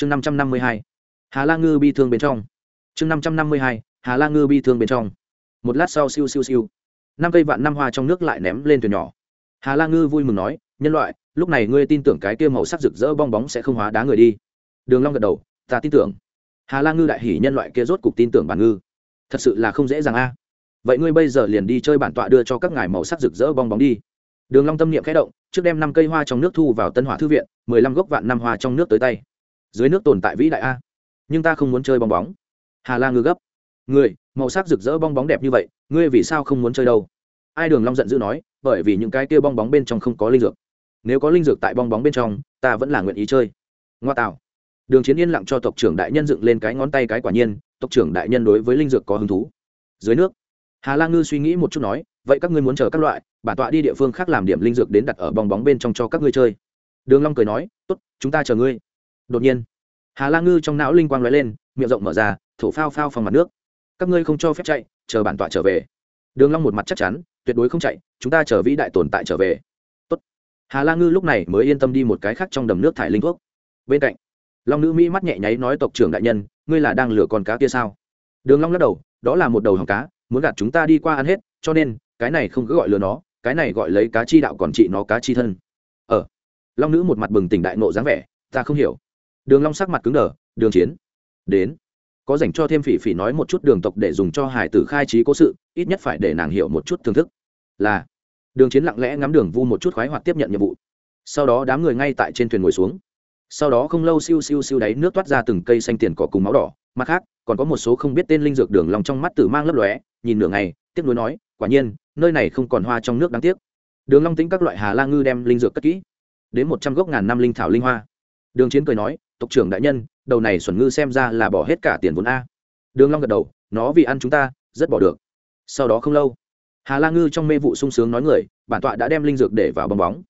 chương năm trăm năm mươi hai, hà la ngư bi thương bên trong. Chương năm trăm năm mươi hai, hà la ngư bi thương bên trong. Một lát sau siêu siêu siêu. Năm cây vạn năm hoa trong nước lại ném lên thuyền nhỏ. Hà la ngư vui mừng nói, nhân loại, lúc này ngươi tin tưởng cái kia màu sắc rực rỡ bong bóng sẽ không hóa đá người đi. Đường long gật đầu, ta tin tưởng. Hà la ngư đại hỉ nhân loại kia rốt cục tin tưởng bản ngư. Thật sự là không dễ dàng a. Vậy ngươi bây giờ liền đi chơi bản tọa đưa cho các ngài màu sắc rực rỡ bong bóng đi. Đường long tâm niệm khẽ động, trước đem năm cây hoa trong nước thu vào tân hỏa thư viện, mười lăm gốc vạn năm hoa trong nước tới tay dưới nước tồn tại vĩ đại a. Nhưng ta không muốn chơi bong bóng. Hà la ngư gấp. Người, màu sắc rực rỡ bong bóng đẹp như vậy, ngươi vì sao không muốn chơi đâu? Ai đường long giận dữ nói, bởi vì những cái kia bong bóng bên trong không có linh dược. Nếu có linh dược tại bong bóng bên trong, ta vẫn là nguyện ý chơi. Ngoa tạo. Đường chiến yên lặng cho tộc trưởng đại nhân dựng lên cái ngón tay cái quả nhiên, tộc trưởng đại nhân đối với linh dược có hứng thú. Dưới nước, hà la ngư suy nghĩ một chút nói, vậy các ngươi muốn chờ các loại, bản tọa đi địa phương khác làm điểm linh dược đến đặt ở bong bóng bên trong cho các ngươi chơi. Đường long cười nói, tốt, chúng ta chờ ngươi đột nhiên, hà la ngư trong não linh quang lóe lên, miệng rộng mở ra, thổ phao phao phòng mặt nước. Các ngươi không cho phép chạy, chờ bản tọa trở về. Đường long một mặt chắc chắn, tuyệt đối không chạy, chúng ta chờ vĩ đại tồn tại trở về. Tốt. Hà la ngư lúc này mới yên tâm đi một cái khác trong đầm nước thải linh thuốc. Bên cạnh, long nữ mỹ mắt nhẹ nháy nói tộc trưởng đại nhân, ngươi là đang lừa con cá kia sao? Đường long lắc đầu, đó là một đầu hồng cá, muốn gạt chúng ta đi qua ăn hết, cho nên, cái này không cứ gọi lừa nó, cái này gọi lấy cá chi đạo còn trị nó cá chi thân. Ờ. Long nữ một mặt bừng tỉnh đại nộ dáng vẻ, ta không hiểu đường long sắc mặt cứng đờ, đường chiến, đến. Có dành cho thêm phỉ phỉ nói một chút đường tộc để dùng cho hải tử khai trí cố sự, ít nhất phải để nàng hiểu một chút thưởng thức. Là. Đường chiến lặng lẽ ngắm đường vu một chút khoái hoạt tiếp nhận nhiệm vụ. Sau đó đám người ngay tại trên thuyền ngồi xuống. Sau đó không lâu siêu siêu siêu đáy nước toát ra từng cây xanh tiền cỏ cùng máu đỏ. Mặt khác, còn có một số không biết tên linh dược đường lòng trong mắt tử mang lấp lóe, nhìn nửa ngày, tiếc nuối nói, quả nhiên, nơi này không còn hoa trong nước đáng tiếc. Đường long tính các loại hà la ngư đem linh dược cất kỹ. Đến một trăm gốc ngàn năm linh thảo linh hoa. Đường chiến cười nói tộc trưởng đại nhân, đầu này xuẩn ngư xem ra là bỏ hết cả tiền vốn a. Đường long gật đầu, nó vì ăn chúng ta, rất bỏ được. Sau đó không lâu, hà la ngư trong mê vụ sung sướng nói người, bản tọa đã đem linh dược để vào bong bóng.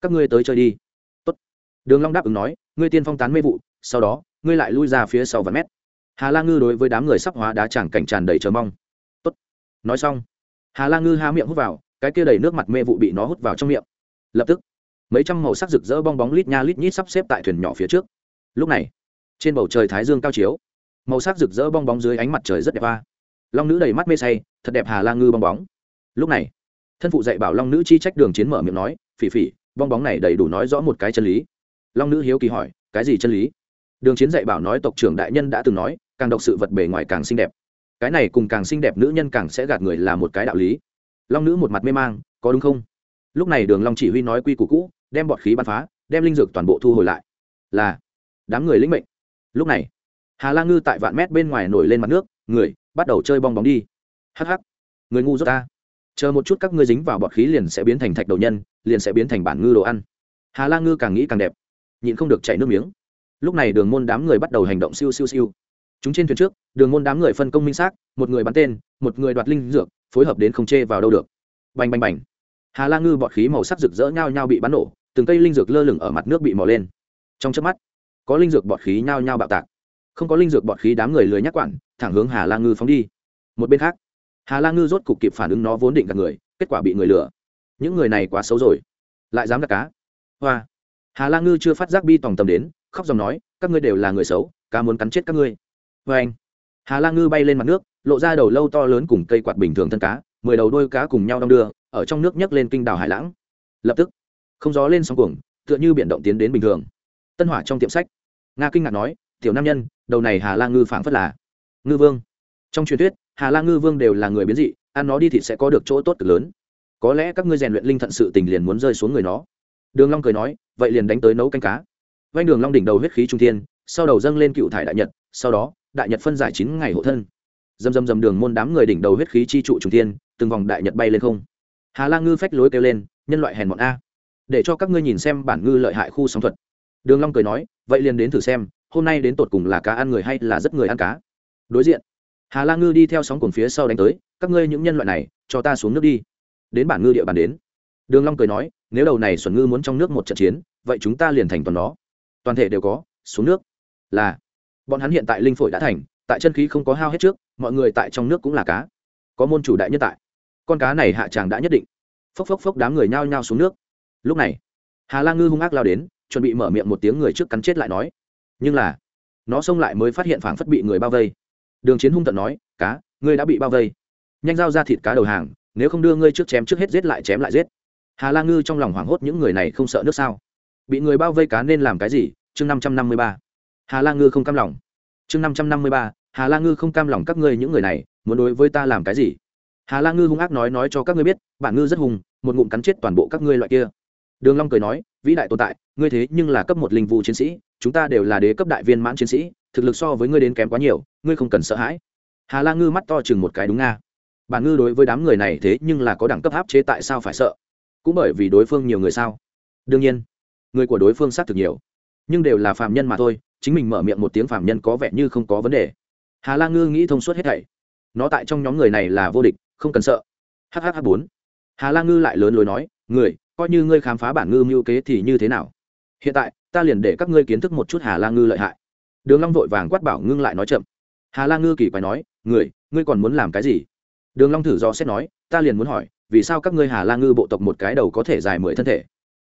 Các ngươi tới chơi đi. Tốt. đường long đáp ứng nói, ngươi tiên phong tán mê vụ, sau đó, ngươi lại lui ra phía sau vài mét. Hà la ngư đối với đám người sắp hóa đá chẳng cảnh tràn đầy chờ mong. Tốt. nói xong, hà la ngư há miệng hút vào, cái kia đầy nước mặt mê vụ bị nó hút vào trong miệng. Lập tức, mấy trăm màu sắc rực rỡ bong bóng lít nha lít nhít sắp xếp tại thuyền nhỏ phía trước lúc này, trên bầu trời thái dương cao chiếu, màu sắc rực rỡ bong bóng dưới ánh mặt trời rất đẹp va long nữ đầy mắt mê say, thật đẹp hà la ngư bong bóng. Lúc này, thân phụ dạy bảo long nữ chi trách đường chiến mở miệng nói, phỉ phỉ, bong bóng này đầy đủ nói rõ một cái chân lý. Long nữ hiếu kỳ hỏi, cái gì chân lý? Đường chiến dạy bảo nói tộc trưởng đại nhân đã từng nói, càng độc sự vật bề ngoài càng xinh đẹp. Cái này cùng càng xinh đẹp nữ nhân càng sẽ gạt người là một cái đạo lý. Long nữ một mặt mê mang, có đúng không? Lúc này đường long chỉ huy nói quy củ cũ, đem bọt khí bắn phá, đem linh dược toàn bộ thu hồi lại. Là đám người lĩnh mệnh. Lúc này, hà la ngư tại vạn mét bên ngoài nổi lên mặt nước, người, bắt đầu chơi bong bóng đi. Hh người ngu dốt ta. Chờ một chút các ngươi dính vào bọt khí liền sẽ biến thành thạch đầu nhân, liền sẽ biến thành bản ngư đồ ăn. Hà la ngư càng nghĩ càng đẹp, nhịn không được chảy nước miếng. Lúc này đường môn đám người bắt đầu hành động siêu siêu siêu. Chúng trên thuyền trước, đường môn đám người phân công minh xác, một người bắn tên, một người đoạt linh dược, phối hợp đến không chê vào đâu được. Bành bành bành. Hà la ngư bọt khí màu sắc rực rỡ nhau nhau bị bắn nổ, từng cây linh dược lơ lửng ở mặt nước bị mò lên. Trong chớp mắt có linh dược bọt khí nhao nhao bạo tạc. Không có linh dược bọt khí đám người lười nhắc quản, thẳng hướng hà la ngư phóng đi. Một bên khác, hà la ngư rốt cục kịp phản ứng nó vốn định gặp người, kết quả bị người lừa. Những người này quá xấu rồi. Lại dám đặt cá. Hoa. Hà la ngư chưa phát giác bi tòng tầm đến, khóc dòng nói, các ngươi đều là người xấu, cá muốn cắn chết các ngươi. Vê anh, hà la ngư bay lên mặt nước, lộ ra đầu lâu to lớn cùng cây quạt bình thường thân cá, mười đầu đôi cá cùng nhau đong đưa, ở trong nước nhấc lên kinh đảo hải lãng. Lập tức, không gió lên sóng cuồng, tựa như biển động tiến đến bình thường tân hỏa trong tiệm sách. Nga kinh ngạc nói, tiểu nam nhân, đầu này hà la ngư phảng phất là ngư vương. Trong truyền thuyết, hà la ngư vương đều là người biến dị, ăn nó đi thì sẽ có được chỗ tốt cực lớn. Có lẽ các ngươi rèn luyện linh thận sự tình liền muốn rơi xuống người nó. Đường long cười nói, vậy liền đánh tới nấu canh cá. Vanh đường long đỉnh đầu huyết khí trung thiên, sau đầu dâng lên cựu thải đại nhật, sau đó, đại nhật phân giải chín ngày hộ thân. Dầm dầm dầm đường môn đám người đỉnh đầu huyết khí chi trụ trung thiên, từng vòng đại nhật bay lên không. Hà la ngư phách lối kêu lên, nhân loại hèn mọn a. Để cho các ngươi nhìn xem bản ngư lợi hại khu sóng thuật đường long cười nói, vậy liền đến thử xem, hôm nay đến tột cùng là cá ăn người hay là rất người ăn cá? Đối diện, hà la ngư đi theo sóng cuồng phía sau đánh tới, các ngươi những nhân loại này, cho ta xuống nước đi. Đến bản ngư địa bàn đến. Đường long cười nói, nếu đầu này xuẩn ngư muốn trong nước một trận chiến, vậy chúng ta liền thành toàn nó. Toàn thể đều có, xuống nước. Là, bọn hắn hiện tại linh phổi đã thành, tại chân khí không có hao hết trước, mọi người tại trong nước cũng là cá. Có môn chủ đại nhân tại. Con cá này hạ tràng đã nhất định. Phốc phốc phốc đám người nhao nhao xuống nước. Lúc này, hà la ngư hung ác lao đến chuẩn bị mở miệng một tiếng người trước cắn chết lại nói. Nhưng là, nó xông lại mới phát hiện phảng phất bị người bao vây. Đường chiến hung tận nói, cá, ngươi đã bị bao vây. Nhanh giao ra thịt cá đầu hàng, nếu không đưa ngươi trước chém trước hết giết lại chém lại giết. Hà la ngư trong lòng hoảng hốt những người này không sợ nước sao? Bị người bao vây cá nên làm cái gì? Chương năm trăm năm mươi ba. Hà la ngư không cam lòng. Chương năm trăm năm mươi ba, hà la ngư không cam lòng các ngươi những người này, muốn đối với ta làm cái gì? Hà la ngư hung ác nói nói cho các ngươi biết, bản ngư rất hùng một ngụm cắn chết toàn bộ các ngươi loại kia. Đường long cười nói, vĩ đại tồn tại ngươi thế nhưng là cấp một linh vụ chiến sĩ, chúng ta đều là đế cấp đại viên mãn chiến sĩ, thực lực so với ngươi đến kém quá nhiều, ngươi không cần sợ hãi. Hà la ngư mắt to chừng một cái đúng nga. Bản ngư đối với đám người này thế nhưng là có đẳng cấp áp chế tại sao phải sợ? Cũng bởi vì đối phương nhiều người sao? Đương nhiên, người của đối phương xác thực nhiều, nhưng đều là phạm nhân mà thôi, chính mình mở miệng một tiếng phạm nhân có vẻ như không có vấn đề. Hà la ngư nghĩ thông suốt hết thảy. Nó tại trong nhóm người này là vô địch, không cần sợ. Hh bốn. Hà la ngư lại lớn lối nói, người, coi như ngươi khám phá bản ngư mưu kế thì như thế nào? Hiện tại, ta liền để các ngươi kiến thức một chút hà la ngư lợi hại. Đường long vội vàng quát bảo ngưng lại nói chậm. Hà la ngư kỳ quái nói, người, ngươi còn muốn làm cái gì? Đường long thử do xét nói, ta liền muốn hỏi, vì sao các ngươi hà la ngư bộ tộc một cái đầu có thể dài mười thân thể?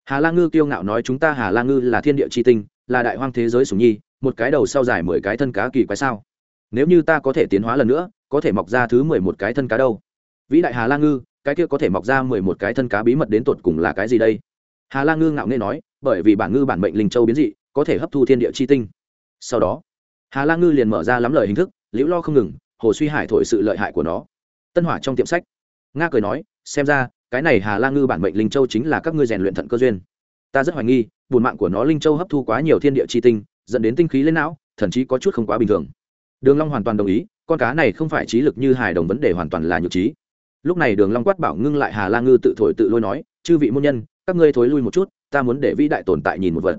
Hà la ngư kiêu ngạo nói, chúng ta hà la ngư là thiên địa chi tinh, là đại hoang thế giới sùng nhi, một cái đầu sau dài mười cái thân cá kỳ quái sao? Nếu như ta có thể tiến hóa lần nữa, có thể mọc ra thứ mười một cái thân cá đâu? Vĩ đại hà la ngư, cái kia có thể mọc ra mười một cái thân cá bí mật đến tột cùng là cái gì đây? Hà la ngư ngạo nghê nói bởi vì bản ngư bản mệnh linh châu biến dị, có thể hấp thu thiên địa chi tinh. Sau đó, hà lan ngư liền mở ra lắm lời hình thức, liễu lo không ngừng, hồ suy hải thổi sự lợi hại của nó. Tân hỏa trong tiệm sách, nga cười nói, xem ra, cái này hà lan ngư bản mệnh linh châu chính là các ngươi rèn luyện thận cơ duyên. Ta rất hoài nghi bùn mạng của nó linh châu hấp thu quá nhiều thiên địa chi tinh, dẫn đến tinh khí lên não, thậm chí có chút không quá bình thường. Đường long hoàn toàn đồng ý, con cá này không phải trí lực như hài đồng vấn đề hoàn toàn là nhược trí. Lúc này đường long quát bảo ngưng lại hà lan ngư tự thổi tự lôi nói, chư vị môn nhân các ngươi thối lui một chút, ta muốn để vĩ đại tồn tại nhìn một vật.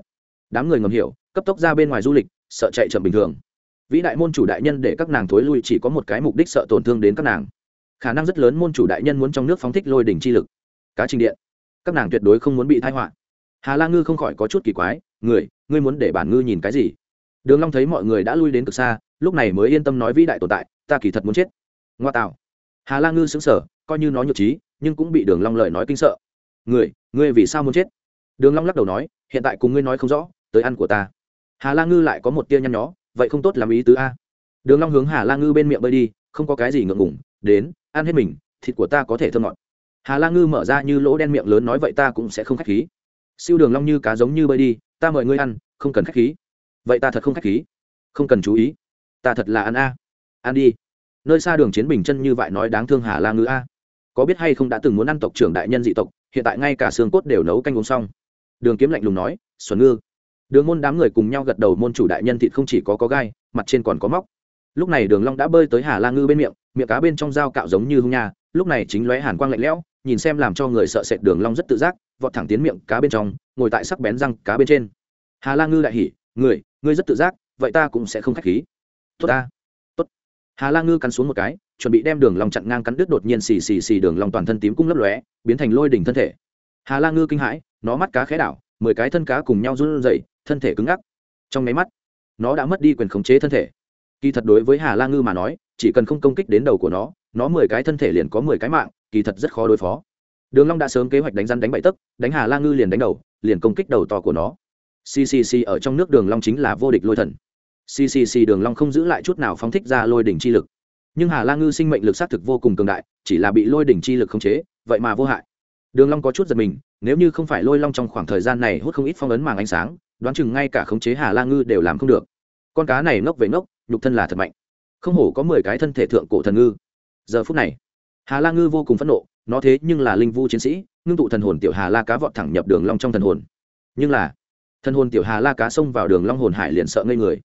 Đám người ngầm hiểu, cấp tốc ra bên ngoài du lịch, sợ chạy chậm bình thường. Vĩ đại môn chủ đại nhân để các nàng thối lui chỉ có một cái mục đích sợ tổn thương đến các nàng. Khả năng rất lớn môn chủ đại nhân muốn trong nước phóng thích lôi đỉnh chi lực. Cá trình điện. Các nàng tuyệt đối không muốn bị thai họa. Hà la ngư không khỏi có chút kỳ quái, người, ngươi muốn để bản ngư nhìn cái gì? Đường long thấy mọi người đã lui đến cực xa, lúc này mới yên tâm nói vĩ đại tồn tại, ta kỳ thật muốn chết. Ngoa tạo. Hà la ngư sững sờ, coi như nó nhược trí nhưng cũng bị đường long lời nói kinh sợ. Người ngươi vì sao muốn chết? Đường long lắc đầu nói, hiện tại cùng ngươi nói không rõ, tới ăn của ta. Hà la ngư lại có một tia nhăn nhó, vậy không tốt làm ý tứ a. Đường long hướng hà la ngư bên miệng bơi đi, không có cái gì ngượng ngùng, đến, ăn hết mình, thịt của ta có thể thơm ngọt. Hà la ngư mở ra như lỗ đen miệng lớn nói vậy ta cũng sẽ không khách khí. Siêu đường long như cá giống như bơi đi, ta mời ngươi ăn, không cần khách khí. Vậy ta thật không khách khí. Không cần chú ý. Ta thật là ăn a. Ăn đi. Nơi xa đường chiến bình chân như vậy nói đáng thương hà la ngư a. Có biết hay không đã từng muốn ăn tộc trưởng đại nhân dị tộc hiện tại ngay cả xương cốt đều nấu canh uống xong. Đường kiếm lạnh lùng nói, xuân ngư. Đường môn đám người cùng nhau gật đầu, môn chủ đại nhân thịt không chỉ có có gai, mặt trên còn có móc. Lúc này đường long đã bơi tới hà la ngư bên miệng miệng cá bên trong dao cạo giống như hung nha, lúc này chính lóe hàn quang lạnh lẽo, nhìn xem làm cho người sợ sệt đường long rất tự giác, vọt thẳng tiến miệng cá bên trong, ngồi tại sắc bén răng cá bên trên. Hà la ngư đại hỉ, người ngươi rất tự giác, vậy ta cũng sẽ không khách khí. Tốt ta. Tốt. Hà la ngư cắn xuống một cái chuẩn bị đem đường long chặn ngang cắn đứt đột nhiên xì xì xì đường long toàn thân tím cung lấp lóe, biến thành lôi đỉnh thân thể. Hà la ngư kinh hãi, nó mắt cá khẽ đảo, mười cái thân cá cùng nhau run rẩy, thân thể cứng ngắc. Trong mấy mắt, nó đã mất đi quyền khống chế thân thể. Kỳ thật đối với hà la ngư mà nói, chỉ cần không công kích đến đầu của nó nó mười cái thân thể liền có mười cái mạng, kỳ thật rất khó đối phó. Đường long đã sớm kế hoạch đánh rắn đánh bậy tức đánh hà la ngư liền đánh đầu, liền công kích đầu to của nó. Ccc ở trong nước đường long chính là vô địch lôi thần. Ccc đường long không giữ lại chút nào phóng thích ra lôi đỉnh chi lực nhưng hà la ngư sinh mệnh lực sát thực vô cùng cường đại, chỉ là bị lôi đỉnh chi lực khống chế, vậy mà vô hại. Đường long có chút giật mình, nếu như không phải lôi long trong khoảng thời gian này hút không ít phong ấn màng ánh sáng, đoán chừng ngay cả khống chế hà la ngư đều làm không được. Con cá này ngốc về ngốc, nhục thân là thật mạnh. Không hổ có mười cái thân thể thượng cổ thần ngư. Giờ phút này, hà la ngư vô cùng phẫn nộ, nó thế nhưng là linh vu chiến sĩ, ngưng tụ thần hồn tiểu hà la cá vọt thẳng nhập đường long trong thần hồn. Nhưng là, thần hồn tiểu hà la cá xông vào đường long hồn hải liền sợ ngây người.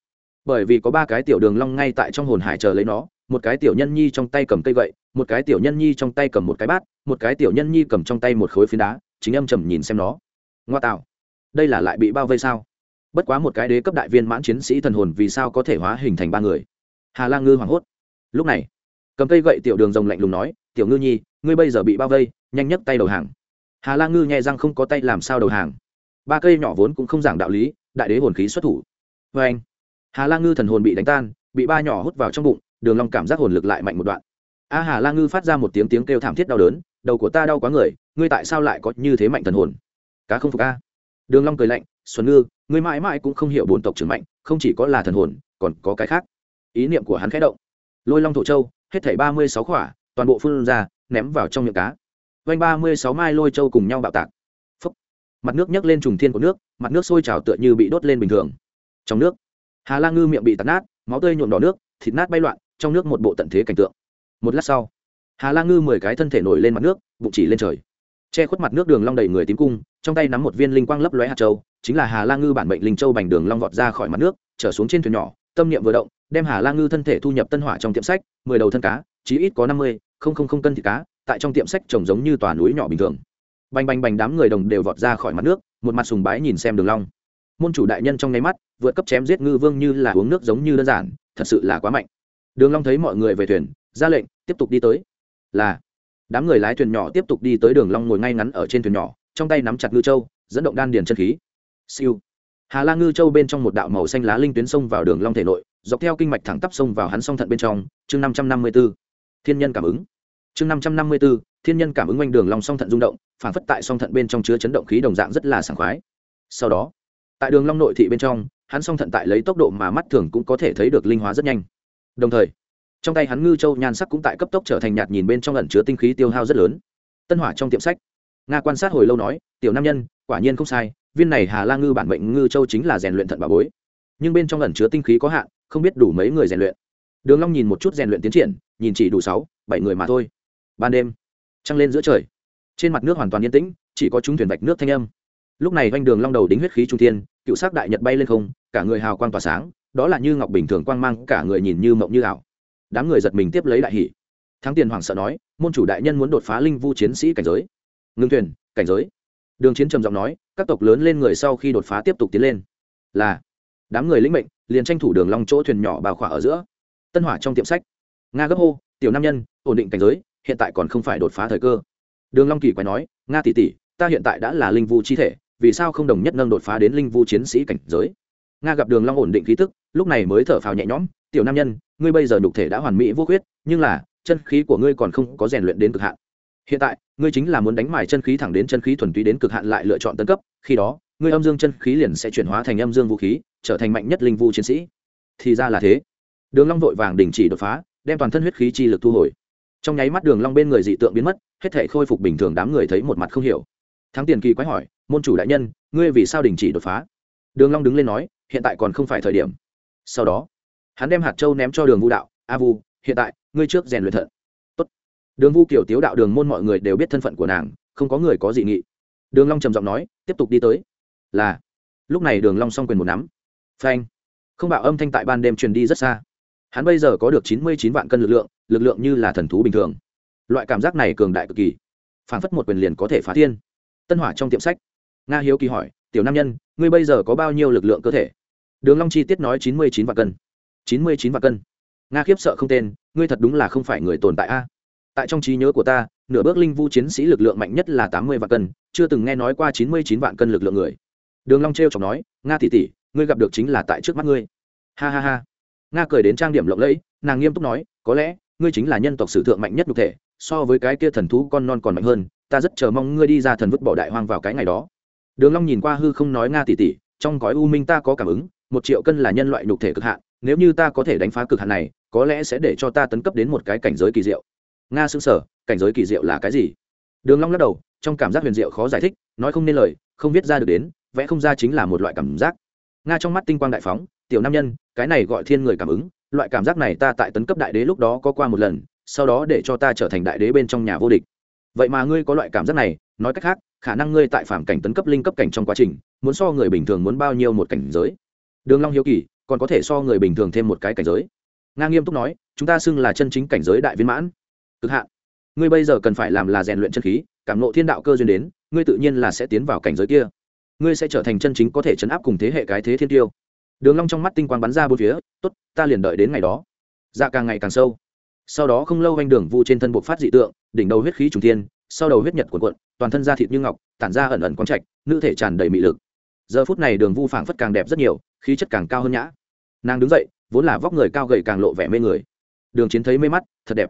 Bởi vì có ba cái tiểu đường long ngay tại trong hồn hải chờ lấy nó một cái tiểu nhân nhi trong tay cầm cây gậy, một cái tiểu nhân nhi trong tay cầm một cái bát, một cái tiểu nhân nhi cầm trong tay một khối phiến đá, chính âm trầm nhìn xem nó. Ngoa tạo. Đây là lại bị bao vây sao? Bất quá một cái đế cấp đại viên mãn chiến sĩ thần hồn vì sao có thể hóa hình thành ba người? Hà lang ngư hoảng hốt. Lúc này, cầm cây gậy tiểu đường rồng lạnh lùng nói, tiểu ngư nhi, ngươi bây giờ bị bao vây, nhanh nhất tay đầu hàng. Hà lang ngư nhẹ răng không có tay làm sao đầu hàng. Ba cây nhỏ vốn cũng không giảng đạo lý, đại đế hồn khí xuất thủ. Vê anh hà lang ngư thần hồn bị đánh tan, bị ba nhỏ hút vào trong bụng đường long cảm giác hồn lực lại mạnh một đoạn. A hà la ngư phát ra một tiếng tiếng kêu thảm thiết đau đớn, đầu của ta đau quá người, ngươi tại sao lại có như thế mạnh thần hồn? Cá không phục a. Đường long cười lạnh, xuân ngư, ngươi mãi mãi cũng không hiểu bổn tộc trưởng mạnh, không chỉ có là thần hồn, còn có cái khác. Ý niệm của hắn khẽ động. Lôi long thổ châu, hết thảy ba mươi sáu khỏa, toàn bộ phun ra, ném vào trong miệng cá. Vanh ba mươi sáu mai lôi châu cùng nhau bạo tạc. Phúc. mặt nước nhấc lên trùng thiên của nước, mặt nước sôi trào tựa như bị đốt lên bình thường. Trong nước, hà la ngư miệng bị tạt nát, máu tươi nhuộm đỏ nước, thịt nát bay loạn trong nước một bộ tận thế cảnh tượng. Một lát sau, hà la ngư mười cái thân thể nổi lên mặt nước, bụng chỉ lên trời. Che khuất mặt nước đường long đầy người tím cung, trong tay nắm một viên linh quang lấp lóe hạt châu, chính là hà la ngư bản mệnh linh châu bành đường long vọt ra khỏi mặt nước, trở xuống trên thuyền nhỏ, tâm niệm vừa động, đem hà la ngư thân thể thu nhập tân hỏa trong tiệm sách, mười đầu thân cá, chí ít có năm mươi, không không không cân thịt cá, tại trong tiệm sách trồng giống như tòa núi nhỏ bình thường. Bành bành bành đám người đồng đều vọt ra khỏi mặt nước, một mặt sùng bái nhìn xem đường long. Môn chủ đại nhân trong nháy mắt, vượt cấp chém giết ngư vương như là uống nước giống như đơn giản, thật sự là quá mạnh đường long thấy mọi người về thuyền, ra lệnh, tiếp tục đi tới. Là, đám người lái thuyền nhỏ tiếp tục đi tới đường long ngồi ngay ngắn ở trên thuyền nhỏ, trong tay nắm chặt ngư châu dẫn động đan điền chân khí. Siêu. Hà la ngư châu bên trong một đạo màu xanh lá linh tuyến sông vào đường long thể nội, dọc theo kinh mạch thẳng tắp sông vào hắn song thận bên trong, chương năm trăm năm mươi b thiên nhân cảm ứng. Chương năm trăm năm mươi b thiên nhân cảm ứng quanh đường long song thận rung động, phản phất tại song thận bên trong chứa chấn động khí đồng dạng rất là sảng khoái. Sau đó, tại đường long nội thị bên trong, hắn song thận tại lấy tốc độ mà mắt thường cũng có thể thấy được linh hóa rất nhanh đồng thời, trong tay hắn ngư châu nhan sắc cũng tại cấp tốc trở thành nhạt nhìn bên trong ẩn chứa tinh khí tiêu hao rất lớn. Tân hỏa trong tiệm sách, nga quan sát hồi lâu nói, tiểu nam nhân, quả nhiên không sai, viên này hà la ngư bản mệnh ngư châu chính là rèn luyện thận bà bối. Nhưng bên trong ẩn chứa tinh khí có hạn, không biết đủ mấy người rèn luyện. Đường long nhìn một chút rèn luyện tiến triển, nhìn chỉ đủ sáu, bảy người mà thôi. Ban đêm, trăng lên giữa trời. Trên mặt nước hoàn toàn yên tĩnh, chỉ có chúng thuyền vạch nước thanh âm. Lúc này anh đường long đầu đính huyết khí trung thiên, cựu sắc đại nhật bay lên không, cả người hào quang tỏa sáng đó là như ngọc bình thường quang mang, cả người nhìn như mộng như ảo. Đám người giật mình tiếp lấy đại hỷ thắng tiền hoàng sợ nói, môn chủ đại nhân muốn đột phá linh vu chiến sĩ cảnh giới. Ngưng thuyền, cảnh giới. Đường chiến trầm giọng nói, các tộc lớn lên người sau khi đột phá tiếp tục tiến lên. Là, đám người lĩnh mệnh, liền tranh thủ đường long chỗ thuyền nhỏ bào khỏa ở giữa. Tân hỏa trong tiệm sách. Nga gấp hô, tiểu nam nhân, ổn định cảnh giới, hiện tại còn không phải đột phá thời cơ. Đường long kỳ quay nói, nga tỷ tỷ, ta hiện tại đã là linh vu chi thể, vì sao không đồng nhất nâng đột phá đến linh vu chiến sĩ cảnh giới? Nga gặp đường long ổn định khí tức, lúc này mới thở phào nhẹ nhõm, tiểu nam nhân, ngươi bây giờ nhục thể đã hoàn mỹ vô khuyết, nhưng là, chân khí của ngươi còn không có rèn luyện đến cực hạn. Hiện tại, ngươi chính là muốn đánh mài chân khí thẳng đến chân khí thuần túy đến cực hạn lại lựa chọn tân cấp, khi đó, ngươi âm dương chân khí liền sẽ chuyển hóa thành âm dương vũ khí, trở thành mạnh nhất linh vu chiến sĩ. Thì ra là thế. Đường long vội vàng đình chỉ đột phá, đem toàn thân huyết khí chi lực thu hồi. Trong nháy mắt đường long bên người dị tượng biến mất, hết thảy khôi phục bình thường đám người thấy một mặt không hiểu. Thắng tiền kỳ quái hỏi, môn chủ đại nhân, ngươi vì sao đình chỉ đột phá? Đường long đứng lên nói hiện tại còn không phải thời điểm. Sau đó, hắn đem hạt châu ném cho đường vu đạo. A vu, hiện tại, ngươi trước rèn luyện thận. Tốt. Đường vu kiểu tiếu đạo đường môn mọi người đều biết thân phận của nàng, không có người có dị nghị. Đường long trầm giọng nói, tiếp tục đi tới. Là. Lúc này đường long song quyền một nắm. Phanh. Không bạo âm thanh tại ban đêm truyền đi rất xa. Hắn bây giờ có được chín mươi chín vạn cân lực lượng lực lượng như là thần thú bình thường. Loại cảm giác này cường đại cực kỳ. Phảng phất một quyền liền có thể phá thiên. Tân hỏa trong tiệm sách. Nga hiếu kỳ hỏi, tiểu nam nhân, ngươi bây giờ có bao nhiêu lực lượng cơ thể? Đường long chi tiết nói chín mươi chín vạn cân. chín mươi chín vạn cân. Nga khiếp sợ không tên, ngươi thật đúng là không phải người tồn tại a. Tại trong trí nhớ của ta, nửa bước linh vu chiến sĩ lực lượng mạnh nhất là tám mươi vạn cân, chưa từng nghe nói qua chín mươi chín vạn cân lực lượng người. Đường long treo chọc nói, nga tỷ tỷ, ngươi gặp được chính là tại trước mắt ngươi. Ha ha ha. Nga cười đến trang điểm lộng lẫy, nàng nghiêm túc nói, có lẽ, ngươi chính là nhân tộc sử thượng mạnh nhất nhục thể, so với cái kia thần thú con non còn mạnh hơn, ta rất chờ mong ngươi đi ra thần vứt bỏ đại hoang vào cái ngày đó. Đường long nhìn qua hư không nói, nga tỷ tỷ, trong gói u minh ta có cảm ứng một triệu cân là nhân loại nhục thể cực hạn, nếu như ta có thể đánh phá cực hạn này, có lẽ sẽ để cho ta tấn cấp đến một cái cảnh giới kỳ diệu. Nga xứng sở cảnh giới kỳ diệu là cái gì? Đường long lắc đầu, trong cảm giác huyền diệu khó giải thích, nói không nên lời, không viết ra được đến, vẽ không ra chính là một loại cảm giác. Nga trong mắt tinh quang đại phóng, tiểu nam nhân, cái này gọi thiên người cảm ứng, loại cảm giác này ta tại tấn cấp đại đế lúc đó có qua một lần, sau đó để cho ta trở thành đại đế bên trong nhà vô địch. Vậy mà ngươi có loại cảm giác này, nói cách khác, khả năng ngươi tại phạm cảnh tấn cấp linh cấp cảnh trong quá trình, muốn so người bình thường muốn bao nhiêu một cảnh giới? Đường long hiếu kỳ, còn có thể so người bình thường thêm một cái cảnh giới. Nga nghiêm túc nói, chúng ta xưng là chân chính cảnh giới đại viên mãn. Cực hạn. Ngươi bây giờ cần phải làm là rèn luyện chân khí, cảm nộ thiên đạo cơ duyên đến, ngươi tự nhiên là sẽ tiến vào cảnh giới kia. Ngươi sẽ trở thành chân chính có thể chấn áp cùng thế hệ cái thế thiên tiêu. Đường long trong mắt tinh quang bắn ra bốn phía, tốt, ta liền đợi đến ngày đó. Dạ càng ngày càng sâu. Sau đó không lâu anh đường vu trên thân bộ phát dị tượng, đỉnh đầu huyết khí trùng thiên, sau đầu huyết nhật cuộn cuộn, toàn thân da thịt như ngọc, tản ra ẩn ẩn quang trạch, nữ thể tràn đầy mị lực giờ phút này đường vu phảng phất càng đẹp rất nhiều, khí chất càng cao hơn nhã. Nàng đứng dậy, vốn là vóc người cao gầy càng lộ vẻ mê người. Đường chiến thấy mê mắt, thật đẹp.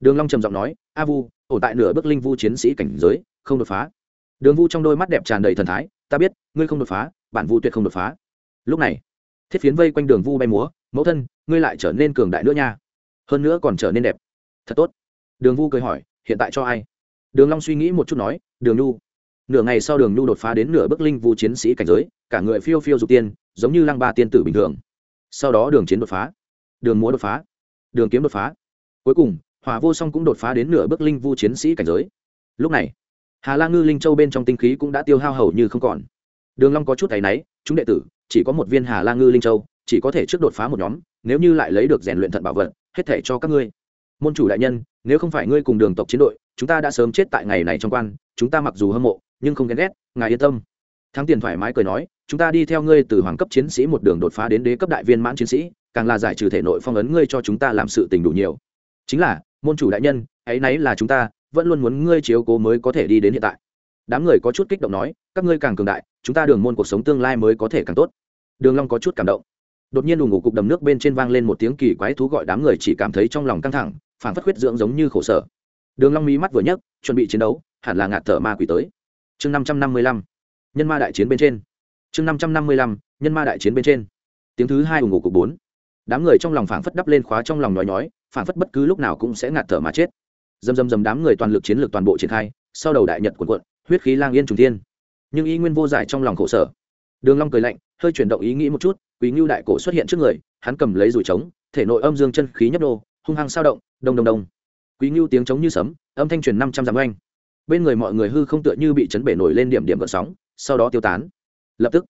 Đường long trầm giọng nói, a vu, ổn tại nửa bước linh vu chiến sĩ cảnh giới, không đột phá. Đường vu trong đôi mắt đẹp tràn đầy thần thái, ta biết, ngươi không đột phá, bản vu tuyệt không đột phá. Lúc này, thiết phiến vây quanh đường vu bay múa, mẫu thân, ngươi lại trở nên cường đại nữa nha. Hơn nữa còn trở nên đẹp. Thật tốt. Đường vu cười hỏi, hiện tại cho ai? Đường long suy nghĩ một chút nói, đường nhu nửa ngày sau đường nhu đột phá đến nửa bức linh vu chiến sĩ cảnh giới, cả người phiêu phiêu dục tiên, giống như lăng ba tiên tử bình thường. Sau đó đường chiến đột phá, đường múa đột phá, đường kiếm đột phá. Cuối cùng, hỏa vô song cũng đột phá đến nửa bức linh vu chiến sĩ cảnh giới. Lúc này, hà la ngư linh châu bên trong tinh khí cũng đã tiêu hao hầu như không còn. Đường long có chút thấy náy, chúng đệ tử, chỉ có một viên hà la ngư linh châu, chỉ có thể trước đột phá một nhóm, nếu như lại lấy được rèn luyện thận bảo vật, hết thể cho các ngươi. Môn chủ đại nhân, nếu không phải ngươi cùng đường tộc chiến đội, chúng ta đã sớm chết tại ngày này trong quan, chúng ta mặc dù hâm mộ nhưng không ghen ghét, ngài yên tâm. Thắng tiền thoải mái cười nói, chúng ta đi theo ngươi từ hoàng cấp chiến sĩ một đường đột phá đến đế cấp đại viên mãn chiến sĩ, càng là giải trừ thể nội phong ấn ngươi cho chúng ta làm sự tình đủ nhiều. Chính là, môn chủ đại nhân, ấy nấy là chúng ta, vẫn luôn muốn ngươi chiếu cố mới có thể đi đến hiện tại. Đám người có chút kích động nói, các ngươi càng cường đại, chúng ta đường môn cuộc sống tương lai mới có thể càng tốt. Đường long có chút cảm động. Đột nhiên đủ ngủ cục đầm nước bên trên vang lên một tiếng kỳ quái thú gọi đám người chỉ cảm thấy trong lòng căng thẳng phản phất huyết dưỡng giống như khổ sở. Đường long mí mắt vừa nhấc, chuẩn bị chiến đấu, hẳn là ngạt thở ma quỷ tới chương năm trăm năm mươi lăm, nhân ma đại chiến bên trên. Chương năm trăm năm mươi lăm, nhân ma đại chiến bên trên. Tiếng thứ hai ủng ngủ cục bốn. Đám người trong lòng phảng phất đắp lên khóa trong lòng nhói nhói, phảng phất bất cứ lúc nào cũng sẽ ngạt thở mà chết. Dầm dầm dầm đám người toàn lực chiến lược toàn bộ triển khai, sau đầu đại nhật quần quận huyết khí lang yên trùng thiên. Nhưng ý nguyên vô giải trong lòng khổ sở. Đường long cười lạnh, hơi chuyển động ý nghĩ một chút, quý ngưu đại cổ xuất hiện trước người, hắn cầm lấy rủi trống, thể nội âm dương chân khí nhấp đô hung hăng sao động, đông đông đông. Quý ngưu tiếng trống như sấm, âm thanh truyền năm trăm dặm oanh bên người mọi người hư không tựa như bị chấn bể nổi lên điểm điểm gợn sóng, sau đó tiêu tán. Lập tức,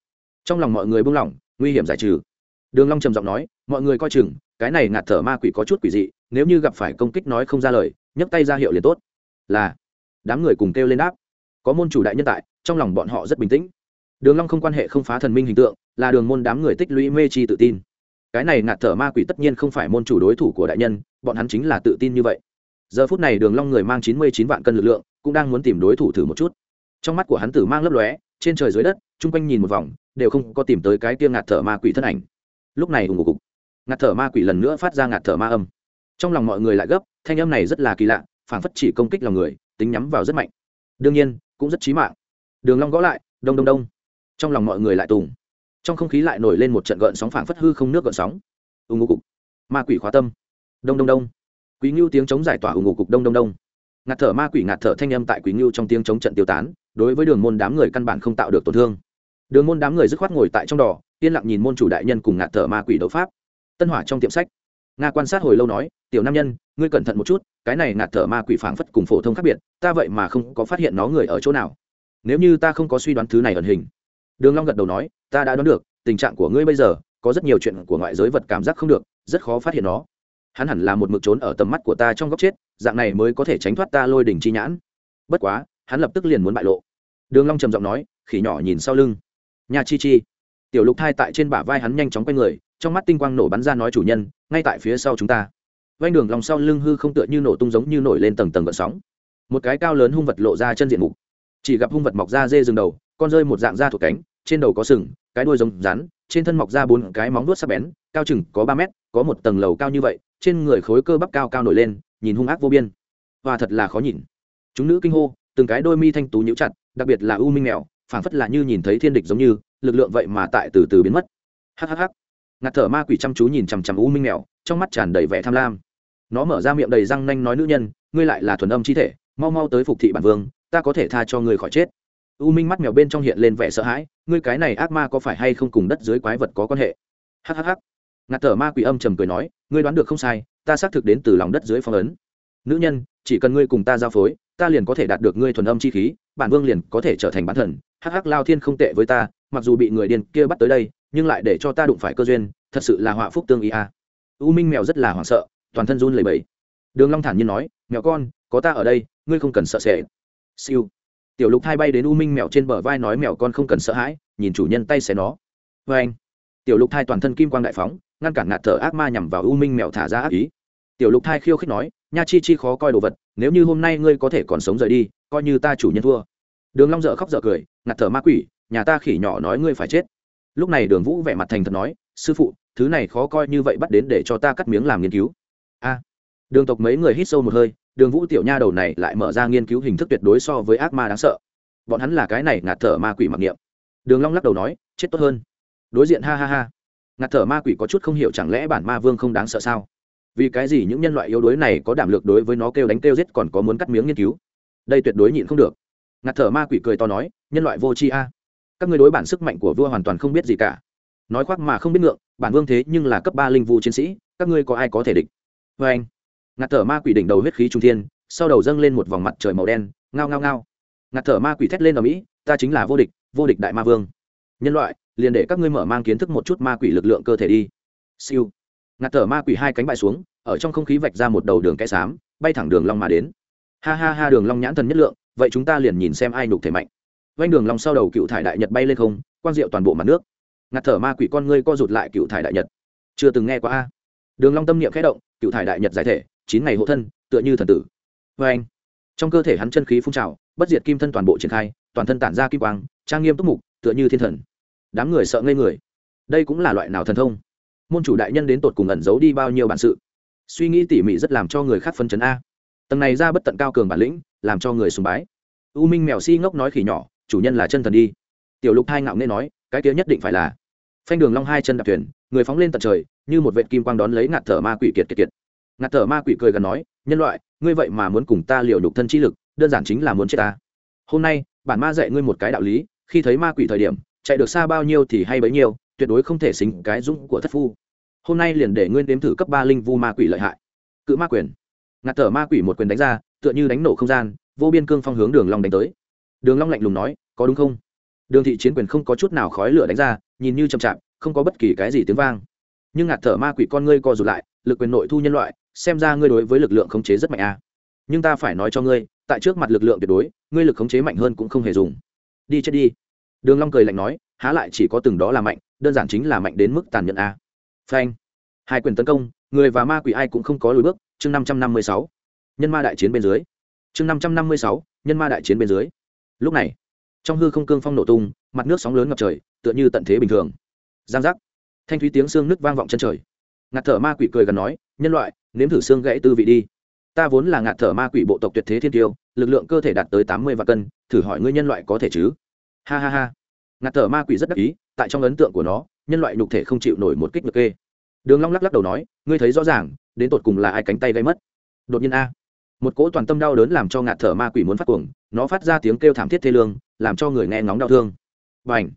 trong lòng mọi người buông lỏng, nguy hiểm giải trừ. Đường long trầm giọng nói, mọi người coi chừng, cái này ngạt thở ma quỷ có chút quỷ dị, nếu như gặp phải công kích nói không ra lời, nhấc tay ra hiệu liền tốt. Là, đám người cùng kêu lên đáp. Có môn chủ đại nhân tại, trong lòng bọn họ rất bình tĩnh. Đường long không quan hệ không phá thần minh hình tượng, là đường môn đám người tích lũy mê chi tự tin. Cái này ngạt thở ma quỷ tất nhiên không phải môn chủ đối thủ của đại nhân, bọn hắn chính là tự tin như vậy. Giờ phút này đường long người mang chín mươi chín vạn cân lực lượng cũng đang muốn tìm đối thủ thử một chút. Trong mắt của hắn tử mang lấp lóe, trên trời dưới đất, chung quanh nhìn một vòng, đều không có tìm tới cái kia ngạt thở ma quỷ thân ảnh. Lúc này ủng cục ngạt thở ma quỷ lần nữa phát ra ngạt thở ma âm. Trong lòng mọi người lại gấp, thanh âm này rất là kỳ lạ, phảng phất chỉ công kích lòng người, tính nhắm vào rất mạnh. Đương nhiên, cũng rất chí mạng. Đường long gõ lại, đông đông đông. Trong lòng mọi người lại tùng. Trong không khí lại nổi lên một trận gợn sóng phảng phất hư không nước gợn sóng. Ủng ngô cục ma quỷ khóa tâm. Đông đông đông. Quý ngưu tiếng chống giải tỏa ủng ngô cục đông đông đông ngạt thở ma quỷ ngạt thở thanh âm tại quỷ ngưu trong tiếng chống trận tiêu tán, đối với đường môn đám người căn bản không tạo được tổn thương. Đường môn đám người dứt khoát ngồi tại trong đỏ yên lặng nhìn môn chủ đại nhân cùng ngạt thở ma quỷ đấu pháp. Tân hỏa trong tiệm sách, nga quan sát hồi lâu nói, tiểu nam nhân, ngươi cẩn thận một chút, cái này ngạt thở ma quỷ phảng phất cùng phổ thông khác biệt, ta vậy mà không có phát hiện nó người ở chỗ nào. Nếu như ta không có suy đoán thứ này ẩn hình. Đường long gật đầu nói, ta đã đoán được, tình trạng của ngươi bây giờ, có rất nhiều chuyện của ngoại giới vật cảm giác không được, rất khó phát hiện nó hắn hẳn là một mực trốn ở tầm mắt của ta trong góc chết, dạng này mới có thể tránh thoát ta lôi đỉnh chi nhãn. Bất quá, hắn lập tức liền muốn bại lộ. Đường long trầm giọng nói, khỉ nhỏ nhìn sau lưng. Nhà chi chi. Tiểu lục thai tại trên bả vai hắn nhanh chóng quay người, trong mắt tinh quang nổ bắn ra nói chủ nhân, ngay tại phía sau chúng ta. Vanh đường lòng sau lưng hư không tựa như nổ tung giống như nổi lên tầng tầng gợn sóng. Một cái cao lớn hung vật lộ ra chân diện mục. Chỉ gặp hung vật mọc ra dê rừng đầu, con rơi một dạng da thuộc cánh, trên đầu có sừng, cái đuôi giống rắn trên thân mọc ra bốn cái móng vuốt sắc bén, cao chừng có ba mét, có một tầng lầu cao như vậy, trên người khối cơ bắp cao cao nổi lên, nhìn hung ác vô biên. Và thật là khó nhìn. Chúng nữ kinh hô, từng cái đôi mi thanh tú nhíu chặt, đặc biệt là u minh mèo, phảng phất là như nhìn thấy thiên địch giống như, lực lượng vậy mà tại từ từ biến mất. Hhh ngạt thở ma quỷ chăm chú nhìn chằm chằm u minh mèo, trong mắt tràn đầy vẻ tham lam. Nó mở ra miệng đầy răng nanh nói nữ nhân, ngươi lại là thuần âm chi thể, mau mau tới phục thị bản vương, ta có thể tha cho ngươi khỏi chết u minh mắt mèo bên trong hiện lên vẻ sợ hãi, ngươi cái này ác ma có phải hay không cùng đất dưới quái vật có quan hệ? Hhh ngạt thở ma quỷ âm trầm cười nói, ngươi đoán được không sai, ta xác thực đến từ lòng đất dưới phong ấn. Nữ nhân, chỉ cần ngươi cùng ta giao phối, ta liền có thể đạt được ngươi thuần âm chi khí, bản vương liền có thể trở thành bản thần. Hắc hắc, lao thiên không tệ với ta, mặc dù bị người điên kia bắt tới đây, nhưng lại để cho ta đụng phải cơ duyên, thật sự là họa phúc tương ý a. U minh mèo rất là hoảng sợ, toàn thân run lẩy bẩy. Đường long thản nhiên nói, mèo con, có ta ở đây, ngươi không cần sợ sệt. Siêu tiểu lục thai bay đến u minh mèo trên bờ vai nói mèo con không cần sợ hãi, nhìn chủ nhân tay xé nó. Vê anh, tiểu lục thai toàn thân kim quang đại phóng, ngăn cản ngạt thở ác ma nhằm vào u minh mèo thả ra ác ý. Tiểu lục thai khiêu khích nói, nha chi chi khó coi đồ vật, nếu như hôm nay ngươi có thể còn sống rời đi, coi như ta chủ nhân thua. Đường long dở khóc dở cười, ngạt thở ma quỷ, nhà ta khỉ nhỏ nói ngươi phải chết. Lúc này đường vũ vẻ mặt thành thật nói, sư phụ, thứ này khó coi như vậy bắt đến để cho ta cắt miếng làm nghiên cứu. A. Đường tộc mấy người hít sâu một hơi đường vũ tiểu nha đầu này lại mở ra nghiên cứu hình thức tuyệt đối so với ác ma đáng sợ. Bọn hắn là cái này ngạt thở ma quỷ mặc niệm. Đường long lắc đầu nói, chết tốt hơn. Đối diện ha ha ha. Ngạt thở ma quỷ có chút không hiểu chẳng lẽ bản ma vương không đáng sợ sao? Vì cái gì những nhân loại yếu đuối này có đảm lược đối với nó kêu đánh kêu giết còn có muốn cắt miếng nghiên cứu? Đây tuyệt đối nhịn không được. Ngạt thở ma quỷ cười to nói, nhân loại vô tri a. Các người đối bản sức mạnh của vua hoàn toàn không biết gì cả. Nói khoác mà không biết ngượng, bản vương thế nhưng là cấp ba linh vu chiến sĩ, các ngươi có ai có thể địch? Vê anh ngạt thở ma quỷ đỉnh đầu huyết khí trung thiên, sau đầu dâng lên một vòng mặt trời màu đen, ngao ngao ngao. Ngạt thở ma quỷ thét lên ở mỹ, ta chính là vô địch vô địch đại ma vương. Nhân loại, liền để các ngươi mở mang kiến thức một chút ma quỷ lực lượng cơ thể đi. Siêu. Ngạt thở ma quỷ hai cánh bại xuống, ở trong không khí vạch ra một đầu đường kẽ xám, bay thẳng đường long mà đến. Ha ha ha, đường long nhãn thần nhất lượng, vậy chúng ta liền nhìn xem ai nục thể mạnh. Vanh đường long sau đầu cựu thải đại nhật bay lên không, quang diệu toàn bộ mặt nước. Ngạt thở ma quỷ con ngươi co rụt lại cựu thải đại nhật. Chưa từng nghe qua a. Đường long tâm niệm khẽ động, cựu thải đại nhật giải thể chín ngày hộ thân, tựa như thần tử. Với anh, trong cơ thể hắn chân khí phun trào, bất diệt kim thân toàn bộ triển khai, toàn thân tản ra kim quang, trang nghiêm túc mục, tựa như thiên thần. Đám người sợ ngây người. Đây cũng là loại nào thần thông? Môn chủ đại nhân đến tột cùng ẩn giấu đi bao nhiêu bản sự? Suy nghĩ tỉ mỉ rất làm cho người khác phân chấn a. Tầng này ra bất tận cao cường bản lĩnh, làm cho người sùng bái. U minh mèo si ngốc nói khỉ nhỏ, chủ nhân là chân thần đi. Tiểu lục hai ngạo nghe nói, cái kia nhất định phải là. Phanh đường long hai chân đạp thuyền, người phóng lên tận trời, như một vệt kim quang đón lấy ngạt thở ma quỷ kiệt kiệt kiệt ngạt thở ma quỷ cười gần nói, nhân loại, ngươi vậy mà muốn cùng ta liều nhục thân chi lực, đơn giản chính là muốn chết ta. Hôm nay, bản ma dạy ngươi một cái đạo lý, khi thấy ma quỷ thời điểm, chạy được xa bao nhiêu thì hay bấy nhiêu, tuyệt đối không thể xính cái dũng của thất phu. Hôm nay liền để ngươi đếm thử cấp ba linh vu ma quỷ lợi hại. Cự ma quyền. Ngạt thở ma quỷ một quyền đánh ra, tựa như đánh nổ không gian, vô biên cương phong hướng đường long đánh tới. Đường long lạnh lùng nói, có đúng không? Đường thị chiến quyền không có chút nào khói lửa đánh ra, nhìn như chậm chạp, không có bất kỳ cái gì tiếng vang. Nhưng ngạt thở ma quỷ con ngươi co rụt lại, lực quyền nội thu nhân loại xem ra ngươi đối với lực lượng khống chế rất mạnh a nhưng ta phải nói cho ngươi, tại trước mặt lực lượng tuyệt đối, ngươi lực khống chế mạnh hơn cũng không hề dùng. Đi chết đi. Đường long cười lạnh nói, há lại chỉ có từng đó là mạnh, đơn giản chính là mạnh đến mức tàn nhẫn a phanh. Hai quyền tấn công, người và ma quỷ ai cũng không có lùi bước, chương năm trăm năm mươi sáu. Nhân ma đại chiến bên dưới. Chương năm trăm năm mươi sáu, nhân ma đại chiến bên dưới. Lúc này, trong hư không cương phong nổ tung, mặt nước sóng lớn ngập trời, tựa như tận thế bình thường. Giang giác. Thanh thúy tiếng xương nước vang vọng chân trời. Ngạt thở ma quỷ cười gần nói, nhân loại nếm thử xương gãy tư vị đi. Ta vốn là ngạt thở ma quỷ bộ tộc tuyệt thế thiên tiêu lực lượng cơ thể đạt tới tám mươi vạn cân thử hỏi ngươi nhân loại có thể chứ? Ha ha ha. Ngạt thở ma quỷ rất đắc ý tại trong ấn tượng của nó nhân loại nhục thể không chịu nổi một kích ngược kê. Đường long lắc lắc đầu nói ngươi thấy rõ ràng đến tột cùng là ai cánh tay gây mất? Đột nhiên a. Một cỗ toàn tâm đau đớn làm cho ngạt thở ma quỷ muốn phát cuồng nó phát ra tiếng kêu thảm thiết thê lương làm cho người nghe ngóng đau thương. Bành,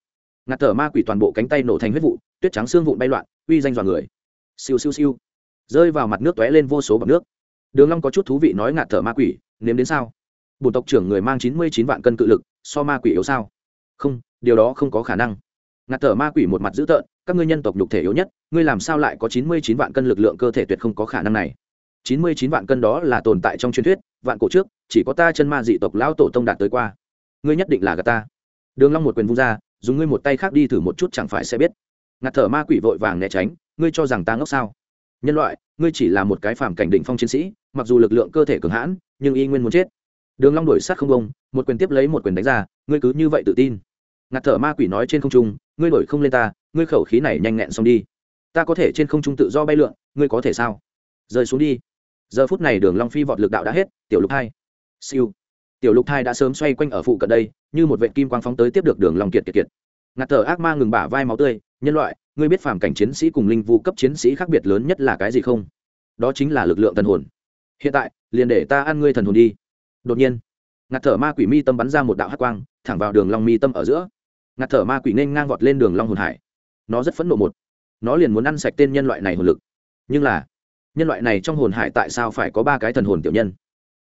ngạt thở ma quỷ toàn bộ cánh tay nổ thành huyết vụ tuyết trắng xương vụn bay loạn uy danh dọa người. Siêu siêu siêu rơi vào mặt nước tóe lên vô số bọc nước. Đường long có chút thú vị nói ngạt thở ma quỷ, nếm đến sao? Bùn tộc trưởng người mang chín mươi chín vạn cân cự lực, so ma quỷ yếu sao? Không, điều đó không có khả năng. Ngạt thở ma quỷ một mặt dữ tợn, các ngươi nhân tộc nhục thể yếu nhất, ngươi làm sao lại có chín mươi chín vạn cân lực lượng cơ thể tuyệt không có khả năng này? Chín mươi chín vạn cân đó là tồn tại trong truyền thuyết, vạn cổ trước, chỉ có ta chân ma dị tộc lão tổ tông đạt tới qua. Ngươi nhất định là gà ta. Đường long một quyền vung ra, dùng ngươi một tay khác đi thử một chút chẳng phải sẽ biết. Ngạt thở ma quỷ vội vàng né tránh, ngươi cho rằng ta ngốc sao? Nhân loại, ngươi chỉ là một cái phàm cảnh đỉnh phong chiến sĩ, mặc dù lực lượng cơ thể cường hãn, nhưng y nguyên muốn chết. Đường long đuổi sát không bông một quyền tiếp lấy một quyền đánh ra, ngươi cứ như vậy tự tin. Ngạt thở ma quỷ nói trên không trung, ngươi đuổi không lên ta, ngươi khẩu khí này nhanh nhẹn xong đi. Ta có thể trên không trung tự do bay lượn, ngươi có thể sao? Rơi xuống đi. Giờ phút này đường long phi vọt lực đạo đã hết, tiểu lục hai. Siêu. Tiểu lục hai đã sớm xoay quanh ở phụ cận đây, như một vệ kim quang phóng tới tiếp được đường long kiệt kiệt kiệt. Ngạt thở ác ma ngừng bả vai máu tươi, nhân loại ngươi biết phàm cảnh chiến sĩ cùng linh vu cấp chiến sĩ khác biệt lớn nhất là cái gì không? Đó chính là lực lượng thần hồn. Hiện tại, liền để ta ăn ngươi thần hồn đi. Đột nhiên, ngạt thở ma quỷ mi tâm bắn ra một đạo hát quang, thẳng vào đường long mi tâm ở giữa. Ngạt thở ma quỷ nên ngang vọt lên đường long hồn hải. Nó rất phẫn nộ một. Nó liền muốn ăn sạch tên nhân loại này hồn lực. Nhưng là, nhân loại này trong hồn hải tại sao phải có ba cái thần hồn tiểu nhân?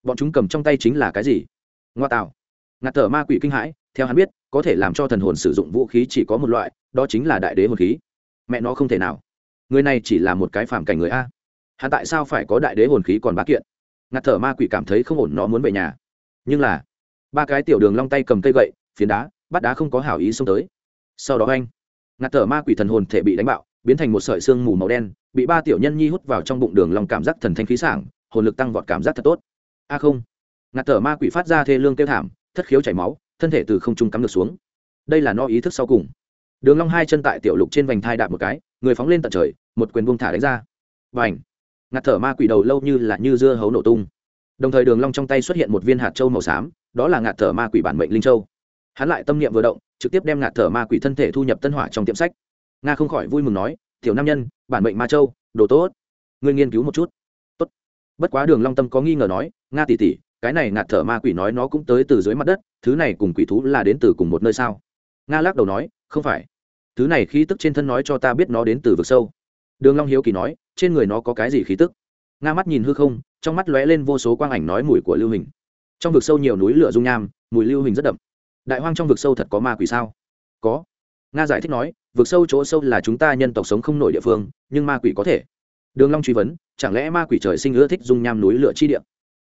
Bọn chúng cầm trong tay chính là cái gì? Ngoa tạo. Ngạt thở ma quỷ kinh hãi, theo hắn biết, có thể làm cho thần hồn sử dụng vũ khí chỉ có một loại, đó chính là đại đế hồn khí mẹ nó không thể nào. Người này chỉ là một cái phàm cảnh người a. Hắn tại sao phải có đại đế hồn khí còn bá kiện? Ngạt thở ma quỷ cảm thấy không ổn, nó muốn về nhà. Nhưng là, ba cái tiểu đường long tay cầm cây gậy, phiến đá, bắt đá không có hảo ý xông tới. Sau đó anh, ngạt thở ma quỷ thần hồn thể bị đánh bạo, biến thành một sợi xương mù màu đen, bị ba tiểu nhân nhi hút vào trong bụng đường long cảm giác thần thanh khí sảng, hồn lực tăng vọt cảm giác thật tốt. A không, ngạt thở ma quỷ phát ra thê lương kêu thảm, thất khiếu chảy máu, thân thể từ không trung cắm được xuống. Đây là no ý thức sau cùng đường long hai chân tại tiểu lục trên vành thai đạp một cái, người phóng lên tận trời, một quyền buông thả đánh ra. Vành! Ngạt thở ma quỷ đầu lâu như là như dưa hấu nổ tung. Đồng thời đường long trong tay xuất hiện một viên hạt châu màu xám, đó là ngạt thở ma quỷ bản mệnh linh châu. Hắn lại tâm niệm vừa động, trực tiếp đem ngạt thở ma quỷ thân thể thu nhập tân hỏa trong tiệm sách. Nga không khỏi vui mừng nói, tiểu nam nhân, bản mệnh ma châu, đồ tốt. Ngươi nghiên cứu một chút. Tốt. Bất quá đường long tâm có nghi ngờ nói, nga tỷ tỷ, cái này ngạt thở ma quỷ nói nó cũng tới từ dưới mặt đất, thứ này cùng quỷ thú là đến từ cùng một nơi sao? Nga lắc đầu nói, không phải thứ này khí tức trên thân nói cho ta biết nó đến từ vực sâu. Đường long hiếu kỳ nói, trên người nó có cái gì khí tức? Nga mắt nhìn hư không, trong mắt lóe lên vô số quang ảnh nói mùi của lưu hình. Trong vực sâu nhiều núi lửa dung nham, mùi lưu hình rất đậm. Đại hoang trong vực sâu thật có ma quỷ sao? Có. Nga giải thích nói, vực sâu chỗ sâu là chúng ta nhân tộc sống không nổi địa phương, nhưng ma quỷ có thể. Đường long truy vấn, chẳng lẽ ma quỷ trời sinh ưa thích dung nham núi lửa chi địa?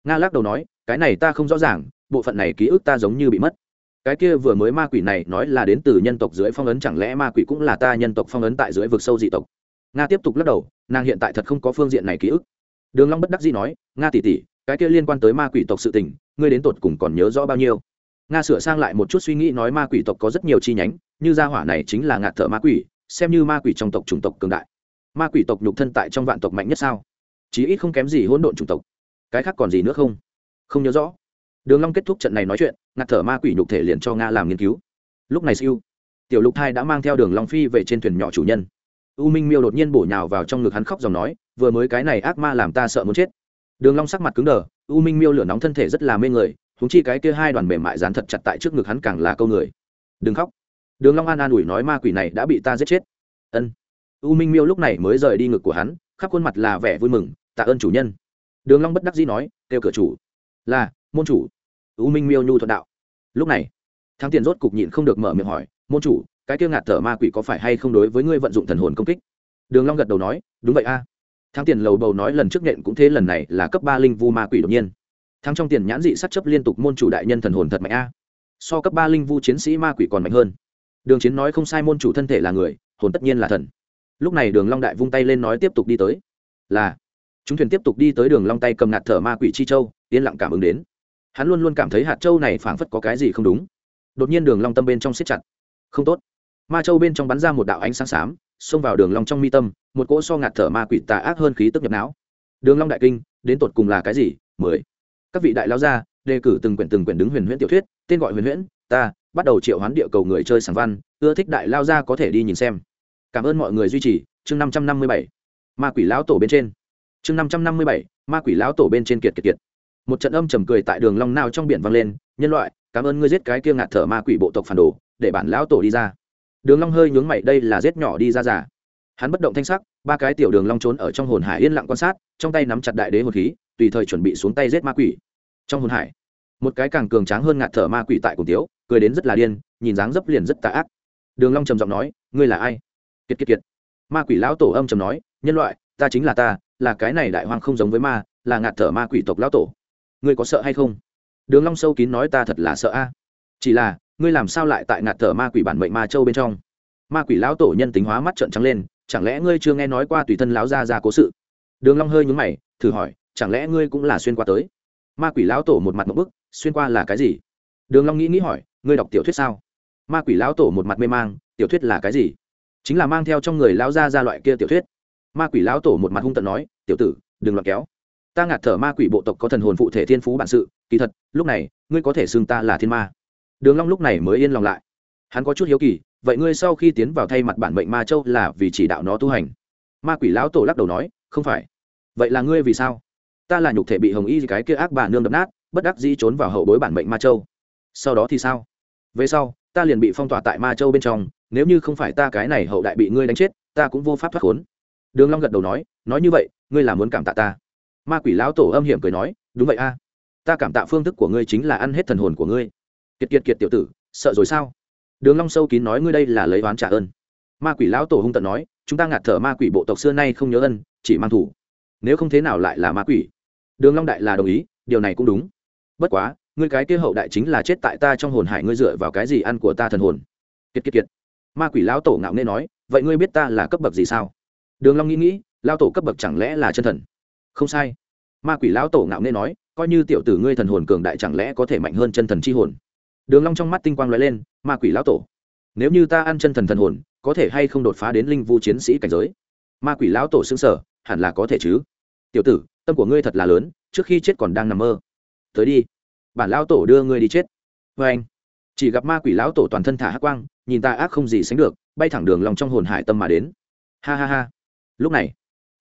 Nga lắc đầu nói, cái này ta không rõ ràng, bộ phận này ký ức ta giống như bị mất cái kia vừa mới ma quỷ này nói là đến từ nhân tộc dưới phong ấn, chẳng lẽ ma quỷ cũng là ta nhân tộc phong ấn tại dưới vực sâu dị tộc? Nga tiếp tục lắc đầu, nàng hiện tại thật không có phương diện này ký ức. Đường long bất đắc dĩ nói, nga tỷ tỷ, cái kia liên quan tới ma quỷ tộc sự tình, ngươi đến tột cùng còn nhớ rõ bao nhiêu? Nga sửa sang lại một chút suy nghĩ nói, ma quỷ tộc có rất nhiều chi nhánh, như gia hỏa này chính là ngạt thợ ma quỷ, xem như ma quỷ trong tộc chủng tộc cường đại. Ma quỷ tộc nhục thân tại trong vạn tộc mạnh nhất sao? Chí ít không kém gì hỗn độn chủng tộc. Cái khác còn gì nữa không? Không nhớ rõ đường long kết thúc trận này nói chuyện, ngạt thở ma quỷ nhục thể liền cho nga làm nghiên cứu. Lúc này siêu, tiểu lục thai đã mang theo đường long phi về trên thuyền nhỏ chủ nhân. U minh miêu đột nhiên bổ nhào vào trong ngực hắn khóc dòng nói, vừa mới cái này ác ma làm ta sợ muốn chết. Đường long sắc mặt cứng đờ, u minh miêu lửa nóng thân thể rất là mê người chúng chi cái kia hai đoàn mềm mại dán thật chặt tại trước ngực hắn càng là câu người. Đừng khóc. Đường long an an ủi nói, ma quỷ này đã bị ta giết chết. Ân. U minh miêu lúc này mới rời đi ngực của hắn, khắp khuôn mặt là vẻ vui mừng, tạ ơn chủ nhân. Đường long bất đắc dĩ nói, kêu cửa chủ. Là, môn chủ u minh miêu nhu thuận đạo. Lúc này, thắng tiền rốt cục nhịn không được mở miệng hỏi, môn chủ, cái kia ngạt thở ma quỷ có phải hay không đối với ngươi vận dụng thần hồn công kích? Đường long gật đầu nói, đúng vậy a. Thắng tiền lầu bầu nói lần trước nện cũng thế, lần này là cấp ba linh vu ma quỷ đột nhiên. Thắng trong tiền nhãn dị sát chấp liên tục, môn chủ đại nhân thần hồn thật mạnh a. So cấp ba linh vu chiến sĩ ma quỷ còn mạnh hơn. Đường chiến nói, không sai, môn chủ thân thể là người, hồn tất nhiên là thần. Lúc này đường long đại vung tay lên nói tiếp tục đi tới. Là. Chúng thuyền tiếp tục đi tới đường long tay cầm ngạt thở ma quỷ chi châu, yên lặng cảm ứng đến hắn luôn luôn cảm thấy hạt châu này phảng phất có cái gì không đúng. Đột nhiên đường long tâm bên trong siết chặt. Không tốt. Ma châu bên trong bắn ra một đạo ánh sáng xám, xông vào đường long trong mi tâm, một cỗ so ngạt thở ma quỷ tà ác hơn khí tức nhập não. Đường long đại kinh, đến tột cùng là cái gì? Mười. Các vị đại lão gia, đề cử từng quyển từng quyển đứng huyền huyễn tiểu thuyết, tên gọi huyền huyễn, ta, bắt đầu triệu hoán địa cầu người chơi sáng văn, ưa thích đại lao gia có thể đi nhìn xem. Cảm ơn mọi người duy trì, chương năm trăm năm mươi bảy. Ma quỷ lão tổ bên trên. Chương năm trăm năm mươi bảy, ma quỷ lão tổ bên trên kiệt kiệt kiệt một trận âm trầm cười tại đường long nao trong biển vang lên, nhân loại, cảm ơn ngươi giết cái kia ngạt thở ma quỷ bộ tộc phản đồ, để bản lão tổ đi ra. Đường long hơi nhướng mày, đây là giết nhỏ đi ra giả hắn bất động thanh sắc, ba cái tiểu đường long trốn ở trong hồn hải yên lặng quan sát, trong tay nắm chặt đại đế hồn khí, tùy thời chuẩn bị xuống tay giết ma quỷ. Trong hồn hải, một cái càng cường tráng hơn ngạt thở ma quỷ tại cùng tiếu cười đến rất là điên, nhìn dáng dấp liền rất tà ác. Đường long trầm giọng nói, ngươi là ai? Kiệt kiệt kiệt. Ma quỷ lão tổ âm trầm nói, nhân loại, ta chính là ta, là cái này đại hoang không giống với ma, là ngạt thở ma quỷ tộc lão tổ ngươi có sợ hay không? Đường long sâu kín nói ta thật là sợ a. Chỉ là, ngươi làm sao lại tại ngạt thở ma quỷ bản mệnh ma châu bên trong? Ma quỷ lão tổ nhân tính hóa mắt trợn trắng lên, chẳng lẽ ngươi chưa nghe nói qua tùy thân lão gia gia cố sự? Đường long hơi nhướng mày, thử hỏi, chẳng lẽ ngươi cũng là xuyên qua tới? Ma quỷ lão tổ một mặt một bức, xuyên qua là cái gì? Đường long nghĩ nghĩ hỏi, ngươi đọc tiểu thuyết sao? Ma quỷ lão tổ một mặt mê mang, tiểu thuyết là cái gì? Chính là mang theo trong người lão gia gia loại kia tiểu thuyết. Ma quỷ lão tổ một mặt hung tợn nói, tiểu tử, đừng loạn kéo ta ngạt thở ma quỷ bộ tộc có thần hồn phụ thể thiên phú bản sự, kỳ thật, lúc này, ngươi có thể xưng ta là thiên ma. Đường long lúc này mới yên lòng lại. Hắn có chút hiếu kỳ, vậy ngươi sau khi tiến vào thay mặt bản mệnh ma châu là vì chỉ đạo nó tu hành? Ma quỷ lão tổ lắc đầu nói, không phải. Vậy là ngươi vì sao? Ta là nhục thể bị hồng y cái kia ác bà nương đập nát, bất đắc dĩ trốn vào hậu bối bản mệnh ma châu. Sau đó thì sao? Về sau, ta liền bị phong tỏa tại ma châu bên trong, nếu như không phải ta cái này hậu đại bị ngươi đánh chết, ta cũng vô pháp thoát khốn. Đường long gật đầu nói nói như vậy, ngươi là muốn cảm tạ ta ma quỷ lão tổ âm hiểm cười nói, đúng vậy a, ta cảm tạ phương thức của ngươi chính là ăn hết thần hồn của ngươi. Kiệt kiệt kiệt tiểu tử, sợ rồi sao? Đường long sâu kín nói, ngươi đây là lấy oán trả ơn. Ma quỷ lão tổ hung tận nói, chúng ta ngạt thở ma quỷ bộ tộc xưa nay không nhớ ân, chỉ mang thủ. Nếu không thế nào lại là ma quỷ? Đường long đại là đồng ý, điều này cũng đúng. Bất quá, ngươi cái kia hậu đại chính là chết tại ta trong hồn hải, ngươi dựa vào cái gì ăn của ta thần hồn? Kiệt kiệt kiệt. Ma quỷ lão tổ ngạo nghễ nói, vậy ngươi biết ta là cấp bậc gì sao? Đường long nghĩ nghĩ, lão tổ cấp bậc chẳng lẽ là chân thần? Không sai. Ma quỷ lão tổ ngạo nghê nói, coi như tiểu tử ngươi thần hồn cường đại chẳng lẽ có thể mạnh hơn chân thần chi hồn? Đường long trong mắt tinh quang lóe lên, ma quỷ lão tổ, nếu như ta ăn chân thần thần hồn, có thể hay không đột phá đến linh vu chiến sĩ cảnh giới? Ma quỷ lão tổ xứng sở hẳn là có thể chứ. Tiểu tử, tâm của ngươi thật là lớn, trước khi chết còn đang nằm mơ. Tới đi. Bản lão tổ đưa ngươi đi chết. Với anh, chỉ gặp ma quỷ lão tổ toàn thân thả hắc quang, nhìn ta ác không gì sánh được, bay thẳng đường lòng trong hồn hải tâm mà đến. Ha ha ha. Lúc này,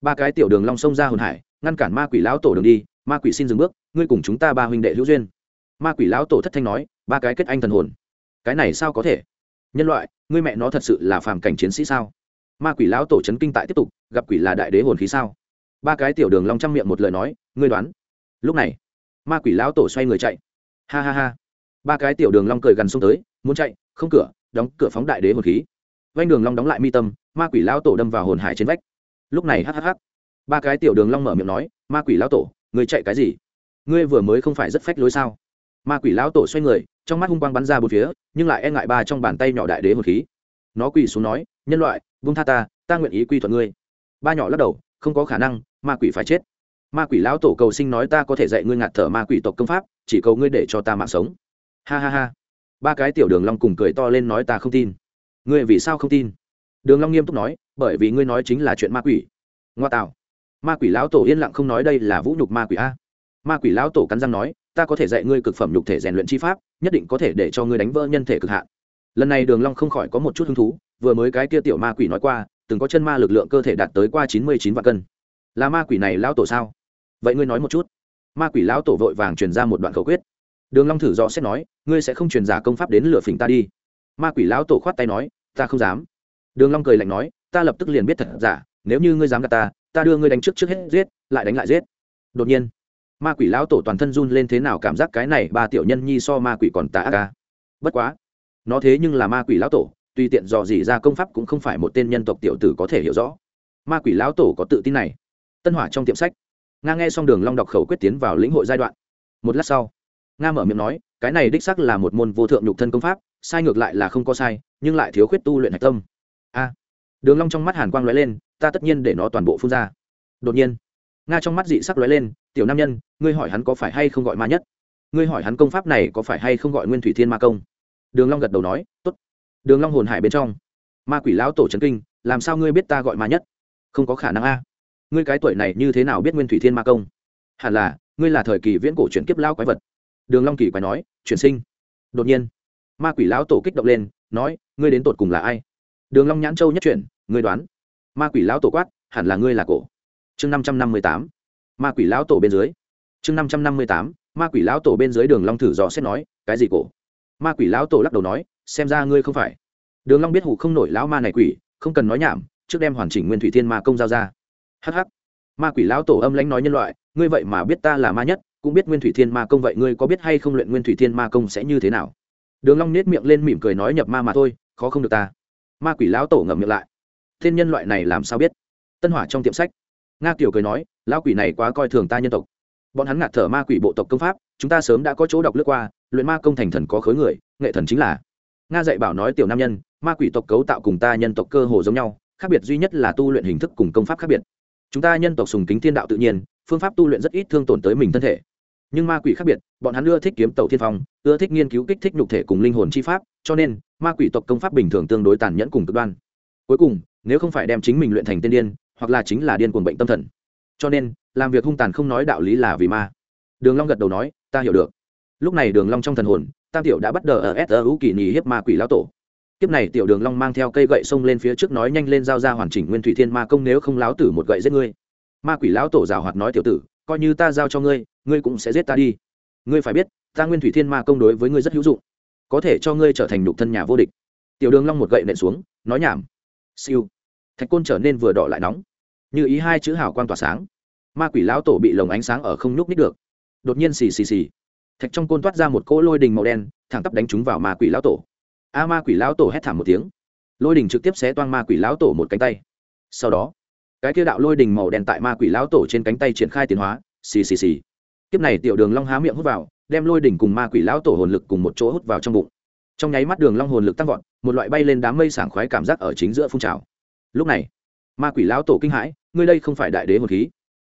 ba cái tiểu đường long xông ra hồn hải ngăn cản ma quỷ lão tổ đường đi, ma quỷ xin dừng bước, ngươi cùng chúng ta ba huynh đệ hữu duyên. Ma quỷ lão tổ thất thanh nói, ba cái kết anh thần hồn. Cái này sao có thể? Nhân loại, ngươi mẹ nó thật sự là phàm cảnh chiến sĩ sao? Ma quỷ lão tổ chấn kinh tại tiếp tục, gặp quỷ là đại đế hồn khí sao? Ba cái tiểu đường long trăm miệng một lời nói, ngươi đoán. Lúc này, ma quỷ lão tổ xoay người chạy. Ha ha ha. Ba cái tiểu đường long cười gần xông tới, muốn chạy, không cửa, đóng cửa phóng đại đế hồn khí. Vanh đường long đóng lại mi tâm, ma quỷ lão tổ đâm vào hồn hải trên vách. Lúc này hhh ba cái tiểu đường long mở miệng nói, ma quỷ lão tổ, ngươi chạy cái gì? Ngươi vừa mới không phải rất phách lối sao? Ma quỷ lão tổ xoay người, trong mắt hung quang bắn ra bốn phía, nhưng lại e ngại ba trong bàn tay nhỏ đại đế hồn khí. Nó quỳ xuống nói, nhân loại vung tha ta ta nguyện ý quy thuận ngươi. Ba nhỏ lắc đầu, không có khả năng, ma quỷ phải chết. Ma quỷ lão tổ cầu sinh nói, ta có thể dạy ngươi ngạt thở ma quỷ tộc công pháp, chỉ cầu ngươi để cho ta mạng sống. Ha ha ha. Ba cái tiểu đường long cùng cười to lên nói, ta không tin. Ngươi vì sao không tin? Đường long nghiêm túc nói, bởi vì ngươi nói chính là chuyện ma quỷ. Ngoa tạo ma quỷ lão tổ yên lặng không nói đây là vũ nhục ma quỷ a. Ma quỷ lão tổ cắn răng nói, ta có thể dạy ngươi cực phẩm nhục thể rèn luyện chi pháp, nhất định có thể để cho ngươi đánh vỡ nhân thể cực hạn. Lần này đường long không khỏi có một chút hứng thú, vừa mới cái kia tiểu ma quỷ nói qua, từng có chân ma lực lượng cơ thể đạt tới qua chín mươi chín vạn cân. Là ma quỷ này lão tổ sao? Vậy ngươi nói một chút. Ma quỷ lão tổ vội vàng truyền ra một đoạn khẩu quyết. Đường long thử rõ xét nói, ngươi sẽ không truyền giả công pháp đến lửa phỉnh ta đi. Ma quỷ lão tổ khoát tay nói, ta không dám. Đường long cười lạnh nói, ta lập tức liền biết thật giả, nếu như ngươi dám gạt ta ta đưa ngươi đánh trước trước hết giết, lại đánh lại giết. Đột nhiên, ma quỷ lão tổ toàn thân run lên thế nào cảm giác cái này ba tiểu nhân nhi so ma quỷ còn tà ác ca bất quá, nó thế nhưng là ma quỷ lão tổ tuy tiện dò dỉ ra công pháp cũng không phải một tên nhân tộc tiểu tử có thể hiểu rõ. Ma quỷ lão tổ có tự tin này. Tân hỏa trong tiệm sách, nga nghe xong đường long đọc khẩu quyết tiến vào lĩnh hội giai đoạn. Một lát sau, nga mở miệng nói, cái này đích xác là một môn vô thượng nhục thân công pháp, sai ngược lại là không có sai, nhưng lại thiếu khuyết tu luyện hạch tâm. A đường long trong mắt hàn quang lóe lên ta tất nhiên để nó toàn bộ phun ra. Đột nhiên, nga trong mắt dị sắc lóe lên, tiểu nam nhân, ngươi hỏi hắn có phải hay không gọi ma nhất? Ngươi hỏi hắn công pháp này có phải hay không gọi nguyên thủy thiên ma công? Đường long gật đầu nói, tốt. Đường long hồn hải bên trong, ma quỷ lão tổ chấn kinh, làm sao ngươi biết ta gọi ma nhất? Không có khả năng a. Ngươi cái tuổi này như thế nào biết nguyên thủy thiên ma công? Hẳn là, ngươi là thời kỳ viễn cổ chuyển kiếp lao quái vật. Đường long kỳ quái nói, chuyển sinh. Đột nhiên, ma quỷ lão tổ kích động lên, nói, ngươi đến tột cùng là ai? Đường long nhãn châu nhất chuyển, ngươi đoán ma quỷ lão tổ quát, hẳn là ngươi là cổ. Chương năm trăm năm mươi tám, ma quỷ lão tổ bên dưới. Chương năm trăm năm mươi tám, ma quỷ lão tổ bên dưới đường long thử dò xét nói, cái gì cổ? Ma quỷ lão tổ lắc đầu nói, xem ra ngươi không phải. Đường long biết hủ không nổi lão ma này quỷ, không cần nói nhảm, trước đem hoàn chỉnh nguyên thủy thiên ma công giao ra. Hắc hắc. Ma quỷ lão tổ âm lãnh nói nhân loại, ngươi vậy mà biết ta là ma nhất, cũng biết nguyên thủy thiên ma công vậy ngươi có biết hay không luyện nguyên thủy thiên ma công sẽ như thế nào? Đường long nết miệng lên mỉm cười nói nhập ma mà thôi, khó không được ta. Ma quỷ lão tổ ngậm miệng lại thiên nhân loại này làm sao biết? Tân hỏa trong tiệm sách. Nga kiều cười nói, lão quỷ này quá coi thường ta nhân tộc. Bọn hắn ngạt thở ma quỷ bộ tộc công pháp, chúng ta sớm đã có chỗ đọc lướt qua, luyện ma công thành thần có khối người, nghệ thần chính là. Nga dạy bảo nói tiểu nam nhân, ma quỷ tộc cấu tạo cùng ta nhân tộc cơ hồ giống nhau, khác biệt duy nhất là tu luyện hình thức cùng công pháp khác biệt. Chúng ta nhân tộc sùng kính thiên đạo tự nhiên, phương pháp tu luyện rất ít thương tổn tới mình thân thể. Nhưng ma quỷ khác biệt, bọn hắn ưa thích kiếm tàu thiên phong, ưa thích nghiên cứu kích thích nhục thể cùng linh hồn chi pháp, cho nên, ma quỷ tộc công pháp bình thường tương đối tàn nhẫn cùng cực đoan. Cuối cùng nếu không phải đem chính mình luyện thành tiên điên, hoặc là chính là điên cuồng bệnh tâm thần. Cho nên, làm việc hung tàn không nói đạo lý là vì ma. Đường long gật đầu nói, ta hiểu được. Lúc này đường long trong thần hồn, tam tiểu đã bắt đầu ở su kỳ nhì hiếp ma quỷ lão tổ. Kiếp này tiểu đường long mang theo cây gậy xông lên phía trước nói nhanh lên giao ra hoàn chỉnh nguyên thủy thiên ma công nếu không láo tử một gậy giết ngươi. Ma quỷ lão tổ rào hoạt nói, tiểu tử, coi như ta giao cho ngươi ngươi cũng sẽ giết ta đi. Ngươi phải biết, ta nguyên thủy thiên ma công đối với ngươi rất hữu dụng, có thể cho ngươi trở thành nhục thân nhà vô địch. Tiểu đường long một gậy nện xuống, nói nhảm. Siêu thạch côn trở nên vừa đỏ lại nóng. Như ý hai chữ hào quang tỏa sáng. Ma quỷ lão tổ bị lồng ánh sáng ở không nhúc nít được. Đột nhiên xì xì xì. Thạch trong côn toát ra một cỗ lôi đình màu đen, thẳng tắp đánh trúng vào ma quỷ lão tổ. A ma quỷ lão tổ hét thảm một tiếng. Lôi đình trực tiếp xé toang ma quỷ lão tổ một cánh tay. Sau đó, cái kia đạo lôi đình màu đen tại ma quỷ lão tổ trên cánh tay triển khai tiến hóa, xì xì xì. Kiếp này tiểu đường long há miệng hút vào, đem lôi đỉnh cùng ma quỷ lão tổ hồn lực cùng một chỗ hút vào trong bụng. Trong nháy mắt đường long hồn lực tăng vọt, một loại bay lên đám mây sảng khoái cảm giác ở chính giữa phun trào lúc này, ma quỷ lão tổ kinh hãi, ngươi đây không phải đại đế hồn khí.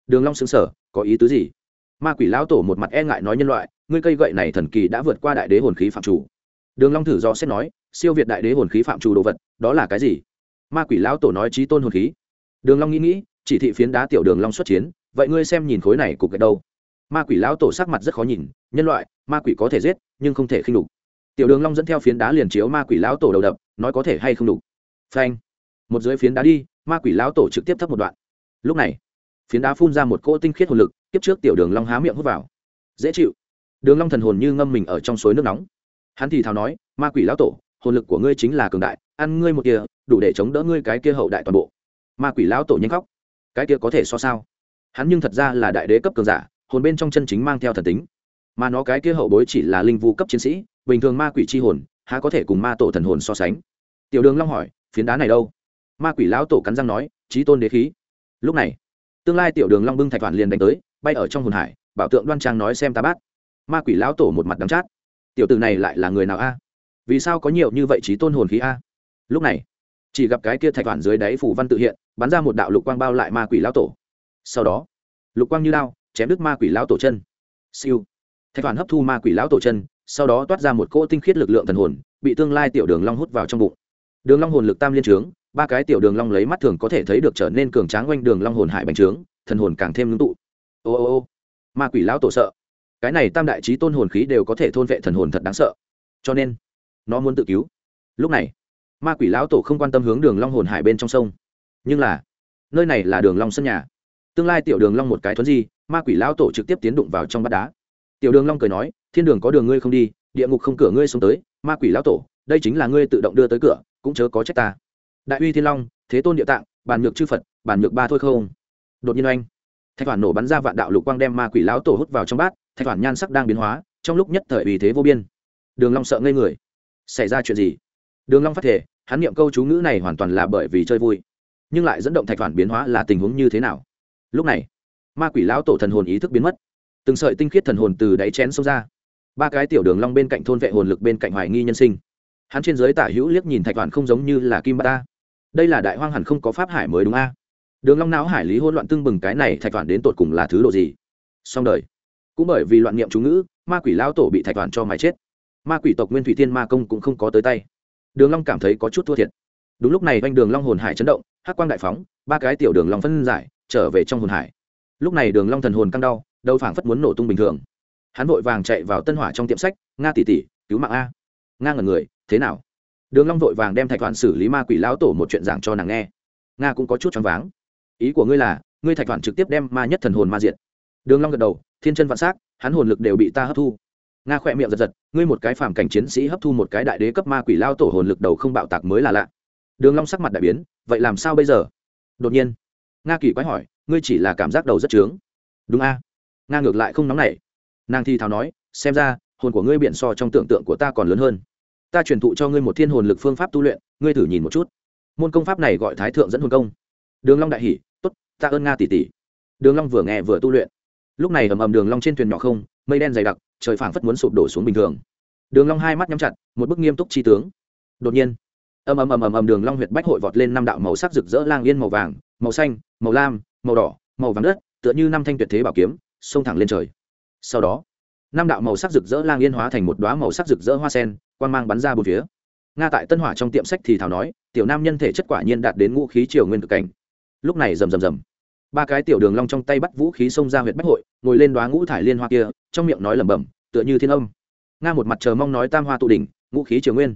Đường long sững sờ, có ý tứ gì? Ma quỷ lão tổ một mặt e ngại nói nhân loại, ngươi cây gậy này thần kỳ đã vượt qua đại đế hồn khí phạm chủ. Đường long thử do xét nói, siêu việt đại đế hồn khí phạm chủ đồ vật, đó là cái gì? Ma quỷ lão tổ nói trí tôn hồn khí. Đường long nghĩ nghĩ, chỉ thị phiến đá tiểu đường long xuất chiến, vậy ngươi xem nhìn khối này cục gạch đâu? Ma quỷ lão tổ sắc mặt rất khó nhìn, nhân loại, ma quỷ có thể giết, nhưng không thể khinh đục tiểu đường long dẫn theo phiến đá liền chiếu ma quỷ lão tổ đầu đập, nói có thể hay không đục phanh một dưới phiến đá đi, ma quỷ lão tổ trực tiếp thấp một đoạn. Lúc này, phiến đá phun ra một cỗ tinh khiết hồn lực tiếp trước tiểu đường long há miệng hút vào. Dễ chịu. Đường long thần hồn như ngâm mình ở trong suối nước nóng. Hắn thì thào nói, ma quỷ lão tổ, hồn lực của ngươi chính là cường đại, ăn ngươi một kia, đủ để chống đỡ ngươi cái kia hậu đại toàn bộ. Ma quỷ lão tổ nhanh khóc. Cái kia có thể so sao? Hắn nhưng thật ra là đại đế cấp cường giả, hồn bên trong chân chính mang theo thần tính. Mà nó cái kia hậu bối chỉ là linh vu cấp chiến sĩ, bình thường ma quỷ chi hồn, há có thể cùng ma tổ thần hồn so sánh? Tiểu đường long hỏi, phiến đá này đâu? Ma quỷ lão tổ cắn răng nói trí tôn đế khí. Lúc này, tương lai tiểu đường long bưng thạch toàn liền đánh tới, bay ở trong hồn hải, bảo tượng đoan trang nói xem ta bát. Ma quỷ lão tổ một mặt đắng chát. Tiểu tử này lại là người nào a? Vì sao có nhiều như vậy trí tôn hồn khí a? Lúc này, chỉ gặp cái kia thạch toàn dưới đáy phủ văn tự hiện, bắn ra một đạo lục quang bao lại ma quỷ lão tổ. Sau đó, lục quang như lao chém đứt ma quỷ lão tổ chân. Siêu. Thạch toàn hấp thu ma quỷ lão tổ chân, sau đó toát ra một cỗ tinh khiết lực lượng thần hồn, bị tương lai tiểu đường long hút vào trong bụng. Đường long hồn lực tam liên trướng ba cái tiểu đường long lấy mắt thường có thể thấy được trở nên cường tráng quanh đường long hồn hải bành trướng thần hồn càng thêm ngưng tụ. Ô ô ô ma quỷ lão tổ sợ. Cái này tam đại trí tôn hồn khí đều có thể thôn vệ thần hồn thật đáng sợ. Cho nên nó muốn tự cứu. Lúc này ma quỷ lão tổ không quan tâm hướng đường long hồn hải bên trong sông. Nhưng là nơi này là đường long sân nhà. Tương lai tiểu đường long một cái thuấn gì, ma quỷ lão tổ trực tiếp tiến đụng vào trong bát đá. Tiểu đường long cười nói thiên đường có đường ngươi không đi địa ngục không cửa ngươi xuống tới ma quỷ lão tổ đây chính là ngươi tự động đưa tới cửa cũng chớ có trách ta đại uy thiên long, thế tôn địa tạng bàn nhược chư phật bàn nhược ba thôi không? Đột nhiên oanh, thạch hoàn nổ bắn ra vạn đạo lục quang đem ma quỷ lão tổ hút vào trong bát, thạch hoàn nhan sắc đang biến hóa, trong lúc nhất thời vì thế vô biên. Đường long sợ ngây người. Xảy ra chuyện gì? Đường long phát thể, hắn niệm câu chú ngữ này hoàn toàn là bởi vì chơi vui, nhưng lại dẫn động thạch hoàn biến hóa là tình huống như thế nào? Lúc này, ma quỷ lão tổ thần hồn ý thức biến mất. Từng sợi tinh khiết thần hồn từ đáy chén xông ra. Ba cái tiểu đường long bên cạnh thôn vệ hồn lực bên cạnh hoài nghi nhân sinh. Hắn trên dưới tả hữu liếc nhìn thạch hoàn không giống như là kim ba ta đây là đại hoang hẳn không có pháp hải mới đúng a. Đường long não hải lý hỗn loạn tương bừng cái này thạch hoàn đến tột cùng là thứ độ gì? Xong đời. Cũng bởi vì loạn niệm chú ngữ, ma quỷ lão tổ bị thạch hoàn cho mái chết. Ma quỷ tộc nguyên thủy thiên ma công cũng không có tới tay. Đường long cảm thấy có chút thua thiệt. Đúng lúc này anh đường long hồn hải chấn động, hắc quang đại phóng, ba cái tiểu đường long phân giải, trở về trong hồn hải. Lúc này đường long thần hồn căng đau, đầu phảng phất muốn nổ tung bình thường. Hắn vội vàng chạy vào tân hỏa trong tiệm sách, nga tỷ tỷ, cứu mạng a. Nga ngẩn người, thế nào? Đường long vội vàng đem thạch hoàn xử lý ma quỷ lão tổ một chuyện giảng cho nàng nghe. Nga cũng có chút choáng váng. Ý của ngươi là, ngươi thạch hoàn trực tiếp đem ma nhất thần hồn ma diệt. Đường long gật đầu, thiên chân vạn sắc, hắn hồn lực đều bị ta hấp thu. Nga khoe miệng giật giật, ngươi một cái phàm cảnh chiến sĩ hấp thu một cái đại đế cấp ma quỷ lao tổ hồn lực đầu không bạo tạc mới là lạ. Đường long sắc mặt đại biến, vậy làm sao bây giờ? Đột nhiên, nga kỳ quái hỏi, ngươi chỉ là cảm giác đầu rất trướng. Đúng a. Nga ngược lại không nóng nảy. Nàng thi thào nói, xem ra, hồn của ngươi biển so trong tưởng tượng của ta còn lớn hơn ta truyền thụ cho ngươi một thiên hồn lực phương pháp tu luyện, ngươi thử nhìn một chút. Môn công pháp này gọi thái thượng dẫn hồn công. Đường long đại hỉ, tốt, ta ơn nga tỷ tỷ. Đường long vừa nghe vừa tu luyện. Lúc này ầm ầm đường long trên thuyền nhỏ không, mây đen dày đặc, trời phảng phất muốn sụp đổ xuống bình thường. Đường long hai mắt nhắm chặt, một bức nghiêm túc chi tướng. Đột nhiên, ầm ầm ầm ầm ầm đường long huyệt bách hội vọt lên năm đạo màu sắc rực rỡ lang yên màu vàng, màu xanh, màu lam, màu đỏ, màu vàng đất, tựa như năm thanh tuyệt thế bảo kiếm, xông thẳng lên trời. Sau đó năm đạo màu sắc rực rỡ lang yên hóa thành một đóa màu sắc rực rỡ hoa sen, quang mang bắn ra bốn phía. Nga tại tân hỏa trong tiệm sách thì thảo nói, tiểu nam nhân thể chất quả nhiên đạt đến ngũ khí triều nguyên cực cảnh. Lúc này rầm rầm rầm. Ba cái tiểu đường long trong tay bắt vũ khí xông ra huyệt bách hội, ngồi lên đóa ngũ thải liên hoa kia, trong miệng nói lẩm bẩm, tựa như thiên âm. Nga một mặt chờ mong nói tam hoa tụ đỉnh, ngũ khí triều nguyên.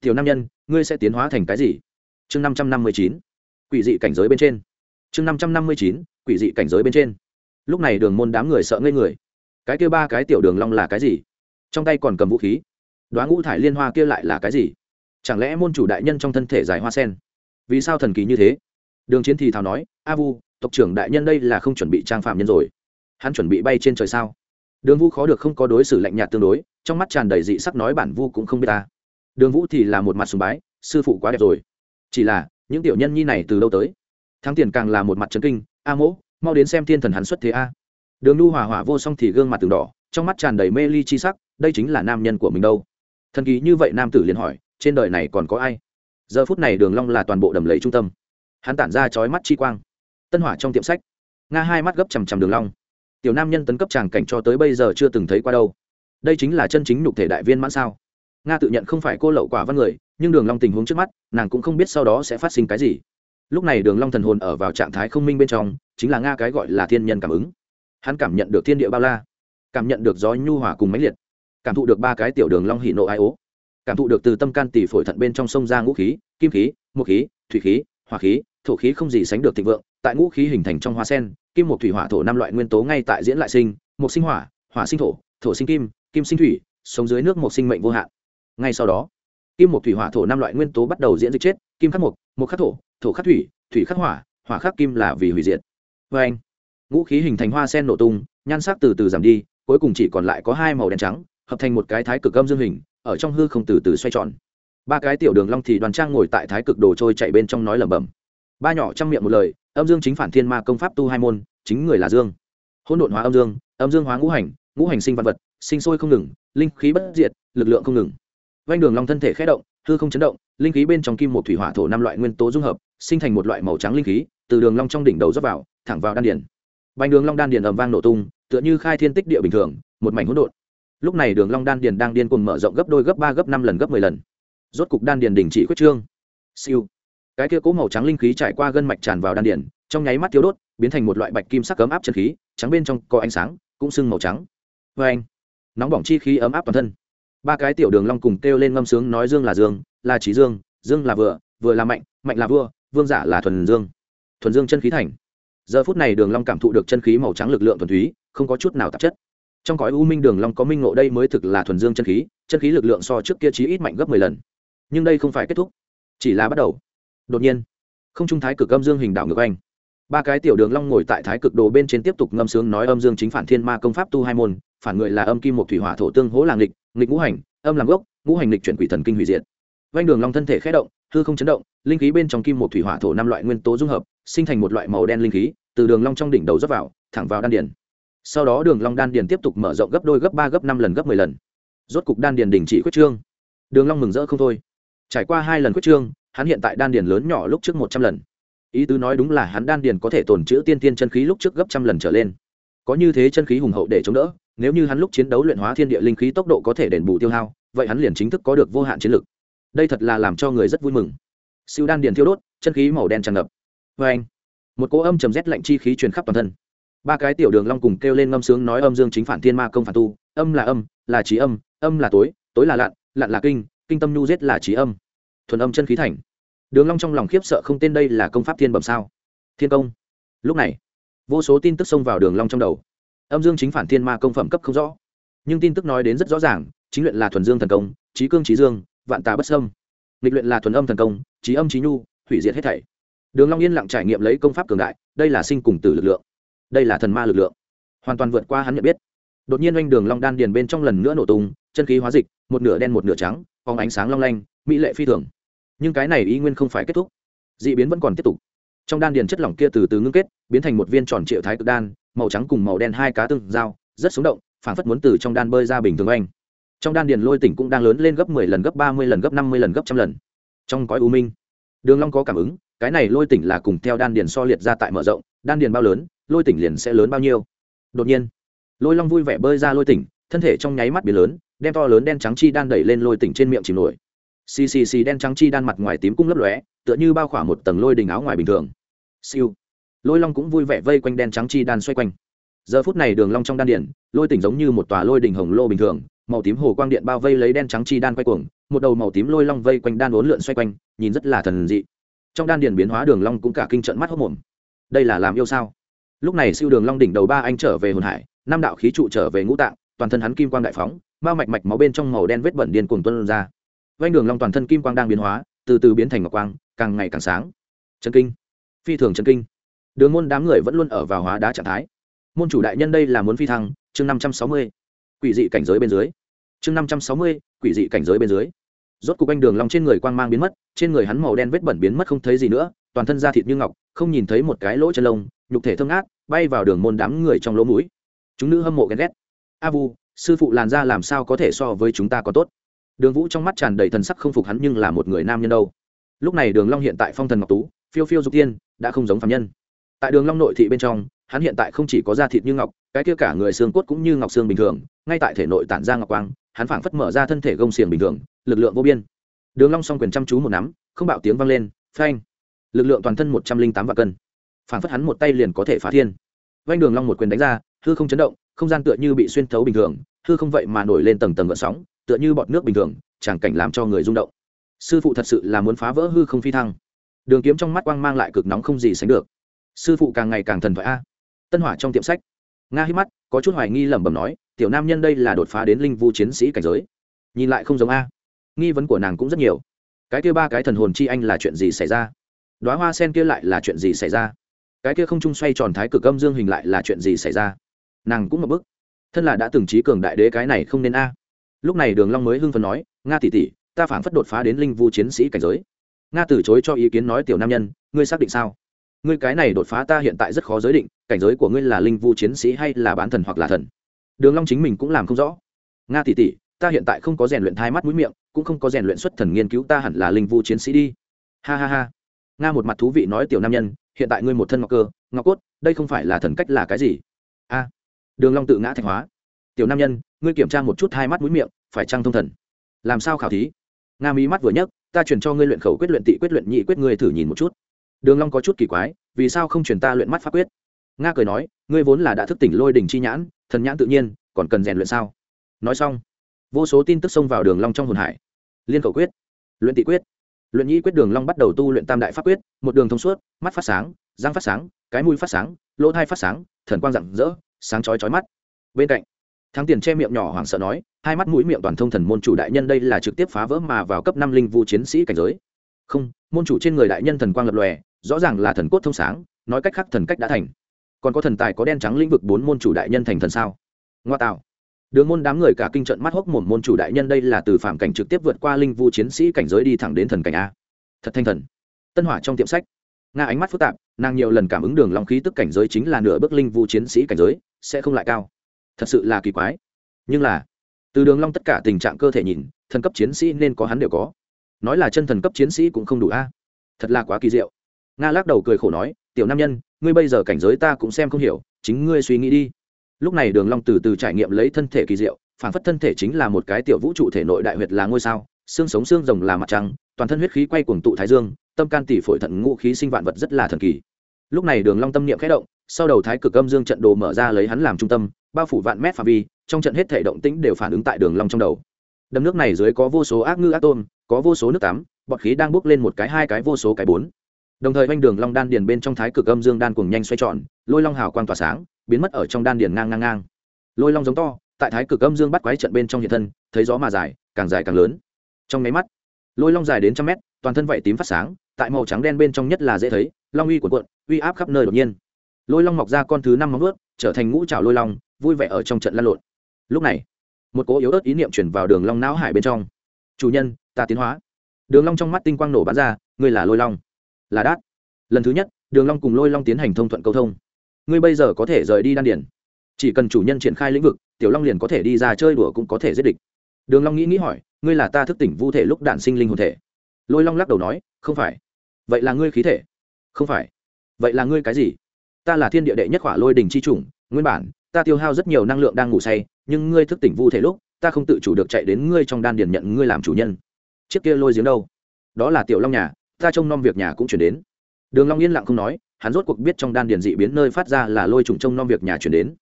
Tiểu nam nhân, ngươi sẽ tiến hóa thành cái gì? Chương năm trăm năm mươi chín. Quỷ dị cảnh giới bên trên. Chương năm trăm năm mươi chín, quỷ dị cảnh giới bên trên. Lúc này đường môn đám người sợ ngây người cái kia ba cái tiểu đường long là cái gì? Trong tay còn cầm vũ khí. Đoá ngũ thải liên hoa kia lại là cái gì? Chẳng lẽ môn chủ đại nhân trong thân thể dài hoa sen? Vì sao thần kỳ như thế? Đường chiến thì thào nói, a vu, tộc trưởng đại nhân đây là không chuẩn bị trang phạm nhân rồi. Hắn chuẩn bị bay trên trời sao? Đường vũ khó được không có đối xử lạnh nhạt tương đối, trong mắt tràn đầy dị sắc nói bản vu cũng không biết ta. Đường vũ thì là một mặt sùng bái, sư phụ quá đẹp rồi. Chỉ là, những tiểu nhân nhi này từ đâu tới? Thắng tiền càng là một mặt trấn kinh, a mỗ, mau đến xem thiên thần hắn xuất thế a đường nhu hòa hỏa vô song thì gương mặt từng đỏ, trong mắt tràn đầy mê ly chi sắc, đây chính là nam nhân của mình đâu. Thần kỳ như vậy nam tử liền hỏi, trên đời này còn có ai? Giờ phút này đường long là toàn bộ đầm lầy trung tâm. Hắn tản ra chói mắt chi quang. Tân hỏa trong tiệm sách. Nga hai mắt gấp chằm chằm đường long. Tiểu nam nhân tấn cấp tràng cảnh cho tới bây giờ chưa từng thấy qua đâu. Đây chính là chân chính nhục thể đại viên mãn sao? Nga tự nhận không phải cô lậu quả văn người, nhưng đường long tình huống trước mắt, nàng cũng không biết sau đó sẽ phát sinh cái gì. Lúc này đường long thần hồn ở vào trạng thái không minh bên trong, chính là nga cái gọi là thiên nhân cảm ứng hắn cảm nhận được thiên địa bao la, cảm nhận được gió nhu hòa cùng mãnh liệt, cảm thụ được ba cái tiểu đường long hỉ nộ ai ố, cảm thụ được từ tâm can tỷ phổi thận bên trong sông ra ngũ khí, kim khí, mộc khí, thủy khí, hỏa khí, thổ khí không gì sánh được thịnh vượng, tại ngũ khí hình thành trong hoa sen, kim một thủy, hỏa, thổ năm loại nguyên tố ngay tại diễn lại sinh một sinh hỏa hỏa sinh thổ thổ sinh kim kim sinh thủy, sống dưới nước một sinh mệnh vô hạn. Ngay sau đó, kim một thủy, hỏa, thổ năm loại nguyên tố bắt đầu diễn dịch chết, kim khắc mộc một khắc thổ thổ khắc thủy thủy khắc hỏa hỏa khắc kim là vì hủy diệt. Vê anh ngũ khí hình thành hoa sen nổ tung, nhan sắc từ từ giảm đi, cuối cùng chỉ còn lại có hai màu đen trắng, hợp thành một cái thái cực âm dương hình, ở trong hư không từ từ xoay tròn. Ba cái tiểu đường long thì đoàn trang ngồi tại thái cực đồ trôi chạy bên trong nói lẩm bẩm. Ba nhỏ trong miệng một lời, âm dương chính phản thiên ma công pháp tu hai môn, chính người là dương. Hỗn độn hóa âm dương âm dương hóa ngũ hành ngũ hành sinh văn vật, sinh sôi không ngừng, linh khí bất diệt, lực lượng không ngừng. Vanh đường long thân thể khẽ động, hư không chấn động, linh khí bên trong kim một thủy hỏa thổ năm loại nguyên tố dung hợp, sinh thành một loại màu trắng linh khí, từ đường long trong đỉnh đầu rót vào, thẳng vào đan điền bành đường long đan điền ầm vang nổ tung, tựa như khai thiên tích địa bình thường, một mảnh hỗn độn. Lúc này đường long đan điền đang điên cuồng mở rộng gấp đôi, gấp ba, gấp năm lần, gấp mười lần. Rốt cục đan điền đình chỉ quyết trương. Siêu. Cái kia cố màu trắng linh khí trải qua gân mạch tràn vào đan điền, trong nháy mắt thiếu đốt, biến thành một loại bạch kim sắc cấm áp chân khí, trắng bên trong có ánh sáng, cũng sưng màu trắng. Vê anh nóng bỏng chi khí ấm áp toàn thân. Ba cái tiểu đường long cùng kêu lên ngâm sướng nói dương là dương, là trí dương dương là vừa vừa là mạnh mạnh là vua, vương giả là thuần dương. Thuần dương chân khí thành giờ phút này đường long cảm thụ được chân khí màu trắng lực lượng thuần túy không có chút nào tạp chất. Trong cõi u minh đường long có minh ngộ đây mới thực là thuần dương chân khí chân khí lực lượng so trước kia chí ít mạnh gấp mười lần. Nhưng đây không phải kết thúc chỉ là bắt đầu. Đột nhiên không trung thái cực âm dương hình đảo ngược anh. Ba cái tiểu đường long ngồi tại thái cực đồ bên trên tiếp tục ngâm sướng nói âm dương chính phản thiên ma công pháp tu hai môn phản người là âm kim một thủy hỏa thổ tương hỗ làng địch, nghịch ngũ hành âm làm gốc ngũ hành địch chuyển quỷ thần kinh hủy diệt vanh đường long thân thể khẽ động, hư không chấn động, linh khí bên trong kim một thủy hỏa thổ năm loại nguyên tố dung hợp, sinh thành một loại màu đen linh khí, từ đường long trong đỉnh đầu rót vào, thẳng vào đan điền. Sau đó đường long đan điền tiếp tục mở rộng gấp đôi, gấp ba, gấp năm lần, gấp mười lần. Rốt cục đan điền đình chỉ quyết trương. Đường long mừng rỡ không thôi. Trải qua hai lần quyết trương, hắn hiện tại đan điền lớn nhỏ lúc trước một trăm lần. Ý tứ nói đúng là hắn đan điền có thể tồn trữ tiên tiên chân khí lúc trước gấp trăm lần trở lên. Có như thế chân khí hùng hậu để chống đỡ, nếu như hắn lúc chiến đấu luyện hóa thiên địa linh khí tốc độ có thể đền bù tiêu hao, vậy hắn liền chính thức có được vô hạn chiến lực đây thật là làm cho người rất vui mừng. Siêu đan điền thiêu đốt, chân khí màu đen tràn ngập. Vê anh, một cỗ âm trầm rét lạnh chi khí truyền khắp toàn thân. Ba cái tiểu đường long cùng kêu lên ngâm sướng nói âm dương chính phản thiên ma công phản tu, âm là âm, là trí âm âm là tối tối là lặn lặn là kinh kinh tâm nhu rét là trí âm. Thuần âm chân khí thành. Đường long trong lòng khiếp sợ không tên đây là công pháp thiên bẩm sao? Thiên công. Lúc này, vô số tin tức xông vào đường long trong đầu. Âm dương chính phản thiên ma công phẩm cấp không rõ. Nhưng tin tức nói đến rất rõ ràng, chính luyện là thuần dương thần công, trí cương trí dương vạn tà bất sâm nghịch luyện là thuần âm thần công, trí âm trí nhu, hủy diệt hết thảy. Đường long yên lặng trải nghiệm lấy công pháp cường đại, đây là sinh cùng tử lực lượng. Đây là thần ma lực lượng. Hoàn toàn vượt qua hắn nhận biết. Đột nhiên oanh đường long đan điền bên trong lần nữa nổ tung, chân khí hóa dịch, một nửa đen một nửa trắng, phóng ánh sáng long lanh, mỹ lệ phi thường. Nhưng cái này Y nguyên không phải kết thúc. Dị biến vẫn còn tiếp tục. Trong đan điền chất lỏng kia từ từ ngưng kết, biến thành một viên tròn triệu thái cực đan, màu trắng cùng màu đen hai cá tương giao, rất sống động, phảng phất muốn từ trong đan bơi ra bình thường anh trong đan điền lôi tỉnh cũng đang lớn lên gấp mười lần, gấp ba mươi lần, gấp năm mươi lần, gấp trăm lần. Trong cõi u minh, đường long có cảm ứng, cái này lôi tỉnh là cùng theo đan điền so liệt ra tại mở rộng, đan điền bao lớn, lôi tỉnh liền sẽ lớn bao nhiêu? Đột nhiên, lôi long vui vẻ bơi ra lôi tỉnh, thân thể trong nháy mắt biến lớn, đem to lớn đen trắng chi đan đẩy lên lôi tỉnh trên miệng chìm nổi. Xì xì xì, đen trắng chi đan mặt ngoài tím cung lấp lóe, tựa như bao khỏa một tầng lôi đình áo ngoài bình thường. Siêu. Lôi long cũng vui vẻ vây quanh đen trắng chi đan xoay quanh. Giờ phút này đường long trong đan điền, lôi tỉnh giống như một tòa lôi đỉnh hồng lô bình thường màu tím hồ quang điện bao vây lấy đen trắng chi đan quay cuồng, một đầu màu tím lôi long vây quanh đan uốn lượn xoay quanh, nhìn rất là thần dị. Trong đan điền biến hóa đường long cũng cả kinh trận mắt hốt mồm. Đây là làm yêu sao? Lúc này siêu đường long đỉnh đầu ba anh trở về hồn hải, năm đạo khí trụ trở về ngũ tạng, toàn thân hắn kim quang đại phóng bao mạch mạch máu bên trong màu đen vết bẩn điên cuồng tuôn ra. Vanh đường long toàn thân kim quang đang biến hóa, từ từ biến thành ngọc quang, càng ngày càng sáng. Chân kinh. Phi thường chân kinh. Đường môn đám người vẫn luôn ở vào hóa đá trạng thái. Môn chủ đại nhân đây là muốn phi thăng, chương năm trăm sáu mươi quỷ dị cảnh giới bên dưới. Chương năm trăm sáu mươi, quỷ dị cảnh giới bên dưới. Rốt cục anh đường long trên người quang mang biến mất, trên người hắn màu đen vết bẩn biến mất không thấy gì nữa, toàn thân da thịt như ngọc, không nhìn thấy một cái lỗ chân lông, nhục thể thơm ngát, bay vào đường môn đám người trong lỗ mũi. Chúng nữ hâm mộ ghen ghét. A vu, sư phụ làn da làm sao có thể so với chúng ta có tốt? Đường vũ trong mắt tràn đầy thần sắc không phục hắn nhưng là một người nam nhân đâu. Lúc này đường long hiện tại phong thần ngọc tú, phiêu phiêu dục tiên, đã không giống phạm nhân. Tại đường long nội thị bên trong hắn hiện tại không chỉ có da thịt như ngọc, cái kia cả người xương cốt cũng như ngọc xương bình thường, ngay tại thể nội tản ra ngọc quang, hắn phảng phất mở ra thân thể gông xiềng bình thường, lực lượng vô biên. Đường long song quyền chăm chú một nắm, không bạo tiếng vang lên, phanh. Lực lượng toàn thân một trăm linh tám vạn cân. Phảng phất hắn một tay liền có thể phá thiên. Vanh đường long một quyền đánh ra, hư không chấn động, không gian tựa như bị xuyên thấu bình thường, hư không vậy mà nổi lên tầng tầng gợn sóng, tựa như bọt nước bình thường, chẳng cảnh làm cho người rung động. Sư phụ thật sự là muốn phá vỡ hư không phi thăng. Đường kiếm trong mắt quang mang lại cực nóng không gì sánh được. Sư phụ càng ngày càng thần thoại a tân hỏa trong tiệm sách. Nga hít mắt, có chút hoài nghi lẩm bẩm nói, tiểu nam nhân đây là đột phá đến linh vu chiến sĩ cảnh giới. Nhìn lại không giống a. Nghi vấn của nàng cũng rất nhiều. Cái kia ba cái thần hồn chi anh là chuyện gì xảy ra? Đoá hoa sen kia lại là chuyện gì xảy ra? Cái kia không trung xoay tròn thái cực âm dương hình lại là chuyện gì xảy ra? Nàng cũng một bức. Thân là đã từng trí cường đại đế cái này không nên a. Lúc này đường long mới hưng phấn nói, nga tỷ tỷ, ta phảng phất đột phá đến linh vu chiến sĩ cảnh giới. Nga từ chối cho ý kiến nói, tiểu nam nhân, ngươi xác định sao? Ngươi cái này đột phá ta hiện tại rất khó giới định, cảnh giới của ngươi là linh vu chiến sĩ hay là bán thần hoặc là thần? Đường long chính mình cũng làm không rõ. Nga tỷ tỷ, ta hiện tại không có rèn luyện thai mắt mũi miệng, cũng không có rèn luyện xuất thần nghiên cứu, ta hẳn là linh vu chiến sĩ đi. Ha ha ha. Nga một mặt thú vị nói tiểu nam nhân, hiện tại ngươi một thân ngọc cơ, ngọc cốt, đây không phải là thần cách là cái gì? A. Đường long tự ngã thạch hóa. Tiểu nam nhân, ngươi kiểm tra một chút hai mắt mũi miệng, phải trang thông thần? Làm sao khảo thí? Nga mí mắt vừa nhấc, ta chuyển cho ngươi luyện khẩu quyết luyện tị quyết luyện nhị quyết, ngươi thử nhìn một chút đường long có chút kỳ quái, vì sao không truyền ta luyện mắt pháp quyết? Nga cười nói, ngươi vốn là đã thức tỉnh lôi đỉnh chi nhãn, thần nhãn tự nhiên, còn cần rèn luyện sao? Nói xong, vô số tin tức xông vào đường long trong hồn hải. Liên cầu quyết, luyện tị quyết. Luyện nhĩ quyết đường long bắt đầu tu luyện tam đại pháp quyết, một đường thông suốt, mắt phát sáng, răng phát sáng, cái mũi phát sáng, lỗ tai phát sáng, thần quang rạng rỡ, sáng chói chói mắt. Bên cạnh, thắng tiền che miệng nhỏ hoảng sợ nói, hai mắt mũi miệng toàn thông thần môn chủ đại nhân đây là trực tiếp phá vỡ mà vào cấp năm linh vu chiến sĩ cảnh giới. Không, môn chủ trên người đại nhân thần quang lập lòe rõ ràng là thần cốt thông sáng, nói cách khác thần cách đã thành. Còn có thần tài có đen trắng lĩnh vực bốn môn chủ đại nhân thành thần sao? Ngoa tạo. Đường môn đám người cả kinh trận mắt hốc một môn chủ đại nhân đây là từ phạm cảnh trực tiếp vượt qua linh vu chiến sĩ cảnh giới đi thẳng đến thần cảnh a. Thật thanh thần. Tân hỏa trong tiệm sách. Nga ánh mắt phức tạp, nàng nhiều lần cảm ứng đường long khí tức cảnh giới chính là nửa bước linh vu chiến sĩ cảnh giới, sẽ không lại cao. Thật sự là kỳ quái. Nhưng là, từ đường long tất cả tình trạng cơ thể nhìn, thần cấp chiến sĩ nên có hắn đều có. Nói là chân thần cấp chiến sĩ cũng không đủ a. Thật là quá kỳ diệu nga lắc đầu cười khổ nói, tiểu nam nhân, ngươi bây giờ cảnh giới ta cũng xem không hiểu, chính ngươi suy nghĩ đi. Lúc này đường long từ từ trải nghiệm lấy thân thể kỳ diệu, phản phất thân thể chính là một cái tiểu vũ trụ thể nội đại huyệt là ngôi sao, xương sống xương rồng là mặt trăng, toàn thân huyết khí quay cuồng tụ thái dương, tâm can tỷ phổi thận ngũ khí sinh vạn vật rất là thần kỳ. Lúc này đường long tâm niệm khẽ động, sau đầu thái cực âm dương trận đồ mở ra lấy hắn làm trung tâm, bao phủ vạn mét phạm vi, trong trận hết thể động tĩnh đều phản ứng tại đường long trong đầu. Đầm nước này dưới có vô số ác ngư ác tôm, có vô số nước tắm, bọt khí đang bốc lên một cái hai cái vô số cái bốn đồng thời oanh đường long đan điền bên trong thái cực âm dương đan cuồng nhanh xoay tròn, lôi long hào quang tỏa sáng, biến mất ở trong đan điền ngang ngang ngang. Lôi long giống to, tại thái cực âm dương bắt quái trận bên trong hiện thân, thấy gió mà dài, càng dài càng lớn. Trong máy mắt, lôi long dài đến trăm mét, toàn thân vảy tím phát sáng, tại màu trắng đen bên trong nhất là dễ thấy, long uy của cuộn, uy áp khắp nơi đột nhiên. Lôi long mọc ra con thứ năm móng vuốt, trở thành ngũ trảo lôi long, vui vẻ ở trong trận lăn lộn. Lúc này, một cỗ yếu ớt ý niệm chuyển vào đường long não hải bên trong. Chủ nhân, ta tiến hóa. Đường long trong mắt tinh quang nổ bắn ra, ngươi là lôi long là đát. Lần thứ nhất, đường long cùng lôi long tiến hành thông thuận câu thông. Ngươi bây giờ có thể rời đi đan Điền. chỉ cần chủ nhân triển khai lĩnh vực, tiểu long liền có thể đi ra chơi đùa cũng có thể giết địch. Đường long nghĩ nghĩ hỏi, ngươi là ta thức tỉnh vu thể lúc đản sinh linh hồn thể? Lôi long lắc đầu nói, không phải. Vậy là ngươi khí thể? Không phải. Vậy là ngươi cái gì? Ta là thiên địa đệ nhất hỏa lôi đỉnh chi chủng, nguyên bản, ta tiêu hao rất nhiều năng lượng đang ngủ say, nhưng ngươi thức tỉnh vu thể lúc, ta không tự chủ được chạy đến ngươi trong đan điền nhận ngươi làm chủ nhân. Chiếc kia lôi giếng đâu? Đó là tiểu long nhà ta trông nom việc nhà cũng chuyển đến. Đường long yên lặng không nói, hắn rốt cuộc biết trong đan điền dị biến nơi phát ra là lôi trùng trông nom việc nhà chuyển đến.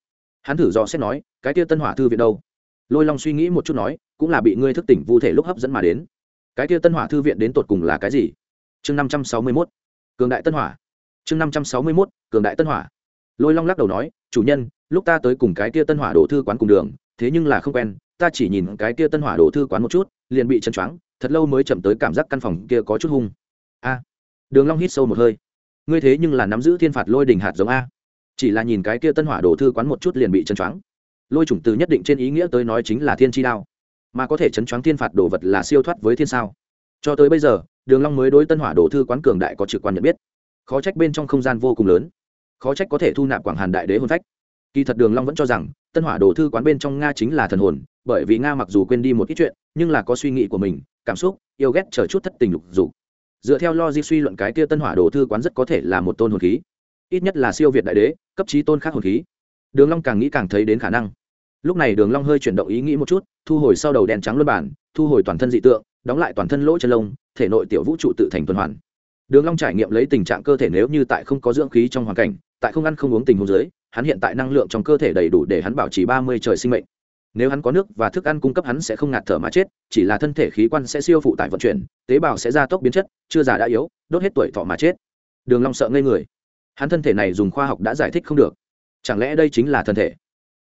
Hắn thử dò xét nói, cái kia tân hỏa thư viện đâu? Lôi long suy nghĩ một chút nói, cũng là bị ngươi thức tỉnh vu thể lúc hấp dẫn mà đến. Cái kia tân hỏa thư viện đến tột cùng là cái gì? Chương năm trăm sáu mươi mốt, cường đại tân hỏa. Chương năm trăm sáu mươi mốt, cường đại tân hỏa. Lôi long lắc đầu nói, chủ nhân, lúc ta tới cùng cái kia tân hỏa đổ thư quán cùng đường, thế nhưng là không quen, ta chỉ nhìn cái kia tân hỏa đổ thư quán một chút, liền bị chân choáng, thật lâu mới chậm tới cảm giác căn phòng kia có chút hung a. Đường long hít sâu một hơi. Ngươi thế nhưng là nắm giữ thiên phạt lôi đỉnh hạt giống a. Chỉ là nhìn cái kia tân hỏa đổ thư quán một chút liền bị chân choáng. Lôi chủng từ nhất định trên ý nghĩa tới nói chính là thiên chi đao. Mà có thể chấn choáng thiên phạt đồ vật là siêu thoát với thiên sao. Cho tới bây giờ, đường long mới đối tân hỏa đổ thư quán cường đại có trực quan nhận biết. Khó trách bên trong không gian vô cùng lớn. Khó trách có thể thu nạp quảng hàn đại đế hồn phách. Kỳ thật đường long vẫn cho rằng, tân hỏa đồ thư quán bên trong nga chính là thần hồn, bởi vì nga mặc dù quên đi một ít chuyện, nhưng là có suy nghĩ của mình, cảm xúc, yêu ghét chờ chút thất tình lục dục dựa theo logic suy luận cái kia tân hỏa đồ thư quán rất có thể là một tôn hồn khí. Ít nhất là siêu việt đại đế, cấp trí tôn khác hồn khí. Đường long càng nghĩ càng thấy đến khả năng. Lúc này đường long hơi chuyển động ý nghĩ một chút, thu hồi sau đầu đèn trắng luân bản, thu hồi toàn thân dị tượng, đóng lại toàn thân lỗ chân lông, thể nội tiểu vũ trụ tự thành tuần hoàn. Đường long trải nghiệm lấy tình trạng cơ thể nếu như tại không có dưỡng khí trong hoàn cảnh, tại không ăn không uống tình huống dưới, hắn hiện tại năng lượng trong cơ thể đầy đủ để hắn bảo trì ba mươi trời sinh mệnh nếu hắn có nước và thức ăn cung cấp hắn sẽ không ngạt thở mà chết, chỉ là thân thể khí quan sẽ siêu phụ tải vận chuyển, tế bào sẽ gia tốc biến chất, chưa già đã yếu, đốt hết tuổi thọ mà chết. Đường long sợ ngây người. Hắn thân thể này dùng khoa học đã giải thích không được. Chẳng lẽ đây chính là thân thể?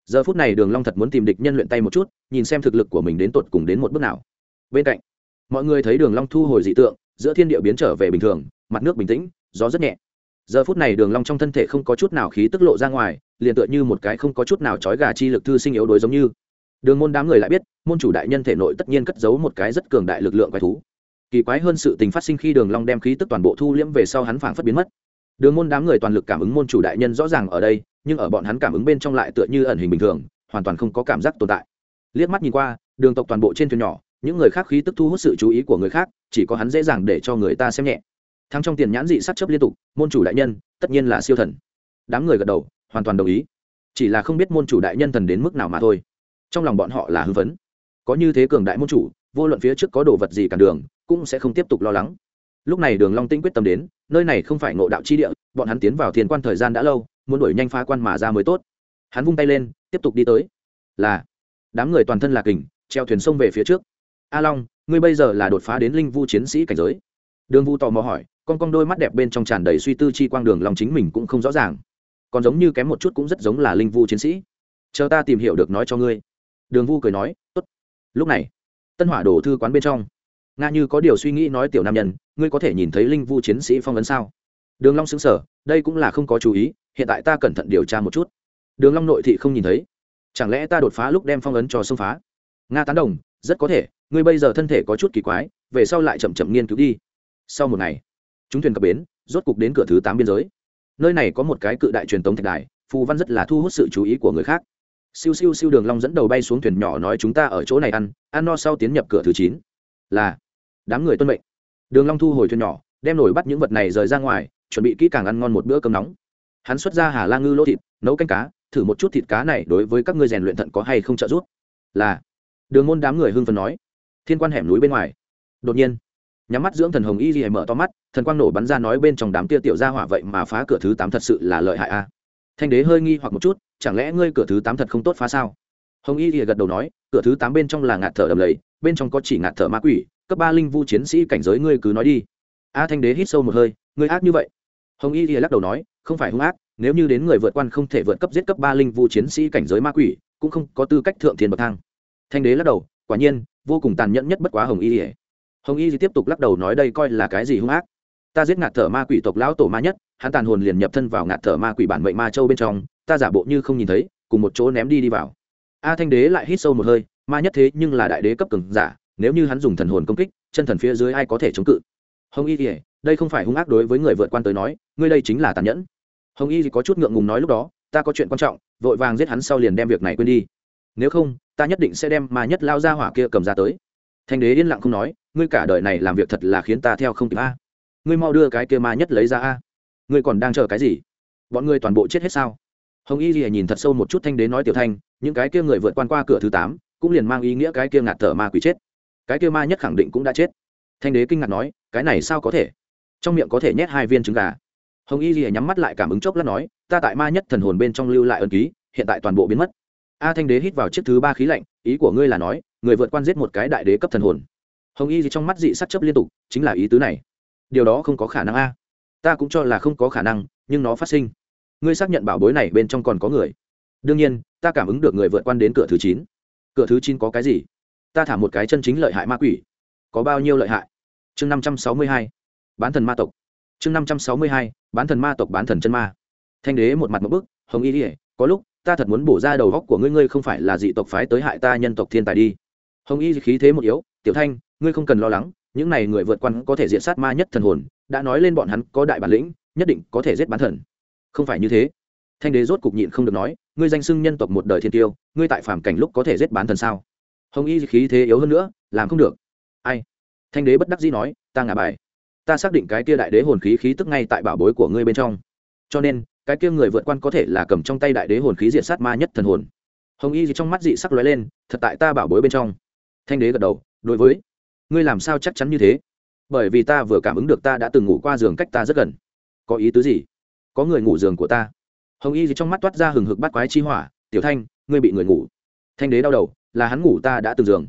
Giờ phút này đường long thật muốn tìm địch nhân luyện tay một chút, nhìn xem thực lực của mình đến tột cùng đến một bước nào. Bên cạnh, mọi người thấy đường long thu hồi dị tượng, giữa thiên địa biến trở về bình thường, mặt nước bình tĩnh, gió rất nhẹ. Giờ phút này đường long trong thân thể không có chút nào khí tức lộ ra ngoài, liền tựa như một cái không có chút nào chói gà chi lực thư sinh yếu đuối giống như đường môn đám người lại biết, môn chủ đại nhân thể nội tất nhiên cất giấu một cái rất cường đại lực lượng quái thú. Kỳ quái hơn sự tình phát sinh khi đường long đem khí tức toàn bộ thu liễm về sau hắn phảng phất biến mất. Đường môn đám người toàn lực cảm ứng môn chủ đại nhân rõ ràng ở đây, nhưng ở bọn hắn cảm ứng bên trong lại tựa như ẩn hình bình thường, hoàn toàn không có cảm giác tồn tại. Liếc mắt nhìn qua, đường tộc toàn bộ trên thuyền nhỏ, những người khác khí tức thu hút sự chú ý của người khác, chỉ có hắn dễ dàng để cho người ta xem nhẹ. Thắng trong tiền nhãn dị sát chấp liên tục, môn chủ đại nhân, tất nhiên là siêu thần. Đám người gật đầu, hoàn toàn đồng ý. Chỉ là không biết môn chủ đại nhân thần đến mức nào mà thôi trong lòng bọn họ là hưng phấn. Có như thế cường đại môn chủ, vô luận phía trước có đồ vật gì cản đường, cũng sẽ không tiếp tục lo lắng. Lúc này đường long tinh quyết tâm đến, nơi này không phải ngộ đạo chi địa, bọn hắn tiến vào thiên quan thời gian đã lâu, muốn đuổi nhanh phá quan mà ra mới tốt. Hắn vung tay lên, tiếp tục đi tới. Là, đám người toàn thân là kình, treo thuyền sông về phía trước. A long, ngươi bây giờ là đột phá đến linh vu chiến sĩ cảnh giới. Đường vu tò mò hỏi, con con đôi mắt đẹp bên trong tràn đầy suy tư chi quang đường lòng chính mình cũng không rõ ràng. Còn giống như kém một chút cũng rất giống là linh vu chiến sĩ. Chờ ta tìm hiểu được nói cho ngươi đường vu cười nói, tốt. Lúc này, tân hỏa đổ thư quán bên trong, nga như có điều suy nghĩ nói tiểu nam nhân, ngươi có thể nhìn thấy linh vu chiến sĩ phong ấn sao? Đường long xứng sở đây cũng là không có chú ý, hiện tại ta cẩn thận điều tra một chút. Đường long nội thị không nhìn thấy. Chẳng lẽ ta đột phá lúc đem phong ấn cho xông phá? Nga tán đồng, rất có thể, ngươi bây giờ thân thể có chút kỳ quái, về sau lại chậm chậm nghiên cứu đi. Sau một ngày, chúng thuyền cập bến, rốt cục đến cửa thứ tám biên giới. Nơi này có một cái cự đại truyền tống thạch đài, phù văn rất là thu hút sự chú ý của người khác siêu siêu siêu đường long dẫn đầu bay xuống thuyền nhỏ nói chúng ta ở chỗ này ăn ăn no sau tiến nhập cửa thứ chín. Là, đám người tuân mệnh. Đường long thu hồi thuyền nhỏ, đem nổi bắt những vật này rời ra ngoài, chuẩn bị kỹ càng ăn ngon một bữa cơm nóng. Hắn xuất ra hà la ngư lỗ thịt, nấu canh cá, thử một chút thịt cá này đối với các ngươi rèn luyện thận có hay không trợ giúp. Là, đường môn đám người hưng phấn nói. Thiên quan hẻm núi bên ngoài. Đột nhiên, nhắm mắt dưỡng thần hồng y gì mở to mắt, thần quang nổ bắn ra nói bên trong đám tia tiểu gia hỏa vậy mà phá cửa thứ tám thật sự là lợi hại a. Thanh đế hơi nghi hoặc một chút chẳng lẽ ngươi cửa thứ tám thật không tốt phá sao? Hồng y lìa gật đầu nói, cửa thứ tám bên trong là ngạt thở đầm lầy, bên trong có chỉ ngạt thở ma quỷ, cấp ba linh vu chiến sĩ cảnh giới ngươi cứ nói đi. A thanh đế hít sâu một hơi, ngươi ác như vậy. Hồng y lìa lắc đầu nói, không phải hung ác, nếu như đến người vượt quan không thể vượt cấp giết cấp ba linh vu chiến sĩ cảnh giới ma quỷ, cũng không có tư cách thượng thiên bậc thang. Thanh đế lắc đầu, quả nhiên, vô cùng tàn nhẫn nhất bất quá hồng y lìa hồng y tiếp tục lắc đầu nói đây coi là cái gì hung ác? Ta giết ngạt thở ma quỷ tộc lão tổ ma nhất, hắn tàn hồn liền nhập thân vào ngạt thở ma quỷ bản mệnh ma châu bên trong ta giả bộ như không nhìn thấy, cùng một chỗ ném đi đi vào. A thanh đế lại hít sâu một hơi, ma nhất thế nhưng là đại đế cấp cường giả, nếu như hắn dùng thần hồn công kích, chân thần phía dưới ai có thể chống cự? Hồng y kể đây không phải hung ác đối với người vượt quan tới nói, ngươi đây chính là tàn nhẫn. Hồng y có chút ngượng ngùng nói lúc đó, ta có chuyện quan trọng, vội vàng giết hắn sau liền đem việc này quên đi. Nếu không, ta nhất định sẽ đem ma nhất lao ra hỏa kia cầm ra tới. Thanh đế yên lặng không nói, ngươi cả đời này làm việc thật là khiến ta theo không kịp a. Ngươi mau đưa cái kia ma nhất lấy ra a. Ngươi còn đang chờ cái gì? Bọn ngươi toàn bộ chết hết sao? Hồng y gì nhìn thật sâu một chút thanh đế nói tiểu thanh, những cái kia người vượt quan qua cửa thứ tám, cũng liền mang ý nghĩa cái kia ngạt thở ma quỷ chết. Cái kia ma nhất khẳng định cũng đã chết. Thanh đế kinh ngạc nói, cái này sao có thể? Trong miệng có thể nhét hai viên trứng gà. Hồng y gì nhắm mắt lại cảm ứng chốc lát nói, ta tại ma nhất thần hồn bên trong lưu lại ân ký, hiện tại toàn bộ biến mất. A thanh đế hít vào chiếc thứ ba khí lạnh, ý của ngươi là nói, người vượt quan giết một cái đại đế cấp thần hồn. Hồng y gì trong mắt dị sắc chấp liên tục, chính là ý tứ này. Điều đó không có khả năng a. Ta cũng cho là không có khả năng, nhưng nó phát sinh ngươi xác nhận bảo bối này bên trong còn có người. Đương nhiên, ta cảm ứng được người vượt quan đến cửa thứ chín. Cửa thứ chín có cái gì? Ta thả một cái chân chính lợi hại ma quỷ. Có bao nhiêu lợi hại? Chương năm trăm sáu mươi hai, bán thần ma tộc. Chương năm trăm sáu mươi hai, bán thần ma tộc, bán thần chân ma. Thanh đế một mặt một bức, hồng y ỉa có lúc, ta thật muốn bổ ra đầu góc của ngươi ngươi không phải là dị tộc phái tới hại ta nhân tộc thiên tài đi. Hồng y khí thế một yếu, tiểu thanh, ngươi không cần lo lắng, những này người vượt quan có thể diện sát ma nhất thần hồn, đã nói lên bọn hắn có đại bản lĩnh, nhất định có thể giết bán thần không phải như thế. Thanh đế rốt cục nhịn không được nói, ngươi danh xưng nhân tộc một đời thiên tiêu, ngươi tại phàm cảnh lúc có thể giết bán thần sao? Hồng y khí thế yếu hơn nữa, làm không được. Ai? Thanh đế bất đắc dĩ nói, ta ngả bài. Ta xác định cái kia đại đế hồn khí khí tức ngay tại bảo bối của ngươi bên trong. Cho nên, cái kia người vượt quan có thể là cầm trong tay đại đế hồn khí diện sát ma nhất thần hồn. Hồng y gì trong mắt dị sắc lóe lên, thật tại ta bảo bối bên trong. Thanh đế gật đầu, đối với. Ngươi làm sao chắc chắn như thế? Bởi vì ta vừa cảm ứng được ta đã từng ngủ qua giường cách ta rất gần. Có ý tứ gì? Có người ngủ giường của ta. Hồng y gì trong mắt toát ra hừng hực bắt quái chi hỏa tiểu thanh ngươi bị người ngủ. Thanh đế đau đầu là hắn ngủ ta đã từng giường.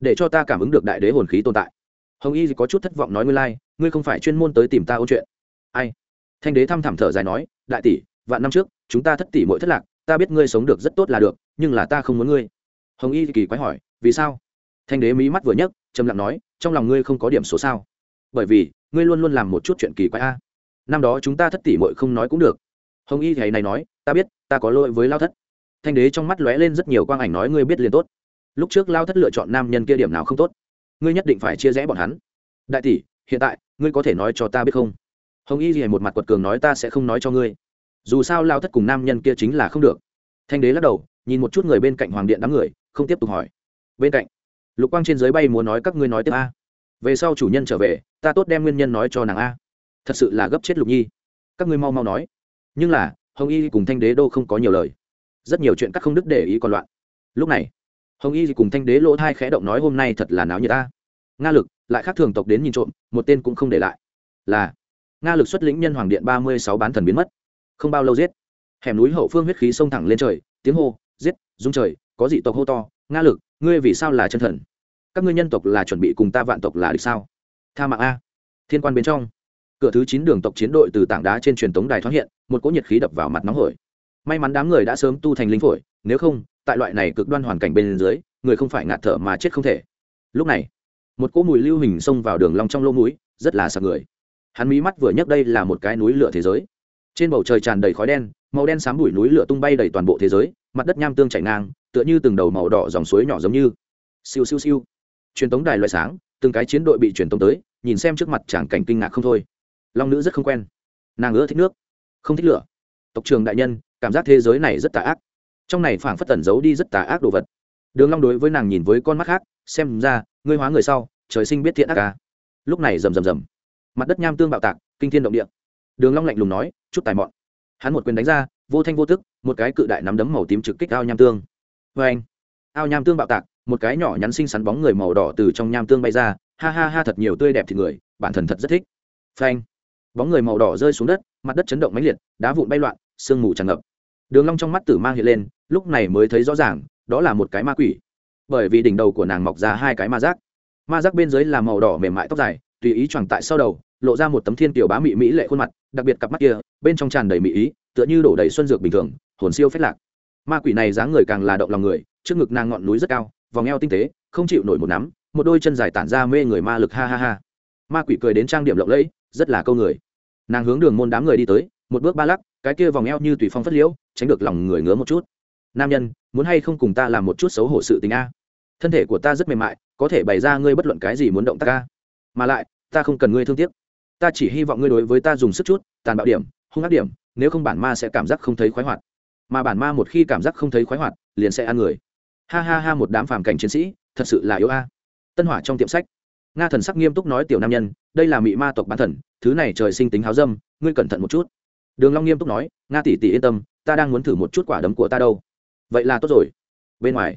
Để cho ta cảm ứng được đại đế hồn khí tồn tại. Hồng y có chút thất vọng nói ngươi lai、like, ngươi không phải chuyên môn tới tìm ta ôn chuyện. Ai? Thanh đế thăm thẳm thở dài nói đại tỷ vạn năm trước chúng ta thất tỷ mỗi thất lạc ta biết ngươi sống được rất tốt là được nhưng là ta không muốn ngươi. Hồng y kỳ quái hỏi vì sao? Thanh đế mí mắt vừa nhấc trầm lặng nói trong lòng ngươi không có điểm số sao? Bởi vì ngươi luôn luôn làm một chút chuyện kỳ quái a năm đó chúng ta thất tỷ mội không nói cũng được. Hồng y thầy này nói, ta biết, ta có lỗi với lao thất. Thanh đế trong mắt lóe lên rất nhiều quang ảnh nói, ngươi biết liền tốt. Lúc trước lao thất lựa chọn nam nhân kia điểm nào không tốt, ngươi nhất định phải chia rẽ bọn hắn. Đại tỷ, hiện tại, ngươi có thể nói cho ta biết không? Hồng y thì một mặt quật cường nói, ta sẽ không nói cho ngươi. Dù sao lao thất cùng nam nhân kia chính là không được. Thanh đế lắc đầu, nhìn một chút người bên cạnh hoàng điện đám người, không tiếp tục hỏi, bên cạnh, lục quang trên dưới bay muốn nói các ngươi nói tiếp a. Về sau chủ nhân trở về, ta tốt đem nguyên nhân nói cho nàng a thật sự là gấp chết lục nhi. Các ngươi mau mau nói. Nhưng là, hồng y cùng thanh đế đô không có nhiều lời. Rất nhiều chuyện các không đức để ý còn loạn. Lúc này, hồng y cùng thanh đế lỗ thai khẽ động nói hôm nay thật là náo như ta. Nga lực, lại khác thường tộc đến nhìn trộm, một tên cũng không để lại. Là, nga lực xuất lĩnh nhân hoàng điện ba mươi sáu bán thần biến mất. Không bao lâu giết. Hẻm núi hậu phương huyết khí xông thẳng lên trời, tiếng hô, giết dung trời, có dị tộc hô to, nga lực, ngươi vì sao là chân thần? Các ngươi nhân tộc là chuẩn bị cùng ta vạn tộc là địch sao? Tha mạng a. Thiên quan bên trong cửa thứ chín đường tộc chiến đội từ tảng đá trên truyền tống đài thoát hiện, một cỗ nhiệt khí đập vào mặt nóng hổi. May mắn đám người đã sớm tu thành linh phổi, nếu không, tại loại này cực đoan hoàn cảnh bên dưới, người không phải ngạt thở mà chết không thể. Lúc này, một cỗ mùi lưu hình xông vào đường long trong lỗ mũi, rất là sợ người. Hắn mí mắt vừa nhấc đây là một cái núi lửa thế giới. Trên bầu trời tràn đầy khói đen, màu đen xám bụi núi lửa tung bay đầy toàn bộ thế giới, mặt đất nham tương chảy ngang, tựa như từng đầu màu đỏ dòng suối nhỏ giống như. Siêu siêu siêu. Truyền tống đài loại sáng, từng cái chiến đội bị truyền tống tới, nhìn xem trước mặt chẳng cảnh kinh ngạc không thôi long nữ rất không quen. Nàng ưa thích nước, không thích lửa. Tộc trường đại nhân, cảm giác thế giới này rất tà ác. Trong này phảng phất tẩn giấu đi rất tà ác đồ vật. Đường long đối với nàng nhìn với con mắt khác, xem ra, ngươi hóa người sau, trời sinh biết thiện ác ca lúc này rầm rầm rầm. Mặt đất nham tương bạo tạc, kinh thiên động địa. Đường long lạnh lùng nói, chút tài mọn. Hắn một quyền đánh ra, vô thanh vô tức, một cái cự đại nắm đấm màu tím trực kích ao nham tương. Với anh, ao nham tương bạo tạc, một cái nhỏ nhắn xinh xắn bóng người màu đỏ từ trong nham tương bay ra. Ha ha ha, thật nhiều tươi đẹp thì người, bản thân thật rất thích. Phanh bóng người màu đỏ rơi xuống đất, mặt đất chấn động mãnh liệt, đá vụn bay loạn, sương mù tràn ngập. Đường long trong mắt tử mang hiện lên, lúc này mới thấy rõ ràng, đó là một cái ma quỷ. Bởi vì đỉnh đầu của nàng mọc ra hai cái ma giác. Ma giác bên dưới là màu đỏ mềm mại tóc dài, tùy ý choàng tại sau đầu, lộ ra một tấm thiên tiểu bá mỹ mỹ lệ khuôn mặt, đặc biệt cặp mắt kia, bên trong tràn đầy mỹ ý, tựa như đổ đầy xuân dược bình thường, hồn siêu phách lạc. Ma quỷ này dáng người càng là động lòng người, trước ngực nàng ngọn núi rất cao, vòng eo tinh tế, không chịu nổi một nắm, một đôi chân dài tản ra mê người ma lực, ha ha ha ma quỷ cười đến trang điểm lộng lẫy, rất là câu người. Nàng hướng đường môn đám người đi tới, một bước ba lắc, cái kia vòng eo như tùy phong phất liễu, tránh được lòng người ngứa một chút. Nam nhân, muốn hay không cùng ta làm một chút xấu hổ sự tình a? Thân thể của ta rất mềm mại, có thể bày ra ngươi bất luận cái gì muốn động ta ca mà lại, ta không cần ngươi thương tiếc. Ta chỉ hy vọng ngươi đối với ta dùng sức chút, tàn bạo điểm, hung ác điểm, nếu không bản ma sẽ cảm giác không thấy khoái hoạt. Mà bản ma một khi cảm giác không thấy khoái hoạt, liền sẽ ăn người. Ha ha ha một đám phàm cảnh chiến sĩ, thật sự là yếu a. Tân hỏa trong tiệm sách nga thần sắc nghiêm túc nói tiểu nam nhân, đây là mị ma tộc bán thần, thứ này trời sinh tính háo dâm, ngươi cẩn thận một chút. Đường long nghiêm túc nói, nga tỷ tỷ yên tâm, ta đang muốn thử một chút quả đấm của ta đâu. Vậy là tốt rồi. Bên ngoài,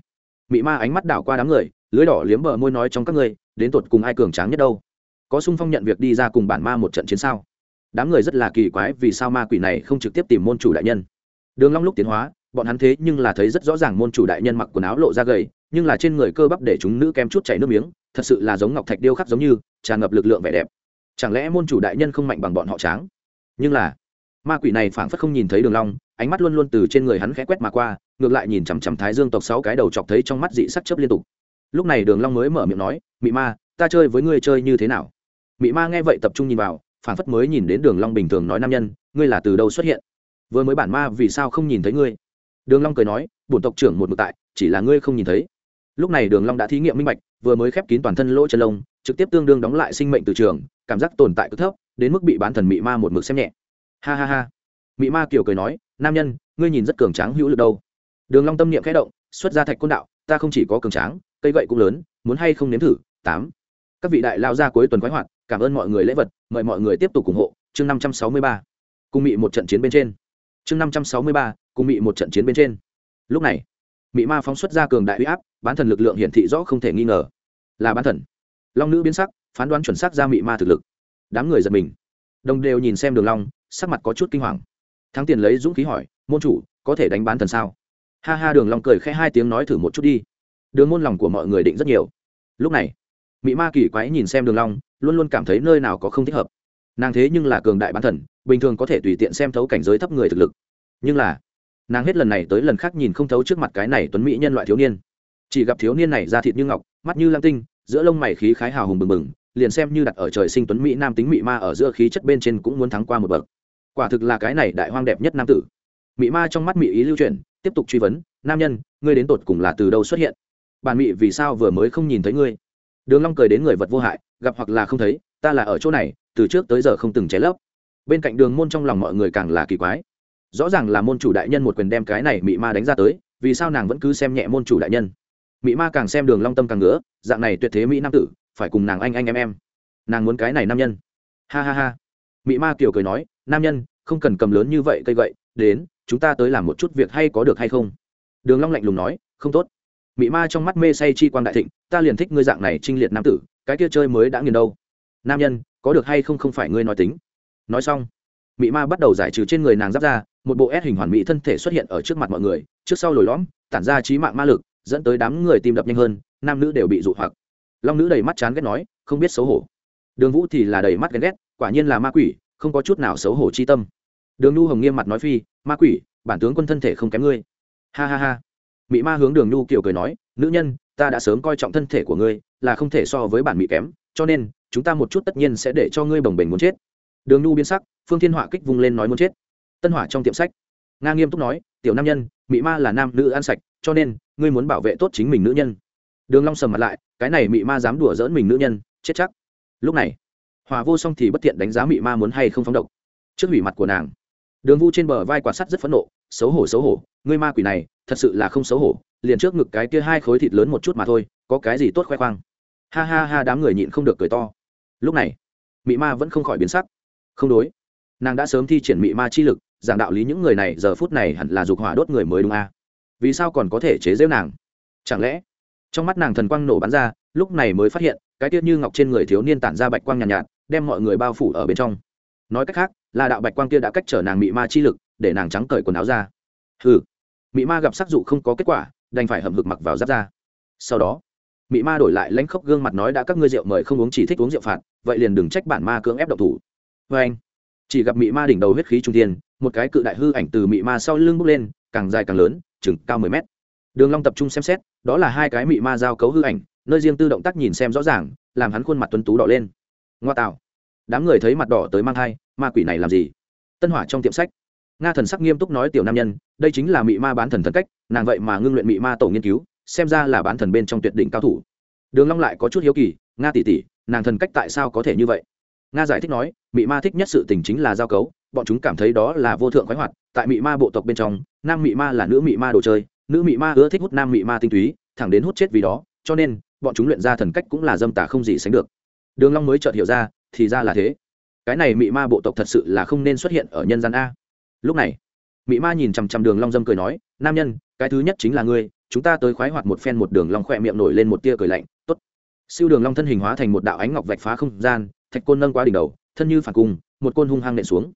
mị ma ánh mắt đảo qua đám người, lưới đỏ liếm bờ môi nói trong các ngươi, đến tột cùng ai cường tráng nhất đâu. Có sung phong nhận việc đi ra cùng bản ma một trận chiến sao? Đám người rất là kỳ quái vì sao ma quỷ này không trực tiếp tìm môn chủ đại nhân. Đường long lúc tiến hóa bọn hắn thế nhưng là thấy rất rõ ràng môn chủ đại nhân mặc quần áo lộ ra gầy, nhưng là trên người cơ bắp để chúng nữ kem chút chảy nước miếng, thật sự là giống ngọc thạch điêu khắc giống như, tràn ngập lực lượng vẻ đẹp. Chẳng lẽ môn chủ đại nhân không mạnh bằng bọn họ tráng? Nhưng là, ma quỷ này phảng phất không nhìn thấy đường long, ánh mắt luôn luôn từ trên người hắn khẽ quét mà qua, ngược lại nhìn chằm chằm thái dương tộc sáu cái đầu chọc thấy trong mắt dị sắc chớp liên tục. Lúc này đường long mới mở miệng nói, mị ma, ta chơi với ngươi chơi như thế nào? Mị ma nghe vậy tập trung nhìn vào, phảng phất mới nhìn đến đường long bình thường nói nam nhân, ngươi là từ đâu xuất hiện? Vừa mới bản ma vì sao không nhìn thấy ngươi? Đường long cười nói, bổn tộc trưởng một mực tại, chỉ là ngươi không nhìn thấy. Lúc này đường long đã thí nghiệm minh bạch, vừa mới khép kín toàn thân lỗ chân lông, trực tiếp tương đương đóng lại sinh mệnh từ trường, cảm giác tồn tại cực thấp, đến mức bị bán thần mị ma một mực xem nhẹ. Ha ha ha. Mị ma kiều cười nói, nam nhân, ngươi nhìn rất cường tráng hữu lực đâu. Đường long tâm niệm khẽ động, xuất ra thạch côn đạo, ta không chỉ có cường tráng, cây gậy cũng lớn, muốn hay không nếm thử? Tám. Các vị đại lao ra cuối tuần quái hoạt, cảm ơn mọi người lễ vật, mời mọi người tiếp tục ủng hộ. Chương năm trăm sáu mươi ba. Cùng mị một trận chiến bên trên. Chương năm trăm sáu mươi ba cùng mị một trận chiến bên trên. Lúc này, mị ma phóng xuất ra cường đại huy áp, bán thần lực lượng hiển thị rõ không thể nghi ngờ. Là bán thần. Long nữ biến sắc, phán đoán chuẩn xác ra mị ma thực lực. Đám người giật mình. Đồng đều nhìn xem đường long, sắc mặt có chút kinh hoàng. Thắng tiền lấy dũng khí hỏi, môn chủ, có thể đánh bán thần sao? Ha ha, đường long cười khẽ hai tiếng nói thử một chút đi. Đường môn lòng của mọi người định rất nhiều. Lúc này mỹ ma kỳ quái nhìn xem đường long, luôn luôn cảm thấy nơi nào có không thích hợp. Nàng thế nhưng là cường đại bán thần, bình thường có thể tùy tiện xem thấu cảnh giới thấp người thực lực. Nhưng là nàng hết lần này tới lần khác nhìn không thấu trước mặt cái này tuấn mỹ nhân loại thiếu niên. Chỉ gặp thiếu niên này da thịt như ngọc, mắt như lam tinh, giữa lông mày khí khái hào hùng bừng bừng, liền xem như đặt ở trời sinh tuấn mỹ nam tính mỹ ma ở giữa khí chất bên trên cũng muốn thắng qua một bậc. Quả thực là cái này đại hoang đẹp nhất nam tử. Mỹ ma trong mắt mỹ ý lưu truyền tiếp tục truy vấn, nam nhân, ngươi đến tột cùng là từ đâu xuất hiện? Bản mỹ vì sao vừa mới không nhìn thấy ngươi? Đường long cười đến người vật vô hại, gặp hoặc là không thấy, ta là ở chỗ này, từ trước tới giờ không từng cháy lấp. Bên cạnh đường môn trong lòng mọi người càng là kỳ quái rõ ràng là môn chủ đại nhân một quyền đem cái này mỹ ma đánh ra tới, vì sao nàng vẫn cứ xem nhẹ môn chủ đại nhân? Mỹ ma càng xem đường long tâm càng ngứa, dạng này tuyệt thế mỹ nam tử, phải cùng nàng anh anh em em. Nàng muốn cái này nam nhân. Ha ha ha. Mỹ ma kiều cười nói, nam nhân, không cần cầm lớn như vậy cây gậy, đến, chúng ta tới làm một chút việc hay có được hay không? Đường long lạnh lùng nói, không tốt. Mỹ ma trong mắt mê say chi quang đại thịnh, ta liền thích ngươi dạng này trinh liệt nam tử, cái kia chơi mới đã nghiền đâu. Nam nhân, có được hay không không phải ngươi nói tính. Nói xong Mị ma bắt đầu giải trừ trên người nàng giáp ra một bộ ép hình hoàn mỹ thân thể xuất hiện ở trước mặt mọi người, trước sau lồi lõm, tản ra trí mạng ma lực, dẫn tới đám người tim đập nhanh hơn, nam nữ đều bị dụ hoặc. Long nữ đầy mắt chán ghét nói, không biết xấu hổ. Đường vũ thì là đầy mắt ghen ghét, quả nhiên là ma quỷ, không có chút nào xấu hổ chi tâm. Đường Nu hồng nghiêm mặt nói phi, ma quỷ, bản tướng quân thân thể không kém ngươi. Ha ha ha. Mị ma hướng đường Nu kiều cười nói, nữ nhân, ta đã sớm coi trọng thân thể của ngươi, là không thể so với bản mỹ kém, cho nên, chúng ta một chút tất nhiên sẽ để cho ngươi bồng bềnh muốn chết đường nhu biến sắc, phương thiên họa kích vung lên nói muốn chết. Tân hỏa trong tiệm sách. Nga nghiêm túc nói, tiểu nam nhân mỹ ma là nam nữ ăn sạch, cho nên, ngươi muốn bảo vệ tốt chính mình nữ nhân. Đường long sầm mặt lại, cái này mỹ ma dám đùa dỡn mình nữ nhân, chết chắc. Lúc này, hòa vô song thì bất tiện đánh giá mỹ ma muốn hay không phóng độc. Trước hủy mặt của nàng, đường vu trên bờ vai quả sắt rất phẫn nộ, xấu hổ xấu hổ, ngươi ma quỷ này, thật sự là không xấu hổ, liền trước ngực cái kia hai khối thịt lớn một chút mà thôi, có cái gì tốt khoe khoang? Ha ha ha, đám người nhịn không được cười to. Lúc này mỹ ma vẫn không khỏi biến sắc không đối. Nàng đã sớm thi triển mị ma chi lực giảng đạo lý những người này giờ phút này hẳn là dục hỏa đốt người mới đúng a. À? vì sao còn có thể chế giễu nàng? Chẳng lẽ? Trong mắt nàng thần quang nổ bắn ra lúc này mới phát hiện cái tiết như ngọc trên người thiếu niên tản ra bạch quang nhàn nhạt, nhạt đem mọi người bao phủ ở bên trong. Nói cách khác là đạo bạch quang kia đã cách trở nàng mị ma chi lực để nàng trắng cởi quần áo ra. Hừ. Mị ma gặp sắc dụ không có kết quả đành phải hầm hực mặc vào giáp ra. Sau đó mị ma đổi lại lãnh khốc gương mặt nói đã các ngươi rượu mời không uống chỉ thích uống rượu phạt vậy liền đừng trách bản ma cưỡng ép độc thủ vê anh, chỉ gặp mị ma đỉnh đầu huyết khí trung thiên, một cái cự đại hư ảnh từ mị ma sau lưng bốc lên, càng dài càng lớn, chừng cao mười mét. Đường long tập trung xem xét, đó là hai cái mị ma giao cấu hư ảnh, nơi riêng tư động tác nhìn xem rõ ràng, làm hắn khuôn mặt tuấn tú đỏ lên. Ngoa tạo. Đám người thấy mặt đỏ tới mang hai ma quỷ này làm gì? Tân hỏa trong tiệm sách. Nga thần sắc nghiêm túc nói tiểu nam nhân, đây chính là mị ma bán thần thần cách, nàng vậy mà ngưng luyện mị ma tổ nghiên cứu, xem ra là bán thần bên trong tuyệt đỉnh cao thủ. Đường long lại có chút hiếu kỳ, nga tỷ tỷ, nàng thần cách tại sao có thể như vậy? Nga giải thích nói, mị ma thích nhất sự tình chính là giao cấu, bọn chúng cảm thấy đó là vô thượng khoái hoạt, tại mị ma bộ tộc bên trong, nam mị ma là nữ mị ma đồ chơi, nữ mị ma ưa thích hút nam mị ma tinh túy, thẳng đến hút chết vì đó, cho nên, bọn chúng luyện ra thần cách cũng là dâm tà không gì sánh được. Đường long mới chợt hiểu ra, thì ra là thế. Cái này mị ma bộ tộc thật sự là không nên xuất hiện ở nhân gian a. Lúc này, mị ma nhìn chằm chằm đường long dâm cười nói, nam nhân, cái thứ nhất chính là ngươi, chúng ta tới khoái hoạt một phen một đường long khoe miệng nổi lên một tia cười lạnh, tốt. Siêu đường long thân hình hóa thành một đạo ánh ngọc vạch phá không gian thạch côn nâng qua đỉnh đầu, thân như phản cung, một côn hung hăng nện xuống.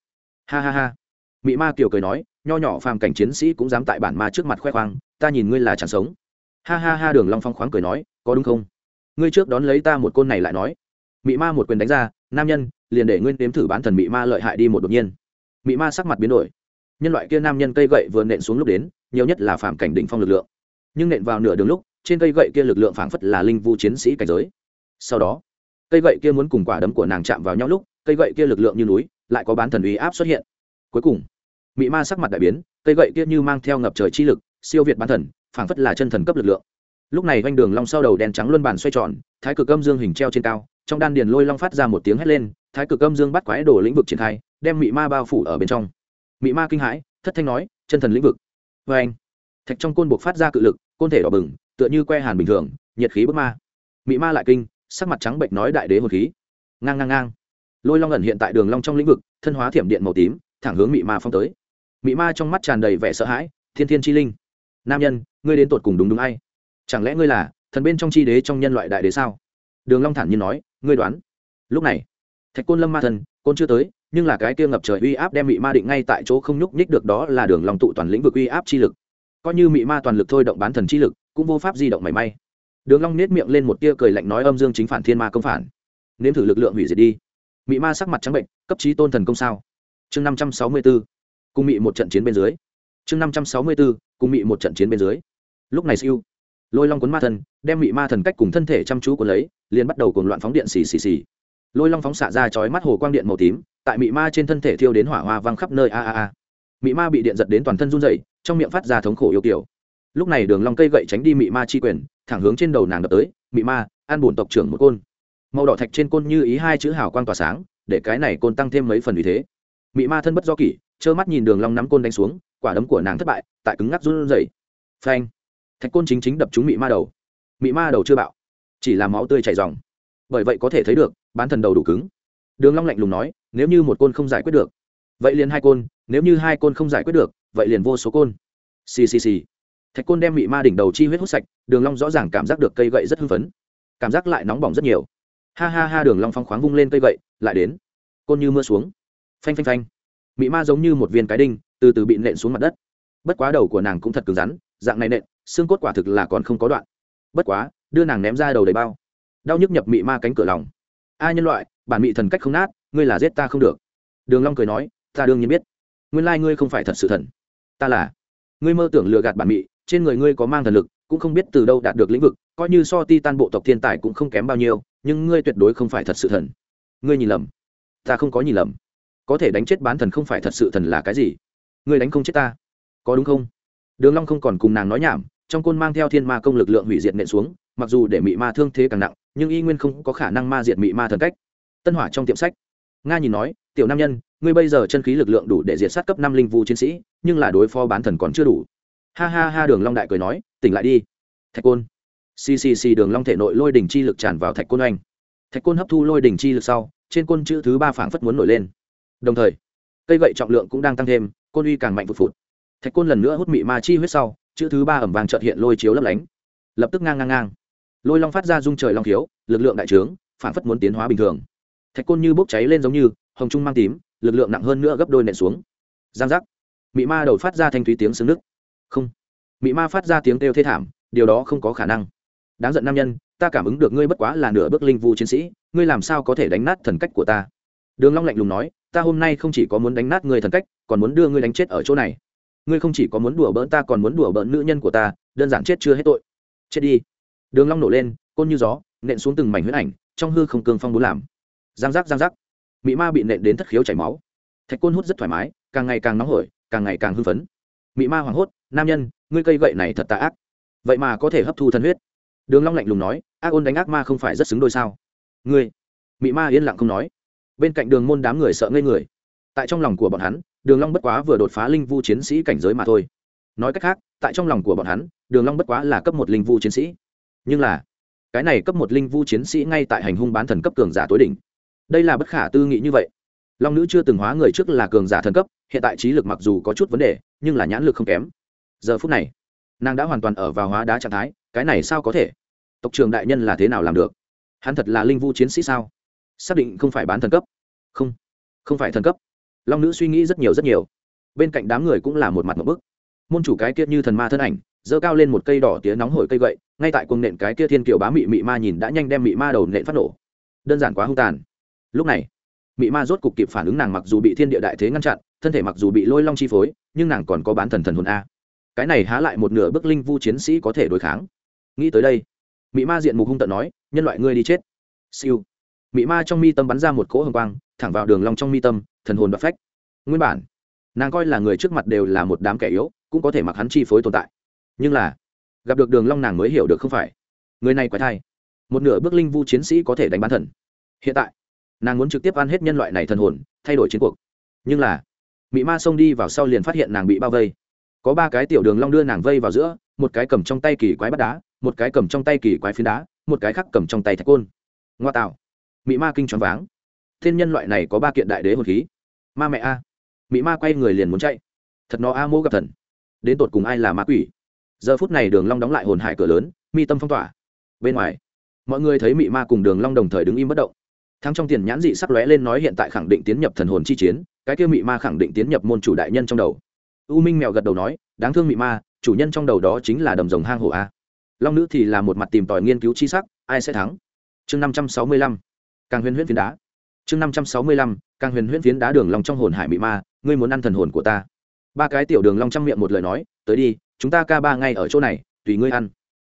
Ha ha ha. Mị ma kiều cười nói, nho nhỏ phàm cảnh chiến sĩ cũng dám tại bản ma trước mặt khoe khoang, ta nhìn ngươi là chẳng sống. Ha ha ha, đường long phong khoáng cười nói, có đúng không? Ngươi trước đón lấy ta một côn này lại nói. Mị ma một quyền đánh ra, nam nhân, liền để nguyên đếm thử bán thần mị ma lợi hại đi một đột nhiên. Mị ma sắc mặt biến đổi. Nhân loại kia nam nhân cây gậy vừa nện xuống lúc đến, nhiều nhất là phàm cảnh đỉnh phong lực lượng. Nhưng nện vào nửa đường lúc, trên cây gậy kia lực lượng phảng phất là linh vu chiến sĩ cảnh giới. Sau đó cây gậy kia muốn cùng quả đấm của nàng chạm vào nhau lúc, cây gậy kia lực lượng như núi, lại có bán thần uy áp xuất hiện. Cuối cùng, mị ma sắc mặt đại biến, cây gậy kia như mang theo ngập trời chi lực, siêu việt bán thần, phảng phất là chân thần cấp lực lượng. Lúc này doanh đường long sau đầu đen trắng luân bàn xoay tròn, thái cực âm dương hình treo trên cao, trong đan điền lôi long phát ra một tiếng hét lên, thái cực âm dương bắt quái đổ lĩnh vực triển khai, đem mị ma bao phủ ở bên trong. Mị ma kinh hãi, thất thanh nói, chân thần lĩnh vực. Vê anh. Thạch trong côn buộc phát ra cự lực, côn thể đỏ bừng, tựa như que hàn bình thường, nhiệt khí bức ma. Mị ma lại kinh sắc mặt trắng bệnh nói đại đế hồn khí. Ngang ngang ngang. Lôi long ẩn hiện tại đường long trong lĩnh vực, thân hóa thiểm điện màu tím, thẳng hướng mị ma phong tới. Mị ma trong mắt tràn đầy vẻ sợ hãi, thiên thiên chi linh. Nam nhân, ngươi đến tột cùng đúng đúng ai? Chẳng lẽ ngươi là thần bên trong chi đế trong nhân loại đại đế sao? Đường long thản nhiên nói, ngươi đoán. Lúc này, thạch côn lâm ma thần, côn chưa tới, nhưng là cái kia ngập trời uy áp đem mị ma định ngay tại chỗ không nhúc nhích được đó là đường long tụ toàn lĩnh vực uy áp chi lực. Coi như mị ma toàn lực thôi động bán thần chi lực, cũng vô pháp di động mảy may đường long nết miệng lên một tia cười lạnh nói, âm dương chính phản, thiên ma công phản. Nếm thử lực lượng hủy diệt đi. Mị ma sắc mặt trắng bệnh, cấp trí tôn thần công sao? Chương năm trăm sáu mươi 564 cùng mị một trận chiến bên dưới. Chương năm trăm sáu mươi 564 cùng mị một trận chiến bên dưới. Lúc này siêu, lôi long cuốn ma thần, đem mị ma thần cách cùng thân thể chăm chú của lấy, liền bắt đầu cuồng loạn phóng điện xì xì xì. Lôi long phóng xạ ra chói mắt hồ quang điện màu tím, tại mị ma trên thân thể thiêu đến hỏa hoa văng khắp nơi, a a a. Mị ma bị điện giật đến toàn thân run rẩy, trong miệng phát ra thống khổ yêu kiểu lúc này đường long cây gậy tránh đi mị ma chi quyền, thẳng hướng trên đầu nàng đập tới, mị ma, an bổn tộc trưởng một côn. Màu đỏ thạch trên côn như ý hai chữ hào quang tỏa sáng, để cái này côn tăng thêm mấy phần vì thế. Mị ma thân bất do kỷ, trơ mắt nhìn đường long nắm côn đánh xuống, quả đấm của nàng thất bại, tại cứng ngắc run rẩy. Phanh! Thạch côn chính chính đập trúng mị ma đầu. Mị ma đầu chưa bạo, chỉ là máu tươi chảy ròng. Bởi vậy có thể thấy được, bán thần đầu đủ cứng. Đường long lạnh lùng nói, nếu như một côn không giải quyết được, vậy liền hai côn, nếu như hai côn không giải quyết được, vậy liền vô số côn. Xì xì xì thạch côn đem mị ma đỉnh đầu chi huyết hút sạch, đường long rõ ràng cảm giác được cây gậy rất hưng phấn. Cảm giác lại nóng bỏng rất nhiều. Ha ha ha, đường long phong khoáng vung lên cây gậy, lại đến. Côn như mưa xuống. Phanh phanh phanh. Mị ma giống như một viên cái đinh, từ từ bị nện xuống mặt đất. Bất quá đầu của nàng cũng thật cứng rắn, dạng này nện, xương cốt quả thực là còn không có đoạn. Bất quá, đưa nàng ném ra đầu đầy bao. Đau nhức nhập mị ma cánh cửa lòng. A nhân loại, bản mị thần cách không nát, ngươi là giết ta không được. Đường long cười nói, ta đương nhiên biết. Nguyên lai ngươi không phải thật sự thần. Ta là. Ngươi mơ tưởng lừa gạt bản mị trên người ngươi có mang thần lực, cũng không biết từ đâu đạt được lĩnh vực, coi như so ti tan bộ tộc thiên tài cũng không kém bao nhiêu, nhưng ngươi tuyệt đối không phải thật sự thần. Ngươi nhìn lầm. Ta không có nhìn lầm. Có thể đánh chết bán thần không phải thật sự thần là cái gì? Ngươi đánh không chết ta. Có đúng không? Đường long không còn cùng nàng nói nhảm, trong côn mang theo thiên ma công lực lượng hủy diệt nện xuống, mặc dù để mị ma thương thế càng nặng, nhưng y nguyên không có khả năng ma diệt mị ma thần cách. Tân hỏa trong tiệm sách. Nga nhìn nói, tiểu nam nhân, ngươi bây giờ chân khí lực lượng đủ để diệt sát cấp năm linh vu chiến sĩ, nhưng là đối phó bán thần còn chưa đủ ha ha ha đường long đại cười nói, tỉnh lại đi. Thạch côn. Ccc đường long thể nội lôi đỉnh chi lực tràn vào thạch côn oanh. Thạch côn hấp thu lôi đỉnh chi lực sau, trên côn chữ thứ ba phảng phất muốn nổi lên. Đồng thời, cây gậy trọng lượng cũng đang tăng thêm, côn uy càng mạnh vụt phụt. Thạch côn lần nữa hút mị ma chi huyết sau, chữ thứ ba ẩm vàng trợt hiện lôi chiếu lấp lánh. Lập tức ngang ngang ngang. Lôi long phát ra dung trời long thiếu lực lượng đại trướng, phảng phất muốn tiến hóa bình thường. Thạch côn như bốc cháy lên giống như, hồng trung mang tím, lực lượng nặng hơn nữa gấp đôi nện xuống. Giang giác. Mị ma đầu phát ra thanh thúy tiếng xương nước không. Mị ma phát ra tiếng kêu thê thảm, điều đó không có khả năng. Đáng giận nam nhân, ta cảm ứng được ngươi bất quá là nửa bước linh vu chiến sĩ, ngươi làm sao có thể đánh nát thần cách của ta? Đường long lạnh lùng nói, ta hôm nay không chỉ có muốn đánh nát ngươi thần cách, còn muốn đưa ngươi đánh chết ở chỗ này. Ngươi không chỉ có muốn đùa bỡn ta còn muốn đùa bỡn nữ nhân của ta, đơn giản chết chưa hết tội. Chết đi. Đường long nổ lên, côn như gió, nện xuống từng mảnh huyết ảnh, trong hư không cường phong muốn làm. Giang giác giang giác. Mị ma bị nện đến thất khiếu chảy máu. Thạch côn hút rất thoải mái, càng ngày càng nóng hổi, càng ngày càng hưng phấn mị ma hoảng hốt, nam nhân, ngươi cây gậy này thật tà ác. Vậy mà có thể hấp thu thân huyết. Đường long lạnh lùng nói, ác ôn đánh ác ma không phải rất xứng đôi sao? Ngươi. Mị ma yên lặng không nói. Bên cạnh đường môn đám người sợ ngây người. Tại trong lòng của bọn hắn, đường long bất quá vừa đột phá linh vu chiến sĩ cảnh giới mà thôi. Nói cách khác, tại trong lòng của bọn hắn, đường long bất quá là cấp một linh vu chiến sĩ. Nhưng là, cái này cấp một linh vu chiến sĩ ngay tại hành hung bán thần cấp cường giả tối đỉnh. Đây là bất khả tư nghị như vậy. Long nữ chưa từng hóa người trước là cường giả thần cấp hiện tại trí lực mặc dù có chút vấn đề, nhưng là nhãn lực không kém. Giờ phút này, nàng đã hoàn toàn ở vào hóa đá trạng thái, cái này sao có thể? Tộc trường đại nhân là thế nào làm được? Hắn thật là linh vu chiến sĩ sao? Xác định không phải bán thần cấp? Không không phải thần cấp. Long nữ suy nghĩ rất nhiều rất nhiều. Bên cạnh đám người cũng là một mặt một bức. Môn chủ cái kia như thần ma thân ảnh dơ cao lên một cây đỏ tía nóng hổi cây gậy, ngay tại cuồng nện cái kia thiên kiều bá mị mị ma nhìn đã nhanh đem mị ma đầu nện phát nổ. Đơn giản quá hung tàn. Lúc này, mị ma rốt cục kịp phản ứng nàng mặc dù bị thiên địa đại thế ngăn chặn thân thể mặc dù bị lôi long chi phối, nhưng nàng còn có bán thần thần hồn a. Cái này há lại một nửa bức linh vu chiến sĩ có thể đối kháng. Nghĩ tới đây, mị ma diện mục hung tận nói, nhân loại ngươi đi chết. Siêu. Mị ma trong mi tâm bắn ra một cỗ hồng quang, thẳng vào đường long trong mi tâm, thần hồn bạc phách. Nguyên bản, nàng coi là người trước mặt đều là một đám kẻ yếu, cũng có thể mặc hắn chi phối tồn tại. Nhưng là, gặp được đường long nàng mới hiểu được không phải. Người này quái thai. Một nửa bước linh vu chiến sĩ có thể đánh bán thần. Hiện tại, nàng muốn trực tiếp ăn hết nhân loại này thần hồn, thay đổi chiến cuộc. Nhưng là mị ma xông đi vào sau liền phát hiện nàng bị bao vây. Có ba cái tiểu đường long đưa nàng vây vào giữa, một cái cầm trong tay kỳ quái bắt đá, một cái cầm trong tay kỳ quái phiến đá, một cái khác cầm trong tay thạch côn. Ngoa tạo. Mị ma kinh choáng váng. Thiên nhân loại này có ba kiện đại đế hồn khí. Ma mẹ a. Mị ma quay người liền muốn chạy. Thật nó a mô gặp thần. Đến tột cùng ai là ma quỷ? Giờ phút này đường long đóng lại hồn hải cửa lớn, mi tâm phong tỏa. Bên ngoài, mọi người thấy mị ma cùng đường long đồng thời đứng im bất động thắng trong tiền nhãn dị sắc lóe lên nói hiện tại khẳng định tiến nhập thần hồn chi chiến, cái kia mị ma khẳng định tiến nhập môn chủ đại nhân trong đầu. U minh mèo gật đầu nói, đáng thương mị ma, chủ nhân trong đầu đó chính là đầm rồng hang hổ a. Long nữ thì là một mặt tìm tòi nghiên cứu chi sắc, ai sẽ thắng? Chương năm trăm sáu mươi lăm, càng huyền huyễn phiến đá. Chương năm trăm sáu mươi lăm, càng huyền huyễn phiến đá đường long trong hồn hải mị ma, ngươi muốn ăn thần hồn của ta. Ba cái tiểu đường long trong miệng một lời nói, tới đi, chúng ta ca ba ngay ở chỗ này, tùy ngươi ăn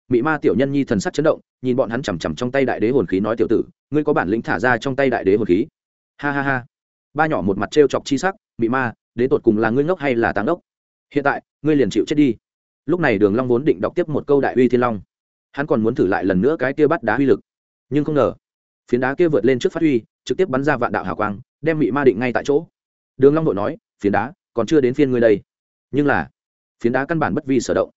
mị ma tiểu nhân nhi thần sắc chấn động, nhìn bọn hắn chằm chằm trong tay đại đế hồn khí nói tiểu tử, ngươi có bản lĩnh thả ra trong tay đại đế hồn khí. Ha ha ha. Ba nhỏ một mặt trêu chọc chi sắc, mị ma đến tột cùng là ngươi ngốc hay là táng ngốc hiện tại, ngươi liền chịu chết đi. Lúc này đường long vốn định đọc tiếp một câu đại uy thiên long. Hắn còn muốn thử lại lần nữa cái kia bắt đá uy lực. Nhưng không ngờ, phiến đá kia vượt lên trước phát huy, trực tiếp bắn ra vạn đạo hào quang, đem mị ma định ngay tại chỗ. Đường long đội nói, phiến đá, còn chưa đến phiên ngươi đây. Nhưng là, phiến đá căn bản bất vi sở động.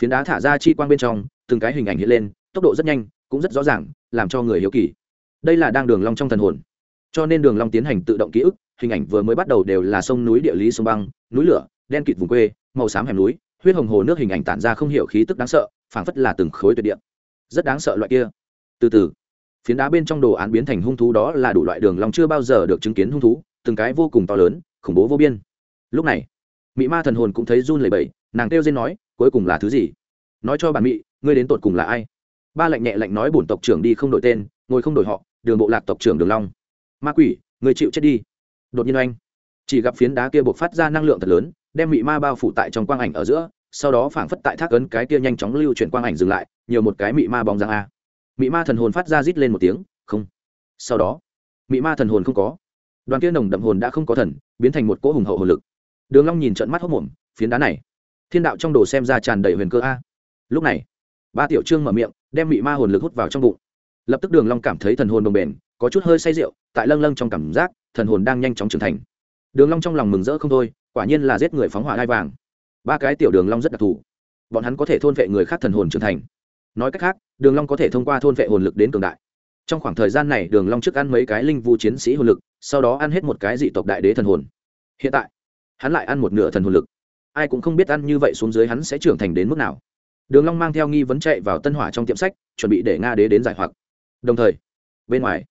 Phiến đá thả ra chi quang bên trong từng cái hình ảnh hiện lên, tốc độ rất nhanh, cũng rất rõ ràng, làm cho người hiếu kỳ. Đây là đang đường long trong thần hồn. Cho nên đường long tiến hành tự động ký ức, hình ảnh vừa mới bắt đầu đều là sông núi địa lý sông băng, núi lửa, đen kịt vùng quê, màu xám hẻm núi, huyết hồng hồ nước hình ảnh tản ra không hiểu khí tức đáng sợ, phảng phất là từng khối tuyệt địa. Rất đáng sợ loại kia. Từ từ, phiến đá bên trong đồ án biến thành hung thú đó là đủ loại đường long chưa bao giờ được chứng kiến hung thú, từng cái vô cùng to lớn, khủng bố vô biên. Lúc này mỹ ma thần hồn cũng thấy run lẩy bẩy, nàng kêu dên nói, cuối cùng là thứ gì? Nói cho bản mị, ngươi đến tột cùng là ai? Ba lạnh nhẹ lạnh nói bổn tộc trưởng đi không đổi tên, ngồi không đổi họ, đường bộ lạc tộc trưởng đường long. Ma quỷ người chịu chết đi. Đột nhiên anh, chỉ gặp phiến đá kia buộc phát ra năng lượng thật lớn, đem mị ma bao phủ tại trong quang ảnh ở giữa, sau đó phảng phất tại thác ấn cái kia nhanh chóng lưu chuyển quang ảnh dừng lại, nhiều một cái mị ma bóng dáng a. Mị ma thần hồn phát ra rít lên một tiếng, không. Sau đó, mị ma thần hồn không có. Đoàn kia nồng đậm hồn đã không có thần, biến thành một cỗ hùng hậu hồn lực. Đường long nhìn trận mắt hốc mồm phiến đá này, thiên đạo trong đồ xem ra tràn đầy huyền cơ a lúc này, ba tiểu trương mở miệng, đem mị ma hồn lực hút vào trong bụng. Lập tức đường long cảm thấy thần hồn đồng bền có chút hơi say rượu, tại lâng lâng trong cảm giác, thần hồn đang nhanh chóng trưởng thành. Đường long trong lòng mừng rỡ không thôi, quả nhiên là giết người phóng hỏa đai vàng. Ba cái tiểu đường long rất đặc thù. Bọn hắn có thể thôn vệ người khác thần hồn trưởng thành. Nói cách khác, đường long có thể thông qua thôn vệ hồn lực đến cường đại. Trong khoảng thời gian này, đường long trước ăn mấy cái linh vu chiến sĩ hồn lực, sau đó ăn hết một cái dị tộc đại đế thần hồn. Hiện tại, hắn lại ăn một nửa thần hồn lực. Ai cũng không biết ăn như vậy xuống dưới hắn sẽ trưởng thành đến mức nào đường long mang theo nghi vấn chạy vào tân hỏa trong tiệm sách, chuẩn bị để nga đế đến giải hoặc. Đồng thời, bên ngoài,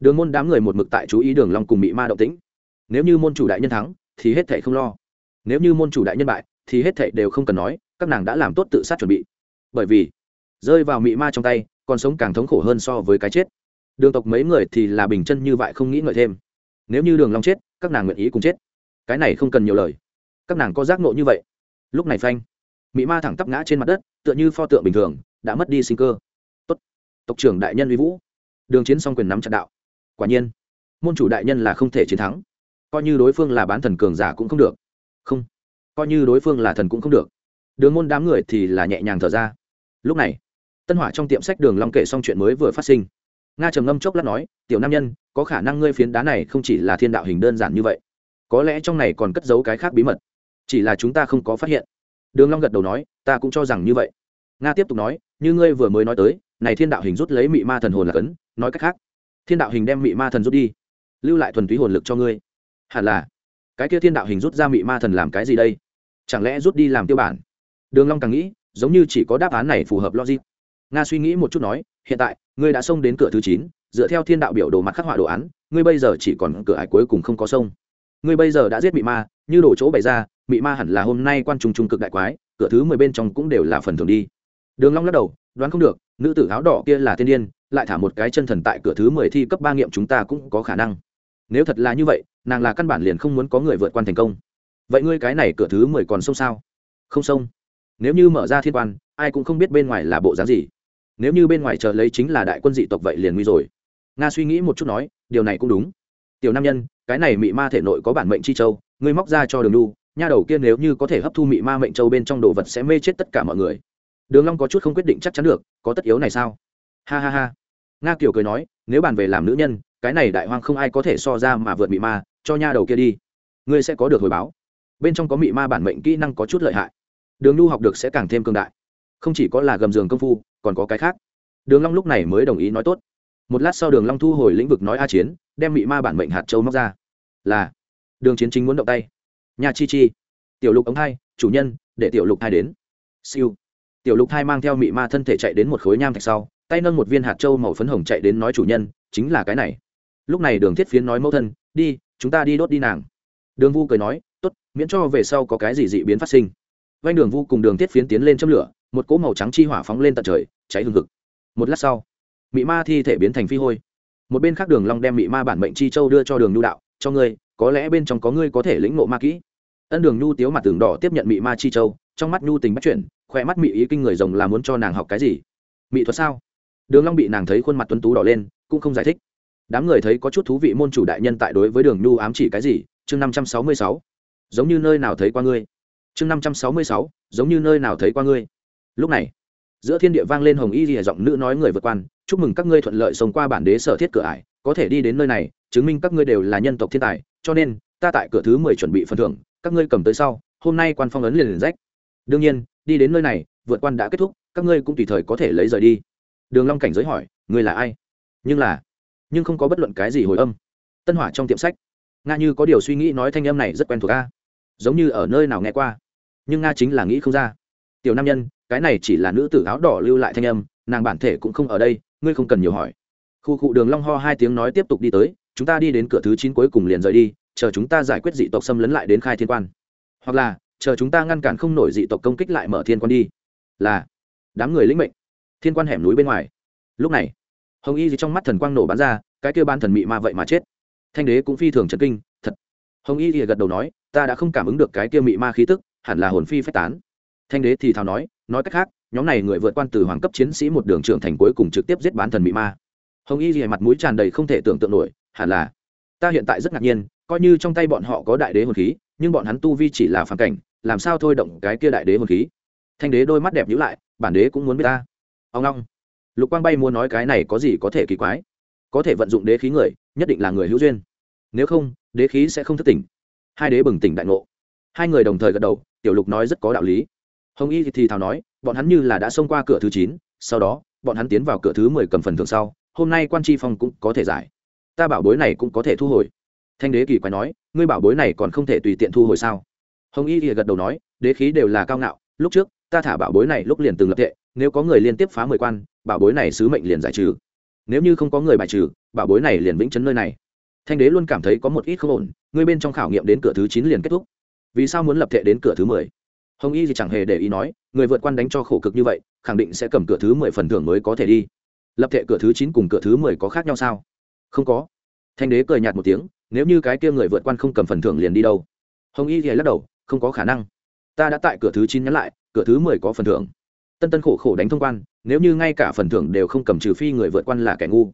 đường môn đám người một mực tại chú ý đường long cùng mỹ ma động tĩnh. Nếu như môn chủ đại nhân thắng, thì hết thảy không lo. Nếu như môn chủ đại nhân bại, thì hết thảy đều không cần nói, các nàng đã làm tốt tự sát chuẩn bị. Bởi vì, rơi vào mỹ ma trong tay, còn sống càng thống khổ hơn so với cái chết. Đường tộc mấy người thì là bình chân như vậy không nghĩ ngợi thêm. Nếu như đường long chết, các nàng nguyện ý cùng chết. Cái này không cần nhiều lời. Các nàng có giác ngộ như vậy. Lúc này phanh mỹ ma thẳng tắp ngã trên mặt đất, tựa như pho tượng bình thường, đã mất đi sinh cơ. Tốt. Tộc trưởng đại nhân uy vũ. Đường chiến song quyền nắm chặt đạo. Quả nhiên, môn chủ đại nhân là không thể chiến thắng. Coi như đối phương là bán thần cường giả cũng không được. Không. Coi như đối phương là thần cũng không được. Đường môn đám người thì là nhẹ nhàng thở ra. Lúc này, tân hỏa trong tiệm sách đường long kể xong chuyện mới vừa phát sinh. Nga trầm ngâm chốc lát nói, tiểu nam nhân, có khả năng ngươi phiến đá này không chỉ là thiên đạo hình đơn giản như vậy, có lẽ trong này còn cất giấu cái khác bí mật. Chỉ là chúng ta không có phát hiện đường long gật đầu nói, ta cũng cho rằng như vậy. Nga tiếp tục nói, như ngươi vừa mới nói tới, này thiên đạo hình rút lấy mị ma thần hồn là cấn, nói cách khác, thiên đạo hình đem mị ma thần rút đi, lưu lại thuần túy hồn lực cho ngươi. Hẳn là, cái kia thiên đạo hình rút ra mị ma thần làm cái gì đây? Chẳng lẽ rút đi làm tiêu bản? Đường long càng nghĩ, giống như chỉ có đáp án này phù hợp logic. Nga suy nghĩ một chút nói, hiện tại, ngươi đã xông đến cửa thứ chín, dựa theo thiên đạo biểu đồ mặt khắc họa đồ án, ngươi bây giờ chỉ còn cửa ải cuối cùng không có sông ngươi bây giờ đã giết mị ma, như đổ chỗ bày ra, mị ma hẳn là hôm nay quan trung trung cực đại quái, cửa thứ mười bên trong cũng đều là phần thường đi. Đường long lắc đầu, đoán không được, nữ tử áo đỏ kia là thiên điên, lại thả một cái chân thần tại cửa thứ mười thi cấp ba nghiệm chúng ta cũng có khả năng. Nếu thật là như vậy, nàng là căn bản liền không muốn có người vượt quan thành công. Vậy ngươi cái này cửa thứ mười còn sông sao? Không sông. Nếu như mở ra thiên quan, ai cũng không biết bên ngoài là bộ dáng gì. Nếu như bên ngoài chờ lấy chính là đại quân dị tộc vậy liền nguy rồi. Nga suy nghĩ một chút nói, điều này cũng đúng. Tiểu nam nhân cái này mị ma thể nội có bản mệnh chi châu, ngươi móc ra cho đường đu nha đầu kia nếu như có thể hấp thu mị ma mệnh châu bên trong đồ vật sẽ mê chết tất cả mọi người. Đường long có chút không quyết định chắc chắn được, có tất yếu này sao? Ha ha ha. Nga kiều cười nói, nếu bàn về làm nữ nhân, cái này đại hoang không ai có thể so ra mà vượt mị ma, cho nha đầu kia đi. Ngươi sẽ có được hồi báo. Bên trong có mị ma bản mệnh kỹ năng có chút lợi hại. Đường nhu học được sẽ càng thêm cường đại. Không chỉ có là gầm giường công phu, còn có cái khác. Đường long lúc này mới đồng ý nói tốt một lát sau đường long thu hồi lĩnh vực nói a chiến, đem mị ma bản mệnh hạt châu móc ra. Là, đường chiến chính muốn động tay. Nhà chi chi, tiểu lục ống hai, chủ nhân, để tiểu lục hai đến. Siêu, tiểu lục hai mang theo mị ma thân thể chạy đến một khối nham thạch sau, tay nâng một viên hạt châu màu phấn hồng chạy đến nói chủ nhân, chính là cái này. Lúc này đường thiết phiến nói mẫu thân, đi, chúng ta đi đốt đi nàng. Đường vu cười nói, tốt, miễn cho về sau có cái gì dị biến phát sinh. Vanh đường vu cùng đường thiết phiến tiến lên châm lửa, một cỗ màu trắng chi hỏa phóng lên tận trời, cháy hừng hực. Một lát sau mị ma thi thể biến thành phi hôi. Một bên khác đường long đem mị ma bản mệnh chi châu đưa cho đường nhu đạo, cho ngươi, có lẽ bên trong có ngươi có thể lĩnh ngộ ma kỹ. Ân đường nhu tiếu mặt tường đỏ tiếp nhận mị ma chi châu, trong mắt nhu tình bắt chuyển khoe mắt mị ý kinh người rồng là muốn cho nàng học cái gì? Bị thuật sao? Đường long bị nàng thấy khuôn mặt tuấn tú đỏ lên, cũng không giải thích. Đám người thấy có chút thú vị môn chủ đại nhân tại đối với đường nhu ám chỉ cái gì? Chương năm trăm sáu mươi sáu. Giống như nơi nào thấy qua ngươi? Chương năm trăm sáu mươi sáu. Giống như nơi nào thấy qua ngươi? Lúc này giữa thiên địa vang lên hồng y rìa giọng nữ nói người vượt quan, chúc mừng các ngươi thuận lợi sống qua bản đế sở thiết cửa ải, có thể đi đến nơi này, chứng minh các ngươi đều là nhân tộc thiên tài, cho nên, ta tại cửa thứ mười chuẩn bị phần thưởng, các ngươi cầm tới sau, hôm nay quan phong ấn liền liền rách. Đương nhiên, đi đến nơi này, vượt quan đã kết thúc, các ngươi cũng tùy thời có thể lấy rời đi. Đường long cảnh giới hỏi, ngươi là ai? Nhưng là, nhưng không có bất luận cái gì hồi âm. Tân hỏa trong tiệm sách. Nga như có điều suy nghĩ nói thanh âm này rất quen thuộc a, giống như ở nơi nào nghe qua, nhưng nga chính là nghĩ không ra. Tiểu nam nhân cái này chỉ là nữ tử áo đỏ lưu lại thanh âm, nàng bản thể cũng không ở đây, ngươi không cần nhiều hỏi. Khu cụ đường long ho hai tiếng nói tiếp tục đi tới, chúng ta đi đến cửa thứ chín cuối cùng liền rời đi, chờ chúng ta giải quyết dị tộc xâm lấn lại đến khai thiên quan. Hoặc là, chờ chúng ta ngăn cản không nổi dị tộc công kích lại mở thiên quan đi. Là, đám người lĩnh mệnh. Thiên quan hẻm núi bên ngoài. Lúc này, hồng y gì trong mắt thần quang nổ bắn ra, cái kêu ban thần mị ma vậy mà chết. Thanh đế cũng phi thường chấn kinh, thật. Hồng y thì gật đầu nói, ta đã không cảm ứng được cái kia mị ma khí tức, hẳn là hồn phi phách tán. Thanh đế thì thào nói nói cách khác, nhóm này người vượt quan từ hoàng cấp chiến sĩ một đường trưởng thành cuối cùng trực tiếp giết bán thần mị ma. Hồng y thì mặt mũi tràn đầy không thể tưởng tượng nổi, hẳn là, ta hiện tại rất ngạc nhiên, coi như trong tay bọn họ có đại đế hồn khí, nhưng bọn hắn tu vi chỉ là phản cảnh, làm sao thôi động cái kia đại đế hồn khí? Thanh đế đôi mắt đẹp nhữ lại, bản đế cũng muốn biết ta. Ông long lục quang bay muốn nói cái này có gì có thể kỳ quái? Có thể vận dụng đế khí người, nhất định là người hữu duyên. Nếu không, đế khí sẽ không thức tỉnh. Hai đế bừng tỉnh đại ngộ. Hai người đồng thời gật đầu, tiểu lục nói rất có đạo lý hồng y thì thào nói, bọn hắn như là đã xông qua cửa thứ chín, sau đó, bọn hắn tiến vào cửa thứ mười cầm phần thường sau, hôm nay quan tri phong cũng có thể giải. Ta bảo bối này cũng có thể thu hồi. Thanh đế kỳ quái nói, ngươi bảo bối này còn không thể tùy tiện thu hồi sao? Hồng y thì gật đầu nói, đế khí đều là cao ngạo, lúc trước, ta thả bảo bối này lúc liền từng lập tệ nếu có người liên tiếp phá mười quan, bảo bối này sứ mệnh liền giải trừ. Nếu như không có người bài trừ, bảo bối này liền vĩnh chấn nơi này. Thanh đế luôn cảm thấy có một ít không ổn ngươi bên trong khảo nghiệm đến cửa thứ chín liền kết thúc. Vì sao muốn lập thệ đến cửa thứ mười? Hồng y thì chẳng hề để ý nói, người vượt quan đánh cho khổ cực như vậy, khẳng định sẽ cầm cửa thứ mười phần thưởng mới có thể đi. Lập thể cửa thứ chín cùng cửa thứ mười có khác nhau sao? Không có. Thanh đế cười nhạt một tiếng, nếu như cái kia người vượt quan không cầm phần thưởng liền đi đâu? Hồng y thì lắc đầu, không có khả năng. Ta đã tại cửa thứ chín nhắn lại, cửa thứ mười có phần thưởng. Tân tân khổ khổ đánh thông quan, nếu như ngay cả phần thưởng đều không cầm trừ phi người vượt quan là kẻ ngu.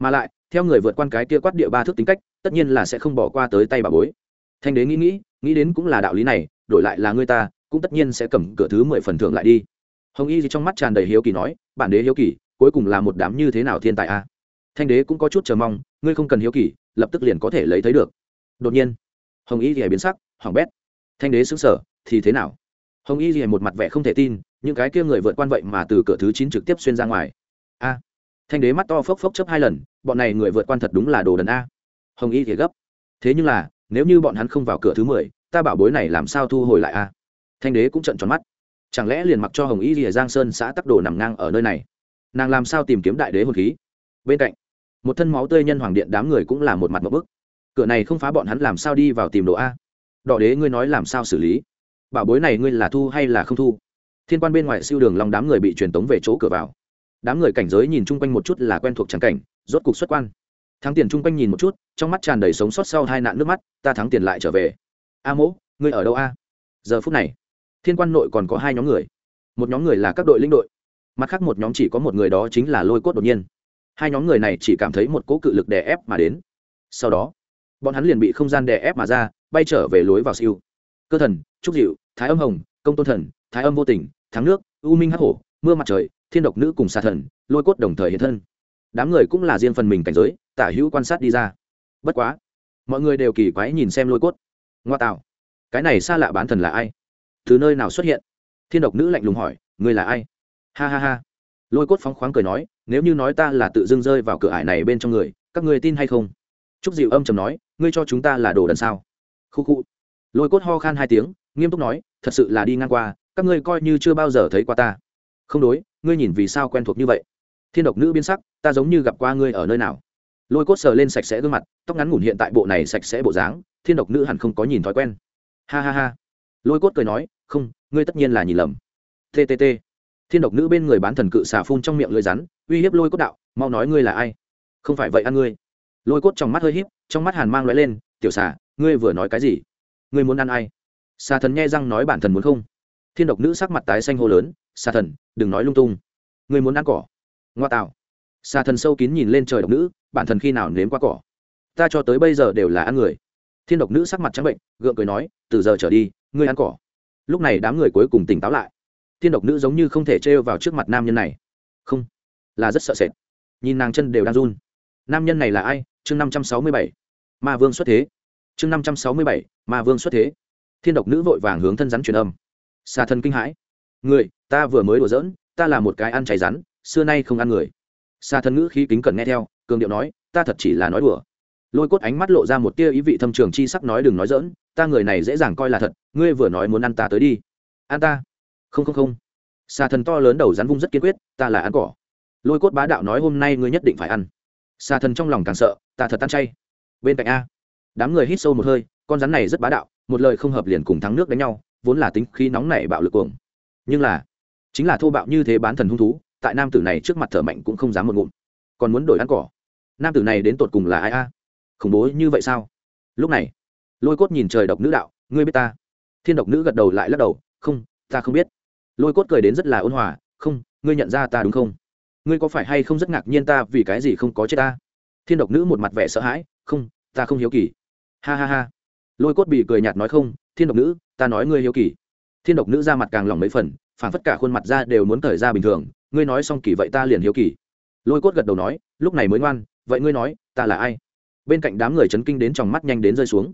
Mà lại, theo người vượt quan cái kia quát địa ba thước tính cách, tất nhiên là sẽ không bỏ qua tới tay bà bối. Thanh đế nghĩ nghĩ nghĩ đến cũng là đạo lý này, đổi lại là người ta cũng tất nhiên sẽ cầm cửa thứ mười phần thưởng lại đi. Hồng y gì trong mắt tràn đầy hiếu kỳ nói, bản đế hiếu kỳ, cuối cùng là một đám như thế nào thiên tài a? Thanh đế cũng có chút chờ mong, ngươi không cần hiếu kỳ, lập tức liền có thể lấy thấy được. Đột nhiên, hồng y gì biến sắc hỏng bét. Thanh đế xứng sở thì thế nào? Hồng y gì một mặt vẻ không thể tin, những cái kia người vượt quan vậy mà từ cửa thứ chín trực tiếp xuyên ra ngoài. A. Thanh đế mắt to phốc phốc chấp hai lần, bọn này người vượt quan thật đúng là đồ đần a. Hồng y thì gấp, thế nhưng là, nếu như bọn hắn không vào cửa thứ mười, ta bảo bối này làm sao thu hồi lại a? Thanh đế cũng trận tròn mắt. Chẳng lẽ liền mặc cho hồng y rìa giang sơn xã tắc đồ nằm ngang ở nơi này? Nàng làm sao tìm kiếm đại đế hồn khí? Bên cạnh, một thân máu tươi nhân hoàng điện đám người cũng là một mặt một bức. Cửa này không phá bọn hắn làm sao đi vào tìm đồ a? Đỏ đế ngươi nói làm sao xử lý? Bảo bối này ngươi là thu hay là không thu? Thiên quan bên ngoài siêu đường lòng đám người bị truyền tống về chỗ cửa vào. Đám người cảnh giới nhìn chung quanh một chút là quen thuộc trắng cảnh, rốt cục xuất quan. Thắng tiền chung quanh nhìn một chút, trong mắt tràn đầy sống sót sau hai nạn nước mắt, ta thắng tiền lại trở về. A mỗ, ngươi ở đâu a? Giờ phút này thiên quan nội còn có hai nhóm người. Một nhóm người là các đội linh đội, mặt khác một nhóm chỉ có một người đó chính là lôi cốt đột nhiên. Hai nhóm người này chỉ cảm thấy một cỗ cự lực đè ép mà đến. Sau đó, bọn hắn liền bị không gian đè ép mà ra, bay trở về lối vào siêu. Cơ thần, trúc diệu thái âm hồng, công tôn thần, thái âm vô tình, thắng nước, u minh hắc hổ, mưa mặt trời, thiên độc nữ cùng xa thần, lôi cốt đồng thời hiện thân. Đám người cũng là riêng phần mình cảnh giới, tả hữu quan sát đi ra. Bất quá, mọi người đều kỳ quái nhìn xem lôi cốt. Ngoa tạo, cái này xa lạ bán thần là ai? Từ nơi nào xuất hiện? Thiên độc nữ lạnh lùng hỏi người là ai? Ha ha ha. Lôi cốt phóng khoáng cười nói, nếu như nói ta là tự dưng rơi vào cửa ải này bên trong người, các người tin hay không? Trúc dịu âm chầm nói, ngươi cho chúng ta là đồ đần sao? Khu khu. Lôi cốt ho khan hai tiếng, nghiêm túc nói, thật sự là đi ngang qua, các ngươi coi như chưa bao giờ thấy qua ta. Không đối, ngươi nhìn vì sao quen thuộc như vậy? Thiên độc nữ biến sắc, ta giống như gặp qua ngươi ở nơi nào. Lôi cốt sờ lên sạch sẽ gương mặt, tóc ngắn ngủn hiện tại bộ này sạch sẽ bộ dáng, thiên độc nữ hẳn không có nhìn thói quen. Ha ha ha. Lôi cốt cười nói không ngươi tất nhiên là nhìn lầm. Ttt thiên độc nữ bên người bán thần cự xà phun trong miệng lưới rắn uy hiếp lôi cốt đạo mau nói ngươi là ai? Không phải vậy ăn ngươi. Lôi cốt trong mắt hơi hiếp, trong mắt hàn mang lóe lên tiểu xà ngươi vừa nói cái gì? Ngươi muốn ăn ai? Xà thần nghe răng nói bản thần muốn không. Thiên độc nữ sắc mặt tái xanh hô lớn xà thần đừng nói lung tung. Ngươi muốn ăn cỏ. Ngoa tạo. Xà thần sâu kín nhìn lên trời độc nữ bản thần khi nào nếm qua cỏ? Ta cho tới bây giờ đều là ăn người. Thiên độc nữ sắc mặt trắng bệnh gượng cười nói từ giờ trở đi ngươi ăn cỏ lúc này đám người cuối cùng tỉnh táo lại. Thiên độc nữ giống như không thể trêu vào trước mặt nam nhân này. Không, là rất sợ sệt. Nhìn nàng chân đều đang run. Nam nhân này là ai? Chương năm trăm sáu mươi bảy. Ma vương xuất thế. Chương năm trăm sáu mươi bảy. Ma vương xuất thế. Thiên độc nữ vội vàng hướng thân rắn truyền âm. Xà thân kinh hãi. Người, ta vừa mới đùa giỡn, ta là một cái ăn cháy rắn, xưa nay không ăn người. Xà thân ngữ khí kính cần nghe theo, cường điệu nói, ta thật chỉ là nói đùa. Lôi cốt ánh mắt lộ ra một tia ý vị thâm trường chi sắc nói đừng nói dỡn ta người này dễ dàng coi là thật, ngươi vừa nói muốn ăn ta tới đi. Ăn ta? Không không không. Xà thần to lớn đầu rắn vung rất kiên quyết, ta là ăn cỏ. Lôi cốt bá đạo nói hôm nay ngươi nhất định phải ăn. Xà thần trong lòng càng sợ, ta thật ăn chay. Bên cạnh a. Đám người hít sâu một hơi, con rắn này rất bá đạo, một lời không hợp liền cùng thắng nước đánh nhau, vốn là tính khí nóng nảy bạo lực cuồng. Nhưng là, chính là thô bạo như thế bán thần hung thú, tại nam tử này trước mặt thở mạnh cũng không dám một ngụm. Còn muốn đổi ăn cỏ. Nam tử này đến tột cùng là ai a? Khủng bố như vậy sao? Lúc này lôi cốt nhìn trời độc nữ đạo, ngươi biết ta? Thiên độc nữ gật đầu lại lắc đầu, không, ta không biết. Lôi cốt cười đến rất là ôn hòa, không, ngươi nhận ra ta đúng không? Ngươi có phải hay không rất ngạc nhiên ta vì cái gì không có chết ta? Thiên độc nữ một mặt vẻ sợ hãi, không, ta không hiếu kỳ. Ha ha ha. Lôi cốt bị cười nhạt nói không, thiên độc nữ, ta nói ngươi hiếu kỳ. Thiên độc nữ ra mặt càng lỏng mấy phần phản phất cả khuôn mặt ra đều muốn thời ra bình thường, ngươi nói xong kỳ vậy ta liền hiếu kỳ. Lôi cốt gật đầu nói, lúc này mới ngoan, vậy ngươi nói, ta là ai? Bên cạnh đám người chấn kinh đến trong mắt nhanh đến rơi xuống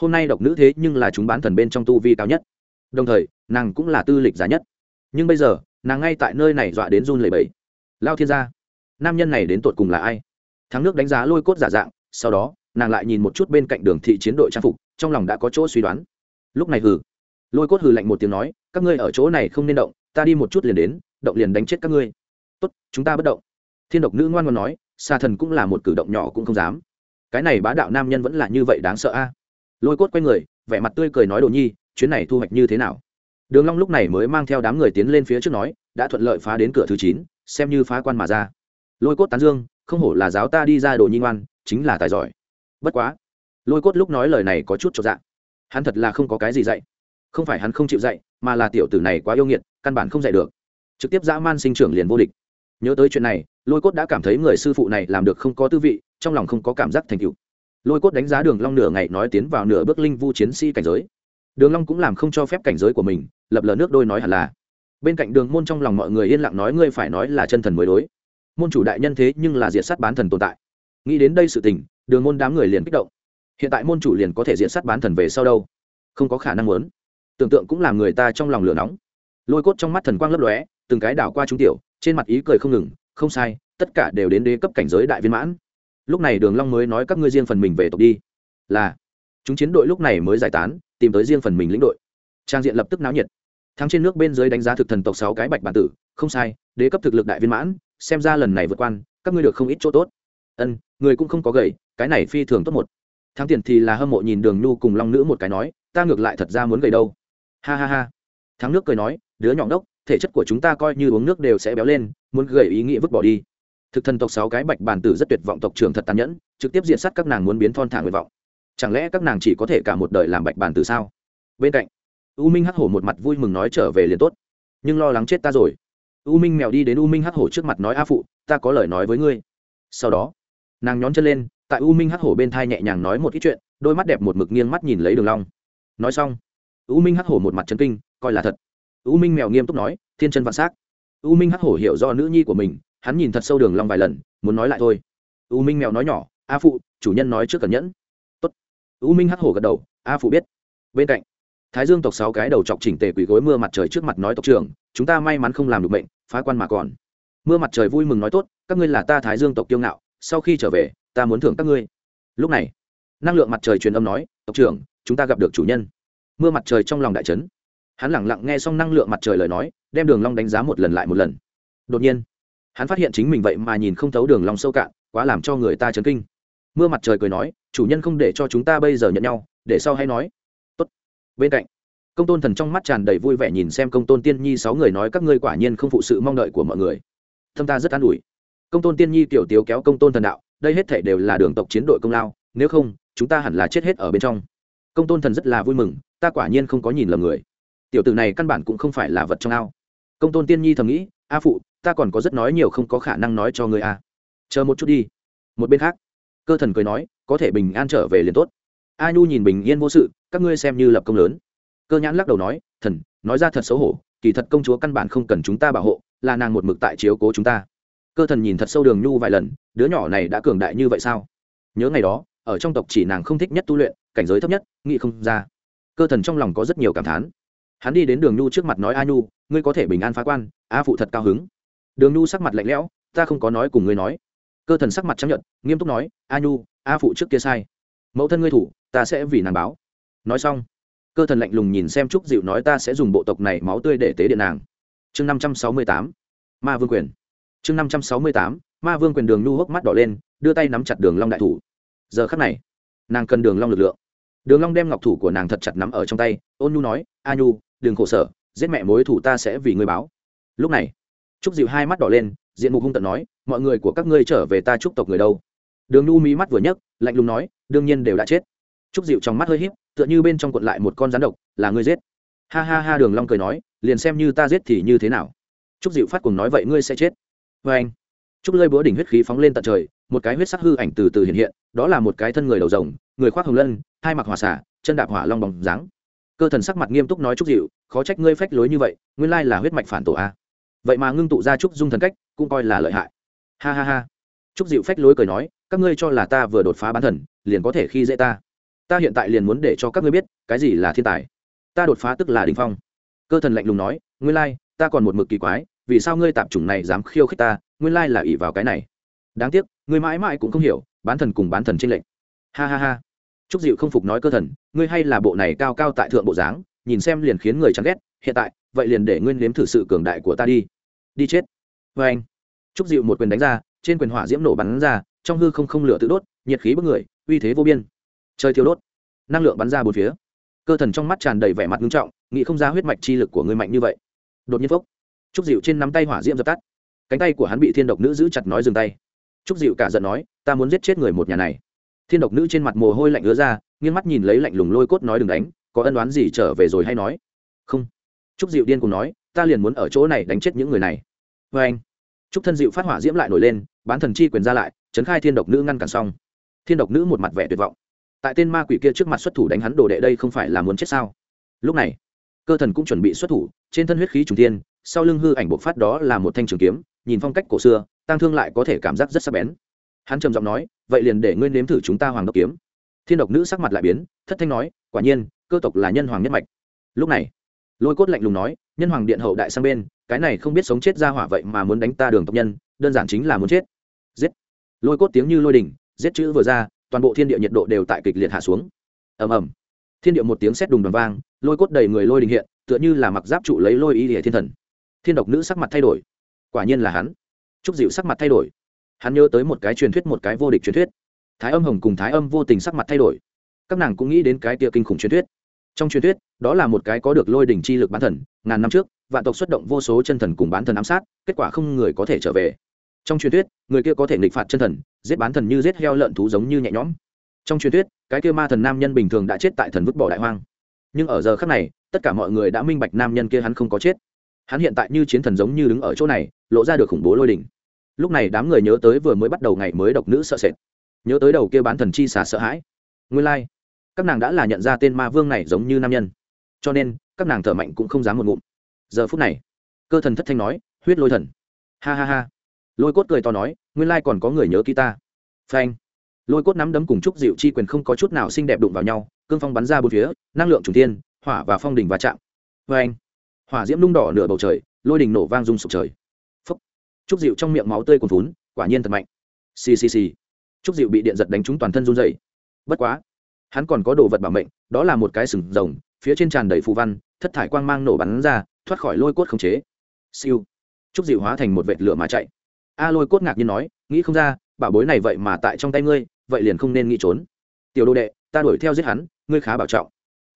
hôm nay độc nữ thế nhưng là chúng bán thần bên trong tu vi cao nhất. Đồng thời, nàng cũng là tư lịch giá nhất. Nhưng bây giờ, nàng ngay tại nơi này dọa đến run lầy bẫy lao thiên gia, nam nhân này đến tột cùng là ai? Thắng nước đánh giá lôi cốt giả dạng, sau đó, nàng lại nhìn một chút bên cạnh đường thị chiến đội trang phục, trong lòng đã có chỗ suy đoán. Lúc này hừ. Lôi cốt hừ lạnh một tiếng nói, các ngươi ở chỗ này không nên động, ta đi một chút liền đến, động liền đánh chết các ngươi. Tốt, chúng ta bất động. Thiên độc nữ ngoan ngoan nói xa thần cũng là một cử động nhỏ cũng không dám. Cái này bá đạo nam nhân vẫn là như vậy đáng sợ a lôi cốt quay người vẻ mặt tươi cười nói đồ nhi chuyến này thu hoạch như thế nào? Đường long lúc này mới mang theo đám người tiến lên phía trước nói đã thuận lợi phá đến cửa thứ chín xem như phá quan mà ra. Lôi cốt tán dương không hổ là giáo ta đi ra đồ nhi ngoan chính là tài giỏi. Bất quá lôi cốt lúc nói lời này có chút cho dạ, hắn thật là không có cái gì dạy. Không phải hắn không chịu dạy mà là tiểu tử này quá yêu nghiệt căn bản không dạy được. Trực tiếp dã man sinh trưởng liền vô địch. Nhớ tới chuyện này lôi cốt đã cảm thấy người sư phụ này làm được không có tư vị trong lòng không có cảm giác thành tựu lôi cốt đánh giá đường long nửa ngày nói tiến vào nửa bước linh vu chiến sĩ cảnh giới. Đường long cũng làm không cho phép cảnh giới của mình, lập lờ nước đôi nói hẳn là. Bên cạnh đường môn trong lòng mọi người yên lặng nói ngươi phải nói là chân thần mới đối. Môn chủ đại nhân thế nhưng là diệt sát bán thần tồn tại. Nghĩ đến đây sự tình, đường môn đám người liền kích động. Hiện tại môn chủ liền có thể diệt sát bán thần về sau đâu? Không có khả năng muốn. Tưởng tượng cũng làm người ta trong lòng lửa nóng. Lôi cốt trong mắt thần quang lấp lóe, từng cái đảo qua trung tiểu, trên mặt ý cười không ngừng, không sai, tất cả đều đến đế cấp cảnh giới đại viên mãn lúc này đường long mới nói các ngươi riêng phần mình về tộc đi. Là. Chúng chiến đội lúc này mới giải tán, tìm tới riêng phần mình lĩnh đội. Trang diện lập tức náo nhiệt. Thắng trên nước bên dưới đánh giá thực thần tộc sáu cái bạch bản tử, không sai, đế cấp thực lực đại viên mãn, xem ra lần này vượt quan, các ngươi được không ít chỗ tốt. Ân, người cũng không có gầy, cái này phi thường tốt một. Thắng tiền thì là hâm mộ nhìn đường nhu cùng long nữ một cái nói, ta ngược lại thật ra muốn gầy đâu. Ha ha ha. Thắng nước cười nói, đứa nhọn đốc, thể chất của chúng ta coi như uống nước đều sẽ béo lên, muốn gầy ý nghĩa vứt bỏ đi thực thần tộc sáu cái bạch bàn tử rất tuyệt vọng tộc trưởng thật tàn nhẫn, trực tiếp diện sát các nàng muốn biến thon thả nguyện vọng. Chẳng lẽ các nàng chỉ có thể cả một đời làm bạch bàn tử sao? Bên cạnh, u minh hắc hổ một mặt vui mừng nói trở về liền tốt. Nhưng lo lắng chết ta rồi. U minh mèo đi đến u minh hắc hổ trước mặt nói, a phụ, ta có lời nói với ngươi. Sau đó, nàng nhón chân lên, tại u minh hắc hổ bên thai nhẹ nhàng nói một ít chuyện, đôi mắt đẹp một mực nghiêng mắt nhìn lấy đường long. Nói xong, u minh hắc hổ một mặt chân kinh, coi là thật. U minh mèo nghiêm túc nói, thiên chân vạn s á c u minh hắc hổ hiểu do nữ nhi của mình hắn nhìn thật sâu đường long vài lần, muốn nói lại thôi. U minh mèo nói nhỏ, a phụ, chủ nhân nói trước cẩn nhẫn. Tốt. U minh hắc hổ gật đầu, a phụ biết. Bên cạnh, thái dương tộc sáu cái đầu chọc chỉnh tề quỷ gối mưa mặt trời trước mặt nói tộc trưởng, chúng ta may mắn không làm được bệnh phá quan mà còn. Mưa mặt trời vui mừng nói tốt, các ngươi là ta thái dương tộc kiêu ngạo, sau khi trở về, ta muốn thưởng các ngươi. Lúc này, năng lượng mặt trời truyền âm nói, tộc trưởng, chúng ta gặp được chủ nhân. Mưa mặt trời trong lòng đại trấn hắn lẳng lặng nghe xong năng lượng mặt trời lời nói, đem đường long đánh giá một lần lại một lần. Đột nhiên hắn phát hiện chính mình vậy mà nhìn không thấu đường lòng sâu cạn, quá làm cho người ta chấn kinh. Mưa mặt trời cười nói, chủ nhân không để cho chúng ta bây giờ nhận nhau, để sau hay nói. Tốt. Bên cạnh, công tôn thần trong mắt tràn đầy vui vẻ nhìn xem công tôn tiên nhi sáu người nói, các ngươi quả nhiên không phụ sự mong đợi của mọi người. Thâm ta rất an ủi. Công tôn tiên nhi tiểu tiếu kéo công tôn thần đạo, đây hết thể đều là đường tộc chiến đội công lao, nếu không, chúng ta hẳn là chết hết ở bên trong. Công tôn thần rất là vui mừng, ta quả nhiên không có nhìn lầm người. Tiểu tử này căn bản cũng không phải là vật trong ao. Công tôn tiên nhi thầm nghĩ, a phụ ta còn có rất nói nhiều không có khả năng nói cho ngươi à? chờ một chút đi. Một bên khác, cơ thần cười nói, có thể bình an trở về liền tốt. A nhu nhìn bình yên vô sự, các ngươi xem như lập công lớn. Cơ nhãn lắc đầu nói, thần, nói ra thật xấu hổ, kỳ thật công chúa căn bản không cần chúng ta bảo hộ, là nàng một mực tại chiếu cố chúng ta. Cơ thần nhìn thật sâu đường nhu vài lần, đứa nhỏ này đã cường đại như vậy sao? Nhớ ngày đó, ở trong tộc chỉ nàng không thích nhất tu luyện, cảnh giới thấp nhất, nghĩ không ra. Cơ thần trong lòng có rất nhiều cảm thán. Hắn đi đến đường nhu trước mặt nói, a nhu, ngươi có thể bình an phá quan, a phụ thật cao hứng đường nhu sắc mặt lạnh lẽo, ta không có nói cùng ngươi nói. Cơ thần sắc mặt chấp nhận nghiêm túc nói, a nhu, a phụ trước kia sai. Mẫu thân ngươi thủ, ta sẽ vì nàng báo. Nói xong, cơ thần lạnh lùng nhìn xem trúc dịu nói, ta sẽ dùng bộ tộc này máu tươi để tế điện nàng. Chương năm trăm sáu mươi tám, ma vương quyền. Chương năm trăm sáu mươi tám, ma vương quyền đường nhu hốc mắt đỏ lên, đưa tay nắm chặt đường long đại thủ. Giờ khắc này, nàng cần đường long lực lượng. Đường long đem ngọc thủ của nàng thật chặt nắm ở trong tay, ôn nhu nói, a nhu, đừng khổ sở, giết mẹ mối thủ ta sẽ vì ngươi báo. Lúc này trúc dịu hai mắt đỏ lên, diện mục hung tận nói, mọi người của các ngươi trở về ta trúc tộc người đâu? Đường nhu mí mắt vừa nhấc, lạnh lùng nói, đương nhiên đều đã chết. Trúc dịu trong mắt hơi híp, tựa như bên trong cuộn lại một con rắn độc, là ngươi giết. Ha ha ha, đường long cười nói, liền xem như ta giết thì như thế nào? Trúc dịu phát cùng nói, vậy ngươi sẽ chết. Với anh, trúc lơi búa đỉnh huyết khí phóng lên tận trời, một cái huyết sắc hư ảnh từ từ hiện hiện, đó là một cái thân người đầu rồng, người khoác hồng lân, hai mặc hỏa xả, chân đạp hỏa long bóng dáng. Cơ thần sắc mặt nghiêm túc nói, trúc dịu, khó trách ngươi phách lối như vậy, nguyên lai là huyết mạch phản tổ a vậy mà ngưng tụ ra trúc dung thần cách, cũng coi là lợi hại. Ha ha ha. Trúc dịu phách lối cười nói, các ngươi cho là ta vừa đột phá bán thần, liền có thể khi dễ ta. Ta hiện tại liền muốn để cho các ngươi biết, cái gì là thiên tài. Ta đột phá tức là đình phong. Cơ thần lạnh lùng nói, nguyên lai, ta còn một mực kỳ quái, vì sao ngươi tạp chủng này dám khiêu khích ta, nguyên lai là ỷ vào cái này. Đáng tiếc, ngươi mãi mãi cũng không hiểu, bán thần cùng bán thần tranh lệch. Ha ha ha. Trúc dịu không phục nói cơ thần, ngươi hay là bộ này cao cao tại thượng bộ dáng, nhìn xem liền khiến người chán ghét, hiện tại, vậy liền để nguyên nếm thử sự cường đại của ta đi đi chết. Vê anh, trúc dịu một quyền đánh ra, trên quyền hỏa diễm nổ bắn ra, trong hư không không lửa tự đốt, nhiệt khí bức người, uy thế vô biên. Trời thiêu đốt, năng lượng bắn ra bốn phía. Cơ thần trong mắt tràn đầy vẻ mặt nghiêm trọng, nghĩ không ra huyết mạch chi lực của ngươi mạnh như vậy. Đột nhiên phốc, trúc dịu trên nắm tay hỏa diễm dập tắt. Cánh tay của hắn bị thiên độc nữ giữ chặt nói dừng tay. Trúc dịu cả giận nói, ta muốn giết chết người một nhà này. Thiên độc nữ trên mặt mồ hôi lạnh ứa ra, nghiêng mắt nhìn lấy lạnh lùng lôi cốt nói đừng đánh, có ân đoán gì trở về rồi hay nói. Không. Trúc dịu điên cùng nói, ta liền muốn ở chỗ này đánh chết những người này vê anh. Trúc thân dịu phát hỏa diễm lại nổi lên, bán thần chi quyền ra lại trấn khai thiên độc nữ ngăn cản xong. Thiên độc nữ một mặt vẻ tuyệt vọng. Tại tên ma quỷ kia trước mặt xuất thủ đánh hắn đồ đệ đây không phải là muốn chết sao? Lúc này, cơ thần cũng chuẩn bị xuất thủ, trên thân huyết khí trùng tiên sau lưng hư ảnh bộc phát đó là một thanh trường kiếm, nhìn phong cách cổ xưa tăng thương lại có thể cảm giác rất sắc bén. Hắn trầm giọng nói, vậy liền để ngươi nếm thử chúng ta hoàng đốc kiếm. Thiên độc nữ sắc mặt lại biến, thất thanh nói, quả nhiên, cơ tộc là nhân hoàng nhất mạch. Lúc này, lôi cốt lạnh lùng nói nhân hoàng điện hậu đại sang bên, cái này không biết sống chết ra hỏa vậy mà muốn đánh ta đường tộc nhân, đơn giản chính là muốn chết. Giết. Lôi cốt tiếng như lôi đỉnh, giết chữ vừa ra, toàn bộ thiên địa nhiệt độ đều tại kịch liệt hạ xuống. Ầm ầm. Thiên địa một tiếng sét đùng đoàn vang, lôi cốt đầy người lôi đình hiện, tựa như là mặc giáp trụ lấy lôi y hệ thiên thần. Thiên độc nữ sắc mặt thay đổi. Quả nhiên là hắn. Trúc dịu sắc mặt thay đổi. Hắn nhớ tới một cái truyền thuyết, một cái vô địch truyền thuyết. Thái âm hồng cùng thái âm vô tình sắc mặt thay đổi. Các nàng cũng nghĩ đến cái tia kinh khủng truyền thuyết trong truyền thuyết, đó là một cái có được lôi đỉnh chi lực bán thần, ngàn năm trước, vạn tộc xuất động vô số chân thần cùng bán thần ám sát, kết quả không người có thể trở về. Trong truyền thuyết, người kia có thể nghịch phạt chân thần, giết bán thần như giết heo lợn thú giống như nhẹ nhõm. Trong truyền thuyết, cái kia ma thần nam nhân bình thường đã chết tại thần vứt bỏ đại hoang. Nhưng ở giờ khắc này, tất cả mọi người đã minh bạch nam nhân kia hắn không có chết. Hắn hiện tại như chiến thần giống như đứng ở chỗ này, lộ ra được khủng bố lôi đỉnh. Lúc này đám người nhớ tới vừa mới bắt đầu ngày mới độc nữ sợ sệt. Nhớ tới đầu kia bán thần chi xả sợ hãi. Nguyên lai、like các nàng đã là nhận ra tên ma vương này giống như nam nhân. Cho nên, các nàng thở mạnh cũng không dám một ngụm. Giờ phút này, cơ thần thất thanh nói, huyết lôi thần. Ha ha ha. Lôi cốt cười to nói, nguyên lai còn có người nhớ ký ta. Phanh. Lôi cốt nắm đấm cùng trúc dịu chi quyền không có chút nào xinh đẹp đụng vào nhau, cương phong bắn ra bốn phía, năng lượng trùng thiên, hỏa và phong đỉnh va chạm. Phanh. Hỏa diễm lung đỏ nửa bầu trời, lôi đình nổ vang rung sụp trời. Phúc trúc dịu trong miệng máu tươi còn vún quả nhiên thật mạnh. Ccc chúc trúc dịu bị điện giật đánh trúng toàn thân run dày bất quá hắn còn có đồ vật bảo mệnh, đó là một cái sừng rồng, phía trên tràn đầy phù văn, thất thải quang mang nổ bắn ra, thoát khỏi lôi cốt khống chế. Siêu. Trúc dịu hóa thành một vệt lửa mà chạy. A lôi cốt ngạc nhiên nói, nghĩ không ra, bảo bối này vậy mà tại trong tay ngươi, vậy liền không nên nghĩ trốn. Tiểu đồ đệ, ta đuổi theo giết hắn, ngươi khá bảo trọng.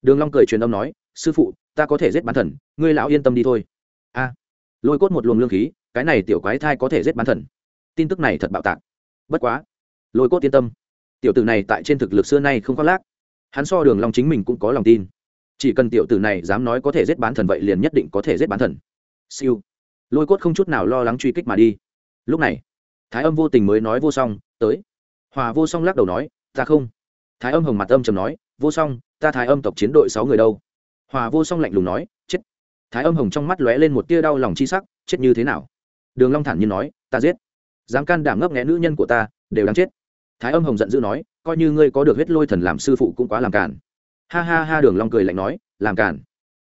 Đường long cười truyền âm nói, sư phụ, ta có thể giết bán thần, ngươi lão yên tâm đi thôi. A. Lôi cốt một luồng lương khí, cái này tiểu quái thai có thể giết bán thần. Tin tức này thật bạo tạc. Bất quá. Lôi cốt yên tâm tiểu tử này tại trên thực lực xưa nay không có lác. Hắn so đường long chính mình cũng có lòng tin. Chỉ cần tiểu tử này dám nói có thể giết bán thần vậy liền nhất định có thể giết bán thần. Siêu. Lôi cốt không chút nào lo lắng truy kích mà đi. Lúc này, thái âm vô tình mới nói vô song, tới. Hòa vô song lắc đầu nói, ta không. Thái âm hồng mặt âm trầm nói, vô song, ta thái âm tộc chiến đội sáu người đâu? Hòa vô song lạnh lùng nói, chết. Thái âm hồng trong mắt lóe lên một tia đau lòng chi sắc, chết như thế nào? Đường long thản nhiên nói, ta giết. Dám can đảm ngấp nghé nữ nhân của ta, đều đáng chết thái âm hồng giận dữ nói, coi như ngươi có được huyết lôi thần làm sư phụ cũng quá làm cản ha ha ha, đường long cười lạnh nói, làm cản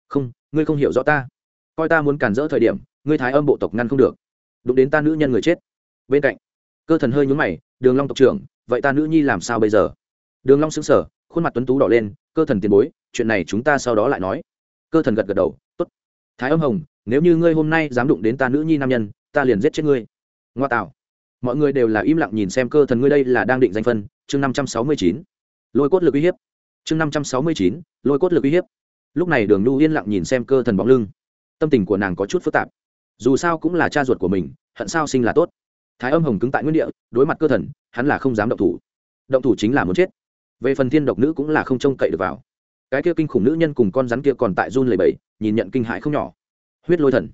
không, ngươi không hiểu rõ ta. Coi ta muốn cản rỡ thời điểm, ngươi thái âm bộ tộc ngăn không được. Đụng đến ta nữ nhân người chết. Bên cạnh, cơ thần hơi nhướng mày, đường long tộc trưởng, vậy ta nữ nhi làm sao bây giờ? Đường long sững sờ, khuôn mặt tuấn tú đỏ lên, cơ thần tiền bối, chuyện này chúng ta sau đó lại nói. Cơ thần gật gật đầu, tốt. Thái âm hồng, nếu như ngươi hôm nay dám đụng đến ta nữ nhi nam nhân, ta liền giết chết ngươi. Ngoa tạo mọi người đều là im lặng nhìn xem cơ thần ngươi đây là đang định danh phân, chương năm trăm sáu mươi chín. Lôi cốt lực uy hiếp. Chương năm trăm sáu mươi chín, lôi cốt lực uy hiếp. Lúc này đường nhu yên lặng nhìn xem cơ thần bóng lưng. Tâm tình của nàng có chút phức tạp. Dù sao cũng là cha ruột của mình, hận sao sinh là tốt. Thái âm hồng cứng tại nguyên địa, đối mặt cơ thần, hắn là không dám động thủ. Động thủ chính là muốn chết. Về phần thiên độc nữ cũng là không trông cậy được vào. Cái kia kinh khủng nữ nhân cùng con rắn kia còn tại run lầy bầy nhìn nhận kinh hãi không nhỏ. Huyết lôi thần.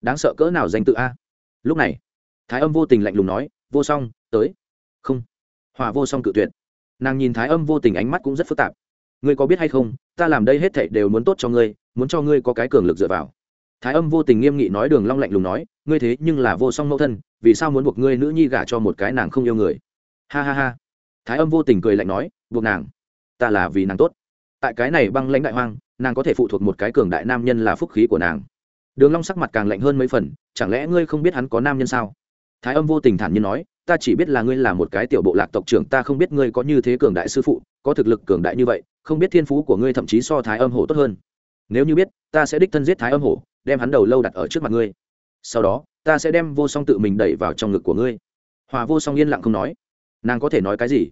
Đáng sợ cỡ nào danh tự a? Lúc này thái âm vô tình lạnh lùng nói, vô song, tới. Không. Hòa vô song cự tuyệt. Nàng nhìn thái âm vô tình ánh mắt cũng rất phức tạp. Ngươi có biết hay không, ta làm đây hết thảy đều muốn tốt cho ngươi, muốn cho ngươi có cái cường lực dựa vào. Thái âm vô tình nghiêm nghị nói đường long lạnh lùng nói, ngươi thế nhưng là vô song mẫu thân, vì sao muốn buộc ngươi nữ nhi gả cho một cái nàng không yêu người? Ha ha ha. Thái âm vô tình cười lạnh nói, buộc nàng? Ta là vì nàng tốt. Tại cái này băng lãnh đại hoang, nàng có thể phụ thuộc một cái cường đại nam nhân là phúc khí của nàng. Đường long sắc mặt càng lạnh hơn mấy phần, chẳng lẽ ngươi không biết hắn có nam nhân sao? Thái âm vô tình thản nhiên nói, ta chỉ biết là ngươi là một cái tiểu bộ lạc tộc trưởng, ta không biết ngươi có như thế cường đại sư phụ, có thực lực cường đại như vậy, không biết thiên phú của ngươi thậm chí so thái âm hổ tốt hơn. Nếu như biết, ta sẽ đích thân giết thái âm hổ, đem hắn đầu lâu đặt ở trước mặt ngươi. Sau đó, ta sẽ đem vô song tự mình đẩy vào trong ngực của ngươi. Hòa vô song yên lặng không nói. Nàng có thể nói cái gì?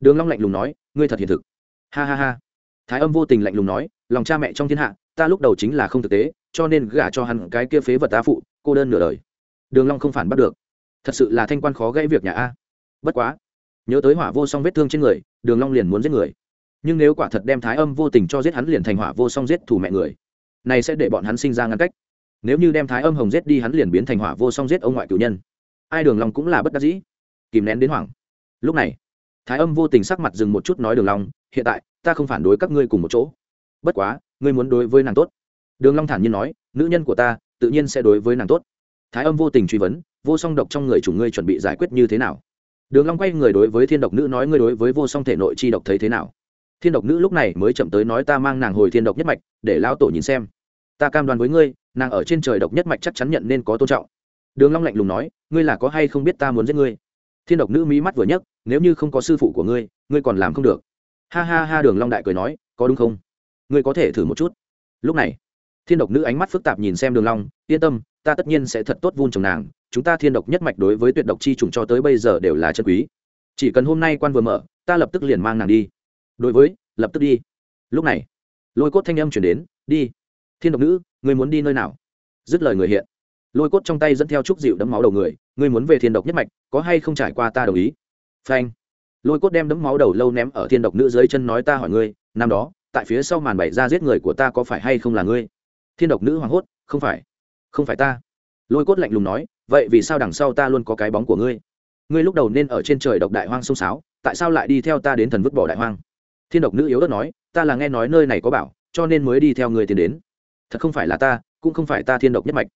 Đường long lạnh lùng nói, ngươi thật hiện thực. Ha ha ha. Thái âm vô tình lạnh lùng nói, lòng cha mẹ trong thiên hạ, ta lúc đầu chính là không thực tế, cho nên gả cho hắn cái kia phế vật ta phụ, cô đơn nửa đời. Đường long không phản bắt được thật sự là thanh quan khó gãy việc nhà a. Bất quá, nhớ tới hỏa vô song vết thương trên người, đường long liền muốn giết người. Nhưng nếu quả thật đem thái âm vô tình cho giết hắn liền thành hỏa vô song giết thủ mẹ người, này sẽ để bọn hắn sinh ra ngăn cách. Nếu như đem thái âm hồng giết đi hắn liền biến thành hỏa vô song giết ông ngoại cửu nhân. Ai đường long cũng là bất đắc dĩ, kìm nén đến hoảng. Lúc này, thái âm vô tình sắc mặt dừng một chút nói đường long, hiện tại, ta không phản đối các ngươi cùng một chỗ. Bất quá, ngươi muốn đối với nàng tốt. Đường long thản nhiên nói, nữ nhân của ta tự nhiên sẽ đối với nàng tốt thái âm vô tình truy vấn, vô song độc trong người chủ ngươi chuẩn bị giải quyết như thế nào? Đường long quay người đối với thiên độc nữ nói, ngươi đối với vô song thể nội chi độc thấy thế nào? Thiên độc nữ lúc này mới chậm tới nói, ta mang nàng hồi thiên độc nhất mạch, để lao tổ nhìn xem. Ta cam đoan với ngươi, nàng ở trên trời độc nhất mạch chắc chắn nhận nên có tôn trọng. Đường long lạnh lùng nói, ngươi là có hay không biết ta muốn giết ngươi? Thiên độc nữ mí mắt vừa nhấc, nếu như không có sư phụ của ngươi ngươi còn làm không được. Ha ha ha, đường long đại cười nói, có đúng không? Ngươi có thể thử một chút. Lúc này, thiên độc nữ ánh mắt phức tạp nhìn xem đường long, yên tâm ta tất nhiên sẽ thật tốt vun trồng nàng, chúng ta thiên độc nhất mạch đối với tuyệt độc chi trùng cho tới bây giờ đều là chân quý. Chỉ cần hôm nay quan vừa mở, ta lập tức liền mang nàng đi. Đối với, lập tức đi. Lúc này, lôi cốt thanh âm chuyển đến, đi. Thiên độc nữ người muốn đi nơi nào? Dứt lời người hiện. Lôi cốt trong tay dẫn theo chút dịu đấm máu đầu người người muốn về thiên độc nhất mạch, có hay không trải qua ta đồng ý? Phanh. Lôi cốt đem đấm máu đầu lâu ném ở thiên độc nữ dưới chân nói ta hỏi ngươi, năm đó, tại phía sau màn bày ra giết người của ta có phải hay không là ngươi? Thiên độc nữ hoảng hốt, không phải không phải ta. Lôi cốt lạnh lùng nói, vậy vì sao đằng sau ta luôn có cái bóng của ngươi? Ngươi lúc đầu nên ở trên trời độc đại hoang sông sáo, tại sao lại đi theo ta đến thần vứt bỏ đại hoang? Thiên độc nữ yếu đất nói, ta là nghe nói nơi này có bảo, cho nên mới đi theo người tiến đến. Thật không phải là ta, cũng không phải ta thiên độc nhất mạch.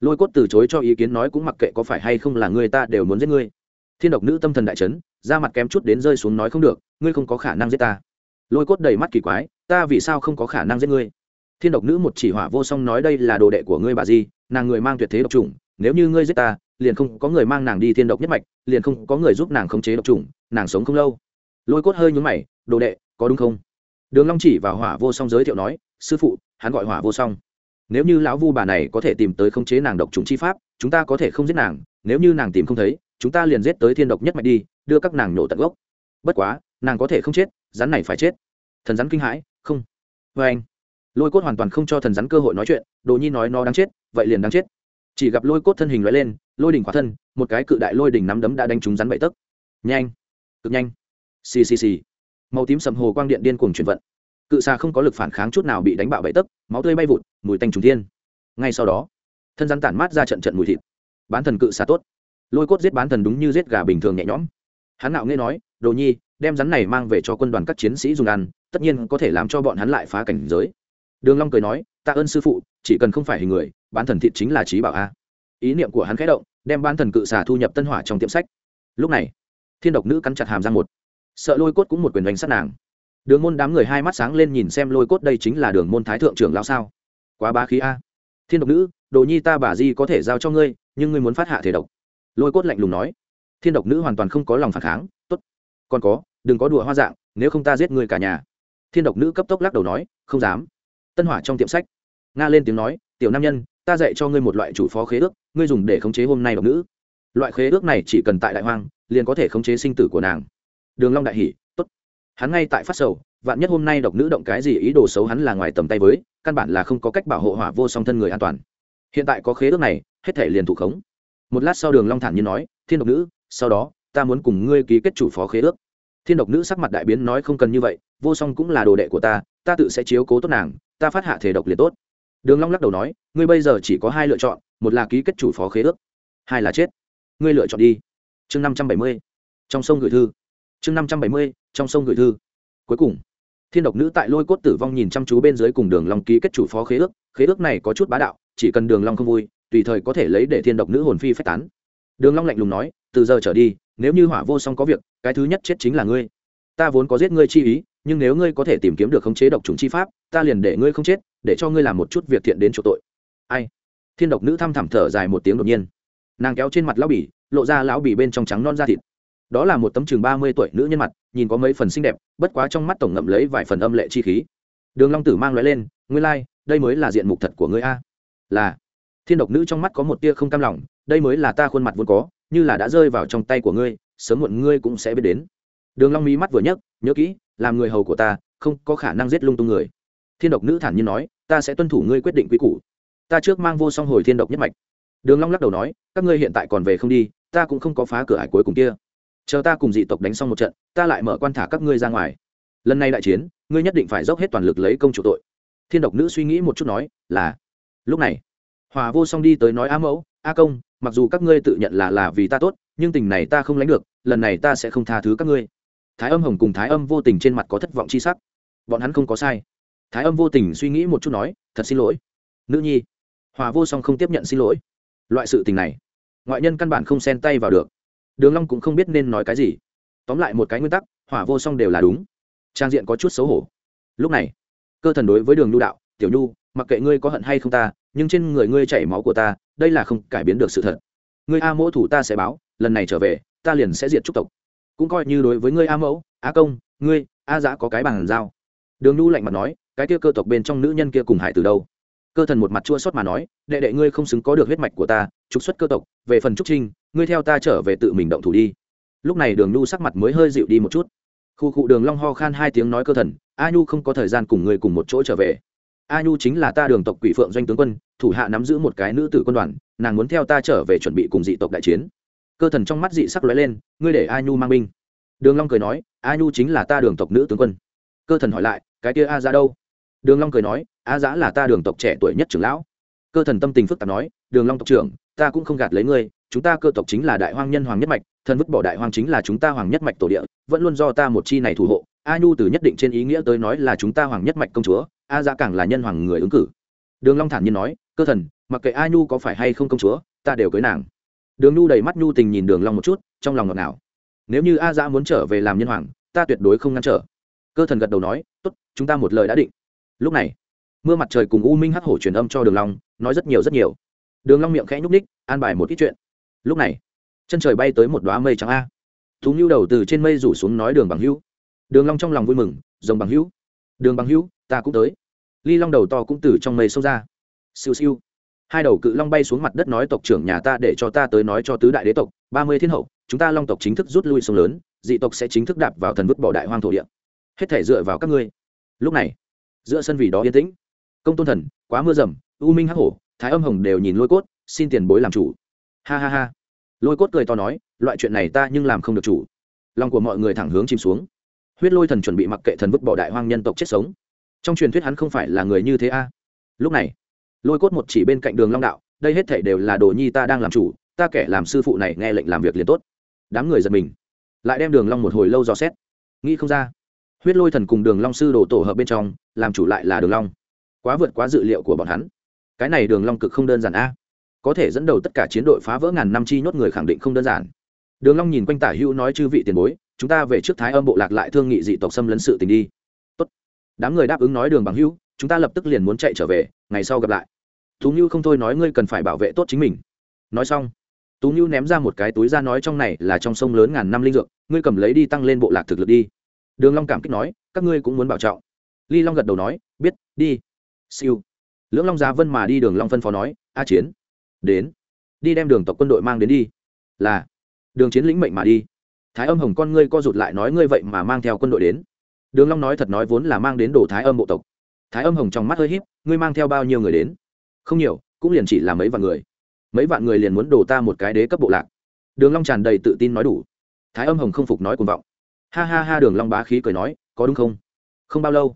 Lôi cốt từ chối cho ý kiến nói cũng mặc kệ có phải hay không là người ta đều muốn giết ngươi. Thiên độc nữ tâm thần đại trấn da mặt kém chút đến rơi xuống nói không được, ngươi không có khả năng giết ta. Lôi cốt đầy mắt kỳ quái, ta vì sao không có khả năng giết ngươi? Thiên độc nữ một chỉ hỏa vô song nói đây là đồ đệ của ngươi bà di nàng người mang tuyệt thế độc trùng nếu như ngươi giết ta, liền không có người mang nàng đi thiên độc nhất mạch, liền không có người giúp nàng khống chế độc trùng nàng sống không lâu. Lôi cốt hơi nhúng mày, đồ đệ, có đúng không? Đường long chỉ vào hỏa vô song giới thiệu nói, sư phụ, hắn gọi hỏa vô song. Nếu như lão vu bà này có thể tìm tới khống chế nàng độc trùng chi pháp, chúng ta có thể không giết nàng, nếu như nàng tìm không thấy, chúng ta liền giết tới thiên độc nhất mạch đi, đưa các nàng nổ tận gốc. Bất quá, nàng có thể không chết, rắn này phải chết. Thần rắn kinh hãi, không. Vê anh lôi cốt hoàn toàn không cho thần rắn cơ hội nói chuyện, đồ nhi nói nó đáng chết vậy liền đáng chết. Chỉ gặp lôi cốt thân hình loại lên, lôi đỉnh quả thân, một cái cự đại lôi đỉnh nắm đấm đã đánh trúng rắn bậy tấc. Nhanh, cực nhanh. Xì xì xì. Màu tím sầm hồ quang điện điên cuồng chuyển vận. Cự xà không có lực phản kháng chút nào bị đánh bạo bậy tấc, máu tươi bay vụt, mùi tanh trùng thiên. Ngay sau đó, thân rắn tản mát ra trận trận mùi thịt. Bán thần cự xà tốt. Lôi cốt giết bán thần đúng như giết gà bình thường nhẹ nhõm. Hắn nạo nghe nói, đồ nhi, đem rắn này mang về cho quân đoàn các chiến sĩ dùng ăn, tất nhiên có thể làm cho bọn hắn lại phá cảnh giới. Đường long cười nói, tạ ơn sư phụ, chỉ cần không phải hình người bán thần thịt chính là trí bảo a. Ý niệm của hắn khẽ động, đem bán thần cự xà thu nhập tân hỏa trong tiệm sách. Lúc này, thiên độc nữ cắn chặt hàm răng một. Sợ lôi cốt cũng một quyền đánh sát nàng. Đường môn đám người hai mắt sáng lên nhìn xem lôi cốt đây chính là đường môn thái thượng trưởng lão sao? Quá bá khí a. Thiên độc nữ, đồ nhi ta bà di có thể giao cho ngươi, nhưng ngươi muốn phát hạ thể độc. Lôi cốt lạnh lùng nói. Thiên độc nữ hoàn toàn không có lòng phản kháng, tốt, còn có, đừng có đùa hoa dạng, nếu không ta giết ngươi cả nhà. Thiên độc nữ cấp tốc lắc đầu nói, không dám. Tân hỏa trong tiệm sách, nga lên tiếng nói, tiểu nam nhân ta dạy cho ngươi một loại chủ phó khế ước, ngươi dùng để khống chế hôm nay độc nữ. Loại khế ước này chỉ cần tại đại hoang, liền có thể khống chế sinh tử của nàng. Đường long đại hỉ, tốt. Hắn ngay tại phát sầu, vạn nhất hôm nay độc nữ động cái gì ý đồ xấu hắn là ngoài tầm tay với, căn bản là không có cách bảo hộ hỏa vô song thân người an toàn. Hiện tại có khế ước này, hết thể liền thủ khống. Một lát sau đường long thản nhiên nói, thiên độc nữ, sau đó, ta muốn cùng ngươi ký kết chủ phó khế ước. Thiên độc nữ sắc mặt đại biến nói, không cần như vậy, vô song cũng là đồ đệ của ta ta tự sẽ chiếu cố tốt nàng, ta phát hạ thể độc liệt tốt đường long lắc đầu nói, ngươi bây giờ chỉ có hai lựa chọn, một là ký kết chủ phó khế ước, hai là chết. Ngươi lựa chọn đi. Chương năm trăm bảy mươi, trong sông gửi thư. Chương năm trăm bảy mươi, trong sông gửi thư. Cuối cùng, thiên độc nữ tại lôi cốt tử vong nhìn chăm chú bên dưới cùng đường long ký kết chủ phó khế ước. Khế ước này có chút bá đạo, chỉ cần đường long không vui, tùy thời có thể lấy để thiên độc nữ hồn phi phách tán. Đường long lạnh lùng nói, từ giờ trở đi, nếu như hỏa vô song có việc, cái thứ nhất chết chính là ngươi. Ta vốn có giết ngươi chi ý nhưng nếu ngươi có thể tìm kiếm được khống chế độc trùng chi pháp ta liền để ngươi không chết để cho ngươi làm một chút việc thiện đến chỗ tội. Ai? Thiên độc nữ thăm thẳm thở dài một tiếng đột nhiên. Nàng kéo trên mặt lão bỉ lộ ra lão bỉ bên trong trắng non da thịt. Đó là một tấm chừng ba mươi tuổi nữ nhân mặt nhìn có mấy phần xinh đẹp bất quá trong mắt tổng ngậm lấy vài phần âm lệ chi khí. Đường long tử mang loại lên ngươi lai、like, đây mới là diện mục thật của ngươi a. Là. Thiên độc nữ trong mắt có một tia không cam lòng đây mới là ta khuôn mặt vốn có như là đã rơi vào trong tay của ngươi sớm muộn ngươi cũng sẽ biết đến. Đường long mí mắt vừa nhấc nhớ kỹ làm người hầu của ta, không có khả năng giết lung tung người. Thiên độc nữ thản nhiên nói, ta sẽ tuân thủ ngươi quyết định quy củ. Ta trước mang vô song hồi thiên độc nhất mạch. Đường long lắc đầu nói, các ngươi hiện tại còn về không đi, ta cũng không có phá cửa ải cuối cùng kia. Chờ ta cùng dị tộc đánh xong một trận, ta lại mở quan thả các ngươi ra ngoài. Lần này đại chiến, ngươi nhất định phải dốc hết toàn lực lấy công chủ tội. Thiên độc nữ suy nghĩ một chút nói, là, lúc này, hòa vô song đi tới nói a mẫu, a công, mặc dù các ngươi tự nhận là là vì ta tốt, nhưng tình này ta không lánh được, lần này ta sẽ không tha thứ các ngươi thái âm hồng cùng thái âm vô tình trên mặt có thất vọng chi sắc. Bọn hắn không có sai. Thái âm vô tình suy nghĩ một chút nói, thật xin lỗi, nữ nhi. Hòa vô song không tiếp nhận xin lỗi. Loại sự tình này, ngoại nhân căn bản không xen tay vào được. Đường long cũng không biết nên nói cái gì. Tóm lại một cái nguyên tắc hỏa vô song đều là đúng. Trang diện có chút xấu hổ. Lúc này, cơ thần đối với đường nhu đạo, tiểu nhu, mặc kệ ngươi có hận hay không ta, nhưng trên người ngươi chảy máu của ta, đây là không cải biến được sự thật. Ngươi a mẫu thủ ta sẽ báo, lần này trở về, ta liền sẽ diệt trúc tộc cũng coi như đối với ngươi a mẫu, a công, ngươi, a dã có cái bàn giao. Đường nhu lạnh mặt nói, cái kia cơ tộc bên trong nữ nhân kia cùng hải từ đâu? Cơ thần một mặt chua xót mà nói, đệ đệ ngươi không xứng có được huyết mạch của ta, trục xuất cơ tộc, về phần trúc trinh, ngươi theo ta trở về tự mình động thủ đi. Lúc này đường nhu sắc mặt mới hơi dịu đi một chút. Khu cụ đường long ho khan hai tiếng nói cơ thần, a nhu không có thời gian cùng ngươi cùng một chỗ trở về. A nhu chính là ta đường tộc quỷ phượng doanh tướng quân, thủ hạ nắm giữ một cái nữ tử quân đoàn, nàng muốn theo ta trở về chuẩn bị cùng dị tộc đại chiến cơ thần trong mắt dị sắc lóe lên, ngươi để a nhu mang binh. Đường long cười nói a nhu chính là ta đường tộc nữ tướng quân. Cơ thần hỏi lại, cái kia a ra đâu? Đường long cười nói, a giã là ta đường tộc trẻ tuổi nhất trưởng lão. Cơ thần tâm tình phức tạp nói, đường long tộc trưởng, ta cũng không gạt lấy ngươi, chúng ta cơ tộc chính là đại hoang nhân hoàng nhất mạch, thần vứt bỏ đại hoang chính là chúng ta hoàng nhất mạch tổ địa, vẫn luôn do ta một chi này thủ hộ. A nhu từ nhất định trên ý nghĩa tới nói là chúng ta hoàng nhất mạch công chúa, a giã càng là nhân hoàng người ứng cử. Đường long thản nhiên nói, cơ thần, mặc kệ a nhu có phải hay không công chúa, ta đều cưới nàng đường nhu đầy mắt nhu tình nhìn đường long một chút, trong lòng ngọt ngào. Nếu như a dã muốn trở về làm nhân hoàng, ta tuyệt đối không ngăn trở. Cơ thần gật đầu nói, tốt, chúng ta một lời đã định. Lúc này, mưa mặt trời cùng u minh hắc hổ truyền âm cho đường long, nói rất nhiều rất nhiều. Đường long miệng khẽ nhúc ních an bài một ít chuyện. Lúc này, chân trời bay tới một đóa mây trắng a. Thú nhu đầu từ trên mây rủ xuống nói đường bằng hữu. Đường long trong lòng vui mừng, rồng bằng hữu, đường bằng hữu, ta cũng tới. Ly long đầu to cũng từ trong mây sâu ra. Siêu siêu hai đầu cự long bay xuống mặt đất nói, tộc trưởng nhà ta để cho ta tới nói cho tứ đại đế tộc, ba mươi thiên hậu, chúng ta long tộc chính thức rút lui sông lớn, dị tộc sẽ chính thức đạp vào thần vứt bỏ đại hoang thổ địa. Hết thể dựa vào các ngươi. Lúc này, giữa sân vì đó yên tĩnh. Công tôn thần, quá mưa rầm, u minh hắc hổ, thái âm hồng đều nhìn lôi cốt, xin tiền bối làm chủ. Ha ha ha. Lôi cốt cười to nói, loại chuyện này ta nhưng làm không được chủ. Lòng của mọi người thẳng hướng chìm xuống. Huyết lôi thần chuẩn bị mặc kệ thần vứt bỏ đại hoang nhân tộc chết sống. Trong truyền thuyết hắn không phải là người như thế a. Lúc này lôi cốt một chỉ bên cạnh đường long đạo, đây hết thể đều là đồ nhi ta đang làm chủ, ta kẻ làm sư phụ này nghe lệnh làm việc liền tốt. Đám người giật mình, lại đem đường long một hồi lâu dò xét. Nghĩ không ra, huyết lôi thần cùng đường long sư đồ tổ hợp bên trong, làm chủ lại là đường long. Quá vượt quá dự liệu của bọn hắn. Cái này đường long cực không đơn giản a. Có thể dẫn đầu tất cả chiến đội phá vỡ ngàn năm chi nhốt người khẳng định không đơn giản. Đường long nhìn quanh tả hữu nói chư vị tiền bối, chúng ta về trước thái âm bộ lạc lại thương nghị dị tộc xâm lấn sự tình đi. Tốt. Đám người đáp ứng nói đường bằng hữu chúng ta lập tức liền muốn chạy trở về, ngày sau gặp lại. Tú ngưu không thôi nói ngươi cần phải bảo vệ tốt chính mình. Nói xong, tú ngưu ném ra một cái túi ra nói trong này là trong sông lớn ngàn năm linh dược, ngươi cầm lấy đi tăng lên bộ lạc thực lực đi. Đường long cảm kích nói, các ngươi cũng muốn bảo trọng. Ly long gật đầu nói, biết, đi. Siêu. Lưỡng long giá vân mà đi đường long phân phó nói, a chiến, đến. Đi đem đường tộc quân đội mang đến đi. Là. Đường chiến lĩnh mệnh mà đi. Thái âm hồng con ngươi co rụt lại nói, ngươi vậy mà mang theo quân đội đến. Đường long nói thật nói vốn là mang đến đồ thái âm bộ tộc thái âm hồng trong mắt hơi híp, ngươi mang theo bao nhiêu người đến? Không nhiều, cũng liền chỉ là mấy vạn người. Mấy vạn người liền muốn đổ ta một cái đế cấp bộ lạc. Đường long tràn đầy tự tin nói đủ. Thái âm hồng không phục nói cuồng vọng. Ha ha ha, đường long bá khí cười nói, có đúng không? Không bao lâu.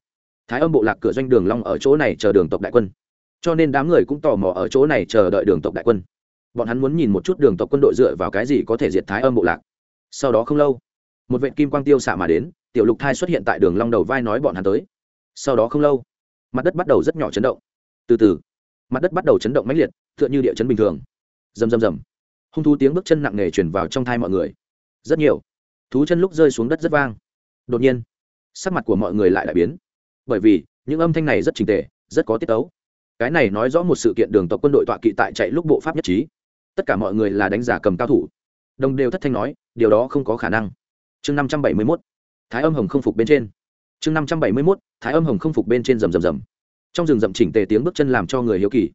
Thái âm bộ lạc cửa doanh đường long ở chỗ này chờ đường tộc đại quân. Cho nên đám người cũng tò mò ở chỗ này chờ đợi đường tộc đại quân. Bọn hắn muốn nhìn một chút đường tộc quân đội dựa vào cái gì có thể diệt thái âm bộ lạc. Sau đó không lâu, một vện kim quang tiêu xạ mà đến, tiểu lục thai xuất hiện tại đường long đầu vai nói bọn hắn tới. Sau đó không lâu mặt đất bắt đầu rất nhỏ chấn động. Từ từ, mặt đất bắt đầu chấn động mãnh liệt, tựa như địa chấn bình thường. Rầm rầm rầm. Hung thú tiếng bước chân nặng nề truyền vào trong thai mọi người. Rất nhiều. Thú chân lúc rơi xuống đất rất vang. Đột nhiên, sắc mặt của mọi người lại đại biến. Bởi vì, những âm thanh này rất trình tề, rất có tiết tấu. Cái này nói rõ một sự kiện đường tộc quân đội tọa kỵ tại chạy lúc bộ pháp nhất trí. Tất cả mọi người là đánh giả cầm cao thủ. Đồng đều thất thanh nói, điều đó không có khả năng. Chương năm trăm bảy mươi mốt. Thái âm hồng không phục bên trên chương năm trăm bảy mươi mốt, thái âm hồng không phục bên trên rầm rầm rầm. Trong rừng rậm chỉnh tề tiếng bước chân làm cho người hiếu kỳ.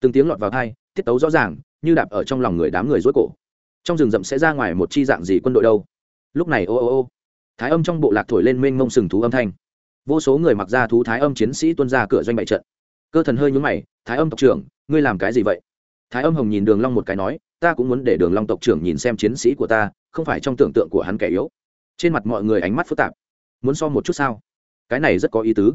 Từng tiếng lọt vào thai tiết tấu rõ ràng, như đạp ở trong lòng người đám người rối cổ. Trong rừng rậm sẽ ra ngoài một chi dạng gì quân đội đâu? Lúc này, ô ô ô, thái âm trong bộ lạc thổi lên mênh mông sừng thú âm thanh. Vô số người mặc ra thú thái âm chiến sĩ tuân ra cửa doanh bại trận. Cơ thần hơi nhúng mày, thái âm tộc trưởng, ngươi làm cái gì vậy? Thái âm hồng nhìn đường long một cái nói, ta cũng muốn để đường long tộc trưởng nhìn xem chiến sĩ của ta, không phải trong tưởng tượng của hắn kẻ yếu. Trên mặt mọi người ánh mắt phức tạp. Muốn so một chút sao? Cái này rất có ý tứ.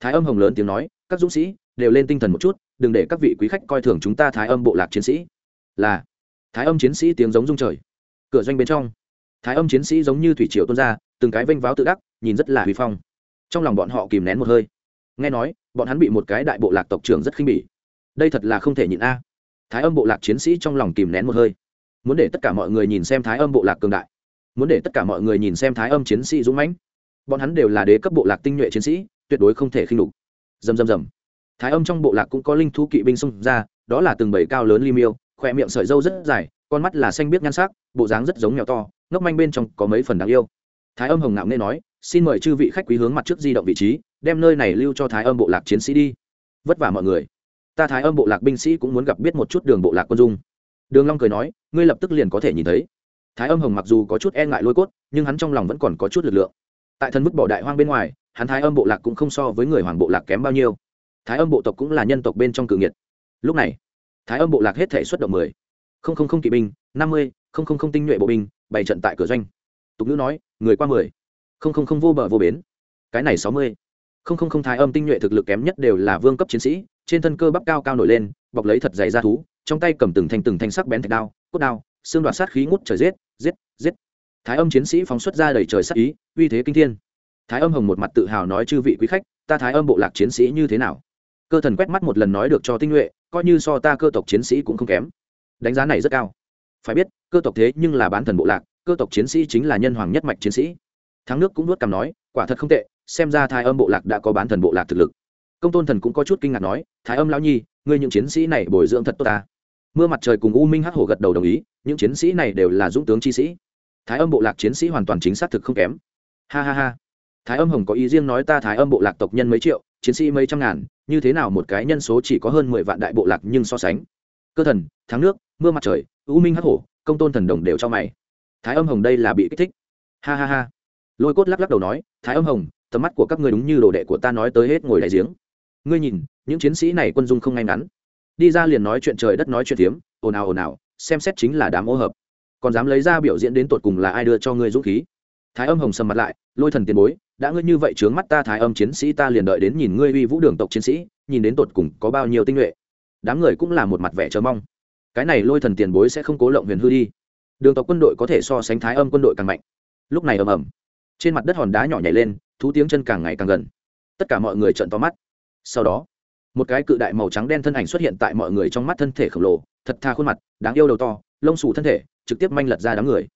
Thái âm hồng lớn tiếng nói, các dũng sĩ, đều lên tinh thần một chút, đừng để các vị quý khách coi thường chúng ta thái âm bộ lạc chiến sĩ. Là, thái âm chiến sĩ tiếng giống rung trời. Cửa doanh bên trong, thái âm chiến sĩ giống như thủy triều tuôn ra, từng cái vênh váo tự đắc, nhìn rất là huy phong. Trong lòng bọn họ kìm nén một hơi. Nghe nói, bọn hắn bị một cái đại bộ lạc tộc trưởng rất khinh bỉ. Đây thật là không thể nhịn a. Thái âm bộ lạc chiến sĩ trong lòng kìm nén một hơi. Muốn để tất cả mọi người nhìn xem thái âm bộ lạc cường đại. Muốn để tất cả mọi người nhìn xem thái âm chiến sĩ dũng mãnh bọn hắn đều là đế cấp bộ lạc tinh nhuệ chiến sĩ, tuyệt đối không thể khinh đục dầm dầm dầm thái âm trong bộ lạc cũng có linh thú kỵ binh xông ra, đó là từng bầy cao lớn li miêu khỏe miệng sợi dâu rất dài, con mắt là xanh biếc nhan sắc, bộ dáng rất giống mèo to, ngốc manh bên trong có mấy phần đáng yêu. Thái âm hồng ngạo nghe nói, xin mời chư vị khách quý hướng mặt trước di động vị trí, đem nơi này lưu cho thái âm bộ lạc chiến sĩ đi. Vất vả mọi người. Ta thái âm bộ lạc binh sĩ cũng muốn gặp biết một chút đường bộ lạc quân dung. Đường long cười nói, ngươi lập tức liền có thể nhìn thấy. Thái âm hồng mặc dù có chút e ngại lôi cốt, nhưng hắn trong lòng vẫn còn có chút lực lượng tại thần mức bỏ đại hoang bên ngoài, hắn thái âm bộ lạc cũng không so với người hoàng bộ lạc kém bao nhiêu. Thái âm bộ tộc cũng là nhân tộc bên trong cự nghiệt. Lúc này, thái âm bộ lạc hết thể xuất động mười. Không không không kỵ binh, năm mươi, không không không tinh nhuệ bộ binh, bày trận tại cửa doanh. Tục ngữ nói, người qua mười. Không không không vô bờ vô bến. Cái này sáu mươi. Không không không thái âm tinh nhuệ thực lực kém nhất đều là vương cấp chiến sĩ, trên thân cơ bắp cao cao nổi lên, bọc lấy thật dày ra thú, trong tay cầm từng thanh từng thanh sắc bén thạch đao, cốt đao, xương đoạt sát khí ngút trời giết giết giết thái âm chiến sĩ phóng xuất ra đầy trời sắc ý, uy thế kinh thiên. Thái âm hồng một mặt tự hào nói, chư vị quý khách, ta thái âm bộ lạc chiến sĩ như thế nào? Cơ thần quét mắt một lần nói được cho tinh nhuệ, coi như so ta cơ tộc chiến sĩ cũng không kém. Đánh giá này rất cao. Phải biết, cơ tộc thế nhưng là bán thần bộ lạc, cơ tộc chiến sĩ chính là nhân hoàng nhất mạch chiến sĩ. Thắng nước cũng nuốt cằm nói, quả thật không tệ, xem ra thái âm bộ lạc đã có bán thần bộ lạc thực lực. Công tôn thần cũng có chút kinh ngạc nói, thái âm lão nhi, ngươi những chiến sĩ này bồi dưỡng thật tốt ta. Mưa mặt trời cùng u minh hắc hổ gật đầu đồng ý, những chiến sĩ này đều là dũng tướng chi sĩ thái âm bộ lạc chiến sĩ hoàn toàn chính xác thực không kém. Ha ha ha. Thái âm hồng có ý riêng nói ta thái âm bộ lạc tộc nhân mấy triệu, chiến sĩ mấy trăm ngàn, như thế nào một cái nhân số chỉ có hơn mười vạn đại bộ lạc nhưng so sánh. Cơ thần, thắng nước, mưa mặt trời, u minh hắc hổ, công tôn thần đồng đều cho mày. Thái âm hồng đây là bị kích thích. Ha ha ha. Lôi cốt lắc lắc đầu nói, thái âm hồng, tầm mắt của các người đúng như đồ đệ của ta nói tới hết ngồi đại giếng. Ngươi nhìn, những chiến sĩ này quân dung không ngay ngắn. Đi ra liền nói chuyện trời đất nói chuyện tiếm ồn ào ồn ào, xem xét chính là đám ô hợp còn dám lấy ra biểu diễn đến tột cùng là ai đưa cho ngươi dũng khí? Thái âm hồng sầm mặt lại, lôi thần tiền bối, đã ngươi như vậy trướng mắt ta thái âm chiến sĩ, ta liền đợi đến nhìn ngươi uy vũ đường tộc chiến sĩ, nhìn đến tột cùng có bao nhiêu tinh nhuệ. Đám người cũng là một mặt vẻ chờ mong. Cái này lôi thần tiền bối sẽ không cố lộng huyền hư đi. Đường tộc quân đội có thể so sánh thái âm quân đội càng mạnh. Lúc này ầm ầm, trên mặt đất hòn đá nhỏ nhảy lên, thú tiếng chân càng ngày càng gần. Tất cả mọi người trợn to mắt. Sau đó, một cái cự đại màu trắng đen thân ảnh xuất hiện tại mọi người trong mắt thân thể khổng lồ, thật tha khuôn mặt, đáng yêu đầu to lông sủ thân thể, trực tiếp manh lật ra đám người.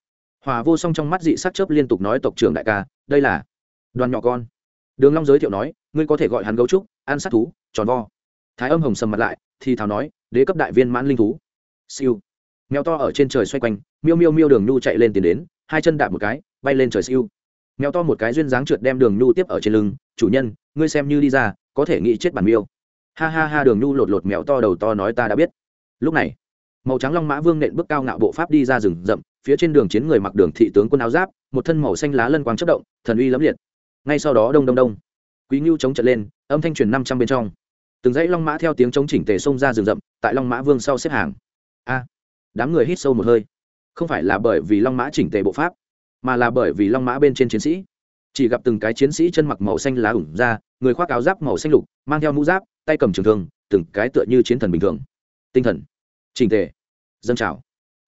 Hòa vô song trong mắt dị sắc chớp liên tục nói, tộc trưởng đại ca, đây là đoàn nhỏ con. Đường long giới thiệu nói, ngươi có thể gọi hắn gấu trúc, ăn sát thú, tròn vo. Thái âm hồng sầm mặt lại, thì thào nói, đế cấp đại viên mãn linh thú. Siêu. Mèo to ở trên trời xoay quanh, miêu miêu miêu đường nhu chạy lên tiền đến, hai chân đạp một cái, bay lên trời siêu. Mèo to một cái duyên dáng trượt đem đường nhu tiếp ở trên lưng, chủ nhân, ngươi xem như đi ra, có thể nghĩ chết bản miêu. Ha ha ha, đường nhu lột lột mèo to đầu to nói, ta đã biết. Lúc này màu trắng long mã vương nện bước cao ngạo bộ pháp đi ra rừng rậm, phía trên đường chiến người mặc đường thị tướng quân áo giáp, một thân màu xanh lá lân quang chất động, thần uy lẫm liệt. Ngay sau đó đông đông đông, quý ngưu chống trận lên, âm thanh truyền năm trăm bên trong. Từng dãy long mã theo tiếng chống chỉnh tề xông ra rừng rậm, tại long mã vương sau xếp hàng. A, đám người hít sâu một hơi. Không phải là bởi vì long mã chỉnh tề bộ pháp, mà là bởi vì long mã bên trên chiến sĩ. Chỉ gặp từng cái chiến sĩ chân mặc màu xanh lá ủng ra, người khoác áo giáp màu xanh lục, mang theo mũ giáp, tay cầm trường thương, từng cái tựa như chiến thần bình thường. Tinh thần trình tề. Dân trào.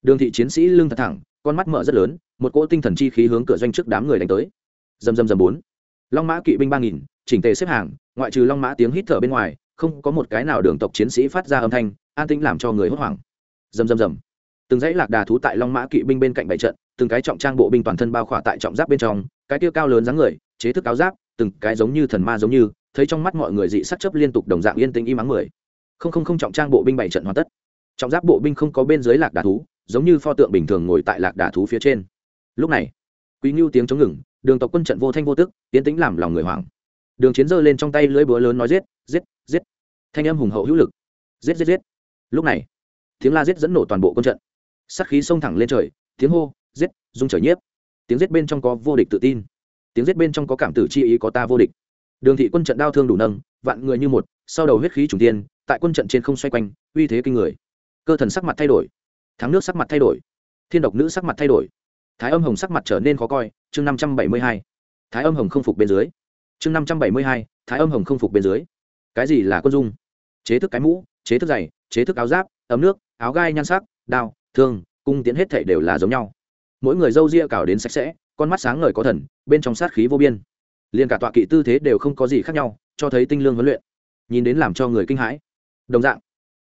Đường thị chiến sĩ lưng thật thẳng, con mắt mở rất lớn, một cỗ tinh thần chi khí hướng cửa doanh trước đám người đánh tới. Dầm dầm dầm bốn. Long mã kỵ binh ba nghìn, chỉnh tề xếp hàng, ngoại trừ long mã tiếng hít thở bên ngoài, không có một cái nào đường tộc chiến sĩ phát ra âm thanh, an tĩnh làm cho người hốt hoảng. Dầm dầm dầm từng dãy lạc đà thú tại long mã kỵ binh bên cạnh bảy trận, từng cái trọng trang bộ binh toàn thân bao khỏa tại trọng giáp bên trong, cái tiêu cao lớn dáng người, chế thức áo giáp, từng cái giống như thần ma giống như, thấy trong mắt mọi người dị sắc chấp liên tục đồng dạng yên tĩnh im ắng mười. Không không không trọng trang bộ binh bảy trận hoàn tất trọng giáp bộ binh không có bên dưới lạc đà thú, giống như pho tượng bình thường ngồi tại lạc đà thú phía trên. Lúc này, quý ngưu tiếng chống ngừng, đường tộc quân trận vô thanh vô tức, tiến tĩnh làm lòng người hoảng. Đường chiến giơ lên trong tay lưỡi búa lớn nói giết giết giết. Thanh âm hùng hậu hữu lực. Giết giết giết. Lúc này, tiếng la giết dẫn nổ toàn bộ quân trận. Sát khí xông thẳng lên trời, tiếng hô, giết dung trời nhiếp. Tiếng giết bên trong có vô địch tự tin. Tiếng giết bên trong có cảm tử chi ý có ta vô địch. Đường thị quân trận đau thương đủ nâng, vạn người như một, sau đầu huyết khí trùng tiên, tại quân trận trên không xoay quanh, uy thế kinh người cơ thần sắc mặt thay đổi. Thắng nước sắc mặt thay đổi. Thiên độc nữ sắc mặt thay đổi. Thái âm hồng sắc mặt trở nên khó coi, chương năm trăm bảy mươi hai. Thái âm hồng không phục bên dưới. Chương năm trăm bảy mươi hai, thái âm hồng không phục bên dưới. Cái gì là quân dung? Chế thức cái mũ, chế thức giày, chế thức áo giáp, ấm nước, áo gai nhan sắc, đao, thương, cung tiến hết thể đều là giống nhau. Mỗi người dâu ria cào đến sạch sẽ, con mắt sáng ngời có thần, bên trong sát khí vô biên. Liền cả tọa kỵ tư thế đều không có gì khác nhau, cho thấy tinh lương huấn luyện. Nhìn đến làm cho người kinh hãi. Đồng dạng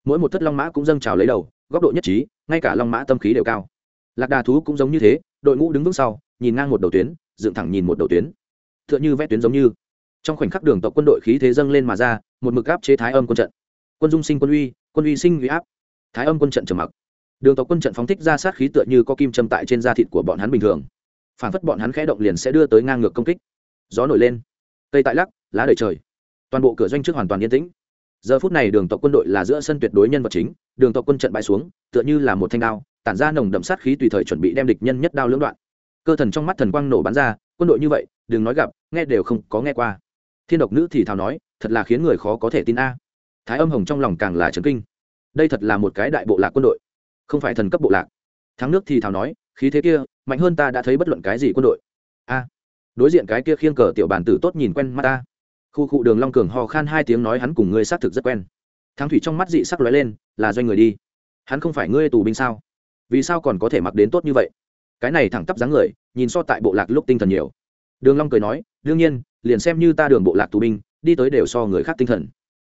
mỗi một thất long mã cũng dâng trào lấy đầu, góc độ nhất trí, ngay cả long mã tâm khí đều cao. Lạc đà thú cũng giống như thế, đội ngũ đứng vững sau, nhìn ngang một đầu tuyến, dựng thẳng nhìn một đầu tuyến. T h ư ợ n h ư vẽ tuyến giống như. Trong khoảnh khắc đường tộc quân đội khí thế dâng lên mà ra, một mực áp chế thái âm quân trận. Quân dung sinh quân uy quân uy sinh uy áp. Thái âm quân trận trầm mặc. Đường tộc quân trận phóng thích ra sát khí tựa như có kim châm tại trên da thịt của bọn hắn bình thường. Phản phất bọn hắn khẽ động liền sẽ đưa tới ngang ngược công kích. Gió nổi lên. Cây tại lắc, lá đầy trời. Toàn bộ cửa doanh trước hoàn toàn yên tĩnh giờ phút này đường tộc quân đội là giữa sân tuyệt đối nhân vật chính, đường tộc quân trận bại xuống, tựa như là một thanh đao, tản ra nồng đậm sát khí tùy thời chuẩn bị đem địch nhân nhất đao lưỡng đoạn. Cơ thần trong mắt thần quang nổ bắn ra, quân đội như vậy, đừng nói gặp, nghe đều không có nghe qua. Thiên độc nữ thì thào nói, thật là khiến người khó có thể tin a. Thái âm hồng trong lòng càng là trấn kinh. Đây thật là một cái đại bộ lạc quân đội, không phải thần cấp bộ lạc. Thắng nước thì thào nói, khí thế kia, mạnh hơn ta đã thấy bất luận cái gì quân đội. A. Đối diện cái kia khiêng cờ tiểu bản tử tốt nhìn quen mắt ta khu cụ đường long cường ho khan hai tiếng nói hắn cùng ngươi xác thực rất quen. Thắng thủy trong mắt dị sắc lóe lên là doanh người đi. Hắn không phải ngươi tù binh sao? Vì sao còn có thể mặc đến tốt như vậy? Cái này thẳng tắp dáng người nhìn so tại bộ lạc lúc tinh thần nhiều. Đường long cười nói đương nhiên liền xem như ta đường bộ lạc tù binh đi tới đều so người khác tinh thần.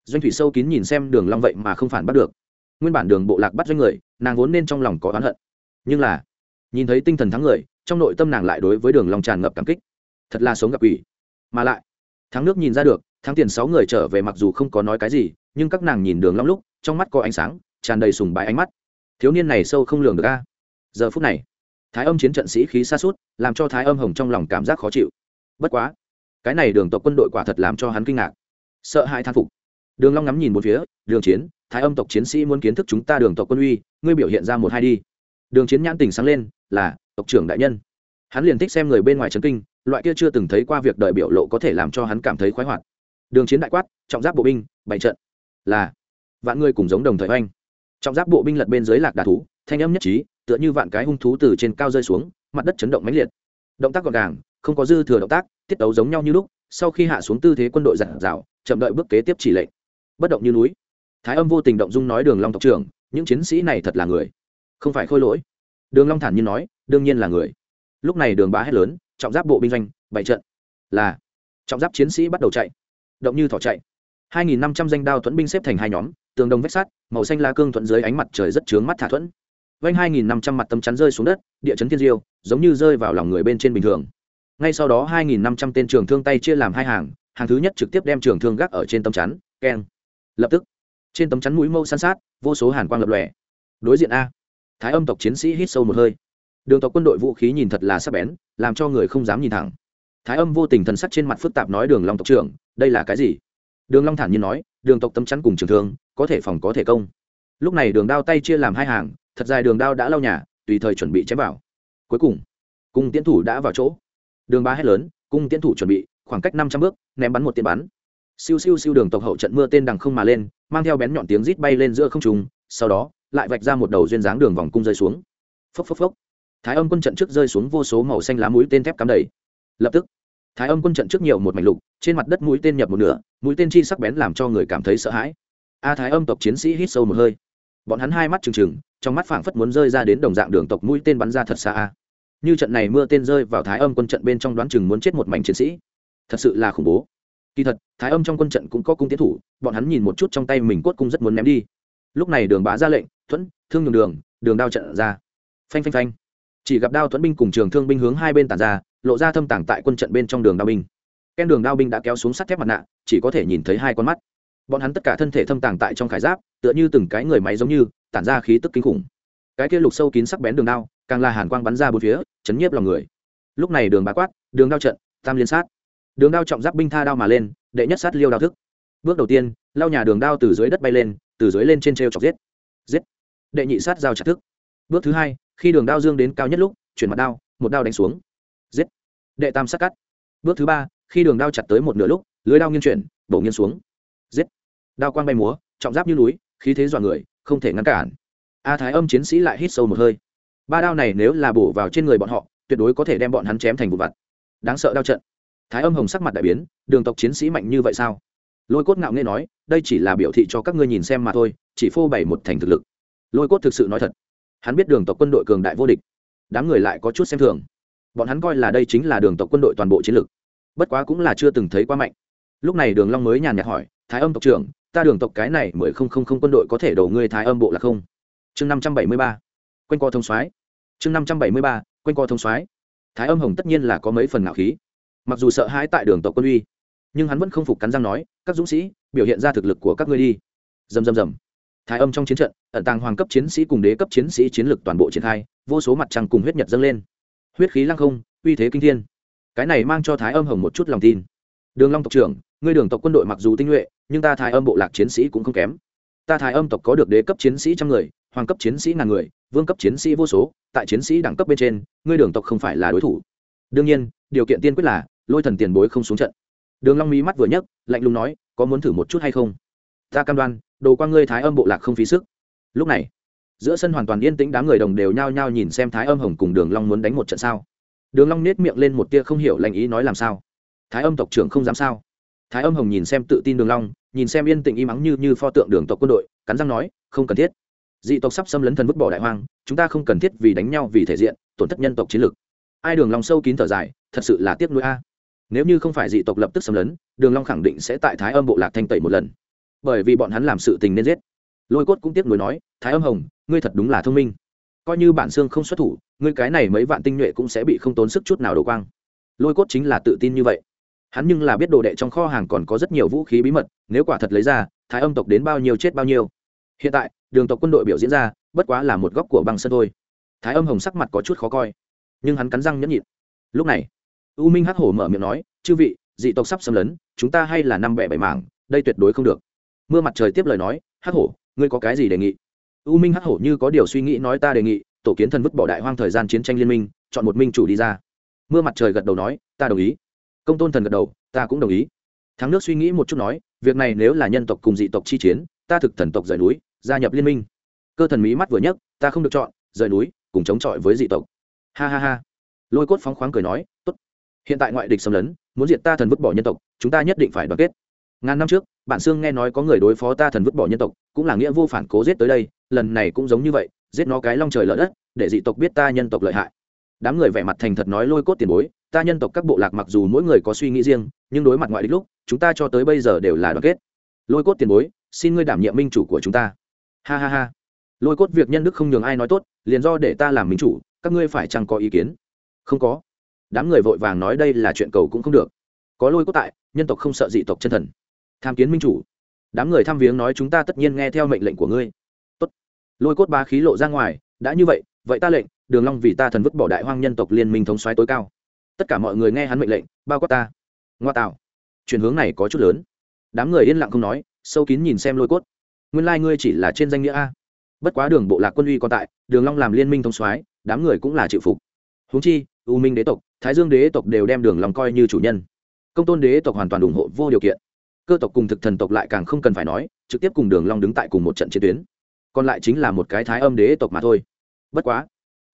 Doanh thủy sâu kín nhìn xem đường long vậy mà không phản bắt được. Nguyên bản đường bộ lạc bắt doanh người nàng vốn nên trong lòng có oán hận. Nhưng là nhìn thấy tinh thần thắng người trong nội tâm nàng lại đối với đường long tràn ngập cảm kích. Thật là sống gặp ủy, mà lại thắng nước nhìn ra được, thắng tiền sáu người trở về mặc dù không có nói cái gì, nhưng các nàng nhìn đường long lúc, trong mắt có ánh sáng, tràn đầy sùng bái ánh mắt. Thiếu niên này sâu không lường được a. Giờ phút này, thái âm chiến trận sĩ khí xa suốt làm cho thái âm hồng trong lòng cảm giác khó chịu. Bất quá, cái này đường tộc quân đội quả thật làm cho hắn kinh ngạc. Sợ hãi than phục. Đường long ngắm nhìn một phía, đường chiến, thái âm tộc chiến sĩ muốn kiến thức chúng ta đường tộc quân uy, ngươi biểu hiện ra một hai đi. Đường chiến nhãn tình sáng lên, là, tộc trưởng đại nhân. Hắn liền thích xem người bên ngoài chấn kinh loại kia chưa từng thấy qua việc đợi biểu lộ có thể làm cho hắn cảm thấy khoái hoạt. Đường chiến đại quát, trọng giáp bộ binh bảy trận. Là, vạn người cùng giống đồng thời oanh trọng giáp bộ binh lật bên dưới lạc đà thú, thanh âm nhất trí, tựa như vạn cái hung thú từ trên cao rơi xuống, mặt đất chấn động mãnh liệt. Động tác gọn gàng, không có dư thừa động tác, tiết tấu giống nhau như lúc, sau khi hạ xuống tư thế quân đội giản dạo, chậm đợi bước kế tiếp chỉ lệnh. Bất động như núi. Thái âm vô tình động dung nói đường long tộc trưởng, những chiến sĩ này thật là người. Không phải khôi lỗi. Đường long thản nhiên nói, đương nhiên là người. Lúc này đường bá hét lớn trọng giáp bộ binh doanh, bảy trận. Là, trọng giáp chiến sĩ bắt đầu chạy, động như thỏ chạy. 2.500 danh đao thuẫn binh xếp thành hai nhóm, tường đồng vách sắt, màu xanh lá cương thuận dưới ánh mặt trời rất chướng mắt thả thuẫn. Vanh 2.500 mặt tấm chắn rơi xuống đất, địa chấn thiên diêu, giống như rơi vào lòng người bên trên bình thường. Ngay sau đó 2.500 tên trường thương tay chia làm hai hàng hàng thứ nhất trực tiếp đem trường thương gác ở trên tấm chắn, keng. Lập tức, trên tấm chắn mũi mâu san sát, vô số hàn quang lập lòe. Đối diện a, thái âm tộc chiến sĩ hít sâu một hơi đường tộc quân đội vũ khí nhìn thật là sắc bén, làm cho người không dám nhìn thẳng. Thái âm vô tình thần sắc trên mặt phức tạp nói đường long tộc trưởng, đây là cái gì? Đường long thản nhiên nói, đường tộc tấm chắn cùng trường thương, có thể phòng có thể công. Lúc này đường đao tay chia làm hai hàng, thật dài đường đao đã lau nhà, tùy thời chuẩn bị chém vào. Cuối cùng, cung tiến thủ đã vào chỗ. Đường ba hét lớn, cung tiến thủ chuẩn bị, khoảng cách năm trăm bước, ném bắn một tiên bắn. Siêu siêu siêu đường tộc hậu trận mưa tên đằng không mà lên, mang theo bén nhọn tiếng rít bay lên giữa không trung, sau đó, lại vạch ra một đầu duyên dáng đường vòng cung rơi xuống. Phốc phốc phốc thái âm quân trận trước rơi xuống vô số màu xanh lá mũi tên thép cắm đầy. Lập tức, thái âm quân trận trước nhiều một mảnh lục, trên mặt đất mũi tên nhập một nửa, mũi tên chi sắc bén làm cho người cảm thấy sợ hãi. A thái âm tộc chiến sĩ hít sâu một hơi. Bọn hắn hai mắt trừng trừng, trong mắt phảng phất muốn rơi ra đến đồng dạng đường tộc mũi tên bắn ra thật xa a. Như trận này mưa tên rơi vào thái âm quân trận bên trong đoán chừng muốn chết một mảnh chiến sĩ. Thật sự là khủng bố. Kỳ thật, thái âm trong quân trận cũng có cung tiến thủ, bọn hắn nhìn một chút trong tay mình cốt cung rất muốn ném đi. Lúc này đường bá ra lệnh, thuẫn, thương đường đường đường đao trận ra. Phanh phanh phanh chỉ gặp đao thuẫn binh cùng trường thương binh hướng hai bên tàn ra, lộ ra thâm tàng tại quân trận bên trong đường đao binh. Ken đường đao binh đã kéo xuống sắt thép mặt nạ, chỉ có thể nhìn thấy hai con mắt. Bọn hắn tất cả thân thể thâm tàng tại trong khải giáp, tựa như từng cái người máy giống như, tản ra khí tức kinh khủng. Cái kia lục sâu kín sắc bén đường đao, càng là hàn quang bắn ra bốn phía, chấn nhiếp lòng người. Lúc này đường bá quát, đường đao trận, tam liên sát. Đường đao trọng giáp binh tha đao mà lên, đệ nhất sát liêu đao thức. Bước đầu tiên lao nhà đường đao từ dưới đất bay lên, từ dưới lên trên t r e o chọc giết. Giết. Đệ nhị sát giao chặt thức. Bước thứ hai khi đường đao dương đến cao nhất lúc, chuyển mặt đao, một đao đánh xuống. Giết. Đệ tam sát cắt. Bước thứ ba, khi đường đao chặt tới một nửa lúc, lưới đao nghiêng chuyển, bổ nghiêng xuống. Giết. Đao quang bay múa, trọng giáp như núi, khí thế dọa người, không thể ngăn cản. A thái âm chiến sĩ lại hít sâu một hơi. Ba đao này nếu là bổ vào trên người bọn họ, tuyệt đối có thể đem bọn hắn chém thành vụ vặt. Đáng sợ đao trận. Thái âm hồng sắc mặt đại biến, đường tộc chiến sĩ mạnh như vậy sao? Lôi cốt ngạo nghe nói, đây chỉ là biểu thị cho các ngươi nhìn xem mà thôi, chỉ phô bày một thành thực lực. Lôi cốt thực sự nói thật hắn biết đường tộc quân đội cường đại vô địch. Đám người lại có chút xem thường. Bọn hắn coi là đây chính là đường tộc quân đội toàn bộ chiến lược bất quá cũng là chưa từng thấy quá mạnh. Lúc này đường long mới nhàn nhạt hỏi, thái âm tộc trưởng, ta đường tộc cái này mười không không không quân đội có thể đổ ngươi thái âm bộ là không? Chương năm trăm bảy mươi ba. Quanh co thông soái. Chương năm trăm bảy mươi ba, quanh co thông soái. Thái âm hồng tất nhiên là có mấy phần ngạo khí. Mặc dù sợ hãi tại đường tộc quân uy, nhưng hắn vẫn không phục cắn răng nói, các dũng sĩ, biểu hiện ra thực lực của các ngươi đi. Dầm dầm dầm thái âm trong chiến trận, ẩn tàng hoàng cấp chiến sĩ cùng đế cấp chiến sĩ chiến lược toàn bộ triển khai, vô số mặt trăng cùng huyết nhật dâng lên. Huyết khí lăng không, uy thế kinh thiên. Cái này mang cho thái âm hồng một chút lòng tin. Đường long tộc trưởng, ngươi đường tộc quân đội mặc dù tinh nhuệ, nhưng ta thái âm bộ lạc chiến sĩ cũng không kém. Ta thái âm tộc có được đế cấp chiến sĩ trăm người, hoàng cấp chiến sĩ ngàn người, vương cấp chiến sĩ vô số, tại chiến sĩ đẳng cấp bên trên, ngươi đường tộc không phải là đối thủ. Đương nhiên, điều kiện tiên quyết là, lôi thần tiền bối không xuống trận. Đường long mí mắt vừa nhấc, lạnh lùng nói, có muốn thử một chút hay không? Ta cam đoan, đồ qua ngươi thái âm bộ lạc không phí sức. Lúc này, giữa sân hoàn toàn yên tĩnh đám người đồng đều nhao nhao nhìn xem thái âm hồng cùng đường long muốn đánh một trận sao. Đường long nết miệng lên một tia không hiểu lành ý nói làm sao? Thái âm tộc trưởng không dám sao? Thái âm hồng nhìn xem tự tin đường long, nhìn xem yên tĩnh im ắng như như pho tượng đường tộc quân đội, cắn răng nói, không cần thiết. Dị tộc sắp xâm lấn thần vứt bỏ đại hoang, chúng ta không cần thiết vì đánh nhau vì thể diện, tổn thất nhân tộc chiến lược ai đường long sâu kín thở dài, thật sự là tiếc nuối a. Nếu như không phải dị tộc lập tức xâm lấn, đường long khẳng định sẽ tại thái âm bộ lạc thanh tẩy một lần bởi vì bọn hắn làm sự tình nên giết. Lôi cốt cũng tiếc nuối nói, thái âm hồng, ngươi thật đúng là thông minh. Coi như bản xương không xuất thủ, ngươi cái này mấy vạn tinh nhuệ cũng sẽ bị không tốn sức chút nào đổ quang. Lôi cốt chính là tự tin như vậy. Hắn nhưng là biết đồ đệ trong kho hàng còn có rất nhiều vũ khí bí mật, nếu quả thật lấy ra, thái âm tộc đến bao nhiêu chết bao nhiêu. Hiện tại, đường tộc quân đội biểu diễn ra, bất quá là một góc của băng sân thôi. Thái âm hồng sắc mặt có chút khó coi, nhưng hắn cắn răng nhẫn nhịn. Lúc này, u minh hắc hổ mở miệng nói, chư vị, dị tộc sắp xâm lấn, chúng ta hay là năm bẻ bảy mảng, đây tuyệt đối không được mưa mặt trời tiếp lời nói, hắc hổ, ngươi có cái gì đề nghị? U minh hắc hổ như có điều suy nghĩ nói ta đề nghị, tổ kiến thần vứt bỏ đại hoang thời gian chiến tranh liên minh, chọn một minh chủ đi ra. Mưa mặt trời gật đầu nói, ta đồng ý. Công tôn thần gật đầu, ta cũng đồng ý. Thắng nước suy nghĩ một chút nói, việc này nếu là nhân tộc cùng dị tộc chi chiến, ta thực thần tộc rời núi, gia nhập liên minh. Cơ thần mỹ mắt vừa nhấc, ta không được chọn, rời núi, cùng chống chọi với dị tộc. Ha ha ha. Lôi cốt phóng khoáng cười nói, tốt. Hiện tại ngoại địch xâm lấn, muốn diệt ta thần vứt bỏ nhân tộc, chúng ta nhất định phải đoàn kết. Ngàn năm trước bản xương nghe nói có người đối phó ta thần vứt bỏ nhân tộc, cũng là nghĩa vô phản cố giết tới đây, lần này cũng giống như vậy, giết nó cái long trời lỡ đất, để dị tộc biết ta nhân tộc lợi hại. Đám người vẻ mặt thành thật nói lôi cốt tiền bối, ta nhân tộc các bộ lạc mặc dù mỗi người có suy nghĩ riêng, nhưng đối mặt ngoại địch lúc, chúng ta cho tới bây giờ đều là đoàn kết. Lôi cốt tiền bối, xin ngươi đảm nhiệm minh chủ của chúng ta. Ha ha ha. Lôi cốt việc nhân đức không nhường ai nói tốt, liền do để ta làm minh chủ, các ngươi phải chăng có ý kiến? Không có. Đám người vội vàng nói đây là chuyện cầu cũng không được. Có lôi cốt tại, nhân tộc không sợ dị tộc chân thần tham kiến minh chủ. Đám người thăm viếng nói chúng ta tất nhiên nghe theo mệnh lệnh của ngươi. Tốt. lôi cốt ba khí lộ ra ngoài, đã như vậy vậy ta lệnh, đường long vì ta thần vứt bỏ đại hoang nhân tộc liên minh thống soái tối cao. Tất cả mọi người nghe hắn mệnh lệnh, bao quát ta. Ngoa tạo. Chuyển hướng này có chút lớn. Đám người yên lặng không nói, sâu kín nhìn xem lôi cốt. Nguyên lai ngươi chỉ là trên danh nghĩa a. Bất quá đường bộ lạc quân uy còn tại, đường long làm liên minh thống soái, đám người cũng là chịu phục. Huống chi, u minh đế tộc, thái dương đế tộc đều đem đường long coi như chủ nhân. Công tôn đế tộc hoàn toàn ủng hộ vô điều kiện cơ tộc cùng thực thần tộc lại càng không cần phải nói, trực tiếp cùng đường long đứng tại cùng một trận chiến tuyến. Còn lại chính là một cái thái âm đế tộc mà thôi. Bất quá,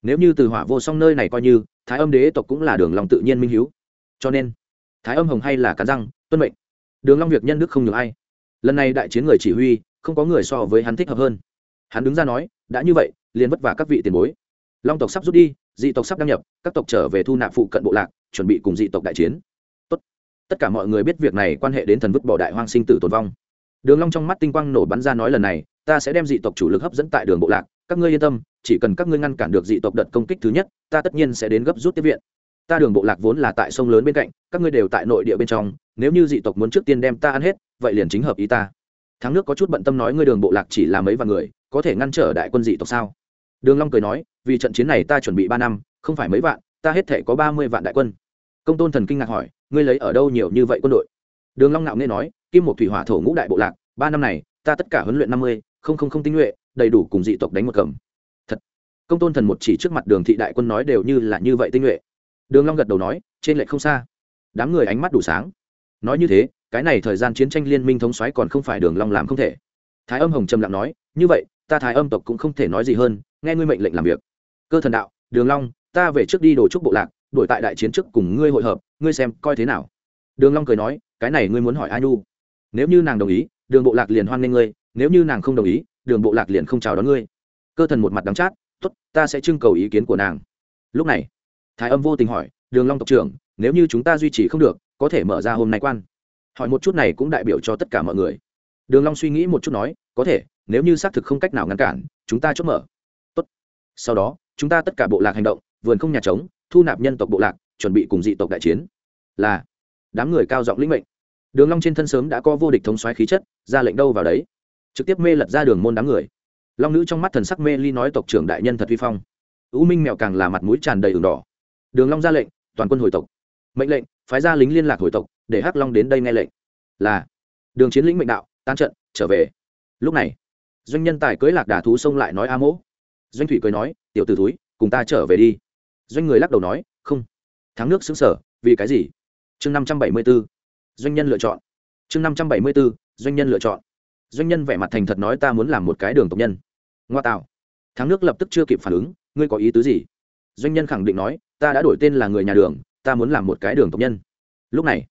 nếu như từ hỏa vô song nơi này coi như, thái âm đế tộc cũng là đường long tự nhiên minh hiếu. Cho nên, thái âm hồng hay là cắn răng, tuân mệnh. Đường long việc nhân đức không nhường ai. Lần này đại chiến người chỉ huy, không có người so với hắn thích hợp hơn. Hắn đứng ra nói, đã như vậy, liền vất vả các vị tiền bối. Long tộc sắp rút đi, dị tộc sắp đăng nhập, các tộc trở về thu nạp phụ cận bộ lạc, chuẩn bị cùng dị tộc đại chiến tất cả mọi người biết việc này quan hệ đến thần vứt bỏ đại hoang sinh tử tồn vong. Đường long trong mắt tinh quang nổ bắn ra nói lần này, ta sẽ đem dị tộc chủ lực hấp dẫn tại đường bộ lạc, các ngươi yên tâm, chỉ cần các ngươi ngăn cản được dị tộc đợt công kích thứ nhất, ta tất nhiên sẽ đến gấp rút tiếp viện. Ta đường bộ lạc vốn là tại sông lớn bên cạnh, các ngươi đều tại nội địa bên trong, nếu như dị tộc muốn trước tiên đem ta ăn hết, vậy liền chính hợp ý ta. Thắng nước có chút bận tâm nói, ngươi đường bộ lạc chỉ là mấy vạn người, có thể ngăn trở đại quân dị tộc sao? Đường long cười nói, vì trận chiến này ta chuẩn bị ba năm, không phải mấy vạn, ta hết thể có ba mươi vạn đại quân. Công tôn thần kinh ngạc hỏi ngươi lấy ở đâu nhiều như vậy quân đội? Đường long nạo nghe nói, kim một thủy hỏa thổ ngũ đại bộ lạc, ba năm này, ta tất cả huấn luyện năm mươi, không không không tinh nhuệ, đầy đủ cùng dị tộc đánh một cầm. Thật. Công tôn thần một chỉ trước mặt đường thị đại quân nói đều như là như vậy tinh nhuệ. Đường long gật đầu nói, trên lệ không xa. Đám người ánh mắt đủ sáng. Nói như thế, cái này thời gian chiến tranh liên minh thống soái còn không phải đường long làm không thể. Thái âm hồng trầm lặng nói, như vậy, ta thái âm tộc cũng không thể nói gì hơn, nghe ngươi mệnh lệnh làm việc. Cơ thần đạo, đường long, ta về trước đi đồ trúc bộ lạc, đuổi tại đại chiến trước cùng ngươi hội hợp ngươi xem, coi thế nào? Đường long cười nói, cái này ngươi muốn hỏi ai nu? Nếu như nàng đồng ý, đường bộ lạc liền hoan nghênh ngươi, nếu như nàng không đồng ý, đường bộ lạc liền không chào đón ngươi. Cơ thần một mặt đắng chát, tốt, ta sẽ trưng cầu ý kiến của nàng. Lúc này, thái âm vô tình hỏi, đường long tộc trưởng, nếu như chúng ta duy trì không được, có thể mở ra hôm nay quan? Hỏi một chút này cũng đại biểu cho tất cả mọi người. Đường long suy nghĩ một chút nói, có thể, nếu như xác thực không cách nào ngăn cản, chúng ta chốt mở. Tốt. Sau đó, chúng ta tất cả bộ lạc hành động, vườn không nhà trống, thu nạp nhân tộc bộ lạc chuẩn bị cùng dị tộc đại chiến. Là, đám người cao giọng lĩnh mệnh. Đường long trên thân sớm đã có vô địch thống soái khí chất, ra lệnh đâu vào đấy. Trực tiếp mê lật ra đường môn đám người. Long nữ trong mắt thần sắc mê ly nói tộc trưởng đại nhân thật vi phong. U minh mèo càng là mặt mũi tràn đầy ửng đỏ. Đường long ra lệnh, toàn quân hồi tộc. Mệnh lệnh, phái ra lính liên lạc hồi tộc, để hắc long đến đây nghe lệnh. Là, đường chiến lĩnh mệnh đạo, tan trận, trở về. Lúc này, doanh nhân tài cưới lạc đà thú xông lại nói a mỗ. Doanh thủy cười nói, tiểu tử thúi túi cùng ta trở về đi. Doanh người lắc đầu nói, không thắng nước xứng sở vì cái gì? Chương năm trăm bảy mươi b ố doanh nhân lựa chọn. Chương năm trăm bảy mươi b ố doanh nhân lựa chọn. Doanh nhân vẻ mặt thành thật nói ta muốn làm một cái đường tộc nhân. Ngoa tạo. Thắng nước lập tức chưa kịp phản ứng, ngươi có ý tứ gì? Doanh nhân khẳng định nói, ta đã đổi tên là người nhà đường, ta muốn làm một cái đường tộc nhân. Lúc này,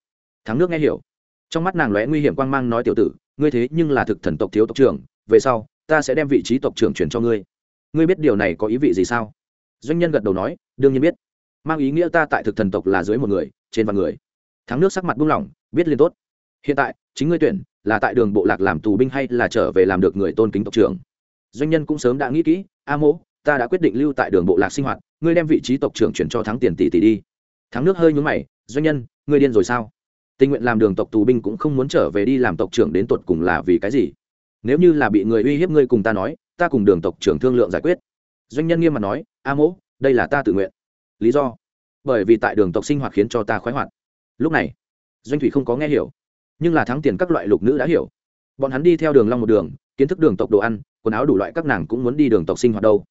thắng nước nghe hiểu. Trong mắt nàng lóe nguy hiểm quang mang nói tiểu tử, ngươi thế nhưng là thực thần tộc thiếu tộc trưởng, về sau, ta sẽ đem vị trí tộc trưởng chuyển cho ngươi. Ngươi biết điều này có ý vị gì sao? Doanh nhân gật đầu nói, đương nhiên biết mang ý nghĩa ta tại thực thần tộc là dưới một người, trên vạn người. Thắng nước sắc mặt buông lỏng, biết liền tốt. Hiện tại, chính ngươi tuyển, là tại đường bộ lạc làm tù binh hay là trở về làm được người tôn kính tộc trưởng? Doanh nhân cũng sớm đã nghĩ kỹ, a mỗ, ta đã quyết định lưu tại đường bộ lạc sinh hoạt, ngươi đem vị trí tộc trưởng chuyển cho thắng tiền tỷ tỷ đi. Thắng nước hơi nhúng mày, doanh nhân, ngươi điên rồi sao? Tình nguyện làm đường tộc tù binh cũng không muốn trở về đi làm tộc trưởng đến tột cùng là vì cái gì? Nếu như là bị người uy hiếp ngươi cùng ta nói, ta cùng đường tộc trưởng thương lượng giải quyết. Doanh nhân nghiêm mặt nói, a mỗ, đây là ta tự nguyện lý do. Bởi vì tại đường tộc sinh hoạt khiến cho ta khoái hoạt. Lúc này, doanh thủy không có nghe hiểu, nhưng là thắng tiền các loại lục nữ đã hiểu. Bọn hắn đi theo đường long một đường, kiến thức đường tộc đồ ăn, quần áo đủ loại các nàng cũng muốn đi đường tộc sinh hoạt đâu.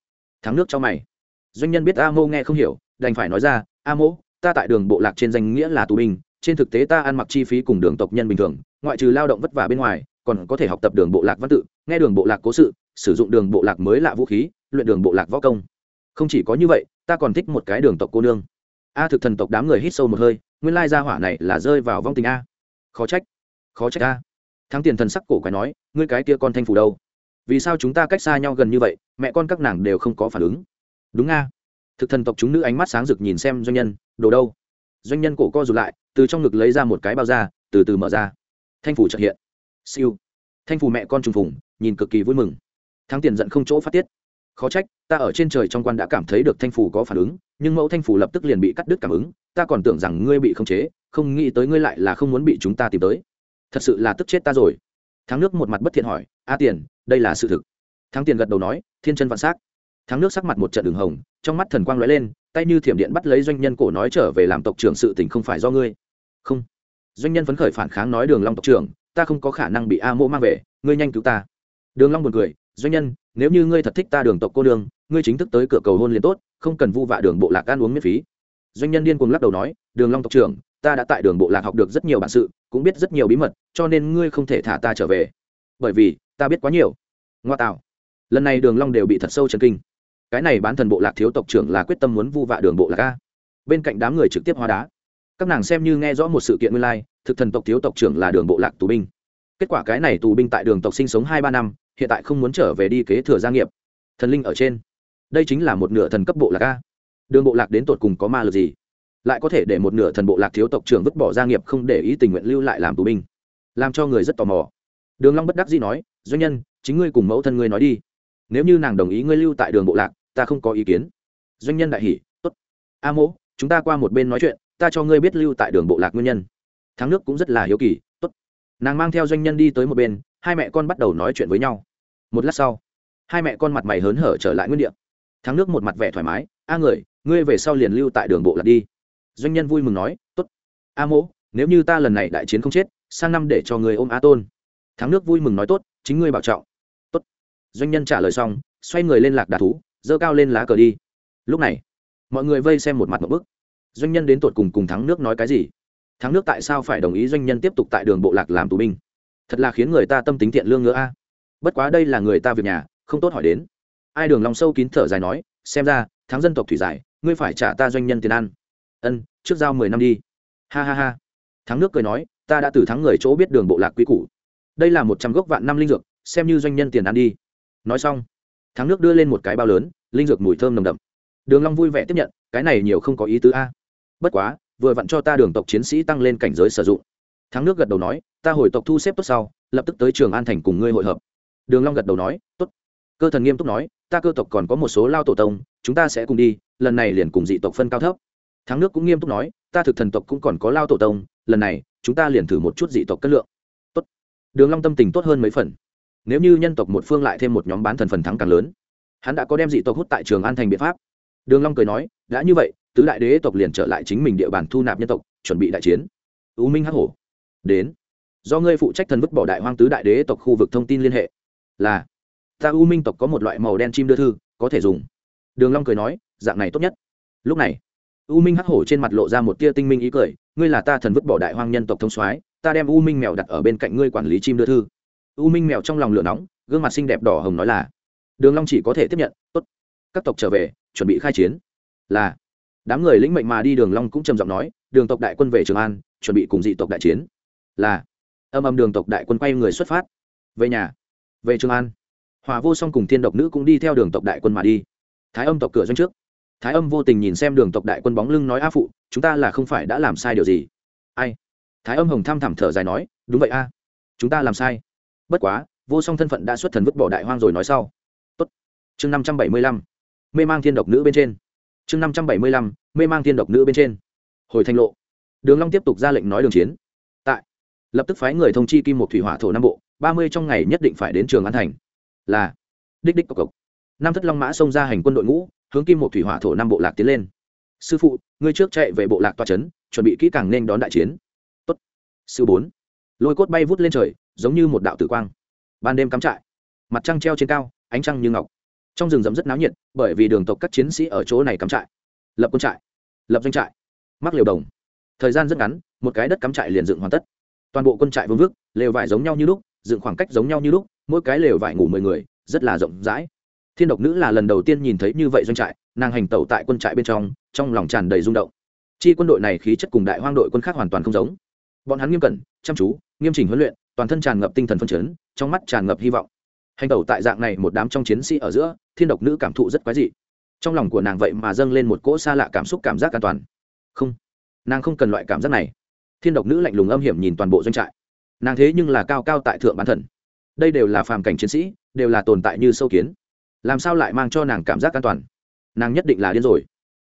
Thắng nước cho mày. Doanh nhân biết a mô nghe không hiểu, đành phải nói ra, a mô, ta tại đường bộ lạc trên danh nghĩa là tù binh, trên thực tế ta ăn mặc chi phí cùng đường tộc nhân bình thường, ngoại trừ lao động vất vả bên ngoài, còn có thể học tập đường bộ lạc văn tự, nghe đường bộ lạc cố sự, sử dụng đường bộ lạc mới lạ vũ khí, luyện đường bộ lạc võ công không chỉ có như vậy, ta còn thích một cái đường tộc cô nương. A thực thần tộc đám người hít sâu một hơi, nguyên lai gia hỏa này là rơi vào vong tình a. Khó trách khó trách a. Thắng tiền thần sắc cổ quái nói, ngươi cái kia con thanh phủ đâu? Vì sao chúng ta cách xa nhau gần như vậy, mẹ con các nàng đều không có phản ứng? Đúng a. Thực thần tộc chúng nữ ánh mắt sáng rực nhìn xem doanh nhân, đồ đâu? Doanh nhân cổ co rụt lại, từ trong ngực lấy ra một cái bao da, từ từ mở ra. Thanh phủ trợ hiện. Siêu. Thanh phủ mẹ con trùng phùng, nhìn cực kỳ vui mừng. Thắng tiền giận không chỗ phát tiết khó trách, ta ở trên trời trong quan đã cảm thấy được thanh phủ có phản ứng, nhưng mẫu thanh phủ lập tức liền bị cắt đứt cảm ứng, ta còn tưởng rằng ngươi bị khống chế, không nghĩ tới ngươi lại là không muốn bị chúng ta tìm tới. Thật sự là tức chết ta rồi. Thắng nước một mặt bất thiện hỏi, a tiền, đây là sự thực. Thắng tiền gật đầu nói, thiên chân vạn s á c thắng nước sắc mặt một trận đường hồng, trong mắt thần quang lóe lên, tay như thiểm điện bắt lấy doanh nhân cổ nói trở về làm tộc trưởng sự tình không phải do ngươi. Không. Doanh nhân phấn khởi phản kháng nói, đường long tộc trưởng, ta không có khả năng bị a mô mang về, ngươi nhanh cứu ta. Đường long buồn cười, doanh nhân nếu như ngươi thật thích ta đường tộc cô đường ngươi chính thức tới cửa cầu hôn liền tốt, không cần vu vạ đường bộ lạc ăn uống miễn phí. Doanh nhân điên cuồng lắc đầu nói, đường long tộc trưởng, ta đã tại đường bộ lạc học được rất nhiều bản sự, cũng biết rất nhiều bí mật, cho nên ngươi không thể thả ta trở về. Bởi vì, ta biết quá nhiều. Ngoa tạo. Lần này đường long đều bị thật sâu chấn kinh. Cái này bán thần bộ lạc thiếu tộc trưởng là quyết tâm muốn vu vạ đường bộ lạc a. Bên cạnh đám người trực tiếp hóa đá. Các nàng xem như nghe rõ một sự kiện nguyên lai, thực thần tộc thiếu tộc trưởng là đường bộ lạc tù binh. Kết quả cái này tù binh tại đường tộc sinh sống hai ba năm hiện tại không muốn trở về đi kế thừa gia nghiệp. Thần linh ở trên. Đây chính là một nửa thần cấp bộ lạc a. Đường bộ lạc đến tột cùng có ma lực gì? Lại có thể để một nửa thần bộ lạc thiếu tộc trưởng vứt bỏ gia nghiệp không để ý tình nguyện lưu lại làm tù binh. Làm cho người rất tò mò. Đường long bất đắc dĩ nói, doanh nhân, chính ngươi cùng mẫu thân ngươi nói đi. Nếu như nàng đồng ý ngươi lưu tại đường bộ lạc, ta không có ý kiến. Doanh nhân đại hỉ, tốt. A mỗ, chúng ta qua một bên nói chuyện, ta cho ngươi biết lưu tại đường bộ lạc nguyên nhân. Thắng nước cũng rất là hiếu kỳ, tốt. Nàng mang theo doanh nhân đi tới một bên, hai mẹ con bắt đầu nói chuyện với nhau một lát sau, hai mẹ con mặt mày hớn hở trở lại nguyên địa. Thắng nước một mặt vẻ thoải mái, a người, ngươi về sau liền lưu tại đường bộ lạc đi. Doanh nhân vui mừng nói, tốt. A mỗ, nếu như ta lần này đại chiến không chết, sang năm để cho người ôm a tôn. Thắng nước vui mừng nói, tốt, chính ngươi bảo trọng. Tốt. Doanh nhân trả lời xong, xoay người lên lạc đà thú dơ cao lên lá cờ đi. Lúc này, mọi người vây xem một mặt một bức. Doanh nhân đến tột cùng cùng thắng nước nói cái gì? Thắng nước tại sao phải đồng ý doanh nhân tiếp tục tại đường bộ lạc làm tù binh? Thật là khiến người ta tâm tính thiện lương nữa a bất quá đây là người ta việc nhà, không tốt hỏi đến. Ai đường lòng sâu kín thở dài nói, xem ra, thắng dân tộc thủy giải, ngươi phải trả ta doanh nhân tiền ăn. Ân, trước giao mười năm đi. Ha ha ha. Thắng nước cười nói, ta đã từ thắng người chỗ biết đường bộ lạc quý củ. Đây là một trăm gốc vạn năm linh dược, xem như doanh nhân tiền ăn đi. Nói xong, thắng nước đưa lên một cái bao lớn, linh dược mùi thơm nồng đậm. Đường long vui vẻ tiếp nhận, cái này nhiều không có ý tứ a. Bất quá, vừa vặn cho ta đường tộc chiến sĩ tăng lên cảnh giới sử dụng. Thắng nước gật đầu nói, ta hồi tộc thu xếp tốt sau, lập tức tới trường an thành cùng ngươi hội hợp đường long gật đầu nói, tốt. Cơ thần nghiêm túc nói, ta cơ tộc còn có một số lao tổ tông, chúng ta sẽ cùng đi, lần này liền cùng dị tộc phân cao thấp. Thắng nước cũng nghiêm túc nói, ta thực thần tộc cũng còn có lao tổ tông, lần này, chúng ta liền thử một chút dị tộc cân lượng. Tốt. Đường long tâm tình tốt hơn mấy phần. Nếu như nhân tộc một phương lại thêm một nhóm bán thần phần thắng càng lớn, hắn đã có đem dị tộc hút tại trường an thành biện pháp. Đường long cười nói, đã như vậy, tứ đại đế tộc liền trở lại chính mình địa bàn thu nạp nhân tộc, chuẩn bị đại chiến. U minh hắc hổ. Đến. Do ngươi phụ trách thần vứt bỏ đại hoang tứ đại đế tộc khu vực thông tin liên hệ là, ta u minh tộc có một loại màu đen chim đưa thư, có thể dùng. Đường long cười nói, dạng này tốt nhất. Lúc này, u minh hắc hổ trên mặt lộ ra một tia tinh minh ý cười, ngươi là ta thần vứt bỏ đại hoang nhân tộc thông soái, ta đem u minh mèo đặt ở bên cạnh ngươi quản lý chim đưa thư. U minh mèo trong lòng lửa nóng, gương mặt xinh đẹp đỏ hồng nói là, đường long chỉ có thể tiếp nhận, tốt. Các tộc trở về, chuẩn bị khai chiến. Là, đám người lĩnh mệnh mà đi, đường long cũng trầm giọng nói, đường tộc đại quân về trường an, chuẩn bị cùng dị tộc đại chiến. Là, âm âm đường tộc đại quân quay người xuất phát. Về nhà về trường an hòa vô song cùng thiên độc nữ cũng đi theo đường tộc đại quân mà đi thái âm tộc cửa doanh trước thái âm vô tình nhìn xem đường tộc đại quân bóng lưng nói a phụ chúng ta là không phải đã làm sai điều gì ai thái âm hồng tham thảm thở dài nói đúng vậy a chúng ta làm sai bất quá vô song thân phận đã xuất thần vứt bỏ đại hoang rồi nói sau Tốt. chương năm trăm bảy mươi lăm, mê mang thiên độc nữ bên trên chương năm trăm bảy mươi lăm, mê mang thiên độc nữ bên trên hồi thanh lộ đường long tiếp tục ra lệnh nói đường chiến tại lập tức phái người thông chi kim một thủy hỏa thổ nam bộ ba mươi trong ngày nhất định phải đến trường an thành. Là, đích đích cộc cộc. Nam thất long mã xông ra hành quân đội ngũ, hướng kim một thủy hỏa thổ năm bộ lạc tiến lên. Sư phụ, ngươi trước chạy về bộ lạc toa trấn, chuẩn bị kỹ càng nên đón đại chiến. Tốt. Sư bốn. Lôi cốt bay vút lên trời, giống như một đạo tử quang. Ban đêm cắm trại. Mặt trăng treo trên cao, ánh trăng như ngọc. Trong rừng rậm rất náo nhiệt, bởi vì đường tộc các chiến sĩ ở chỗ này cắm trại. Lập quân trại. Lập doanh trại. Mắc liều đồng. Thời gian rất ngắn, một cái đất cắm trại liền dựng hoàn tất. Toàn bộ quân trại vương vước lều vải giống nhau như lúc dựng khoảng cách giống nhau như lúc, mỗi cái lều vải ngủ mười người, rất là rộng rãi. Thiên độc nữ là lần đầu tiên nhìn thấy như vậy doanh trại, nàng hành tẩu tại quân trại bên trong trong lòng tràn đầy rung động. Chi quân đội này khí chất cùng đại hoang đội quân khác hoàn toàn không giống. Bọn hắn nghiêm cẩn, chăm chú, nghiêm chỉnh huấn luyện, toàn thân tràn ngập tinh thần phân chấn, trong mắt tràn ngập hy vọng. Hành tẩu tại dạng này một đám trong chiến sĩ ở giữa, thiên độc nữ cảm thụ rất quái dị. Trong lòng của nàng vậy mà dâng lên một cỗ xa lạ cảm xúc cảm giác an toàn. Không, nàng không cần loại cảm giác này. Thiên độc nữ lạnh lùng âm hiểm nhìn toàn bộ doanh trại nàng thế nhưng là cao cao tại thượng bán thần. Đây đều là phàm cảnh chiến sĩ, đều là tồn tại như sâu kiến. Làm sao lại mang cho nàng cảm giác an toàn? Nàng nhất định là điên rồi.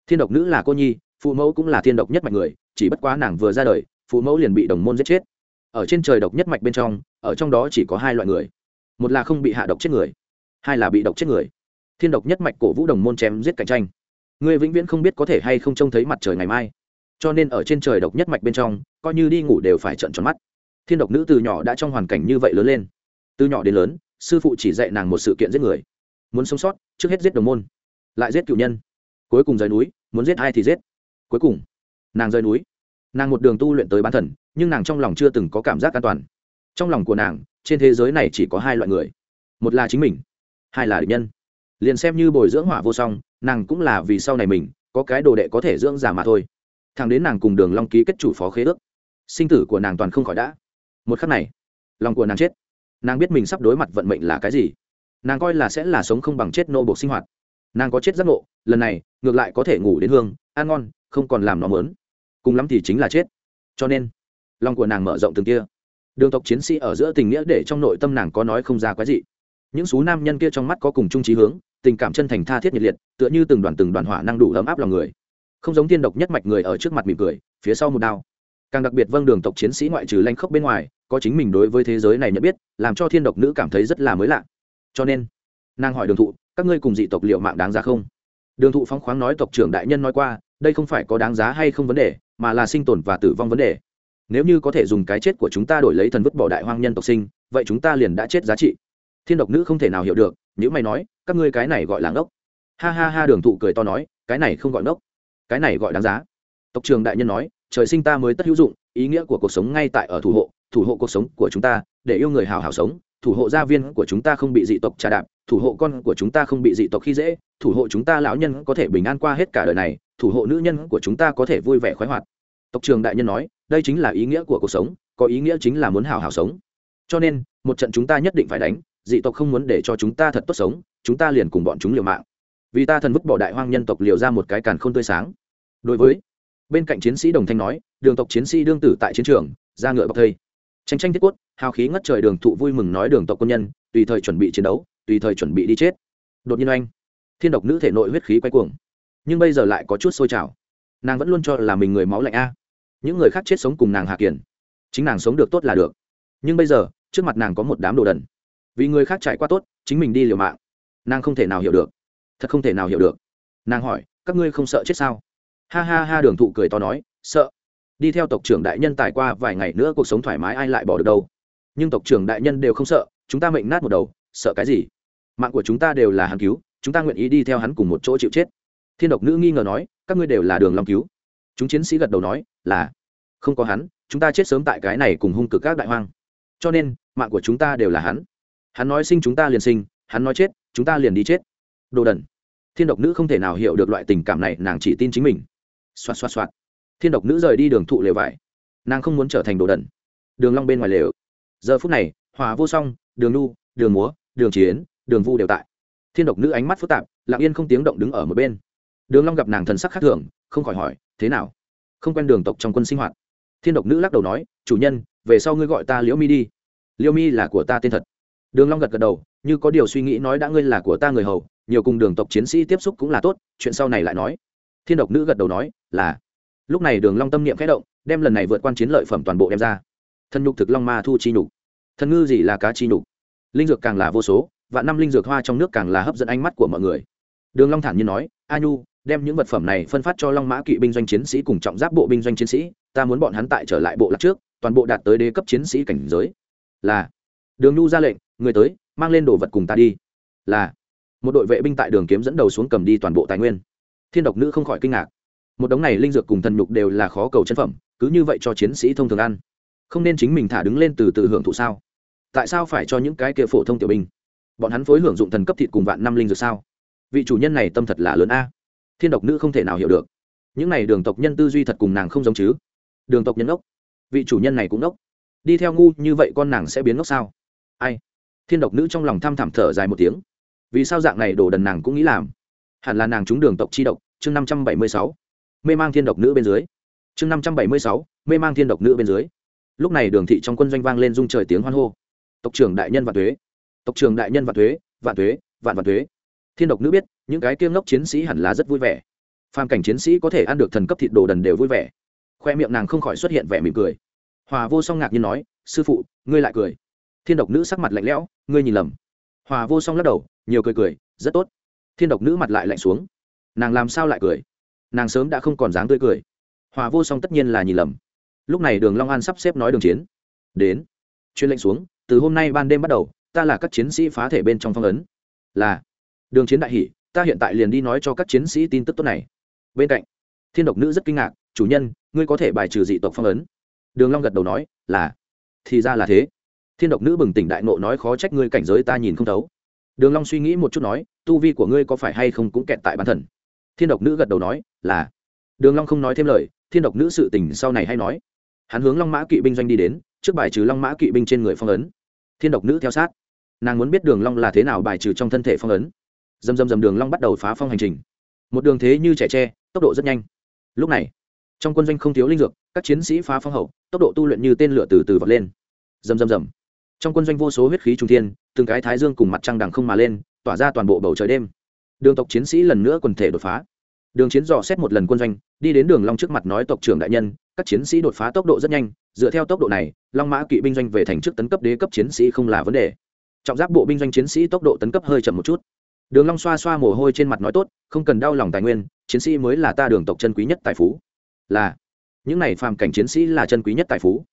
Thiên độc nữ là cô nhi, phụ mẫu cũng là thiên độc nhất mạch người, chỉ bất quá nàng vừa ra đời, phụ mẫu liền bị đồng môn giết chết. Ở trên trời độc nhất mạch bên trong, ở trong đó chỉ có hai loại người. Một là không bị hạ độc chết người, hai là bị độc chết người. Thiên độc nhất mạch cổ vũ đồng môn chém giết cạnh tranh. Người vĩnh viễn không biết có thể hay không trông thấy mặt trời ngày mai. Cho nên ở trên trời độc nhất mạch bên trong, coi như đi ngủ đều phải trận tròn mắt thiên độc nữ từ nhỏ đã trong hoàn cảnh như vậy lớn lên. Từ nhỏ đến lớn, sư phụ chỉ dạy nàng một sự kiện giết người. Muốn sống sót, trước hết giết đồng môn, lại giết cựu nhân. Cuối cùng rời núi, muốn giết ai thì giết. Cuối cùng, nàng rời núi. Nàng một đường tu luyện tới bán thần, nhưng nàng trong lòng chưa từng có cảm giác an toàn. Trong lòng của nàng, trên thế giới này chỉ có hai loại người. Một là chính mình, hai là địch nhân. Liền xem như bồi dưỡng hỏa vô song, nàng cũng là vì sau này mình, có cái đồ đệ có thể dưỡng giả mà thôi. Thằng đến nàng cùng đường long ký kết chủ phó khế ước, sinh tử của nàng toàn không khỏi đã một khắc này, lòng của nàng chết. Nàng biết mình sắp đối mặt vận mệnh là cái gì. Nàng coi là sẽ là sống không bằng chết nô buộc sinh hoạt. Nàng có chết giấc ngộ, lần này, ngược lại có thể ngủ đến hương, ăn ngon, không còn làm nó mớn. Cùng lắm thì chính là chết. Cho nên, lòng của nàng mở rộng từng kia. Đường tộc chiến sĩ ở giữa tình nghĩa để trong nội tâm nàng có nói không ra quái gì. Những số nam nhân kia trong mắt có cùng chung trí hướng, tình cảm chân thành tha thiết nhiệt liệt, tựa như từng đoàn từng đoàn hỏa năng đủ ấm áp lòng người. Không giống tiên độc nhất mạch người ở trước mặt mỉm cười, phía sau một đao càng đặc biệt vâng đường tộc chiến sĩ ngoại trừ lanh khốc bên ngoài, có chính mình đối với thế giới này nhận biết, làm cho thiên độc nữ cảm thấy rất là mới lạ. Cho nên, nàng hỏi đường thụ, các ngươi cùng dị tộc liệu mạng đáng giá không? Đường thụ phóng khoáng nói, tộc trưởng đại nhân nói qua, đây không phải có đáng giá hay không vấn đề, mà là sinh tồn và tử vong vấn đề. Nếu như có thể dùng cái chết của chúng ta đổi lấy thần vứt bỏ đại hoang nhân tộc sinh, vậy chúng ta liền đã chết giá trị. Thiên độc nữ không thể nào hiểu được nếu mày nói, các ngươi cái này gọi là ngốc. Ha ha ha, đường thụ cười to nói, cái này không gọi ngốc, cái này gọi đáng giá. Tộc trường đại nhân nói trời sinh ta mới tất hữu dụng, ý nghĩa của cuộc sống ngay tại ở thủ hộ thủ hộ cuộc sống của chúng ta, để yêu người hào hào sống, thủ hộ gia viên của chúng ta không bị dị tộc trà đạp, thủ hộ con của chúng ta không bị dị tộc khi dễ, thủ hộ chúng ta lão nhân có thể bình an qua hết cả đời này, thủ hộ nữ nhân của chúng ta có thể vui vẻ khoái hoạt. Tộc trường đại nhân nói, đây chính là ý nghĩa của cuộc sống, có ý nghĩa chính là muốn hào hào sống. Cho nên, một trận chúng ta nhất định phải đánh, dị tộc không muốn để cho chúng ta thật tốt sống, chúng ta liền cùng bọn chúng liều mạng. Vì ta thần vứt bỏ đại hoang nhân tộc liều ra một cái càn khôn tươi sáng. Đối với bên cạnh chiến sĩ đồng thanh nói, đường tộc chiến sĩ đương tử tại chiến trường, ra ngựa bọc thây. Tranh tranh thiết quất, hào khí ngất trời đường thụ vui mừng nói đường tộc quân nhân, tùy thời chuẩn bị chiến đấu, tùy thời chuẩn bị đi chết. Đột nhiên oanh, thiên độc nữ thể nội huyết khí quay cuồng. Nhưng bây giờ lại có chút sôi trào. Nàng vẫn luôn cho là mình người máu lạnh a. Những người khác chết sống cùng nàng hạ kiển. Chính nàng sống được tốt là được. Nhưng bây giờ, trước mặt nàng có một đám đồ đần. Vì người khác trải qua tốt, chính mình đi liều mạng. Nàng không thể nào hiểu được. Thật không thể nào hiểu được. Nàng hỏi, các ngươi không sợ chết sao? Ha ha ha, đường thụ cười to nói, sợ. Đi theo tộc trưởng đại nhân tài qua vài ngày nữa cuộc sống thoải mái, ai lại bỏ được đâu. Nhưng tộc trưởng đại nhân đều không sợ, chúng ta mệnh nát một đầu, sợ cái gì? Mạng của chúng ta đều là hắn cứu, chúng ta nguyện ý đi theo hắn cùng một chỗ chịu chết. Thiên độc nữ nghi ngờ nói, các ngươi đều là đường long cứu. Chúng chiến sĩ gật đầu nói, là. Không có hắn, chúng ta chết sớm tại cái này cùng hung cực các đại hoang. Cho nên, mạng của chúng ta đều là hắn. Hắn nói sinh chúng ta liền sinh, hắn nói chết, chúng ta liền đi chết. Đồ đần. Thiên độc nữ không thể nào hiểu được loại tình cảm này, nàng chỉ tin chính mình xoạt xoạt xoạt. Thiên độc nữ rời đi đường thụ lều vải. Nàng không muốn trở thành đồ đần. Đường long bên ngoài lều. Giờ phút này, hòa vô song, đường nu, đường múa, đường chiến, đường vu đều tại. Thiên độc nữ ánh mắt phức tạp, lặng yên không tiếng động đứng ở một bên. Đường long gặp nàng thần sắc khác thường, không khỏi hỏi, thế nào? Không quen đường tộc trong quân sinh hoạt? Thiên độc nữ lắc đầu nói, chủ nhân, về sau ngươi gọi ta liễu mi đi. Liễu mi là của ta tên thật. Đường long gật gật đầu, như có điều suy nghĩ nói đã ngươi là của ta người hầu, nhiều cùng đường tộc chiến sĩ tiếp xúc cũng là tốt, chuyện sau này lại nói. Thiên độc nữ gật đầu nói là lúc này đường long tâm niệm khẽ động, đem lần này vượt quan chiến lợi phẩm toàn bộ đem ra. Thân nhục thực long ma thu chi nhục. Thân ngư gì là cá chi nhục? Linh dược càng là vô số và năm linh dược hoa trong nước càng là hấp dẫn ánh mắt của mọi người. Đường long thản nhiên nói, a nhu, đem những vật phẩm này phân phát cho long mã kỵ binh doanh chiến sĩ cùng trọng giáp bộ binh doanh chiến sĩ, ta muốn bọn hắn tại trở lại bộ lạc trước, toàn bộ đạt tới đế cấp chiến sĩ cảnh giới. Là. Đường nhu ra lệnh, người tới, mang lên đồ vật cùng ta đi. Là. Một đội vệ binh tại đường kiếm dẫn đầu xuống cầm đi toàn bộ tài nguyên. Thiên độc nữ không khỏi kinh ngạc một đống này linh dược cùng thần nhục đều là khó cầu chân phẩm, cứ như vậy cho chiến sĩ thông thường ăn. Không nên chính mình thả đứng lên từ từ hưởng thụ sao? Tại sao phải cho những cái kia phổ thông tiểu binh? Bọn hắn phối hưởng dụng thần cấp thịt cùng vạn năm linh dược sao? Vị chủ nhân này tâm thật là lớn a. Thiên độc nữ không thể nào hiểu được. Những này đường tộc nhân tư duy thật cùng nàng không giống chứ? Đường tộc nhân ốc vị chủ nhân này cũng ốc đi theo ngu như vậy con nàng sẽ biến ngốc sao? Ai? Thiên độc nữ trong lòng thăm thẳm thở dài một tiếng. Vì sao dạng này đổ đần nàng cũng nghĩ làm? Hẳn là nàng trúng đường tộc chi độc, chương năm trăm bảy mươi sáu mê mang thiên độc nữ bên dưới. Chương năm trăm bảy mươi sáu, mê mang thiên độc nữ bên dưới. Lúc này đường thị trong quân doanh vang lên dung trời tiếng hoan hô. Tộc trưởng đại nhân vạn thuế tộc trưởng đại nhân vạn thuế vạn thuế vạn vạn thuế thiên độc nữ biết, những cái kiêng ngốc chiến sĩ hẳn là rất vui vẻ. Phàm cảnh chiến sĩ có thể ăn được thần cấp thịt đồ đần đều vui vẻ. Khoe miệng nàng không khỏi xuất hiện vẻ mỉm cười. Hòa vô song ngạc nhiên nói, sư phụ, ngươi lại cười. Thiên độc nữ sắc mặt lạnh lẽo, ngươi nhìn lầm. Hòa vô song lắc đầu, nhiều cười cười, rất tốt. Thiên độc nữ mặt lại lạnh xuống. Nàng làm sao lại cười? Nàng sớm đã không còn dáng tươi cười. Hòa vô song tất nhiên là nhìn lầm. Lúc này đường long an sắp xếp nói đường chiến. Đến. Chuyên lệnh xuống, từ hôm nay ban đêm bắt đầu, ta là các chiến sĩ phá thể bên trong phong ấn. Là. Đường chiến đại hỷ ta hiện tại liền đi nói cho các chiến sĩ tin tức tốt này. Bên cạnh, thiên độc nữ rất kinh ngạc, chủ nhân, ngươi có thể bài trừ dị tộc phong ấn? Đường long gật đầu nói, là. Thì ra là thế. Thiên độc nữ bừng tỉnh đại nộ nói, khó trách ngươi cảnh giới ta nhìn không thấu. Đường long suy nghĩ một chút nói, tu vi của ngươi có phải hay không cũng kẹt tại bản thần thiên độc nữ gật đầu nói là, đường long không nói thêm lời, thiên độc nữ sự tình sau này hay nói. Hắn hướng long mã kỵ binh doanh đi đến, trước bài trừ long mã kỵ binh trên người phong ấn. Thiên độc nữ theo sát. Nàng muốn biết đường long là thế nào bài trừ trong thân thể phong ấn. Dầm dầm dầm đường long bắt đầu phá phong hành trình. Một đường thế như trẻ tre, tốc độ rất nhanh. Lúc này, trong quân doanh không thiếu linh dược, các chiến sĩ phá phong hậu, tốc độ tu luyện như tên lửa từ từ vọt lên. Dầm dầm dầm. Trong quân doanh vô số huyết khí trung thiên, từng cái thái dương cùng mặt trăng đằng không mà lên, tỏa ra toàn bộ bầu trời đêm. Đường tộc chiến sĩ lần nữa quần thể đột phá đường chiến dò xét một lần quân doanh, đi đến đường long trước mặt nói, tộc trưởng đại nhân, các chiến sĩ đột phá tốc độ rất nhanh, dựa theo tốc độ này, long mã kỵ binh doanh về thành trước tấn cấp đế cấp chiến sĩ không là vấn đề. Trọng giáp bộ binh doanh chiến sĩ tốc độ tấn cấp hơi chậm một chút. Đường long xoa xoa mồ hôi trên mặt nói, tốt, không cần đau lòng tài nguyên, chiến sĩ mới là ta đường tộc chân quý nhất tài phú. Là, những này phàm cảnh chiến sĩ là chân quý nhất tài phú.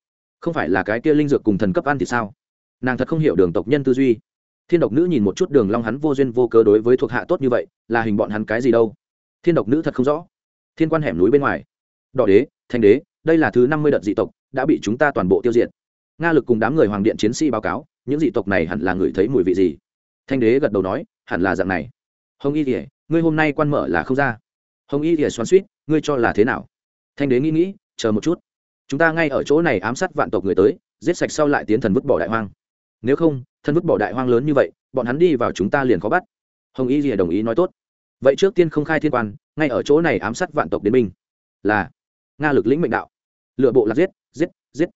Không phải là cái kia linh dược cùng thần cấp ăn thì sao? Nàng thật không hiểu đường tộc nhân tư duy. Thiên độc nữ nhìn một chút đường long hắn vô duyên vô cớ đối với thuộc hạ tốt như vậy, là hình bọn hắn cái gì đâu? Thiên độc nữ thật không rõ. Thiên quan hẻm núi bên ngoài. Đỏ đế, thanh đế, đây là thứ năm mươi đợt dị tộc, đã bị chúng ta toàn bộ tiêu diệt. Nga lực cùng đám người hoàng điện chiến sĩ báo cáo, những dị tộc này hẳn là người thấy mùi vị gì? Thanh đế gật đầu nói, hẳn là dạng này. Hồng y thỉa ngươi hôm nay quan mở là không ra. Hồng y thỉa xoắn suýt, ngươi cho là thế nào? Thanh đế nghĩ nghĩ, chờ một chút. Chúng ta ngay ở chỗ này ám sát vạn tộc người tới, giết sạch sau lại tiến thần vứt bỏ đại hoang. Nếu không thân vứt bỏ đại hoang lớn như vậy, bọn hắn đi vào chúng ta liền khó bắt. Hồng y thỉa đồng ý nói tốt vậy trước tiên không khai thiên quan, ngay ở chỗ này ám sát vạn tộc đến binh. Là, nga lực lĩnh mệnh đạo. Lựa bộ lạc giết giết giết.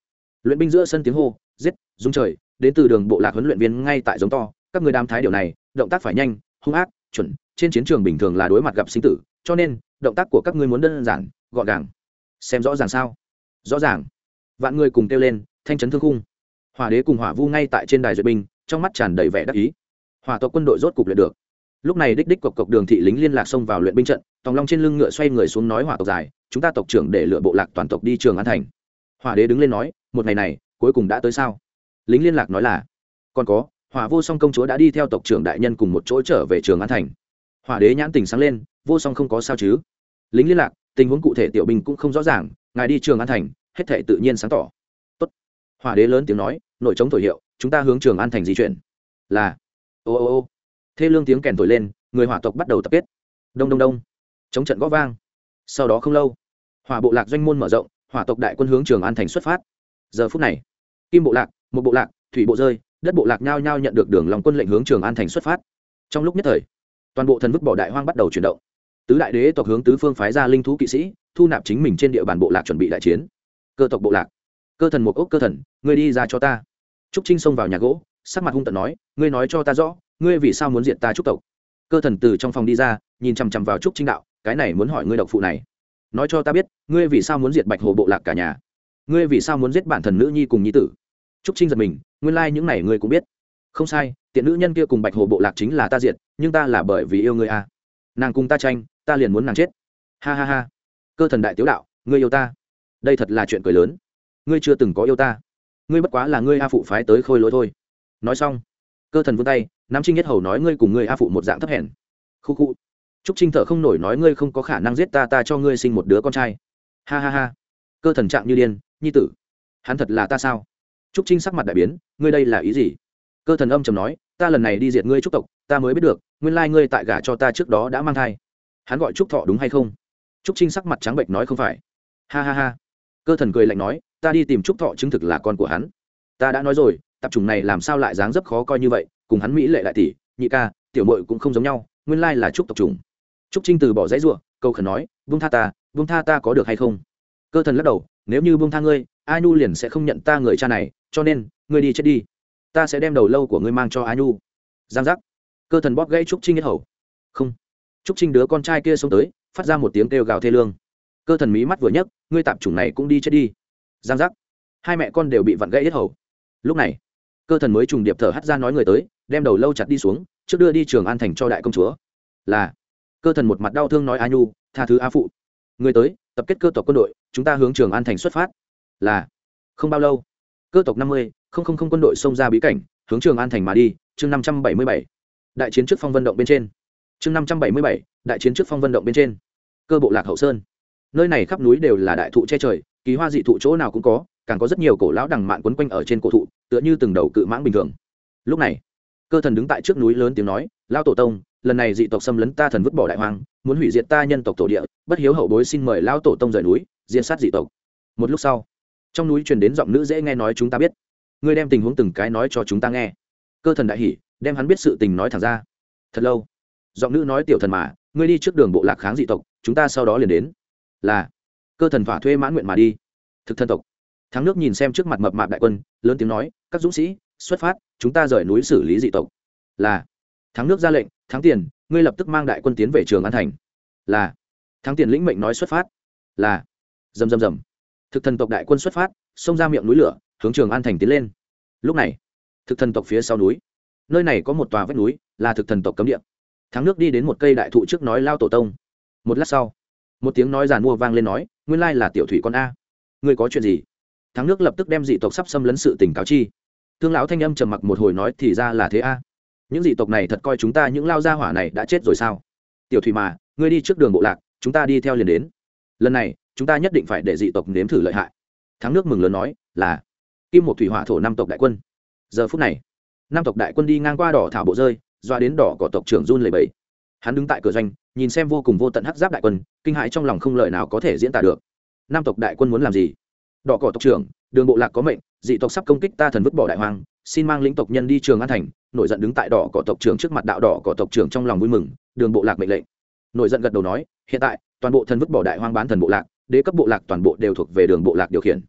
Luyện binh giữa sân tiếng hô, giết, dung trời, đến từ đường bộ lạc huấn luyện viên ngay tại giống to. Các người đam thái điều này, động tác phải nhanh, hung ác, chuẩn. Trên chiến trường bình thường là đối mặt gặp sinh tử, cho nên, động tác của các ngươi muốn đơn giản, gọn gàng. Xem rõ ràng sao? Rõ ràng. Vạn người cùng kêu lên, thanh trấn thương khung. Hỏa đế cùng hỏa vu ngay tại trên đài duyệt binh, trong mắt tràn đầy vẻ đắc ý. Hỏa tộc quân đội rốt cục luyện được lúc này đích đích cộc cộc đường thị lính liên lạc xông vào luyện binh trận, tòng long trên lưng ngựa xoay người xuống nói hỏa tộc dài, chúng ta tộc trưởng để lựa bộ lạc toàn tộc đi trường an thành. Hỏa đế đứng lên nói, một ngày này, cuối cùng đã tới sao? Lính liên lạc nói là, còn có, hỏa vô song công chúa đã đi theo tộc trưởng đại nhân cùng một chỗ trở về trường an thành. Hỏa đế nhãn tình sáng lên, vô song không có sao chứ? Lính liên lạc, tình huống cụ thể tiểu binh cũng không rõ ràng, ngài đi trường an thành, hết thể tự nhiên sáng tỏ. Tốt. hỏa đế lớn tiếng nói, nội chống thổi hiệu, chúng ta hướng trường an thành di chuyển. Là, ô ô ô thê lương tiếng kèn thổi lên, người hỏa tộc bắt đầu tập kết. Đông đông đông. Chống trận gõ vang. Sau đó không lâu, hỏa bộ lạc doanh môn mở rộng, hỏa tộc đại quân hướng trường an thành xuất phát. Giờ phút này, kim bộ lạc một bộ lạc, thủy bộ rơi, đất bộ lạc nhao nhao nhận được đường lòng quân lệnh hướng trường an thành xuất phát. Trong lúc nhất thời, toàn bộ thần vứt bỏ đại hoang bắt đầu chuyển động. Tứ đại đế tộc hướng tứ phương phái ra linh thú kỵ sĩ, thu nạp chính mình trên địa bàn bộ lạc chuẩn bị đại chiến. Cơ tộc bộ lạc, cơ thần một ốc cơ thần, ngươi đi ra cho ta. Trúc trinh xông vào nhà gỗ, sắc mặt hung tận nói, ngươi nói cho ta rõ ngươi vì sao muốn diệt ta trúc tộc? Cơ thần từ trong phòng đi ra, nhìn chằm chằm vào trúc trinh đạo, cái này muốn hỏi ngươi độc phụ này. Nói cho ta biết, ngươi vì sao muốn diệt bạch hồ bộ lạc cả nhà? Ngươi vì sao muốn giết bản thần nữ nhi cùng nhi tử? Trúc trinh giật mình, nguyên lai、like、những này ngươi cũng biết. Không sai, tiện nữ nhân kia cùng bạch hồ bộ lạc chính là ta diệt, nhưng ta là bởi vì yêu ngươi a à. nàng cùng ta tranh, ta liền muốn nàng chết. Ha ha ha. Cơ thần đại tiếu đạo, ngươi yêu ta. Đây thật là chuyện cười lớn. Ngươi chưa từng có yêu ta. Ngươi bất quá là ngươi a phụ phái tới khôi lỗi thôi. Nói xong, cơ thần vươn tay Nam trinh nhất hầu nói ngươi cùng ngươi a phụ một dạng thấp hèn. Khu khu. Trúc trinh thở không nổi nói ngươi không có khả năng giết ta ta cho ngươi sinh một đứa con trai. Ha ha ha. Cơ thần trạng như điên, nhi tử. Hắn thật là ta sao? Trúc trinh sắc mặt đại biến, ngươi đây là ý gì? Cơ thần âm trầm nói, ta lần này đi diệt ngươi trúc tộc, ta mới biết được, nguyên lai ngươi tại gả cho ta trước đó đã mang thai. Hắn gọi trúc thọ đúng hay không? Trúc trinh sắc mặt trắng bệnh nói không phải. Ha ha ha. Cơ thần cười lạnh nói, ta đi tìm trúc thọ chứng thực là con của hắn. Ta đã nói rồi, tập trùng này làm sao lại dáng dấp khó coi như vậy cùng hắn mỹ lệ đại tỷ, nhị ca, tiểu mội cũng không giống nhau, nguyên lai là trúc tộc trùng trúc trinh từ bỏ dãy ruộng câu khẩn nói vung tha ta vung tha ta có được hay không? Cơ thần lắc đầu, nếu như vung tha ngươi, a nhu liền sẽ không nhận ta người cha này, cho nên, ngươi đi chết đi. Ta sẽ đem đầu lâu của ngươi mang cho a nhu. Giang giác. Cơ thần bóp gãy trúc trinh hết hầu. Không. Trúc trinh đứa con trai kia xông tới, phát ra một tiếng kêu gào thê lương. Cơ thần mí mắt vừa nhấc, ngươi tạp chủng này cũng đi chết đi. Giang giác. Hai mẹ con đều bị vặn gãy hết hầu. Lúc này, cơ thần mới trùng điệp thở hắt ra nói người tới đem đầu lâu chặt đi xuống, trước đưa đi trường an thành cho đại công chúa. Là. Cơ thần một mặt đau thương nói a nhu, tha thứ a phụ. Người tới, tập kết cơ tộc quân đội, chúng ta hướng trường an thành xuất phát. Là. Không bao lâu. Cơ tộc năm mươi, không không không quân đội xông ra bí cảnh, hướng trường an thành mà đi, chương năm trăm bảy mươi bảy. Đại chiến trước phong vận động bên trên. Chương năm trăm bảy mươi bảy, đại chiến trước phong vận động bên trên. Cơ bộ lạc hậu sơn. Nơi này khắp núi đều là đại thụ che trời, kỳ hoa dị thụ chỗ nào cũng có, càng có rất nhiều cổ lão đằng mạn quấn quanh ở trên cổ thụ, tựa như từng đầu cự mãng bình thường. Lúc này cơ thần đứng tại trước núi lớn tiếng nói lao tổ tông, lần này dị tộc xâm lấn ta thần vứt bỏ đại hoang, muốn hủy diệt ta nhân tộc tổ địa, bất hiếu hậu bối xin mời lao tổ tông rời núi diện sát dị tộc. Một lúc sau, trong núi truyền đến giọng nữ dễ nghe nói chúng ta biết. Ngươi đem tình huống từng cái nói cho chúng ta nghe. Cơ thần đại hỉ, đem hắn biết sự tình nói thẳng ra. Thật lâu. Giọng nữ nói tiểu thần mà, ngươi đi trước đường bộ lạc kháng dị tộc, chúng ta sau đó liền đến. Là. Cơ thần phả thuê mãn nguyện mà đi. Thực thân tộc. Thắng nước nhìn xem trước mặt mập mạp đại quân, lớn tiếng nói, các dũng sĩ xuất phát, chúng ta rời núi xử lý dị tộc. Là, thắng nước ra lệnh, thắng tiền, ngươi lập tức mang đại quân tiến về trường an thành. Là, thắng tiền lĩnh mệnh nói xuất phát. Là rầm rầm rầm thực thần tộc đại quân xuất phát, xông ra miệng núi lửa, hướng trường an thành tiến lên. Lúc này, thực thần tộc phía sau núi, nơi này có một tòa vách núi, là thực thần tộc cấm địa. Thắng nước đi đến một cây đại thụ trước nói lao tổ tông. Một lát sau, một tiếng nói giàn mua vang lên nói, nguyên lai là tiểu thủy con a. Ngươi có chuyện gì? Thắng nước lập tức đem dị tộc sắp xâm lấn sự tỉnh cáo chi thương lão thanh âm trầm mặc một hồi nói, thì ra là thế a. Những dị tộc này thật coi chúng ta những lao gia hỏa này đã chết rồi sao? Tiểu thủy mà, ngươi đi trước đường bộ lạc, chúng ta đi theo liền đến. Lần này, chúng ta nhất định phải để dị tộc nếm thử lợi hại. Thắng nước mừng lớn nói, là. Kim một thủy hỏa thổ năm tộc đại quân. Giờ phút này, năm tộc đại quân đi ngang qua đỏ thảo bộ rơi, doa đến đỏ cỏ tộc trưởng run lầy bẫy hắn đứng tại cửa doanh, nhìn xem vô cùng vô tận hắc giáp đại quân, kinh hãi trong lòng không lời nào có thể diễn tả được. Nam tộc đại quân muốn làm gì? Đỏ cỏ tộc trưởng, đường bộ lạc có mệnh dị tộc sắp công kích ta thần vứt bỏ đại hoang, xin mang lĩnh tộc nhân đi trường an thành nổi giận đứng tại đỏ cỏ tộc trưởng trước mặt đạo đỏ cỏ tộc trưởng trong lòng vui mừng đường bộ lạc mệnh lệnh. Nổi giận gật đầu nói hiện tại toàn bộ thần vứt bỏ đại hoang bán thần bộ lạc đế cấp bộ lạc toàn bộ đều thuộc về đường bộ lạc điều khiển.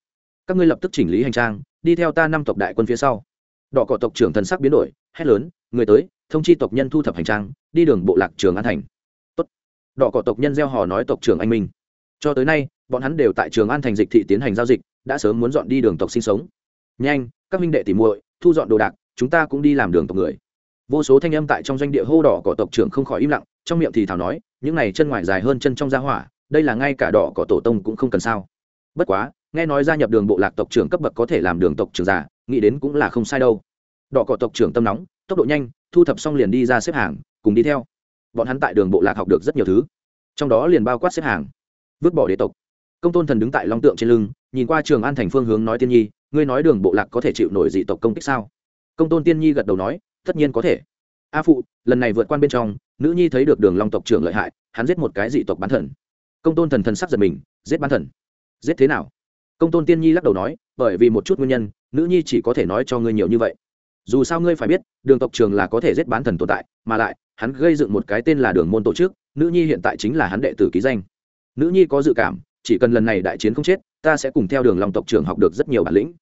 Các ngươi lập tức chỉnh lý hành trang đi theo ta năm tộc đại quân phía sau. Đỏ cỏ tộc trưởng thần sắc biến đổi hét lớn người tới thông chi tộc nhân thu thập hành trang đi đường bộ lạc trường an thành. Tốt. đỏ cỏ tộc nhân gieo hò nói tộc trưởng anh minh. Cho tới nay bọn hắn đều tại trường an thành dịch thị tiến hành giao dịch đã sớm muốn dọn đi đường tộc sinh sống nhanh, các minh đệ tỉ muội, thu dọn đồ đạc, chúng ta cũng đi làm đường tộc người. Vô số thanh âm tại trong doanh địa hô đỏ cỏ tộc trưởng không khỏi im lặng, trong miệng thì thảo nói, những này chân ngoài dài hơn chân trong gia hỏa, đây là ngay cả đỏ cỏ tổ tông cũng không cần sao. Bất quá, nghe nói gia nhập đường bộ lạc tộc trưởng cấp bậc có thể làm đường tộc trưởng giả, nghĩ đến cũng là không sai đâu. Đỏ cỏ tộc trưởng tâm nóng, tốc độ nhanh, thu thập xong liền đi ra xếp hàng, cùng đi theo. Bọn hắn tại đường bộ lạc học được rất nhiều thứ, trong đó liền bao quát xếp hàng, vứt bỏ đế tộc. Công tôn thần đứng tại long tượng trên lưng, nhìn qua trường an thành phương hướng nói tiên nhi ngươi nói đường bộ lạc có thể chịu nổi dị tộc công kích sao? Công tôn tiên nhi gật đầu nói, tất nhiên có thể. A phụ, lần này vượt qua bên trong, nữ nhi thấy được đường long tộc trưởng lợi hại, hắn giết một cái dị tộc bán thần. Công tôn thần thần sắc giật mình, giết bán thần. Giết thế nào? Công tôn tiên nhi lắc đầu nói, bởi vì một chút nguyên nhân, nữ nhi chỉ có thể nói cho ngươi nhiều như vậy. Dù sao ngươi phải biết, đường tộc trường là có thể giết bán thần tồn tại, mà lại, hắn gây dựng một cái tên là đường môn tổ chức, nữ nhi hiện tại chính là hắn đệ tử ký danh. Nữ nhi có dự cảm chỉ cần lần này đại chiến không chết, ta sẽ cùng theo đường long tộc trưởng học được rất nhiều bản lĩnh.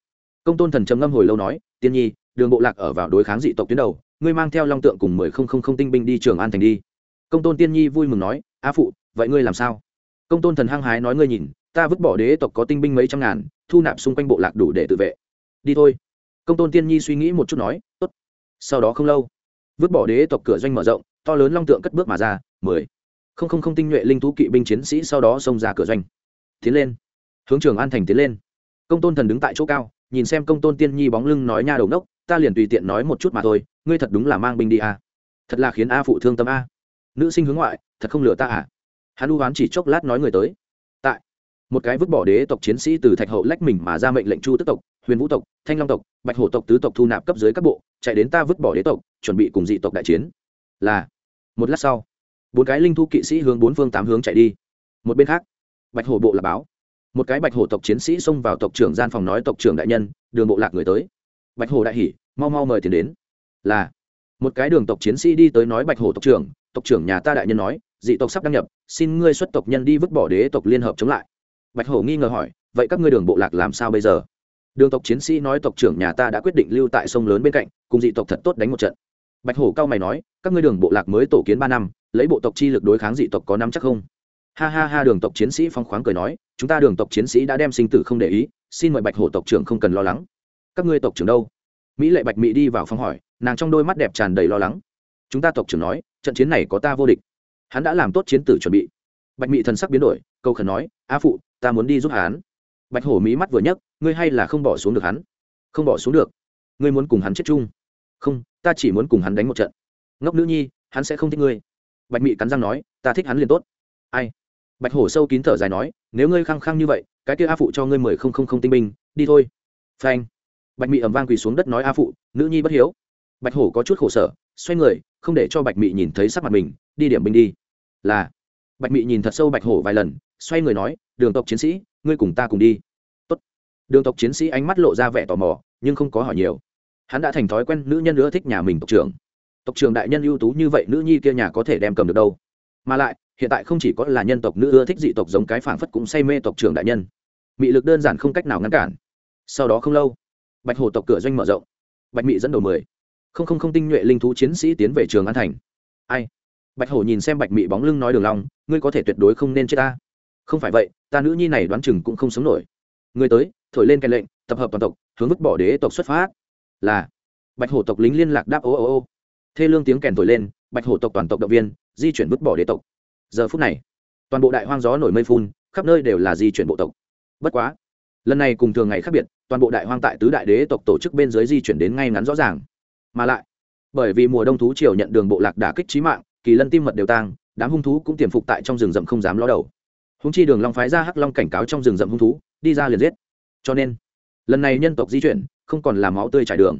Công tôn thần trầm ngâm hồi lâu nói, tiên nhi, đường bộ lạc ở vào đối kháng dị tộc tuyến đầu, ngươi mang theo long tượng cùng mười không không không tinh binh đi trường an thành đi. Công tôn tiên nhi vui mừng nói, a phụ, vậy ngươi làm sao? Công tôn thần hăng hái nói, ngươi nhìn, ta vứt bỏ đế tộc có tinh binh mấy trăm ngàn, thu nạp xung quanh bộ lạc đủ để tự vệ. Đi thôi. Công tôn tiên nhi suy nghĩ một chút nói, tốt. Sau đó không lâu, vứt bỏ đế tộc cửa doanh mở rộng, to lớn long tượng cất bước mà ra, mười không không không tinh nhuệ linh thú kỵ binh chiến sĩ sau đó xông ra cửa doanh tiến lên. Hướng trường an thành tiến lên. Công tôn thần đứng tại chỗ cao, nhìn xem công tôn tiên nhi bóng lưng nói nha đầu nốc ta liền tùy tiện nói một chút mà thôi, ngươi thật đúng là mang binh đi a à. thật là khiến a phụ thương tâm a. Nữ sinh hướng ngoại, thật không lừa ta à. Hắn u hoán chỉ chốc lát nói người tới. Tại, một cái vứt bỏ đế tộc chiến sĩ từ thạch hậu lách mình mà ra mệnh lệnh chu tức tộc, huyền vũ tộc, thanh long tộc, bạch hổ tộc tứ tộc thu nạp cấp dưới các bộ, chạy đến ta vứt bỏ đế tộc, chuẩn bị cùng dị tộc đại chiến. Là, một lát sau, bốn cái linh thu kỵ sĩ hướng bốn phương tám hướng chạy đi. Một bên khác bạch hổ bộ là báo. Một cái bạch hổ tộc chiến sĩ xông vào tộc trưởng gian phòng nói tộc trưởng đại nhân, đường bộ lạc người tới. Bạch hổ đại hỉ, mau mau mời tiền đến. Là. Một cái đường tộc chiến sĩ đi tới nói bạch hổ tộc trưởng tộc trưởng nhà ta đại nhân nói, dị tộc sắp đăng nhập, xin ngươi xuất tộc nhân đi vứt bỏ đế tộc liên hợp chống lại. Bạch hổ nghi ngờ hỏi, vậy các ngươi đường bộ lạc làm sao bây giờ? Đường tộc chiến sĩ nói tộc trưởng nhà ta đã quyết định lưu tại sông lớn bên cạnh, cùng dị tộc thật tốt đánh một trận. Bạch hổ cao mày nói, các ngươi đường bộ lạc mới tổ kiến ba năm, lấy bộ tộc chi lực đối kháng dị tộc có nắm chắc không? Ha ha ha, đường tộc chiến sĩ phong khoáng cười nói, chúng ta đường tộc chiến sĩ đã đem sinh tử không để ý, xin mời bạch hổ tộc trưởng không cần lo lắng. Các ngươi tộc trưởng đâu? Mỹ lệ bạch mỹ đi vào phòng hỏi, nàng trong đôi mắt đẹp tràn đầy lo lắng. Chúng ta tộc trưởng nói, trận chiến này có ta vô địch. Hắn đã làm tốt chiến tử chuẩn bị. Bạch mỹ thần sắc biến đổi, câu khẩn nói a phụ, ta muốn đi giúp hắn. Bạch hổ mỹ mắt vừa nhấc, ngươi hay là không bỏ xuống được hắn? Không bỏ xuống được. Ngươi muốn cùng hắn chết chung? Không, ta chỉ muốn cùng hắn đánh một trận. Ngốc nữ nhi, hắn sẽ không thích ngươi. Bạch mỹ cắn răng nói, ta thích hắn liền tốt. Ai? Bạch hổ sâu kín thở dài nói, nếu ngươi khăng khăng như vậy, cái kia a phụ cho ngươi mười không không không tinh binh, đi thôi. Phanh. Bạch mị ẩm vang quỳ xuống đất nói, a phụ, nữ nhi bất hiếu. Bạch hổ có chút khổ sở, xoay người, không để cho bạch mị nhìn thấy sắc mặt mình, đi điểm binh đi. Là. Bạch mị nhìn thật sâu bạch hổ vài lần, xoay người nói, đường tộc chiến sĩ, ngươi cùng ta cùng đi. Tốt. đường tộc chiến sĩ ánh mắt lộ ra vẻ tò mò, nhưng không có hỏi nhiều. Hắn đã thành thói quen nữ nhân nữa thích nhà mình tộc trưởng. Tộc trưởng đại nhân ưu tú như vậy, nữ nhi kia nhà có thể đem cầm được đâu? Mà lại hiện tại không chỉ có là nhân tộc nữ ưa thích dị tộc giống cái phảng phất cũng say mê tộc trưởng đại nhân. Mị lực đơn giản không cách nào ngăn cản. Sau đó không lâu, bạch hồ tộc cửa doanh mở rộng. Bạch mị dẫn đầu mười. Không không không tinh nhuệ linh thú chiến sĩ tiến về trường an thành. Ai? Bạch hổ nhìn xem bạch mị bóng lưng nói đường long, ngươi có thể tuyệt đối không nên chết ta. Không phải vậy, ta nữ nhi này đoán chừng cũng không sống nổi. Người tới, thổi lên cái lệnh, tập hợp toàn tộc, hướng vứt bỏ đế tộc xuất phát. Là. Bạch hổ tộc lính liên lạc đáp ô ô ô. Thê lương tiếng kèn thổi lên, bạch hổ tộc toàn tộc động viên, di chuyển vứt bỏ đế tộc giờ phút này, toàn bộ đại hoang gió nổi mây phun, khắp nơi đều là di chuyển bộ tộc. Bất quá, lần này cùng thường ngày khác biệt, toàn bộ đại hoang tại tứ đại đế tộc tổ chức bên dưới di chuyển đến ngay ngắn rõ ràng. Mà lại, bởi vì mùa đông thú triều nhận đường bộ lạc đả kích trí mạng, kỳ lân tim mật đều tang, đám hung thú cũng tiềm phục tại trong rừng rậm không dám ló đầu. Húng chi đường long phái ra hắc long cảnh cáo trong rừng rậm hung thú, đi ra liền giết. Cho nên, lần này nhân tộc di chuyển, không còn làm máu tươi trải đường.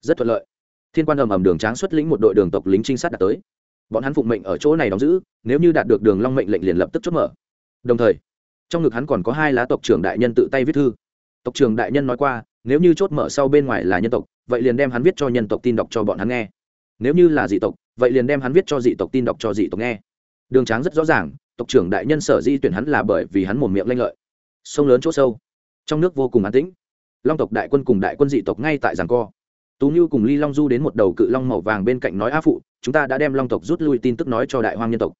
Rất thuận lợi, thiên quan ầm ầm đường tráng xuất lĩnh một đội đường tộc lính trinh sát đã tới bọn hắn phụng mệnh ở chỗ này đóng giữ, nếu như đạt được đường long mệnh lệnh liền lập tức chốt mở. Đồng thời, trong ngực hắn còn có hai lá tộc trưởng đại nhân tự tay viết thư. Tộc trưởng đại nhân nói qua, nếu như chốt mở sau bên ngoài là nhân tộc, vậy liền đem hắn viết cho nhân tộc tin đọc cho bọn hắn nghe. Nếu như là dị tộc, vậy liền đem hắn viết cho dị tộc tin đọc cho dị tộc nghe. Đường tráng rất rõ ràng, tộc trưởng đại nhân sở di tuyển hắn là bởi vì hắn mồm miệng lanh lợi. Sông lớn chỗ sâu, trong nước vô cùng an tĩnh. Long tộc đại quân cùng đại quân dị tộc ngay tại giảng co. Tú như cùng ly long du đến một đầu cự long màu vàng bên cạnh nói a phụ chúng ta đã đem long tộc rút lui tin tức nói cho đại hoang nhân tộc.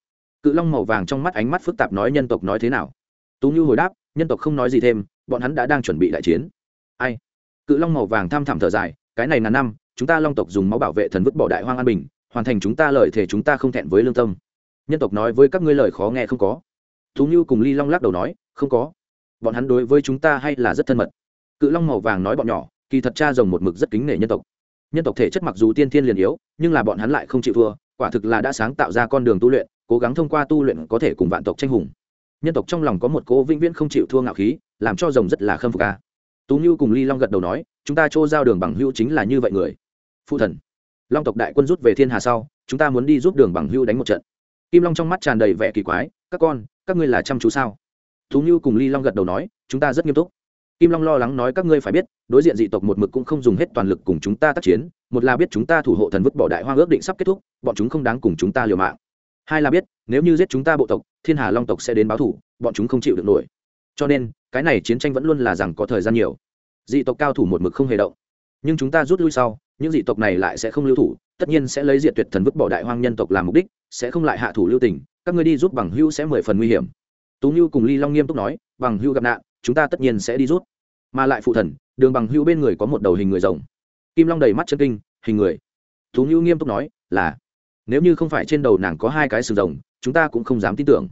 Cự long màu vàng trong mắt ánh mắt phức tạp nói nhân tộc nói thế nào? Tú như hồi đáp, nhân tộc không nói gì thêm, bọn hắn đã đang chuẩn bị đại chiến. Ai? Cự long màu vàng tham thẳm thở dài, cái này là năm, chúng ta long tộc dùng máu bảo vệ thần vứt bỏ đại hoang an bình, hoàn thành chúng ta lời thể chúng ta không thẹn với lương tâm. Nhân tộc nói với các ngươi lời khó nghe không có. Tú như cùng ly long lắc đầu nói, không có. Bọn hắn đối với chúng ta hay là rất thân mật. Cự long màu vàng nói bọn nhỏ, kỳ thật cha rồng một mực rất kính nể nhân tộc nhân tộc thể chất mặc dù tiên thiên liền yếu, nhưng là bọn hắn lại không chịu thua, quả thực là đã sáng tạo ra con đường tu luyện, cố gắng thông qua tu luyện có thể cùng vạn tộc tranh hùng. Nhân tộc trong lòng có một cố vĩnh viễn không chịu thua ngạo khí, làm cho rồng rất là khâm phục ca tú như cùng ly long gật đầu nói, chúng ta chỗ giao đường bằng hữu chính là như vậy người. Phụ thần, long tộc đại quân rút về thiên hà sau, chúng ta muốn đi giúp đường bằng hữu đánh một trận. Kim long trong mắt tràn đầy vẻ kỳ quái, các con, các ngươi là chăm chú sao? Tú như cùng ly long gật đầu nói, chúng ta rất nghiêm túc kim long lo lắng nói, các ngươi phải biết, đối diện dị tộc một mực cũng không dùng hết toàn lực cùng chúng ta tác chiến, một là biết chúng ta thủ hộ thần vứt bỏ đại hoang ước định sắp kết thúc, bọn chúng không đáng cùng chúng ta liều mạng. Hai là biết, nếu như giết chúng ta bộ tộc, thiên hà long tộc sẽ đến báo thủ, bọn chúng không chịu được nổi. Cho nên, cái này chiến tranh vẫn luôn là rằng có thời gian nhiều. Dị tộc cao thủ một mực không hề động. Nhưng chúng ta rút lui sau, những dị tộc này lại sẽ không lưu thủ, tất nhiên sẽ lấy diệt tuyệt thần vứt bỏ đại hoang nhân tộc làm mục đích, sẽ không lại hạ thủ lưu tình, các ngươi đi giúp bằng hưu sẽ mười phần nguy hiểm. Tú như cùng ly long nghiêm túc nói, bằng hưu gặp nạn chúng ta tất nhiên sẽ đi rút. Mà lại phụ thần, đường bằng hưu bên người có một đầu hình người rồng. Kim long đầy mắt chân kinh, hình người. Thú như nghiêm túc nói, là, nếu như không phải trên đầu nàng có hai cái sừng rồng, chúng ta cũng không dám tin tưởng.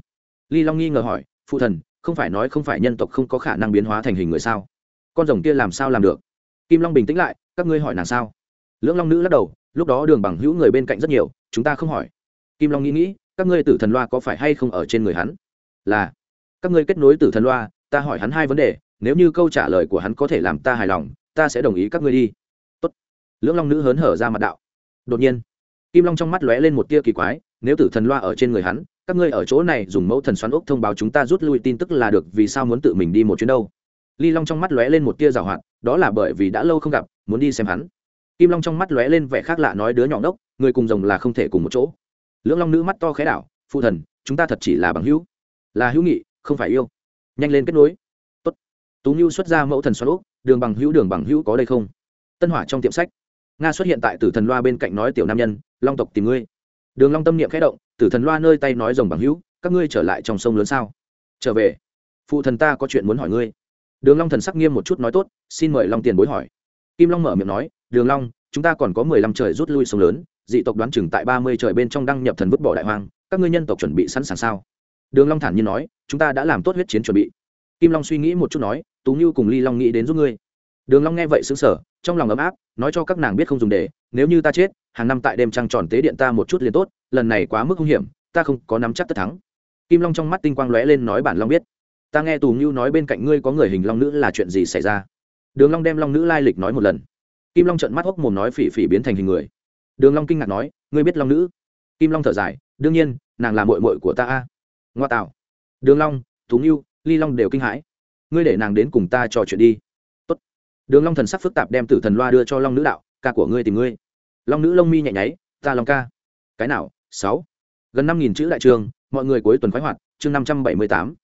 Ly long nghi ngờ hỏi, phụ thần, không phải nói không phải nhân tộc không có khả năng biến hóa thành hình người sao? Con rồng kia làm sao làm được? Kim long bình tĩnh lại, các ngươi hỏi nàng sao? Lưỡng long nữ lắc đầu, lúc đó đường bằng hữu người bên cạnh rất nhiều, chúng ta không hỏi. Kim long nghĩ nghĩ, các ngươi tử thần loa có phải hay không ở trên người hắn? Là, các ngươi kết nối tử thần loa ta hỏi hắn hai vấn đề, nếu như câu trả lời của hắn có thể làm ta hài lòng, ta sẽ đồng ý các ngươi đi. Tốt. lưỡng long nữ hớn hở ra mặt đạo. Đột nhiên, kim long trong mắt lóe lên một tia kỳ quái, nếu tử thần loa ở trên người hắn, các ngươi ở chỗ này dùng mẫu thần xoắn ốc thông báo chúng ta rút lui tin tức là được, vì sao muốn tự mình đi một chuyến đâu? Ly long trong mắt lóe lên một tia rào hoạt, đó là bởi vì đã lâu không gặp, muốn đi xem hắn. Kim long trong mắt lóe lên vẻ khác lạ nói đứa nhỏ đốc người cùng rồng là không thể cùng một chỗ. Lưỡng long nữ mắt to khẽ đảo, phụ thần, chúng ta thật chỉ là bằng hữu. Là hữu nghị, không phải yêu nhanh lên kết nối. Tốt. tú nhu xuất ra mẫu thần xoắn ốc đường bằng hữu, đường bằng hữu có đây không? Tân hỏa trong tiệm sách. Nga xuất hiện tại tử thần loa bên cạnh nói tiểu nam nhân, long tộc tìm ngươi. Đường long tâm niệm khẽ động, tử thần loa nơi tay nói rồng bằng hữu, các ngươi trở lại trong sông lớn sao? Trở về. Phụ thần ta có chuyện muốn hỏi ngươi. Đường long thần sắc nghiêm một chút nói, tốt, xin mời long tiền bối hỏi. Kim long mở miệng nói, đường long, chúng ta còn có mười lăm trời rút lui sông lớn, dị tộc đoán chừng tại ba mươi trời bên trong đăng nhập thần vứt bỏ đại hoang, các ngươi nhân tộc chuẩn bị sẵn sàng sao? Đường long thản nhiên nói, chúng ta đã làm tốt huyết chiến chuẩn bị. Kim long suy nghĩ một chút nói, tú như cùng ly long nghĩ đến giúp ngươi. Đường long nghe vậy sững sờ, trong lòng ấm áp, nói cho các nàng biết không dùng để, nếu như ta chết, hàng năm tại đêm trăng tròn tế điện ta một chút liền tốt, lần này quá mức nguy hiểm, ta không có nắm chắc tất thắng. Kim long trong mắt tinh quang lóe lên nói bản long biết, ta nghe tù như nói bên cạnh ngươi có người hình long nữ là chuyện gì xảy ra? Đường long đem long nữ lai lịch nói một lần. Kim long trợn mắt hốc mồm nói phỉ phỉ biến thành hình người. Đường long kinh ngạc nói, ngươi biết long nữ? Kim long thở dài, đương nhiên, nàng là muội muội của ta a ngoa tạo. Đường long, tú nghiêu ly long đều kinh hãi. Ngươi để nàng đến cùng ta trò chuyện đi. Tốt. đường long thần sắc phức tạp đem tử thần loa đưa cho long nữ đạo, ca của ngươi tìm ngươi. Long nữ lông mi nhẹ nháy, ta long ca. Cái nào? Sáu. Gần năm nghìn chữ đại trường, mọi người cuối tuần khoái hoạt, chương năm trăm bảy mươi tám.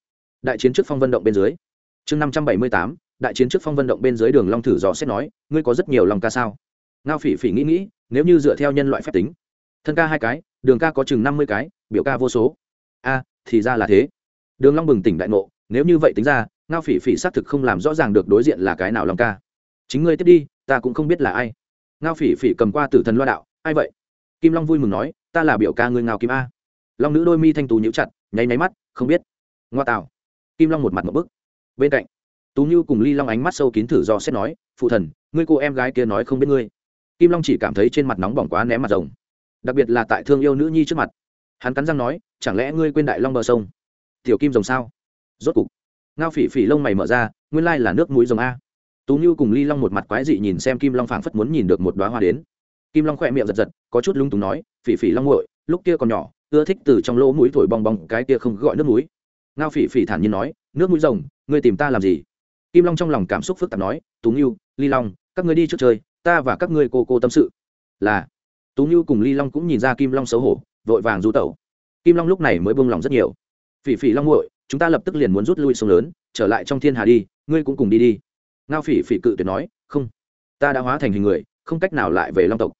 Đại chiến trước phong vân động bên dưới. Chương năm trăm bảy mươi tám, đại chiến trước phong vân động bên dưới đường long thử dò xét nói, ngươi có rất nhiều lòng ca sao? Ngao phỉ phỉ nghĩ nghĩ, nếu như dựa theo nhân loại phép tính, thân ca hai cái, đường ca có chừng năm mươi cái, biểu ca vô số. A thì ra là thế. Đường long bừng tỉnh đại ngộ, nếu như vậy tính ra, ngao phỉ phỉ xác thực không làm rõ ràng được đối diện là cái nào long ca. Chính ngươi tiếp đi, ta cũng không biết là ai. Ngao phỉ phỉ cầm qua tử thần loa đạo, ai vậy? Kim long vui mừng nói, ta là biểu ca ngươi ngao kim a. Long nữ đôi mi thanh tú nhíu chặt, nháy nháy mắt, không biết. Ngoa Tào. kim long một mặt một bức. Bên cạnh, tú như cùng ly long ánh mắt sâu kín thử do xét nói, phụ thần, ngươi cô em gái kia nói không biết ngươi. Kim long chỉ cảm thấy trên mặt nóng bỏng quá ném mặt rồng. Đặc biệt là tại thương yêu nữ nhi trước mặt hắn cắn răng nói, chẳng lẽ ngươi quên đại long bờ sông? Tiểu kim rồng sao? Rốt cục, ngao phỉ phỉ lông mày mở ra, nguyên lai là nước mũi rồng a. Tú như cùng ly long một mặt quái dị nhìn xem kim long phảng phất muốn nhìn được một đoá hoa đến. Kim long khỏe miệng giật giật, có chút lung túng nói, phỉ phỉ long ngội lúc kia còn nhỏ, ưa thích từ trong lỗ mũi thổi bong bong cái kia không gọi nước mũi. Ngao phỉ phỉ thản nhiên nói, nước mũi rồng, ngươi tìm ta làm gì? Kim long trong lòng cảm xúc phức tạp nói, tú như ly long, các ngươi đi trước chơi, ta và các ngươi cô cô tâm sự. Là, tú như cùng ly long cũng nhìn ra kim long xấu hổ vội vàng du tẩu. Kim long lúc này mới buông lòng rất nhiều. Phỉ phỉ long nguội chúng ta lập tức liền muốn rút lui sông lớn, trở lại trong thiên hà đi, ngươi cũng cùng đi đi. Ngao phỉ phỉ cự tuyệt nói, không, ta đã hóa thành hình người, không cách nào lại về long tộc.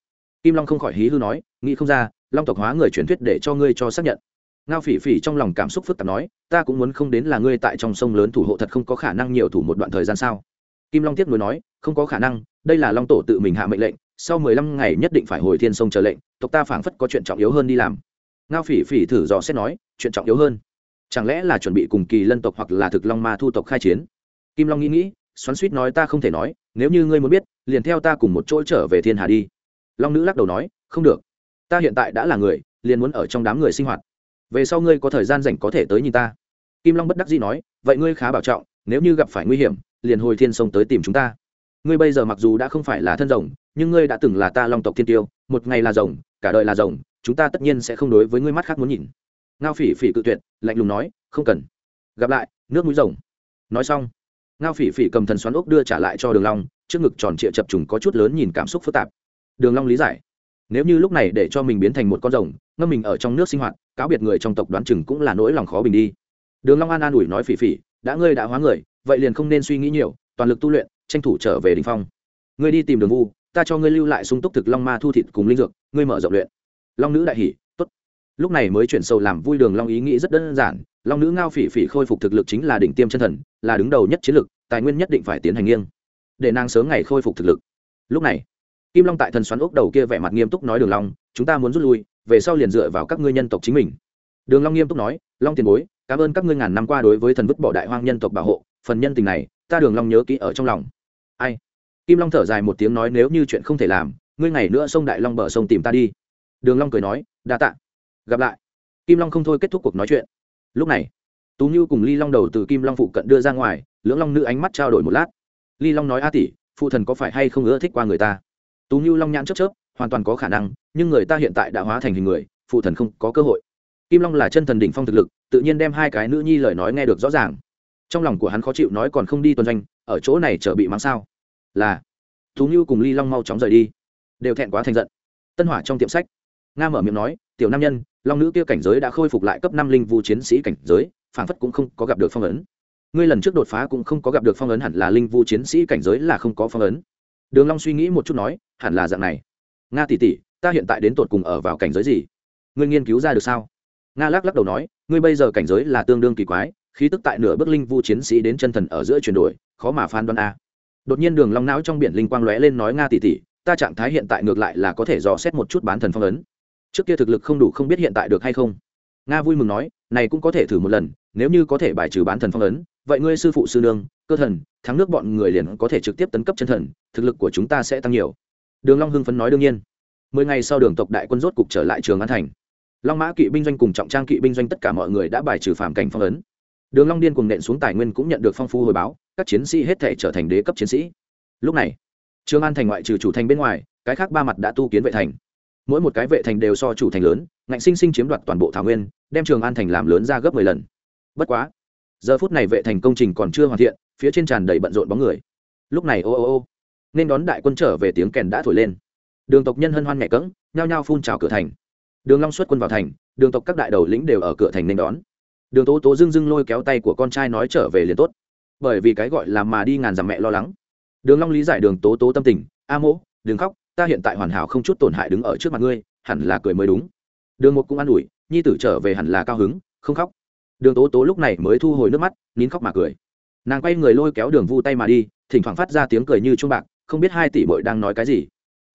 Kim long không khỏi hí hư nói, nghĩ không ra, long tộc hóa người truyền thuyết để cho ngươi cho xác nhận. Ngao phỉ phỉ trong lòng cảm xúc phức tạp nói, ta cũng muốn không đến là ngươi tại trong sông lớn thủ hộ thật không có khả năng nhiều thủ một đoạn thời gian sao? Kim long tiếp nối nói, không có khả năng, đây là long tổ tự mình hạ mệnh lệnh, sau mười lăm ngày nhất định phải hồi thiên sông chờ lệnh tộc ta phảng phất có chuyện trọng yếu hơn đi làm. Ngao phỉ phỉ thử dò xét nói, chuyện trọng yếu hơn. Chẳng lẽ là chuẩn bị cùng kỳ lân tộc hoặc là thực long ma thu tộc khai chiến? Kim long nghĩ nghĩ, xoắn suýt nói ta không thể nói, nếu như ngươi muốn biết, liền theo ta cùng một chỗ trở về thiên hà đi. Long nữ lắc đầu nói, không được. Ta hiện tại đã là người, liền muốn ở trong đám người sinh hoạt. Về sau ngươi có thời gian rảnh có thể tới nhìn ta. Kim long bất đắc dĩ nói, vậy ngươi khá bảo trọng, nếu như gặp phải nguy hiểm, liền hồi thiên sông tới tìm chúng ta. Ngươi bây giờ mặc dù đã không phải là thân rồng, nhưng ngươi đã từng là ta long tộc thiên tiêu, một ngày là rồng cả đời là rồng, chúng ta tất nhiên sẽ không đối với ngươi mắt khác muốn nhìn. Ngao phỉ phỉ cự tuyệt, lạnh lùng nói, không cần. Gặp lại, nước mũi rồng. Nói xong, ngao phỉ phỉ cầm thần xoắn ốc đưa trả lại cho đường long, trước ngực tròn trịa chập trùng có chút lớn nhìn cảm xúc phức tạp. Đường long lý giải, nếu như lúc này để cho mình biến thành một con rồng, ngâm mình ở trong nước sinh hoạt, cáo biệt người trong tộc đoán chừng cũng là nỗi lòng khó bình đi. Đường long an an ủi nói phỉ phỉ, đã ngươi đã hóa người, vậy liền không nên suy nghĩ nhiều, toàn lực tu luyện, tranh thủ trở về đỉnh phong. Ngươi đi tìm đường vu, ta cho ngươi lưu lại sung túc thực long ma thu thịt cùng linh dược ngươi mở rộng luyện. Long nữ đại hỉ, tốt. Lúc này mới chuyển sâu làm vui đường long ý nghĩ rất đơn giản, long nữ ngao phỉ phỉ khôi phục thực lực chính là đỉnh tiêm chân thần, là đứng đầu nhất chiến lực, tài nguyên nhất định phải tiến hành nghiêng. Để nàng sớm ngày khôi phục thực lực. Lúc này, kim long tại thần xoắn ốc đầu kia vẻ mặt nghiêm túc nói đường long, chúng ta muốn rút lui, về sau liền dựa vào các ngươi nhân tộc chính mình. Đường long nghiêm túc nói, long tiền bối, cảm ơn các ngươi ngàn năm qua đối với thần vứt bỏ đại hoang nhân tộc bảo hộ, phần nhân tình này, ta đường long nhớ kỹ ở trong lòng. Ai? Kim long thở dài một tiếng nói nếu như chuyện không thể làm ngươi ngày nữa sông đại long bờ sông tìm ta đi. Đường long cười nói, đa tạ. Gặp lại. Kim long không thôi kết thúc cuộc nói chuyện. Lúc này, tú như cùng ly long đầu từ kim long phụ cận đưa ra ngoài, lưỡng long nữ ánh mắt trao đổi một lát. Ly long nói, a tỷ, phụ thần có phải hay không ưa thích qua người ta? Tú như long nhãn chớp chớp, hoàn toàn có khả năng, nhưng người ta hiện tại đã hóa thành hình người, phụ thần không có cơ hội. Kim long là chân thần đỉnh phong thực lực, tự nhiên đem hai cái nữ nhi lời nói nghe được rõ ràng. Trong lòng của hắn khó chịu nói còn không đi tuần doanh, ở chỗ này chờ bị mắng sao? Là, tú như cùng ly long mau chóng rời đi đều thẹn quá thành giận. Tân hỏa trong tiệm sách, nga mở miệng nói, tiểu nam nhân, long nữ kia cảnh giới đã khôi phục lại cấp năm linh vu chiến sĩ cảnh giới, phản phất cũng không có gặp được phong ấn. Ngươi lần trước đột phá cũng không có gặp được phong ấn, hẳn là linh vu chiến sĩ cảnh giới là không có phong ấn. Đường long suy nghĩ một chút nói, hẳn là dạng này. Nga tỷ tỷ, ta hiện tại đến tột cùng ở vào cảnh giới gì? Ngươi nghiên cứu ra được sao? Nga lắc lắc đầu nói, ngươi bây giờ cảnh giới là tương đương kỳ quái, khí tức tại nửa bước linh vu chiến sĩ đến chân thần ở giữa chuyển đổi, khó mà phán đoán a. Đột nhiên đường long não trong biển linh quang lóe lên nói, nga tỷ tỷ ta trạng thái hiện tại ngược lại là có thể dò xét một chút bán thần phong ấn. Trước kia thực lực không đủ không biết hiện tại được hay không. Nga vui mừng nói, này cũng có thể thử một lần, nếu như có thể bài trừ bán thần phong ấn, vậy ngươi sư phụ sư nương, cơ thần, thắng nước bọn người liền có thể trực tiếp tấn cấp chân thần, thực lực của chúng ta sẽ tăng nhiều. Đường long hưng phấn nói đương nhiên. Mười ngày sau đường tộc đại quân rốt cục trở lại trường an thành. Long mã kỵ binh doanh cùng trọng trang kỵ binh doanh tất cả mọi người đã bài trừ phạm cảnh phong ấn. Đường long điên cùng nện xuống tài nguyên cũng nhận được phong phú hồi báo, các chiến sĩ hết thể trở thành đế cấp chiến sĩ. Lúc này trường an thành ngoại trừ chủ thành bên ngoài, cái khác ba mặt đã tu kiến vệ thành. Mỗi một cái vệ thành đều so chủ thành lớn, ngạnh sinh sinh chiếm đoạt toàn bộ thảo nguyên, đem trường an thành làm lớn ra gấp mười lần. Bất quá, giờ phút này vệ thành công trình còn chưa hoàn thiện, phía trên tràn đầy bận rộn bóng người. Lúc này ô ô ô, nên đón đại quân trở về tiếng kèn đã thổi lên. Đường tộc nhân hân hoan nhẹ cẫng, nhao nhao phun trào cửa thành. Đường long xuất quân vào thành, đường tộc các đại đầu lĩnh đều ở cửa thành nên đón. Đường tố tố dưng dưng lôi kéo tay của con trai nói trở về liền tốt. Bởi vì cái gọi là mà đi ngàn dặm mẹ lo lắng đường long lý giải đường tố tố tâm tình, a mỗ, đừng khóc, ta hiện tại hoàn hảo không chút tổn hại đứng ở trước mặt ngươi, hẳn là cười mới đúng. Đường một cũng an ủi, nhi tử trở về hẳn là cao hứng, không khóc. Đường tố tố lúc này mới thu hồi nước mắt, nín khóc mà cười. Nàng quay người lôi kéo đường vu tay mà đi, thỉnh thoảng phát ra tiếng cười như chuông bạc, không biết hai tỷ bội đang nói cái gì.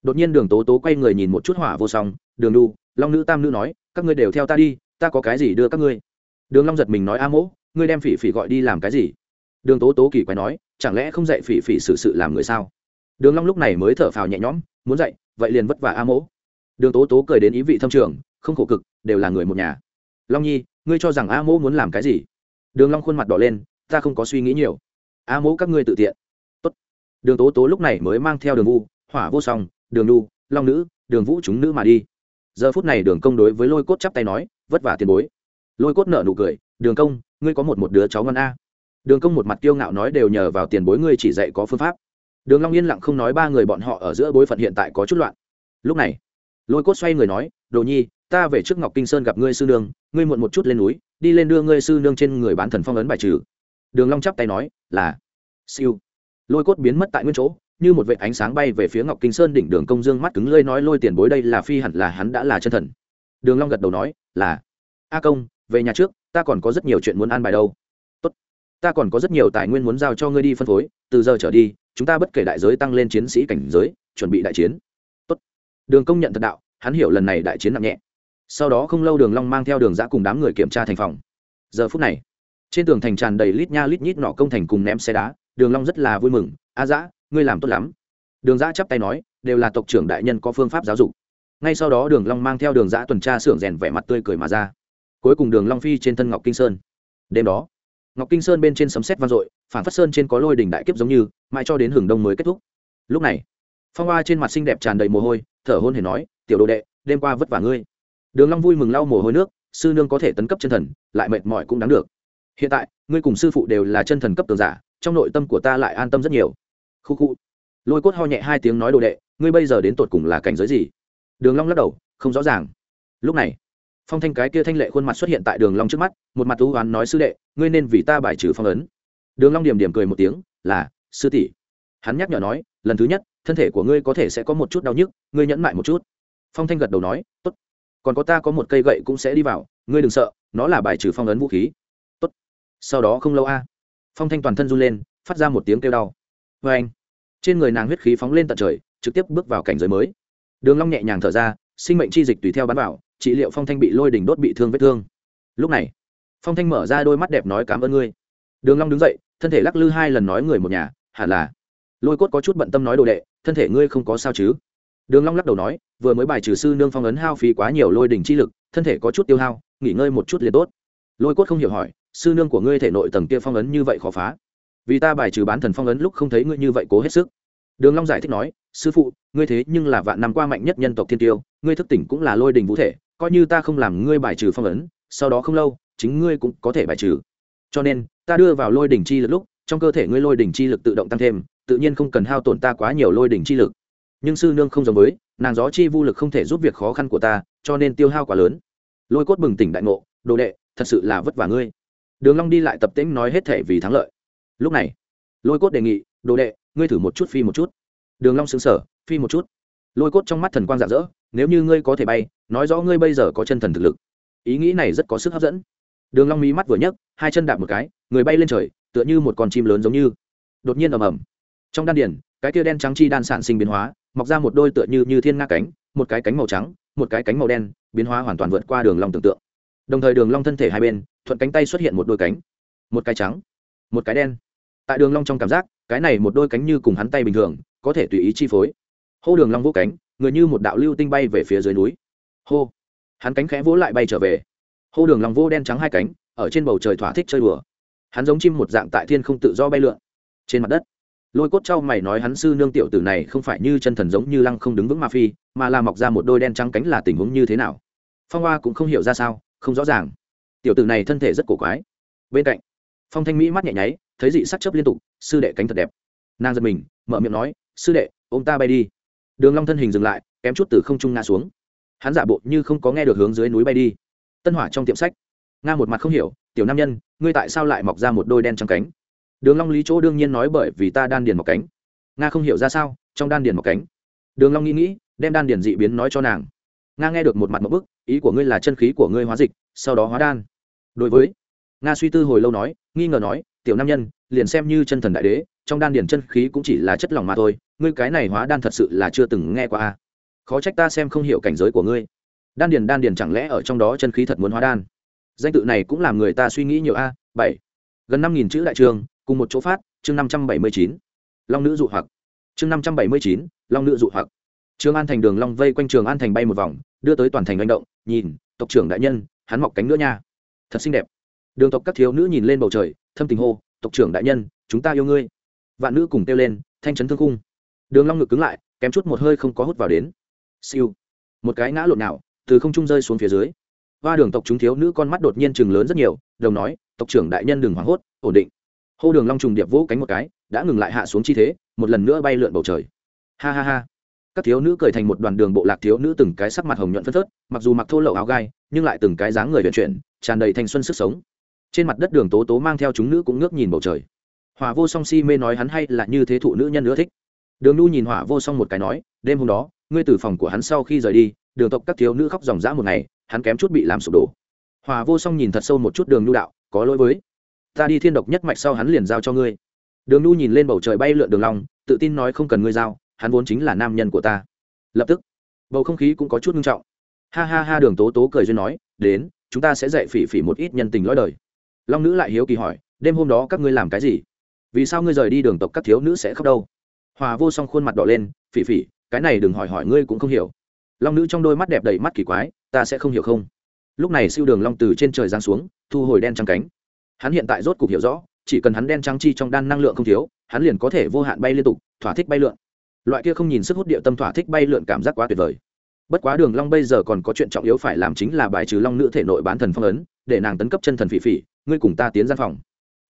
Đột nhiên đường tố tố quay người nhìn một chút hỏa vô song, đường đu long nữ tam nữ nói, các ngươi đều theo ta đi, ta có cái gì đưa các ngươi? Đường long giật mình nói, a mỗ, ngươi đem phỉ phỉ gọi đi làm cái gì? Đường tố tố kỳ quái nói chẳng lẽ không dạy phỉ phỉ xử sự làm người sao? Đường long lúc này mới thở phào nhẹ nhõm, muốn dạy, vậy liền vất vả a mỗ. Đường tố tố cười đến ý vị thâm trường, không khổ cực, đều là người một nhà. Long nhi, ngươi cho rằng a mỗ muốn làm cái gì? Đường long khuôn mặt đỏ lên, ta không có suy nghĩ nhiều. A mỗ các ngươi tự tiện. Tốt. Đường tố tố lúc này mới mang theo đường vu, hỏa vô song, đường nu long nữ, đường vũ chúng nữ mà đi. Giờ phút này đường công đối với lôi cốt chắp tay nói, vất vả tiền bối. Lôi cốt nợ nụ cười, đường công, ngươi có một một đứa cháu ngon a đường công một mặt kiêu ngạo nói đều nhờ vào tiền bối ngươi chỉ dạy có phương pháp. Đường long yên lặng không nói ba người bọn họ ở giữa bối phận hiện tại có chút loạn. Lúc này, lôi cốt xoay người nói, đồ nhi, ta về trước ngọc kinh sơn gặp ngươi sư nương, ngươi muộn một chút lên núi, đi lên đưa ngươi sư nương trên người bán thần phong ấn bài trừ. Đường long chắp tay nói, là. Siêu. Lôi cốt biến mất tại nguyên chỗ, như một vệt ánh sáng bay về phía ngọc kinh sơn đỉnh đường công dương mắt cứng lưỡi nói, lôi tiền bối đây là phi hẳn là hắn đã là chân thần. Đường long gật đầu nói, là. A công, về nhà trước, ta còn có rất nhiều chuyện muốn an bài đâu ta còn có rất nhiều tài nguyên muốn giao cho ngươi đi phân phối từ giờ trở đi chúng ta bất kể đại giới tăng lên chiến sĩ cảnh giới chuẩn bị đại chiến. Tốt. Đường công nhận thật đạo hắn hiểu lần này đại chiến nặng nhẹ. Sau đó không lâu đường long mang theo đường giã cùng đám người kiểm tra thành phòng. Giờ phút này trên tường thành tràn đầy lít nha lít nhít nọ công thành cùng ném xe đá đường long rất là vui mừng a Giã, ngươi làm tốt lắm. Đường giã chắp tay nói đều là tộc trưởng đại nhân có phương pháp giáo dục. Ngay sau đó đường long mang theo đường giã tuần tra xưởng rèn vẻ mặt tươi cười mà ra. Cuối cùng đường long phi trên thân ngọc kinh sơn. Đêm đó ngọc kinh sơn bên trên sấm sét vang dội phản phất sơn trên có lôi đỉnh đại kiếp giống như, mãi cho đến hưởng đông mới kết thúc. Lúc này, phong hoa trên mặt xinh đẹp tràn đầy mồ hôi, thở hôn hề nói, tiểu đồ đệ, đêm qua vất vả ngươi. Đường long vui mừng lau mồ hôi nước, sư nương có thể tấn cấp chân thần, lại mệt mỏi cũng đáng được. Hiện tại, ngươi cùng sư phụ đều là chân thần cấp tường giả, trong nội tâm của ta lại an tâm rất nhiều. Khu khu. Lôi cốt ho nhẹ hai tiếng nói đồ đệ, ngươi bây giờ đến tột cùng là cảnh giới gì? Đường long lắc đầu, không rõ ràng. Lúc này phong thanh cái kia thanh lệ khuôn mặt xuất hiện tại đường long trước mắt, một mặt thú oán nói, sư đệ, ngươi nên vì ta bài trừ phong ấn. Đường long điểm điểm cười một tiếng, là, sư tỷ. Hắn nhắc nhở nói, lần thứ nhất, thân thể của ngươi có thể sẽ có một chút đau nhức, ngươi nhẫn mại một chút. Phong thanh gật đầu nói, tốt. Còn có ta có một cây gậy cũng sẽ đi vào, ngươi đừng sợ, nó là bài trừ phong ấn vũ khí. Tốt. Sau đó không lâu a. Phong thanh toàn thân run lên, phát ra một tiếng kêu đau. Vê anh. Trên người nàng huyết khí phóng lên tận trời, trực tiếp bước vào cảnh giới mới. Đường long nhẹ nhàng thở ra, sinh mệnh chi dịch tùy theo bắn vào trị liệu phong thanh bị lôi đỉnh đốt bị thương vết thương. Lúc này, phong thanh mở ra đôi mắt đẹp nói cảm ơn ngươi. Đường long đứng dậy, thân thể lắc lư hai lần nói người một nhà, hẳn là. Lôi cốt có chút bận tâm nói đồ đệ, thân thể ngươi không có sao chứ? Đường long lắc đầu nói, vừa mới bài trừ sư nương phong ấn hao phí quá nhiều lôi đỉnh chi lực, thân thể có chút tiêu hao, nghỉ ngơi một chút liền tốt. Lôi cốt không hiểu hỏi, sư nương của ngươi thể nội tầng kia phong ấn như vậy khó phá? Vì ta bài trừ bán thần phong ấn lúc không thấy ngươi như vậy cố hết sức. Đường long giải thích nói, sư phụ, ngươi thế nhưng là vạn năm qua mạnh nhất nhân tộc thiên tiêu, ngươi thức tỉnh cũng là lôi đình vũ thể coi như ta không làm ngươi bài trừ phong ấn, sau đó không lâu, chính ngươi cũng có thể bài trừ. Cho nên, ta đưa vào lôi đỉnh chi lực lúc, trong cơ thể ngươi lôi đỉnh chi lực tự động tăng thêm, tự nhiên không cần hao tổn ta quá nhiều lôi đỉnh chi lực. Nhưng sư nương không giống với, nàng gió chi vu lực không thể giúp việc khó khăn của ta, cho nên tiêu hao quá lớn. Lôi cốt bừng tỉnh đại ngộ, đồ đệ, thật sự là vất vả ngươi. Đường long đi lại tập tễnh nói hết thể vì thắng lợi. Lúc này, lôi cốt đề nghị, đồ đệ, ngươi thử một chút phi một chút. Đường long sững sờ, phi một chút. Lôi cốt trong mắt thần quang rạng rỡ nếu như ngươi có thể bay, nói rõ ngươi bây giờ có chân thần thực lực. Ý nghĩ này rất có sức hấp dẫn. Đường long mí mắt vừa nhấc, hai chân đạp một cái, người bay lên trời, tựa như một con chim lớn giống như. Đột nhiên ầm ầm. Trong đan điền, cái kia đen trắng chi đan sản sinh biến hóa, mọc ra một đôi tựa như như thiên nga cánh, một cái cánh màu trắng, một cái cánh màu đen, biến hóa hoàn toàn vượt qua đường long tưởng tượng. Đồng thời đường long thân thể hai bên, thuận cánh tay xuất hiện một đôi cánh. Một cái trắng, một cái đen. Tại đường long trong cảm giác, cái này một đôi cánh như cùng hắn tay bình thường, có thể tùy ý chi phối. Hô đường long vỗ cánh người như một đạo lưu tinh bay về phía dưới núi. Hô. Hắn cánh khẽ vỗ lại bay trở về. Hô đường lòng vô đen trắng hai cánh, ở trên bầu trời thỏa thích chơi đùa. Hắn giống chim một dạng tại thiên không tự do bay lượn. Trên mặt đất, lôi cốt trao mày nói hắn sư nương tiểu tử này không phải như chân thần giống như lăng không đứng vững ma phi, mà là mọc ra một đôi đen trắng cánh là tình huống như thế nào? Phong hoa cũng không hiểu ra sao, không rõ ràng. Tiểu tử này thân thể rất cổ quái. Bên cạnh, phong thanh mỹ mắt nhẹ nháy, thấy dị sắc chấp liên tục, sư đệ cánh thật đẹp. Nàng giật mình, mở miệng nói, sư đệ ô m ta bay đi đường long thân hình dừng lại, kém chút từ không trung ngã xuống. Hắn giả bộ như không có nghe được hướng dưới núi bay đi. Tân hỏa trong tiệm sách. Nga một mặt không hiểu, tiểu nam nhân, ngươi tại sao lại mọc ra một đôi đen trong cánh? Đường long lý chỗ đương nhiên nói bởi vì ta đan điền mọc cánh. Nga không hiểu ra sao, trong đan điền mọc cánh. Đường long nghĩ nghĩ, đem đan điền dị biến nói cho nàng. Nga nghe được một mặt một bức, ý của ngươi là chân khí của ngươi hóa dịch, sau đó hóa đan. Đối với, nga suy tư hồi lâu nói, nghi ngờ nói, tiểu nam nhân, liền xem như chân thần đại đế trong đan điền chân khí cũng chỉ là chất lỏng mà thôi, ngươi cái này hóa đan thật sự là chưa từng nghe qua a. Khó trách ta xem không hiểu cảnh giới của ngươi. Đan điền đan điền chẳng lẽ ở trong đó chân khí thật muốn hóa đan? Danh tự này cũng làm người ta suy nghĩ nhiều a, bảy. Gần năm nghìn chữ đại trường, cùng một chỗ phát, chương năm trăm bảy mươi chín. Long nữ dụ hoặc. Chương năm trăm bảy mươi chín, long nữ dụ hoặc. Trường an thành đường long vây quanh trường an thành bay một vòng, đưa tới toàn thành manh động, nhìn, tộc trưởng đại nhân, hắn mọc cánh nữa nha. Thật xinh đẹp. Đường tộc các thiếu nữ nhìn lên bầu trời, thâm tình hô, tộc trưởng đại nhân, chúng ta yêu ngươi vạn nữ cùng kêu lên, thanh chấn thương cung đường long ngực cứng lại, kém chút một hơi không có hút vào đến. Siêu. Một cái ngã lộn nào, từ không trung rơi xuống phía dưới. Hoa đường tộc chúng thiếu nữ con mắt đột nhiên chừng lớn rất nhiều, đồng nói, tộc trưởng đại nhân đừng hoảng hốt, ổn định. Hô đường long trùng điệp vỗ cánh một cái, đã ngừng lại hạ xuống chi thế, một lần nữa bay lượn bầu trời. Ha ha ha. Các thiếu nữ cười thành một đoàn đường bộ lạc thiếu nữ từng cái sắc mặt hồng nhuận phấn phớt, mặc dù mặc thô lậu áo gai, nhưng lại từng cái dáng người vận chuyển, tràn đầy thanh xuân sức sống. Trên mặt đất đường tố tố mang theo chúng nữ cũng ngước nhìn bầu trời hỏa vô song si mê nói hắn hay là như thế thụ nữ nhân nữa thích. Đường nu nhìn hỏa vô song một cái nói, đêm hôm đó, ngươi từ phòng của hắn sau khi rời đi, đường tộc các thiếu nữ khóc dòng dã một ngày, hắn kém chút bị làm sụp đổ. Hòa vô song nhìn thật sâu một chút đường nu đạo, có lỗi với, ta đi thiên độc nhất mạch sau hắn liền giao cho ngươi. Đường nu nhìn lên bầu trời bay lượn đường lòng tự tin nói, không cần ngươi giao, hắn vốn chính là nam nhân của ta. Lập tức, bầu không khí cũng có chút nghiêm trọng. Ha ha ha, đường tố tố cười duyên nói, đến, chúng ta sẽ dạy phỉ phỉ một ít nhân tình lõi đời. Long nữ lại hiếu kỳ hỏi, đêm hôm đó các ngươi làm cái gì? Vì sao ngươi rời đi đường tộc các thiếu nữ sẽ khóc đâu? Hòa vô song khuôn mặt đỏ lên, phỉ phỉ, cái này đừng hỏi hỏi ngươi cũng không hiểu. Long nữ trong đôi mắt đẹp đầy mắt kỳ quái, ta sẽ không hiểu không? Lúc này siêu đường long từ trên trời giáng xuống, thu hồi đen trắng cánh. Hắn hiện tại rốt cục hiểu rõ, chỉ cần hắn đen trắng chi trong đan năng lượng không thiếu, hắn liền có thể vô hạn bay liên tục, thỏa thích bay lượn. Loại kia không nhìn sức hút địa tâm thỏa thích bay lượn cảm giác quá tuyệt vời. Bất quá đường long bây giờ còn có chuyện trọng yếu phải làm chính là bài trừ long nữ thể nội bán thần phong ấn, để nàng tấn cấp chân thần phỉ phỉ, ngươi cùng ta tiến gian phòng.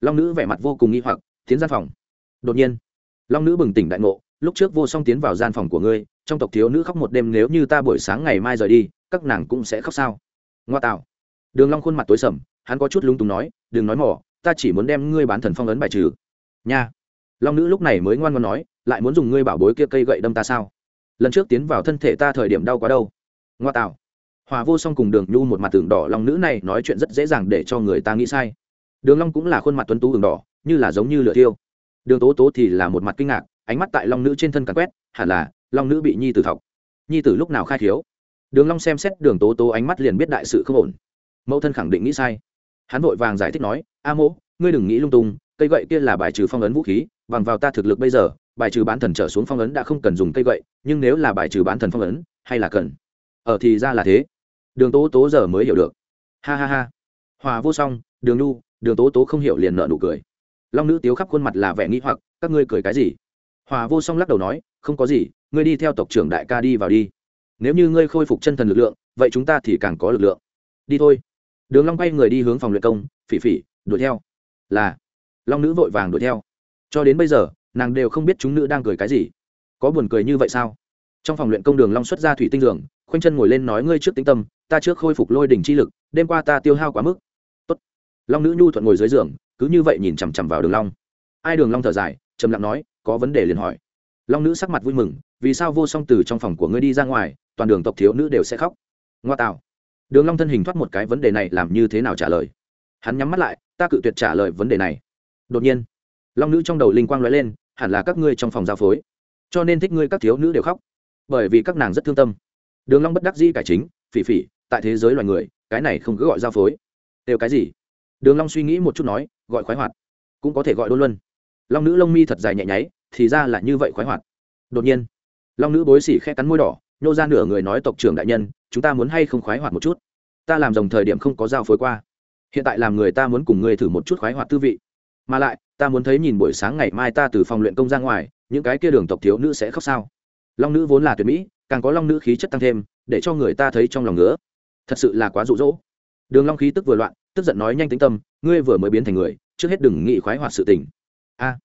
Long nữ vẻ mặt vô cùng nghi hoặc tiến gian phòng. Đột nhiên, long nữ bừng tỉnh đại ngộ, lúc trước vô song tiến vào gian phòng của ngươi, trong tộc thiếu nữ khóc một đêm nếu như ta buổi sáng ngày mai rời đi, các nàng cũng sẽ khóc sao? Ngoa tạo. Đường long khuôn mặt tối sầm, hắn có chút lung túng nói, đừng nói mỏ ta chỉ muốn đem ngươi bán thần phong ấn bài trừ. Nha. Long nữ lúc này mới ngoan ngoãn nói, lại muốn dùng ngươi bảo bối kia cây gậy đâm ta sao? Lần trước tiến vào thân thể ta thời điểm đau quá đâu. Ngoa tạo. Hòa vô song cùng đường nhu một mặt tường đỏ, long nữ này nói chuyện rất dễ dàng để cho người ta nghĩ sai. Đường long cũng là khuôn mặt tuấn tú tường đỏ như là giống như lửa thiêu. Đường tố tố thì là một mặt kinh ngạc, ánh mắt tại long nữ trên thân càn quét, hẳn là long nữ bị nhi tử thọc. Nhi tử lúc nào khai thiếu đường long xem xét đường tố tố ánh mắt liền biết đại sự không ổn. Mẫu thân khẳng định nghĩ sai. Hắn vội vàng giải thích nói, a mỗ, ngươi đừng nghĩ lung tung, cây gậy kia là bài trừ phong ấn vũ khí, bằng vào ta thực lực bây giờ, bài trừ bán thần trở xuống phong ấn đã không cần dùng cây gậy, nhưng nếu là bài trừ bán thần phong ấn, hay là cần? Ở thì ra là thế. Đường tố tố giờ mới hiểu được. Ha ha ha. Hòa vô song, đường nu đường tố tố không hiểu liền nợ nụ cười long nữ tiếu khắp khuôn mặt là vẻ nghĩ hoặc, các ngươi cười cái gì? Hòa vô song lắc đầu nói, không có gì, ngươi đi theo tộc trưởng đại ca đi vào đi. Nếu như ngươi khôi phục chân thần lực lượng, vậy chúng ta thì càng có lực lượng. Đi thôi. Đường long quay người đi hướng phòng luyện công, phỉ phỉ, đuổi theo. Là. Long nữ vội vàng đuổi theo. Cho đến bây giờ, nàng đều không biết chúng nữ đang cười cái gì. Có buồn cười như vậy sao? Trong phòng luyện công đường long xuất ra thủy tinh giường, khoanh chân ngồi lên nói ngươi trước tĩnh tâm, ta trước khôi phục lôi đỉnh chi lực, đêm qua ta tiêu hao quá mức. Tốt. Long nữ nhu thuận ngồi dưới giường cứ như vậy nhìn chằm chằm vào đường long. Ai đường long thở dài, trầm lặng nói, có vấn đề liền hỏi. Long nữ sắc mặt vui mừng, vì sao vô song từ trong phòng của ngươi đi ra ngoài, toàn đường tộc thiếu nữ đều sẽ khóc? Ngoa tào đường long thân hình thoát một cái vấn đề này làm như thế nào trả lời? Hắn nhắm mắt lại, ta cự tuyệt trả lời vấn đề này. Đột nhiên, long nữ trong đầu linh quang lóe lên, hẳn là các ngươi trong phòng giao phối, cho nên thích ngươi các thiếu nữ đều khóc, bởi vì các nàng rất thương tâm. Đường long bất đắc dĩ cải chính, phỉ phỉ, tại thế giới loài người, cái này không cứ gọi giao phối. Đều cái gì? Đường long suy nghĩ một chút nói gọi khoái hoạt. Cũng có thể gọi đôn luân. Long nữ lông mi thật dài nhẹ nháy, thì ra là như vậy khoái hoạt. Đột nhiên, long nữ bối xỉ khe cắn môi đỏ, nhô ra nửa người nói tộc trưởng đại nhân, chúng ta muốn hay không khoái hoạt một chút? Ta làm dòng thời điểm không có giao phối qua. Hiện tại làm người ta muốn cùng ngươi thử một chút khoái hoạt tư vị. Mà lại, ta muốn thấy nhìn buổi sáng ngày mai ta từ phòng luyện công ra ngoài, những cái kia đường tộc thiếu nữ sẽ khóc sao? Long nữ vốn là tuyệt mỹ, càng có long nữ khí chất tăng thêm, để cho người ta thấy trong lòng ngứa. Thật sự là quá rụ rỗ đường long khí tức vừa loạn, tức giận nói nhanh tính tâm ngươi vừa mới biến thành người, trước hết đừng nghĩ khoái hoạt sự tình. A.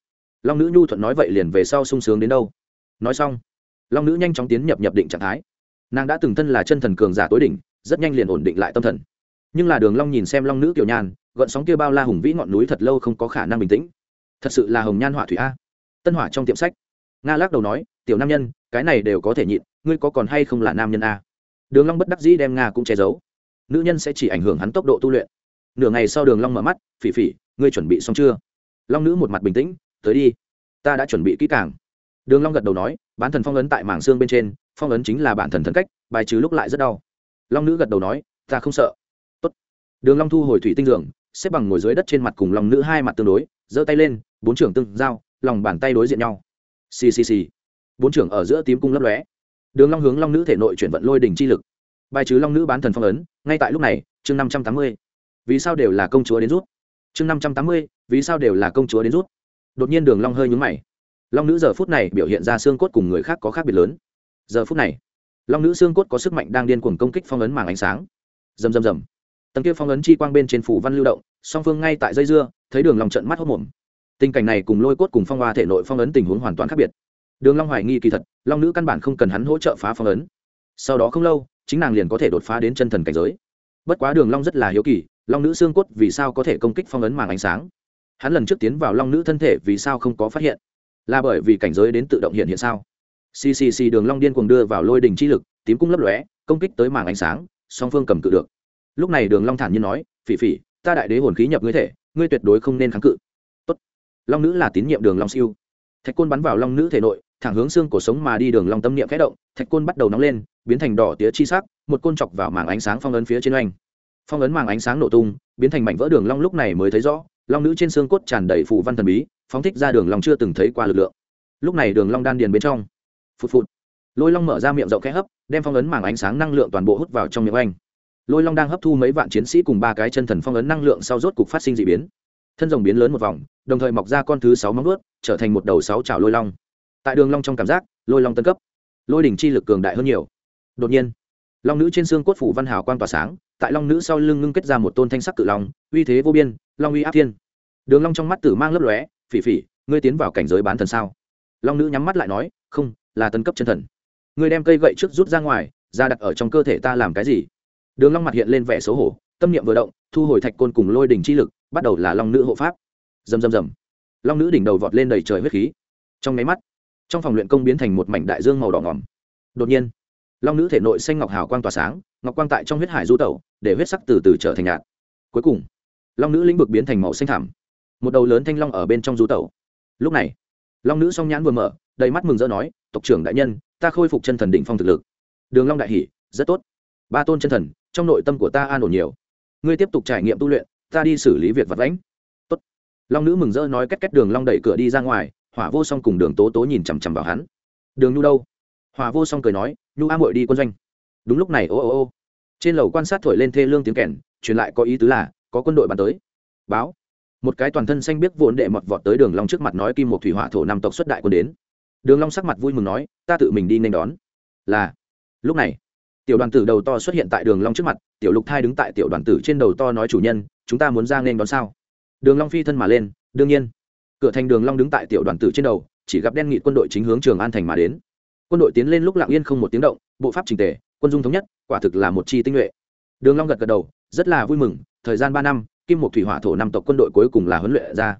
Long nữ nhu thuận nói vậy liền về sau sung sướng đến đâu? Nói xong, long nữ nhanh chóng tiến nhập nhập định trạng thái. Nàng đã từng thân là chân thần cường giả tối đỉnh, rất nhanh liền ổn định lại tâm thần. Nhưng là đường long nhìn xem long nữ kiều nhan, gợn sóng kia bao la hùng vĩ ngọn núi thật lâu không có khả năng bình tĩnh. Thật sự là hồng nhan họa thủy a. Tân hỏa trong tiệm sách. Nga lắc đầu nói, tiểu nam nhân, cái này đều có thể nhịn, ngươi có còn hay không là nam nhân a? Đường long bất đắc dĩ đem nga cũng che giấu. Nữ nhân sẽ chỉ ảnh hưởng hắn tốc độ tu luyện nửa ngày sau đường long mở mắt phỉ phỉ ngươi chuẩn bị xong chưa? Long nữ một mặt bình tĩnh tới đi ta đã chuẩn bị kỹ càng. Đường long gật đầu nói bán thần phong ấn tại mảng xương bên trên phong ấn chính là bản thần thần cách bài trừ lúc lại rất đau. Long nữ gật đầu nói ta không sợ. Tốt. Đường long thu hồi thủy tinh giường, xếp bằng ngồi dưới đất trên mặt cùng long nữ hai mặt tương đối giơ tay lên bốn trưởng tương giao lòng bàn tay đối diện nhau. Xì xì xì. Bốn trưởng ở giữa tím cung lấp lóe. Đường long hướng long nữ thể nội chuyển vận lôi đỉnh chi lực. Bài trừ long nữ bán thần phong ấn ngay tại lúc này chương năm trăm tám mươi vì sao đều là công chúa đến rút? Chương năm trăm tám mươi, vì sao đều là công chúa đến rút? Đột nhiên đường long hơi nhúng mày. Long nữ giờ phút này biểu hiện ra xương cốt cùng người khác có khác biệt lớn. Giờ phút này, long nữ xương cốt có sức mạnh đang điên cuồng công kích phong ấn màng ánh sáng. Rầm rầm rầm. Tầng kia phong ấn chi quang bên trên phủ văn lưu động, song phương ngay tại dây dưa, thấy đường long trận mắt hốt mồm. Tình cảnh này cùng lôi cốt cùng phong hoa thể nội phong ấn tình huống hoàn toàn khác biệt. Đường long hoài nghi kỳ thật, long nữ căn bản không cần hắn hỗ trợ phá phong ấn. Sau đó không lâu, chính nàng liền có thể đột phá đến chân thần cảnh giới. Bất quá đường long rất là hiếu kỳ long nữ xương cốt vì sao có thể công kích phong ấn màng ánh sáng? Hắn lần trước tiến vào long nữ thân thể vì sao không có phát hiện? Là bởi vì cảnh giới đến tự động hiện hiện sao? Ccc đường long điên cuồng đưa vào lôi đỉnh chi lực, tím cung lấp lóe, công kích tới màng ánh sáng, song phương cầm cự được. Lúc này đường long thản nhiên nói, phỉ phỉ, ta đại đế hồn khí nhập ngươi thể, ngươi tuyệt đối không nên kháng cự. Tốt. Long nữ là tín nhiệm đường long siêu. Thạch côn bắn vào long nữ thể nội, thẳng hướng xương cổ sống mà đi đường long tâm niệm khẽ động, thạch côn bắt đầu nóng lên, biến thành đỏ tía chi sắc, một côn chọc vào màng ánh sáng phong ấn phía trên oanh phong ấn màng ánh sáng nổ tung, biến thành mảnh vỡ đường long lúc này mới thấy rõ, long nữ trên xương cốt tràn đầy phù văn thần bí, phóng thích ra đường long chưa từng thấy qua lực lượng. Lúc này đường long đan điền bên trong. Phụt phụt. Lôi long mở ra miệng rộng khẽ hấp, đem phong ấn màng ánh sáng năng lượng toàn bộ hút vào trong miệng anh. Lôi long đang hấp thu mấy vạn chiến sĩ cùng ba cái chân thần phong ấn năng lượng sau rốt cục phát sinh dị biến. Thân rồng biến lớn một vòng, đồng thời mọc ra con thứ sáu móng vuốt, trở thành một đầu sáu chảo lôi long. Tại đường long trong cảm giác, lôi long tân cấp. Lôi đỉnh chi lực cường đại hơn nhiều. Đột nhiên, long nữ trên xương cốt phủ văn hào quang tỏa sáng tại long nữ sau lưng ngưng kết ra một tôn thanh sắc cự long, uy thế vô biên, long uy áp thiên. Đường long trong mắt tử mang lấp lóe, phỉ phỉ, ngươi tiến vào cảnh giới bán thần sao? Long nữ nhắm mắt lại nói, không, là tân cấp chân thần. Ngươi đem cây gậy trước rút ra ngoài, ra đặt ở trong cơ thể ta làm cái gì? Đường long mặt hiện lên vẻ xấu hổ, tâm niệm vừa động, thu hồi thạch côn cùng lôi đỉnh chi lực, bắt đầu là long nữ hộ pháp. Rầm rầm rầm. Long nữ đỉnh đầu vọt lên đầy trời huyết khí. Trong máy mắt, trong phòng luyện công biến thành một mảnh đại dương màu đỏ ngỏm đột nhiên long nữ thể nội xanh ngọc hào quang tỏa sáng, ngọc quang tại trong huyết hải du tẩu, để huyết sắc từ từ trở thành nhạt. Cuối cùng, long nữ lĩnh vực biến thành màu xanh thảm một đầu lớn thanh long ở bên trong du tẩu. Lúc này, long nữ song nhãn vừa mở, đầy mắt mừng rỡ nói, tộc trưởng đại nhân, ta khôi phục chân thần đỉnh phong thực lực. Đường long đại hỉ, rất tốt. Ba tôn chân thần, trong nội tâm của ta an ổn nhiều. Ngươi tiếp tục trải nghiệm tu luyện, ta đi xử lý việc vật lãnh tốt. Long nữ mừng rỡ nói cách cách đường long đẩy cửa đi ra ngoài, hỏa vô song cùng đường tố tố nhìn chằm chằm vào hắn. Đường nhu đâu? Hỏa vô song cười nói nhu a muội đi quân doanh. Đúng lúc này, ô ô ô. Trên lầu quan sát thổi lên thê lương tiếng kèn, truyền lại có ý tứ là, có quân đội bắn tới. Báo. Một cái toàn thân xanh biết vốn đệ mọt vọt tới đường long trước mặt nói kim một thủy hỏa thổ năm tộc xuất đại quân đến. Đường long sắc mặt vui mừng nói, ta tự mình đi nên đón. Là. Lúc này, tiểu đoàn tử đầu to xuất hiện tại đường long trước mặt, tiểu lục thai đứng tại tiểu đoàn tử trên đầu to nói chủ nhân, chúng ta muốn ra nên đón sao? Đường long phi thân mà lên, đương nhiên. Cửa thành đường long đứng tại tiểu đoàn tử trên đầu, chỉ gặp đen nghị quân đội chính hướng trường an thành mà đến quân đội tiến lên lúc lặng yên không một tiếng động, bộ pháp trình tề, quân dung thống nhất, quả thực là một chi tinh nhuệ. Đường long gật gật đầu, rất là vui mừng, thời gian ba năm, kim một thủy hỏa thổ năm tộc quân đội cuối cùng là huấn luyện ra.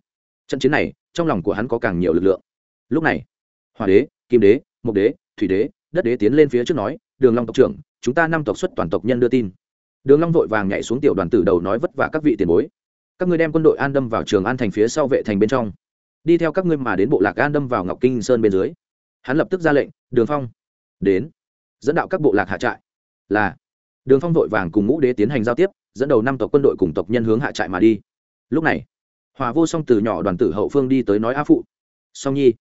Trận chiến này, trong lòng của hắn có càng nhiều lực lượng. Lúc này, hỏa đế, kim đế, mộc đế, thủy đế, đất đế tiến lên phía trước nói, đường long tộc trưởng, chúng ta năm tộc xuất toàn tộc nhân đưa tin. Đường long vội vàng nhảy xuống tiểu đoàn tử đầu nói vất vả các vị tiền bối. Các ngươi đem quân đội an đâm vào trường an thành phía sau vệ thành bên trong. Đi theo các ngươi mà đến bộ lạc an đâm vào ngọc kinh sơn bên dưới hắn lập tức ra lệnh, đường phong, đến. Dẫn đạo các bộ lạc hạ trại. Là, đường phong vội vàng cùng ngũ đế tiến hành giao tiếp, dẫn đầu năm tộc quân đội cùng tộc nhân hướng hạ trại mà đi. Lúc này, hòa vô song từ nhỏ đoàn tử hậu phương đi tới nói á phụ. Song nhi.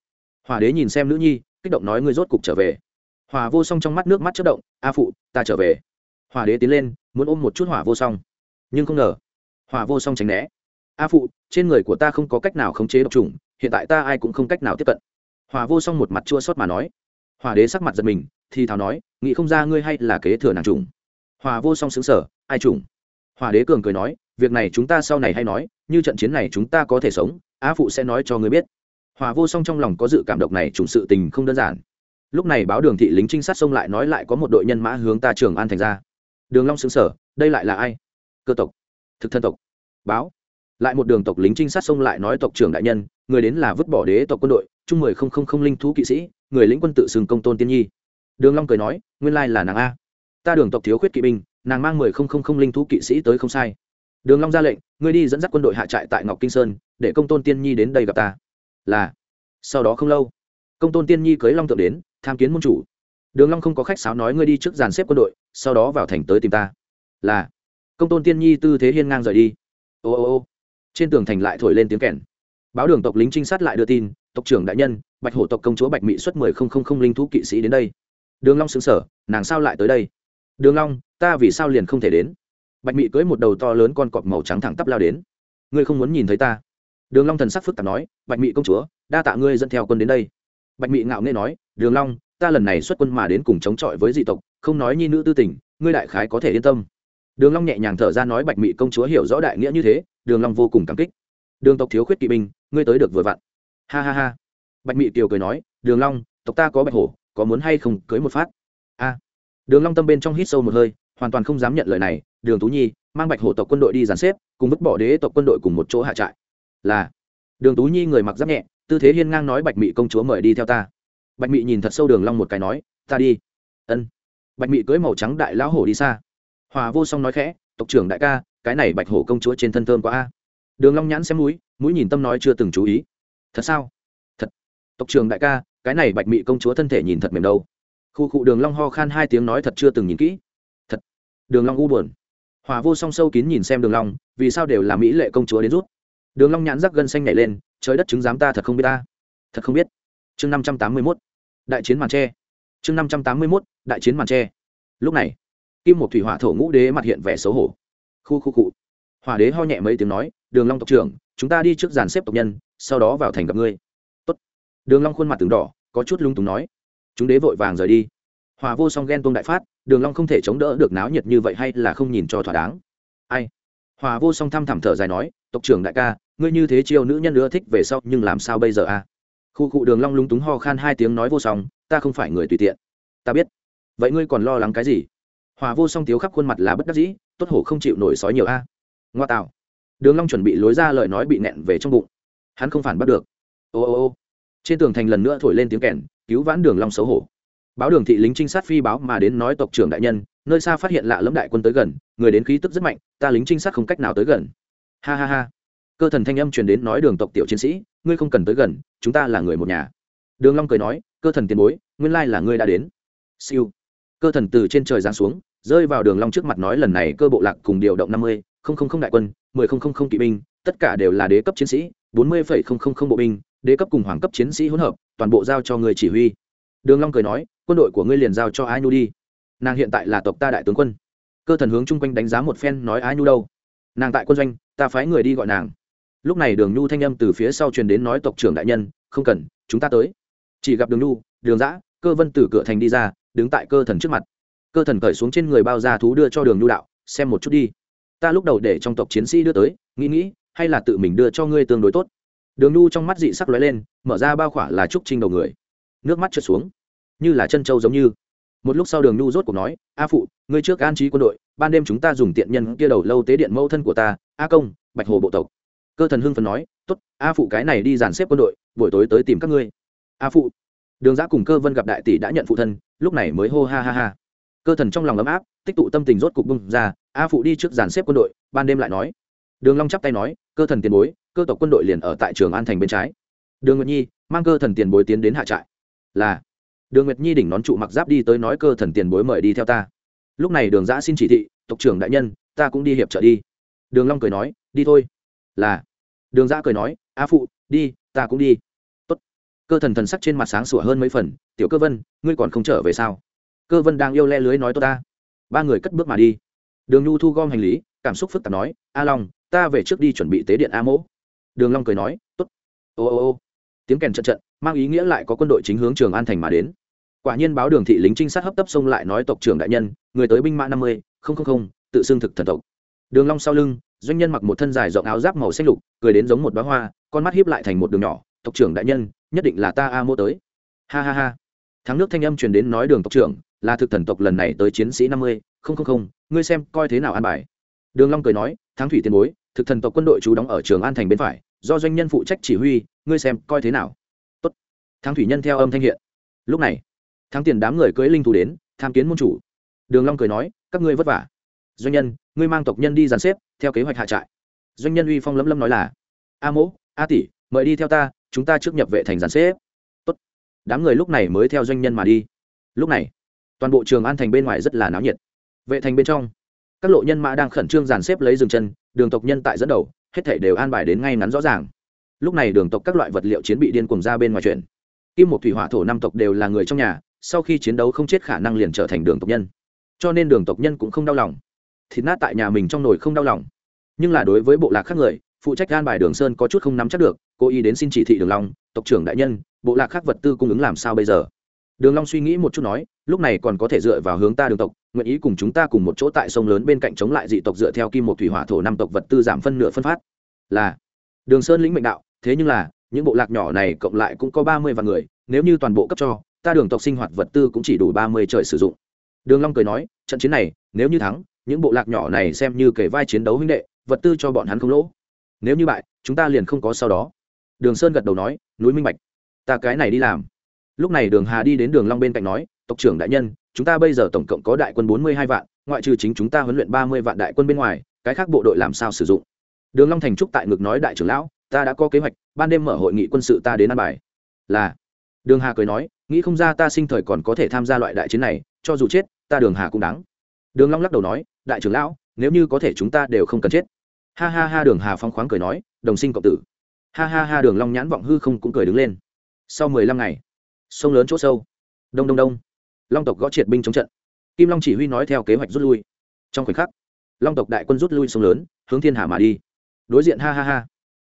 Hòa đế nhìn xem nữ nhi, kích động nói, ngươi rốt cục trở về. Hòa vô song trong mắt nước mắt chất động, a phụ, ta trở về. Hòa đế tiến lên, muốn ôm một chút hỏa vô song. Nhưng không ngờ, hòa vô song tránh né. A phụ, trên người của ta không có cách nào khống chế độc trùng, hiện tại ta ai cũng không cách nào tiếp cận hòa vô song một mặt chua xót mà nói. Hòa đế sắc mặt giật mình, thì thào nói, nghĩ không ra ngươi hay là kế thừa nàng trùng hòa vô song xứng sở ai trùng hòa đế cường cười nói, việc này chúng ta sau này hay nói, như trận chiến này chúng ta có thể sống, Á phụ sẽ nói cho ngươi biết. Hòa vô song trong lòng có dự cảm độc này trùng sự tình không đơn giản. Lúc này báo đường thị lính trinh sát xông lại nói lại có một đội nhân mã hướng ta trường an thành ra. Đường long xứng sở đây lại là ai? Cơ tộc. Thực thân tộc. Báo. Lại một đường tộc lính trinh sát xông lại nói tộc trưởng đại nhân người đến là vứt bỏ đế tộc quân đội, chung mười không không không linh thú kỵ sĩ, người lĩnh quân tự xưng công tôn tiên nhi. Đường long cười nói, nguyên lai là nàng a. Ta đường tộc thiếu khuyết kỵ binh, nàng mang mười không không không linh thú kỵ sĩ tới không sai. Đường long ra lệnh, ngươi đi dẫn dắt quân đội hạ trại tại ngọc kinh sơn, để công tôn tiên nhi đến đây gặp ta. Là. Sau đó không lâu, công tôn tiên nhi cưới long tượng đến, tham kiến môn chủ. Đường long không có khách sáo nói ngươi đi trước dàn xếp quân đội, sau đó vào thành tới tìm ta. Là. Công tôn tiên nhi tư thế hiên ngang rời đi. Ô ô ô. Trên tường thành lại thổi lên tiếng kèn báo đường tộc lính trinh sát lại đưa tin, tộc trưởng đại nhân, bạch hổ tộc công chúa bạch mỹ xuất mười không không không linh thú kỵ sĩ đến đây. Đường long sững sờ, nàng sao lại tới đây? Đường long, ta vì sao liền không thể đến? Bạch mỹ cưỡi một đầu to lớn con cọp màu trắng thẳng tắp lao đến. Ngươi không muốn nhìn thấy ta? Đường long thần sắc phức tạp nói, bạch mỹ công chúa, đa tạ ngươi dẫn theo quân đến đây. Bạch mỹ ngạo nghễ nói, đường long, ta lần này xuất quân mà đến cùng chống chọi với dị tộc, không nói nhi nữ tư tình, ngươi đại khái có thể yên tâm. Đường long nhẹ nhàng thở ra nói, bạch mỹ công chúa hiểu rõ đại nghĩa như thế, đường long vô cùng cảm kích đường tộc thiếu khuyết kỵ binh, ngươi tới được vừa vặn. Ha ha ha. Bạch mỹ kiều cười nói, đường long, tộc ta có bạch hổ, có muốn hay không cưới một phát? A. Đường long tâm bên trong hít sâu một hơi, hoàn toàn không dám nhận lời này. Đường tú nhi, mang bạch hổ tộc quân đội đi dàn xếp, cùng vứt bỏ đế tộc quân đội cùng một chỗ hạ trại. Là. Đường tú nhi người mặc giáp nhẹ, tư thế hiên ngang nói, bạch mỹ công chúa mời đi theo ta. Bạch mị nhìn thật sâu đường long một cái nói, ta đi. Ân. Bạch mị cưỡi màu trắng đại lão hổ đi xa. Hòa vô song nói khẽ, tộc trưởng đại ca, cái này bạch hổ công chúa trên thân thơm quá a đường long nhãn xem mũi mũi nhìn tâm nói chưa từng chú ý. Thật sao? Thật. Tộc trưởng đại ca, cái này bạch mị công chúa thân thể nhìn thật mềm đâu. Khu cụ đường long ho khan hai tiếng nói thật chưa từng nhìn kỹ. Thật. Đường long u buồn. Hòa vô song sâu kín nhìn xem đường long, vì sao đều là mỹ lệ công chúa đến rút? Đường long nhãn rắc gân xanh nhảy lên, trời đất chứng giám ta thật không biết ta. Thật không biết. Chương năm trăm tám mươi mốt. Đại chiến màn tre. Chương năm trăm tám mươi mốt, đại chiến màn tre. Lúc này, kim một thủy hỏa thổ ngũ đế mặt hiện vẻ xấu hổ. Khu khu cụ hỏa đế ho nhẹ mấy tiếng nói, đường long tộc trưởng, chúng ta đi trước dàn xếp tộc nhân, sau đó vào thành gặp ngươi. Tốt. đường long khuôn mặt từng đỏ, có chút lung túng nói, chúng đế vội vàng rời đi. Hòa vô song ghen tuông đại phát, đường long không thể chống đỡ được náo nhiệt như vậy hay là không nhìn cho thỏa đáng. Ai? Hòa vô song thăm thẳm thở dài nói, tộc trưởng đại ca, ngươi như thế chiêu nữ nhân nữa thích về sau, nhưng làm sao bây giờ a khu cụ đường long lúng túng ho khan hai tiếng nói vô song, ta không phải người tùy tiện. Ta biết. Vậy ngươi còn lo lắng cái gì? Hòa vô song tiếu khắp khuôn mặt là bất đắc dĩ, tốt hổ không chịu nổi sói nhiều a ngoa tạo đường long chuẩn bị lối ra lời nói bị nẹn về trong bụng. Hắn không phản bắt được. Ô ô ô. Trên tường thành lần nữa thổi lên tiếng kèn, cứu vãn đường long xấu hổ. Báo đường thị lính trinh sát phi báo mà đến nói tộc trưởng đại nhân, nơi xa phát hiện lạ lẫm đại quân tới gần, người đến khí tức rất mạnh, ta lính trinh sát không cách nào tới gần. Ha ha ha. Cơ thần thanh âm truyền đến nói đường tộc tiểu chiến sĩ, ngươi không cần tới gần, chúng ta là người một nhà. Đường long cười nói, cơ thần tiền bối, nguyên lai là ngươi đã đến. Siêu. Cơ thần từ trên trời giáng xuống, rơi vào đường long trước mặt nói lần này cơ bộ lạc cùng điều động năm mươi không không không đại quân, mười không không không kỵ binh, tất cả đều là đế cấp chiến sĩ, bốn mươi phẩy không không không bộ binh, đế cấp cùng hoàng cấp chiến sĩ hỗn hợp, toàn bộ giao cho người chỉ huy. Đường long cười nói, quân đội của ngươi liền giao cho ai nu đi. Nàng hiện tại là tộc ta đại tướng quân. Cơ thần hướng chung quanh đánh giá một phen, nói ai nu đâu? Nàng tại quân doanh, ta phái người đi gọi nàng. Lúc này đường nhu thanh âm từ phía sau truyền đến nói, tộc trưởng đại nhân, không cần, chúng ta tới. Chỉ gặp đường nhu, đường giã cơ vân từ cửa thành đi ra, đứng tại cơ thần trước mặt. Cơ thần cởi xuống trên người bao da thú đưa cho đường nhu đạo, xem một chút đi ta lúc đầu để trong tộc chiến sĩ đưa tới, nghĩ nghĩ, hay là tự mình đưa cho ngươi tương đối tốt. Đường nhu trong mắt dị sắc lóe lên, mở ra bao khỏa là trúc trinh đầu người. Nước mắt trượt xuống. Như là chân trâu giống như. Một lúc sau đường nhu rốt cuộc nói, a phụ, ngươi trước an trí quân đội, ban đêm chúng ta dùng tiện nhân kia đầu lâu tế điện mẫu thân của ta, a công, bạch hồ bộ tộc. Cơ thần hưng phần nói t ố t a phụ cái này đi dàn xếp quân đội, buổi tối tới tìm các ngươi. A phụ. Đường giã cùng cơ vân gặp đại tỷ đã nhận phụ thân, lúc này mới hô ha ha ha. Cơ thần trong lòng ấm áp, tích tụ tâm tình rốt cục bung ra a phụ đi trước dàn xếp quân đội, ban đêm lại nói. Đường long chắp tay nói, cơ thần tiền bối, cơ tộc quân đội liền ở tại trường an thành bên trái. Đường nguyệt nhi, mang cơ thần tiền bối tiến đến hạ trại. Là. Đường nguyệt nhi đỉnh nón trụ mặc giáp đi tới nói, cơ thần tiền bối mời đi theo ta. Lúc này đường giã xin chỉ thị, tộc trưởng đại nhân, ta cũng đi hiệp trợ đi. Đường long cười nói, đi thôi. Là. Đường giã cười nói, a phụ, đi, ta cũng đi. Tốt. cơ thần thần sắc trên mặt sáng sủa hơn mấy phần, tiểu cơ vân, ngươi còn không trở về sao? Cơ vân đang yêu le lưới nói tôi ta. Ba người cất bước mà đi đường nhu thu gom hành lý, cảm xúc phức tạp nói, a long, ta về trước đi chuẩn bị tế điện a mỗ. Đường long cười nói, tốt. Ô ô ô. Tiếng kèn trận trận, mang ý nghĩa lại có quân đội chính hướng trường an thành mà đến. Quả nhiên báo đường thị lính trinh sát hấp tấp xông lại nói tộc trưởng đại nhân, người tới binh mã năm mươi, không không không, tự xưng thực thần tộc. Đường long sau lưng, doanh nhân mặc một thân dài rộng áo giáp màu xanh lục, cười đến giống một đóa hoa, con mắt hiếp lại thành một đường nhỏ, tộc trưởng đại nhân, nhất định là ta a mô tới. Ha ha ha. Thắng nước thanh âm truyền đến nói đường tộc trưởng, là thực thần tộc lần này tới chiến sĩ năm mươi không không không, ngươi xem, coi thế nào an bài. Đường long cười nói, thắng thủy tiền bối, thực thần tộc quân đội trú đóng ở trường an thành bên phải, do doanh nhân phụ trách chỉ huy, ngươi xem, coi thế nào? Tốt. Thắng thủy nhân theo âm thanh hiện. Lúc này, thắng tiền đám người cưỡi linh thú đến, tham kiến môn chủ. Đường long cười nói, các ngươi vất vả. Doanh nhân, ngươi mang tộc nhân đi dàn xếp, theo kế hoạch hạ trại. Doanh nhân uy phong lấm lấm nói là, a mỗ, a tỷ, mời đi theo ta, chúng ta trước nhập vệ thành dàn xếp. Tốt. đám người lúc này mới theo doanh nhân mà đi. Lúc này, toàn bộ trường an thành bên ngoài rất là náo nhiệt vệ thành bên trong, các lộ nhân mã đang khẩn trương dàn xếp lấy dừng chân, đường tộc nhân tại dẫn đầu, hết thể đều an bài đến ngay ngắn rõ ràng. Lúc này đường tộc các loại vật liệu chiến bị điên cuồng ra bên ngoài chuyện kim một thủy hỏa thổ năm tộc đều là người trong nhà, sau khi chiến đấu không chết khả năng liền trở thành đường tộc nhân. Cho nên đường tộc nhân cũng không đau lòng. Thịt nát tại nhà mình trong nồi không đau lòng. Nhưng là đối với bộ lạc khác người, phụ trách gan bài đường sơn có chút không nắm chắc được cô ý đến xin chỉ thị đường long, tộc trưởng đại nhân, bộ lạc khác vật tư cung ứng làm sao bây giờ? Đường long suy nghĩ một chút nói, lúc này còn có thể dựa vào hướng ta đường tộc nguyện ý cùng chúng ta cùng một chỗ tại sông lớn bên cạnh chống lại dị tộc dựa theo kim một thủy hỏa thổ năm tộc vật tư giảm phân nửa phân phát. Là, đường sơn lĩnh mệnh đạo, thế nhưng là, những bộ lạc nhỏ này cộng lại cũng có ba mươi vạn người, nếu như toàn bộ cấp cho, ta đường tộc sinh hoạt vật tư cũng chỉ đủ ba mươi trời sử dụng. Đường long cười nói, trận chiến này, nếu như thắng, những bộ lạc nhỏ này xem như kể vai chiến đấu huynh đệ, vật tư cho bọn hắn không lỗ. Nếu như bại, chúng ta liền không có sau đó. Đường sơn gật đầu nói, núi minh bạch, ta cái này đi làm. Lúc này đường hà đi đến đường long bên cạnh nói, tộc trưởng đại nhân chúng ta bây giờ tổng cộng có đại quân bốn mươi hai vạn, ngoại trừ chính chúng ta huấn luyện ba mươi vạn đại quân bên ngoài, cái khác bộ đội làm sao sử dụng? Đường long thành trúc tại ngực nói đại trưởng lão, ta đã có kế hoạch, ban đêm mở hội nghị quân sự ta đến ăn bài. Là. Đường hà cười nói, nghĩ không ra ta sinh thời còn có thể tham gia loại đại chiến này, cho dù chết, ta đường hà cũng đáng. Đường long lắc đầu nói, đại trưởng lão, nếu như có thể chúng ta đều không cần chết. Ha ha ha, đường hà phong khoáng cười nói, đồng sinh cộng tử. Ha ha ha, đường long nhãn vọng hư không cũng cười đứng lên. Sau mười lăm ngày, sông lớn chỗ sâu. Đông đông đông long tộc gõ triệt binh chống trận. Kim long chỉ huy nói theo kế hoạch rút lui. Trong khoảnh khắc, long tộc đại quân rút lui sông lớn, hướng thiên hà mà đi. Đối diện ha ha ha.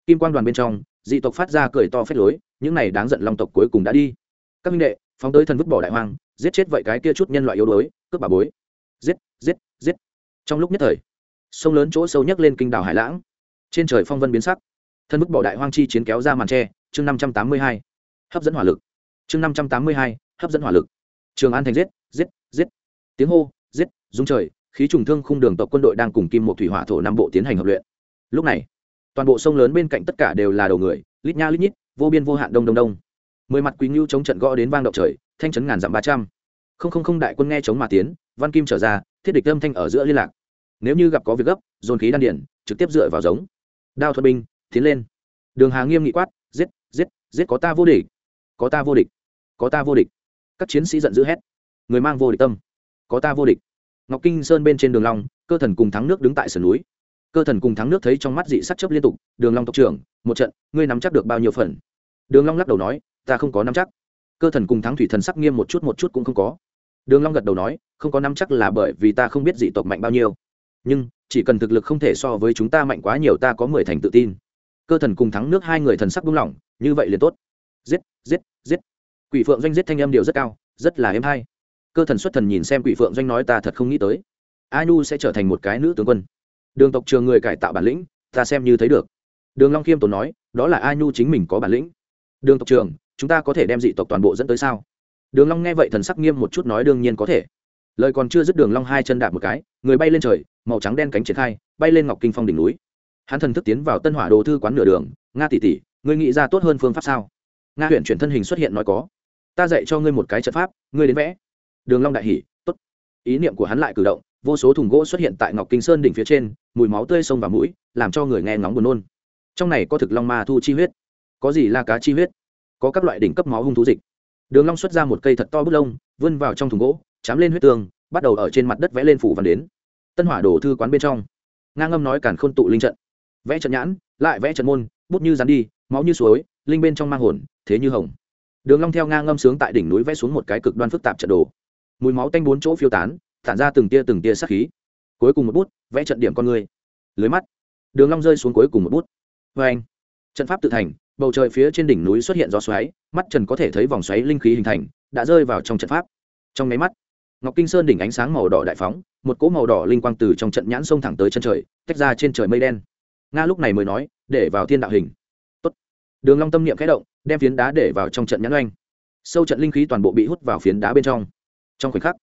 Kim quan đoàn bên trong, dị tộc phát ra cười to phết lối, những này đáng giận long tộc cuối cùng đã đi. Các minh đệ, phóng tới thần vứt bỏ đại hoang, giết chết vậy cái kia chút nhân loại yếu đuối, cướp bà bối. Giết giết giết. Trong lúc nhất thời, sông lớn chỗ sâu nhấc lên kinh đảo hải lãng. Trên trời phong vân biến sắc. Thân vứt bỏ đại hoang chi chiến kéo ra màn tre, chương năm trăm tám mươi hai. Hấp dẫn hỏa lực. Chương năm trăm tám mươi hai, hấp dẫn hỏa lực trường an thành giết giết giết. Tiếng hô, giết dung trời, khí trùng thương khung đường tộc quân đội đang cùng kim một thủy hỏa thổ nam bộ tiến hành hợp luyện. Lúc này, toàn bộ sông lớn bên cạnh tất cả đều là đầu người, lít nha lít nhít, vô biên vô hạn đông đông đông. Mười mặt quý ngưu chống trận gõ đến vang động trời, thanh trấn ngàn dặm ba trăm. Không không không đại quân nghe chống mà tiến, văn kim trở ra, thiết địch âm thanh ở giữa liên lạc. Nếu như gặp có việc gấp, dồn khí đan điển trực tiếp dựa vào giống. Đao thuật binh, tiến lên. Đường hà nghiêm nghị quát, giết giết giết, có ta vô địch. Có ta vô địch. Có ta vô địch các chiến sĩ giận dữ hét. Người mang vô địch tâm. Có ta vô địch. Ngọc kinh sơn bên trên đường long, cơ thần cùng thắng nước đứng tại sườn núi. Cơ thần cùng thắng nước thấy trong mắt dị sắc chớp liên tục, đường long tộc trưởng, một trận, ngươi nắm chắc được bao nhiêu phần? Đường long lắc đầu nói, ta không có nắm chắc. Cơ thần cùng thắng thủy thần sắc nghiêm một chút một chút cũng không có. Đường long gật đầu nói, không có nắm chắc là bởi vì ta không biết dị tộc mạnh bao nhiêu. Nhưng, chỉ cần thực lực không thể so với chúng ta mạnh quá nhiều ta có mười thành tự tin. Cơ thần cùng thắng nước hai người thần sắc buông lỏng, như vậy liền tốt. Giết giết giết quỷ phượng doanh giết thanh âm điều rất cao, rất là êm hay. Cơ thần xuất thần nhìn xem quỷ phượng doanh nói ta thật không nghĩ tới. A nhu sẽ trở thành một cái nữ tướng quân. Đường tộc trường người cải tạo bản lĩnh, ta xem như thấy được. Đường long khiêm tốn nói, đó là a nhu chính mình có bản lĩnh. Đường tộc trường, chúng ta có thể đem dị tộc toàn bộ dẫn tới sao? Đường long nghe vậy thần sắc nghiêm một chút nói đương nhiên có thể. Lời còn chưa dứt đường long hai chân đạp một cái, người bay lên trời, màu trắng đen cánh triển khai, bay lên ngọc kinh phong đỉnh núi. Hắn thần thức tiến vào tân hỏa đồ thư quán nửa đường, nga tỷ tỷ, ngươi nghĩ ra tốt hơn phương pháp sao? Nga huyện chuyển thân hình xuất hiện nói có ta dạy cho ngươi một cái trận pháp ngươi đến vẽ. Đường long đại hỉ tốt. Ý niệm của hắn lại cử động vô số thùng gỗ xuất hiện tại ngọc kinh sơn đỉnh phía trên mùi máu tươi sông vào mũi làm cho người nghe ngóng buồn nôn. Trong này có thực long ma thu chi huyết có gì là cá chi huyết có các loại đỉnh cấp máu hung thú dịch. Đường long xuất ra một cây thật to bút lông vươn vào trong thùng gỗ chám lên huyết tường, bắt đầu ở trên mặt đất vẽ lên phủ văn đến. Tân hỏa đổ thư quán bên trong. Ngang âm nói cản khôn tụ linh trận. Vẽ trận nhãn lại vẽ trận môn bút như rắn đi máu như suối linh bên trong mang hồn thế như hồng đường long theo ngang ngâm sướng tại đỉnh núi vẽ xuống một cái cực đoan phức tạp trận đồ. Mùi máu tanh bốn chỗ phiêu tán, tản ra từng tia từng tia sát khí. Cuối cùng một bút, vẽ trận điểm con người. Lưới mắt. Đường long rơi xuống cuối cùng một bút. Với anh, trận pháp tự thành, bầu trời phía trên đỉnh núi xuất hiện gió xoáy, mắt trần có thể thấy vòng xoáy linh khí hình thành, đã rơi vào trong trận pháp. Trong máy mắt, ngọc kinh sơn đỉnh ánh sáng màu đỏ đại phóng, một cỗ màu đỏ linh quang từ trong trận nhãn sông thẳng tới chân trời, tách ra trên trời mây đen. Nga lúc này mới nói, để vào thiên đạo hình. Tốt. đường long tâm niệm khẽ động đem phiến đá để vào trong trận nhãn oanh. Sâu trận linh khí toàn bộ bị hút vào phiến đá bên trong. Trong khoảnh khắc,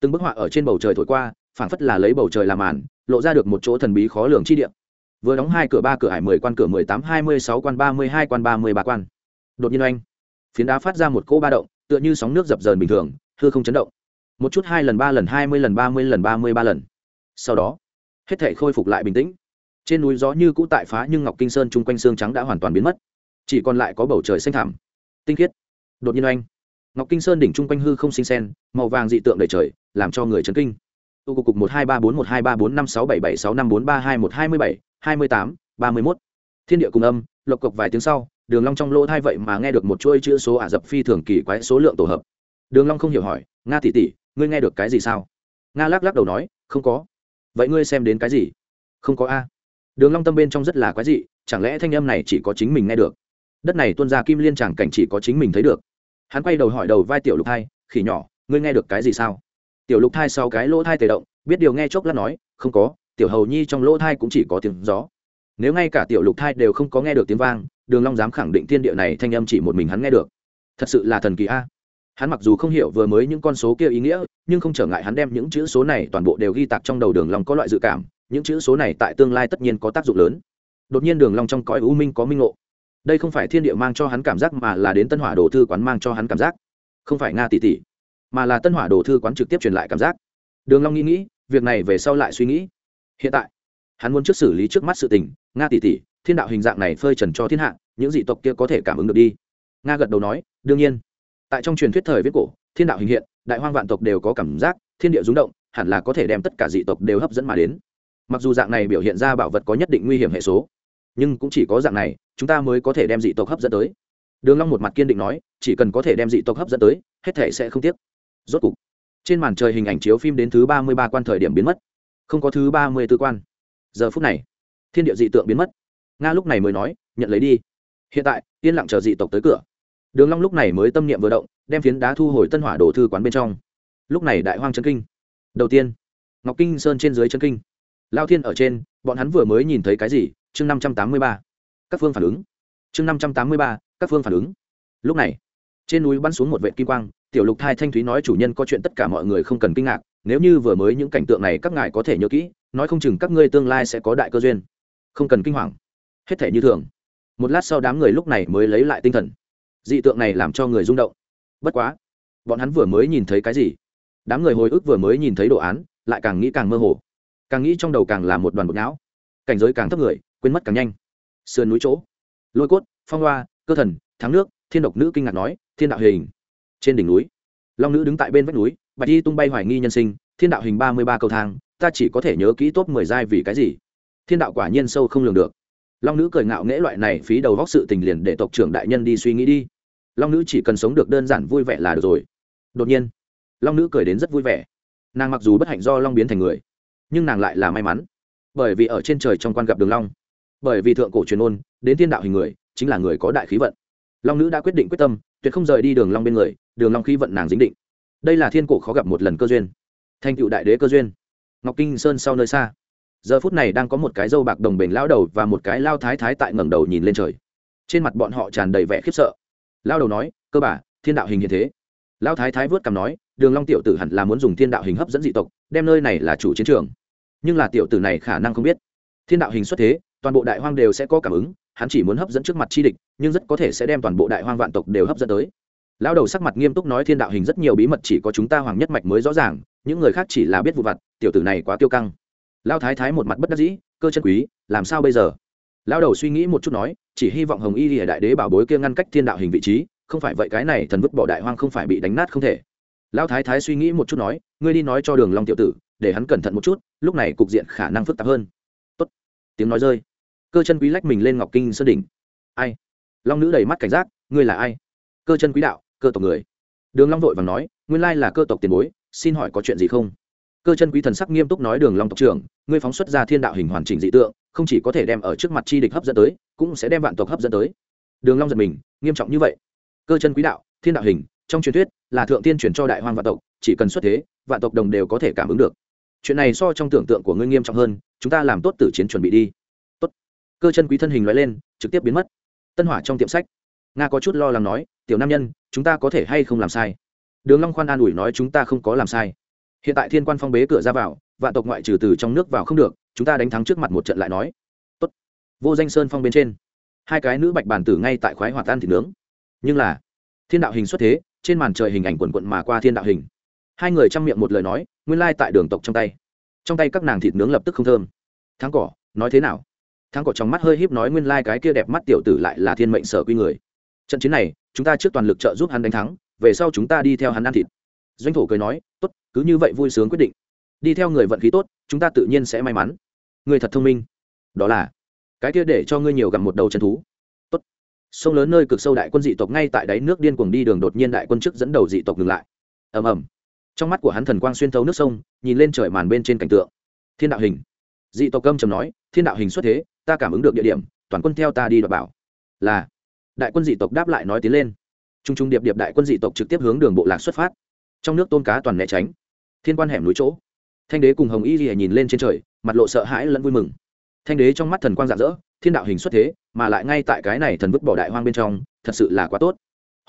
từng bức họa ở trên bầu trời thổi qua, phảng phất là lấy bầu trời làm màn, lộ ra được một chỗ thần bí khó lường chi địa. Vừa đóng hai cửa ba cửa hải mười quan, cửa mười tám, hai mươi sáu quan, ba mươi hai quan, ba mươi ba quan. Đột nhiên oanh, phiến đá phát ra một cỗ ba động, tựa như sóng nước dập dờn bình thường, hư không chấn động. Một chút hai lần, ba lần, hai mươi lần, ba mươi lần, ba mươi ba lần. Sau đó, hết thể khôi phục lại bình tĩnh. Trên núi gió như cũ tại phá nhưng ngọc kinh sơn chung quanh xương trắng đã hoàn toàn biến mất chỉ còn lại có bầu trời xanh thẳm. Tinh khiết. Đột nhiên oanh. Ngọc kinh sơn đỉnh chung quanh hư không sinh sen, màu vàng dị tượng đầy trời, làm cho người chấn kinh. Tu cục một hai ba bốn một hai ba bốn năm sáu bảy bảy sáu năm bốn ba hai một hai mươi bảy, hai mươi tám, ba mươi mốt. Thiên địa cùng âm, lộc cộc vài tiếng sau, đường long trong lỗ thai vậy mà nghe được một chuỗi chữ số ả rập phi thường kỳ quái số lượng tổ hợp. Đường long không hiểu hỏi, nga tỷ tỷ, ngươi nghe được cái gì sao? Nga lắc lắc đầu nói, không có. Vậy ngươi xem đến cái gì? Không có a. Đường long tâm bên trong rất là quái dị, chẳng lẽ thanh âm này chỉ có chính mình nghe được? Đất này tuôn ra kim liên chẳng cảnh chỉ có chính mình thấy được. Hắn quay đầu hỏi đầu vai tiểu lục thai, khỉ nhỏ, ngươi nghe được cái gì sao? Tiểu lục thai sau cái lỗ thai tề động, biết điều nghe chốc lát nói, không có, tiểu hầu nhi trong lỗ thai cũng chỉ có tiếng gió. Nếu ngay cả tiểu lục thai đều không có nghe được tiếng vang, đường long dám khẳng định thiên địa này thanh âm chỉ một mình hắn nghe được. Thật sự là thần kỳ a. Hắn mặc dù không hiểu vừa mới những con số kia ý nghĩa, nhưng không trở ngại hắn đem những chữ số này toàn bộ đều ghi tạc trong đầu đường long có loại dự cảm, những chữ số này tại tương lai tất nhiên có tác dụng lớn. Đột nhiên đường long trong cõi u minh có minh ngộ đây không phải thiên địa mang cho hắn cảm giác mà là đến tân hỏa đồ thư quán mang cho hắn cảm giác. Không phải nga tỷ tỷ, mà là tân hỏa đồ thư quán trực tiếp truyền lại cảm giác. Đường long nghĩ nghĩ, việc này về sau lại suy nghĩ. Hiện tại, hắn muốn trước xử lý trước mắt sự tình, nga tỷ tỷ, thiên đạo hình dạng này phơi trần cho thiên hạ, những dị tộc kia có thể cảm ứng được đi. Nga gật đầu nói, đương nhiên. Tại trong truyền thuyết thời viết cổ, thiên đạo hình hiện, đại hoang vạn tộc đều có cảm giác, thiên địa rung động, hẳn là có thể đem tất cả dị tộc đều hấp dẫn mà đến. Mặc dù dạng này biểu hiện ra bảo vật có nhất định nguy hiểm hệ số nhưng cũng chỉ có dạng này, chúng ta mới có thể đem dị tộc hấp dẫn tới. Đường long một mặt kiên định nói, chỉ cần có thể đem dị tộc hấp dẫn tới, hết thể sẽ không tiếc. Rốt cục, trên màn trời hình ảnh chiếu phim đến thứ ba mươi ba quan thời điểm biến mất. Không có thứ ba mươi tư quan. Giờ phút này, thiên địa dị tượng biến mất. Nga lúc này mới nói, nhận lấy đi. Hiện tại, yên lặng chờ dị tộc tới cửa. Đường long lúc này mới tâm niệm vừa động, đem phiến đá thu hồi tân hỏa đồ thư quán bên trong. Lúc này đại hoang chân kinh. Đầu tiên, ngọc kinh sơn trên dưới chân kinh. Lao thiên ở trên, bọn hắn vừa mới nhìn thấy cái gì chương năm trăm tám mươi ba, các phương phản ứng. chương năm trăm tám mươi ba, các phương phản ứng. Lúc này, trên núi bắn xuống một vệ kim quang, tiểu lục thai thanh thúy nói chủ nhân có chuyện tất cả mọi người không cần kinh ngạc, nếu như vừa mới những cảnh tượng này các ngài có thể nhớ kỹ, nói không chừng các ngươi tương lai sẽ có đại cơ duyên. Không cần kinh hoàng. Hết thể như thường. Một lát sau đám người lúc này mới lấy lại tinh thần. Dị tượng này làm cho người rung động. Bất quá, bọn hắn vừa mới nhìn thấy cái gì? Đám người hồi ức vừa mới nhìn thấy đồ án, lại càng nghĩ càng mơ hồ. Càng nghĩ trong đầu càng là một đoàn bột não. Cảnh giới càng thấp người quên mất càng nhanh. Sườn núi chỗ. Lôi cốt, phong hoa, cơ thần, thắng nước, thiên độc nữ kinh ngạc nói, thiên đạo hình. Trên đỉnh núi, long nữ đứng tại bên vách núi, bạch y tung bay hoài nghi nhân sinh, thiên đạo hình ba mươi ba cầu thang, ta chỉ có thể nhớ kỹ tốt mười giai vì cái gì? Thiên đạo quả nhiên sâu không lường được. Long nữ cười ngạo nghễ loại này phí đầu góc sự tình liền để tộc trưởng đại nhân đi suy nghĩ đi. Long nữ chỉ cần sống được đơn giản vui vẻ là được rồi. Đột nhiên, long nữ cười đến rất vui vẻ. Nàng mặc dù bất hạnh do long biến thành người, nhưng nàng lại là may mắn, bởi vì ở trên trời trong quan gặp đường long bởi vì thượng cổ truyền ôn, đến thiên đạo hình người, chính là người có đại khí vận. Long nữ đã quyết định quyết tâm, tuyệt không rời đi đường long bên người, đường long khí vận nàng dính định. Đây là thiên cổ khó gặp một lần cơ duyên. Thành cựu đại đế cơ duyên. Ngọc kinh sơn sau nơi xa. Giờ phút này đang có một cái dâu bạc đồng bền lao đầu và một cái lao thái thái tại ngẩng đầu nhìn lên trời. Trên mặt bọn họ tràn đầy vẻ khiếp sợ. Lao đầu nói, cơ bà, thiên đạo hình như thế. Lao thái thái vớt cằm nói, đường long tiểu tử hẳn là muốn dùng thiên đạo hình hấp dẫn dị tộc, đem nơi này là chủ chiến trường. Nhưng là tiểu tử này khả năng không biết. Thiên đạo hình xuất thế toàn bộ đại hoang đều sẽ có cảm ứng, hắn chỉ muốn hấp dẫn trước mặt chi địch, nhưng rất có thể sẽ đem toàn bộ đại hoang vạn tộc đều hấp dẫn tới. Lão đầu sắc mặt nghiêm túc nói thiên đạo hình rất nhiều bí mật chỉ có chúng ta hoàng nhất mạch mới rõ ràng, những người khác chỉ là biết vụ vặt, tiểu tử này quá tiêu căng. Lao thái thái một mặt bất đắc dĩ, cơ chân quý, làm sao bây giờ? Lão đầu suy nghĩ một chút nói, chỉ hy vọng hồng y lìa đại đế bảo bối kia ngăn cách thiên đạo hình vị trí, không phải vậy cái này thần vứt bỏ đại hoang không phải bị đánh nát không thể. Lão thái thái suy nghĩ một chút nói, ngươi đi nói cho đường long tiểu tử, để hắn cẩn thận một chút, lúc này cục diện khả năng phức tạp hơn. Tốt. Tiếng nói rơi cơ chân quý lách mình lên ngọc kinh sơn đỉnh. Ai? Long nữ đầy mắt cảnh giác, ngươi là ai? Cơ chân quý đạo, cơ tộc người. Đường long vội vàng nói, nguyên lai là cơ tộc tiền bối, xin hỏi có chuyện gì không? Cơ chân quý thần sắc nghiêm túc nói đường long tộc trưởng, ngươi phóng xuất ra thiên đạo hình hoàn chỉnh dị tượng, không chỉ có thể đem ở trước mặt chi địch hấp dẫn tới, cũng sẽ đem vạn tộc hấp dẫn tới. Đường long giật mình, nghiêm trọng như vậy. Cơ chân quý đạo, thiên đạo hình, trong truyền thuyết là thượng tiên truyền cho đại hoang vạn tộc, chỉ cần xuất thế, vạn tộc đồng đều có thể cảm ứng được. Chuyện này so trong tưởng tượng của ngươi nghiêm trọng hơn, chúng ta làm tốt tử chiến chuẩn bị đi cơ chân quý thân hình loại lên, trực tiếp biến mất. Tân hỏa trong tiệm sách, nga có chút lo lắng nói, tiểu nam nhân, chúng ta có thể hay không làm sai? Đường long khoan an ủi nói, chúng ta không có làm sai. Hiện tại thiên quan phong bế cửa ra vào, vạn tộc ngoại trừ từ trong nước vào không được, chúng ta đánh thắng trước mặt một trận lại nói. Tốt. Vô danh sơn phong bên trên, hai cái nữ bạch bàn tử ngay tại khoái hỏa tan thịt nướng. Nhưng là, thiên đạo hình xuất thế, trên màn trời hình ảnh quần quận mà qua thiên đạo hình. Hai người chăm miệng một lời nói, nguyên lai tại đường tộc trong tay. Trong tay các nàng thịt nướng lập tức không thơm. Thắng cỏ, nói thế nào? Thắng cỏ trong mắt hơi híp nói nguyên lai cái kia đẹp mắt tiểu tử lại là thiên mệnh sở quy người. Trận chiến này, chúng ta trước toàn lực trợ giúp hắn đánh thắng, về sau chúng ta đi theo hắn ăn thịt. Doanh thổ cười nói, tốt, cứ như vậy vui sướng quyết định. Đi theo người vận khí tốt, chúng ta tự nhiên sẽ may mắn. Người thật thông minh. Đó là, cái kia để cho ngươi nhiều gặp một đầu chân thú. Tốt. Sông lớn nơi cực sâu đại quân dị tộc ngay tại đáy nước điên cuồng đi đường đột nhiên đại quân trước dẫn đầu dị tộc ngừng lại. Ầm ầm. Trong mắt của hắn thần quang xuyên thấu nước sông, nhìn lên trời màn bên trên cảnh tượng. Thiên đạo hình. Dị tộc câm trầm nói, thiên đạo hình xuất thế ta cảm ứng được địa điểm, toàn quân theo ta đi đoạt bảo. Là. Đại quân dị tộc đáp lại nói tiến lên. T r u n g t r u n g điệp điệp đại quân dị tộc trực tiếp hướng đường bộ lạc xuất phát. Trong nước tôn cá toàn né tránh. Thiên quan hẻm núi chỗ. Thanh đế cùng hồng y lìa nhìn lên trên trời, mặt lộ sợ hãi lẫn vui mừng. Thanh đế trong mắt thần quang rạng rỡ, thiên đạo hình xuất thế, mà lại ngay tại cái này thần vứt bỏ đại hoang bên trong, thật sự là quá tốt.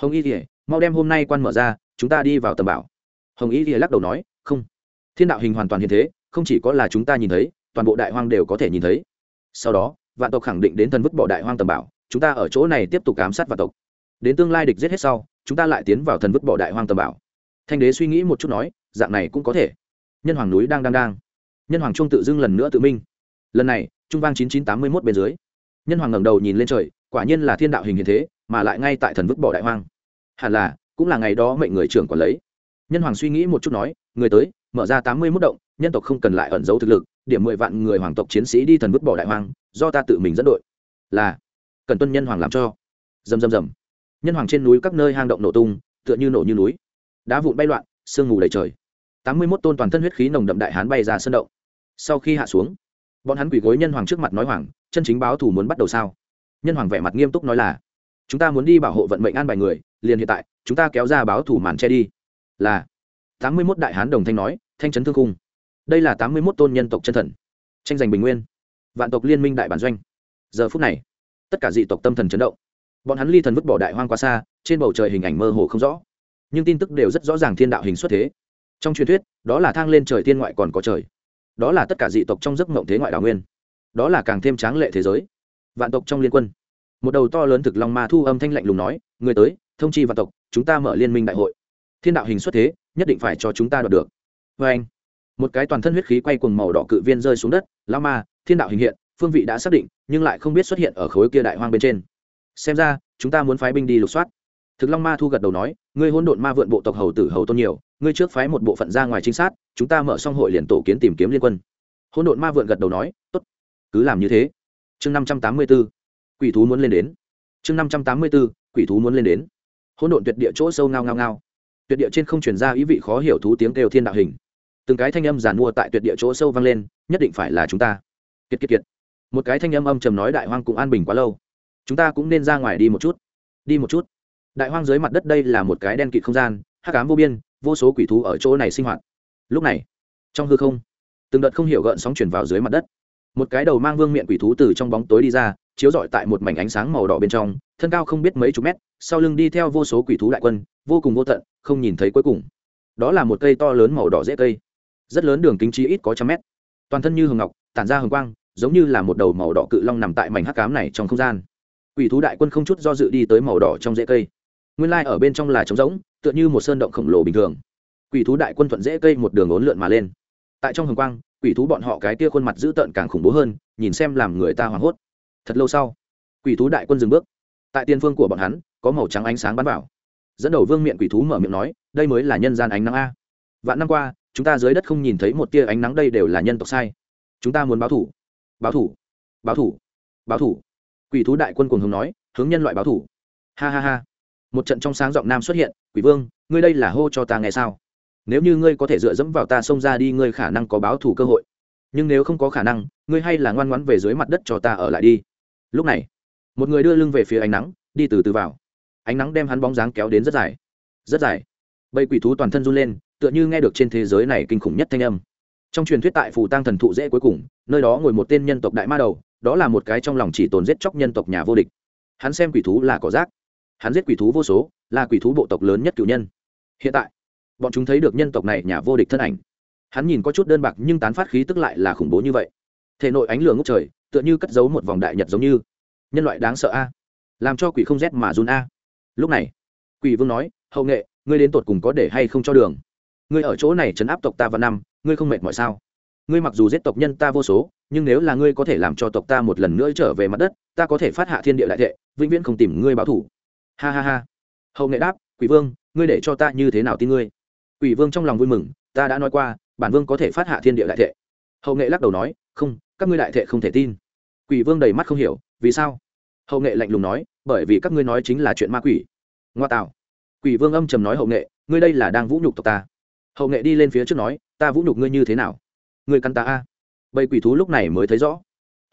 Hồng y lìa mau đem hôm nay quan mở ra, chúng ta đi vào tầm bảo. Hồng y lìa lắc đầu nói, không. Thiên đạo hình hoàn toàn hiện thế, không chỉ có là chúng ta nhìn thấy, toàn bộ đại hoang đều có thể nhìn thấy sau đó, vạn tộc khẳng định đến thần vứt bỏ đại hoang tầm bảo, chúng ta ở chỗ này tiếp tục ám sát vạn tộc. Đến tương lai địch giết hết sau, chúng ta lại tiến vào thần vứt bỏ đại hoang tầm bảo. Thanh đế suy nghĩ một chút nói, dạng này cũng có thể. Nhân hoàng núi đang đang đang. Nhân hoàng trung tự dưng lần nữa tự minh. Lần này, trung vang chín chín tám mươi mốt bên dưới. Nhân hoàng ngẩng đầu nhìn lên trời, quả nhiên là thiên đạo hình hiện thế, mà lại ngay tại thần vứt bỏ đại hoang. Hẳn là, cũng là ngày đó mệnh người trưởng còn lấy. Nhân hoàng suy nghĩ một chút nói, người tới, mở ra tám mươi mốt động, nhân tộc không cần lại ẩn giấu thực lực điểm mười vạn người hoàng tộc chiến sĩ đi thần vứt bỏ đại hoang, do ta tự mình dẫn đội. Là, cần tuân nhân hoàng làm cho. Rầm rầm rầm nhân hoàng trên núi các nơi hang động nổ tung, tựa như nổ như núi. Đá vụn bay loạn, sương mù đầy trời. Tám mươi mốt tôn toàn thân huyết khí nồng đậm đại hán bay ra sân động. Sau khi hạ xuống, bọn hắn quỳ gối nhân hoàng trước mặt nói hoàng, chân chính báo thủ muốn bắt đầu sao? Nhân hoàng vẻ mặt nghiêm túc nói là, chúng ta muốn đi bảo hộ vận mệnh an bài người, liền hiện tại, chúng ta kéo ra báo thủ màn che đi. Là, tám mươi mốt đại hán đồng thanh nói, thanh trấn thương cung đây là tám mươi mốt tôn nhân tộc chân thần. Tranh giành bình nguyên. Vạn tộc liên minh đại bản doanh. Giờ phút này, tất cả dị tộc tâm thần chấn động. Bọn hắn ly thần vứt bỏ đại hoang quá xa, trên bầu trời hình ảnh mơ hồ không rõ. Nhưng tin tức đều rất rõ ràng thiên đạo hình xuất thế. Trong truyền thuyết, đó là thang lên trời thiên ngoại còn có trời. Đó là tất cả dị tộc trong giấc mộng thế ngoại đào nguyên. Đó là càng thêm tráng lệ thế giới. Vạn tộc trong liên quân. Một đầu to lớn thực long ma thu âm thanh lạnh lùng nói, người tới, thông chi vạn tộc, chúng ta mở liên minh đại hội. Thiên đạo hình xuất thế, nhất định phải cho chúng ta đoạt được. Vê anh một cái toàn thân huyết khí quay cuồng màu đỏ cự viên rơi xuống đất lao ma, thiên đạo hình hiện, phương vị đã xác định, nhưng lại không biết xuất hiện ở khối kia đại hoang bên trên. Xem ra, chúng ta muốn phái binh đi lục soát. Thực long ma thu gật đầu nói, ngươi hôn độn ma vượn bộ tộc hầu tử hầu tôn nhiều, ngươi trước phái một bộ phận ra ngoài trinh sát, chúng ta mở xong hội liền tổ kiến tìm kiếm liên quân. Hôn độn ma vượn gật đầu nói, tốt, cứ làm như thế. Chương năm trăm tám mươi b ố quỷ thú muốn lên đến. Chương năm trăm tám mươi b ố quỷ thú muốn lên đến. Hôn độn tuyệt địa chỗ sâu ngao ngao ngao. Tuyệt địa trên không chuyển ra ý vị khó hiểu thú tiếng kêu thiên đạo hình từng cái thanh âm giàn mua tại tuyệt địa chỗ sâu vang lên, nhất định phải là chúng ta. Kiệt kiệt kiệt. Một cái thanh âm âm trầm nói đại hoang cũng an bình quá lâu. Chúng ta cũng nên ra ngoài đi một chút. Đi một chút. Đại hoang dưới mặt đất đây là một cái đen kịt không gian, hắc ám vô biên, vô số quỷ thú ở chỗ này sinh hoạt. Lúc này, trong hư không, từng đợt không hiểu gợn sóng chuyển vào dưới mặt đất. Một cái đầu mang vương miệng quỷ thú từ trong bóng tối đi ra, chiếu rọi tại một mảnh ánh sáng màu đỏ bên trong, thân cao không biết mấy chục mét, sau lưng đi theo vô số quỷ thú đại quân, vô cùng vô tận, không nhìn thấy cuối cùng. Đó là một cây to lớn màu đỏ dễ cây rất lớn đường kính trí ít có trăm mét. Toàn thân như hường ngọc, tản ra hường quang, giống như là một đầu màu đỏ cự long nằm tại mảnh hắc cám này trong không gian. Quỷ thú đại quân không chút do dự đi tới màu đỏ trong rễ cây. Nguyên lai ở bên trong là trống rỗng, tựa như một sơn động khổng lồ bình thường. Quỷ thú đại quân thuận rễ cây một đường ốn lượn mà lên. Tại trong hồng quang, quỷ thú bọn họ cái kia khuôn mặt dữ tợn càng khủng bố hơn, nhìn xem làm người ta hoảng hốt. Thật lâu sau, quỷ thú đại quân dừng bước. Tại tiên phương của bọn hắn, có màu trắng ánh sáng bắn vào. Dẫn đầu vương miệng quỷ thú mở miệng nói, đây mới là nhân gian ánh nắng a. Vạn năm qua chúng ta dưới đất không nhìn thấy một tia ánh nắng, đây đều là nhân tộc sai. Chúng ta muốn báo thủ. Báo thủ. Báo thủ. Báo thủ. Quỷ thú đại quân cùng hướng nói, hướng nhân loại báo thủ. Ha ha ha. Một trận trong sáng giọng nam xuất hiện, quỷ vương, ngươi đây là hô cho ta nghe sao? Nếu như ngươi có thể dựa dẫm vào ta xông ra đi, ngươi khả năng có báo thủ cơ hội. Nhưng nếu không có khả năng, ngươi hay là ngoan ngoãn về dưới mặt đất cho ta ở lại đi. Lúc này, một người đưa lưng về phía ánh nắng, đi từ từ vào. Ánh nắng đem hắn bóng dáng kéo đến rất dài. Rất dài. Bầy quỷ thú toàn thân run lên tựa như nghe được trên thế giới này kinh khủng nhất thanh âm. Trong truyền thuyết tại phủ tăng thần thụ dễ cuối cùng, nơi đó ngồi một tên nhân tộc đại ma đầu, đó là một cái trong lòng chỉ tồn giết chóc nhân tộc nhà vô địch. Hắn xem quỷ thú là cỏ rác. Hắn giết quỷ thú vô số, là quỷ thú bộ tộc lớn nhất cựu nhân. Hiện tại, bọn chúng thấy được nhân tộc này nhà vô địch thân ảnh. Hắn nhìn có chút đơn bạc nhưng tán phát khí tức lại là khủng bố như vậy. Thể nội ánh lửa ngốc trời, tựa như cất giấu một vòng đại nhật giống như. Nhân loại đáng sợ a. Làm cho quỷ không rét mà run a. Lúc này, quỷ vương nói, hậu nghệ, ngươi đến tột cùng có để hay không cho đường? Ngươi ở chỗ này chấn áp tộc ta vào năm, ngươi không mệt mỏi sao? Ngươi mặc dù giết tộc nhân ta vô số, nhưng nếu là ngươi có thể làm cho tộc ta một lần nữa trở về mặt đất, ta có thể phát hạ thiên địa đại thệ vĩnh viễn không tìm ngươi báo thủ. Ha ha ha. Hậu nghệ đáp, quỷ vương, ngươi để cho ta như thế nào tin ngươi? Quỷ vương trong lòng vui mừng, ta đã nói qua, bản vương có thể phát hạ thiên địa đại thệ hậu nghệ lắc đầu nói, không, các ngươi đại thệ không thể tin. Quỷ vương đầy mắt không hiểu, vì sao? Hậu nghệ lạnh lùng nói, bởi vì các ngươi nói chính là chuyện ma quỷ. Ngoa tạo. Quỷ vương âm trầm nói hậu nghệ, ngươi đây là đang vũ nhục tộc ta hậu nghệ đi lên phía trước nói, ta vũ nhục ngươi như thế nào? Ngươi căn ta a. Bầy quỷ thú lúc này mới thấy rõ.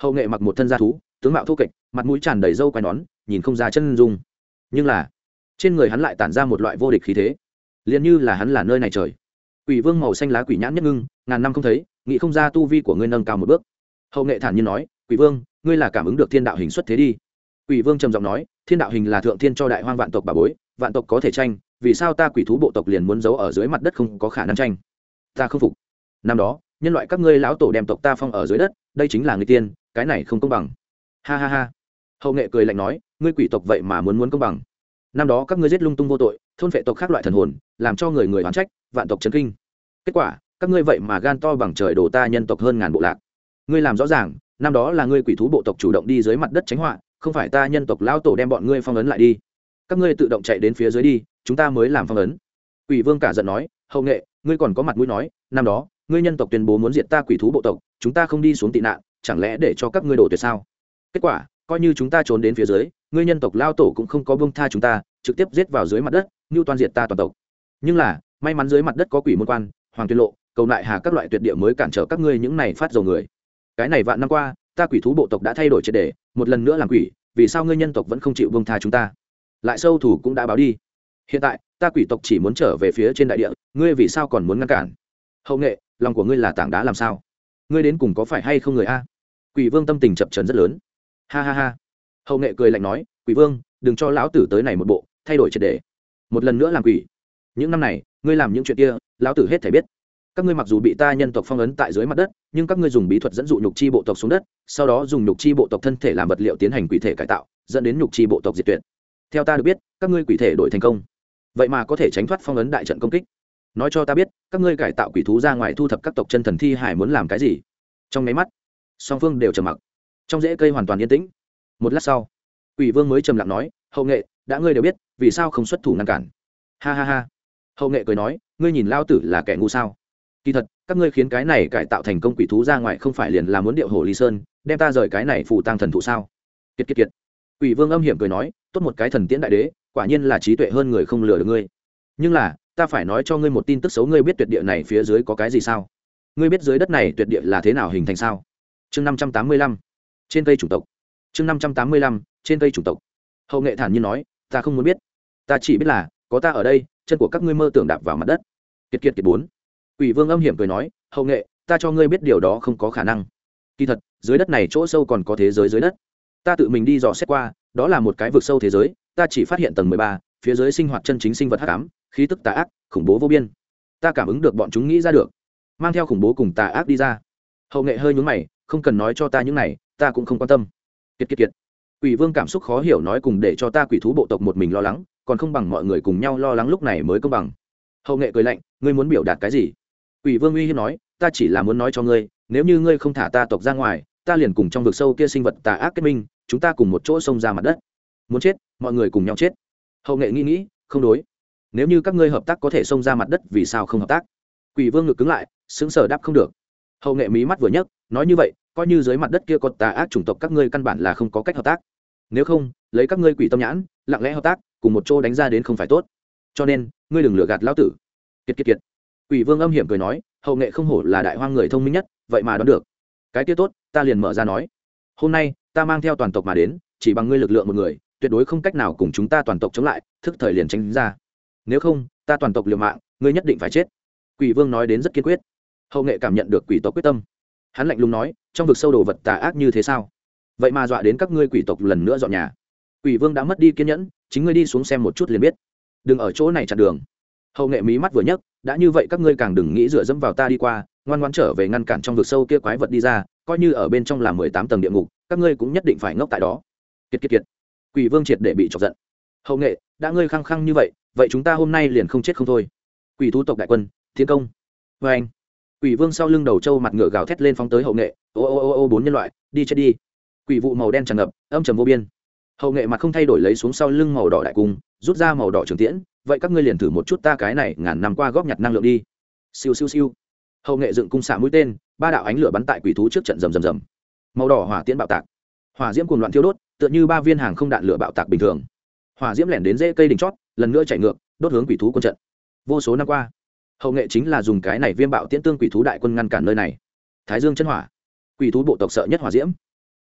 Hậu nghệ mặc một thân gia thú, tướng mạo thô kệch, mặt mũi tràn đầy râu quai nón, nhìn không ra chân dung. Nhưng là, trên người hắn lại tản ra một loại vô địch khí thế. Liền như là hắn là nơi này trời. Quỷ vương màu xanh lá quỷ nhãn nhất ngưng, ngàn năm không thấy, nghĩ không ra tu vi của ngươi nâng cao một bước. Hậu nghệ thản nhiên nói, quỷ vương, ngươi là cảm ứng được thiên đạo hình xuất thế đi. Quỷ vương trầm giọng nói, thiên đạo hình là thượng thiên cho đại hoang vạn tộc bà bối, vạn tộc có thể tranh vì sao ta quỷ thú bộ tộc liền muốn giấu ở dưới mặt đất không có khả năng tranh? Ta không phục. Năm đó, nhân loại các ngươi lão tổ đem tộc ta phong ở dưới đất, đây chính là người tiên, cái này không công bằng. Ha ha ha. Hậu nghệ cười lạnh nói, ngươi quỷ tộc vậy mà muốn muốn công bằng. Năm đó các ngươi giết lung tung vô tội, thôn vệ tộc khác loại thần hồn, làm cho người người oán trách, vạn tộc chấn kinh. Kết quả, các ngươi vậy mà gan to bằng trời đổ ta nhân tộc hơn ngàn bộ lạc. Ngươi làm rõ ràng, năm đó là ngươi quỷ thú bộ tộc chủ động đi dưới mặt đất tránh họa, không phải ta nhân tộc lão tổ đem bọn ngươi phong ấn lại đi các ngươi tự động chạy đến phía dưới đi, chúng ta mới làm phong ấn. Quỷ vương cả giận nói, hậu nghệ, ngươi còn có mặt mũi nói, năm đó, ngươi nhân tộc tuyên bố muốn diện ta quỷ thú bộ tộc, chúng ta không đi xuống tị nạn, chẳng lẽ để cho các ngươi đổ tuyệt sao? Kết quả, coi như chúng ta trốn đến phía dưới, ngươi nhân tộc lao tổ cũng không có bông tha chúng ta, trực tiếp giết vào dưới mặt đất như toàn diệt ta toàn tộc. Nhưng là, may mắn dưới mặt đất có quỷ môn quan, hoàng tuyên lộ, cầu lại hà các loại tuyệt địa mới cản trở các ngươi những này phát dầu người. Cái này vạn năm qua, ta quỷ thú bộ tộc đã thay đổi triệt đề một lần nữa làm quỷ, vì sao ngươi nhân tộc vẫn không chịu bông tha chúng ta? Lại sâu thủ cũng đã báo đi. Hiện tại, ta quỷ tộc chỉ muốn trở về phía trên đại địa, ngươi vì sao còn muốn ngăn cản? Hậu nghệ, lòng của ngươi là tảng đá làm sao? Ngươi đến cùng có phải hay không người a? Quỷ vương tâm tình chập trấn rất lớn. Ha ha ha. Hậu nghệ cười lạnh nói, quỷ vương, đừng cho lão tử tới này một bộ, thay đổi triệt đề. Một lần nữa làm quỷ. Những năm này, ngươi làm những chuyện kia, lão tử hết thể biết. Các ngươi mặc dù bị ta nhân tộc phong ấn tại dưới mặt đất, nhưng các ngươi dùng bí thuật dẫn dụ nhục chi bộ tộc xuống đất, sau đó dùng nhục chi bộ tộc thân thể làm vật liệu tiến hành quỷ thể cải tạo, dẫn đến nhục chi bộ tộc diệt tuyệt theo ta được biết, các ngươi quỷ thể đổi thành công. Vậy mà có thể tránh thoát phong ấn đại trận công kích. Nói cho ta biết, các ngươi cải tạo quỷ thú ra ngoài thu thập các tộc chân thần thi hải muốn làm cái gì? Trong nháy mắt, song phương đều trầm mặc. Trong rễ cây hoàn toàn yên tĩnh. Một lát sau, quỷ vương mới trầm lặng nói, hậu nghệ, đã ngươi đều biết, vì sao không xuất thủ ngăn cản? Ha ha ha. Hậu nghệ cười nói, ngươi nhìn lao tử là kẻ ngu sao? Kỳ thật, các ngươi khiến cái này cải tạo thành công quỷ thú ra ngoài không phải liền là muốn điệu hồ ly sơn, đem ta rời cái này phù tăng thần thụ sao? Kiệt kiệt kiệt. Quỷ vương âm hiểm cười nói tốt một cái thần tiễn đại đế quả nhiên là trí tuệ hơn người không lừa được ngươi. Nhưng là ta phải nói cho ngươi một tin tức xấu ngươi biết tuyệt địa này phía dưới có cái gì sao? Ngươi biết dưới đất này tuyệt địa là thế nào hình thành sao? Chương năm trăm tám mươi lăm trên cây chủng tộc. Chương năm trăm tám mươi lăm trên cây chủng tộc. Hậu nghệ thản nhiên nói ta không muốn biết. Ta chỉ biết là có ta ở đây chân của các ngươi mơ tưởng đạp vào mặt đất. Kiệt kiệt kiệt bốn. Quỷ Vương âm hiểm cười nói, "Hậu nghệ, ta cho ngươi biết điều đó không có khả năng. Kỳ thật, dưới đất này chỗ sâu còn có thế giới dưới đất. Ta tự mình đi dò xét qua, đó là một cái vực sâu thế giới, ta chỉ phát hiện tầng mười ba, phía dưới sinh hoạt chân chính sinh vật hắc ám, khí tức tà ác, khủng bố vô biên. Ta cảm ứng được bọn chúng nghĩ ra được, mang theo khủng bố cùng tà ác đi ra." Hậu nghệ hơi nhướng mày, "Không cần nói cho ta những này, ta cũng không quan tâm." Kiệt kiệt kiệt. Quỷ Vương cảm xúc khó hiểu nói cùng để cho ta quỷ thú bộ tộc một mình lo lắng, còn không bằng mọi người cùng nhau lo lắng lúc này mới công bằng. Hậu nghệ cười lạnh, ngươi muốn biểu đạt cái gì? Quỷ Vương uy hiếp nói, ta chỉ là muốn nói cho ngươi, nếu như ngươi không thả ta tộc ra ngoài, ta liền cùng trong vực sâu kia sinh vật tà ác kết minh, chúng ta cùng một chỗ xông ra mặt đất. Muốn chết, mọi người cùng nhau chết. Hậu nghệ nghĩ nghĩ, không đối. Nếu như các ngươi hợp tác có thể xông ra mặt đất, vì sao không hợp tác? Quỷ Vương ngực cứng lại, xứng sở đáp không được. Hậu nghệ mí mắt vừa nhấc, nói như vậy, coi như dưới mặt đất kia có tà ác chủng tộc các ngươi căn bản là không có cách hợp tác. Nếu không, lấy các ngươi quỷ tâm nhãn, lặng lẽ hợp tác, cùng một chỗ đánh ra đến không phải tốt. Cho nên, ngươi đừng lừa gạt lão tử. Kiệt kiệt kiệt. Quỷ Vương âm hiểm cười nói, hậu nghệ không hổ là đại hoang người thông minh nhất, vậy mà đoán được. Cái kia tốt, ta liền mở ra nói. Hôm nay, ta mang theo toàn tộc mà đến, chỉ bằng ngươi lực lượng một người, tuyệt đối không cách nào cùng chúng ta toàn tộc chống lại, thức thời liền tránh ra. Nếu không, ta toàn tộc liều mạng, ngươi nhất định phải chết. Quỷ Vương nói đến rất kiên quyết. Hậu nghệ cảm nhận được quỷ tộc quyết tâm. Hắn lạnh lùng nói, trong vực sâu đồ vật tà ác như thế sao? Vậy mà dọa đến các ngươi quỷ tộc lần nữa dọn nhà. Quỷ Vương đã mất đi kiên nhẫn, chính ngươi đi xuống xem một chút liền biết. Đừng ở chỗ này chặn đường hậu nghệ mí mắt vừa nhấc đã như vậy các ngươi càng đừng nghĩ dựa dẫm vào ta đi qua ngoan ngoan trở về ngăn cản trong vực sâu kia quái vật đi ra, coi như ở bên trong là mười tám tầng địa ngục, các ngươi cũng nhất định phải ngốc tại đó. Kiệt kiệt kiệt. Quỷ vương triệt để bị chọc giận. Hậu nghệ, đã ngươi khăng khăng như vậy vậy chúng ta hôm nay liền không chết không thôi. Quỷ thú tộc đại quân thiên công. Vê anh, quỷ vương sau lưng đầu trâu mặt ngựa gào thét lên phóng tới hậu nghệ. Ô ô ô ô, bốn nhân loại, đi chết đi. Quỷ vụ màu đen tràn ngập, âm trầm vô biên. Hậu nghệ mặt không thay đổi lấy xuống sau lưng màu đỏ đại cung, rút ra màu đỏ trường tiễn. Vậy các ngươi liền thử một chút ta cái này ngàn năm qua góp nhặt năng lượng đi. Siêu siêu siêu hậu nghệ dựng cung xạ mũi tên, ba đạo ánh lửa bắn tại quỷ thú trước trận rầm rầm rầm. Màu đỏ hỏa tiễn bạo tạc. Hỏa diễm cùng loạn thiêu đốt, tựa như ba viên hàng không đạn lửa bạo tạc bình thường. Hỏa diễm lẻn đến dễ cây đỉnh chót, lần nữa chạy ngược, đốt hướng quỷ thú quân trận. Vô số năm qua, hậu nghệ chính là dùng cái này viêm bạo tiễn tương quỷ thú đại quân ngăn cản nơi này. Thái dương chân hỏa. Quỷ thú bộ tộc sợ nhất hỏa diễm.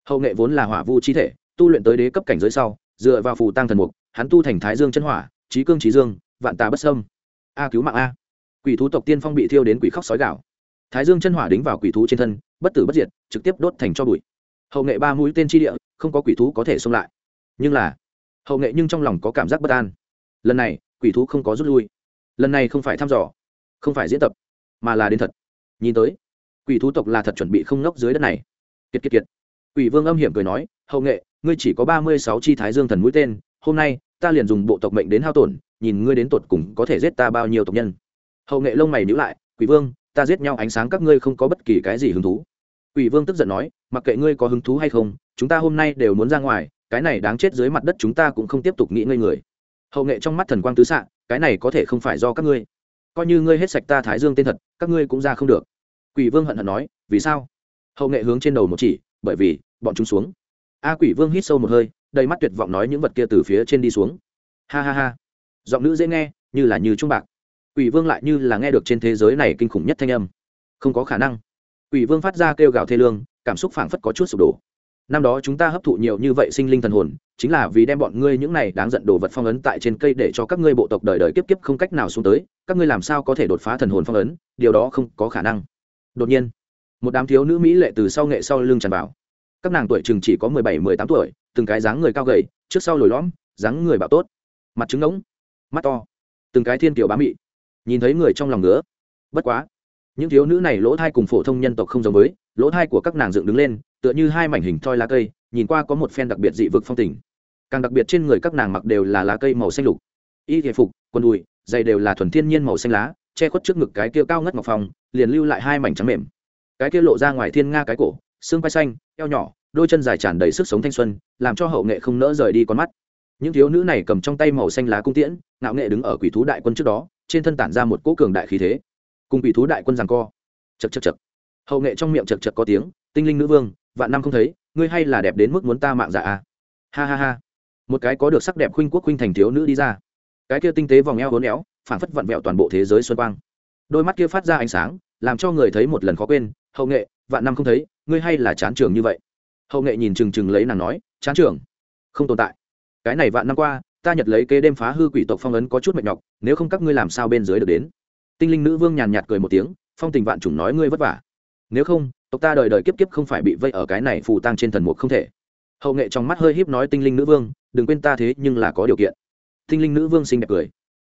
Hậu nghệ vốn là hỏa vu chi thể, tu luyện tới đế cấp cảnh giới sau, dựa vào phù tăng thần mục, hắn tu thành thái dương chân hỏa trí cương trí dương, vạn tà bất sâm a cứu mạng a. Quỷ thú tộc tiên phong bị thiêu đến quỷ khóc sói gạo thái dương chân hỏa đính vào quỷ thú trên thân, bất tử bất diệt, trực tiếp đốt thành cho bụi. Hậu nghệ ba mũi tên tri địa, không có quỷ thú có thể xông lại. Nhưng là, hậu nghệ nhưng trong lòng có cảm giác bất an. Lần này, quỷ thú không có rút lui. Lần này không phải thăm dò, không phải diễn tập, mà là đến thật. Nhìn tới, quỷ thú tộc là thật chuẩn bị không ngốc dưới đất này. Kiệt kiệt kiệt. Quỷ vương âm hiểm cười nói, hậu nghệ, ngươi chỉ có ba mươi sáu chi thái dương thần mũi tên, hôm nay, ta liền dùng bộ tộc mệnh đến hao tổn, nhìn ngươi đến tột cùng có thể giết ta bao nhiêu tộc nhân. Hậu nghệ lông mày nhữ lại, quỷ vương ta giết nhau ánh sáng các ngươi không có bất kỳ cái gì hứng thú. Quỷ vương tức giận nói, mặc kệ ngươi có hứng thú hay không, chúng ta hôm nay đều muốn ra ngoài, cái này đáng chết dưới mặt đất chúng ta cũng không tiếp tục nghĩ ngây người. Hậu nghệ trong mắt thần quang tứ xạ, cái này có thể không phải do các ngươi. Coi như ngươi hết sạch ta thái dương tên thật, các ngươi cũng ra không được. Quỷ vương hận hận nói, vì sao? Hậu nghệ hướng trên đầu một chỉ, bởi vì, bọn chúng xuống. A quỷ vương hít sâu một hơi, đầy mắt tuyệt vọng nói những vật kia từ phía trên đi xuống. Ha ha ha. Giọng nữ dễ nghe, như là như trung bạc quỷ vương lại như là nghe được trên thế giới này kinh khủng nhất thanh âm. Không có khả năng. Quỷ vương phát ra kêu gào thê lương, cảm xúc phảng phất có chút sụp đổ. Năm đó chúng ta hấp thụ nhiều như vậy sinh linh thần hồn, chính là vì đem bọn ngươi những này đáng giận đồ vật phong ấn tại trên cây để cho các ngươi bộ tộc đời đời kiếp kiếp không cách nào xuống tới, các ngươi làm sao có thể đột phá thần hồn phong ấn, điều đó không có khả năng. Đột nhiên, một đám thiếu nữ mỹ lệ từ sau nghệ sau lưng tràn vào. Các nàng tuổi chừng chỉ có mười bảy, mười tám tuổi, từng cái dáng người cao gầy, trước sau lồi lõm, dáng người bạo tốt. Mặt trứng ngỗng, mắt to, từng cái thiên kiểu bá mị nhìn thấy người trong lòng nữa, bất quá những thiếu nữ này lỗ thai cùng phổ thông nhân tộc không giống với lỗ thai của các nàng dựng đứng lên tựa như hai mảnh hình thoi lá cây nhìn qua có một phen đặc biệt dị vực phong tình. Càng đặc biệt trên người các nàng mặc đều là lá cây màu xanh lục. Y thể phục quần đùi dày đều là thuần thiên nhiên màu xanh lá che khuất trước ngực cái kia cao ngất ngọc phong liền lưu lại hai mảnh trắng mềm. Cái kia lộ ra ngoài thiên nga cái cổ xương vai xanh eo nhỏ đôi chân dài tràn đầy sức sống thanh xuân làm cho hậu nghệ không nỡ rời đi con mắt. Những thiếu nữ này cầm trong tay màu xanh lá cung tiễn ngạo nghệ đứng ở quỷ thú đại quân trước đó trên thân tản ra một cỗ cường đại khí thế. Cùng bị thú đại quân rằng co. Chật chật chật hậu nghệ trong miệng chật chật có tiếng tinh linh nữ vương vạn năm không thấy ngươi hay là đẹp đến mức muốn ta mạng dạ à? Ha ha ha. Một cái có được sắc đẹp khuynh quốc khuynh thành thiếu nữ đi ra. Cái kia tinh tế vòng eo hốn éo phản phất vặn vẹo toàn bộ thế giới xuân quang. Đôi mắt kia phát ra ánh sáng làm cho người thấy một lần khó quên hậu nghệ vạn năm không thấy ngươi hay là chán trường như vậy. Hậu nghệ nhìn chừng chừng lấy nàng nói chán trường, không tồn tại. Cái này vạn năm qua ta nhật lấy kế đêm phá hư quỷ tộc phong ấn có chút mệt nhọc, nếu không các ngươi làm sao bên dưới được đến? Tinh linh nữ vương nhàn nhạt cười một tiếng, phong tình vạn chủng nói ngươi vất vả. Nếu không, tộc ta đời đời kiếp kiếp không phải bị vây ở cái này phù tang trên thần mục không thể. Hậu nghệ trong mắt hơi híp nói tinh linh nữ vương, đừng quên ta thế nhưng là có điều kiện. Tinh linh nữ vương xinh đẹp cười.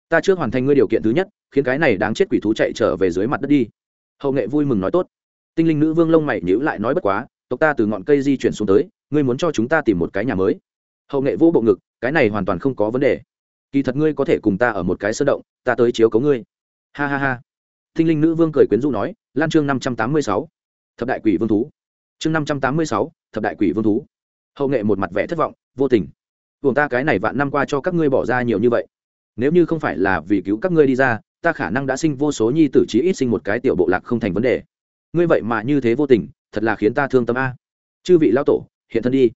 Ta chưa hoàn thành ngươi điều kiện thứ nhất, khiến cái này đáng chết quỷ thú chạy trở về dưới mặt đất đi. Hậu nghệ vui mừng nói tốt. Tinh linh nữ vương lông mày nhíu lại nói bất quá, tộc ta từ ngọn cây di chuyển xuống tới, ngươi muốn cho chúng ta tìm một cái nhà mới hậu nghệ vô bộ ngực, cái này hoàn toàn không có vấn đề. Kỳ thật ngươi có thể cùng ta ở một cái sơ động, ta tới chiếu cấu ngươi. Ha ha ha. Thinh linh nữ vương cười quyến rũ nói, lan chương năm trăm tám mươi sáu, thập đại quỷ vương thú. Chương năm trăm tám mươi sáu, thập đại quỷ vương thú. Hậu nghệ một mặt vẻ thất vọng, vô tình. Buồng ta cái này vạn năm qua cho các ngươi bỏ ra nhiều như vậy. Nếu như không phải là vì cứu các ngươi đi ra, ta khả năng đã sinh vô số nhi tử trí ít sinh một cái tiểu bộ lạc không thành vấn đề. Ngươi vậy mà như thế vô tình, thật là khiến ta thương tâm a. Chư vị lao tổ, hiện thân đi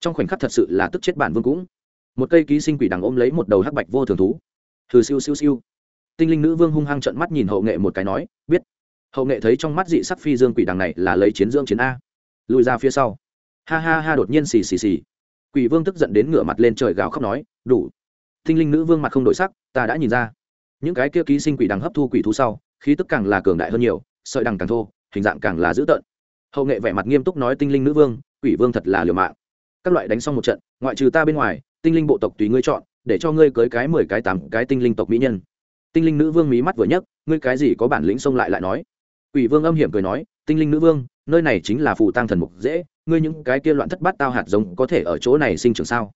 trong khoảnh khắc thật sự là tức chết bản vương cũng. Một cây ký sinh quỷ đằng ôm lấy một đầu hắc bạch vô thường thú. Thử siêu siêu siêu. Tinh linh nữ vương hung hăng trận mắt nhìn hậu nghệ một cái nói, biết. Hậu nghệ thấy trong mắt dị sắc phi dương quỷ đằng này là lấy chiến dương chiến a. Lùi ra phía sau. Ha ha ha, đột nhiên xì xì xì. Quỷ vương tức giận đến ngửa mặt lên trời gào khóc nói, đủ. Tinh linh nữ vương mặt không đổi sắc, ta đã nhìn ra. Những cái kia ký sinh quỷ đằng hấp thu quỷ thú sau, khí tức càng là cường đại hơn nhiều, sợi đằng càng thô, hình dạng càng là dữ tợn. Hậu nghệ vẻ mặt nghiêm túc nói, tinh linh nữ vương, quỷ vương thật là liều mạng các loại đánh xong một trận, ngoại trừ ta bên ngoài, tinh linh bộ tộc tùy ngươi chọn, để cho ngươi cưới cái mười cái tám cái tinh linh tộc mỹ nhân. Tinh linh nữ vương mí mắt vừa nhấc, ngươi cái gì có bản lĩnh xông lại lại nói. Quỷ vương âm hiểm cười nói, tinh linh nữ vương, nơi này chính là phù tăng thần mục dễ, ngươi những cái kia loạn thất bát tao hạt giống có thể ở chỗ này sinh trưởng sao?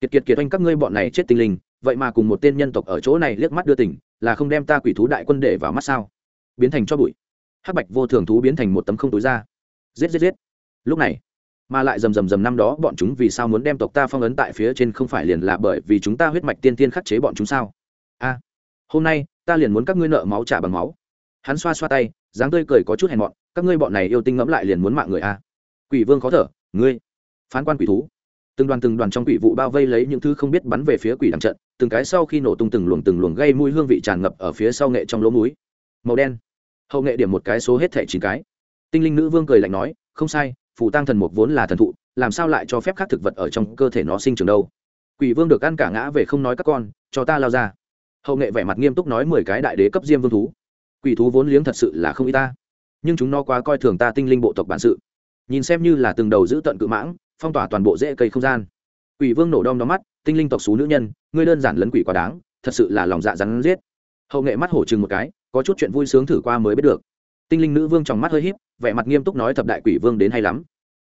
Kiệt kiệt kiệt oanh các ngươi bọn này chết tinh linh, vậy mà cùng một tên nhân tộc ở chỗ này liếc mắt đưa tỉnh là không đem ta quỷ thú đại quân để vào mắt sao? Biến thành cho bụi. Hắc bạch vô thường thú biến thành một tấm không túi ra. Giết giết giết. Lúc này mà lại rầm rầm rầm năm đó bọn chúng vì sao muốn đem tộc ta phong ấn tại phía trên không phải liền là bởi vì chúng ta huyết mạch tiên tiên khắc chế bọn chúng sao? A, hôm nay, ta liền muốn các ngươi nợ máu trả bằng máu. Hắn xoa xoa tay, dáng tươi cười có chút hèn mọn, các ngươi bọn này yêu tinh ngẫm lại liền muốn mạng người a. Quỷ vương khó thở, ngươi, phán quan quỷ thú. Từng đoàn từng đoàn trong quỷ vụ bao vây lấy những thứ không biết bắn về phía quỷ đằng trận, từng cái sau khi nổ tung từng luồng từng luồng gây mùi hương vị tràn ngập ở phía sau nghệ trong lỗ mũi. màu đen. Hậu nghệ điểm một cái số hết thẻ chín cái. Tinh linh nữ vương cười lạnh nói, không sai phù tăng thần mục vốn là thần thụ, làm sao lại cho phép các thực vật ở trong cơ thể nó sinh trưởng đâu? Quỷ vương được ăn cả ngã về không nói các con, cho ta lao ra. Hậu nghệ vẻ mặt nghiêm túc nói mười cái đại đế cấp diêm vương thú. Quỷ thú vốn liếng thật sự là không y ta. Nhưng chúng nó quá coi thường ta tinh linh bộ tộc bản sự. Nhìn xem như là từng đầu giữ tận cự mãng, phong tỏa toàn bộ rễ cây không gian. Quỷ vương nổ đom đóm mắt, tinh linh tộc xú nữ nhân, ngươi đơn giản lấn quỷ quá đáng, thật sự là lòng dạ rắn giết. Hậu nghệ mắt hổ chừng một cái, có chút chuyện vui sướng thử qua mới biết được. Tinh linh nữ vương trong mắt hơi híp vẻ mặt nghiêm túc nói thập đại quỷ vương đến hay lắm.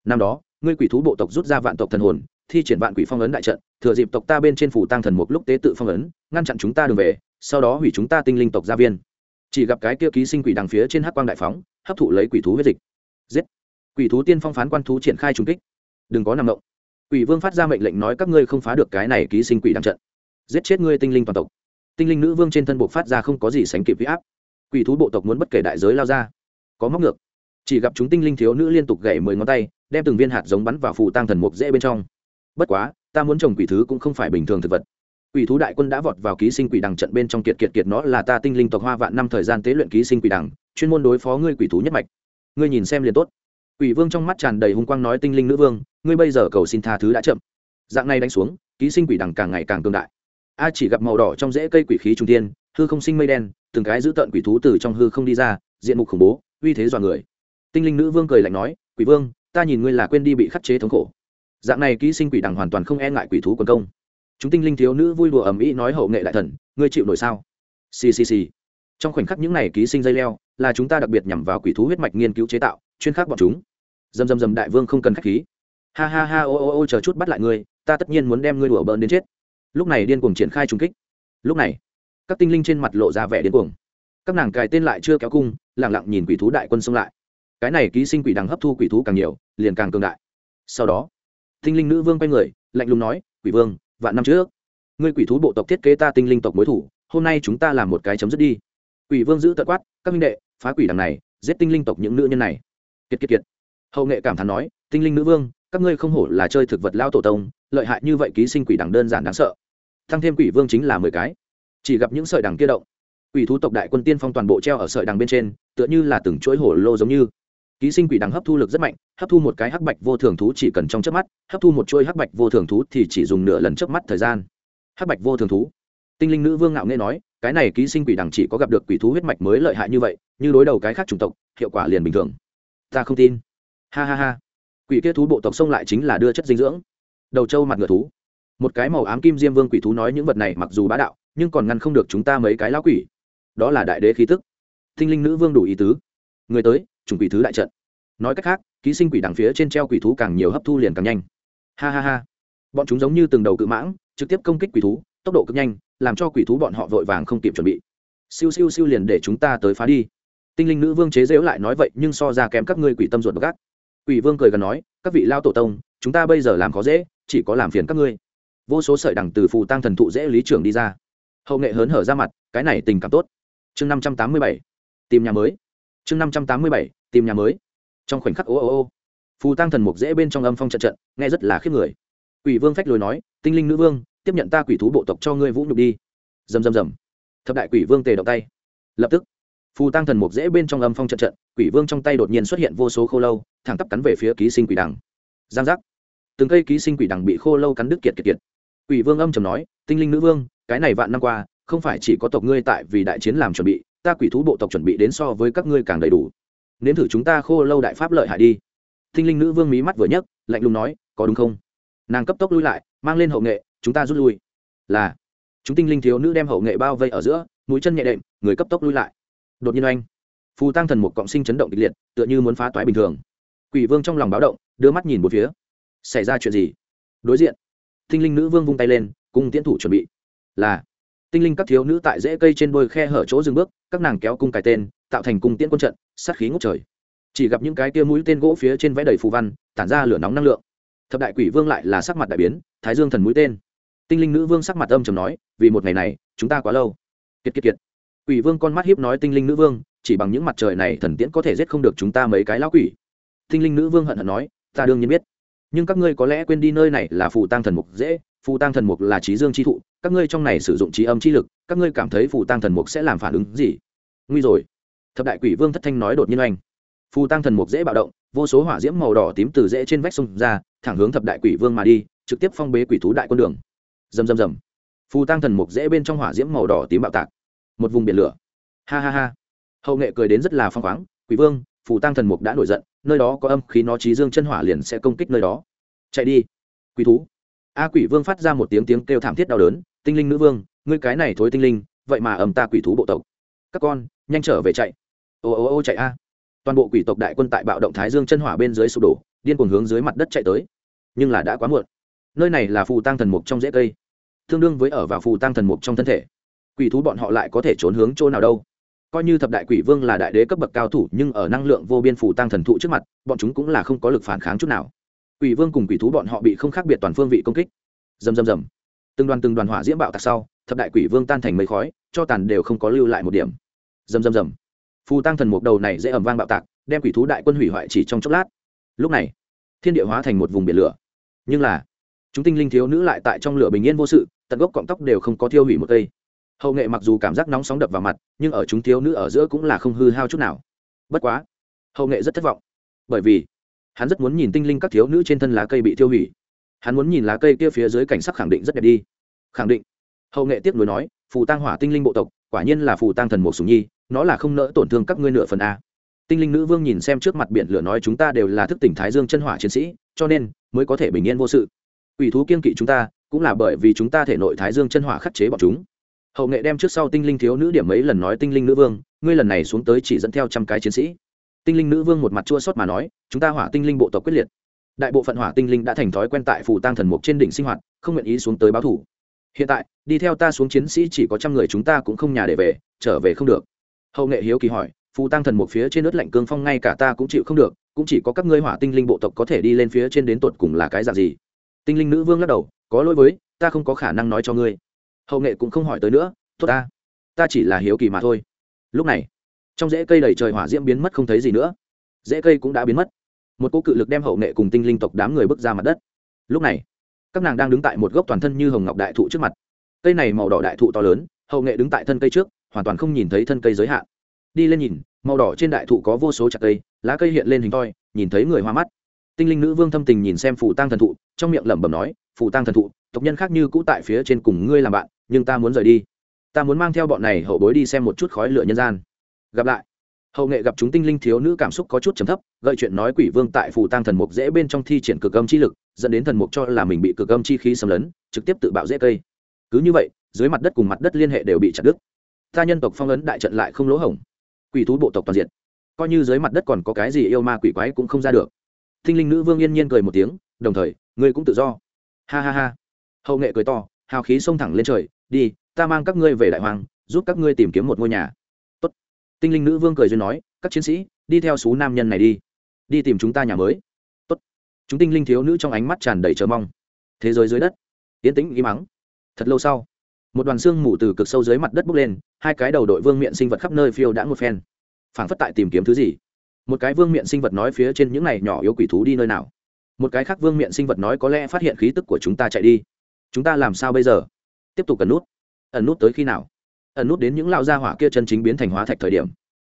Năm đó, ngươi quỷ thú bộ tộc rút ra vạn tộc thần hồn, thi triển vạn quỷ phong ấn đại trận, thừa dịp tộc ta bên trên phủ tăng thần một lúc tế tự phong ấn, ngăn chặn chúng ta đường về, sau đó hủy chúng ta tinh linh tộc gia viên. Chỉ gặp cái kia ký sinh quỷ đằng phía trên hắc quang đại phóng, hấp thụ lấy quỷ thú huyết dịch. Giết! Quỷ thú tiên phong phán quan thú triển khai trung kích. Đừng có nằm động. Quỷ vương phát ra mệnh lệnh nói các ngươi không phá được cái này ký sinh quỷ đằng trận. Giết chết ngươi tinh linh toàn tộc. Tinh linh nữ vương trên thân bộ phát ra không có gì sánh kịp huy áp. Quỷ thú bộ tộc muốn bất kể đại giới lao ra. Có móc ngược chỉ gặp chúng tinh linh thiếu nữ liên tục gảy mười ngón tay, đem từng viên hạt giống bắn vào phù tăng thần mục dễ bên trong. Bất quá, ta muốn trồng quỷ thứ cũng không phải bình thường thực vật. Quỷ thú đại quân đã vọt vào ký sinh quỷ đằng trận bên trong kiệt kiệt kiệt, nó là ta tinh linh tộc hoa vạn năm thời gian tế luyện ký sinh quỷ đằng, chuyên môn đối phó ngươi quỷ thú nhất mạch. Ngươi nhìn xem liền tốt. Quỷ vương trong mắt tràn đầy hung quang nói tinh linh nữ vương, ngươi bây giờ cầu xin tha thứ đã chậm. Dạng này đánh xuống, ký sinh quỷ đằng càng ngày càng cường đại. A chỉ gặp màu đỏ trong rễ cây quỷ khí trung tiên hư không sinh mây đen, từng cái giữ tận quỷ thú từ trong hư không đi ra, diện mục khủng bố, uy thế dọa người tinh linh nữ vương cười lạnh nói, quỷ vương, ta nhìn ngươi là quên đi bị khắc chế thống khổ. Dạng này ký sinh quỷ đằng hoàn toàn không e ngại quỷ thú quần công. Chúng tinh linh thiếu nữ vui đùa ầm ĩ nói hậu nghệ đại thần, ngươi chịu nổi sao? Ccc trong khoảnh khắc những này ký sinh dây leo, là chúng ta đặc biệt nhằm vào quỷ thú huyết mạch nghiên cứu chế tạo, chuyên khắc bọn chúng. Dầm dầm dầm đại vương không cần khách khí. Ha ha ha, ô ô ô, chờ chút bắt lại ngươi, ta tất nhiên muốn đem ngươi đùa bỡn đến chết. Lúc này điên cuồng triển khai trung kích. Lúc này, các tinh linh trên mặt lộ ra vẻ điên cuồng. Các nàng cài tên lại chưa kéo cung lẳng lặng nhìn quỷ thú đại quân xông lại cái này ký sinh quỷ đằng hấp thu quỷ thú càng nhiều, liền càng cường đại. Sau đó, tinh linh nữ vương quay người, lạnh lùng nói, quỷ vương, vạn năm trước, ngươi quỷ thú bộ tộc thiết kế ta tinh linh tộc mối thủ, hôm nay chúng ta làm một cái chấm dứt đi. Quỷ vương giữ tận quát, các minh đệ, phá quỷ đằng này, giết tinh linh tộc những nữ nhân này. Kiệt kiệt kiệt. Hậu nghệ cảm thán nói, tinh linh nữ vương, các ngươi không hổ là chơi thực vật lao tổ tông, lợi hại như vậy ký sinh quỷ đằng đơn giản đáng sợ. Thăng thêm quỷ vương chính là mười cái. Chỉ gặp những sợi đằng kia động, quỷ thú tộc đại quân tiên phong toàn bộ treo ở sợi đằng bên trên, tựa như là từng chuỗi hổ lô giống như ký sinh quỷ đằng hấp thu lực rất mạnh, hấp thu một cái hắc bạch vô thường thú chỉ cần trong chớp mắt, hấp thu một chuôi hắc bạch vô thường thú thì chỉ dùng nửa lần chớp mắt thời gian. Hắc bạch vô thường thú. Tinh linh nữ vương ngạo nghe nói, cái này ký sinh quỷ đằng chỉ có gặp được quỷ thú huyết mạch mới lợi hại như vậy, như đối đầu cái khác chủng tộc, hiệu quả liền bình thường. Ta không tin. Ha ha ha. Quỷ kia thú bộ tộc xông lại chính là đưa chất dinh dưỡng. Đầu trâu mặt ngựa thú. Một cái màu ám kim diêm vương quỷ thú nói những vật này mặc dù bá đạo, nhưng còn ngăn không được chúng ta mấy cái lão quỷ. Đó là đại đế khí tức. Tinh linh nữ vương đủ ý tứ. Người tới chủng quỷ thứ đại trận. Nói cách khác, ký sinh quỷ đằng phía trên treo quỷ thú càng nhiều hấp thu liền càng nhanh. Ha ha ha. Bọn chúng giống như từng đầu cự mãng, trực tiếp công kích quỷ thú, tốc độ cực nhanh, làm cho quỷ thú bọn họ vội vàng không kịp chuẩn bị. Siêu siêu siêu liền để chúng ta tới phá đi. Tinh linh nữ vương chế dễu lại nói vậy, nhưng so ra kém các ngươi quỷ tâm ruột gác quỷ vương cười gần nói, các vị lao tổ tông, chúng ta bây giờ làm khó dễ, chỉ có làm phiền các ngươi. Vô số sợi đằng từ phù tăng thần thụ dễ lý trưởng đi ra. Hậu nghệ hớn hở ra mặt, cái này tình cảm tốt. Chương năm trăm tám mươi bảy. Tìm nhà mới chương năm trăm tám mươi bảy, tìm nhà mới. Trong khoảnh khắc ô ô ô, phù tăng thần mục dễ bên trong âm phong trận trận, nghe rất là khiếp người. Quỷ vương phách lối nói, tinh linh nữ vương, tiếp nhận ta quỷ thú bộ tộc cho ngươi vũ nhục đi. Dầm dầm dầm thập đại quỷ vương tề động tay. Lập tức, phù tăng thần mục dễ bên trong âm phong trận trận, quỷ vương trong tay đột nhiên xuất hiện vô số khô lâu, thẳng tắp cắn về phía ký sinh quỷ đằng. Giang giác. Từng cây ký sinh quỷ đằng bị khô lâu cắn đứt kiệt kiệt kiệt. Quỷ vương âm trầm nói, tinh linh nữ vương, cái này vạn năm qua, không phải chỉ có tộc ngươi tại vì đại chiến làm chuẩn bị ta quỷ thú bộ tộc chuẩn bị đến so với các ngươi càng đầy đủ. Nếm thử chúng ta khô lâu đại pháp lợi hại đi. Thinh linh nữ vương mí mắt vừa nhấc, lạnh lùng nói, có đúng không? Nàng cấp tốc lui lại, mang lên hậu nghệ, chúng ta rút lui. Là. Chúng tinh linh thiếu nữ đem hậu nghệ bao vây ở giữa, mũi chân nhẹ đệm, người cấp tốc lui lại. Đột nhiên oanh, phù tăng thần một cộng sinh chấn động kịch liệt, tựa như muốn phá toái bình thường. Quỷ vương trong lòng báo động, đưa mắt nhìn một phía. Xảy ra chuyện gì? Đối diện. Tinh linh nữ vương vung tay lên, cùng tiến thủ chuẩn bị. Là tinh linh các thiếu nữ tại rễ cây trên đôi khe hở chỗ dừng bước, các nàng kéo cung cài tên, tạo thành cung tiễn quân trận, sát khí ngốc trời. Chỉ gặp những cái tia mũi tên gỗ phía trên vẽ đầy phù văn, tản ra lửa nóng năng lượng. Thập đại quỷ vương lại là sắc mặt đại biến, thái dương thần mũi tên. Tinh linh nữ vương sắc mặt âm trầm nói, vì một ngày này, chúng ta quá lâu. Kiệt kiệt kiệt. Quỷ vương con mắt hiếp nói tinh linh nữ vương, chỉ bằng những mặt trời này thần tiễn có thể giết không được chúng ta mấy cái lão quỷ. Tinh linh nữ vương hận hận nói, ta đương nhiên biết. Nhưng các ngươi có lẽ quên đi nơi này là phù tăng thần mục dễ phù tăng thần mục là trí dương chi thụ, các ngươi trong này sử dụng trí âm chi lực, các ngươi cảm thấy phù tăng thần mục sẽ làm phản ứng gì? Nguy rồi. Thập đại quỷ vương thất thanh nói đột nhiên oanh. Phù tăng thần mục dễ bạo động, vô số hỏa diễm màu đỏ tím từ dễ trên vách sông ra, thẳng hướng thập đại quỷ vương mà đi, trực tiếp phong bế quỷ thú đại quân đường. Rầm rầm rầm. Phù tăng thần mục dễ bên trong hỏa diễm màu đỏ tím bạo tạc. Một vùng biển lửa. Ha ha ha. Hậu nghệ cười đến rất là phong khoáng, quỷ vương, phù tăng thần mục đã nổi giận, nơi đó có âm khí nó trí dương chân hỏa liền sẽ công kích nơi đó. Chạy đi. Quỷ thú a quỷ vương phát ra một tiếng tiếng kêu thảm thiết đau đớn, tinh linh nữ vương, ngươi cái này thối tinh linh, vậy mà ầm ta quỷ thú bộ tộc. Các con, nhanh trở về chạy. Ô ô ô, chạy a. Toàn bộ quỷ tộc đại quân tại bạo động thái dương chân hỏa bên dưới sụp đổ, điên cuồng hướng dưới mặt đất chạy tới. Nhưng là đã quá muộn. Nơi này là phù tăng thần mục trong rễ cây. Tương đương với ở vào phù tăng thần mục trong thân thể. Quỷ thú bọn họ lại có thể trốn hướng chỗ nào đâu. Coi như thập đại quỷ vương là đại đế cấp bậc cao thủ, nhưng ở năng lượng vô biên phù tăng thần thụ trước mặt, bọn chúng cũng là không có lực phản kháng chút nào quỷ vương cùng quỷ thú bọn họ bị không khác biệt toàn phương vị công kích. Dầm dầm dầm từng đoàn từng đoàn hỏa diễm bạo tạc sau, thập đại quỷ vương tan thành mấy khói, cho tàn đều không có lưu lại một điểm. Dầm dầm dầm phù tăng thần mục đầu này dễ ẩm vang bạo tạc, đem quỷ thú đại quân hủy hoại chỉ trong chốc lát. Lúc này, thiên địa hóa thành một vùng biển lửa. Nhưng là, chúng tinh linh thiếu nữ lại tại trong lửa bình yên vô sự, tận gốc cọng tóc đều không có thiêu hủy một cây. Hậu nghệ mặc dù cảm giác nóng sóng đập vào mặt, nhưng ở chúng thiếu nữ ở giữa cũng là không hư hao chút nào. Bất quá, hậu nghệ rất thất vọng. Bởi vì hắn rất muốn nhìn tinh linh các thiếu nữ trên thân lá cây bị tiêu hủy. Hắn muốn nhìn lá cây kia phía dưới cảnh sắc khẳng định rất đẹp đi. Khẳng định. Hậu nghệ tiếp nối nói, phù tăng hỏa tinh linh bộ tộc, quả nhiên là phù tăng thần một sùng nhi, nó là không nỡ tổn thương các ngươi nửa phần a. Tinh linh nữ vương nhìn xem trước mặt biển lửa nói chúng ta đều là thức tỉnh thái dương chân hỏa chiến sĩ, cho nên mới có thể bình yên vô sự. Ủy thú kiên kỵ chúng ta, cũng là bởi vì chúng ta thể nội thái dương chân hỏa khắc chế bọn chúng. Hậu nghệ đem trước sau tinh linh thiếu nữ điểm mấy lần nói tinh linh nữ vương, ngươi lần này xuống tới chỉ dẫn theo trăm cái chiến sĩ tinh linh nữ vương một mặt chua xót mà nói, chúng ta hỏa tinh linh bộ tộc quyết liệt. Đại bộ phận hỏa tinh linh đã thành thói quen tại phủ tăng thần mục trên đỉnh sinh hoạt, không nguyện ý xuống tới báo thủ. Hiện tại, đi theo ta xuống chiến sĩ chỉ có trăm người chúng ta cũng không nhà để về, trở về không được. Hậu nghệ hiếu kỳ hỏi, phù tăng thần mục phía trên nước lạnh cương phong ngay cả ta cũng chịu không được, cũng chỉ có các ngươi hỏa tinh linh bộ tộc có thể đi lên phía trên đến tột cùng là cái dạng gì? Tinh linh nữ vương lắc đầu, có lỗi với, ta không có khả năng nói cho ngươi. Hậu nghệ cũng không hỏi tới nữa tốt ta ta chỉ là hiếu kỳ mà thôi. Lúc này trong rễ cây đầy trời hỏa diễm biến mất không thấy gì nữa. Rễ cây cũng đã biến mất. Một cô cự lực đem hậu nghệ cùng tinh linh tộc đám người bước ra mặt đất. Lúc này, các nàng đang đứng tại một gốc toàn thân như hồng ngọc đại thụ trước mặt. Cây này màu đỏ đại thụ to lớn, hậu nghệ đứng tại thân cây trước, hoàn toàn không nhìn thấy thân cây giới hạn. Đi lên nhìn, màu đỏ trên đại thụ có vô số chặt cây, lá cây hiện lên hình toi, nhìn thấy người hoa mắt. Tinh linh nữ vương thâm tình nhìn xem phủ tăng thần thụ, trong miệng lẩm bẩm nói phủ tăng thần thụ, tộc nhân khác như cũ tại phía trên cùng ngươi làm bạn, nhưng ta muốn rời đi. Ta muốn mang theo bọn này hậu bối đi xem một chút khói lửa nhân gian gặp lại. Hậu nghệ gặp chúng tinh linh thiếu nữ cảm xúc có chút trầm thấp, gợi chuyện nói quỷ vương tại phù tăng thần mục dễ bên trong thi triển cực âm chi lực, dẫn đến thần mục cho là mình bị cực âm chi khí xâm lấn, trực tiếp tự bạo dễ cây. Cứ như vậy, dưới mặt đất cùng mặt đất liên hệ đều bị chặt đứt. Ta nhân tộc phong ấn đại trận lại không lỗ hổng. Quỷ thú bộ tộc toàn diện. Coi như dưới mặt đất còn có cái gì yêu ma quỷ quái cũng không ra được. Thinh linh nữ vương yên nhiên cười một tiếng, đồng thời, ngươi cũng tự do. Ha ha ha. Hậu nghệ cười to, hào khí xông thẳng lên trời, đi, ta mang các ngươi về đại hoàng, giúp các ngươi tìm kiếm một ngôi nhà tinh linh nữ vương cười duyên nói, các chiến sĩ, đi theo số nam nhân này đi. Đi tìm chúng ta nhà mới. Tốt. chúng tinh linh thiếu nữ trong ánh mắt tràn đầy chờ mong. Thế giới dưới đất tiến tĩnh im mắng thật lâu sau, một đoàn xương mù từ cực sâu dưới mặt đất bốc lên, hai cái đầu đội vương miện sinh vật khắp nơi phiêu đã một phen. Phảng phất tại tìm kiếm thứ gì. Một cái vương miện sinh vật nói phía trên những này nhỏ yếu quỷ thú đi nơi nào. Một cái khác vương miện sinh vật nói có lẽ phát hiện khí tức của chúng ta chạy đi. Chúng ta làm sao bây giờ? Tiếp tục ẩn nút. Ẩn nút tới khi nào? Ẩn nút đến những lao gia hỏa kia chân chính biến thành hóa thạch thời điểm.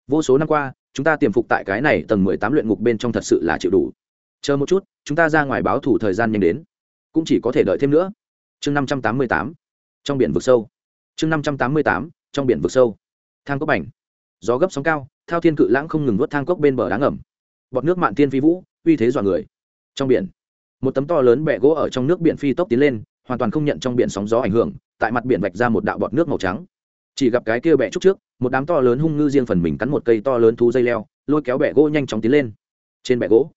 Vô số năm qua, chúng ta tiềm phục tại cái này tầng mười tám luyện ngục bên trong thật sự là chịu đủ. Chờ một chút, chúng ta ra ngoài báo thủ thời gian nhanh đến. Cũng chỉ có thể đợi thêm nữa. Chương năm trăm tám mươi tám. Trong biển vực sâu. Chương năm trăm tám mươi tám, trong biển vực sâu. Thang cốc bành. Gió gấp sóng cao, thao thiên cự lãng không ngừng vớt thang cốc bên bờ đá ngầm. Bọt nước mạn tiên phi vũ, uy thế dọa người. Trong biển, một tấm to lớn bẹ gỗ ở trong nước biển phi tốc tiến lên, hoàn toàn không nhận trong biển sóng gió ảnh hưởng, tại mặt biển vạch ra một đạo bọt nước màu trắng chỉ gặp cái kia bẹ trúc trước, một đám to lớn hung ngư riêng phần mình cắn một cây to lớn thú dây leo, lôi kéo bẹ gỗ nhanh chóng tiến lên. Trên bẹ gỗ,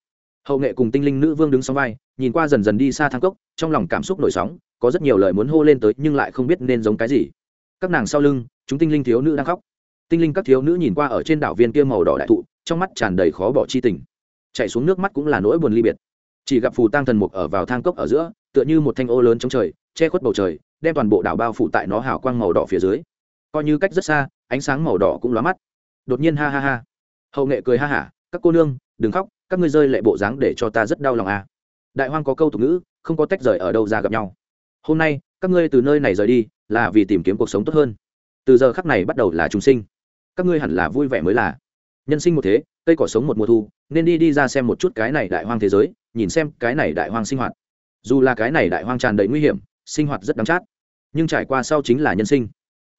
hậu nghệ cùng tinh linh nữ vương đứng song vai, nhìn qua dần dần đi xa thang cốc, trong lòng cảm xúc nổi sóng, có rất nhiều lời muốn hô lên tới nhưng lại không biết nên giống cái gì. Các nàng sau lưng, chúng tinh linh thiếu nữ đang khóc. Tinh linh các thiếu nữ nhìn qua ở trên đảo viên kia màu đỏ đại thụ, trong mắt tràn đầy khó bỏ chi tình. Chạy xuống nước mắt cũng là nỗi buồn ly biệt. Chỉ gặp phù tang thần mục ở vào thang cốc ở giữa, tựa như một thanh ô lớn trong trời, che khuất bầu trời, đem toàn bộ đảo bao phủ tại nó hào quang màu đỏ phía dưới coi như cách rất xa, ánh sáng màu đỏ cũng lóa mắt. Đột nhiên ha ha ha. Hậu nghệ cười ha hả, các cô nương, đừng khóc, các ngươi rơi lệ bộ dáng để cho ta rất đau lòng à. đại hoang có câu tục ngữ, không có tách rời ở đâu ra gặp nhau. Hôm nay, các ngươi từ nơi này rời đi, là vì tìm kiếm cuộc sống tốt hơn. Từ giờ khắc này bắt đầu là chúng sinh. Các ngươi hẳn là vui vẻ mới là. Nhân sinh một thế, cây cỏ sống một mùa thu, nên đi đi ra xem một chút cái này đại hoang thế giới, nhìn xem cái này đại hoang sinh hoạt. Dù là cái này đại hoang tràn đầy nguy hiểm, sinh hoạt rất đắng chát, nhưng trải qua sau chính là nhân sinh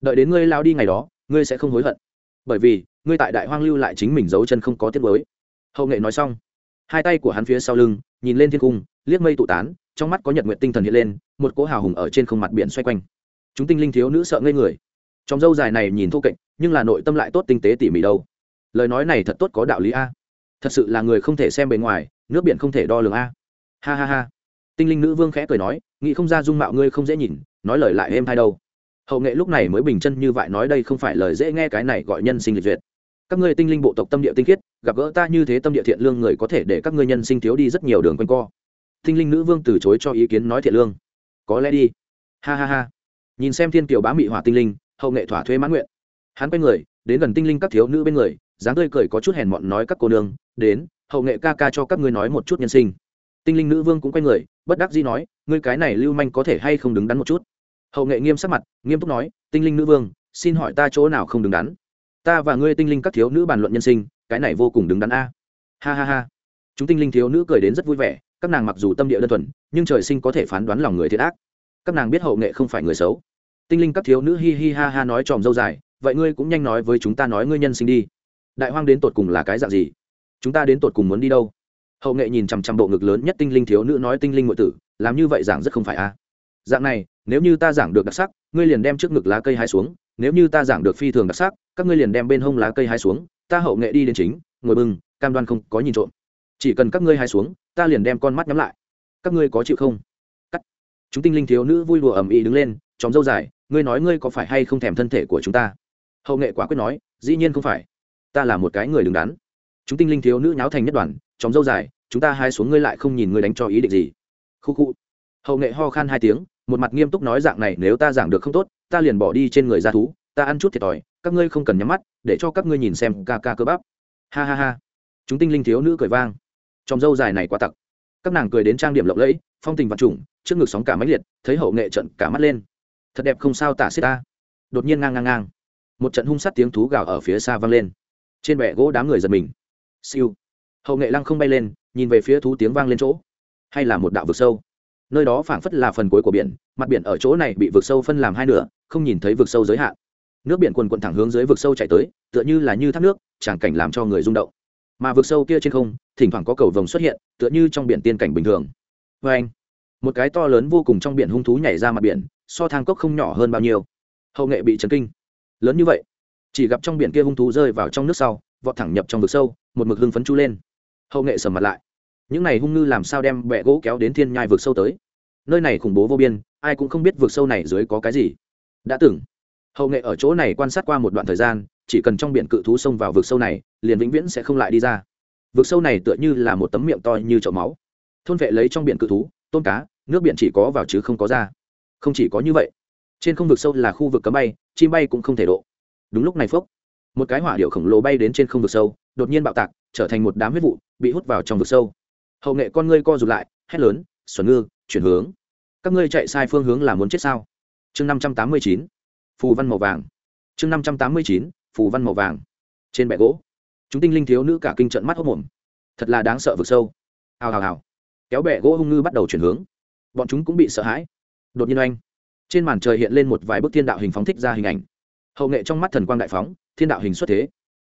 đợi đến ngươi lao đi ngày đó, ngươi sẽ không hối hận. Bởi vì, ngươi tại đại hoang lưu lại chính mình giấu chân không có tiết mới. Hậu nghệ nói xong, hai tay của hắn phía sau lưng, nhìn lên thiên cung, liếc mây tụ tán, trong mắt có nhật nguyện tinh thần hiện lên, một cỗ hào hùng ở trên không mặt biển xoay quanh. Chúng tinh linh thiếu nữ sợ ngây người. Trong dâu dài này nhìn thô kệch, nhưng là nội tâm lại tốt tinh tế tỉ mỉ đâu. Lời nói này thật tốt có đạo lý a. Thật sự là người không thể xem bề ngoài, nước biển không thể đo lường a. Ha ha ha. Tinh linh nữ vương khẽ cười nói, nghĩ không ra dung mạo ngươi không dễ nhìn, nói lời lại êm hay đâu hậu nghệ lúc này mới bình chân như vậy nói đây không phải lời dễ nghe cái này gọi nhân sinh lịch duyệt. Các ngươi tinh linh bộ tộc tâm địa tinh khiết, gặp gỡ ta như thế tâm địa thiện lương người có thể để các ngươi nhân sinh thiếu đi rất nhiều đường quanh co. Tinh linh nữ vương từ chối cho ý kiến nói thiện lương. Có lẽ đi. Ha ha ha. Nhìn xem thiên kiều bá mị hỏa tinh linh, hậu nghệ thỏa thuê mãn nguyện. Hắn quay người, đến gần tinh linh các thiếu nữ bên người, dáng tươi cười có chút hèn mọn nói các cô nương, đến, hậu nghệ ca ca cho các ngươi nói một chút nhân sinh. Tinh linh nữ vương cũng quay người, bất đắc dĩ nói, ngươi cái này lưu manh có thể hay không đứng đắn một chút? Hậu nghệ nghiêm sắc mặt, nghiêm túc nói, tinh linh nữ vương, xin hỏi ta chỗ nào không đứng đắn? Ta và ngươi tinh linh các thiếu nữ bàn luận nhân sinh, cái này vô cùng đứng đắn a. Ha ha ha. Chúng tinh linh thiếu nữ cười đến rất vui vẻ, các nàng mặc dù tâm địa đơn thuần, nhưng trời sinh có thể phán đoán lòng người thiệt ác. Các nàng biết hậu nghệ không phải người xấu. Tinh linh các thiếu nữ hi hi ha ha nói tròm dâu dài, vậy ngươi cũng nhanh nói với chúng ta nói ngươi nhân sinh đi. Đại hoang đến tột cùng là cái dạng gì? Chúng ta đến tột cùng muốn đi đâu? Hậu nghệ nhìn chằm chằm bộ ngực lớn nhất tinh linh thiếu nữ nói, tinh linh ngụy tử, làm như vậy giảng rất không phải a. à dạng này, nếu như ta giảng được đặc sắc, ngươi liền đem trước ngực lá cây hai xuống, nếu như ta giảng được phi thường đặc sắc, các ngươi liền đem bên hông lá cây hai xuống, ta hậu nghệ đi đến chính, ngồi bừng cam đoan không có nhìn trộm. Chỉ cần các ngươi hai xuống, ta liền đem con mắt nhắm lại. Các ngươi có chịu không? Cắt. Chúng tinh linh thiếu nữ vui đùa ầm ĩ đứng lên, chóng dâu dài, ngươi nói ngươi có phải hay không thèm thân thể của chúng ta? Hậu nghệ quả quyết nói, dĩ nhiên không phải. Ta là một cái người đứng đắn. Chúng tinh linh thiếu nữ nháo thành nhất đoàn, chóng dâu dài, chúng ta hai xuống ngươi lại không nhìn ngươi đánh cho ý định gì. Khu khu. Hậu nghệ ho khan hai tiếng một mặt nghiêm túc nói dạng này nếu ta giảng được không tốt, ta liền bỏ đi trên người ra thú, ta ăn chút thiệt thòi, các ngươi không cần nhắm mắt, để cho các ngươi nhìn xem ca ca cơ bắp. Ha ha ha. Chúng tinh linh thiếu nữ cười vang. Trong dâu dài này quá tặc. Các nàng cười đến trang điểm lộng lẫy, phong tình vật trùng, trước ngực sóng cả máy liệt, thấy hậu nghệ trận cả mắt lên. Thật đẹp không sao tả xích ta. Đột nhiên ngang ngang ngang. Một trận hung sát tiếng thú gào ở phía xa vang lên. Trên bệ gỗ đám người giật mình. Siêu. Hậu nghệ lăng không bay lên, nhìn về phía thú tiếng vang lên chỗ. Hay là một đạo vực sâu nơi đó phảng phất là phần cuối của biển, mặt biển ở chỗ này bị vực sâu phân làm hai nửa, không nhìn thấy vực sâu giới hạn. Nước biển quần quận thẳng hướng dưới vực sâu chạy tới, tựa như là như thác nước tràng cảnh làm cho người rung động. Mà vực sâu kia trên không, thỉnh thoảng có cầu vồng xuất hiện, tựa như trong biển tiên cảnh bình thường. Vê anh, một cái to lớn vô cùng trong biển hung thú nhảy ra mặt biển, so thang cốc không nhỏ hơn bao nhiêu. Hậu nghệ bị chấn kinh. Lớn như vậy, chỉ gặp trong biển kia hung thú rơi vào trong nước sau, vọt thẳng nhập trong vực sâu, một mực hưng phấn chu lên. Hậu nghệ sầm mặt lại những này hung ngư làm sao đem bẹ gỗ kéo đến thiên nhai vực sâu tới? Nơi này khủng bố vô biên, ai cũng không biết vực sâu này dưới có cái gì. Đã từng, hậu nghệ ở chỗ này quan sát qua một đoạn thời gian, chỉ cần trong biển cự thú xông vào vực sâu này, liền vĩnh viễn sẽ không lại đi ra. Vực sâu này tựa như là một tấm miệng to như chậu máu. Thôn vệ lấy trong biển cự thú, tôm cá, nước biển chỉ có vào chứ không có ra. Không chỉ có như vậy, trên không vực sâu là khu vực cấm bay, chim bay cũng không thể độ. Đúng lúc này phốc, một cái hỏa điệu khổng lồ bay đến trên không vực sâu, đột nhiên bạo tạc, trở thành một đám huyết vụ, bị hút vào trong vực sâu hậu nghệ con ngươi co rụt lại, hét lớn, xuẩn ngư, chuyển hướng. Các ngươi chạy sai phương hướng là muốn chết sao? Chương năm trăm tám mươi chín, phù văn màu vàng. Chương năm trăm tám mươi chín, phù văn màu vàng. Trên bệ gỗ, chúng tinh linh thiếu nữ cả kinh trận mắt hốc mồm thật là đáng sợ vực sâu. Hào hào hào. Kéo bệ gỗ hung ngư bắt đầu chuyển hướng. Bọn chúng cũng bị sợ hãi. Đột nhiên oanh. Trên màn trời hiện lên một vài bức thiên đạo hình phóng thích ra hình ảnh. Hậu nghệ trong mắt thần quang đại phóng, thiên đạo hình xuất thế.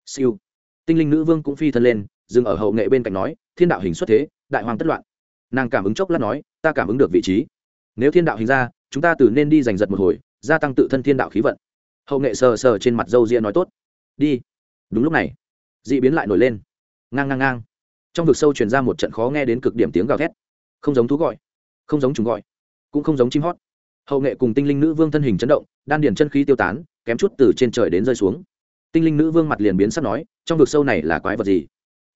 Siêu. Tinh linh nữ vương cũng phi thân lên, dừng ở hậu nghệ bên cạnh nói, thiên đạo hình xuất thế đại hoàng tất loạn. Nàng cảm ứng chốc lát nói, ta cảm ứng được vị trí. Nếu thiên đạo hình ra, chúng ta từ nên đi giành giật một hồi, gia tăng tự thân thiên đạo khí vận. Hậu nghệ sờ sờ trên mặt dâu ria nói tốt. Đi. Đúng lúc này d ị biến lại nổi lên. Ngang ngang ngang. Trong vực sâu truyền ra một trận khó nghe đến cực điểm tiếng gào thét. Không giống thú gọi, không giống chúng gọi, cũng không giống chim hót. Hậu nghệ cùng tinh linh nữ vương thân hình chấn động, đan điền chân khí tiêu tán, kém chút từ trên trời đến rơi xuống. Tinh linh nữ vương mặt liền biến sắc nói, trong vực sâu này là quái vật gì?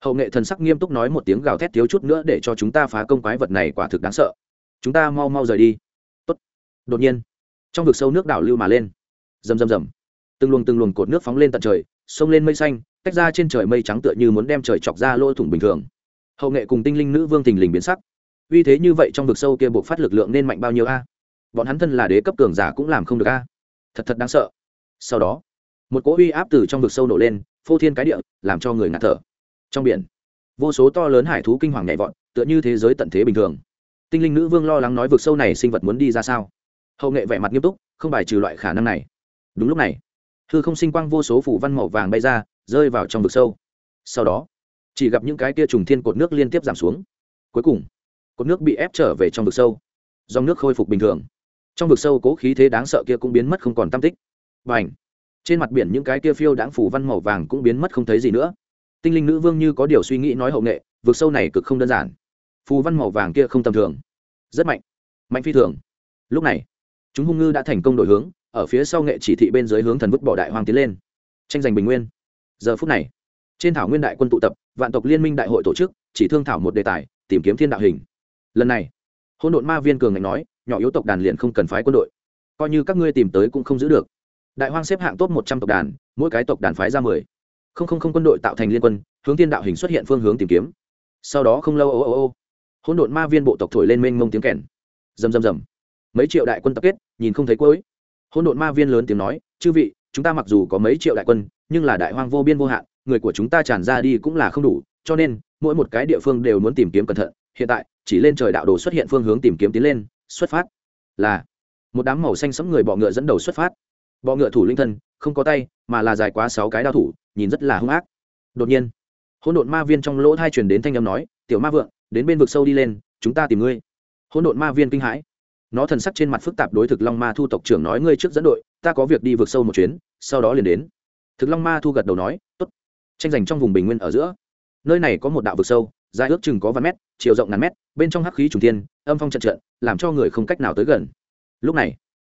Hậu nghệ thần sắc nghiêm túc nói một tiếng gào thét thiếu chút nữa để cho chúng ta phá công quái vật này quả thực đáng sợ. Chúng ta mau mau rời đi. Tốt. đột nhiên, trong vực sâu nước đảo lưu mà lên. Rầm rầm rầm. Từng luồng từng luồng cột nước phóng lên tận trời xông lên mây xanh, tách ra trên trời mây trắng tựa như muốn đem trời chọc ra lỗ thủng bình thường. Hậu nghệ cùng tinh linh nữ vương tình lình biến sắc. Uy thế như vậy trong vực sâu kia buộc phát lực lượng nên mạnh bao nhiêu a? Bọn hắn thân là đế cấp cường giả cũng làm không được a. Thật thật đáng sợ. Sau đó, một cỗ uy áp từ trong vực sâu nổ lên, phô thiên cái địa, làm cho người ngạt thở trong biển, vô số to lớn hải thú kinh hoàng nhảy vọt, tựa như thế giới tận thế bình thường. Tinh linh nữ vương lo lắng nói vực sâu này sinh vật muốn đi ra sao? Hậu nghệ vẻ mặt nghiêm túc, không bài trừ loại khả năng này. Đúng lúc này, hư không sinh quang vô số phủ văn màu vàng bay ra, rơi vào trong vực sâu. Sau đó, chỉ gặp những cái tia trùng thiên cột nước liên tiếp giảm xuống. Cuối cùng, cột nước bị ép trở về trong vực sâu. Dòng nước khôi phục bình thường. Trong vực sâu cố khí thế đáng sợ kia cũng biến mất không còn tam tích. Và ảnh trên mặt biển những cái kia phiêu đãng phủ văn màu vàng cũng biến mất không thấy gì nữa tinh linh nữ vương như có điều suy nghĩ nói hậu nghệ, vực sâu này cực không đơn giản. Phù văn màu vàng kia không tầm thường. Rất mạnh. Mạnh phi thường. Lúc này, chúng hung ngư đã thành công đổi hướng, ở phía sau nghệ chỉ thị bên dưới hướng thần vứt bỏ đại hoàng tiến lên. Tranh giành bình nguyên. Giờ phút này, trên thảo nguyên đại quân tụ tập, vạn tộc liên minh đại hội tổ chức, chỉ thương thảo một đề tài, tìm kiếm thiên đạo hình. Lần này hôn độn ma viên cường ngạch nói, nhỏ yếu tộc đàn liền không cần phái quân đội. Coi như các ngươi tìm tới cũng không giữ được. Đại hoang xếp hạng top một trăm tộc đàn, mỗi cái tộc đàn phái ra mười không không không quân đội tạo thành liên quân, hướng thiên đạo hình xuất hiện phương hướng tìm kiếm. Sau đó không lâu, ô ô ô hỗn độn ma viên bộ tộc thổi lên mênh mông tiếng kèn. Rầm rầm rầm. Mấy triệu đại quân tập kết, nhìn không thấy cuối. Hỗn độn ma viên lớn tiếng nói, chư vị, chúng ta mặc dù có mấy triệu đại quân, nhưng là đại hoang vô biên vô hạn, người của chúng ta tràn ra đi cũng là không đủ, cho nên, mỗi một cái địa phương đều muốn tìm kiếm cẩn thận. Hiện tại, chỉ lên trời đạo đồ xuất hiện phương hướng tìm kiếm tiến lên, xuất phát. Là, một đám màu xanh sẫm người bọ ngựa dẫn đầu xuất phát. Bọ ngựa thủ linh thân, không có tay, mà là dài quá sáu cái đao thủ nhìn rất là hung ác. Đột nhiên, hỗn độn ma viên trong lỗ thai truyền đến thanh âm nói, tiểu ma vượng, đến bên vực sâu đi lên, chúng ta tìm ngươi. Hỗn độn ma viên kinh hãi. Nó thần sắc trên mặt phức tạp đối thực long ma thu tộc trưởng nói, ngươi trước dẫn đội, ta có việc đi vực sâu một chuyến, sau đó liền đến. Thực long ma thu gật đầu nói t ố t tranh giành trong vùng bình nguyên ở giữa. Nơi này có một đạo vực sâu, dài ước chừng có vài mét, chiều rộng ngàn mét, bên trong hắc khí trùng tiên âm phong trận trận, làm cho người không cách nào tới gần. Lúc này,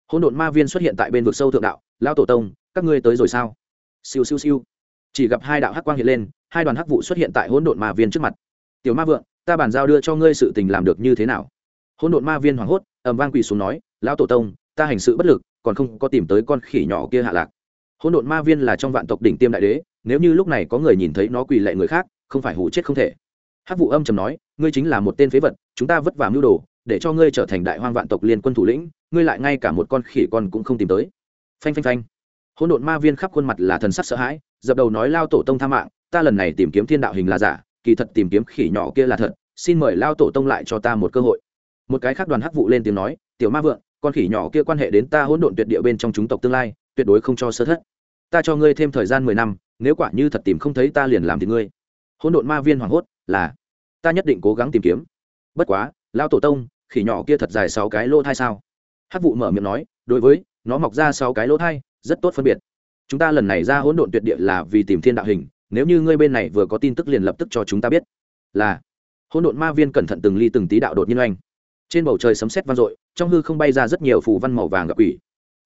hỗn độn ma viên xuất hiện tại bên vực sâu thượng đạo lao tổ tông, các ngươi tới rồi sao? Siêu siêu siêu chỉ gặp hai đạo hắc quang hiện lên, hai đoàn hắc vụ xuất hiện tại hỗn độn ma viên trước mặt. Tiểu ma vượng, ta bàn giao đưa cho ngươi sự tình làm được như thế nào? Hỗn độn ma viên hoảng hốt, ầm vang quỳ xuống nói, lão tổ tông, ta hành sự bất lực, còn không có tìm tới con khỉ nhỏ kia hạ lạc. Hỗn độn ma viên là trong vạn tộc đỉnh tiêm đại đế, nếu như lúc này có người nhìn thấy nó quỳ lệ người khác, không phải hủ chết không thể. Hắc vụ âm trầm nói, ngươi chính là một tên phế vật, chúng ta vất vả mưu đồ, để cho ngươi trở thành đại hoang vạn tộc liên quân thủ lĩnh, ngươi lại ngay cả một con khỉ con cũng không tìm tới. Phanh phanh phanh hỗn độn ma viên khắp khuôn mặt là thần sắc sợ hãi, dập đầu nói lao tổ tông tha mạng, ta lần này tìm kiếm thiên đạo hình là giả, kỳ thật tìm kiếm khỉ nhỏ kia là thật, xin mời lao tổ tông lại cho ta một cơ hội. Một cái khác đoàn hắc vụ lên tiếng nói, tiểu ma vượng, con khỉ nhỏ kia quan hệ đến ta hỗn độn tuyệt địa bên trong chúng tộc tương lai, tuyệt đối không cho sơ thất. Ta cho ngươi thêm thời gian mười năm, nếu quả như thật tìm không thấy ta liền làm thì ngươi. Hỗn độn ma viên hoảng hốt, là, ta nhất định cố gắng tìm kiếm. Bất quá, lao tổ tông, khỉ nhỏ kia thật dài sáu cái lỗ thai sao? Hắc vụ mở miệng nói, đối với, nó mọc ra sáu cái lỗ thai rất tốt phân biệt. Chúng ta lần này ra hỗn độn tuyệt địa là vì tìm thiên đạo hình, nếu như ngươi bên này vừa có tin tức liền lập tức cho chúng ta biết. Là, hỗn độn ma viên cẩn thận từng ly từng tí đạo đột nhiên oanh. Trên bầu trời sấm sét vang dội, trong hư không bay ra rất nhiều phù văn màu vàng gặp quỷ.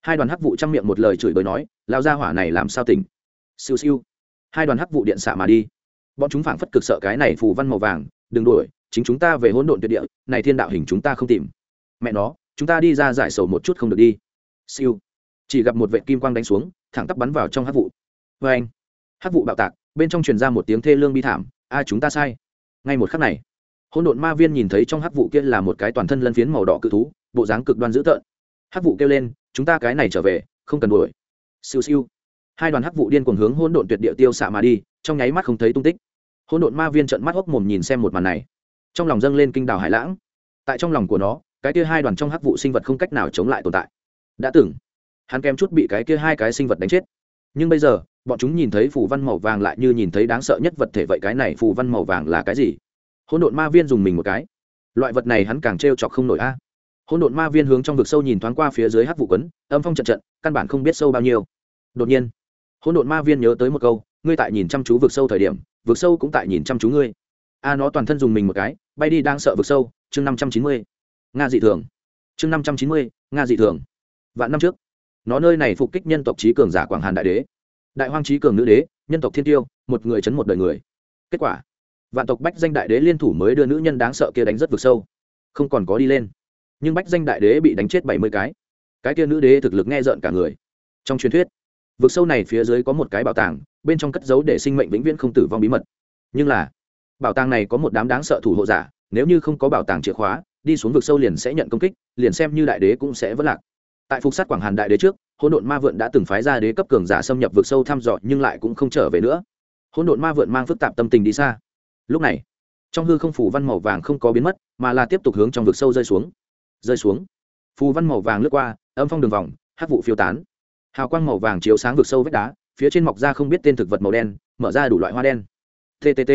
Hai đoàn hắc vụ trong miệng một lời chửi bới nói lao ra hỏa này làm sao tỉnh? Siêu siêu. Hai đoàn hắc vụ điện xạ mà đi. Bọn chúng phảng phất cực sợ cái này phù văn màu vàng, đừng đuổi, chính chúng ta về hỗn độn tuyệt địa, này thiên đạo hình chúng ta không tìm. Mẹ nó, chúng ta đi ra giải sầu một chút không được đi. Siêu chỉ gặp một vệ kim quang đánh xuống, thẳng tắp bắn vào trong hắc vụ. Vê anh hắc vụ bạo tạc, bên trong truyền ra một tiếng thê lương bi thảm, a, chúng ta sai. Ngay một khắc này, hỗn độn ma viên nhìn thấy trong hắc vụ kia là một cái toàn thân lân phiến màu đỏ cự thú, bộ dáng cực đoan dữ tợn. Hắc vụ kêu lên, chúng ta cái này trở về, không cần đuổi. Siêu siêu. Hai đoàn hắc vụ điên cuồng hướng hỗn độn tuyệt địa tiêu xạ mà đi, trong nháy mắt không thấy tung tích. Hỗn độn ma viên trợn mắt hốc mồm nhìn xem một màn này. Trong lòng dâng lên kinh đào hải lãng. Tại trong lòng của nó, cái kia hai đoàn trong hắc vụ sinh vật không cách nào chống lại tồn tại. Đã từng hắn kém chút bị cái kia hai cái sinh vật đánh chết. Nhưng bây giờ, bọn chúng nhìn thấy phù văn màu vàng lại như nhìn thấy đáng sợ nhất vật thể vậy cái này phù văn màu vàng là cái gì? Hỗn độn ma viên dùng mình một cái. Loại vật này hắn càng trêu chọc không nổi a. Hỗn độn ma viên hướng trong vực sâu nhìn thoáng qua phía dưới hát vụ quấn, âm phong trận trận, căn bản không biết sâu bao nhiêu. Đột nhiên, hỗn độn ma viên nhớ tới một câu, ngươi tại nhìn chăm chú vực sâu thời điểm, vực sâu cũng tại nhìn chăm chú ngươi. A nó toàn thân dùng mình một cái, bay đi đang sợ vực sâu, chương năm trăm chín mươi. Nga dị thường. Chương năm trăm chín mươi, nga dị thường. Vạn năm trước nó nơi này phục kích nhân tộc trí cường giả quảng hàn đại đế. Đại hoang trí cường nữ đế, nhân tộc thiên tiêu, một người chấn một đời người. Kết quả, vạn tộc bách danh đại đế liên thủ mới đưa nữ nhân đáng sợ kia đánh rất vực sâu. Không còn có đi lên. Nhưng bách danh đại đế bị đánh chết bảy mươi cái. Cái kia nữ đế thực lực nghe rợn cả người. Trong truyền thuyết, vực sâu này phía dưới có một cái bảo tàng, bên trong cất giấu để sinh mệnh vĩnh viễn không tử vong bí mật. Nhưng là, bảo tàng này có một đám đáng sợ thủ hộ giả, nếu như không có bảo tàng chìa khóa, đi xuống vực sâu liền sẽ nhận công kích, liền xem như đại đế cũng sẽ vất lạc tại phục sát quảng hàn đại đế trước, hỗn độn ma vượn đã từng phái ra đế cấp cường giả xâm nhập vực sâu thăm dò, nhưng lại cũng không trở về nữa. Hỗn độn ma vượn mang phức tạp tâm tình đi xa. Lúc này, trong hư không phủ văn màu vàng không có biến mất, mà là tiếp tục hướng trong vực sâu rơi xuống. Rơi xuống. Phù văn màu vàng lướt qua, âm phong đường vòng hát vụ phiêu tán. Hào quang màu vàng chiếu sáng vực sâu vách đá, phía trên mọc ra không biết tên thực vật màu đen, mở ra đủ loại hoa đen. Ttt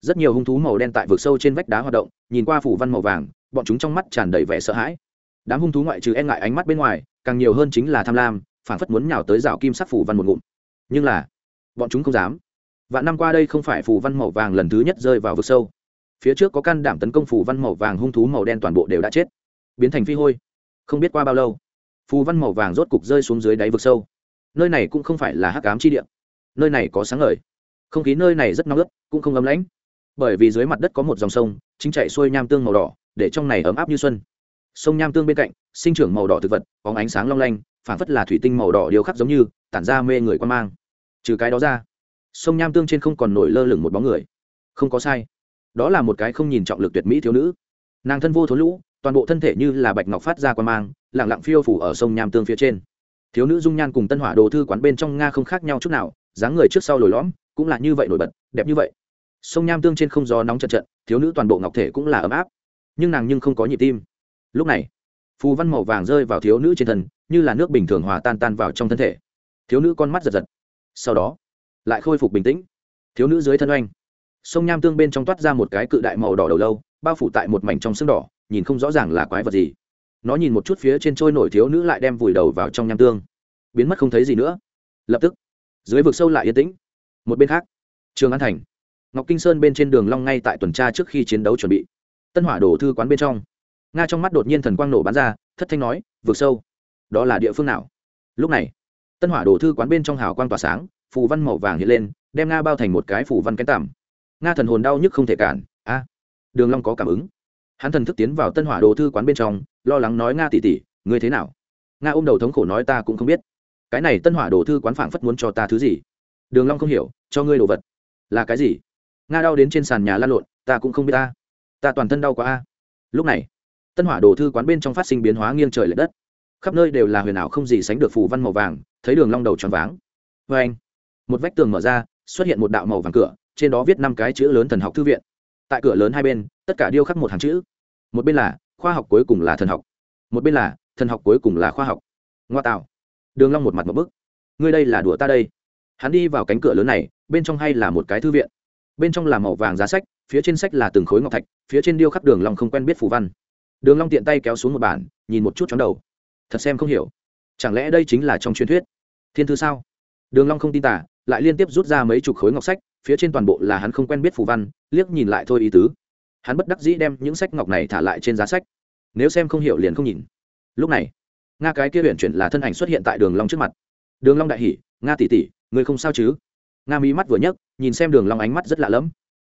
rất nhiều hung thú màu đen tại vực sâu trên vách đá hoạt động, nhìn qua phủ văn màu vàng, bọn chúng trong mắt tràn đầy vẻ sợ hãi đám hung thú ngoại trừ e ngại ánh mắt bên ngoài, càng nhiều hơn chính là tham lam, phản phất muốn nhào tới rào kim sắc phủ văn một ngụm. Nhưng là, bọn chúng không dám. Vạn năm qua đây không phải phủ văn màu vàng lần thứ nhất rơi vào vực sâu. Phía trước có can đảm tấn công phủ văn màu vàng hung thú màu đen toàn bộ đều đã chết. Biến thành phi hôi. Không biết qua bao lâu, phù văn màu vàng rốt cục rơi xuống dưới đáy vực sâu. Nơi này cũng không phải là hắc ám chi địa. Nơi này có sáng ngời. Không khí nơi này rất nóng ướt, cũng không ấm lãnh bởi vì dưới mặt đất có một dòng sông, chính chạy xuôi nham tương màu đỏ, để trong này ấm áp như xuân sông nham tương bên cạnh, sinh trưởng màu đỏ thực vật có ánh sáng long lanh phản phất là thủy tinh màu đỏ điêu khắc giống như, tản ra mê người quan mang. Trừ cái đó ra, sông nham tương trên không còn nổi lơ lửng một bóng người. Không có sai. Đó là một cái không nhìn trọng lực tuyệt mỹ thiếu nữ. Nàng thân vô thốn lũ, toàn bộ thân thể như là bạch ngọc phát ra quan mang lẳng lặng phiêu phủ ở sông nham tương phía trên. Thiếu nữ dung nhan cùng tân hỏa đồ thư quán bên trong nga không khác nhau chút nào, dáng người trước sau lồi lõm, cũng là như vậy nổi bật, đẹp như vậy. Sông nham tương trên không gió nóng chật trận thiếu nữ toàn bộ ngọc thể cũng là ấm áp. Nhưng nàng nhưng không có nhịp tim lúc này, phù văn màu vàng rơi vào thiếu nữ trên thân, như là nước bình thường hòa tan tan vào trong thân thể. Thiếu nữ con mắt giật giật. Sau đó, lại khôi phục bình tĩnh. Thiếu nữ dưới thân oanh. Sông nham tương bên trong toát ra một cái cự đại màu đỏ đầu lâu, bao phủ tại một mảnh trong xương đỏ, nhìn không rõ ràng là quái vật gì. Nó nhìn một chút phía trên trôi nổi thiếu nữ lại đem vùi đầu vào trong nham tương. Biến mất không thấy gì nữa. Lập tức, dưới vực sâu lại yên tĩnh. Một bên khác, trường an thành, ngọc kinh sơn bên trên đường long ngay tại tuần tra trước khi chiến đấu chuẩn bị. Tân hỏa đổ thư quán bên trong nga trong mắt đột nhiên thần quang nổ bắn ra thất thanh nói vượt sâu đó là địa phương nào? Lúc này tân hỏa đổ thư quán bên trong hào quang tỏa sáng phù văn màu vàng hiện lên đem nga bao thành một cái phù văn kén tằm. Nga thần hồn đau nhức không thể cản a đường long có cảm ứng. Hắn thần thức tiến vào tân hỏa đồ thư quán bên trong lo lắng nói nga tỷ tỷ, ngươi thế nào? Nga ôm đầu thống khổ nói ta cũng không biết. Cái này tân hỏa đồ thư quán phảng phất muốn cho ta thứ gì? Đường long không hiểu cho ngươi đồ vật. Là cái gì? Nga đau đến trên sàn nhà lăn lộn ta cũng không biết ta. Ta toàn thân đau quá a. Lúc này tân hỏa đồ thư quán bên trong phát sinh biến hóa nghiêng trời l ệ đất. Khắp nơi đều là huyền ảo không gì sánh được phù văn màu vàng, thấy đường long đầu tròn váng. Vê anh, một vách tường mở ra, xuất hiện một đạo màu vàng cửa, trên đó viết năm cái chữ lớn thần học thư viện. Tại cửa lớn hai bên, tất cả điêu khắc một hàng chữ. Một bên là, khoa học cuối cùng là thần học. Một bên là, thần học cuối cùng là khoa học. Ngoa tạo. Đường long một mặt một bức. Ngươi đây là đùa ta đây. Hắn đi vào cánh cửa lớn này, bên trong hay là một cái thư viện. Bên trong là màu vàng giá sách, phía trên sách là từng khối ngọc thạch, phía trên điêu khắc đường long không quen biết phù văn đường long tiện tay kéo xuống một bản nhìn một chút chóng đầu. Thật xem không hiểu. Chẳng lẽ đây chính là trong truyền thuyết? Thiên thư sao? Đường long không tin tả, lại liên tiếp rút ra mấy chục khối ngọc sách, phía trên toàn bộ là hắn không quen biết phù văn, liếc nhìn lại thôi ý tứ. Hắn bất đắc dĩ đem những sách ngọc này thả lại trên giá sách. Nếu xem không hiểu liền không nhìn. Lúc này, nga cái kia huyện chuyển là thân ảnh xuất hiện tại đường long trước mặt. Đường long đại hỉ, nga tỷ tỷ người không sao chứ? Nga mí mắt vừa nhấc, nhìn xem đường long ánh mắt rất lạ lẫm.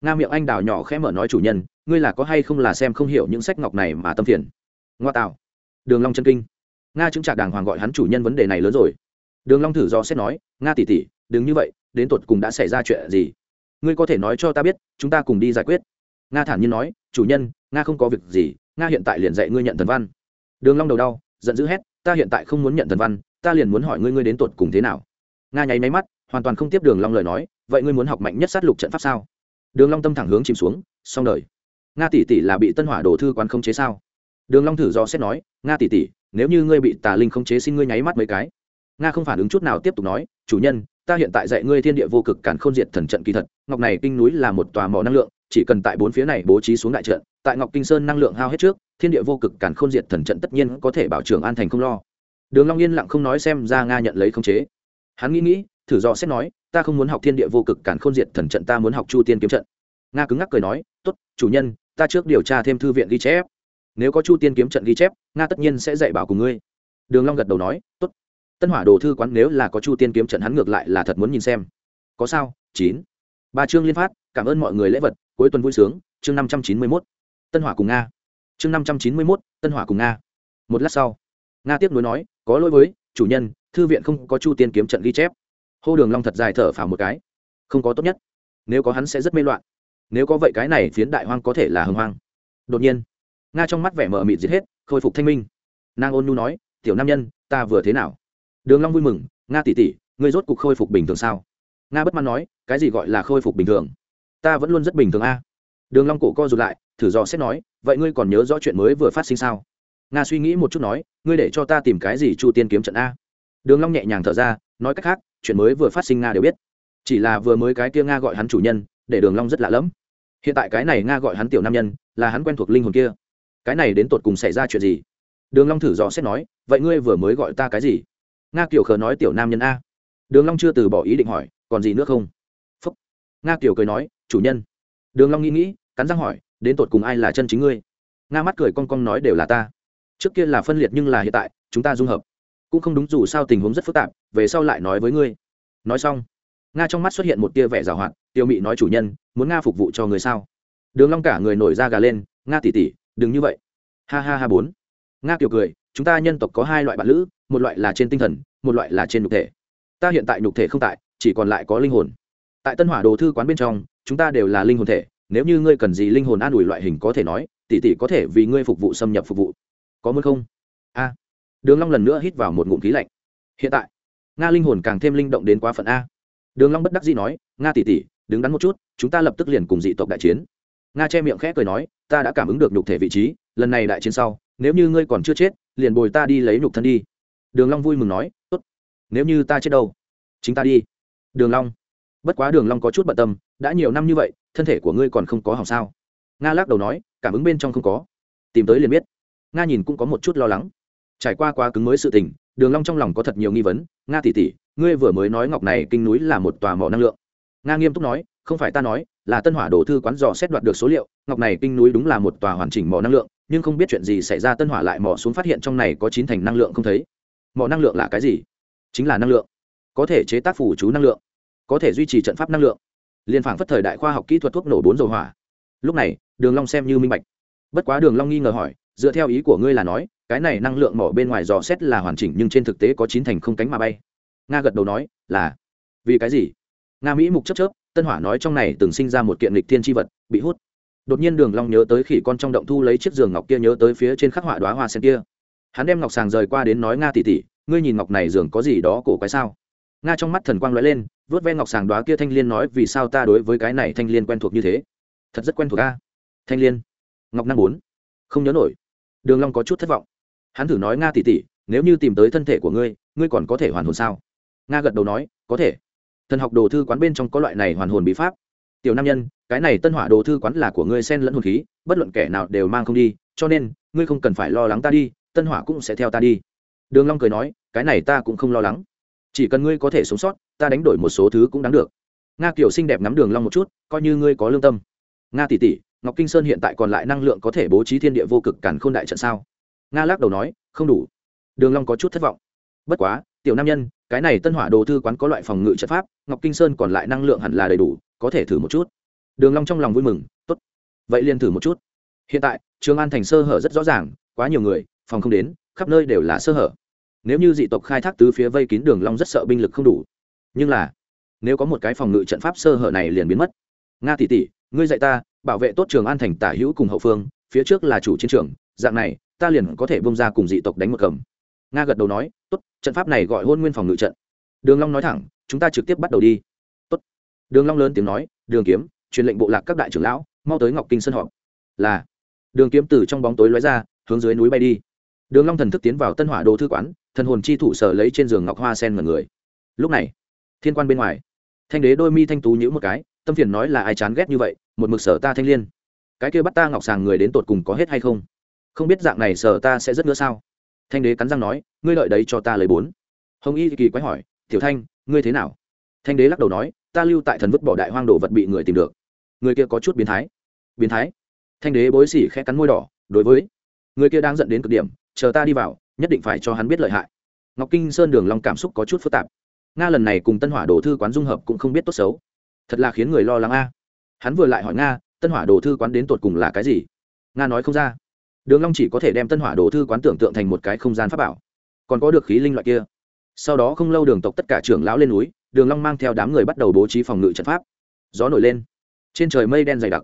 Nga miệng anh đào nhỏ khẽ mở nói chủ nhân ngươi là có hay không là xem không hiểu những sách ngọc này mà tâm phiền? Ngoa tạo. Đường long chân kinh. Nga chứng trạc đàng hoàng gọi hắn chủ nhân vấn đề này lớn rồi. Đường long thử do xét nói, nga tỷ tỷ, đừng như vậy, đến tột cùng đã xảy ra chuyện gì? Ngươi có thể nói cho ta biết, chúng ta cùng đi giải quyết. Nga thản nhiên nói, chủ nhân, nga không có việc gì, nga hiện tại liền dạy ngươi nhận thần văn. Đường long đầu đau, giận dữ hét, ta hiện tại không muốn nhận thần văn, ta liền muốn hỏi ngươi ngươi đến tột cùng thế nào? Nga nháy máy mắt, hoàn toàn không tiếp đường long lời nói, vậy ngươi muốn học mạnh nhất sát lục trận pháp sao? Đường long tâm thẳng hướng chìm xuống, xong đời nga tỷ tỷ là bị tân hỏa đồ thư quán không chế sao? Đường long thử do xét nói, nga tỷ tỷ, nếu như ngươi bị tà linh không chế xin ngươi nháy mắt mấy cái. Nga không phản ứng chút nào tiếp tục nói, chủ nhân, ta hiện tại dạy ngươi thiên địa vô cực cản khôn diệt thần trận kỳ thật, ngọc này kinh núi là một tòa mỏ năng lượng, chỉ cần tại bốn phía này bố trí xuống đại trận, tại ngọc kinh sơn năng lượng hao hết trước, thiên địa vô cực cản khôn diệt thần trận tất nhiên có thể bảo trường an thành không lo. Đường long yên lặng không nói xem ra nga nhận lấy không chế. Hắn nghĩ nghĩ, thử do xét nói, ta không muốn học thiên địa vô cực cản khôn diệt thần trận, ta muốn học chu tiên kiếm trận. Nga cứng ngắc cười nói, tốt, chủ nhân ta trước điều tra thêm thư viện ghi chép. Nếu có chu tiên kiếm trận ghi chép, nga tất nhiên sẽ dạy bảo cùng ngươi. Đường long gật đầu nói, tốt. Tân hỏa đồ thư quán nếu là có chu tiên kiếm trận hắn ngược lại là thật muốn nhìn xem. Có sao? Chín. Ba chương liên phát, cảm ơn mọi người lễ vật, cuối tuần vui sướng. Chương năm trăm chín mươi mốt. Tân hỏa cùng nga. Chương năm trăm chín mươi mốt, tân hỏa cùng nga. Một lát sau, nga tiếp nối nói, có lỗi với chủ nhân, thư viện không có chu tiên kiếm trận ghi chép. Hô đường long thật dài thở phào một cái. Không có tốt nhất. Nếu có hắn sẽ rất mê loạn nếu có vậy cái này phiến đại hoang có thể là hưng hoang. Đột nhiên, nga trong mắt vẻ mờ mịt giết hết, khôi phục thanh minh. Nàng ôn nhu nói, tiểu nam nhân, ta vừa thế nào? Đường long vui mừng, nga tỷ tỷ, ngươi rốt cục khôi phục bình thường sao? Nga bất mãn nói, cái gì gọi là khôi phục bình thường? Ta vẫn luôn rất bình thường a. Đường long cổ co rụt lại, thử dò xét nói, vậy ngươi còn nhớ rõ chuyện mới vừa phát sinh sao? Nga suy nghĩ một chút nói, ngươi để cho ta tìm cái gì chu tiên kiếm trận a? Đường long nhẹ nhàng thở ra, nói cách khác, chuyện mới vừa phát sinh nga đều biết. Chỉ là vừa mới cái kia nga gọi hắn chủ nhân để đường long rất lạ lẫm. Hiện tại cái này nga gọi hắn tiểu nam nhân, là hắn quen thuộc linh hồn kia. Cái này đến tột cùng xảy ra chuyện gì? Đường long thử dò xét nói, vậy ngươi vừa mới gọi ta cái gì? Nga kiều khờ nói, tiểu nam nhân a. Đường long chưa từ bỏ ý định hỏi, còn gì nữa không? Phúc. nga kiều cười nói, chủ nhân. Đường long nghĩ nghĩ, cắn răng hỏi, đến tột cùng ai là chân chính ngươi? Nga mắt cười cong cong nói, đều là ta. Trước kia là phân liệt nhưng là hiện tại, chúng ta dung hợp. Cũng không đúng dù sao tình huống rất phức tạp, về sau lại nói với ngươi. Nói xong nga trong mắt xuất hiện một tia vẻ giảo hoạt, tiêu mị nói chủ nhân, muốn nga phục vụ cho người sao? Đường long cả người nổi da gà lên, nga tỷ tỷ, đừng như vậy. Ha ha ha bốn. Nga kiều cười, chúng ta nhân tộc có hai loại bạn lữ, một loại là trên tinh thần, một loại là trên nhục thể. Ta hiện tại nhục thể không tại, chỉ còn lại có linh hồn. Tại tân hỏa đồ thư quán bên trong, chúng ta đều là linh hồn thể, nếu như ngươi cần gì linh hồn an ủi loại hình có thể nói, tỷ tỷ có thể vì ngươi phục vụ xâm nhập phục vụ. Có muốn không? A. Đường long lần nữa hít vào một ngụm khí lạnh. Hiện tại, nga linh hồn càng thêm linh động đến quá phận a đường long bất đắc dĩ nói, nga tỷ tỷ, đứng đắn một chút, chúng ta lập tức liền cùng dị tộc đại chiến. Nga che miệng khẽ cười nói, ta đã cảm ứng được nhục thể vị trí, lần này đại chiến sau, nếu như ngươi còn chưa chết, liền bồi ta đi lấy nhục thân đi. Đường long vui mừng nói, tốt, nếu như ta chết đâu, chính ta đi. Đường long, bất quá đường long có chút bận tâm, đã nhiều năm như vậy, thân thể của ngươi còn không có hỏng sao? Nga lắc đầu nói, cảm ứng bên trong không có. Tìm tới liền biết. Nga nhìn cũng có một chút lo lắng. Trải qua quá cứng mới sự tình, đường long trong lòng có thật nhiều nghi vấn, nga tỷ tỷ ngươi vừa mới nói ngọc này kinh núi là một tòa mỏ năng lượng. Nga nghiêm túc nói, không phải ta nói, là tân hỏa đổ thư quán dò xét đoạt được số liệu, ngọc này kinh núi đúng là một tòa hoàn chỉnh mỏ năng lượng, nhưng không biết chuyện gì xảy ra tân hỏa lại mỏ xuống phát hiện trong này có chín thành năng lượng không thấy. Mỏ năng lượng là cái gì? Chính là năng lượng. Có thể chế tác phủ chú năng lượng. Có thể duy trì trận pháp năng lượng. Liên phảng phất thời đại khoa học kỹ thuật thuốc nổ bốn dầu hỏa. Lúc này, đường long xem như minh bạch. Bất quá đường long nghi ngờ hỏi, dựa theo ý của ngươi là nói, cái này năng lượng mỏ bên ngoài dò xét là hoàn chỉnh nhưng trên thực tế có chín thành không cánh mà bay nga gật đầu nói, là. Vì cái gì? Nga mỹ mục chấp chớp, tân hỏa nói trong này từng sinh ra một kiện lịch thiên tri vật, bị hút. Đột nhiên đường long nhớ tới khỉ con trong động thu lấy chiếc giường ngọc kia nhớ tới phía trên khắc họa đóa hoa sen kia. Hắn đem ngọc sàng rời qua đến nói, nga tỷ tỷ, ngươi nhìn ngọc này dường có gì đó cổ quái sao? Nga trong mắt thần quang lóe lên vớt ve ngọc sàng đoá kia thanh liên nói, vì sao ta đối với cái này thanh liên quen thuộc như thế? Thật rất quen thuộc a. Thanh liên. Ngọc năng bốn. Không nhớ nổi. Đường long có chút thất vọng. Hắn thử nói, nga tỷ tỷ, nếu như tìm tới thân thể của ngươi ngươi còn có thể hoàn hồn sao? Nga gật đầu nói, có thể. Thần học đồ thư quán bên trong có loại này hoàn hồn bí pháp. Tiểu nam nhân, cái này tân hỏa đồ thư quán là của ngươi xen lẫn hồn khí, bất luận kẻ nào đều mang không đi, cho nên, ngươi không cần phải lo lắng ta đi, tân hỏa cũng sẽ theo ta đi. Đường long cười nói, cái này ta cũng không lo lắng. Chỉ cần ngươi có thể sống sót, ta đánh đổi một số thứ cũng đáng được. Nga kiều xinh đẹp ngắm đường long một chút, coi như ngươi có lương tâm. Nga tỷ tỷ, ngọc kinh sơn hiện tại còn lại năng lượng có thể bố trí thiên địa vô cực cản khôn đại trận sao? Nga lắc đầu nói, không đủ. Đường long có chút thất vọng. Bất quá tiểu nam nhân, cái này tân hỏa đồ thư quán có loại phòng ngự trận pháp, ngọc kinh sơn còn lại năng lượng hẳn là đầy đủ, có thể thử một chút. Đường long trong lòng vui mừng, tốt, vậy liền thử một chút. Hiện tại, trường an thành sơ hở rất rõ ràng, quá nhiều người, phòng không đến, khắp nơi đều là sơ hở. Nếu như dị tộc khai thác tứ phía vây kín đường long rất sợ binh lực không đủ. Nhưng là, nếu có một cái phòng ngự trận pháp sơ hở này liền biến mất. Nga tỷ tỷ, ngươi dạy ta, bảo vệ tốt trường an thành tả hữu cùng hậu phương, phía trước là chủ chiến trường, dạng này, ta liền có thể bông ra cùng dị tộc đánh một cầm nga gật đầu nói, tốt, trận pháp này gọi hôn nguyên phòng ngự trận. Đường long nói thẳng, chúng ta trực tiếp bắt đầu đi. Tốt. Đường long lớn tiếng nói, đường kiếm, truyền lệnh bộ lạc các đại trưởng lão, mau tới ngọc kinh sân họp. Là. Đường kiếm từ trong bóng tối lóe ra, hướng dưới núi bay đi. Đường long thần thức tiến vào tân hỏa đồ thư quán, thần hồn chi thủ sở lấy trên giường ngọc hoa sen ngẩn người. Lúc này, thiên quan bên ngoài, thanh đế đôi mi thanh tú nhíu một cái, tâm phiền nói là ai chán ghét như vậy, một mực sở ta thanh liên. Cái kia bắt ta ngọc sàng người đến tột cùng có hết hay không? Không biết dạng này sở ta sẽ rất nữa sao? Thanh đế cắn răng nói, ngươi lợi đấy cho ta lấy bốn. Hồng y kỳ quái hỏi, tiểu thanh, ngươi thế nào? Thanh đế lắc đầu nói, ta lưu tại thần vứt bỏ đại hoang đồ vật bị người tìm được. Người kia có chút biến thái. Biến thái? Thanh đế bối xỉ khẽ cắn môi đỏ, đối với, người kia đang dẫn đến cực điểm, chờ ta đi vào, nhất định phải cho hắn biết lợi hại. Ngọc kinh sơn đường long cảm xúc có chút phức tạp. Nga lần này cùng tân hỏa đồ thư quán dung hợp cũng không biết tốt xấu. Thật là khiến người lo lắng a. Hắn vừa lại hỏi nga, tân hỏa đồ thư quán đến tột cùng là cái gì? Nga nói không ra đường long chỉ có thể đem tân hỏa đồ thư quán tưởng tượng thành một cái không gian pháp bảo còn có được khí linh loại kia sau đó không lâu đường tộc tất cả trưởng lão lên núi đường long mang theo đám người bắt đầu bố trí phòng ngự trận pháp gió nổi lên trên trời mây đen dày đặc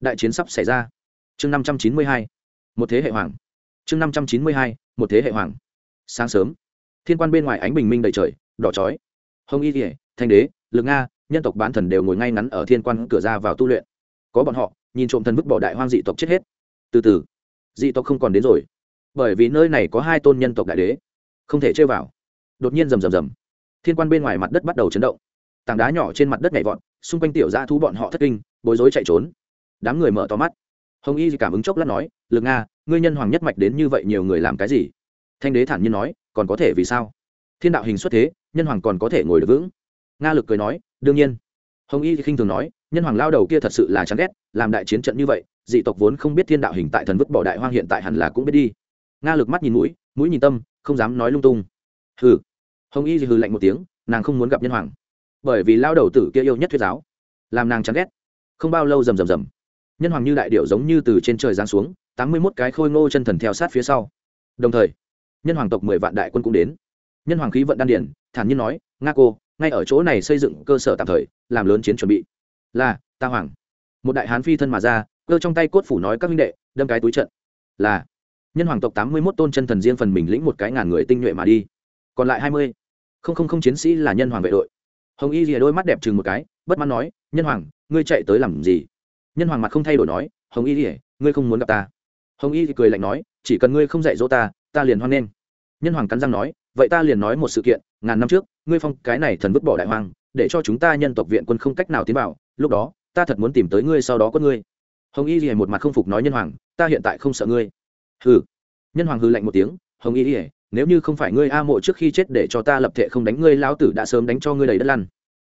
đại chiến sắp xảy ra chương năm trăm chín mươi hai một thế hệ hoàng chương năm trăm chín mươi hai một thế hệ hoàng sáng sớm thiên quan bên ngoài ánh bình minh đầy trời đỏ chói hồng y kỉa thanh đế lực nga nhân tộc bán thần đều ngồi ngay ngắn ở thiên quan cửa ra vào tu luyện có bọn họ nhìn trộm thần vứt bỏ đại hoang dị tộc chết hết từ từ dị tộc không còn đến rồi. Bởi vì nơi này có hai tôn nhân tộc đại đế. Không thể chơi vào. Đột nhiên rầm rầm rầm. Thiên quan bên ngoài mặt đất bắt đầu chấn động. Tảng đá nhỏ trên mặt đất nhảy vọt, xung quanh tiểu ra thú bọn họ thất kinh, bối rối chạy trốn. Đám người mở to mắt. Hồng y cảm ứng chốc lát nói, lực nga, ngươi nhân hoàng nhất mạch đến như vậy nhiều người làm cái gì? Thanh đế thản nhiên nói, còn có thể vì sao? Thiên đạo hình xuất thế, nhân hoàng còn có thể ngồi được vững. Nga lực cười nói, đương nhiên. Hồng y khinh thường nói, nhân hoàng lao đầu kia thật sự là chán ghét, làm đại chiến trận như vậy dị tộc vốn không biết thiên đạo hình tại thần vứt bỏ đại hoang hiện tại hẳn là cũng biết đi. Nga lực mắt nhìn mũi mũi nhìn tâm, không dám nói lung tung. Hừ. Hồng y hừ lạnh một tiếng, nàng không muốn gặp nhân hoàng. Bởi vì lao đầu tử kia yêu nhất thuyết giáo, làm nàng chán ghét. Không bao lâu rầm rầm rầm. Nhân hoàng như đại điệu giống như từ trên trời giáng xuống, tám mươi mốt cái khôi ngô chân thần theo sát phía sau. Đồng thời, nhân hoàng tộc mười vạn đại quân cũng đến. Nhân hoàng khí vận đan điển thản nhiên nói, nga cô, ngay ở chỗ này xây dựng cơ sở tạm thời, làm lớn chiến chuẩn bị. Là, ta hoàng. Một đại hán phi thân mà ra cơ trong tay cốt phủ nói các minh đệ, đâm cái túi trận. Là, nhân hoàng tộc tám mươi mốt tôn chân thần riêng phần mình lĩnh một cái ngàn người tinh nhuệ mà đi. Còn lại hai mươi, không không không chiến sĩ là nhân hoàng vệ đội. Hồng y rìa đôi mắt đẹp chừng một cái, bất mãn nói, nhân hoàng, ngươi chạy tới làm gì? Nhân hoàng mặt không thay đổi nói, hồng y rìa ngươi không muốn gặp ta. Hồng y cười lạnh nói, chỉ cần ngươi không dạy dỗ ta ta liền hoan nghênh. Nhân hoàng cắn răng nói, vậy ta liền nói một sự kiện, ngàn năm trước, ngươi phong cái này thần vứt bỏ đại hoàng, để cho chúng ta nhân tộc viện quân không cách nào tiến vào, lúc đó, ta thật muốn tìm tới ngươi sau đó có ngươi hồng y rìa một mặt không phục nói nhân hoàng, ta hiện tại không sợ ngươi. Hừ. Nhân hoàng hư lạnh một tiếng, hồng y rìa nếu như không phải ngươi a mộ trước khi chết để cho ta lập thệ không đánh ngươi, lão tử đã sớm đánh cho ngươi đầy đất lăn.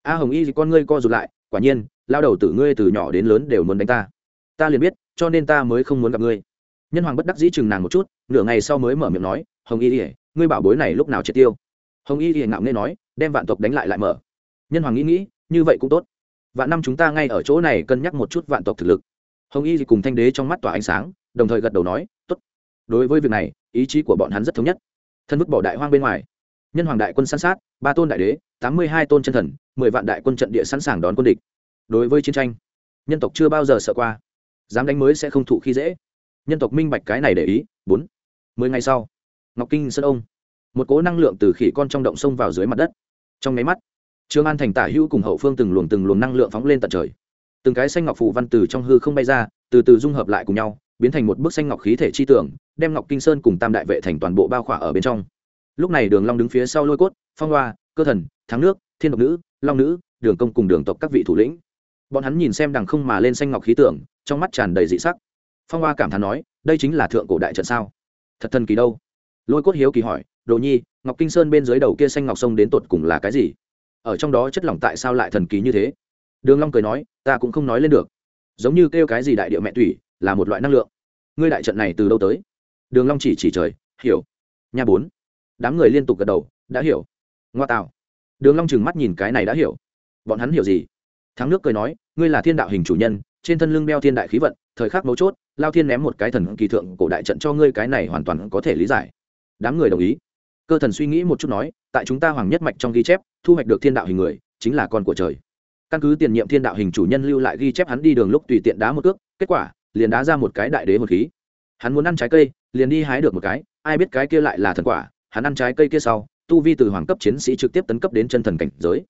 A hồng y thì con ngươi co rụt lại, quả nhiên lao đầu tử ngươi từ nhỏ đến lớn đều muốn đánh ta. Ta liền biết, cho nên ta mới không muốn gặp ngươi. Nhân hoàng bất đắc dĩ chừng nàng một chút, nửa ngày sau mới mở miệng nói, hồng y ỉa ngươi bảo bối này lúc nào triệt tiêu? Hồng y ỉa ngạo nghe nói, đem vạn tộc đánh lại lại mở. Nhân hoàng nghĩ nghĩ, như vậy cũng tốt. Vạn năm chúng ta ngay ở chỗ này cân nhắc một chút vạn tộc thực lực hồng y cùng thanh đế trong mắt tỏa ánh sáng, đồng thời gật đầu nói, tốt. Đối với việc này, ý chí của bọn hắn rất thống nhất. Thân vứt bỏ đại hoang bên ngoài. Nhân hoàng đại quân săn sát, ba tôn đại đế, tám mươi hai tôn chân thần, mười vạn đại quân trận địa sẵn sàng đón quân địch. Đối với chiến tranh, nhân tộc chưa bao giờ sợ qua. Dám đánh mới sẽ không thụ khi dễ. Nhân tộc minh bạch cái này để ý, bốn. Mười ngày sau, ngọc kinh sơn ông, một cỗ năng lượng từ khỉ con trong động sông vào dưới mặt đất. Trong máy mắt, trương an thành tả hữu cùng hậu phương từng luồng từng luồng năng lượng phóng lên tận trời từng cái xanh ngọc phù văn từ trong hư không bay ra, từ từ dung hợp lại cùng nhau, biến thành một bức xanh ngọc khí thể chi tưởng, đem ngọc kinh sơn cùng tam đại vệ thành toàn bộ bao khỏa ở bên trong. Lúc này đường long đứng phía sau lôi cốt, phong hoa, cơ thần, thắng nước, thiên độc nữ, long nữ, đường công cùng đường tộc các vị thủ lĩnh. Bọn hắn nhìn xem đằng không mà lên xanh ngọc khí tưởng, trong mắt tràn đầy dị sắc. Phong hoa cảm thán nói, đây chính là thượng cổ đại trận sao? Thật thần kỳ đâu? Lôi cốt hiếu kỳ hỏi, đồ nhi, ngọc kinh sơn bên dưới đầu kia xanh ngọc sông đến tột cùng là cái gì? Ở trong đó chất lỏng tại sao lại thần kỳ như thế? Đường long cười nói, ta cũng không nói lên được. Giống như kêu cái gì đại địa mẹ thủy là một loại năng lượng. Ngươi đại trận này từ đâu tới? Đường long chỉ chỉ trời, hiểu. Nha bốn. Đám người liên tục gật đầu, đã hiểu. Ngoa tạo. Đường long chừng mắt nhìn cái này đã hiểu. Bọn hắn hiểu gì? Thắng nước cười nói, ngươi là thiên đạo hình chủ nhân, trên thân lưng đeo thiên đại khí vận, thời khắc mấu chốt, lao thiên ném một cái thần kỳ thượng cổ đại trận cho ngươi cái này hoàn toàn có thể lý giải. Đám người đồng ý. Cơ thần suy nghĩ một chút nói, tại chúng ta hoàng nhất mạch trong ghi chép, thu hoạch được thiên đạo hình người, chính là con của trời căn cứ tiền nhiệm thiên đạo hình chủ nhân lưu lại ghi chép hắn đi đường lúc tùy tiện đá một cước, kết quả, liền đá ra một cái đại đế một khí. Hắn muốn ăn trái cây, liền đi hái được một cái, ai biết cái kia lại là thần quả, hắn ăn trái cây kia sau, tu vi từ hoàng cấp chiến sĩ trực tiếp tấn cấp đến chân thần cảnh giới.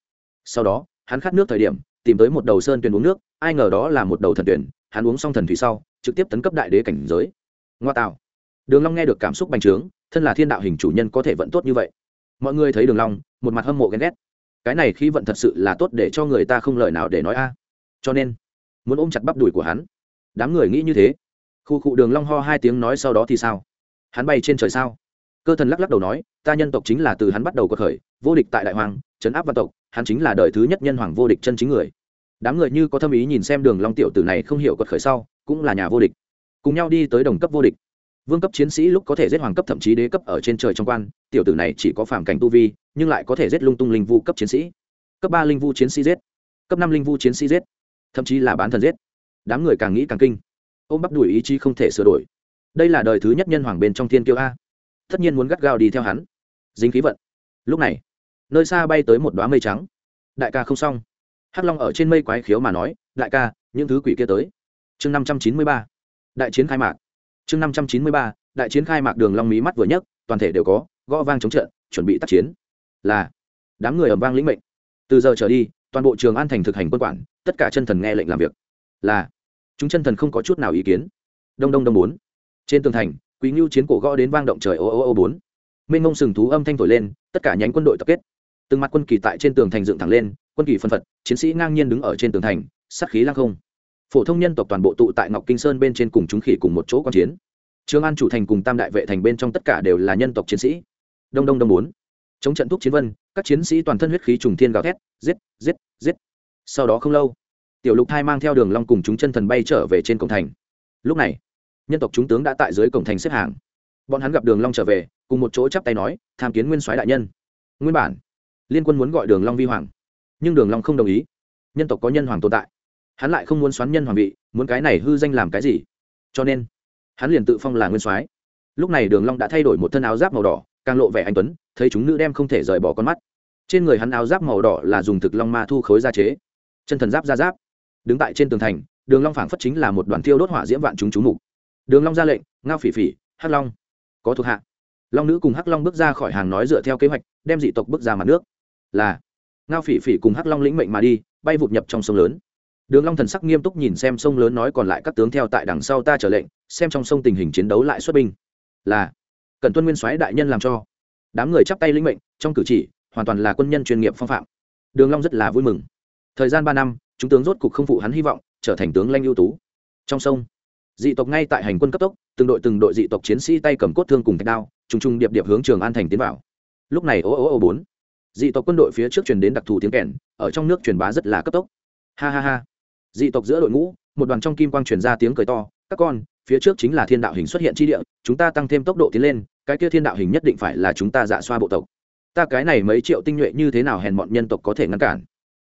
Sau đó, hắn khát nước thời điểm, tìm tới một đầu sơn tuyền uống nước, ai ngờ đó là một đầu thần tuyển hắn uống xong thần thủy sau, trực tiếp tấn cấp đại đế cảnh giới. Ngoa tạo. Đường long nghe được cảm xúc bành trướng, thân là thiên đạo hình chủ nhân có thể vận tốt như vậy. Mọi người thấy đường long, một mặt hâm mộ ghen ghét cái này khi vận thật sự là tốt để cho người ta không lời nào để nói a. Cho nên, muốn ôm chặt bắp đùi của hắn. Đám người nghĩ như thế. Khu cụ đường long ho hai tiếng nói sau đó thì sao? Hắn bay trên trời sao? Cơ thần lắc lắc đầu nói, ta nhân tộc chính là từ hắn bắt đầu cuộc khởi, vô địch tại đại hoàng chấn áp văn tộc, hắn chính là đời thứ nhất nhân hoàng vô địch chân chính người. Đám người như có tâm ý nhìn xem đường long tiểu tử này không hiểu quật khởi sau, cũng là nhà vô địch. Cùng nhau đi tới đồng cấp vô địch vương cấp chiến sĩ lúc có thể giết hoàng cấp, thậm chí đế cấp ở trên trời trong quan, tiểu tử này chỉ có phàm cảnh tu vi, nhưng lại có thể giết lung tung linh vu cấp chiến sĩ. Cấp ba linh vu chiến sĩ giết, cấp năm linh vu chiến sĩ giết, thậm chí là bán thần giết. Đám người càng nghĩ càng kinh. Ôm bắp đuổi ý chí không thể sửa đổi. Đây là đời thứ nhất nhân hoàng bên trong thiên kiêu a. Tất nhiên muốn gắt gao đi theo hắn. Dính khí vận. Lúc này, nơi xa bay tới một đoá mây trắng. Đại ca không xong. Hắc long ở trên mây quái khiếu mà nói, đại ca, những thứ quỷ kia tới. Chương năm trăm chín mươi ba. Đại chiến khai mạc chương năm trăm chín mươi ba, đại chiến khai mạc đường long mí mắt vừa nhấc, toàn thể đều có, gõ vang chống trận, chuẩn bị tác chiến. Là, đám người ầm vang lĩnh mệnh. Từ giờ trở đi, toàn bộ trường an thành thực hành quân quản, tất cả chân thần nghe lệnh làm việc. Là, chúng chân thần không có chút nào ý kiến. Đông đông đông bốn. Trên tường thành, quý ngưu chiến cổ gõ đến vang động trời ô ô ô bốn. Minh ngông sừng thú âm thanh thổi lên, tất cả nhánh quân đội tập kết. Từng mặt quân kỳ tại trên tường thành dựng thẳng lên, quân kỳ phân phật, chiến sĩ ngang nhiên đứng ở trên tường thành, sát khí lang không phổ thông nhân tộc toàn bộ tụ tại ngọc kinh sơn bên trên cùng chúng khỉ cùng một chỗ quan chiến. Trương an chủ thành cùng tam đại vệ thành bên trong tất cả đều là nhân tộc chiến sĩ. Đông đông đông bốn. Chống trận thuốc chiến vân, các chiến sĩ toàn thân huyết khí trùng thiên gào thét, giết giết giết. Sau đó không lâu, tiểu lục thai mang theo đường long cùng chúng chân thần bay trở về trên cổng thành. Lúc này, nhân tộc chúng tướng đã tại dưới cổng thành xếp hàng. Bọn hắn gặp đường long trở về, cùng một chỗ chắp tay nói, tham kiến nguyên soái đại nhân. Nguyên bản, liên quân muốn gọi đường long vi hoàng, nhưng đường long không đồng ý. Nhân tộc có nhân hoàng tồn tại hắn lại không muốn xoắn nhân hoàng vị, muốn cái này hư danh làm cái gì? Cho nên, hắn liền tự phong là nguyên soái. Lúc này đường long đã thay đổi một thân áo giáp màu đỏ, càng lộ vẻ anh tuấn, thấy chúng nữ đem không thể rời bỏ con mắt. Trên người hắn áo giáp màu đỏ là dùng thực long ma thu khối ra chế, chân thần giáp ra giáp. Đứng tại trên tường thành, đường long phảng phất chính là một đoàn thiêu đốt hỏa diễm vạn chúng chú mục. Đường long ra lệnh, ngao phỉ phỉ, hắc long, có thuộc hạ. Long nữ cùng hắc long bước ra khỏi hàng nói dựa theo kế hoạch, đem dị tộc bước ra mặt nước. Là, ngao phỉ phỉ cùng hắc long lĩnh mệnh mà đi, bay vụt nhập trong sông lớn đường long thần sắc nghiêm túc nhìn xem sông lớn nói còn lại các tướng theo tại đằng sau ta trở lệnh, xem trong sông tình hình chiến đấu lại xuất binh. Là cần tuân nguyên soái đại nhân làm cho. Đám người chắp tay lĩnh mệnh, trong cử chỉ, hoàn toàn là quân nhân chuyên nghiệp phong phạm. Đường long rất là vui mừng. Thời gian ba năm, chúng tướng rốt cục không phụ hắn hy vọng, trở thành tướng lãnh ưu tú. Trong sông, dị tộc ngay tại hành quân cấp tốc, từng đội từng đội dị tộc chiến sĩ tay cầm cốt thương cùng thạch đao, trùng trùng điệp điệp hướng trường an thành tiến vào. Lúc này ô ô ô bốn, dị tộc quân đội phía trước truyền đến đặc thù tiếng kèn, ở trong nước truyền bá rất là cấp tốc. Ha ha ha dị tộc giữa đội ngũ, một đoàn trong kim quang truyền ra tiếng cười to, các con, phía trước chính là thiên đạo hình xuất hiện chi địa, chúng ta tăng thêm tốc độ tiến lên, cái kia thiên đạo hình nhất định phải là chúng ta dạ xoa bộ tộc. Ta cái này mấy triệu tinh nhuệ như thế nào hèn bọn nhân tộc có thể ngăn cản?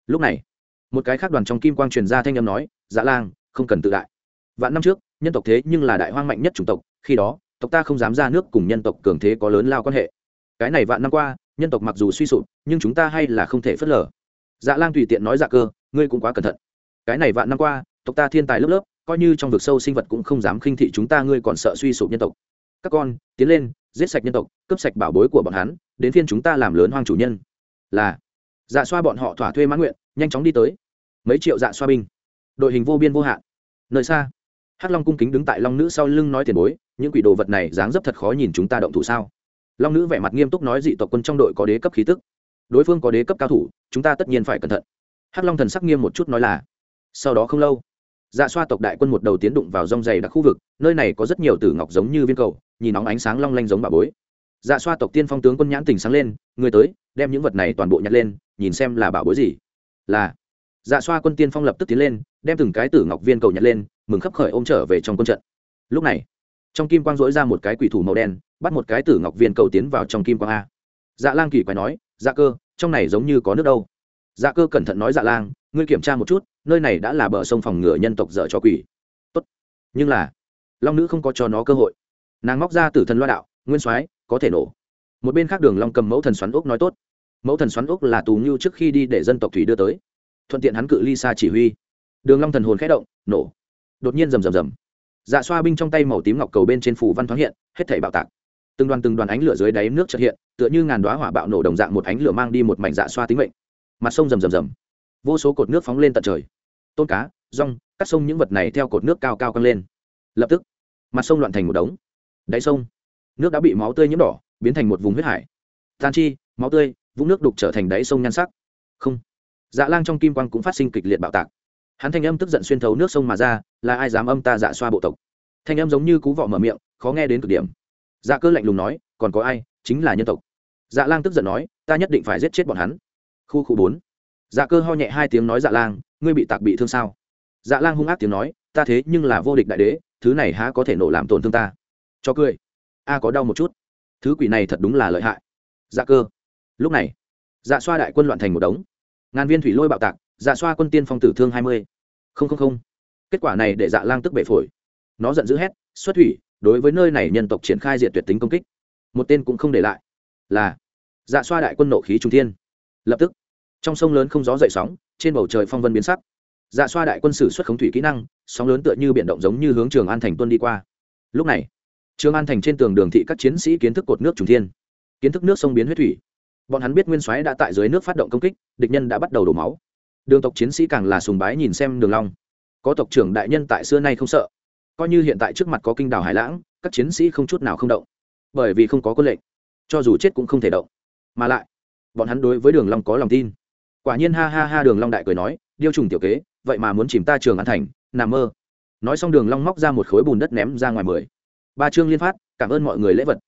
Lúc này, một cái khác đoàn trong kim quang truyền ra thanh âm nói dạ lang, không cần tự đại. Vạn năm trước, nhân tộc thế nhưng là đại hoang mạnh nhất chủng tộc, khi đó, tộc ta không dám ra nước cùng nhân tộc cường thế có lớn lao quan hệ. Cái này vạn năm qua, nhân tộc mặc dù suy sụp, nhưng chúng ta hay là không thể phớt lờ. Dạ lang tùy tiện nói dạ cơ, ngươi cũng quá cẩn thận cái này vạn năm qua, tộc ta thiên tài lớp lớp, coi như trong vực sâu sinh vật cũng không dám khinh thị chúng ta, ngươi còn sợ suy sụp nhân tộc. Các con, tiến lên, giết sạch nhân tộc, cướp sạch bảo bối của bọn hắn, đến phiên chúng ta làm lớn hoang chủ nhân. Là. Dạ xoa bọn họ thỏa thuê mãn nguyện, nhanh chóng đi tới. Mấy triệu dạ xoa binh. Đội hình vô biên vô hạn. Nơi xa, hắc long cung kính đứng tại long nữ sau lưng nói tiền bối, những quỷ đồ vật này dáng dấp thật khó nhìn chúng ta động thủ sao? Long nữ vẻ mặt nghiêm túc nói dị tộc quân trong đội có đế cấp khí tức. Đối phương có đế cấp cao thủ, chúng ta tất nhiên phải cẩn thận. Hắc long thần sắc nghiêm một chút nói là sau đó không lâu dạ xoa tộc đại quân một đầu tiến đụng vào rong dày đặc khu vực, nơi này có rất nhiều tử ngọc giống như viên cầu, nhìn nóng ánh sáng long lanh giống bà bối. Dạ xoa tộc tiên phong tướng quân nhãn tình sáng lên, người tới, đem những vật này toàn bộ nhặt lên, nhìn xem là bảo bối gì. Là dạ xoa quân tiên phong lập tức tiến lên, đem từng cái tử ngọc viên cầu nhặt lên, mừng khấp khởi ôm trở về trong quân trận. Lúc này, trong kim quang dỗi ra một cái quỷ thủ màu đen, bắt một cái tử ngọc viên cầu tiến vào trong kim quang a. Dạ lang kỳ quái nói dạ cơ, trong này giống như có nước đâu. Dạ cơ cẩn thận nói dạ lang, ngươi kiểm tra một chút nơi này đã là bờ sông phòng ngừa nhân tộc dở cho quỷ. Tốt. Nhưng là, long nữ không có cho nó cơ hội. Nàng móc ra tử thần loa đạo, nguyên soái, có thể nổ. Một bên khác đường long cầm mẫu thần xoắn úc nói tốt. Mẫu thần xoắn úc là tù như trước khi đi để dân tộc thủy đưa tới. Thuận tiện hắn cự ly xa chỉ huy. Đường long thần hồn khẽ động, nổ. Đột nhiên rầm rầm rầm. Dạ xoa binh trong tay màu tím ngọc cầu bên trên phủ văn thoáng hiện, hết thảy bạo tạc. Từng đoàn từng đoàn ánh lửa dưới đáy nước chợt hiện, tựa như ngàn đóa hỏa bạo nổ đồng dạng một ánh lửa mang đi một mảnh dạ xoa tính mệnh. Mặt sông rầm rầm rầm vô số cột nước phóng lên tận trời. Tôn cá, rong cắt sông những vật này theo cột nước cao cao căng lên. Lập tức, mặt sông loạn thành một đống. Đáy sông, nước đã bị máu tươi nhiễm đỏ, biến thành một vùng huyết hải. Tan chi, máu tươi, vũng nước đục trở thành đáy sông nhan sắc. Không dạ lang trong kim quang cũng phát sinh kịch liệt bạo tạc. Hắn thanh âm tức giận xuyên thấu nước sông mà ra, là ai dám âm ta dạ xoa bộ tộc? Thanh âm giống như cú vọ mở miệng, khó nghe đến cực điểm. Dạ cơ lạnh lùng nói, còn có ai, chính là nhân tộc. Dạ lang tức giận nói, ta nhất định phải giết chết bọn hắn. Khu khu bốn dạ cơ ho nhẹ hai tiếng nói dạ lang, ngươi bị tạc bị thương sao? Dạ lang hung ác tiếng nói, ta thế nhưng là vô địch đại đế, thứ này há có thể nổ làm tổn thương ta. Cho cười. A có đau một chút. Thứ quỷ này thật đúng là lợi hại. Dạ cơ. Lúc này dạ xoa đại quân loạn thành một đống. Ngàn viên thủy lôi bạo tạc dạ xoa quân tiên phong tử thương hai mươi. Không không không. Kết quả này để dạ lang tức bể phổi. Nó giận dữ hét, xuất thủy, đối với nơi này nhân tộc triển khai diện tuyệt tính công kích. Một tên cũng không để lại. Là dạ xoa đại quân nộ khí trung thiên. Lập tức trong sông lớn không gió dậy sóng, trên bầu trời phong vân biến sắc. Dạ xoa đại quân sử xuất khống thủy kỹ năng, sóng lớn tựa như biển động giống như hướng trường an thành tuân đi qua. Lúc này, trường an thành trên tường đường thị các chiến sĩ kiến thức cột nước trùng thiên. Kiến thức nước sông biến huyết thủy. Bọn hắn biết nguyên soái đã tại dưới nước phát động công kích, địch nhân đã bắt đầu đổ máu. Đường tộc chiến sĩ càng là sùng bái nhìn xem đường long. Có tộc trưởng đại nhân tại xưa nay không sợ. Coi như hiện tại trước mặt có kinh đảo hải lãng, các chiến sĩ không chút nào không động. Bởi vì không có quân lệnh, cho dù chết cũng không thể động. Mà lại, bọn hắn đối với đường long có lòng tin quả nhiên ha ha ha đường long đại cười nói điêu trùng tiểu kế vậy mà muốn chìm ta trường an thành nằm mơ. Nói xong đường long móc ra một khối bùn đất ném ra ngoài mười. Ba chương liên phát cảm ơn mọi người lễ vật.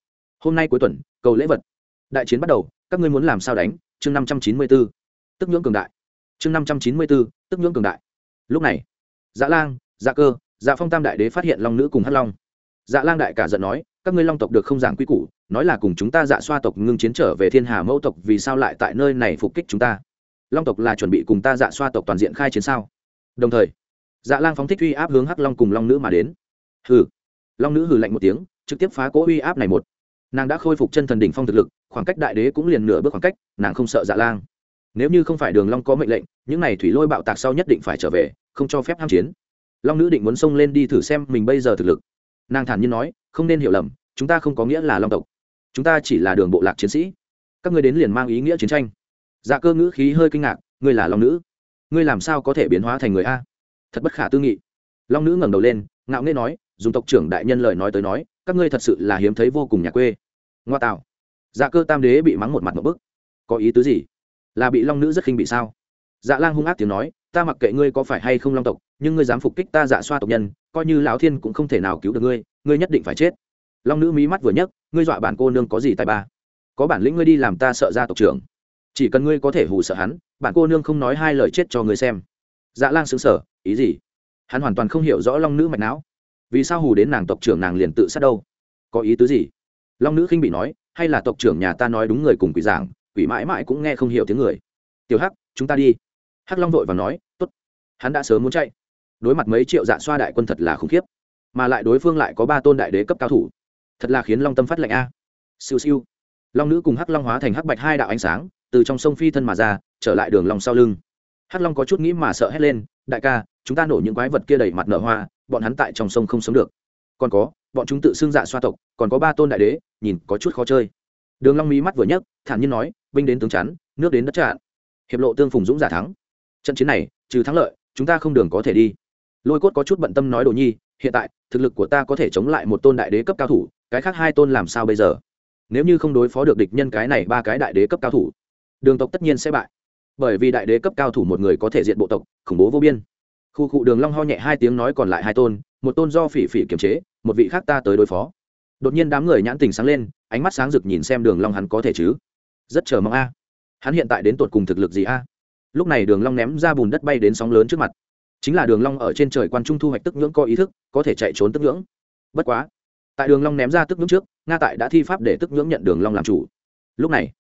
Hôm nay cuối tuần cầu lễ vật. Đại chiến bắt đầu các ngươi muốn làm sao đánh? Chương năm trăm chín mươi 594. tức nhưỡng cường đại. Chương năm trăm chín mươi 594, tức nhưỡng cường đại. Lúc này dạ lang dạ cơ dạ phong tam đại đế phát hiện long nữ cùng hắc long. Dạ lang đại cả giận nói các ngươi long tộc được không giảng quy củ nói là cùng chúng ta dạ xoa tộc ngưng chiến trở về thiên hà mẫu tộc vì sao lại tại nơi này phục kích chúng ta? Long tộc là chuẩn bị cùng ta dạ xoa tộc toàn diện khai chiến sao? Đồng thời dạ lang phóng thích uy áp hướng hắc long cùng long nữ mà đến. Hừ. Long nữ hừ lạnh một tiếng, trực tiếp phá cỗ uy áp này một. Nàng đã khôi phục chân thần đỉnh phong thực lực, khoảng cách đại đế cũng liền nửa bước khoảng cách, nàng không sợ dạ lang. Nếu như không phải đường long có mệnh lệnh, những này thủy lôi bạo tạc sau nhất định phải trở về, không cho phép ham chiến. Long nữ định muốn xông lên đi thử xem mình bây giờ thực lực. Nàng thản nhiên nói, không nên hiểu lầm, chúng ta không có nghĩa là long tộc. Chúng ta chỉ là đường bộ lạc chiến sĩ. Các ngươi đến liền mang ý nghĩa chiến tranh dạ cơ ngữ khí hơi kinh ngạc, ngươi là long nữ. Ngươi làm sao có thể biến hóa thành người a? Thật bất khả tư nghị. Long nữ ngẩng đầu lên, ngạo nghễ nói, dùng tộc trưởng đại nhân lời nói tới nói, các ngươi thật sự là hiếm thấy vô cùng nhà quê. Ngoa tạo. Dạ cơ tam đế bị mắng một mặt một bức. Có ý tứ gì? Là bị long nữ rất khinh bị sao? Dạ lang hung ác tiếng nói, ta mặc kệ ngươi có phải hay không long tộc, nhưng ngươi dám phục kích ta dạ xoa tộc nhân, coi như lão thiên cũng không thể nào cứu được ngươi ngươi nhất định phải chết. Long nữ mí mắt vừa nhấc, ngươi dọa bản cô nương có gì tại ba? Có bản lĩnh ngươi đi làm ta sợ ra tộc trưởng chỉ cần ngươi có thể hù sợ hắn, bản cô nương không nói hai lời chết cho ngươi xem. Dạ lang xứng sở ý gì? Hắn hoàn toàn không hiểu rõ long nữ mạch não. Vì sao hù đến nàng tộc trưởng nàng liền tự sát đâu? Có ý tứ gì? Long nữ khinh bị nói, hay là tộc trưởng nhà ta nói đúng người cùng quỷ giảng, quỷ mãi mãi cũng nghe không hiểu tiếng người. Tiểu hắc, chúng ta đi. Hắc long vội và nói, tốt, hắn đã sớm muốn chạy. Đối mặt mấy triệu dạ xoa đại quân thật là khủng khiếp, mà lại đối phương lại có ba tôn đại đế cấp cao thủ. Thật là khiến long tâm phát lệnh a. Siêu siêu. Long nữ cùng hắc long hóa thành hắc bạch hai đạo ánh sáng từ trong sông phi thân mà ra, trở lại đường lòng sau lưng. Hắc long có chút nghĩ mà sợ hét lên, đại ca, chúng ta nổ những quái vật kia đầy mặt nở hoa, bọn hắn tại trong sông không sống được. Còn có, bọn chúng tự xưng dạ xoa tộc, còn có ba tôn đại đế, nhìn có chút khó chơi. Đường long mí mắt vừa nhấc, thản nhiên nói, binh đến tướng chắn, nước đến đất chặn hiệp lộ tương phùng dũng giả thắng. Trận chiến này, trừ thắng lợi, chúng ta không đường có thể đi. Lôi cốt có chút bận tâm nói, đồ nhi, hiện tại, thực lực của ta có thể chống lại một tôn đại đế cấp cao thủ, cái khác hai tôn làm sao bây giờ? Nếu như không đối phó được địch nhân cái này ba cái đại đế cấp cao thủ đường tộc tất nhiên sẽ bại. Bởi vì đại đế cấp cao thủ một người có thể diện bộ tộc, khủng bố vô biên. Khu cụ đường long ho nhẹ hai tiếng nói còn lại hai tôn, một tôn do phỉ phỉ kiềm chế, một vị khác ta tới đối phó. Đột nhiên đám người nhãn tình sáng lên, ánh mắt sáng rực nhìn xem đường long hắn có thể chứ? Rất chờ mong a. Hắn hiện tại đến tột cùng thực lực gì a? Lúc này đường long ném ra bùn đất bay đến sóng lớn trước mặt. Chính là đường long ở trên trời quan trung thu hoạch tức nhưỡng có ý thức, có thể chạy trốn tức nhưỡng. Bất quá, tại đường long ném ra tức nhưỡng trước, nga tại đã thi pháp để tức nhưỡng nhận đường long làm chủ. Lúc này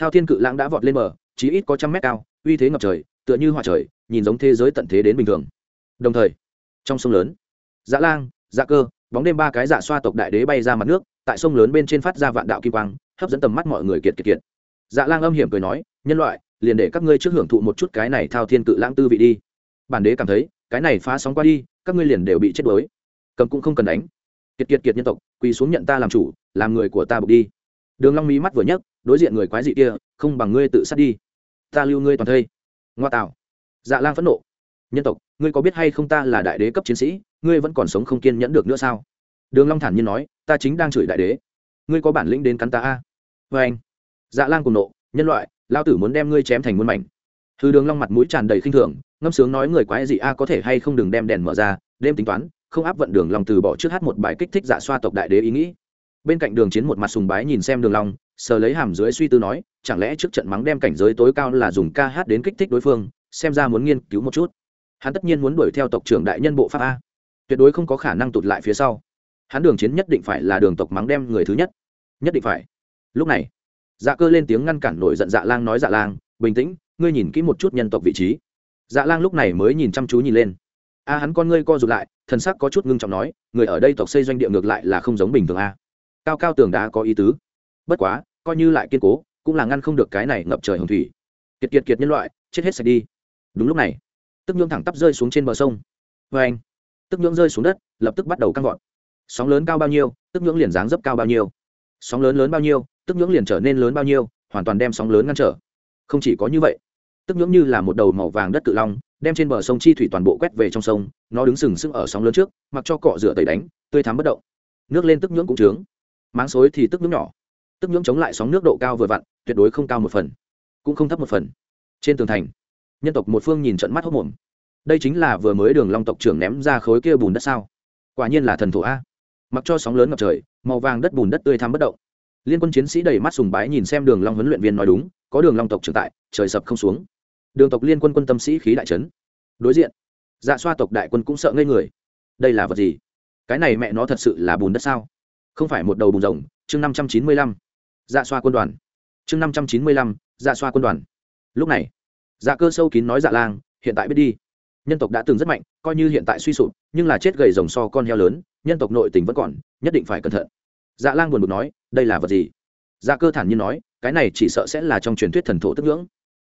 thao thiên cự lãng đã vọt lên bờ, chí ít có trăm mét cao, uy thế ngập trời, tựa như hỏa trời, nhìn giống thế giới tận thế đến bình thường. Đồng thời, trong sông lớn dạ lang dạ cơ, bóng đêm ba cái dạ xoa tộc đại đế bay ra mặt nước, tại sông lớn bên trên phát ra vạn đạo kim quang, hấp dẫn tầm mắt mọi người kiệt kiệt kiệt. Dạ lang âm hiểm cười nói, nhân loại, liền để các ngươi trước hưởng thụ một chút cái này thao thiên cự lãng tư vị đi. Bản đế cảm thấy, cái này phá sóng qua đi, các ngươi liền đều bị chết đuối. Cầm cũng không cần đánh. Kiệt kiệt kiệt nhân tộc, quỳ xuống nhận ta làm chủ, làm người của ta buộc đi. Đường long mỹ mắt vừa nhấc đối diện người quái dị kia, không bằng ngươi tự sát đi. Ta lưu ngươi toàn thây. Ngoa tạo. Dạ lang phẫn nộ. Nhân tộc, ngươi có biết hay không ta là đại đế cấp chiến sĩ, ngươi vẫn còn sống không kiên nhẫn được nữa sao? Đường long thản nhiên nói, ta chính đang chửi đại đế. Ngươi có bản lĩnh đến cắn ta a? Với anh. Dạ lang cùng nộ, nhân loại lao tử muốn đem ngươi chém thành muôn mảnh. Hư đường long mặt mũi tràn đầy khinh thường, ngâm sướng nói người quái dị a có thể hay không đừng đem đèn mở ra, đêm tính toán, không áp vận đường long từ bỏ trước hát một bài kích thích dạ xoa tộc đại đế ý nghĩ bên cạnh đường chiến một mặt sùng bái nhìn xem đường long, sờ lấy hàm dưới suy tư nói, chẳng lẽ trước trận mắng đem cảnh giới tối cao là dùng ca hát đến kích thích đối phương, xem ra muốn nghiên cứu một chút. Hắn tất nhiên muốn đuổi theo tộc trưởng đại nhân bộ pháp a. Tuyệt đối không có khả năng tụt lại phía sau. Hắn đường chiến nhất định phải là đường tộc mắng đem người thứ nhất. Nhất định phải. Lúc này dạ cơ lên tiếng ngăn cản nổi giận dạ lang nói dạ lang, bình tĩnh, ngươi nhìn kỹ một chút nhân tộc vị trí. Dạ lang lúc này mới nhìn chăm chú nhìn lên. A, hắn con ngươi co rụt lại, thần sắc có chút ngưng trọng nói, người ở đây tộc xây doanh địa ngược lại là không giống bình thường a cao cao tường đá có ý tứ. Bất quá, coi như lại kiên cố, cũng là ngăn không được cái này ngập trời hồng thủy. Kiệt kiệt kiệt nhân loại, chết hết sạch đi. Đúng lúc này, tức nhưỡng thẳng tắp rơi xuống trên bờ sông. Vê anh, tức nhưỡng rơi xuống đất, lập tức bắt đầu căng gọn. Sóng lớn cao bao nhiêu, tức nhưỡng liền dáng dấp cao bao nhiêu. Sóng lớn lớn bao nhiêu, tức nhưỡng liền trở nên lớn bao nhiêu, hoàn toàn đem sóng lớn ngăn trở. Không chỉ có như vậy, tức nhưỡng như là một đầu màu vàng đất cự long, đem trên bờ sông chi thủy toàn bộ quét về trong sông, nó đứng sừng sững ở sóng lớn trước, mặc cho cọ rửa tẩy đánh, tươi thắm bất động. Nước lên tức nhưỡng cũng trướng máng xối thì tức nhưỡng nhỏ. Tức nhưỡng chống lại sóng nước độ cao vừa vặn, tuyệt đối không cao một phần, cũng không thấp một phần. Trên tường thành, nhân tộc một phương nhìn trận mắt hốc mồm đây chính là vừa mới đường long tộc trưởng ném ra khối kia bùn đất sao? Quả nhiên là thần thổ a. Mặc cho sóng lớn ngập trời, màu vàng đất bùn đất tươi thắm bất động. Liên quân chiến sĩ đầy mắt sùng bái nhìn xem đường long huấn luyện viên nói đúng, có đường long tộc trưởng tại, trời sập không xuống. Đường tộc liên quân quân tâm sĩ khí đại chấn. Đối diện dạ xoa tộc đại quân cũng sợ ngây người. Đây là vật gì? Cái này mẹ nó thật sự là bùn đất sao? Không phải một đầu bùng rồng, chương năm trăm chín mươi lăm dạ xoa quân đoàn. Chương năm trăm chín mươi lăm dạ xoa quân đoàn. Lúc này dạ cơ sâu kín nói dạ lang, hiện tại biết đi. Nhân tộc đã từng rất mạnh, coi như hiện tại suy sụp, nhưng là chết gầy rồng so con heo lớn, nhân tộc nội tình vẫn còn, nhất định phải cẩn thận. Dạ lang buồn bực nói, đây là vật gì? Dạ cơ thản nhiên nói, cái này chỉ sợ sẽ là trong truyền thuyết thần thổ tức ngưỡng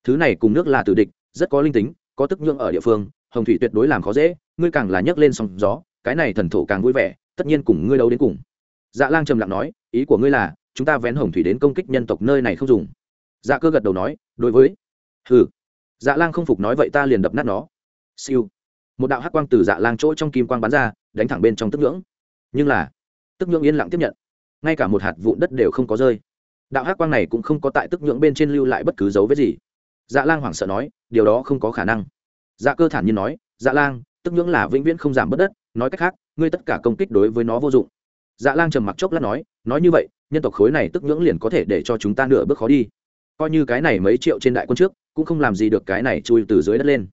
thứ này cùng nước là tử địch, rất có linh tính, có tức ngưỡng ở địa phương, hồng thủy tuyệt đối làm khó dễ, ngươi càng là nhấc lên sóng gió, cái này thần thổ càng vui vẻ, tất nhiên cùng ngươi đấu đến cùng dạ lang trầm lặng nói, ý của ngươi là, chúng ta vén hồng thủy đến công kích nhân tộc nơi này không dùng. Dạ cơ gật đầu nói, đối với. Hừ. Dạ lang không phục nói, vậy ta liền đập nát nó. Siêu. Một đạo hắc quang từ dạ lang chỗ trong kim quang bắn ra, đánh thẳng bên trong tức ngưỡng. Nhưng là, tức ngưỡng yên lặng tiếp nhận. Ngay cả một hạt vụn đất đều không có rơi. Đạo hắc quang này cũng không có tại tức ngưỡng bên trên lưu lại bất cứ dấu vết gì. Dạ lang hoảng sợ nói, điều đó không có khả năng. Dạ cơ thản nhiên nói dạ lang, tức ngưỡng là vĩnh viễn không giảm bất đất. Nói cách khác, ngươi tất cả công kích đối với nó vô dụng dạ lang trầm mặc chốc lát nói nói như vậy, nhân tộc khối này tức ngưỡng liền có thể để cho chúng ta nửa bước khó đi. Coi như cái này mấy triệu trên đại quân trước, cũng không làm gì được cái này chui từ dưới đất lên.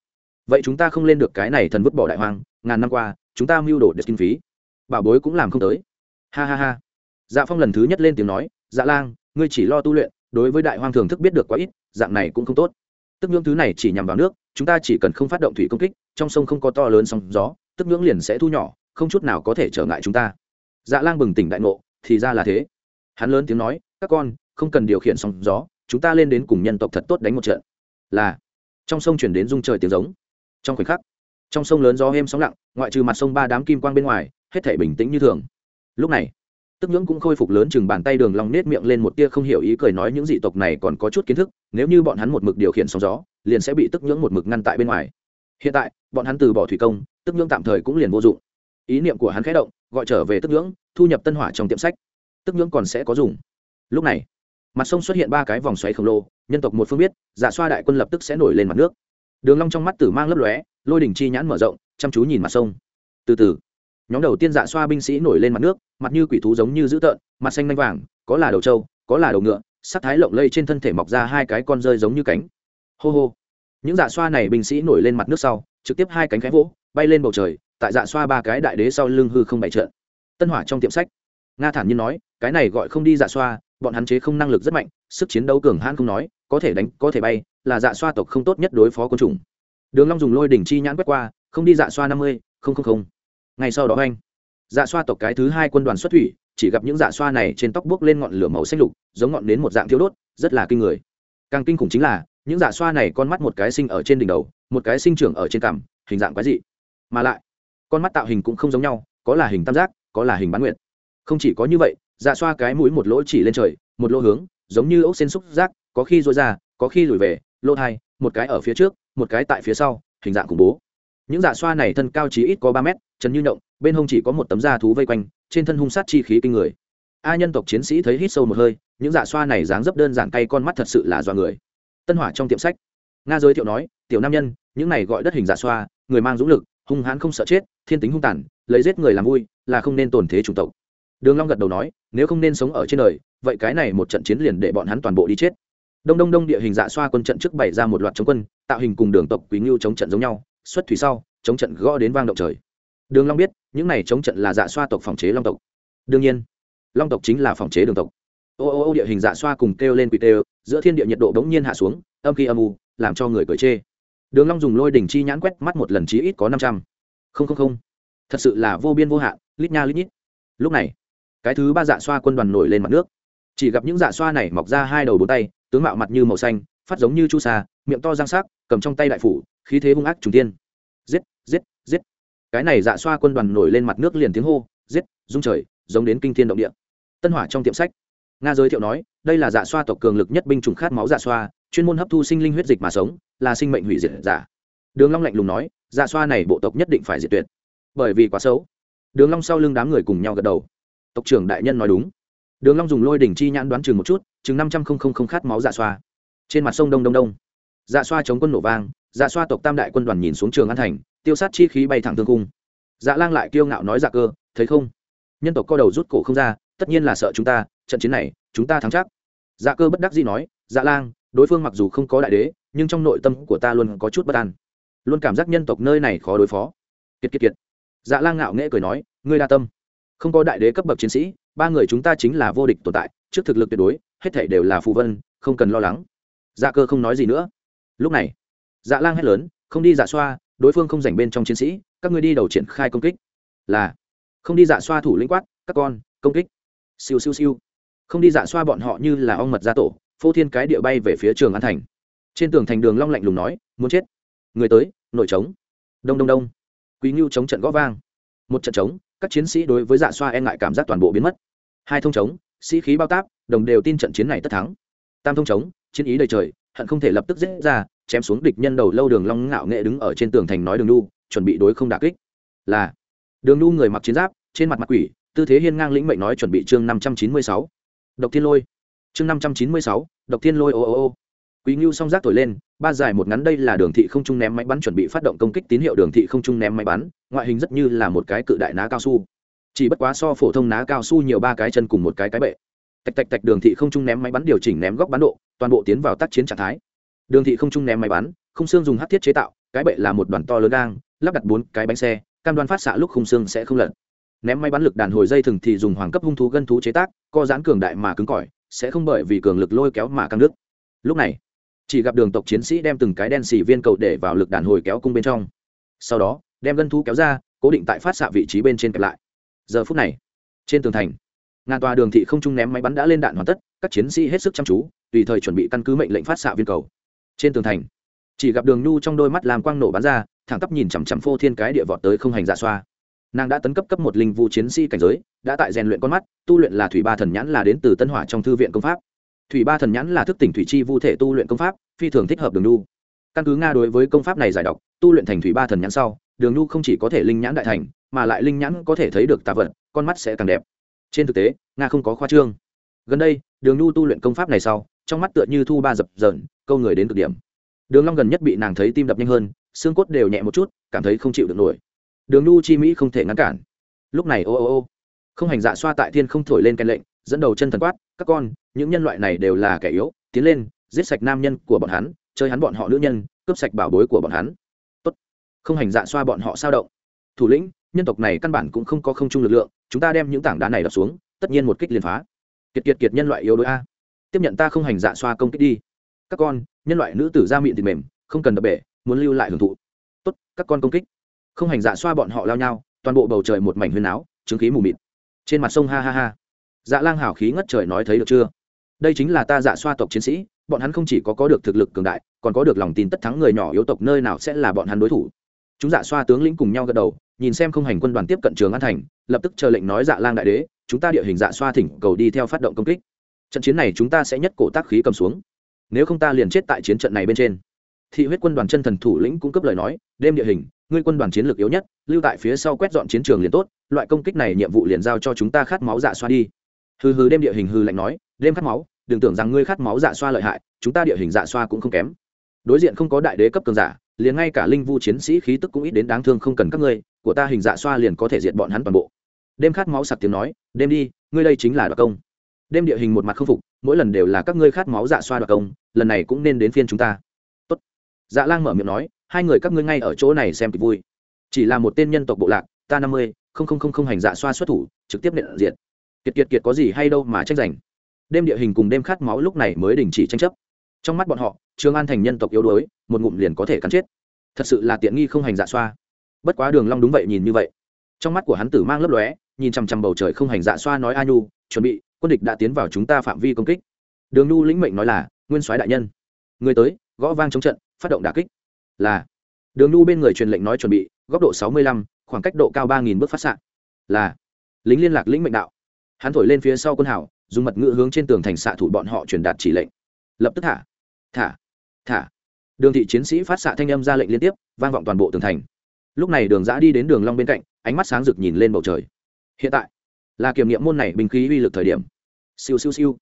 Vậy chúng ta không lên được cái này thần vứt bỏ đại hoang, ngàn năm qua, chúng ta mưu đồ được kinh phí. Bảo bối cũng làm không tới. Ha ha ha. Dạ phong lần thứ nhất lên tiếng nói dạ lang, ngươi chỉ lo tu luyện, đối với đại hoang thường thức biết được quá ít, dạng này cũng không tốt. Tức nhưỡng thứ này chỉ nhằm vào nước, chúng ta chỉ cần không phát động thủy công kích, trong sông không có to lớn sóng gió, tức nhưỡng liền sẽ thu nhỏ, không chút nào có thể trở ngại chúng ta dạ lang bừng tỉnh đại ngộ, thì ra là thế. Hắn lớn tiếng nói, các con, không cần điều khiển sóng gió, chúng ta lên đến cùng nhân tộc thật tốt đánh một trận. Là, trong sông chuyển đến rung trời tiếng giống. Trong khoảnh khắc, trong sông lớn gió êm sóng lặng, ngoại trừ mặt sông ba đám kim quang bên ngoài, hết thể bình tĩnh như thường. Lúc này, tức nhưỡng cũng khôi phục lớn chừng bàn tay đường long nết miệng lên một tia không hiểu ý cười nói những dị tộc này còn có chút kiến thức, nếu như bọn hắn một mực điều khiển sóng gió, liền sẽ bị tức nhưỡng một mực ngăn tại bên ngoài. Hiện tại, bọn hắn từ bỏ thủy công, tức nhưỡng tạm thời cũng liền vô dụng ý niệm của hắn khẽ động, gọi trở về tức ngưỡng thu nhập tân hỏa trong tiệm sách. Tức ngưỡng còn sẽ có dùng. Lúc này, mặt sông xuất hiện ba cái vòng xoáy khổng lồ, nhân tộc một phương biết, giả xoa đại quân lập tức sẽ nổi lên mặt nước. Đường long trong mắt tử mang lấp lóe, lôi đỉnh chi nhãn mở rộng, chăm chú nhìn mặt sông. Từ từ, nhóm đầu tiên dạ xoa binh sĩ nổi lên mặt nước, mặt như quỷ thú giống như dữ tợn, mặt xanh lanh vàng, có là đầu trâu, có là đầu ngựa, sắc thái lộng lây trên thân thể mọc ra hai cái con rơi giống như cánh. Hô hô. Những dạ xoa này binh sĩ nổi lên mặt nước sau, trực tiếp hai cánh khẽ vỗ, bay lên bầu trời tại dạ xoa ba cái đại đế sau lưng hư không bày trợn tân hỏa trong tiệm sách, nga thản nhiên nói, cái này gọi không đi dạ xoa, bọn hắn chế không năng lực rất mạnh, sức chiến đấu cường hãn không nói, có thể đánh, có thể bay, là dạ xoa tộc không tốt nhất đối phó côn trùng. Đường long dùng lôi đỉnh chi nhãn quét qua, không đi dạ xoa năm mươi, không không không. Ngay sau đó anh dạ xoa tộc cái thứ hai quân đoàn xuất thủy, chỉ gặp những dạ xoa này trên tóc bước lên ngọn lửa màu xanh lục, giống ngọn đến một dạng thiếu đốt, rất là kinh người. Càng kinh khủng chính là, những dạ xoa này con mắt một cái sinh ở trên đỉnh đầu, một cái sinh trưởng ở trên cằm, hình dạng quái dị. Mà lại con mắt tạo hình cũng không giống nhau, có là hình tam giác, có là hình bán nguyện không chỉ có như vậy dạ xoa cái mũi một lỗ chỉ lên trời, một lỗ hướng, giống như ốc sen xúc giác, có khi rối ra, có khi lùi về, lỗ hai, một cái ở phía trước, một cái tại phía sau, hình dạng khủng bố. Những dạ xoa này thân cao chỉ ít có ba mét, chân như động, bên hông chỉ có một tấm da thú vây quanh, trên thân hung sát chi khí kinh người. A nhân tộc chiến sĩ thấy hít sâu một hơi, những dạ xoa này dáng dấp đơn giản cay con mắt thật sự là do người. Tân hỏa trong tiệm sách, nga giới thiệu nói, tiểu nam nhân, những này gọi đất hình dạ xoa, người mang dũng lực hung hãn không sợ chết, thiên tính hung tàn, lấy giết người làm vui, là không nên tổn thế chủng tộc. Đường long gật đầu nói, nếu không nên sống ở trên đời, vậy cái này một trận chiến liền để bọn hắn toàn bộ đi chết. Đông đông đông địa hình dạ xoa quân trận trước bày ra một loạt chống quân, tạo hình cùng đường tộc quý ngưu chống trận giống nhau, xuất thủy sau, chống trận gõ đến vang động trời. Đường long biết, những này chống trận là dạ xoa tộc phòng chế long tộc. Đương nhiên, long tộc chính là phòng chế đường tộc. Ô ô ô, địa hình dạ xoa cùng kêu lên quỷ tê, giữa thiên địa nhiệt độ bỗng nhiên hạ xuống, âm khi âm u, làm cho người cười chê đường long dùng lôi đỉnh chi nhãn quét mắt một lần chí ít có năm trăm. Không không không. Thật sự là vô biên vô hạn, lít nha lít nhít. Lúc này, cái thứ ba dạ xoa quân đoàn nổi lên mặt nước. Chỉ gặp những dạ xoa này mọc ra hai đầu bốn tay, tướng mạo mặt như màu xanh, phát giống như chu sa, miệng to răng sắc, cầm trong tay đại phủ, khí thế hung ác trùng tiên. Giết giết giết. Cái này dạ xoa quân đoàn nổi lên mặt nước liền tiếng hô, giết, rung trời, giống đến kinh thiên động địa. Tân hỏa trong tiệm sách. Nga giới thiệu nói, đây là dạ xoa tộc cường lực nhất binh chủng khát máu dạ xoa chuyên môn hấp thu sinh linh huyết dịch mà sống, là sinh mệnh hủy diệt giả. Đường long lạnh lùng nói dạ xoa này bộ tộc nhất định phải diệt tuyệt. Bởi vì quá xấu. Đường long sau lưng đám người cùng nhau gật đầu. Tộc trưởng đại nhân nói đúng. Đường long dùng lôi đỉnh chi nhãn đoán chừng một chút, chừng năm trăm không không không khát máu dạ xoa. Trên mặt sông đông đông đông. Dạ xoa chống quân nổ vang dạ xoa tộc tam đại quân đoàn nhìn xuống trường an thành, tiêu sát chi khí bay thẳng thương cung. Dạ lang lại kiêu ngạo nói dạ cơ, thấy không? Nhân tộc co đầu rút cổ không ra, tất nhiên là sợ chúng ta, trận chiến này, chúng ta thắng chắc. Dạ cơ bất đắc dĩ nói dạ lang đối phương mặc dù không có đại đế, nhưng trong nội tâm của ta luôn có chút bất an. Luôn cảm giác nhân tộc nơi này khó đối phó. Kiệt kiệt kiệt. Dạ lang ngạo nghễ cười nói, ngươi đa tâm. Không có đại đế cấp bậc chiến sĩ, ba người chúng ta chính là vô địch tồn tại, trước thực lực tuyệt đối, hết thể đều là phù vân, không cần lo lắng. Dạ cơ không nói gì nữa. Lúc này dạ lang hét lớn, không đi dạ xoa, đối phương không giành bên trong chiến sĩ, các ngươi đi đầu triển khai công kích. Là, không đi dạ xoa thủ lĩnh quát, các con, công kích. Siêu siêu siêu. Không đi dạ xoa bọn họ như là ong mật gia tổ phô thiên cái địa bay về phía trường an thành. Trên tường thành đường long lạnh lùng nói, muốn chết. Người tới, nội trống. Đông đông đông. Quý ngưu chống trận gõ vang. Một trận trống, các chiến sĩ đối với dạ xoa e ngại cảm giác toàn bộ biến mất. Hai thông trống, sĩ khí bao táp, đồng đều tin trận chiến này tất thắng. Tam thông trống, chiến ý đầy trời, hận không thể lập tức dễ ra, chém xuống địch nhân đầu lâu đường long ngạo nghệ đứng ở trên tường thành nói đường nu chuẩn bị đối không đả kích. Là, đường nu người mặc chiến giáp, trên mặt mặt quỷ, tư thế hiên ngang lĩnh mệnh nói chuẩn bị chương năm trăm chín mươi sáu. Độc thiên lôi. Chương năm trăm chín mươi sáu độc thiên lôi ô ô ô. Quý ngưu song giác thổi lên, ba dài một ngắn đây là đường thị không trung ném máy bắn chuẩn bị phát động công kích tín hiệu đường thị không trung ném máy bắn, ngoại hình rất như là một cái cự đại ná cao su. Chỉ bất quá so phổ thông ná cao su nhiều ba cái chân cùng một cái cái bệ. Tạch tạch tạch đường thị không trung ném máy bắn điều chỉnh ném góc bắn độ, toàn bộ tiến vào tác chiến trạng thái. Đường thị không trung ném máy bắn không xương dùng hát thiết chế tạo, cái bệ là một đoàn to lớn gang, lắp đặt bốn cái bánh xe, cam đoan phát xạ lúc khung xương sẽ không lật. Ném máy bắn lực đàn hồi dây thường thì dùng hoàng cấp hung thú gân thú chế tác, co giãn cường đại mà cứng cỏi sẽ không bởi vì cường lực lôi kéo mà căng đứt. Lúc này, chỉ gặp đường tộc chiến sĩ đem từng cái đen xì viên cầu để vào lực đàn hồi kéo cung bên trong. Sau đó, đem gân thú kéo ra, cố định tại phát xạ vị trí bên trên kẹp lại. Giờ phút này, trên tường thành, ngàn tòa đường thị không trung ném máy bắn đã lên đạn hoàn tất, các chiến sĩ hết sức chăm chú, tùy thời chuẩn bị căn cứ mệnh lệnh phát xạ viên cầu. Trên tường thành, chỉ gặp đường nhu trong đôi mắt làm quang nổ bắn ra, thẳng tắp nhìn chằm chằm phô thiên cái địa vọt tới không hành dạ xoa nàng đã tấn cấp cấp một linh vũ chiến sĩ cảnh giới, đã tại rèn luyện con mắt, tu luyện là thủy ba thần nhãn là đến từ tân hỏa trong thư viện công pháp. Thủy ba thần nhãn là thức tỉnh thủy chi vu thể tu luyện công pháp, phi thường thích hợp đường nhu. Căn cứ nga đối với công pháp này giải đọc, tu luyện thành thủy ba thần nhãn sau, đường nhu không chỉ có thể linh nhãn đại thành, mà lại linh nhãn có thể thấy được tạ vật, con mắt sẽ càng đẹp. Trên thực tế, nga không có khoa trương. Gần đây, đường nhu tu luyện công pháp này sau, trong mắt tựa như thu ba dập dởn câu người đến cực điểm. Đường long gần nhất bị nàng thấy tim đập nhanh hơn, xương cốt đều nhẹ một chút, cảm thấy không chịu được nổi đường nhu chi mỹ không thể ngăn cản. Lúc này ô ô ô, không hành dạ xoa tại thiên không thổi lên kèn lệnh, dẫn đầu chân thần quát, các con, những nhân loại này đều là kẻ yếu, tiến lên, giết sạch nam nhân của bọn hắn, chơi hắn bọn họ nữ nhân, cướp sạch bảo bối của bọn hắn. Tốt. không hành dạ xoa bọn họ sao động. Thủ lĩnh, nhân tộc này căn bản cũng không có không chung lực lượng, chúng ta đem những tảng đá này đập xuống, tất nhiên một kích liền phá. Kiệt kiệt kiệt nhân loại yếu đuối a. Tiếp nhận ta không hành dạ xoa công kích đi. Các con, nhân loại nữ tử da miệng thịt mềm, không cần đập bể, muốn lưu lại hưởng thụ. Tốt, các con công kích không hành dạ xoa bọn họ lao nhau, toàn bộ bầu trời một mảnh huyên áo chứng khí mù mịt. Trên mặt sông ha ha ha. Dạ lang hảo khí ngất trời nói thấy được chưa? Đây chính là ta dạ xoa tộc chiến sĩ, bọn hắn không chỉ có có được thực lực cường đại, còn có được lòng tin tất thắng người nhỏ yếu tộc nơi nào sẽ là bọn hắn đối thủ. Chúng dạ xoa tướng lĩnh cùng nhau gật đầu, nhìn xem không hành quân đoàn tiếp cận trường an thành, lập tức chờ lệnh nói dạ lang đại đế, chúng ta địa hình dạ xoa thỉnh cầu đi theo phát động công kích. Trận chiến này chúng ta sẽ nhất cổ tác khí cầm xuống. Nếu không ta liền chết tại chiến trận này bên trên. Thị huyết quân đoàn chân thần thủ lĩnh cung cấp lời nói, đêm địa hình ngươi quân đoàn chiến lược yếu nhất, lưu tại phía sau quét dọn chiến trường liền tốt, loại công kích này nhiệm vụ liền giao cho chúng ta khát máu dạ xoa đi. Hừ hừ, đêm địa hình hừ lạnh nói, đêm khát máu, đừng tưởng rằng ngươi khát máu dạ xoa lợi hại, chúng ta địa hình dạ xoa cũng không kém. Đối diện không có đại đế cấp cường giả, liền ngay cả linh vu chiến sĩ khí tức cũng ít đến đáng thương không cần các ngươi, của ta hình dạ xoa liền có thể diệt bọn hắn toàn bộ. Đêm khát máu sặc tiếng nói, đêm đi, ngươi đây chính là đoạt công. Đêm địa hình một mặt không phục, mỗi lần đều là các ngươi khát máu dạ xoa đoạt công, lần này cũng nên đến phiên chúng ta. Tốt. dạ lang mở miệng nói hai người các ngươi ngay ở chỗ này xem kịch vui. Chỉ là một tên nhân tộc bộ lạc, ta năm mươi, không không không không hành dạ xoa xuất thủ, trực tiếp nhận diện kiệt kiệt kiệt có gì hay đâu mà tranh giành. Đêm địa hình cùng đêm khát máu lúc này mới đình chỉ tranh chấp. Trong mắt bọn họ trương an thành nhân tộc yếu đuối, một ngụm liền có thể cắn chết. Thật sự là tiện nghi không hành dạ xoa. Bất quá đường long đúng vậy nhìn như vậy. Trong mắt của hắn tử mang lấp lóe, nhìn chằm chằm bầu trời không hành dạ xoa nói a nhu, chuẩn bị, quân địch đã tiến vào chúng ta phạm vi công kích. Đường nhu lĩnh mệnh nói là, nguyên soái đại nhân. Người tới, gõ vang chống trận, phát động đả kích là đường nhu bên người truyền lệnh nói chuẩn bị, góc độ sáu mươi lăm, khoảng cách độ cao ba nghìn bước phát xạ. Là, lính liên lạc lĩnh mệnh đạo. Hắn thổi lên phía sau quân hảo dùng mật ngữ hướng trên tường thành xạ thủ bọn họ truyền đạt chỉ lệnh. Lập tức thả thả thả. Đường thị chiến sĩ phát xạ thanh âm ra lệnh liên tiếp, vang vọng toàn bộ tường thành. Lúc này đường giã đi đến đường long bên cạnh, ánh mắt sáng rực nhìn lên bầu trời. Hiện tại, là kiểm nghiệm môn này binh khí uy lực thời điểm. Siêu siêu siêu.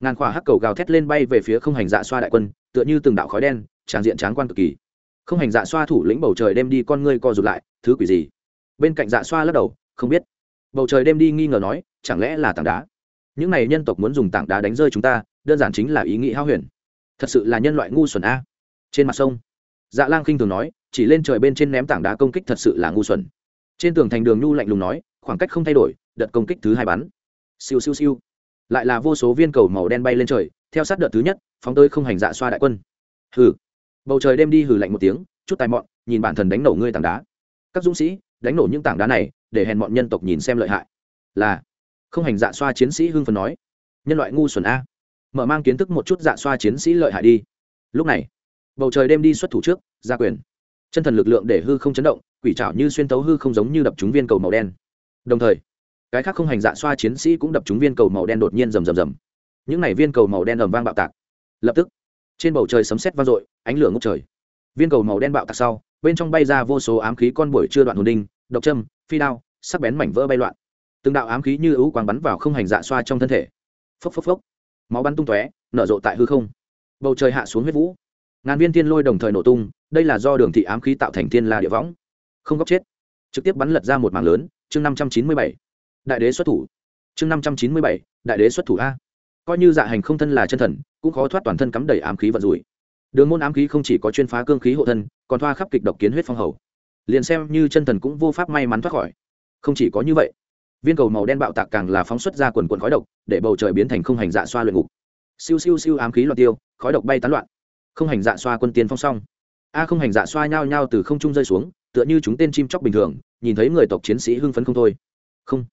Ngàn khỏa hắc cầu gào thét lên bay về phía không hành dạ xoa đại quân, tựa như từng đạo khói đen tràng diện tráng quan cực kỳ không hành dạ xoa thủ lĩnh bầu trời đem đi con ngươi co rụt lại, thứ quỷ gì? Bên cạnh dạ xoa lắc đầu, không biết. Bầu trời đem đi nghi ngờ nói, chẳng lẽ là tảng đá? Những này nhân tộc muốn dùng tảng đá đánh rơi chúng ta, đơn giản chính là ý nghĩ hao huyền. Thật sự là nhân loại ngu xuẩn a. Trên mặt sông dạ lang khinh thường nói, chỉ lên trời bên trên ném tảng đá công kích thật sự là ngu xuẩn. Trên tường thành đường nhu lạnh lùng nói, khoảng cách không thay đổi, đợt công kích thứ hai bắn. Siêu siêu siêu. Lại là vô số viên cầu màu đen bay lên trời, theo sát đợt thứ nhất, phóng tới không hành dạ xoa đại quân. Hừ bầu trời đêm đi hừ lạnh một tiếng, chút tài mọn, nhìn bản thần đánh nổ ngươi tảng đá. Các dũng sĩ, đánh nổ những tảng đá này, để hèn bọn nhân tộc nhìn xem lợi hại. Là, không hành dạ xoa chiến sĩ hưng phần nói. Nhân loại ngu xuẩn a. Mở mang kiến thức một chút dạ xoa chiến sĩ lợi hại đi. Lúc này, bầu trời đêm đi xuất thủ trước ra quyền. Chân thần lực lượng để hư không chấn động, quỷ trảo như xuyên tấu hư không giống như đập trúng viên cầu màu đen. Đồng thời, cái khác không hành dạ xoa chiến sĩ cũng đập trúng viên cầu màu đen đột nhiên rầm rầm rầm. Những này viên cầu màu đen ầm vang bạo tạc. Lập tức trên bầu trời sấm sét vang dội, ánh lửa ngốc trời. Viên cầu màu đen bạo tạc sau, bên trong bay ra vô số ám khí con buổi chưa đoạn hồn đinh, độc châm, phi đao, sắc bén mảnh vỡ bay loạn. Từng đạo ám khí như ưu quang bắn vào không hành dạ xoa trong thân thể. Phốc phốc phốc. Máu bắn tung tóe, nở rộ tại hư không. Bầu trời hạ xuống huyết vũ. Ngàn viên thiên lôi đồng thời nổ tung, đây là do đường thị ám khí tạo thành thiên la địa võng. Không góc chết. Trực tiếp bắn lật ra một mảng lớn, chương năm trăm chín mươi bảy. Đại đế xuất thủ. Chương năm trăm chín mươi bảy, đại đế xuất thủ a coi như dạ hành không thân là chân thần, cũng khó thoát toàn thân cắm đầy ám khí vận rủi. Đường môn ám khí không chỉ có chuyên phá cương khí hộ thân, còn thoa khắp kịch độc kiến huyết phong hầu. Liền xem như chân thần cũng vô pháp may mắn thoát khỏi. Không chỉ có như vậy, viên cầu màu đen bạo tạc càng là phóng xuất ra quần quần khói độc, để bầu trời biến thành không hành dạ xoa luyện ngục. Siêu siêu siêu ám khí loạt tiêu, khói độc bay tán loạn. Không hành dạ xoa quân tiên phong xong a không hành dạ xoa nhao nhao từ không trung rơi xuống, tựa như chúng tên chim chóc bình thường, nhìn thấy người tộc chiến sĩ hưng phấn không thôi. Không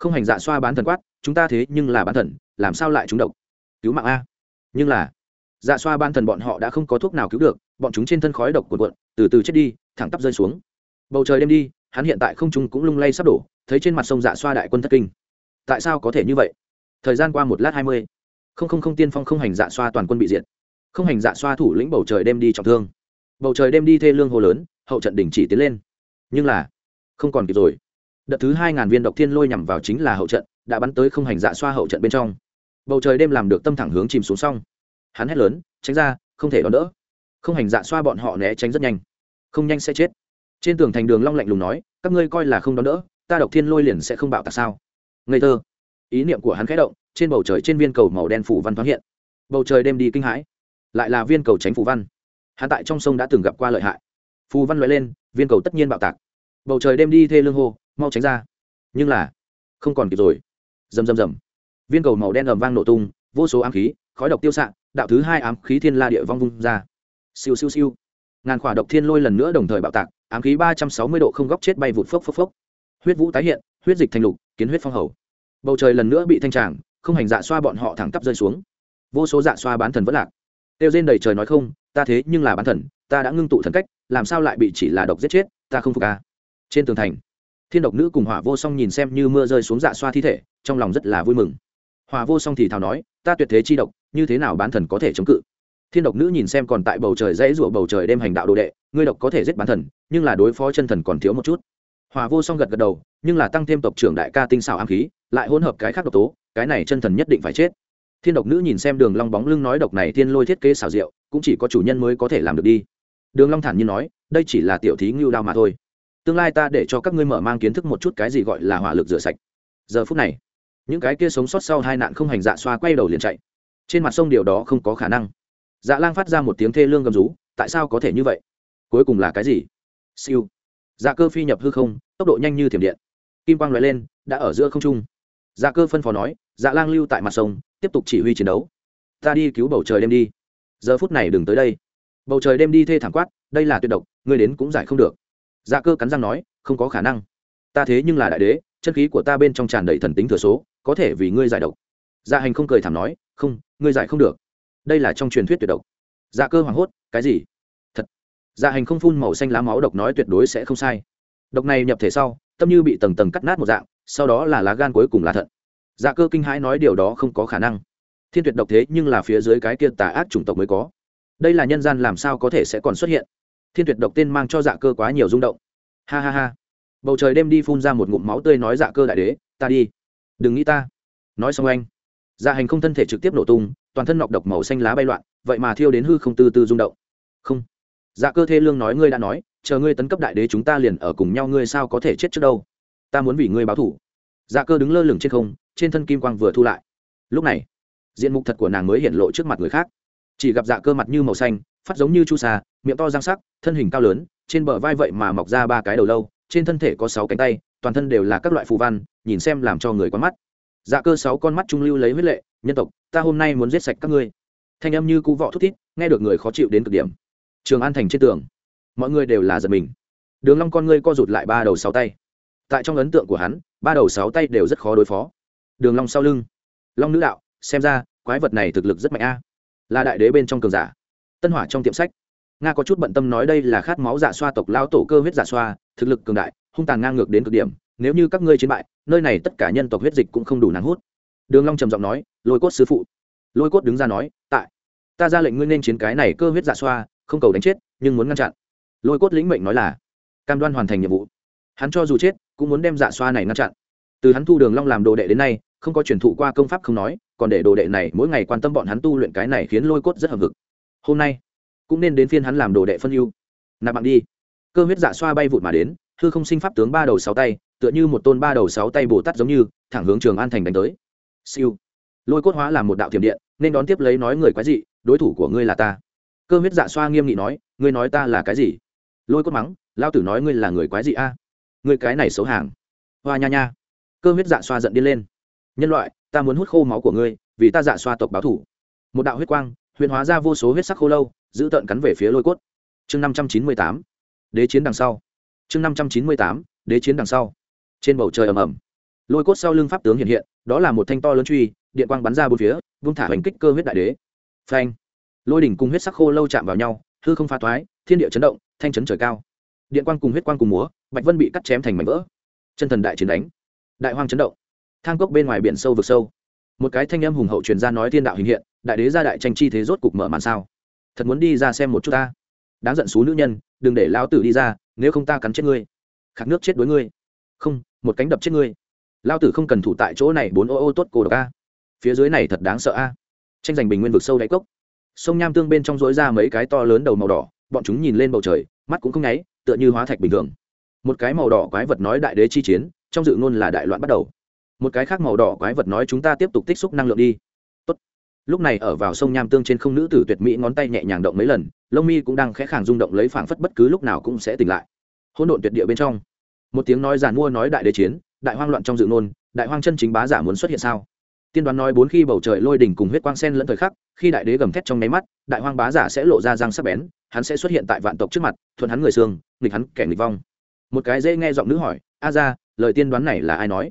không hành dạ xoa bán thần quát, chúng ta thế nhưng là bán thần, làm sao lại chúng độc? Cứu mạng a. Nhưng là dạ xoa ban thần bọn họ đã không có thuốc nào cứu được, bọn chúng trên thân khói độc cuộn cuộn, từ từ chết đi, thẳng tắp rơi xuống. Bầu trời đêm đi, hắn hiện tại không trung cũng lung lay sắp đổ, thấy trên mặt sông dạ xoa đại quân thất kinh. Tại sao có thể như vậy? Thời gian qua một lát hai mươi. Không không không tiên phong không hành dạ xoa toàn quân bị diệt. Không hành dạ xoa thủ lĩnh bầu trời đem đi trọng thương. Bầu trời đem đi thê lương hồ lớn, hậu trận đình chỉ tiến lên. Nhưng là, không còn kịp rồi đợt thứ hai ngàn viên độc thiên lôi nhằm vào chính là hậu trận, đã bắn tới không hành dạ xoa hậu trận bên trong. Bầu trời đêm làm được tâm thẳng hướng chìm xuống xong hắn hét lớn, tránh ra, không thể đón đỡ. Không hành dạ xoa bọn họ né tránh rất nhanh. Không nhanh sẽ chết. Trên tường thành đường long lạnh lùng nói, các ngươi coi là không đón đỡ, ta độc thiên lôi liền sẽ không bạo tạc sao? Ngây thơ. Ý niệm của hắn khẽ động, trên bầu trời trên viên cầu màu đen phủ văn thoáng hiện. Bầu trời đêm đi kinh hãi. Lại là viên cầu tránh phù văn. Hắn tại trong sông đã từng gặp qua lợi hại. Phù văn loại lên, viên cầu tất nhiên bạo tạc. Bầu trời đêm đi thê lương hô mau tránh ra. Nhưng là, không còn kịp rồi. Rầm rầm rầm. Viên cầu màu đen ầm vang nổ tung, vô số ám khí, khói độc tiêu xạ, đạo thứ hai ám khí thiên la địa vong vung ra. Siêu siêu siêu. Ngàn khỏa độc thiên lôi lần nữa đồng thời bạo tạc, ám khí ba trăm sáu mươi độ không góc chết bay vụt phốc phốc phốc. Huyết vũ tái hiện, huyết dịch thành lục, kiến huyết phong hầu. Bầu trời lần nữa bị thanh tràng, không hành dạ xoa bọn họ thẳng tắp rơi xuống. Vô số dạ xoa bán thần vẫn lạc. Tiêu rên đầy trời nói không, ta thế nhưng là bán thần, ta đã ngưng tụ thần cách, làm sao lại bị chỉ là độc giết chết, ta không phục ca trên tường thành thiên độc nữ cùng hỏa vô song nhìn xem như mưa rơi xuống dạ xoa thi thể, trong lòng rất là vui mừng. Hỏa vô song thì thào nói, ta tuyệt thế chi độc, như thế nào bán thần có thể chống cự? Thiên độc nữ nhìn xem còn tại bầu trời dãy rủa bầu trời đêm hành đạo đồ đệ, ngươi độc có thể giết bán thần, nhưng là đối phó chân thần còn thiếu một chút. Hòa vô song gật gật đầu, nhưng là tăng thêm tộc trưởng đại ca tinh xảo ám khí, lại hỗn hợp cái khác độc tố, cái này chân thần nhất định phải chết. Thiên độc nữ nhìn xem đường long bóng lưng nói, độc này thiên lôi thiết kế xảo diệu, cũng chỉ có chủ nhân mới có thể làm được đi. Đường long thản nhiên nói, đây chỉ là tiểu thí ngưu đao mà thôi tương lai ta để cho các ngươi mở mang kiến thức một chút cái gì gọi là hỏa lực rửa sạch. Giờ phút này, những cái kia sống sót sau hai nạn không hành dạ xoa quay đầu liền chạy. Trên mặt sông điều đó không có khả năng. Dạ lang phát ra một tiếng thê lương gầm rú, tại sao có thể như vậy? Cuối cùng là cái gì? Siêu. Dạ cơ phi nhập hư không, tốc độ nhanh như thiểm điện. Kim quang loại lên, đã ở giữa không trung. Dạ cơ phân phó nói dạ lang lưu tại mặt sông, tiếp tục chỉ huy chiến đấu. Ta đi cứu bầu trời đêm đi. Giờ phút này đừng tới đây. Bầu trời đêm đi thê thẳng quát, đây là tuyệt độc, ngươi đến cũng giải không được dạ cơ cắn răng nói, không có khả năng. Ta thế nhưng là đại đế, chân khí của ta bên trong tràn đầy thần tính thừa số, có thể vì ngươi giải độc. Dạ hành không cười thảm nói, không, ngươi giải không được. Đây là trong truyền thuyết tuyệt độc. Dạ cơ hoảng hốt, cái gì? Thật. Dạ hành không phun màu xanh lá máu độc nói tuyệt đối sẽ không sai. Độc này nhập thể sau, tâm như bị tầng tầng cắt nát một dạng, sau đó là lá gan cuối cùng là thận. Dạ cơ kinh hãi nói điều đó không có khả năng. Thiên tuyệt độc thế nhưng là phía dưới cái kia tà ác chủng tộc mới có. Đây là nhân gian làm sao có thể sẽ còn xuất hiện? Thiên tuyệt độc tên mang cho dạ cơ quá nhiều rung động. Ha ha ha. Bầu trời đêm đi phun ra một ngụm máu tươi nói dạ cơ đại đế, ta đi. Đừng nghĩ ta. Nói xong anh dạ hành không thân thể trực tiếp nổ tung, toàn thân nọc độc màu xanh lá bay loạn, vậy mà thiêu đến hư không tư tư rung động. Không. Dạ cơ thê lương nói ngươi đã nói, chờ ngươi tấn cấp đại đế chúng ta liền ở cùng nhau ngươi sao có thể chết trước đâu? Ta muốn vì ngươi báo thủ dạ cơ đứng lơ lửng trên không, trên thân kim quang vừa thu lại. Lúc này, diện mục thật của nàng mới hiện lộ trước mặt người khác. Chỉ gặp dạ cơ mặt như màu xanh phát giống như chu sa, miệng to răng sắc, thân hình cao lớn, trên bờ vai vậy mà mọc ra ba cái đầu lâu, trên thân thể có sáu cánh tay, toàn thân đều là các loại phù văn, nhìn xem làm cho người quán mắt. Dạ cơ sáu con mắt trung lưu lấy huyết lệ, nhân tộc, ta hôm nay muốn giết sạch các ngươi. Thanh âm như cú vọ thút thít, nghe được người khó chịu đến cực điểm. Trường an thành trên tường, mọi người đều là giật mình. Đường long con ngươi co rụt lại ba đầu sáu tay. Tại trong ấn tượng của hắn, ba đầu sáu tay đều rất khó đối phó. Đường long sau lưng, long nữ đạo, xem ra, quái vật này thực lực rất mạnh a. Là đại đế bên trong cường giả tân hỏa trong tiệm sách. Nga có chút bận tâm nói đây là khát máu giả xoa tộc lao tổ cơ huyết giả xoa, thực lực cường đại, hung tàn ngang ngược đến cực điểm, nếu như các ngươi chiến bại, nơi này tất cả nhân tộc huyết dịch cũng không đủ nắng hút. Đường long trầm giọng nói, lôi cốt sư phụ. Lôi cốt đứng ra nói, tại, ta ra lệnh ngươi nên chiến cái này cơ huyết giả xoa, không cầu đánh chết, nhưng muốn ngăn chặn. Lôi cốt lĩnh mệnh nói là, cam đoan hoàn thành nhiệm vụ. Hắn cho dù chết, cũng muốn đem dạ xoa này ngăn chặn. Từ hắn thu đường long làm đồ đệ đến nay, không có truyền thụ qua công pháp không nói, còn để đồ đệ này mỗi ngày quan tâm bọn hắn tu luyện cái này khiến lôi cốt rất hợp vực hôm nay cũng nên đến phiên hắn làm đồ đệ phân ưu. Nạp bạn đi. Cơ huyết dạ xoa bay vụt mà đến, hư không sinh pháp tướng ba đầu sáu tay, tựa như một tôn ba đầu sáu tay bồ tát giống như, thẳng hướng trường an thành đánh tới. Siêu. Lôi cốt hóa làm một đạo thiểm điện, nên đón tiếp lấy nói người quái dị, đối thủ của ngươi là ta. Cơ huyết dạ xoa nghiêm nghị nói, ngươi nói ta là cái gì? Lôi cốt mắng lao tử nói ngươi là người quái dị a. Ngươi cái này xấu hàng hoa nha nha. Cơ huyết dạ xoa giận điên lên. Nhân loại, ta muốn hút khô máu của ngươi, vì ta dạ xoa tộc báo thủ. Một đạo huyết quang huyền hóa ra vô số huyết sắc khô lâu, giữ tợn cắn về phía lôi cốt. Chương năm trăm chín mươi tám, đế chiến đằng sau. Chương năm trăm chín mươi tám, đế chiến đằng sau. Trên bầu trời ầm ầm, lôi cốt sau lưng pháp tướng hiện hiện, đó là một thanh to lớn truy, điện quang bắn ra bốn phía, vung thả hành kích cơ huyết đại đế. Phanh! Lôi đỉnh cùng huyết sắc khô lâu chạm vào nhau, hư không pha thoái thiên địa chấn động, thanh chấn trời cao. Điện quang cùng huyết quang cùng múa, bạch vân bị cắt chém thành mảnh vỡ. Chân thần đại chiến đánh. Đại hoang chấn động. Thang cốc bên ngoài biển sâu vực sâu. Một cái thanh âm hùng hậu truyền ra nói thiên đạo hình hiện đại đế gia đại tranh chi thế rốt cục mở màn sao? Thật muốn đi ra xem một chút ta. Đáng giận xú nữ nhân, đừng để lão tử đi ra, nếu không ta cắn chết ngươi. Khạc nước chết đối ngươi. Không, một cánh đập chết ngươi. Lao tử không cần thủ tại chỗ này, bốn ô ô tốt cổ độc a. Phía dưới này thật đáng sợ a. Tranh giành bình nguyên vực sâu đáy cốc. Sông nham tương bên trong rối ra mấy cái to lớn đầu màu đỏ, bọn chúng nhìn lên bầu trời, mắt cũng không nháy, tựa như hóa thạch bình thường. Một cái màu đỏ quái vật nói đại đế chi chiến, trong dự ngôn là đại loạn bắt đầu. Một cái khác màu đỏ quái vật nói chúng ta tiếp tục tích xúc năng lượng đi lúc này ở vào sông nham tương trên không nữ tử tuyệt mỹ ngón tay nhẹ nhàng động mấy lần, lông mi cũng đang khẽ khàng rung động lấy phảng phất bất cứ lúc nào cũng sẽ tỉnh lại. Hỗn độn tuyệt địa bên trong. Một tiếng nói giàn mua nói đại đế chiến, đại hoang loạn trong dự ngôn, đại hoang chân chính bá giả muốn xuất hiện sao? Tiên đoán nói bốn khi bầu trời lôi đỉnh cùng huyết quang sen lẫn thời khắc, khi đại đế gầm thét trong nháy mắt, đại hoang bá giả sẽ lộ ra răng sắc bén, hắn sẽ xuất hiện tại vạn tộc trước mặt, thuận hắn người xương, nghịch hắn kẻ nghịch vong. Một cái dễ nghe giọng nữ hỏi, a ra lời tiên đoán này là ai nói?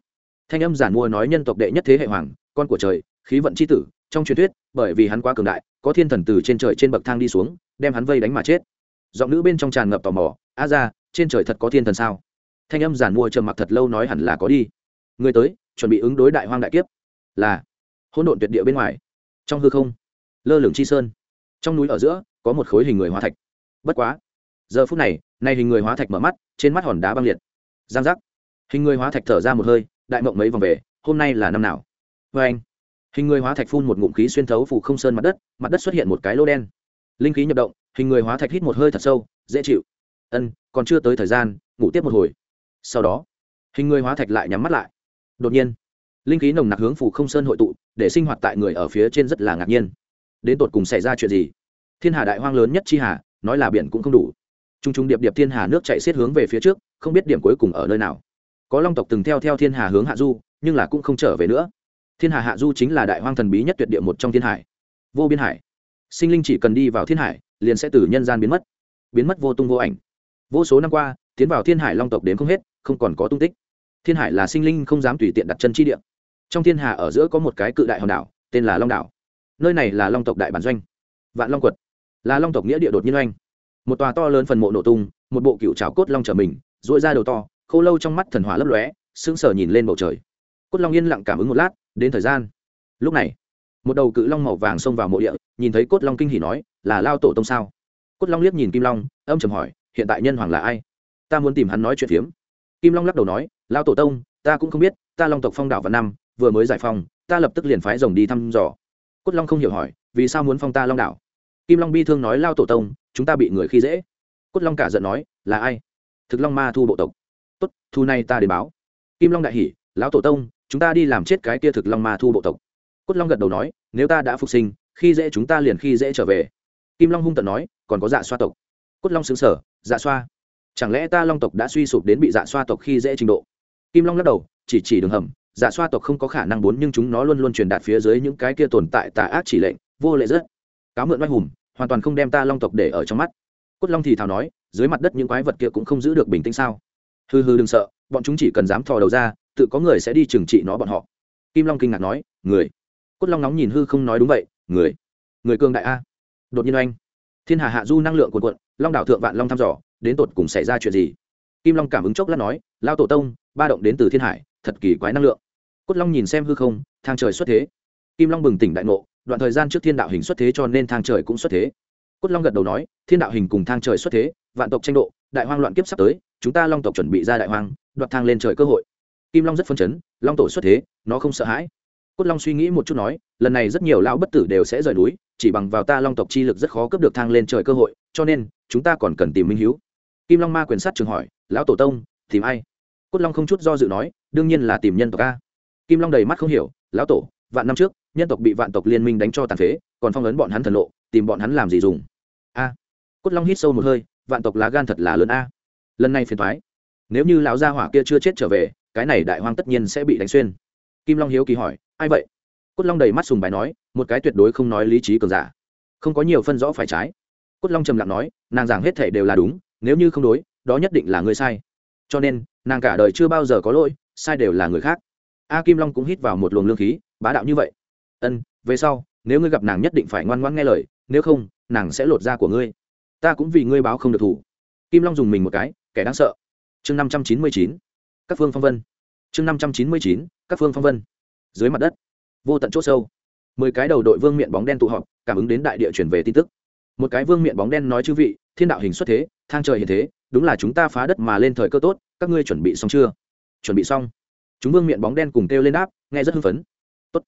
Thanh âm giản mua nói nhân tộc đệ nhất thế hệ hoàng, con của trời, khí vận c h i tử trong truyền thuyết, bởi vì hắn quá cường đại, có thiên thần từ trên trời trên bậc thang đi xuống, đem hắn vây đánh mà chết. Giọng nữ bên trong tràn ngập tò mò, a ra, trên trời thật có thiên thần sao? Thanh âm giản mua trầm mặc thật lâu nói hẳn là có đi. Người tới, chuẩn bị ứng đối đại hoang đại kiếp. Là. Hỗn độn tuyệt địa bên ngoài. Trong hư không, lơ lửng chi sơn. Trong núi ở giữa, có một khối hình người hóa thạch. Bất quá, giờ phút này, nay hình người hóa thạch mở mắt, trên mắt hòn đá băng liệt. Giang giác. Hình người hóa thạch thở ra một hơi, đại mộng mấy vòng về, hôm nay là năm nào? Vê anh hình người hóa thạch phun một ngụm khí xuyên thấu phủ không sơn mặt đất mặt đất xuất hiện một cái lô đen. Linh khí nhập động, hình người hóa thạch hít một hơi thật sâu, dễ chịu. Ân, còn chưa tới thời gian, ngủ tiếp một hồi. Sau đó, hình người hóa thạch lại nhắm mắt lại. Đột nhiên, linh khí nồng nặc hướng phủ không sơn hội tụ, để sinh hoạt tại người ở phía trên rất là ngạc nhiên. Đến tột cùng xảy ra chuyện gì? Thiên hà đại hoang lớn nhất chi hà, nói là biển cũng không đủ. T r u n g t r u n g điệp điệp thiên hà nước chạy xiết hướng về phía trước, không biết điểm cuối cùng ở nơi nào. Có long tộc từng theo theo thiên hà hướng hạ du, nhưng là cũng không trở về nữa thiên hà hạ du chính là đại hoang thần bí nhất tuyệt địa một trong thiên hải. Vô biên hải. Sinh linh chỉ cần đi vào thiên hải, liền sẽ từ nhân gian biến mất. Biến mất vô tung vô ảnh. Vô số năm qua, tiến vào thiên hải long tộc đến không hết, không còn có tung tích. Thiên hải là sinh linh không dám tùy tiện đặt chân chi địa. Trong thiên hà ở giữa có một cái cự đại hòn đảo, tên là long đảo. Nơi này là long tộc đại bản doanh. Vạn long quật. Là long tộc nghĩa địa đột nhiên oanh. Một tòa to lớn phần mộ nổ tung, một bộ cựu trào cốt long trở mình dội ra đầu to k h ô lâu trong mắt thần hỏa lấp lóe, sững sờ nhìn lên bầu trời. Cốt long yên lặng cảm ứng một lát đến thời gian. Lúc này, một đầu cự long màu vàng xông vào mộ địa, nhìn thấy cốt long kinh hỉ nói, là lao tổ tông sao? Cốt long liếc nhìn kim long, âm chầm hỏi, hiện tại nhân hoàng là ai? Ta muốn tìm hắn nói chuyện phiếm. Kim long lắc đầu nói, lao tổ tông, ta cũng không biết, ta long tộc phong đảo vào năm, vừa mới giải phong ta lập tức liền phái rồng đi thăm dò. Cốt long không hiểu hỏi, vì sao muốn phong ta long đảo? Kim long bi thương nói, lao tổ tông, chúng ta bị người khi dễ. Cốt long cả giận nói, là ai? Thực long ma thu bộ tộc. Tốt, thu này ta đến báo. Kim long đại hỉ lão tổ tông, chúng ta đi làm chết cái kia thực long ma thu bộ tộc. Cốt long gật đầu nói, nếu ta đã phục sinh, khi dễ chúng ta liền khi dễ trở về. Kim long hung tận nói, còn có dạ xoa tộc. Cốt long xứng sở dạ xoa? Chẳng lẽ ta long tộc đã suy sụp đến bị dạ xoa tộc khi dễ trình độ? Kim long lắc đầu, chỉ chỉ đường hầm dạ xoa tộc không có khả năng bốn nhưng chúng nó luôn luôn truyền đạt phía dưới những cái kia tồn tại tà ác chỉ lệnh, vô lệ rất. Cáo mượn oai hùng, hoàn toàn không đem ta long tộc để ở trong mắt. Cốt long thì thào nói, dưới mặt đất những quái vật kia cũng không giữ được bình tĩnh sao? Hư hư đừng sợ, bọn chúng chỉ cần dám thò đầu ra tự có người sẽ đi trừng trị nó bọn họ. Kim long kinh ngạc nói, người? Cốt long nóng nhìn hư không nói đúng vậy, người? Người cương đại a? Đột nhiên anh. thiên hà hạ du năng lượng cuồn cuộn, long đảo thượng vạn long thăm dò, đến tột cùng xảy ra chuyện gì? Kim long cảm ứng chốc lát nói lao tổ tông, ba động đến từ thiên hải, thật kỳ quái năng lượng. Cốt long nhìn xem hư không, thang trời xuất thế. Kim long bừng tỉnh đại ngộ, đoạn thời gian trước thiên đạo hình xuất thế cho nên thang trời cũng xuất thế. Cốt long gật đầu nói, thiên đạo hình cùng thang trời xuất thế, vạn tộc tranh độ, đại hoang loạn kiếp sắp tới, chúng ta long tộc chuẩn bị ra đại hoang, đoạt thang lên trời cơ hội kim long rất phân chấn, long tổ xuất thế, nó không sợ hãi. Cốt long suy nghĩ một chút nói, lần này rất nhiều lão bất tử đều sẽ rời núi, chỉ bằng vào ta long tộc chi lực rất khó cướp được thang lên trời cơ hội, cho nên, chúng ta còn cần tìm minh hiếu. Kim long ma quyền sát trường hỏi, lão tổ tông, tìm ai? Cốt long không chút do dự nói, đương nhiên là tìm nhân tộc a. Kim long đầy mắt không hiểu, lão tổ, vạn năm trước, nhân tộc bị vạn tộc liên minh đánh cho tàn phế, còn phong ấn bọn hắn thần lộ, tìm bọn hắn làm gì dùng? A. Cốt long hít sâu một hơi, vạn tộc lá gan thật là lớn a. Lần này phiền thoái nếu như lão gia hỏa kia chưa chết trở về cái này đại hoang tất nhiên sẽ bị đánh xuyên. Kim long hiếu kỳ hỏi, ai vậy? Cốt long đầy mắt sùng bài nói, một cái tuyệt đối không nói lý trí cường giả. Không có nhiều phân rõ phải trái. Cốt long trầm lặng nói, nàng giảng hết thể đều là đúng, nếu như không đối, đó nhất định là người sai. Cho nên, nàng cả đời chưa bao giờ có lỗi, sai đều là người khác. A kim long cũng hít vào một luồng lương khí, bá đạo như vậy. Ân, về sau, nếu ngươi gặp nàng nhất định phải ngoan ngoãn nghe lời, nếu không, nàng sẽ lột da của ngươi. Ta cũng vì ngươi báo không được thủ. Kim long dùng mình một cái, kẻ đáng sợ. Chương năm trăm chín mươi chín các phương phong vân. Chương năm trăm chín mươi chín, các phương phong vân. Dưới mặt đất, vô tận c h ỗ sâu, mười cái đầu đội vương miệng bóng đen tụ họp, cảm ứng đến đại địa chuyển về tin tức. Một cái vương miệng bóng đen nói chư vị, thiên đạo hình xuất thế, thang trời hiện thế, đúng là chúng ta phá đất mà lên thời cơ tốt, các ngươi chuẩn bị xong chưa? Chuẩn bị xong. Chúng vương miệng bóng đen cùng kêu lên đáp, nghe rất hưng phấn. Tốt.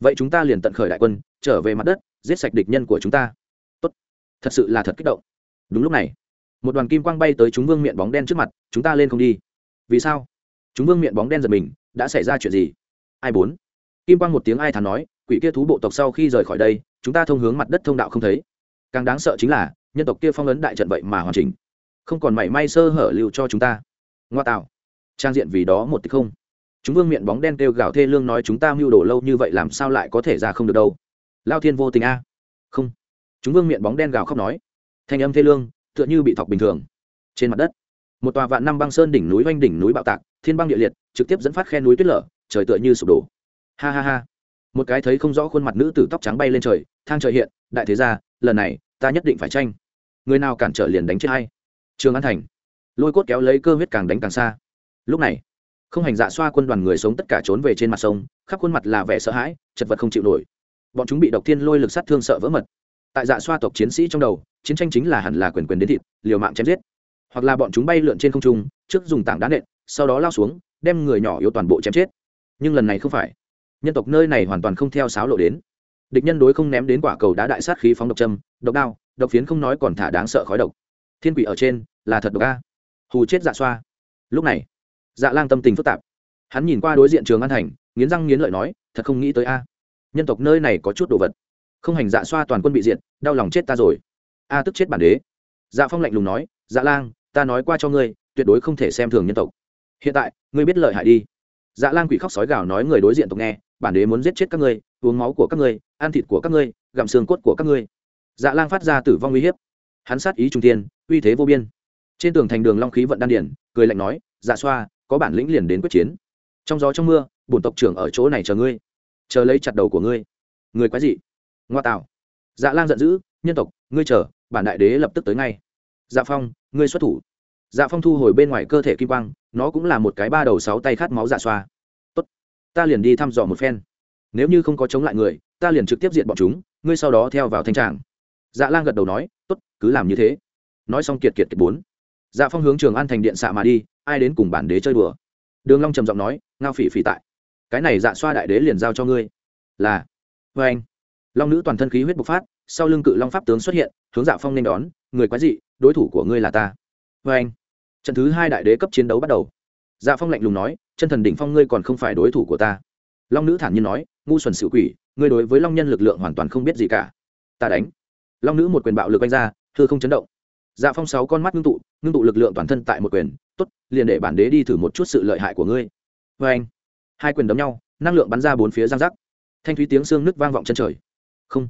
Vậy chúng ta liền tận khởi đại quân, trở về mặt đất, giết sạch địch nhân của chúng ta. Tốt. Thật sự là thật kích động. Đúng lúc này, một đoàn kim quang bay tới chúng vương miệng bóng đen trước mặt, chúng ta lên không đi. Vì sao? Chúng vương miệng bóng đen giật mình, đã xảy ra chuyện gì? Ai bốn? Kim quang một tiếng ai thắn nói, quỷ kia thú bộ tộc sau khi rời khỏi đây, chúng ta thông hướng mặt đất thông đạo không thấy. Càng đáng sợ chính là, nhân tộc kia phong ấn đại trận vậy mà hoàn chỉnh. Không còn mảy may sơ hở lưu cho chúng ta. Ngoa tạo. Trang diện vì đó một tích không. Chúng vương miệng bóng đen kêu gào thê lương nói chúng ta mưu đồ lâu như vậy làm sao lại có thể ra không được đâu? Lao thiên vô tình a. Không. Chúng vương miệng bóng đen gào khóc nói. Thanh âm thê lương, tựa như bị thọc bình thường. Trên mặt đất, một tòa vạn năm băng sơn đỉnh núi oanh đỉnh núi bạo tạc thiên băng địa liệt, trực tiếp dẫn phát khe núi tuyết lở, trời tựa như sụp đổ. Ha ha ha. Một cái thấy không rõ khuôn mặt nữ tử tóc trắng bay lên trời, thang trời hiện, đại thế gia, lần này, ta nhất định phải tranh. Người nào cản trở liền đánh chết hay trường an thành. Lôi cốt kéo lấy cơ huyết càng đánh càng xa. Lúc này, không hành dạ xoa quân đoàn người sống tất cả trốn về trên mặt sông, khắp khuôn mặt là vẻ sợ hãi, chật vật không chịu nổi. Bọn chúng bị độc thiên lôi lực sát thương sợ vỡ mật. Tại dạ xoa tộc chiến sĩ trong đầu, chiến tranh chính là hẳn là quyền quyền đến thịt, liều mạng chém giết hoặc là bọn chúng bay lượn trên không trung, trước dùng tảng đá nện, sau đó lao xuống, đem người nhỏ yếu toàn bộ chém chết. Nhưng lần này không phải. Nhân tộc nơi này hoàn toàn không theo sáo lộ đến. Địch nhân đối không ném đến quả cầu đá đại sát khí phóng độc châm, độc đao, độc phiến không nói còn thả đáng sợ khói độc. Thiên quỷ ở trên, là thật độc a. Hù chết dạ xoa. Lúc này dạ lang tâm tình phức tạp. Hắn nhìn qua đối diện trường an thành, nghiến răng nghiến lợi nói, thật không nghĩ tới a. Nhân tộc nơi này có chút đồ vật. Không hành dạ xoa toàn quân bị diện đau lòng chết ta rồi. A tức chết bản đế. Dạ phong lạnh lùng nói dạ lang ta nói qua cho ngươi, tuyệt đối không thể xem thường nhân tộc. Hiện tại, ngươi biết lợi hại đi. Dạ lang quỷ khóc sói gào nói người đối diện tộc nghe, bản đế muốn giết chết các ngươi, uống máu của các ngươi, ăn thịt của các ngươi, gặm xương cốt của các ngươi. Dạ lang phát ra tử vong uy hiếp. Hắn sát ý trung tiên uy thế vô biên. Trên tường thành đường long khí vận đan điển cười lạnh nói dạ xoa, có bản lĩnh liền đến quyết chiến. Trong gió trong mưa, bổn tộc trưởng ở chỗ này chờ ngươi. Chờ lấy chặt đầu của ngươi. Người quái dị. Ngoa tạo. Dạ lang giận dữ, nhân tộc, ngươi chờ, bản đại đế lập tức tới ngay. Dạ phong ngươi xuất thủ. Dạ phong thu hồi bên ngoài cơ thể kim quang, nó cũng là một cái ba đầu sáu tay khát máu dạ xoa. Tốt, ta liền đi thăm dò một phen. Nếu như không có chống lại người, ta liền trực tiếp diện bọn chúng, ngươi sau đó theo vào thanh tràng. Dạ lang gật đầu nói, tốt, cứ làm như thế. Nói xong kiệt kiệt kiệt bốn. Dạ phong hướng trường an thành điện xạ mà đi, ai đến cùng bản đế chơi đùa? Đường long trầm giọng nói, ngao phỉ phỉ tại. Cái này dạ xoa đại đế liền giao cho ngươi. Là vê anh long nữ toàn thân khí huyết bộc phát sau lưng cự long pháp tướng xuất hiện, hướng dạ phong nên đón, người quái dị, đối thủ của ngươi là ta. Vê anh, trận thứ hai đại đế cấp chiến đấu bắt đầu. Dạ phong lạnh lùng nói, chân thần đỉnh phong ngươi còn không phải đối thủ của ta. Long nữ thản nhiên nói, ngu xuẩn sự quỷ, ngươi đối với long nhân lực lượng hoàn toàn không biết gì cả. Ta đánh. Long nữ một quyền bạo lực oanh ra thưa không chấn động. Dạ phong sáu con mắt ngưng tụ ngưng tụ lực lượng toàn thân tại một quyền, tốt, liền để bản đế đi thử một chút sự lợi hại của ngươi. Vê anh, hai quyền đấm nhau, năng lượng bắn ra bốn phía giang rắc thanh thúy tiếng xương nước vang vọng chân trời. Không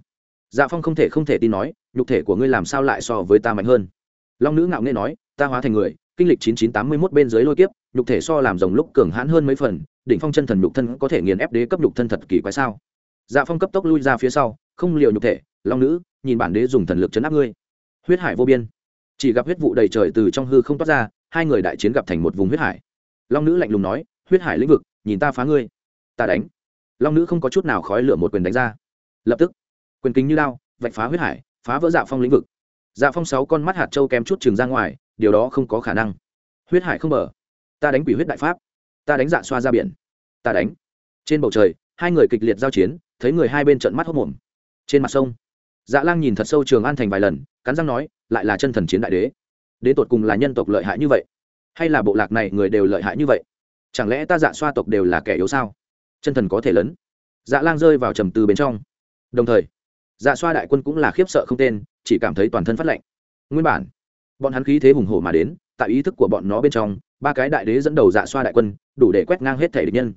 dạ phong không thể không thể tin nói, nhục thể của ngươi làm sao lại so với ta mạnh hơn? Long nữ ngạo nghệ nói, ta hóa thành người, kinh lịch chín chín tám mươi mốt bên dưới lôi kiếp, nhục thể so làm rồng lúc cường hãn hơn mấy phần, đỉnh phong chân thần nhục thân có thể nghiền ép đế cấp nhục thân thật kỳ quái sao? Dạ phong cấp tốc lui ra phía sau, không liều nhục thể, long nữ, nhìn bản đế dùng thần lực chấn áp ngươi. Huyết hải vô biên. Chỉ gặp huyết vụ đầy trời từ trong hư không toát ra, hai người đại chiến gặp thành một vùng huyết hải. Long nữ lạnh lùng nói, huyết hải lĩnh vực, nhìn ta phá ngươi. Ta đánh. Long nữ không có chút nào khói lửa một quyền đánh ra. Lập tức quyền kính như lao vạch phá huyết hải, phá vỡ dạ phong lĩnh vực. Dạ phong sáu con mắt hạt trâu kém chút trường ra ngoài, điều đó không có khả năng. Huyết hải không mở ta đánh quỷ huyết đại pháp. Ta đánh dạ xoa ra biển. Ta đánh. Trên bầu trời, hai người kịch liệt giao chiến, thấy người hai bên trận mắt hốc mồm. Trên mặt sông dạ lang nhìn thật sâu trường an thành vài lần, cắn răng nói, lại là chân thần chiến đại đế. Đến tột cùng là nhân tộc lợi hại như vậy, hay là bộ lạc này người đều lợi hại như vậy? Chẳng lẽ ta dạ xoa tộc đều là kẻ yếu sao? Chân thần có thể lớn dạ lang rơi vào trầm tư bên trong. Đồng thời dạ xoa đại quân cũng là khiếp sợ không tên, chỉ cảm thấy toàn thân phát lạnh. Nguyên bản, bọn hắn khí thế hùng hổ mà đến, tại ý thức của bọn nó bên trong, ba cái đại đế dẫn đầu dạ xoa đại quân, đủ để quét ngang hết thể địch nhân.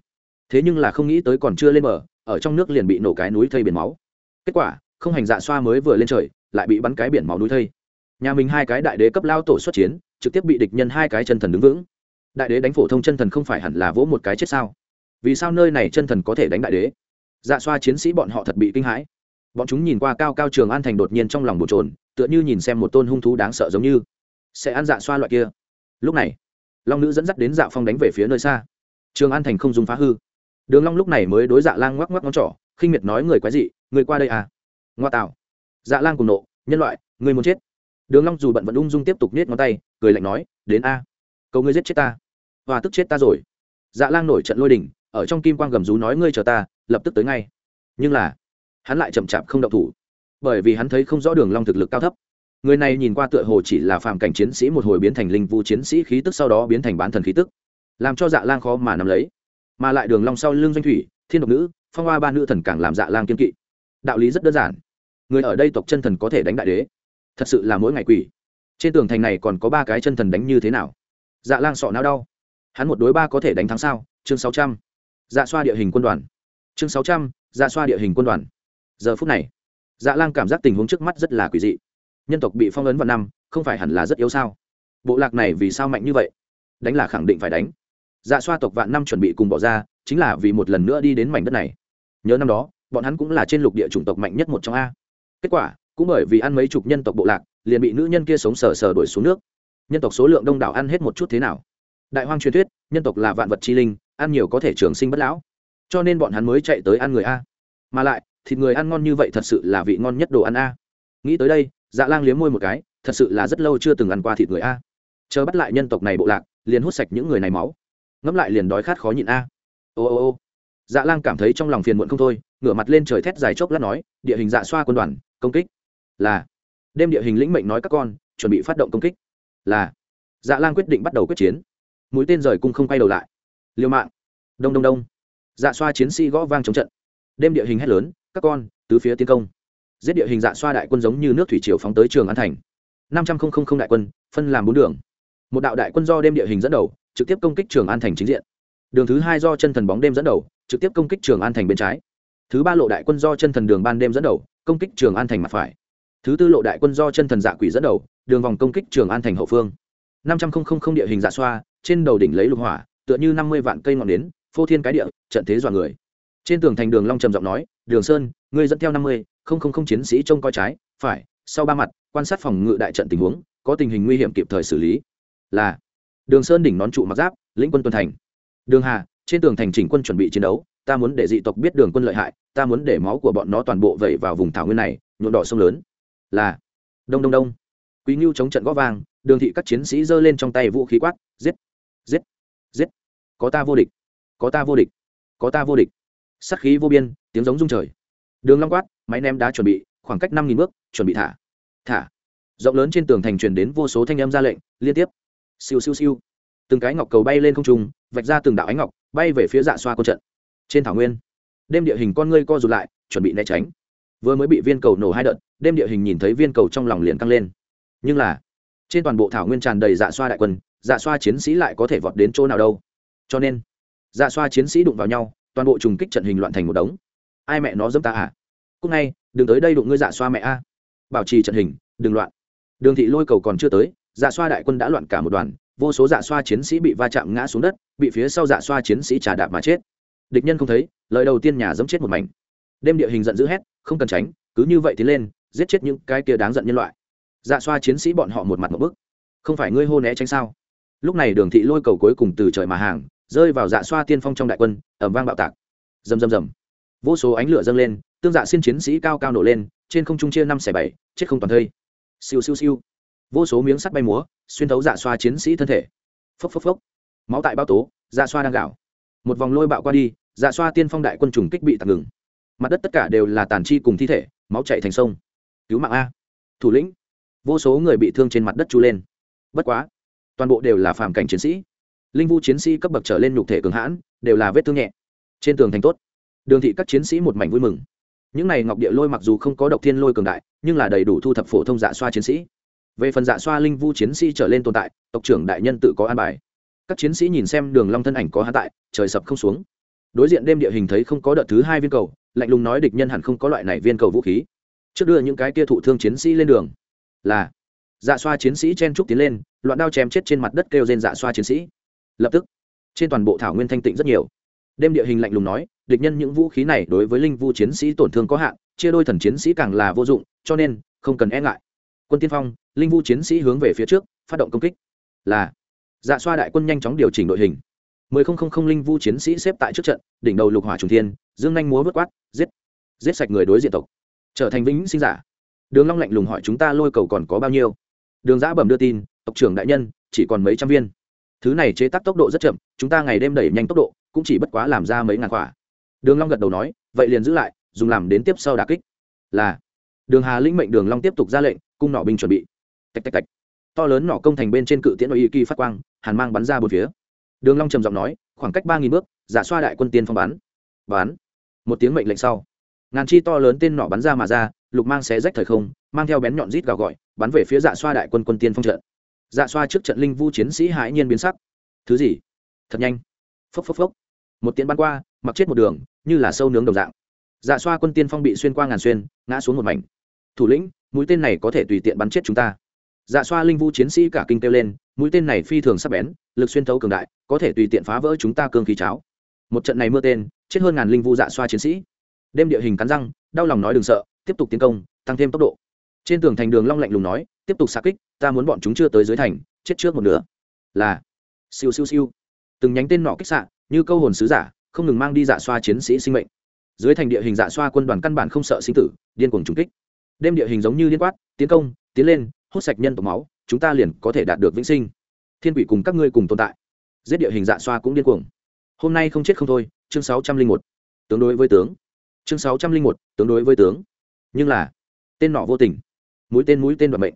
Thế nhưng là không nghĩ tới còn chưa lên bờ, ở trong nước liền bị nổ cái núi thây biển máu. Kết quả, không hành dạ xoa mới vừa lên trời, lại bị bắn cái biển máu núi thây. Nhà mình hai cái đại đế cấp lao tổ xuất chiến, trực tiếp bị địch nhân hai cái chân thần đứng vững. Đại đế đánh phổ thông chân thần không phải hẳn là vỗ một cái chết sao? Vì sao nơi này chân thần có thể đánh đại đế? Dạ xoa chiến sĩ bọn họ thật bị kinh hãi bọn chúng nhìn qua cao cao trường an thành đột nhiên trong lòng bồn trồn tựa như nhìn xem một tôn hung thú đáng sợ giống như. Sẽ ăn dạ xoa loại kia. Lúc này, long nữ dẫn dắt đến dạ phong đánh về phía nơi xa. Trường an thành không dùng phá hư. Đường long lúc này mới đối dạ lang ngoắc ngoắc ngón trỏ, khinh miệt nói người quái dị, người qua đây à? Ngoa tạo. Dạ lang cùng nộ, nhân loại, người muốn chết. Đường long dù bận vẫn ung dung tiếp tục niết ngón tay, cười lạnh nói, đến a. Cầu ngươi giết chết ta. Và tức chết ta rồi. Dạ lang nổi trận lôi đỉnh ở trong kim quang gầm rú nói ngươi chờ ta, lập tức tới ngay. Nhưng là hắn lại chậm chạp không động thủ, bởi vì hắn thấy không rõ đường long thực lực cao thấp. Người này nhìn qua tựa hồ chỉ là phàm cảnh chiến sĩ một hồi biến thành linh vu chiến sĩ khí tức sau đó biến thành bán thần khí tức, làm cho dạ lang khó mà nắm lấy. Mà lại đường long sau lưng doanh thủy, thiên độc nữ, phong hoa ba nữ thần càng làm dạ lang kiên kỵ. Đạo lý rất đơn giản. Người ở đây tộc chân thần có thể đánh đại đế. Thật sự là mỗi ngày quỷ. Trên tường thành này còn có ba cái chân thần đánh như thế nào? Dạ lang sọ não đau. Hắn một đối ba có thể đánh thắng sao? Chương sáu trăm. Dạ xoa địa hình quân đoàn. Chương sáu trăm. Dạ xoa địa hình quân đoàn giờ phút này dạ lang cảm giác tình huống trước mắt rất là quỷ dị. Nhân tộc bị phong ấn vào năm, không phải hẳn là rất yếu sao? Bộ lạc này vì sao mạnh như vậy? Đánh là khẳng định phải đánh. Dạ xoa tộc vạn năm chuẩn bị cùng bỏ ra, chính là vì một lần nữa đi đến mảnh đất này. Nhớ năm đó, bọn hắn cũng là trên lục địa chủng tộc mạnh nhất một trong a. Kết quả, cũng bởi vì ăn mấy chục nhân tộc bộ lạc, liền bị nữ nhân kia sống sờ sờ đuổi xuống nước. Nhân tộc số lượng đông đảo ăn hết một chút thế nào? Đại hoang truyền thuyết, nhân tộc là vạn vật chi linh, ăn nhiều có thể trường sinh bất lão. Cho nên bọn hắn mới chạy tới ăn người a. Mà lại thịt người ăn ngon như vậy thật sự là vị ngon nhất đồ ăn a. Nghĩ tới đây dạ lang liếm môi một cái, thật sự là rất lâu chưa từng ăn qua thịt người a. Chờ bắt lại nhân tộc này bộ lạc, liền hút sạch những người này máu. Ngẫm lại liền đói khát khó nhịn a. Ô ô ô. Dạ lang cảm thấy trong lòng phiền muộn không thôi, ngửa mặt lên trời thét dài chốc lát nói, địa hình dạ xoa quân đoàn, công kích. Là. Đêm địa hình lĩnh mệnh nói các con, chuẩn bị phát động công kích. Là. Dạ lang quyết định bắt đầu quyết chiến. Mũi tên rời cung không quay đầu lại. Liêu mạng. Đông đông đông. Dạ xoa chiến sĩ gõ vang chống trận. Đêm địa hình hét lớn các con, tứ phía tiến công. Giết địa hình dạ xoa đại quân giống như nước thủy triều phóng tới trường an thành. Năm trăm linh đại quân, phân làm bốn đường. Một đạo đại quân do đêm địa hình dẫn đầu, trực tiếp công kích trường an thành chính diện. Đường thứ hai do chân thần bóng đêm dẫn đầu, trực tiếp công kích trường an thành bên trái. Thứ ba lộ đại quân do chân thần đường ban đêm dẫn đầu, công kích trường an thành mặt phải. Thứ tư lộ đại quân do chân thần dạ quỷ dẫn đầu, đường vòng công kích trường an thành hậu phương. Năm trăm linh địa hình dạ xoa, trên đầu đỉnh lấy lục hỏa, tựa như năm mươi vạn cây ngọn nến, phô thiên cái địa, trận thế dọa người trên tường thành đường long trầm giọng nói, đường sơn, ngươi dẫn theo năm mươi, không không không chiến sĩ trông coi trái, phải, sau ba mặt, quan sát phòng ngự đại trận tình huống, có tình hình nguy hiểm kịp thời xử lý. Là. Đường sơn đỉnh nón trụ mặc giáp, lĩnh quân tuần thành. Đường hà, trên tường thành chỉnh quân chuẩn bị chiến đấu, ta muốn để dị tộc biết đường quân lợi hại, ta muốn để máu của bọn nó toàn bộ vẩy vào vùng thảo nguyên này, nhuộm đỏ sông lớn. Là. Đông đông đông. Quý ngưu chống trận gõ vàng đường thị các chiến sĩ giơ lên trong tay vũ khí quát, giết! Giết! Giết! Có ta vô địch! Có ta vô địch! Có ta vô địch! Sắt khí vô biên, tiếng giống rung trời. Đường long quát, máy ném đá chuẩn bị, khoảng cách năm nghìn bước, chuẩn bị thả. Thả. Rộng lớn trên tường thành truyền đến vô số thanh âm ra lệnh, liên tiếp. Siêu siêu siêu. Từng cái ngọc cầu bay lên không trung, vạch ra từng đạo ánh ngọc, bay về phía dạ xoa quân trận. Trên thảo nguyên, đêm địa hình con ngươi co rụt lại, chuẩn bị né tránh. Vừa mới bị viên cầu nổ hai đợt, đêm địa hình nhìn thấy viên cầu trong lòng liền căng lên. Nhưng là, trên toàn bộ thảo nguyên tràn đầy dạ xoa đại quân dạ xoa chiến sĩ lại có thể vọt đến chỗ nào đâu. Cho nên dạ xoa chiến sĩ đụng vào nhau toàn bộ trùng kích trận hình loạn thành một đống. Ai mẹ nó dẫm ta à? Cúc ngay, đừng tới đây đụng ngươi dạ xoa mẹ a. Bảo trì trận hình, đừng loạn. Đường thị lôi cầu còn chưa tới dạ xoa đại quân đã loạn cả một đoàn, vô số dạ xoa chiến sĩ bị va chạm ngã xuống đất, bị phía sau dạ xoa chiến sĩ trả đạp mà chết. Địch nhân không thấy, lời đầu tiên nhà dẫm chết một mảnh. Đêm địa hình giận dữ hét, không cần tránh, cứ như vậy tiến lên, giết chết những cái kia đáng giận nhân loại. Dạ xoa chiến sĩ bọn họ một mặt một bức. Không phải ngươi hô né tránh sao? Lúc này đường thị lôi cầu cuối cùng từ trời mà hàng rơi vào dạ xoa tiên phong trong đại quân ẩm vang bạo tạc. Rầm rầm rầm. Vô số ánh lửa dâng lên, tương dạ xin chiến sĩ cao cao nổ lên, trên không trung chia năm xẻ bảy, chết không toàn thây. Siêu siêu siêu. Vô số miếng sắt bay múa, xuyên thấu dạ xoa chiến sĩ thân thể. Phốc phốc phốc. Máu tại bao tố dạ xoa đang gạo một vòng lôi bạo qua đi dạ xoa tiên phong đại quân trùng kích bị tạm ngừng. Mặt đất tất cả đều là tàn chi cùng thi thể, máu chạy thành sông. Cứu mạng a. Thủ lĩnh. Vô số người bị thương trên mặt đất chu lên. Bất quá, toàn bộ đều là phàm cảnh chiến sĩ linh vu chiến sĩ cấp bậc trở lên nhục thể cường hãn, đều là vết thương nhẹ. Trên tường thành tốt. Đường thị các chiến sĩ một mảnh vui mừng. Những này ngọc địa lôi mặc dù không có độc thiên lôi cường đại, nhưng là đầy đủ thu thập phổ thông dạ xoa chiến sĩ. Về phần dạ xoa linh vu chiến sĩ trở lên tồn tại, tộc trưởng đại nhân tự có an bài. Các chiến sĩ nhìn xem đường long thân ảnh có hạ tại, trời sập không xuống. Đối diện đêm địa hình thấy không có đợt thứ hai viên cầu, lạnh lùng nói địch nhân hẳn không có loại này viên cầu vũ khí. Trước đưa những cái kia thụ thương chiến sĩ lên đường. Là dạ xoa chiến sĩ chen trúc tiến lên, loạn đao chém chết trên mặt đất kêu trên dạ xoa chiến sĩ lập tức, trên toàn bộ thảo nguyên thanh tịnh rất nhiều. Đêm địa hình lạnh lùng nói, địch nhân những vũ khí này đối với linh vu chiến sĩ tổn thương có hạn, chia đôi thần chiến sĩ càng là vô dụng, cho nên không cần e ngại. Quân tiên phong, linh vu chiến sĩ hướng về phía trước, phát động công kích. Là dạ xoa đại quân nhanh chóng điều chỉnh đội hình. Mười không không không linh vu chiến sĩ xếp tại trước trận, đỉnh đầu lục hỏa trùng thiên, dương nhanh múa vớt quát, giết giết sạch người đối diện tộc. Trở thành vĩnh sinh giả. Đường long lạnh lùng hỏi chúng ta lôi cầu còn có bao nhiêu? Đường giã bẩm đưa tin, tộc trưởng đại nhân, chỉ còn mấy trăm viên thứ này chế tác tốc độ rất chậm, chúng ta ngày đêm đẩy nhanh tốc độ, cũng chỉ bất quá làm ra mấy ngàn quả. Đường long gật đầu nói, vậy liền giữ lại, dùng làm đến tiếp sau đả kích. Là. Đường hà lĩnh mệnh đường long tiếp tục ra lệnh, cung nỏ binh chuẩn bị. Tạch tạch tạch. To lớn nỏ công thành bên trên cự tiễn nội kỳ phát quang, hàn mang bắn ra bốn phía. Đường long trầm giọng nói, khoảng cách ba nghìn bước, giả xoa đại quân tiên phong bắn. Bắn. Một tiếng mệnh lệnh sau. Ngàn chi to lớn tên nỏ bắn ra mà ra, lục mang xé rách thời không, mang theo bén nhọn rít gào gọi, bắn về phía dạ xoa đại quân quân tiên phong trận dạ xoa trước trận linh vu chiến sĩ hãi nhiên biến sắc. Thứ gì? Thật nhanh. Phốc phốc phốc. Một tiếng bắn qua, mặc chết một đường, như là sâu nướng đồng dạng. Dạ xoa quân tiên phong bị xuyên qua ngàn xuyên, ngã xuống một mảnh. Thủ lĩnh, mũi tên này có thể tùy tiện bắn chết chúng ta. Dạ xoa linh vu chiến sĩ cả kinh kêu lên, mũi tên này phi thường sắc bén, lực xuyên thấu cường đại, có thể tùy tiện phá vỡ chúng ta cương khí cháo. Một trận này mưa tên, chết hơn ngàn linh vu dạ xoa chiến sĩ. Đêm địa hình cắn răng, đau lòng nói đừng sợ, tiếp tục tiến công, tăng thêm tốc độ trên tường thành đường long lạnh lùng nói, tiếp tục xạ kích, ta muốn bọn chúng chưa tới dưới thành, chết trước một nửa. Là, siêu siêu siêu. Từng nhánh tên nọ kích xạ, như câu hồn sứ giả, không ngừng mang đi dạ xoa chiến sĩ sinh mệnh. Dưới thành địa hình dạ xoa quân đoàn căn bản không sợ sinh tử, điên cuồng trùng kích. Đêm địa hình giống như liên quát, tiến công, tiến lên, hút sạch nhân tộc máu, chúng ta liền có thể đạt được vĩnh sinh. Thiên quỷ cùng các ngươi cùng tồn tại. Giết địa hình dạ xoa cũng điên cuồng. Hôm nay không chết không thôi, chương sáu trăm linh một. Tương đối với tướng. Chương sáu trăm linh một tương đối với tướng. Nhưng là, tên nọ vô tình mũi tên mũi tên đoạt mệnh.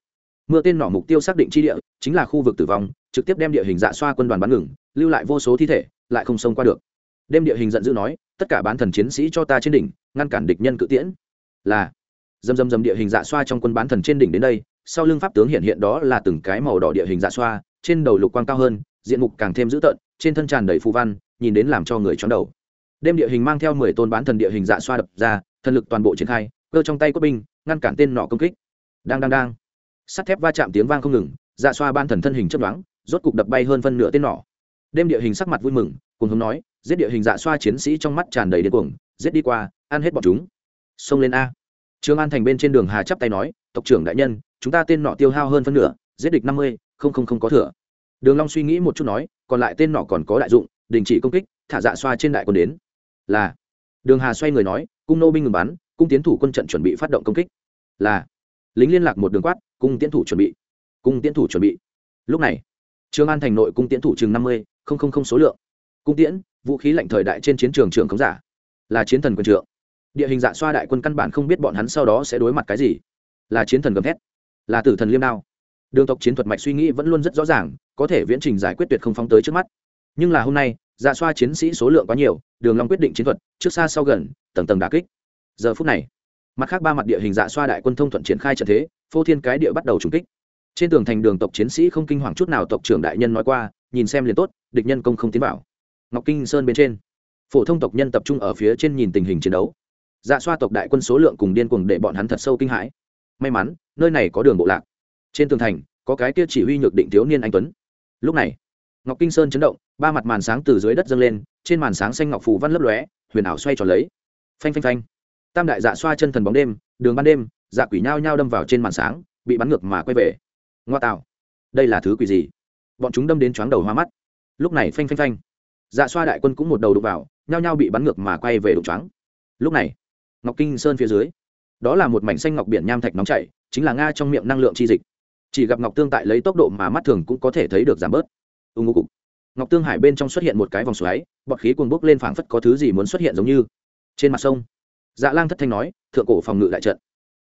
Mưa tên nỏ mục tiêu xác định chi địa, chính là khu vực tử vong, trực tiếp đem địa hình dạ xoa quân đoàn bắn ngừng, lưu lại vô số thi thể, lại không xông qua được. Đem địa hình giận dữ nói, tất cả bán thần chiến sĩ cho ta trên đỉnh, ngăn cản địch nhân cự tiễn. Là. Dầm dầm dầm địa hình dạ xoa trong quân bán thần trên đỉnh đến đây, sau lưng pháp tướng hiện hiện đó là từng cái màu đỏ địa hình dạ xoa, trên đầu lục quang cao hơn, diện mục càng thêm dữ tợn, trên thân tràn đầy phù văn, nhìn đến làm cho người chóng đầu. Đêm địa hình mang theo mười tôn bán thần địa hình dạ xoa đập ra, thần lực toàn bộ triển khai, cơ trong tay quốc binh, ngăn cản tên nọ công kích đang đang đang. Sắt thép va chạm tiếng vang không ngừng dạ xoa ban thần thân hình chấp đoán rốt cục đập bay hơn phân nửa tên nỏ. Đêm địa hình sắc mặt vui mừng cùng hống nói, giết địa hình dạ xoa chiến sĩ trong mắt tràn đầy điên cuồng, giết đi qua, ăn hết bọn chúng. Xông lên a. Trương an thành bên trên đường hà chắp tay nói, tộc trưởng đại nhân, chúng ta tên nọ tiêu hao hơn phân nửa, giết địch năm mươi, không không không có thừa. Đường long suy nghĩ một chút nói, còn lại tên nọ còn có đại dụng, đình chỉ công kích, thả dạ xoa trên đại quân đến. Là. Đường hà xoay người nói, cung nô binh ngừng bắn, cung tiến thủ quân trận chuẩn bị phát động công kích. Là lính liên lạc một đường quát, cung tiến thủ chuẩn bị, cung tiến thủ chuẩn bị. Lúc này, trương an thành nội cung tiến thủ chừng năm mươi, không không không số lượng. Cung tiễn, vũ khí lạnh thời đại trên chiến trường trường khống giả, là chiến thần quân trượng địa hình dạ xoa đại quân căn bản không biết bọn hắn sau đó sẽ đối mặt cái gì. Là chiến thần gầm thét, là tử thần liêm đao. Đường tộc chiến thuật mạch suy nghĩ vẫn luôn rất rõ ràng, có thể viễn trình giải quyết tuyệt không phóng tới trước mắt. Nhưng là hôm nay dạ xoa chiến sĩ số lượng quá nhiều, đường long quyết định chiến thuật, trước xa sau gần, tầng tầng đả kích. Giờ phút này mặt khác ba mặt địa hình dạ xoa đại quân thông thuận triển khai trận thế, phô thiên cái địa bắt đầu trúng kích. Trên tường thành đường tộc chiến sĩ không kinh hoàng chút nào, tộc trưởng đại nhân nói qua, nhìn xem liền tốt, địch nhân công không tiến vào. Ngọc kinh sơn bên trên, phổ thông tộc nhân tập trung ở phía trên nhìn tình hình chiến đấu. Dạ xoa tộc đại quân số lượng cùng điên cuồng để bọn hắn thật sâu kinh hãi. May mắn, nơi này có đường bộ lạc. Trên tường thành, có cái kia chỉ huy nhược định thiếu niên anh tuấn. Lúc này, ngọc kinh sơn chấn động, ba mặt màn sáng từ dưới đất dâng lên, trên màn sáng xanh ngọc phù văn lấp lóe, huyền ảo xoay tròn lấy. Phanh phanh phanh tam đại dạ xoa chân thần bóng đêm, đường ban đêm dạ quỷ nhao nhao đâm vào trên màn sáng, bị bắn ngược mà quay về. Ngoa tạo. Đây là thứ quỷ gì? Bọn chúng đâm đến chóng đầu hoa mắt. Lúc này phanh phanh phanh. Dạ xoa đại quân cũng một đầu đục vào, nhao nhao bị bắn ngược mà quay về đục trắng lúc này, ngọc kinh sơn phía dưới, đó là một mảnh xanh ngọc biển nham thạch nóng chảy, chính là nga trong miệng năng lượng chi dịch. Chỉ gặp ngọc tương tại lấy tốc độ mà mắt thường cũng có thể thấy được giảm bớt. Ưng ngô cục. Ngọc tương hải bên trong xuất hiện một cái vòng xoáy, bọt khí cuồng bốc lên phảng phất có thứ gì muốn xuất hiện giống như. Trên mặt sông dạ lang thất thanh nói, thượng cổ phòng ngự đại trận.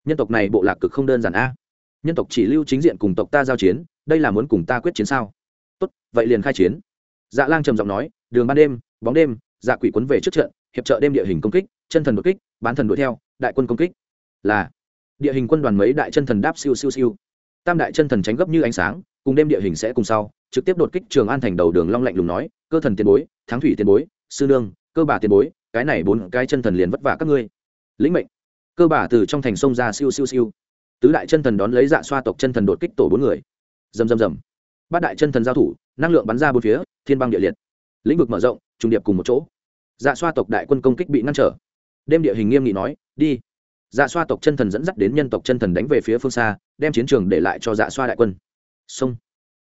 Nhân tộc này bộ lạc cực không đơn giản a. Nhân tộc chỉ lưu chính diện cùng tộc ta giao chiến, đây là muốn cùng ta quyết chiến sao? Tốt, vậy liền khai chiến. Dạ lang trầm giọng nói, đường ban đêm, bóng đêm dạ quỷ quấn về trước trận, hiệp trợ đêm địa hình công kích, chân thần đột kích, bán thần đuổi theo, đại quân công kích. Là, địa hình quân đoàn mấy đại chân thần đáp siêu siêu siêu. Tam đại chân thần tránh gấp như ánh sáng, cùng đêm địa hình sẽ cùng sau, trực tiếp đột kích trường an thành đầu đường long lạnh lùng nói, cơ thần tiền bối, thắng thủy tiền bối, sư nương, cơ bà tiền bối, cái này bốn cái chân thần liền vất vả các ngươi lĩnh mệnh. Cơ bà từ trong thành sông ra siêu siêu siêu. Tứ đại chân thần đón lấy dạ xoa tộc chân thần đột kích tổ bốn người. Rầm rầm rầm. Bát đại chân thần giao thủ, năng lượng bắn ra bốn phía, thiên băng địa liệt. Lĩnh vực mở rộng, trùng điệp cùng một chỗ. Dạ xoa tộc đại quân công kích bị ngăn trở. Đêm địa hình nghiêm nghị nói, đi. Dạ xoa tộc chân thần dẫn dắt đến nhân tộc chân thần đánh về phía phương xa, đem chiến trường để lại cho dạ xoa đại quân. Sông.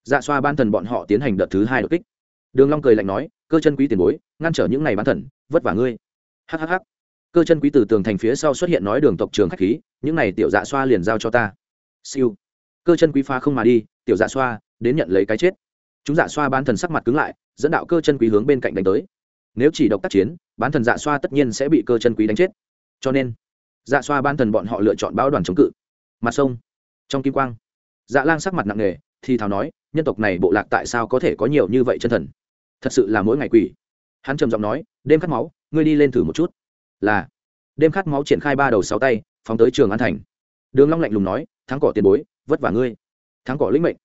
Dạ xoa ban thần bọn họ tiến hành đợt thứ hai đột kích. Đường long cười lạnh nói, cơ chân quý tiền bối, ngăn trở những này bán thần, vất vả ngươi. Hhh cơ chân quý từ tường thành phía sau xuất hiện nói đường tộc trường khách khí, những này tiểu dạ xoa liền giao cho ta. Siêu. Cơ chân quý pha không mà đi, tiểu dạ xoa, đến nhận lấy cái chết. Chúng dạ xoa bán thần sắc mặt cứng lại, dẫn đạo cơ chân quý hướng bên cạnh đánh tới. Nếu chỉ độc tác chiến, bán thần dạ xoa tất nhiên sẽ bị cơ chân quý đánh chết. Cho nên dạ xoa bán thần bọn họ lựa chọn báo đoàn chống cự. Mặt sông, trong kim quang. Dạ lang sắc mặt nặng nề, thì thào nói, nhân tộc này bộ lạc tại sao có thể có nhiều như vậy chân thần? Thật sự là mỗi ngày quỷ. Hắn trầm giọng nói, đêm khát máu, ngươi đi lên thử một chút là, đêm khát máu triển khai ba đầu sáu tay, phóng tới trường an thành. Đường long lạnh lùng nói, thắng cỏ tiền bối, vất vả ngươi. Thắng cỏ lĩnh mệnh.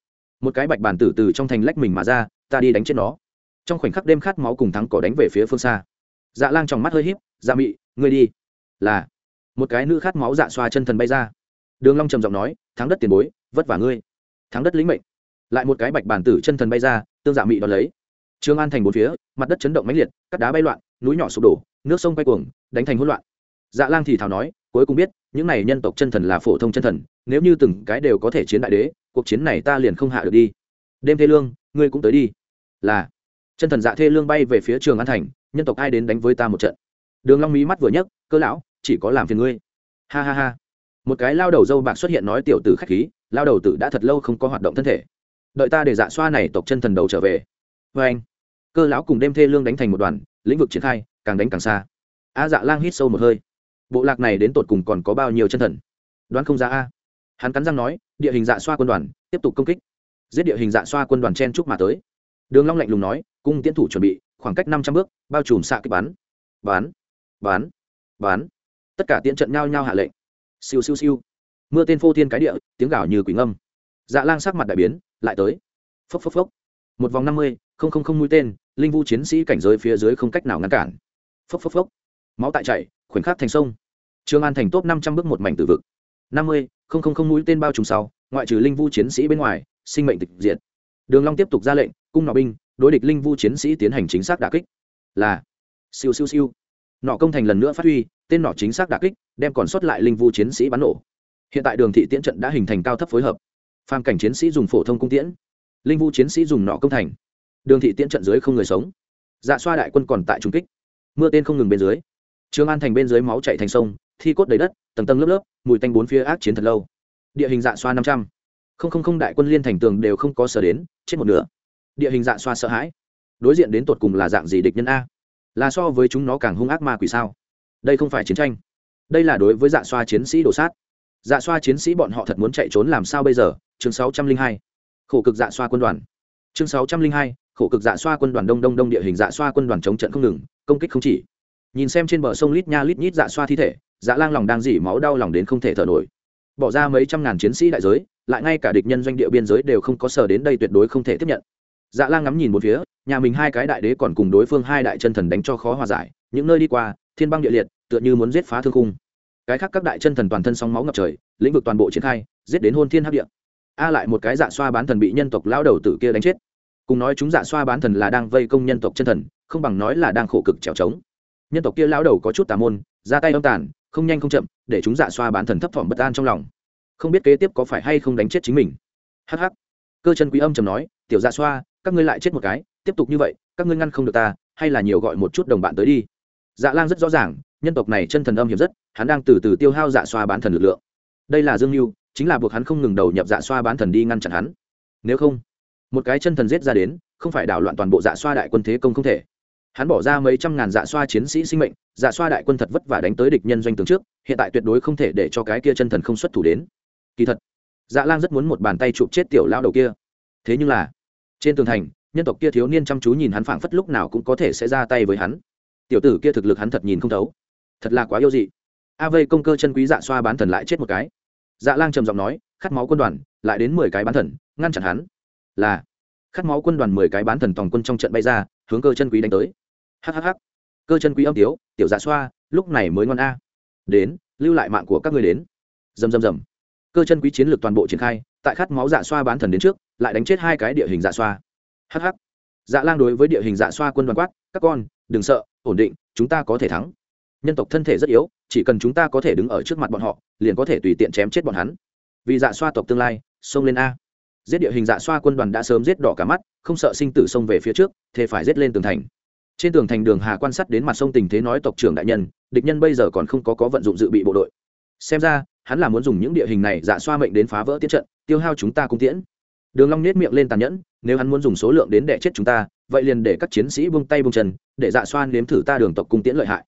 Một cái bạch bàn tử từ trong thành lách mình mà ra, ta đi đánh chết nó. Trong khoảnh khắc đêm khát máu cùng thắng cỏ đánh về phía phương xa. Dạ lang trong mắt hơi híp dạ mị, ngươi đi. Là, một cái nữ khát máu dạ xoa chân thần bay ra. Đường long trầm giọng nói, thắng đất tiền bối, vất vả ngươi. Thắng đất lĩnh mệnh. Lại một cái bạch bàn tử chân thần bay ra, tương dạ mị đón lấy. Trường an thành bốn phía, mặt đất chấn động mãnh liệt cát đá bay loạn núi nhỏ sụp đổ, nước sông quay cuồng, đánh thành hỗn loạn. Dạ lang thì thào nói, cuối cùng biết, những này nhân tộc chân thần là phổ thông chân thần, nếu như từng cái đều có thể chiến đại đế, cuộc chiến này ta liền không hạ được đi. Đêm thê lương, ngươi cũng tới đi. Là. Chân thần dạ thê lương bay về phía trường an thành, nhân tộc ai đến đánh với ta một trận? Đường long mí mắt vừa nhấc, cơ lão, chỉ có làm phiền ngươi. Ha ha ha. Một cái lao đầu dâu bạc xuất hiện nói tiểu tử khách khí, lao đầu tử đã thật lâu không có hoạt động thân thể. Đợi ta để dạ xoa này tộc chân thần đầu trở về. Vê anh cơ lão cùng đêm thê lương đánh thành một đoàn, lĩnh vực triển khai, càng đánh càng xa. A dạ lang hít sâu một hơi. Bộ lạc này đến tột cùng còn có bao nhiêu chân thần? Đoán không ra a. Hắn cắn răng nói, địa hình dạ xoa quân đoàn, tiếp tục công kích. Giết địa hình dạ xoa quân đoàn chen chúc mà tới. Đường long lạnh lùng nói, cung tiến thủ chuẩn bị, khoảng cách năm trăm bước, bao trùm xạ kích bắn. Bắn bắn bắn. Tất cả tiễn trận nhau nhau hạ lệnh. Siêu siêu siêu. Mưa tên phô thiên cái địa, tiếng gào như quỷ ngâm. Dạ lang sắc mặt đại biến, lại tới. Phốc phốc phốc. Một vòng năm mươi không không không mũi tên linh vu chiến sĩ cảnh giới phía dưới không cách nào ngăn cản. Phốc phốc phốc. Máu tại chạy, khoảnh khắc thành sông. Trương an thành top năm trăm bước một mảnh tử vực. năm mươi không không không mũi tên bao trùm sau ngoại trừ linh vu chiến sĩ bên ngoài sinh mệnh tịch diệt. Đường long tiếp tục ra lệnh cung nọ binh đối địch linh vu chiến sĩ tiến hành chính xác đả kích. Là siêu siêu siêu. Nọ công thành lần nữa phát huy tên nọ chính xác đả kích đem còn sót lại linh vu chiến sĩ bắn nổ. Hiện tại đường thị tiễn trận đã hình thành cao thấp phối hợp. Phàm cảnh chiến sĩ dùng phổ thông cung tiễn. Linh vu chiến sĩ dùng nọ công thành đường thị tiễn trận dưới không người sống. Dạ xoa đại quân còn tại trung kích. Mưa tên không ngừng bên dưới. Trường an thành bên dưới máu chạy thành sông, thi cốt đầy đất, tầng tầng lớp lớp, mùi tanh bốn phía ác chiến thật lâu. Địa hình dạ xoa năm trăm. Không không không đại quân liên thành tường đều không có sở đến, chết một nửa. Địa hình dạ xoa sợ hãi. Đối diện đến tột cùng là dạng gì địch nhân a? Là so với chúng nó càng hung ác ma quỷ sao? Đây không phải chiến tranh. Đây là đối với dạ xoa chiến sĩ đổ sát. Dạ xoa chiến sĩ bọn họ thật muốn chạy trốn làm sao bây giờ? Chương sáu trăm linh hai. Khổ cực dạ xoa quân đoàn. Chương sáu trăm linh hai khổ cực dạ xoa quân đoàn đông đông đông địa hình dạ xoa quân đoàn chống trận không ngừng, công kích không chỉ. Nhìn xem trên bờ sông lít nha lít nhít dạ xoa thi thể dạ lang lòng đang dỉ máu đau lòng đến không thể thở nổi. Bỏ ra mấy trăm ngàn chiến sĩ đại giới, lại ngay cả địch nhân doanh địa biên giới đều không có sở đến đây tuyệt đối không thể tiếp nhận. Dạ lang ngắm nhìn một phía, nhà mình hai cái đại đế còn cùng đối phương hai đại chân thần đánh cho khó hòa giải, những nơi đi qua, thiên băng địa liệt, tựa như muốn giết phá thương khung. Cái khác các đại chân thần toàn thân sóng máu ngập trời, lĩnh vực toàn bộ triển khai, giết đến hôn thiên hấp địa. A lại một cái dạ xoa bán thần bị nhân tộc lao đầu tử kia đánh chết cùng nói chúng dạ xoa bán thần là đang vây công nhân tộc chân thần, không bằng nói là đang khổ cực trèo trống. Nhân tộc kia lão đầu có chút tà môn, ra tay âm tàn, không nhanh không chậm, để chúng dạ xoa bán thần thấp thỏm bất an trong lòng. Không biết kế tiếp có phải hay không đánh chết chính mình. Hh cơ chân quý âm trầm nói, tiểu dạ xoa, các ngươi lại chết một cái, tiếp tục như vậy, các ngươi ngăn không được ta, hay là nhiều gọi một chút đồng bạn tới đi. Dạ lang rất rõ ràng, nhân tộc này chân thần âm hiểm rất, hắn đang từ từ tiêu hao dạ xoa bán thần lực lượng. Đây là dương mưu chính là buộc hắn không ngừng đầu nhập dạ xoa bán thần đi ngăn chặn hắn. Nếu không một cái chân thần giết ra đến, không phải đảo loạn toàn bộ dạ xoa đại quân thế công không thể. Hắn bỏ ra mấy trăm ngàn dạ xoa chiến sĩ sinh mệnh dạ xoa đại quân thật vất vả đánh tới địch nhân doanh tướng trước, hiện tại tuyệt đối không thể để cho cái kia chân thần không xuất thủ đến. Kỳ thật dạ lang rất muốn một bàn tay chụp chết tiểu lao đầu kia. Thế nhưng là, trên tường thành, nhân tộc kia thiếu niên chăm chú nhìn hắn phảng phất lúc nào cũng có thể sẽ ra tay với hắn. Tiểu tử kia thực lực hắn thật nhìn không thấu. Thật là quá yêu dị. A vây công cơ chân quý dạ xoa bán thần lại chết một cái. Dạ lang trầm giọng nói, khát máu quân đoàn, lại đến mười cái bán thần, ngăn chặn hắn là khát máu quân đoàn mười cái bán thần tòng quân trong trận bay ra, hướng cơ chân quý đánh tới. Hhh cơ chân quý âm tiếu, tiểu dạ xoa, lúc này mới ngon a. Đến, lưu lại mạng của các người đến. Dầm dầm dầm cơ chân quý chiến lược toàn bộ triển khai, tại khát máu dạ xoa bán thần đến trước, lại đánh chết hai cái địa hình dạ xoa. Hh dạ lang đối với địa hình dạ xoa quân đoàn quát, các con, đừng sợ, ổn định, chúng ta có thể thắng. Nhân tộc thân thể rất yếu, chỉ cần chúng ta có thể đứng ở trước mặt bọn họ, liền có thể tùy tiện chém chết bọn hắn. Vì dạ xoa tộc tương lai, xông lên a giết địa hình dạ xoa quân đoàn đã sớm giết đỏ cả mắt, không sợ sinh tử xông về phía trước, thế phải giết lên tường thành. Trên tường thành đường hà quan sát đến mặt sông tình thế nói tộc trưởng đại nhân, địch nhân bây giờ còn không có có vận dụng dự bị bộ đội. Xem ra, hắn là muốn dùng những địa hình này dạ xoa mệnh đến phá vỡ tiến trận, tiêu hao chúng ta cung tiễn. Đường long nết miệng lên tàn nhẫn, nếu hắn muốn dùng số lượng đến để chết chúng ta, vậy liền để các chiến sĩ buông tay buông chân, để dạ xoa nếm thử ta đường tộc cung tiễn lợi hại.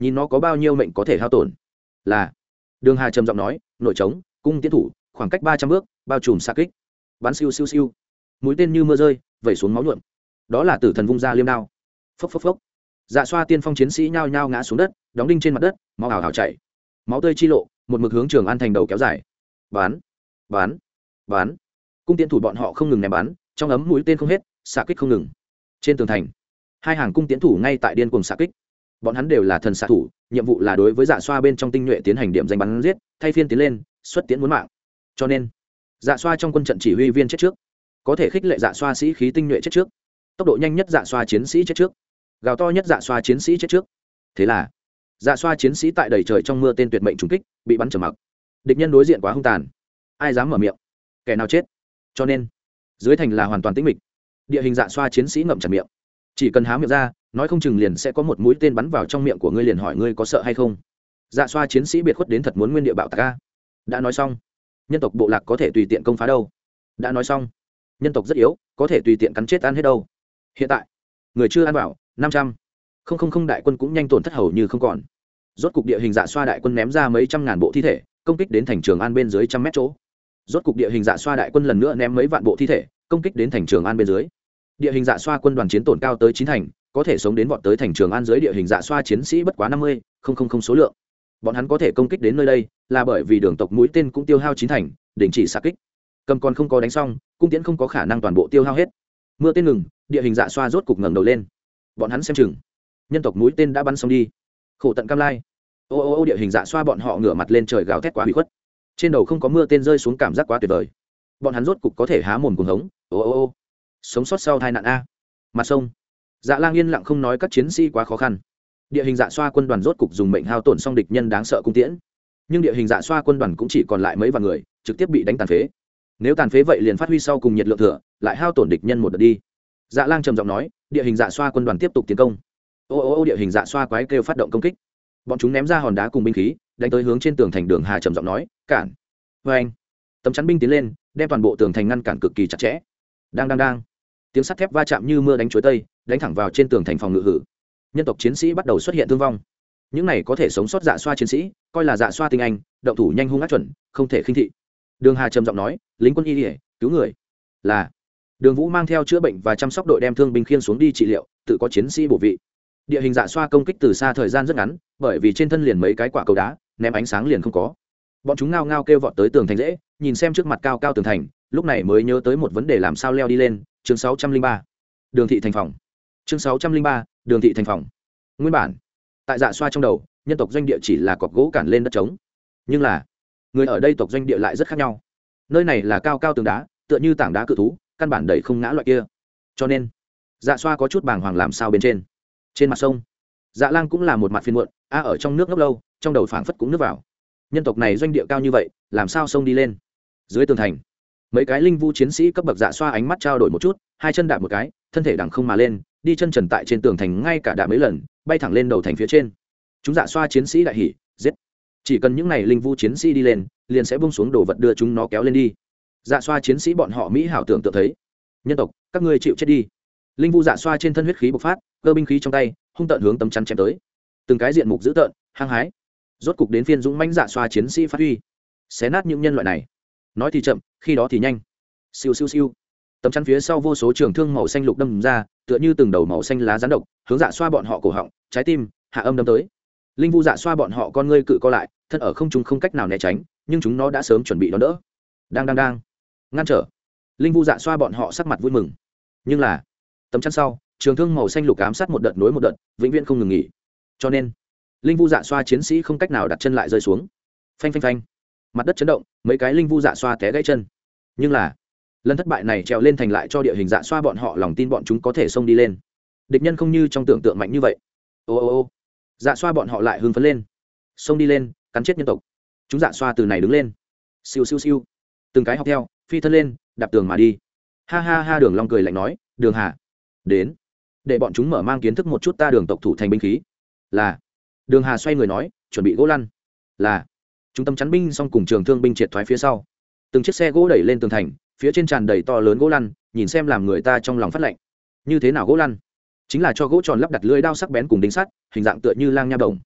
Nhìn nó có bao nhiêu mệnh có thể hao tổn. Là, đường hà trầm giọng nói, nội trống, cung tiến thủ, khoảng cách ba trăm bước, bao trùm xa kích bắn siêu siêu siêu. Mũi tên như mưa rơi, vẩy xuống máu nhuộm. Đó là tử thần vung ra liêm đao. Phốc phốc phốc. Dạ xoa tiên phong chiến sĩ nhao nhao ngã xuống đất, đóng đinh trên mặt đất, máu hào hào chảy. Máu tươi chi lộ, một mực hướng trường an thành đầu kéo dài. Bán bán bán cung tiến thủ bọn họ không ngừng ném bắn, trong ấm mũi tên không hết, xạ kích không ngừng. Trên tường thành, hai hàng cung tiến thủ ngay tại điên cùng xạ kích. Bọn hắn đều là thần xạ thủ, nhiệm vụ là đối với dạ xoa bên trong tinh nhuệ tiến hành điểm danh bắn giết, thay phiên tiến lên, xuất tiến muốn mạng. Cho nên dạ xoa trong quân trận chỉ huy viên chết trước, có thể khích lệ dạ xoa sĩ khí tinh nhuệ chết trước, tốc độ nhanh nhất dạ xoa chiến sĩ chết trước, gào to nhất dạ xoa chiến sĩ chết trước. Thế là dạ xoa chiến sĩ tại đầy trời trong mưa tên tuyệt mệnh trùng kích, bị bắn trầm mặc. Địch nhân đối diện quá hung tàn, ai dám mở miệng? Kẻ nào chết? Cho nên, dưới thành là hoàn toàn tĩnh mịch. Địa hình dạ xoa chiến sĩ ngậm chặt miệng. Chỉ cần há miệng ra, nói không chừng liền sẽ có một mũi tên bắn vào trong miệng của ngươi liền hỏi ngươi có sợ hay không. Dạ xoa chiến sĩ biệt khuất đến thật muốn nguyên địa bạo tạc ca đã nói xong nhân tộc bộ lạc có thể tùy tiện công phá đâu? Đã nói xong, nhân tộc rất yếu, có thể tùy tiện cắn chết ăn hết đâu. Hiện tại, người chưa ăn vào, năm trăm. Không không không, đại quân cũng nhanh tổn thất hầu như không còn. Rốt cục địa hình dạ xoa đại quân ném ra mấy trăm ngàn bộ thi thể, công kích đến thành trường an bên dưới trăm mét chỗ. Rốt cục địa hình dạ xoa đại quân lần nữa ném mấy vạn bộ thi thể, công kích đến thành trường an bên dưới. Địa hình dạ xoa quân đoàn chiến tổn cao tới chín thành, có thể sống đến vọt tới thành trường an dưới địa hình dạ xoa chiến sĩ bất quá năm mươi, không không không số lượng bọn hắn có thể công kích đến nơi đây là bởi vì đường tộc mũi tên cũng tiêu hao chín thành, đình chỉ xa kích. Cầm còn không có đánh xong, cung tiễn không có khả năng toàn bộ tiêu hao hết. Mưa tên ngừng, địa hình dạ xoa rốt cục ngẩng đầu lên. Bọn hắn xem chừng. Nhân tộc mũi tên đã bắn xong đi. Khổ tận cam lai. Ô ô ô, địa hình dạ xoa bọn họ ngửa mặt lên trời gào thét quá hủy khuất. Trên đầu không có mưa tên rơi xuống cảm giác quá tuyệt vời. Bọn hắn rốt cục có thể há mồm cuồng hống. Ô ô ô, sống sót sau tai nạn a. Mặt sông. Dạ lang yên lặng không nói các chiến sĩ quá khó khăn địa hình dạ xoa quân đoàn rốt cục dùng mệnh hao tổn xong địch nhân đáng sợ cung tiễn. Nhưng địa hình dạ xoa quân đoàn cũng chỉ còn lại mấy vạn người, trực tiếp bị đánh tàn phế. Nếu tàn phế vậy liền phát huy sau cùng nhiệt lượng thừa, lại hao tổn địch nhân một đợt đi. Dạ lang trầm giọng nói, địa hình dạ xoa quân đoàn tiếp tục tiến công. Ô ô ô, địa hình dạ xoa quái kêu phát động công kích. Bọn chúng ném ra hòn đá cùng binh khí, đánh tới hướng trên tường thành đường hà trầm giọng nói, cản. Vê anh, tấm chắn binh tiến lên, đem toàn bộ tường thành ngăn cản cực kỳ chặt chẽ. Đang đang đang. Tiếng sắt thép va chạm như mưa đánh chuối tây, đánh thẳng vào trên tường thành phòng ngự hử nhân tộc chiến sĩ bắt đầu xuất hiện thương vong. Những này có thể sống sót dạ xoa chiến sĩ, coi là dạ xoa tinh anh, động thủ nhanh hung ác chuẩn, không thể khinh thị. Đường hà trầm giọng nói, lính quân y ỉa cứu người. Là, đường vũ mang theo chữa bệnh và chăm sóc đội đem thương binh khiên xuống đi trị liệu, tự có chiến sĩ bổ vị. Địa hình dạ xoa công kích từ xa thời gian rất ngắn, bởi vì trên thân liền mấy cái quả cầu đá, ném ánh sáng liền không có. Bọn chúng ngao ngao kêu vọt tới tường thành dễ, nhìn xem trước mặt cao cao tường thành, lúc này mới nhớ tới một vấn đề làm sao leo đi lên, chương sáu trăm linh ba. Đường thị thành phòng. Chương sáu trăm linh ba đường thị thành phòng. Nguyên bản, tại dạ xoa trong đầu, nhân tộc doanh địa chỉ là cọc gỗ cản lên đất trống. Nhưng là, người ở đây tộc doanh địa lại rất khác nhau. Nơi này là cao cao tường đá, tựa như tảng đá cự thú, căn bản đầy không ngã loại kia. Cho nên dạ xoa có chút bàng hoàng làm sao bên trên. Trên mặt sông dạ lang cũng là một mặt phiên muộn, a ở trong nước ngốc lâu, trong đầu phảng phất cũng nước vào. Nhân tộc này doanh địa cao như vậy, làm sao sông đi lên? Dưới tường thành mấy cái linh vu chiến sĩ cấp bậc dạ xoa ánh mắt trao đổi một chút, hai chân đạp một cái, thân thể đằng không mà lên, đi chân trần tại trên tường thành ngay cả đạp mấy lần, bay thẳng lên đầu thành phía trên. Chúng dạ xoa chiến sĩ đại hỉ, giết. Chỉ cần những n à y linh vu chiến sĩ đi lên, liền sẽ bung xuống đồ vật đưa chúng nó kéo lên đi. Dạ xoa chiến sĩ bọn họ mỹ hảo tưởng tượng thấy. Nhân tộc, các ngươi chịu chết đi. Linh vu dạ xoa trên thân huyết khí bộc phát, cơ binh khí trong tay, hung tợn hướng tấm chắn chém tới. Từng cái diện mục dữ tợn, hăng hái. Rốt cục đến phiên dũng mãnh dạ xoa chiến sĩ phát huy. Xé nát những nhân loại này nói thì chậm, khi đó thì nhanh. Siêu siêu siêu. Tấm chắn phía sau vô số trường thương màu xanh lục đâm ra, tựa như từng đầu màu xanh lá rán độc, hướng dạ xoa bọn họ cổ họng, trái tim, hạ âm đâm tới. Linh vu dạ xoa bọn họ con ngươi cự co lại, thân ở không chúng không cách nào né tránh, nhưng chúng nó đã sớm chuẩn bị đón đỡ. Đang đang đang. Ngăn trở. Linh vu dạ xoa bọn họ sắc mặt vui mừng. Nhưng là, tấm chắn sau, trường thương màu xanh lục ám sát một đợt nối một đợt, vĩnh viễn không ngừng nghỉ. Cho nên, linh vu dạ xoa chiến sĩ không cách nào đặt chân lại rơi xuống. Phanh phanh phanh mặt đất chấn động, mấy cái linh vu dạ xoa té gãy chân. Nhưng là, lần thất bại này trèo lên thành lại cho địa hình dạ xoa bọn họ lòng tin bọn chúng có thể xông đi lên. Địch nhân không như trong tưởng tượng mạnh như vậy. Ô ô ô dạ xoa bọn họ lại hưng phấn lên. Xông đi lên, cắn chết nhân tộc. Chúng dạ xoa từ này đứng lên. Siêu siêu siêu. Từng cái học theo, phi thân lên, đạp tường mà đi. Ha ha ha, đường long cười lạnh nói, đường hà, đến. Để bọn chúng mở mang kiến thức một chút ta đường tộc thủ thành binh khí. Là. Đường hà xoay người nói, chuẩn bị gỗ lăn. Là trung tâm chắn binh xong cùng trường thương binh triệt thoái phía sau. Từng chiếc xe gỗ đẩy lên tường thành, phía trên tràn đầy to lớn gỗ lăn, nhìn xem làm người ta trong lòng phát lạnh. Như thế nào gỗ lăn? Chính là cho gỗ tròn lắp đặt lưới đao sắc bén cùng đinh sắt, hình dạng tựa như lang nha đồng.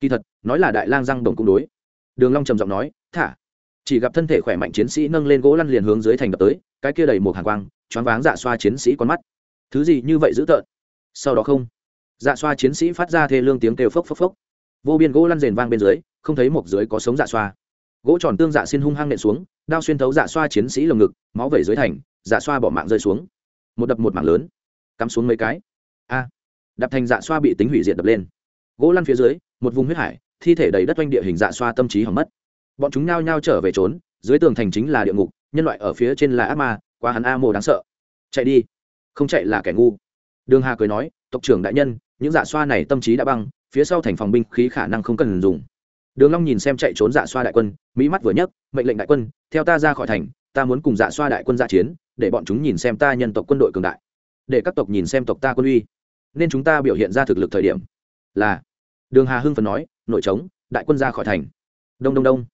Kỳ thật, nói là đại lang răng đồng cũng đối. Đường long trầm giọng nói, thả. Chỉ gặp thân thể khỏe mạnh chiến sĩ nâng lên gỗ lăn liền hướng dưới thành đập tới, cái kia đầy một hàng quang, choáng váng dạ xoa chiến sĩ con mắt. Thứ gì như vậy dữ tợn? Sau đó không. Dạ xoa chiến sĩ phát ra thê lương tiếng kêu phốc phốc phốc vô biên gỗ lăn rền vang bên dưới, không thấy một dưới có sống dạ xoa. Gỗ tròn tương dạ xin hung hăng nện xuống, đao xuyên thấu dạ xoa chiến sĩ lồng ngực, máu vẩy dưới thành dạ xoa bỏ mạng rơi xuống. Một đập một mạng lớn, cắm xuống mấy cái. A đập thành dạ xoa bị tính hủy diệt đập lên. Gỗ lăn phía dưới, một vùng huyết hải, thi thể đầy đất oanh địa hình dạ xoa tâm trí hỏng mất. Bọn chúng nhao nhao trở về trốn, dưới tường thành chính là địa ngục, nhân loại ở phía trên là ác ma qua hắn a mồ đáng sợ. Chạy đi, không chạy là kẻ ngu. Đường hà cười nói, tộc trưởng đại nhân, những dạ xoa này tâm trí đã băng phía sau thành phòng binh khí khả năng không cần dùng. Đường long nhìn xem chạy trốn dạ xoa đại quân, mỹ mắt vừa nhấc, mệnh lệnh đại quân, theo ta ra khỏi thành, ta muốn cùng dạ xoa đại quân ra chiến, để bọn chúng nhìn xem ta nhân tộc quân đội cường đại. Để các tộc nhìn xem tộc ta quân uy. Nên chúng ta biểu hiện ra thực lực thời điểm là, đường hà hưng phần nói, nội trống, đại quân ra khỏi thành. Đông đông đông.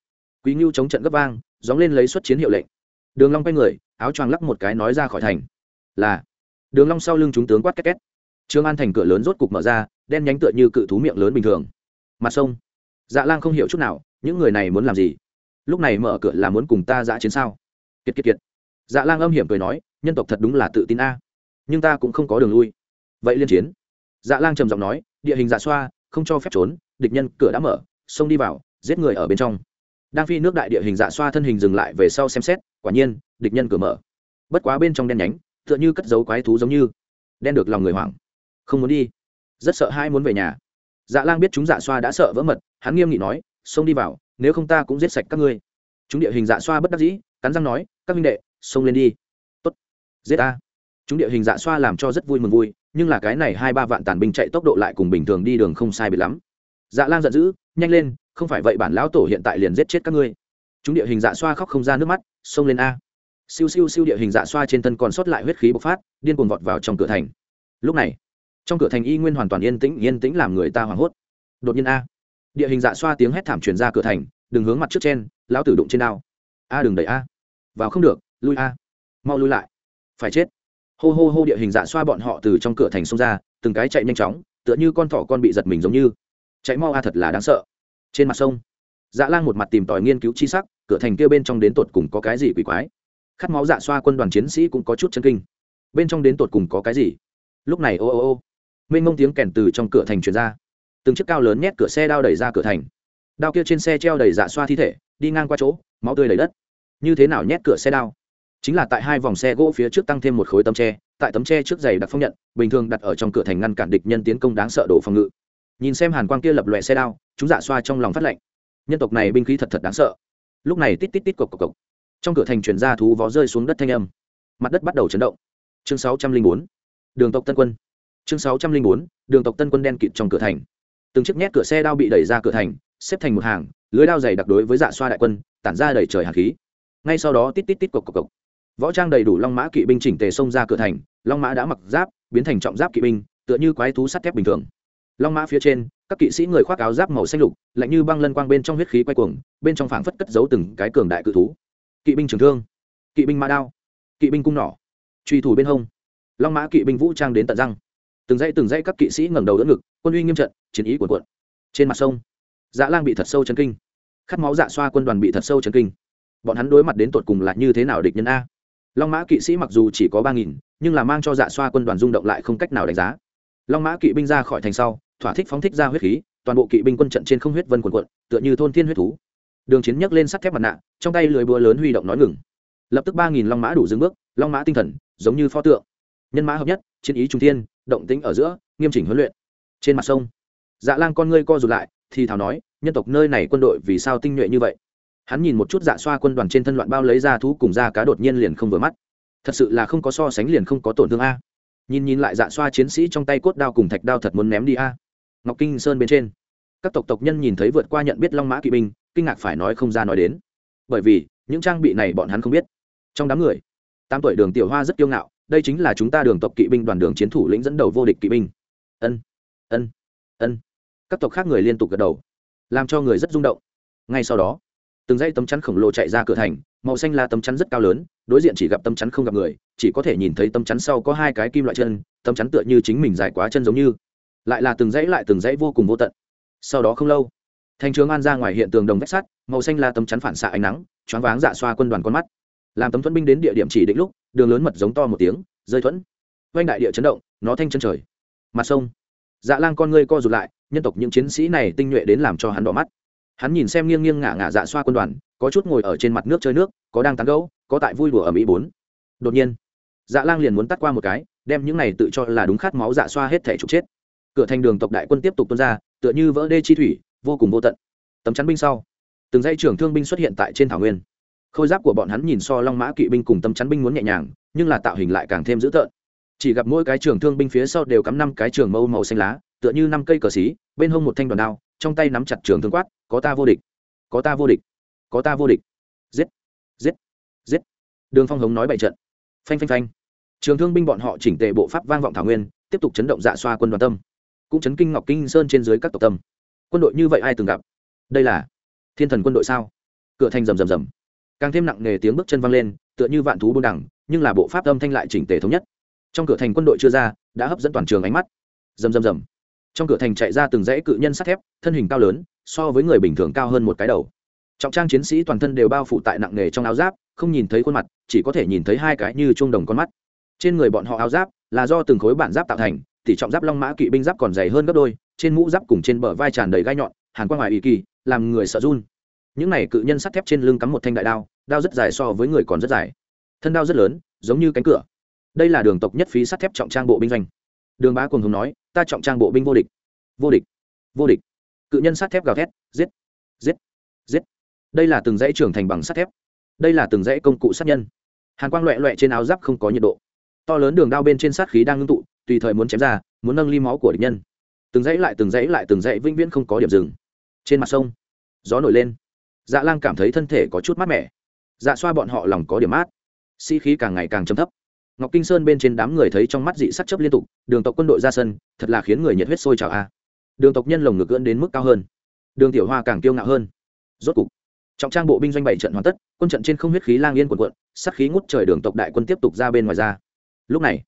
Quý ngưu chống trận gấp vang dóng lên lấy xuất chiến hiệu lệnh. Đường long quay người, áo choàng lắc một cái nói ra khỏi thành. Là, đường long sau lưng chúng tướng quát két két. Trương an thành cửa lớn rốt cục mở ra đen nhánh tựa như cự thú miệng lớn bình thường. Mặt sông. Dạ lang không hiểu chút nào, những người này muốn làm gì? Lúc này mở cửa là muốn cùng ta dã chiến sao? Kiệt kiệt kiệt. Dạ lang âm hiểm cười nói, nhân tộc thật đúng là tự tin a. Nhưng ta cũng không có đường lui. Vậy liên chiến. Dạ lang trầm giọng nói, địa hình dạ xoa, không cho phép trốn, địch nhân cửa đã mở, xông đi vào, giết người ở bên trong. Đang phi nước đại địa hình dạ xoa thân hình dừng lại về sau xem xét, quả nhiên, địch nhân cửa mở. Bất quá bên trong đen nhánh, tựa như cất dấu quái thú giống như. Đen được lòng người hoảng. Không muốn đi rất sợ hai muốn về nhà. Dạ lang biết chúng dạ xoa đã sợ vỡ mật, hắn nghiêm nghị nói, xông đi vào, nếu không ta cũng giết sạch các ngươi. Chúng địa hình dạ xoa bất đắc dĩ, cắn răng nói, các minh đệ, xông lên đi. Tốt, giết ta. Chúng địa hình dạ xoa làm cho rất vui mừng vui, nhưng là cái này hai ba vạn tàn binh chạy tốc độ lại cùng bình thường đi đường không sai biệt lắm. Dạ lang giận dữ, nhanh lên, không phải vậy bản lão tổ hiện tại liền giết chết các ngươi. Chúng địa hình dạ xoa khóc không ra nước mắt, xông lên a. Siêu siêu siêu địa hình dạ xoa trên thân còn sót lại huyết khí bộc phát, điên cuồng vọt vào trong cửa thành. Lúc này trong cửa thành y nguyên hoàn toàn yên tĩnh yên tĩnh làm người ta hoảng hốt. Đột nhiên a, địa hình dạ xoa tiếng hét thảm truyền ra cửa thành, đừng hướng mặt trước trên, lão tử đụng trên đao. A, đừng đẩy a. Vào không được, lui a. Mau lui lại. Phải chết. Hô hô hô địa hình dạ xoa bọn họ từ trong cửa thành xông ra, từng cái chạy nhanh chóng, tựa như con thỏ con bị giật mình giống như. Chạy mau a, thật là đáng sợ. Trên mặt sông dạ lang một mặt tìm tòi nghiên cứu chi sắc, cửa thành kia bên trong đến tột cùng có cái gì quỷ quái. Khát máu dạ xoa quân đoàn chiến sĩ cũng có chút chân kinh. Bên trong đến tột cùng có cái gì? Lúc này ô ô ô mênh mông tiếng kèn từ trong cửa thành truyền ra. Từng chiếc cao lớn nhét cửa xe đao đẩy ra cửa thành. Đao kia trên xe treo đầy dạ xoa thi thể, đi ngang qua chỗ, máu tươi đầy đất. Như thế nào nhét cửa xe đao? Chính là tại hai vòng xe gỗ phía trước tăng thêm một khối tấm tre, tại tấm tre trước giày đặt phong nhận, bình thường đặt ở trong cửa thành ngăn cản địch nhân tiến công đáng sợ đổ phòng ngự. Nhìn xem hàn quang kia lập lòe xe đao, chúng dạ xoa trong lòng phát lạnh. nhân tộc này binh khí thật thật đáng sợ. Lúc này tít tít tít cộc cộc cộc. Trong cửa thành chuyển ra thú vó rơi xuống đất thanh âm. Mặt đất bắt đầu chấn động. Chương sáu trăm linh bốn. Đường tộc tân quân chương sáu trăm linh bốn, đường tộc tân quân đen kịt trong cửa thành. Từng chiếc nhét cửa xe đao bị đẩy ra cửa thành, xếp thành một hàng, lưới đao dày đặc đối với dạ xoa đại quân, tản ra đầy trời hạt khí. Ngay sau đó tít tít tít cộc cộc cộc. Võ trang đầy đủ long mã kỵ binh chỉnh tề xông ra cửa thành, long mã đã mặc giáp, biến thành trọng giáp kỵ binh, tựa như quái thú sắt thép bình thường. Long mã phía trên, các kỵ sĩ người khoác áo giáp màu xanh lục, lạnh như băng lân quang bên trong huyết khí quay cuồng, bên trong phảng phất cất giấu từng cái cường đại cự thú. Kỵ binh trường thương, kỵ binh ma đao, kỵ binh cung nỏ, truy thủ bên hông. Long mã kỵ binh vũ trang đến tận răng từng dãy từng dãy các kỵ sĩ ngẩng đầu đỡ ngực, quân uy nghiêm trận, chiến ý cuồn cuộn. Trên mặt sông dạ lang bị thật sâu chấn kinh. Khát máu dạ xoa quân đoàn bị thật sâu chấn kinh. Bọn hắn đối mặt đến tột cùng là như thế nào địch nhân a? Long mã kỵ sĩ mặc dù chỉ có ba nghìn, nhưng là mang cho dạ xoa quân đoàn rung động lại không cách nào đánh giá. Long mã kỵ binh ra khỏi thành sau, thỏa thích phóng thích ra huyết khí, toàn bộ kỵ binh quân trận trên không huyết vân quần quận tựa như thôn thiên huyết thú. Đường chiến nhấc lên sắt thép mặt nạ, trong tay lười búa lớn huy động nói ngừng. Lập tức ba nghìn long mã đủ dừng bước, long mã tinh thần, giống như pho tượng. Nhân mã hợp nhất, chiến ý trung thiên động tính ở giữa, nghiêm chỉnh huấn luyện. Trên mặt sông dạ lang con ngươi co rụt lại, thì thảo nói, nhân tộc nơi này quân đội vì sao tinh nhuệ như vậy? Hắn nhìn một chút dạ xoa quân đoàn trên thân loạn bao lấy ra thú cùng da cá đột nhiên liền không vừa mắt. Thật sự là không có so sánh liền không có tổn thương a. Nhìn nhìn lại dạ xoa chiến sĩ trong tay cốt đao cùng thạch đao thật muốn ném đi a. Ngọc kinh sơn bên trên, các tộc tộc nhân nhìn thấy vượt qua nhận biết long mã kỵ binh, kinh ngạc phải nói không ra nói đến. Bởi vì, những trang bị này bọn hắn không biết. Trong đám người, tám tuổi đường tiểu hoa rất kiêu ngạo đây chính là chúng ta đường tộc kỵ binh đoàn đường chiến thủ lĩnh dẫn đầu vô địch kỵ binh. Ân ân ân. Các tộc khác người liên tục gật đầu, làm cho người rất rung động. Ngay sau đó, từng dãy tấm chắn khổng lồ chạy ra cửa thành, màu xanh là tấm chắn rất cao lớn, đối diện chỉ gặp tấm chắn không gặp người, chỉ có thể nhìn thấy tấm chắn sau có hai cái kim loại chân, tấm chắn tựa như chính mình dài quá chân giống như. Lại là từng dãy lại từng dãy vô cùng vô tận. Sau đó không lâu thành trường an ra ngoài hiện tường đồng vách sắt, màu xanh là tấm chắn phản xạ ánh nắng, choáng váng dạ xoa quân đoàn con mắt. Làm tấm thuẫn binh đến địa điểm chỉ định lúc đường lớn mật giống to một tiếng, rơi thuẫn. Quanh đại địa chấn động, nó thanh chân trời. Mặt sông. Dạ lang con ngươi co rụt lại, nhân tộc những chiến sĩ này tinh nhuệ đến làm cho hắn đỏ mắt. Hắn nhìn xem nghiêng nghiêng ngả ngả dạ xoa quân đoàn, có chút ngồi ở trên mặt nước chơi nước, có đang tán gấu có tại vui đùa ở mỹ bốn. Đột nhiên dạ lang liền muốn tắt qua một cái, đem những này tự cho là đúng khát máu dạ xoa hết thể trục chết. Cửa thành đường tộc đại quân tiếp tục tuôn ra, tựa như vỡ đê chi thủy, vô cùng vô tận. Tấm chắn binh sau, từng dây trưởng thương binh xuất hiện tại trên thảo nguyên khôi giáp của bọn hắn nhìn so long mã kỵ binh cùng tâm chắn binh muốn nhẹ nhàng, nhưng là tạo hình lại càng thêm dữ tợn. Chỉ gặp mỗi cái trường thương binh phía sau đều cắm năm cái trường mâu màu xanh lá, tựa như năm cây cờ xí, bên hông một thanh đoàn đao, trong tay nắm chặt trường thương quát, có ta vô địch, có ta vô địch, có ta vô địch. Giết giết giết. Đường phong hống nói bậy trận. Phanh phanh phanh. Trường thương binh bọn họ chỉnh tề bộ pháp vang vọng thảo nguyên, tiếp tục chấn động dạ xoa quân đoàn tâm. Cũng chấn kinh ngọc kinh sơn trên dưới các tộc tâm. Quân đội như vậy ai từng gặp? Đây là thiên thần quân đội sao? Cửa thành rầm rầm rầm càng thêm nặng nề tiếng bước chân vang lên, tựa như vạn thú buôn đẳng nhưng là bộ pháp âm thanh lại chỉnh tề thống nhất. Trong cửa thành quân đội chưa ra, đã hấp dẫn toàn trường ánh mắt. Rầm rầm rầm. Trong cửa thành chạy ra từng dãy cự nhân sắt thép, thân hình cao lớn, so với người bình thường cao hơn một cái đầu. Trọng trang chiến sĩ toàn thân đều bao phủ tại nặng nề trong áo giáp, không nhìn thấy khuôn mặt, chỉ có thể nhìn thấy hai cái như chuông đồng con mắt. Trên người bọn họ áo giáp là do từng khối bản giáp tạo thành tỷ trọng giáp long mã kỵ binh giáp còn dày hơn gấp đôi, trên mũ giáp cùng trên bờ vai tràn đầy gai nhọn, hàn quang ngoài ý kỳ, làm người sợ run. Những này cự nhân sắt thép trên lưng cắm một thanh đại đao đao rất dài so với người còn rất dài. Thân đao rất lớn, giống như cánh cửa. Đây là đường tộc nhất phí sắt thép trọng trang bộ binh doanh. Đường bá cùng hùng nói, ta trọng trang bộ binh vô địch. Vô địch? Vô địch? Cự nhân sắt thép gào thét, giết! Giết! Giết! Đây là từng dãy trưởng thành bằng sắt thép. Đây là từng dãy công cụ sát nhân. Hàn quang loẹ loẹ trên áo giáp không có nhiệt độ. To lớn đường đao bên trên sát khí đang ngưng tụ, tùy thời muốn chém ra, muốn nâng ly máu của địch nhân. Từng dãy lại từng dãy lại từng dãy vĩnh viễn không có điểm dừng. Trên mặt sông, gió nổi lên. Dạ lang cảm thấy thân thể có chút mát mẻ dạ xoa bọn họ lòng có điểm mát. Sĩ、si、khí càng ngày càng chấm thấp. Ngọc kinh sơn bên trên đám người thấy trong mắt dị sắc chấp liên tục, đường tộc quân đội ra sân, thật là khiến người nhiệt huyết sôi trào a. Đường tộc nhân lồng ngực gỡn đến mức cao hơn. Đường tiểu hoa càng kiêu ngạo hơn. Rốt cục, trọng trang bộ binh doanh bảy trận hoàn tất, quân trận trên không huyết khí lang yên quần quận sắc khí ngút trời đường tộc đại quân tiếp tục ra bên ngoài ra. Lúc này,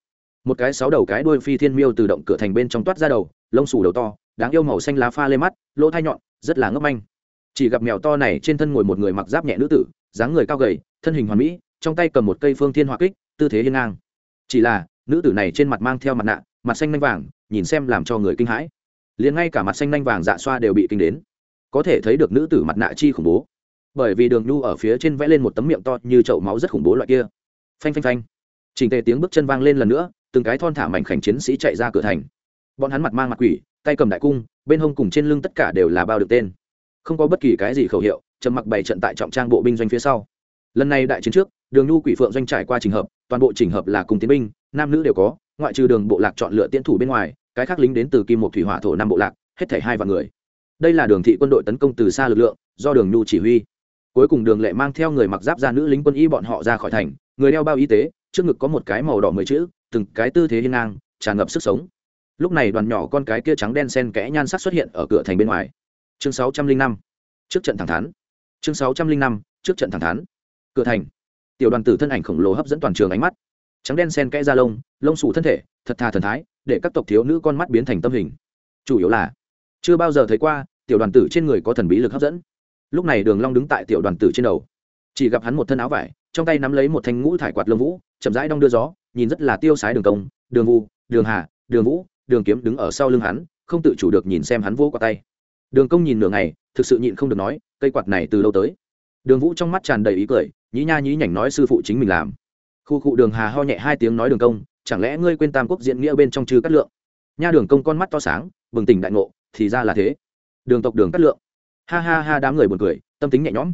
một cái sáu đầu cái đuôi phi thiên miêu từ động cửa thành bên trong toát ra đầu, lông xù đầu to, đáng yêu màu xanh lá pha lê mắt, lỗ thai nhọn, rất là ngấp manh. Chỉ gặp mèo to này trên thân ngồi một người mặc giáp nhẹ nữ tử dáng người cao gầy, thân hình hoàn mỹ, trong tay cầm một cây phương thiên hỏa kích, tư thế hiên ngang. Chỉ là, nữ tử này trên mặt mang theo mặt nạ, mặt xanh nanh vàng, nhìn xem làm cho người kinh hãi. Liền ngay cả mặt xanh nanh vàng dạ xoa đều bị kinh đến. Có thể thấy được nữ tử mặt nạ chi khủng bố. Bởi vì đường nhu ở phía trên vẽ lên một tấm miệng to như chậu máu rất khủng bố loại kia. Phanh phanh phanh. Trình tề tiếng bước chân vang lên lần nữa, từng cái thon thả mảnh khảnh chiến sĩ chạy ra cửa thành. Bọn hắn mặt mang mặt quỷ, tay cầm đại cung, bên hông cùng trên lưng tất cả đều là bao được tên. Không có bất kỳ cái gì khẩu hiệu trầm mặc bày trận tại trọng trang bộ binh doanh phía sau. Lần này đại chiến trước, đường nhu quỷ phượng doanh trải qua trình hợp, toàn bộ trình hợp là cùng tiến binh, nam nữ đều có, ngoại trừ đường bộ lạc chọn lựa tiến thủ bên ngoài, cái khác lính đến từ kim một thủy hỏa thổ năm bộ lạc, hết thảy hai vạn người. Đây là đường thị quân đội tấn công từ xa lực lượng, do đường nhu chỉ huy. Cuối cùng đường lệ mang theo người mặc giáp ra nữ lính quân y bọn họ ra khỏi thành, người đeo bao y tế, trước ngực có một cái màu đỏ mười chữ, từng cái tư thế hiên ngang, tràn ngập sức sống. Lúc này đoàn nhỏ con cái kia trắng đen sen kẽ nhan sắc xuất hiện ở cửa thành bên ngoài. Chương sáu trăm linh năm, trước trận thẳng thắn chương sáu trăm linh năm, trước trận thẳng thắn. Cửa thành. Tiểu đoàn tử thân ảnh khổng lồ hấp dẫn toàn trường ánh mắt. Trắng đen sen kẽ da lông lông xù thân thể, thật thà thần thái, để các tộc thiếu nữ con mắt biến thành tâm hình. Chủ yếu là, chưa bao giờ thấy qua, tiểu đoàn tử trên người có thần bí lực hấp dẫn. Lúc này đường long đứng tại tiểu đoàn tử trên đầu. Chỉ gặp hắn một thân áo vải, trong tay nắm lấy một thanh ngũ thải quạt lông vũ, chậm rãi đong đưa gió, nhìn rất là tiêu sái đường công, đường vu, đường hà, đường vũ, đường kiếm đứng ở sau lưng hắn, không tự chủ được nhìn xem hắn vô qua tay. Đường công nhìn nửa ngày, thực sự nhịn không được nói cây quạt này từ lâu tới? Đường vũ trong mắt tràn đầy ý cười, nhí nha nhí nhảnh nói sư phụ chính mình làm. Khu cụ đường hà ho nhẹ hai tiếng nói đường công, chẳng lẽ ngươi quên tam quốc diễn nghĩa bên trong chư cát lượng? Nha đường công con mắt to sáng, bừng tỉnh đại ngộ, thì ra là thế. Đường tộc đường cát lượng. Ha ha ha, đám người buồn cười, tâm tính nhẹ nhõm.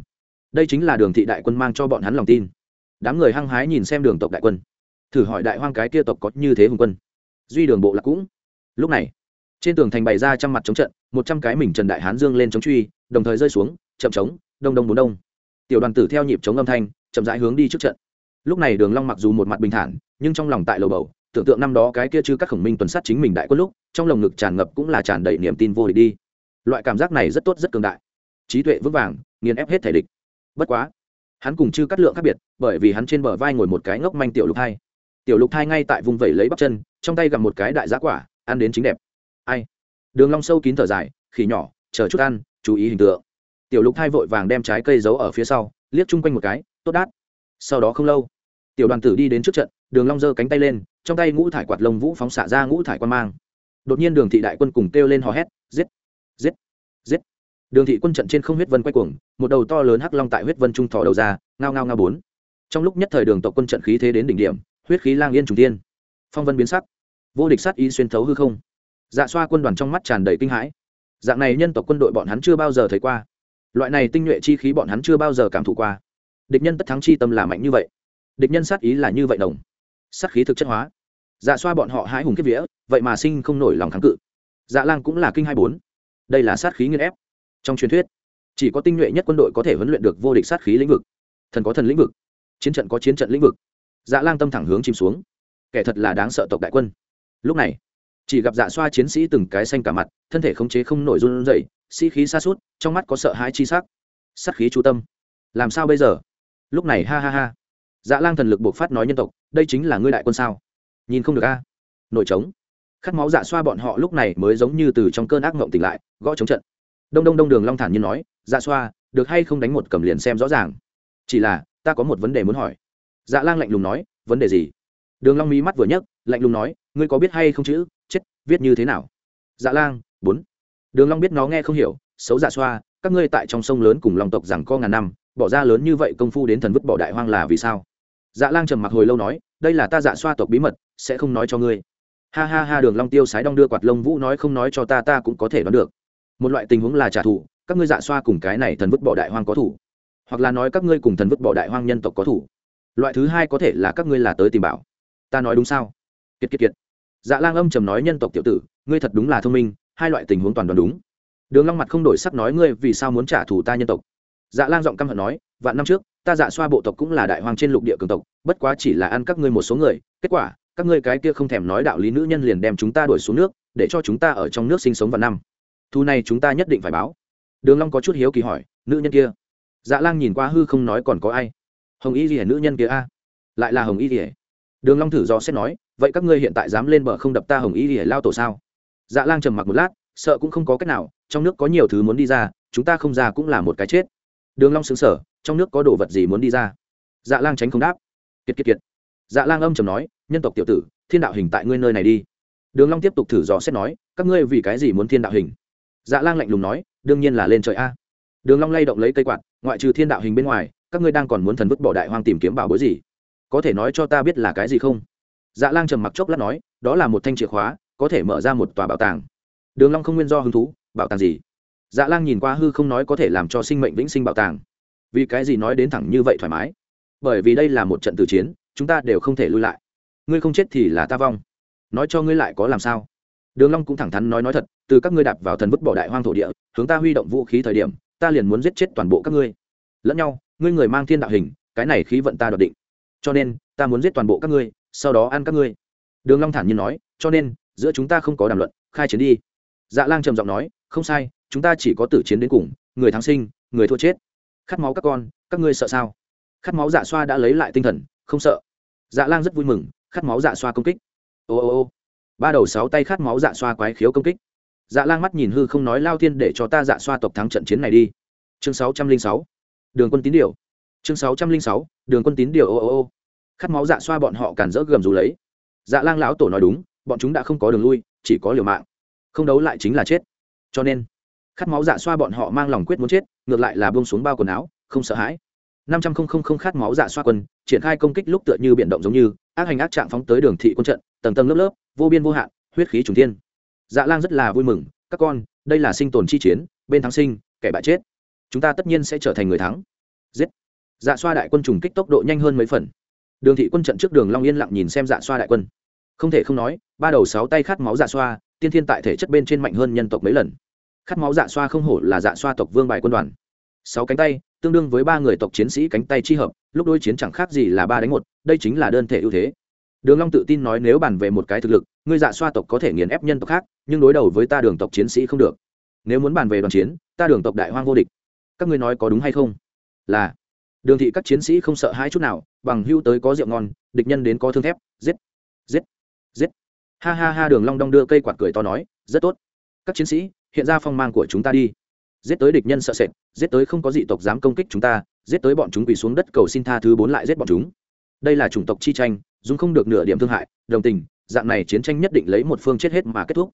Đây chính là đường thị đại quân mang cho bọn hắn lòng tin. Đám người hăng hái nhìn xem đường tộc đại quân. Thử hỏi đại hoang cái kia tộc có như thế hùng quân. Duy đường bộ lạc cũng. Lúc này, trên tường thành bày ra trăm mặt chống trận, một trăm cái mình trần đại hán dương lên chống truy, đồng thời rơi xuống chậm trống, đông đông bốn đông. Tiểu đoàn tử theo nhịp chống âm thanh, chậm rãi hướng đi trước trận. Lúc này đường long mặc dù một mặt bình thản, nhưng trong lòng tại lầu bầu, tưởng tượng năm đó cái kia chứ các khổng minh tuần sát chính mình đại quân lúc, trong lồng ngực tràn ngập cũng là tràn đầy niềm tin vô địch đi. Loại cảm giác này rất tốt, rất cường đại. Trí tuệ vững vàng, nghiền ép hết thể địch. Bất quá, hắn cùng chư cắt lượng khác biệt, bởi vì hắn trên bờ vai ngồi một cái ngốc manh tiểu lục thai. Tiểu lục thai ngay tại vùng vẩy lấy bắp chân, trong tay gặp một cái đại giá quả, ăn đến chính đẹp. Ai? Đường long sâu kín thở dài, khỉ nhỏ, chờ chút ăn, chú ý hình tượng tiểu lục thai vội vàng đem trái cây giấu ở phía sau, liếc chung quanh một cái, tốt đát. Sau đó không lâu, tiểu đoàn tử đi đến trước trận, đường long giơ cánh tay lên, trong tay ngũ thải quạt lông vũ phóng xạ ra ngũ thải quan mang. Đột nhiên đường thị đại quân cùng kêu lên hò hét, giết giết giết. Đường thị quân trận trên không huyết vân quay cuồng, một đầu to lớn hắc long tại huyết vân trung thò đầu ra, ngao ngao ngao bốn. Trong lúc nhất thời đường tộc quân trận khí thế đến đỉnh điểm, huyết khí lang yên trùng tiên phong vân biến sắc, vô địch sát ý xuyên thấu hư không. Dạ xoa quân đoàn trong mắt tràn đầy kinh hãi. Dạng này nhân tộc quân đội bọn hắn chưa bao giờ thấy qua loại này tinh nhuệ chi khí bọn hắn chưa bao giờ cảm thụ qua. Địch nhân tất thắng chi tâm là mạnh như vậy. Địch nhân sát ý là như vậy đồng. Sát khí thực chất hóa. Dạ xoa bọn họ hãi hùng kiếp vía, vậy mà sinh không nổi lòng kháng cự. Dạ lang cũng là kinh hai bốn. Đây là sát khí nghiên ép. Trong truyền thuyết, chỉ có tinh nhuệ nhất quân đội có thể huấn luyện được vô địch sát khí lĩnh vực. Thần có thần lĩnh vực, chiến trận có chiến trận lĩnh vực. Dạ lang tâm thẳng hướng chìm xuống. Kẻ thật là đáng sợ tộc đại quân. Lúc này, chỉ gặp dạ xoa chiến sĩ từng cái xanh cả mặt, thân thể khống chế không nổi run rẩy sĩ khí xa suốt, trong mắt có sợ hãi chi sắc. Sát khí chú tâm. Làm sao bây giờ? Lúc này ha ha ha. Dạ lang thần lực buộc phát nói nhân tộc, đây chính là ngươi đại quân sao? Nhìn không được a. À? Nổi trống. Khát máu dạ xoa bọn họ lúc này mới giống như từ trong cơn ác mộng tỉnh lại, gõ chống trận. Đông đông đông đường long thản nhiên nói dạ xoa, được hay không đánh một cầm liền xem rõ ràng. Chỉ là, ta có một vấn đề muốn hỏi. Dạ lang lạnh lùng nói, vấn đề gì? Đường long mí mắt vừa nhấc, lạnh lùng nói, ngươi có biết hay không chữ chết, viết như thế nào? Dạ lang, bốn đường long biết nó nghe không hiểu, xấu dạ xoa, các ngươi tại trong sông lớn cùng long tộc rằng co ngàn năm, bỏ ra lớn như vậy công phu đến thần vứt bỏ đại hoang là vì sao? Dạ lang trầm mặc hồi lâu nói, đây là ta dạ xoa tộc bí mật, sẽ không nói cho ngươi. Ha ha ha, đường long tiêu sái đong đưa quạt lông vũ nói không nói cho ta ta cũng có thể đoán được. Một loại tình huống là trả thù, các ngươi dạ xoa cùng cái này thần vứt bỏ đại hoang có thủ. Hoặc là nói các ngươi cùng thần vứt bỏ đại hoang nhân tộc có thủ. Loại thứ hai có thể là các ngươi là tới tìm bảo. Ta nói đúng sao? Kiệt kiệt kiệt. Dạ lang âm trầm nói nhân tộc tiểu tử, ngươi thật đúng là thông minh hai loại tình huống toàn đoán đúng. Đường long mặt không đổi sắc nói, ngươi vì sao muốn trả thù ta nhân tộc? Dạ lang giọng căm hận nói, vạn năm trước, ta dạ xoa bộ tộc cũng là đại hoàng trên lục địa cường tộc, bất quá chỉ là ăn các ngươi một số người, kết quả, các ngươi cái kia không thèm nói đạo lý nữ nhân liền đem chúng ta đuổi xuống nước, để cho chúng ta ở trong nước sinh sống vạn năm. Thu này chúng ta nhất định phải báo. Đường long có chút hiếu kỳ hỏi, nữ nhân kia? Dạ lang nhìn qua hư không nói, còn có ai? Hồng y lìa nữ nhân kia a. Lại là hồng y lìa đường long thử do xét nói, vậy các ngươi hiện tại dám lên bờ không đập ta hồng y lìa lao tổ sao? Dạ lang trầm mặc một lát, sợ cũng không có cách nào, trong nước có nhiều thứ muốn đi ra, chúng ta không ra cũng là một cái chết. Đường long sững sờ, trong nước có đồ vật gì muốn đi ra? Dạ lang tránh không đáp. Kiệt kiệt kiệt. Dạ lang âm trầm nói, nhân tộc tiểu tử, thiên đạo hình tại ngươi nơi này đi. Đường long tiếp tục thử dò xét nói, các ngươi vì cái gì muốn thiên đạo hình? Dạ lang lạnh lùng nói, đương nhiên là lên trời a. Đường long lay động lấy cây quạt, ngoại trừ thiên đạo hình bên ngoài, các ngươi đang còn muốn thần vứt bỏ đại hoang tìm kiếm bảo bối gì? Có thể nói cho ta biết là cái gì không? Dạ lang trầm mặc chốc lát nói, đó là một thanh chìa khóa có thể mở ra một tòa bảo tàng. Đường long không nguyên do hứng thú, bảo tàng gì? Dạ lang nhìn qua hư không nói có thể làm cho sinh mệnh vĩnh sinh bảo tàng. Vì cái gì nói đến thẳng như vậy thoải mái? Bởi vì đây là một trận tử chiến, chúng ta đều không thể lui lại. Ngươi không chết thì là ta vong. Nói cho ngươi lại có làm sao? Đường long cũng thẳng thắn nói nói thật, từ các ngươi đạp vào thần vứt bỏ đại hoang thổ địa, hướng ta huy động vũ khí thời điểm, ta liền muốn giết chết toàn bộ các ngươi. Lẫn nhau, ngươi người mang thiên đạo hình, cái này khí vận ta đoạt định. Cho nên, ta muốn giết toàn bộ các ngươi, sau đó ăn các ngươi. Đường long thản nhiên nói, cho nên giữa chúng ta không có đàm luận, khai chiến đi. Dạ lang trầm giọng nói, không sai, chúng ta chỉ có tử chiến đến cùng, người thắng sinh, người thua chết. Khát máu các con, các ngươi sợ sao? Khát máu dạ xoa đã lấy lại tinh thần, không sợ. Dạ lang rất vui mừng, khát máu dạ xoa công kích. Ô ô ô, ba đầu sáu tay khát máu dạ xoa quái khiếu công kích. Dạ lang mắt nhìn hư không nói, lao thiên, để cho ta dạ xoa tộc thắng trận chiến này đi. Chương sáu trăm linh sáu, đường quân tín điều. Chương sáu trăm linh sáu, đường quân tín điều, ô ô ô. Khát máu dạ xoa bọn họ cản rỡ gầm rú lấy. Dạ lang lão tổ nói đúng bọn chúng đã không có đường lui, chỉ có liều mạng. Không đấu lại chính là chết. Cho nên, khát máu dạ xoa bọn họ mang lòng quyết muốn chết, ngược lại là bông xuống bao quần áo, không sợ hãi. Năm trăm không không không khát máu dạ xoa quân triển khai công kích lúc tựa như biển động giống như, ác hành ác trạng phóng tới đường thị quân trận, tầng tầng lớp lớp, vô biên vô hạn, huyết khí trùng thiên. Dạ lang rất là vui mừng, các con, đây là sinh tồn chi chiến, bên thắng sinh, kẻ bại chết. Chúng ta tất nhiên sẽ trở thành người thắng. Giết. Dạ xoa đại quân trùng kích tốc độ nhanh hơn mấy phần. Đường thị quân trận trước đường long yên lặng nhìn xem dạ xoa đại quân không thể không nói, ba đầu sáu tay khát máu dạ xoa, tiên thiên tại thể chất bên trên mạnh hơn nhân tộc mấy lần. Khát máu dạ xoa không hổ là dạ xoa tộc vương bài quân đoàn. Sáu cánh tay, tương đương với ba người tộc chiến sĩ cánh tay chi hợp, lúc đôi chiến chẳng khác gì là ba đánh một, đây chính là đơn thể ưu thế. Đường long tự tin nói nếu bàn về một cái thực lực, ngươi dạ xoa tộc có thể nghiền ép nhân tộc khác, nhưng đối đầu với ta đường tộc chiến sĩ không được. Nếu muốn bàn về đoàn chiến, ta đường tộc đại hoang vô địch. Các ngươi nói có đúng hay không? Là. Đường thị các chiến sĩ không sợ hãi chút nào, bằng hưu tới có rượu ngon, địch nhân đến có thương thép, giết. Giết giết. Ha ha ha, đường long đong đưa cây quạt cười to nói, rất tốt. Các chiến sĩ, hiện ra phong mang của chúng ta đi. Giết tới địch nhân sợ sệt, giết tới không có dị tộc dám công kích chúng ta, giết tới bọn chúng quỳ xuống đất cầu xin tha thứ bốn lại giết bọn chúng. Đây là chủng tộc chi tranh, dùng không được nửa điểm thương hại, đồng tình, dạng này chiến tranh nhất định lấy một phương chết hết mà kết thúc.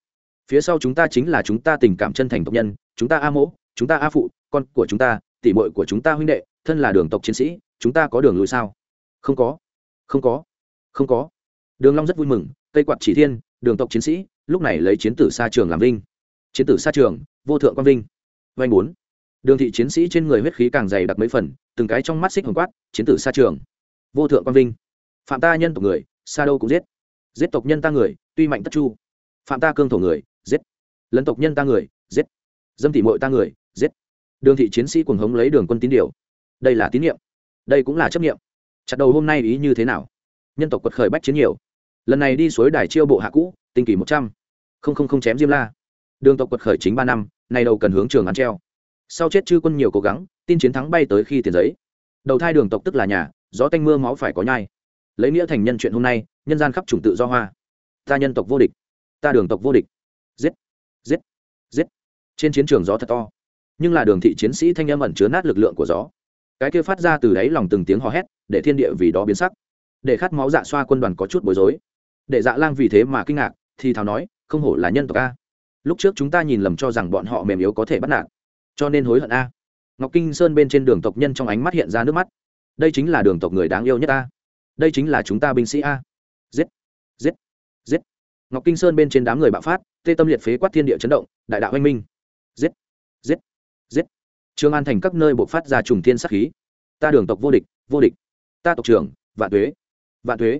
Phía sau chúng ta chính là chúng ta tình cảm chân thành tộc nhân, chúng ta a mỗ, chúng ta a phụ, con của chúng ta, tỷ muội của chúng ta huynh đệ, thân là đường tộc chiến sĩ, chúng ta có đường lùi sao? Không có. Không có. Không có. Đường long rất vui mừng tây quạt chỉ thiên, đường tộc chiến sĩ, lúc này lấy chiến tử xa trường làm vinh. Chiến tử xa trường, vô thượng quang vinh. Vanh bốn. Đường thị chiến sĩ trên người huyết khí càng dày đặc mấy phần, từng cái trong mắt xích hồng quát, chiến tử xa trường. Vô thượng quang vinh. Phạm ta nhân tộc người xa đâu cũng giết. Giết tộc nhân ta người, tuy mạnh tất chu. Phạm ta cương thổ người, giết. Lấn tộc nhân ta người, giết. Dâm tỷ mội ta người, giết. Đường thị chiến sĩ cuồng hống lấy đường quân tín điều. Đây là tín nhiệm đây cũng là chấp nghiệm chặt đầu hôm nay ý như thế nào? Nhân tộc quật khởi bách chiến nhiều lần này đi suối đài chiêu bộ hạ cũ, tinh kỳ một trăm. Không không không chém diêm la. Đường tộc quật khởi chính ba năm, nay đầu cần hướng trường án treo. Sau chết chư quân nhiều cố gắng, tin chiến thắng bay tới khi tiền giấy. Đầu thai đường tộc tức là nhà, gió tanh mưa máu phải có nhai. Lấy nghĩa thành nhân chuyện hôm nay, nhân gian khắp chủng tự do hoa. Ta nhân tộc vô địch. Ta đường tộc vô địch. Giết giết giết. Trên chiến trường gió thật to. Nhưng là đường thị chiến sĩ thanh âm ẩn chứa nát lực lượng của gió. Cái kia phát ra từ đáy lòng từng tiếng hò hét, để thiên địa vì đó biến sắc. Để khát máu dạ xoa quân đoàn có chút bối rối để dạ lang vì thế mà kinh ngạc, thì thào nói, không hổ là nhân tộc a. Lúc trước chúng ta nhìn lầm cho rằng bọn họ mềm yếu có thể bắt nạt, cho nên hối hận a. Ngọc kinh sơn bên trên đường tộc nhân trong ánh mắt hiện ra nước mắt. Đây chính là đường tộc người đáng yêu nhất a. Đây chính là chúng ta binh sĩ a. Giết giết giết. Ngọc kinh sơn bên trên đám người bạo phát, tê tâm liệt phế quát thiên địa chấn động, đại đạo anh minh. Giết giết giết. Trương an thành các nơi buộc phát ra trùng thiên sát khí. Ta đường tộc vô địch vô địch. Ta tộc trưởng, vạn thuế vạn thuế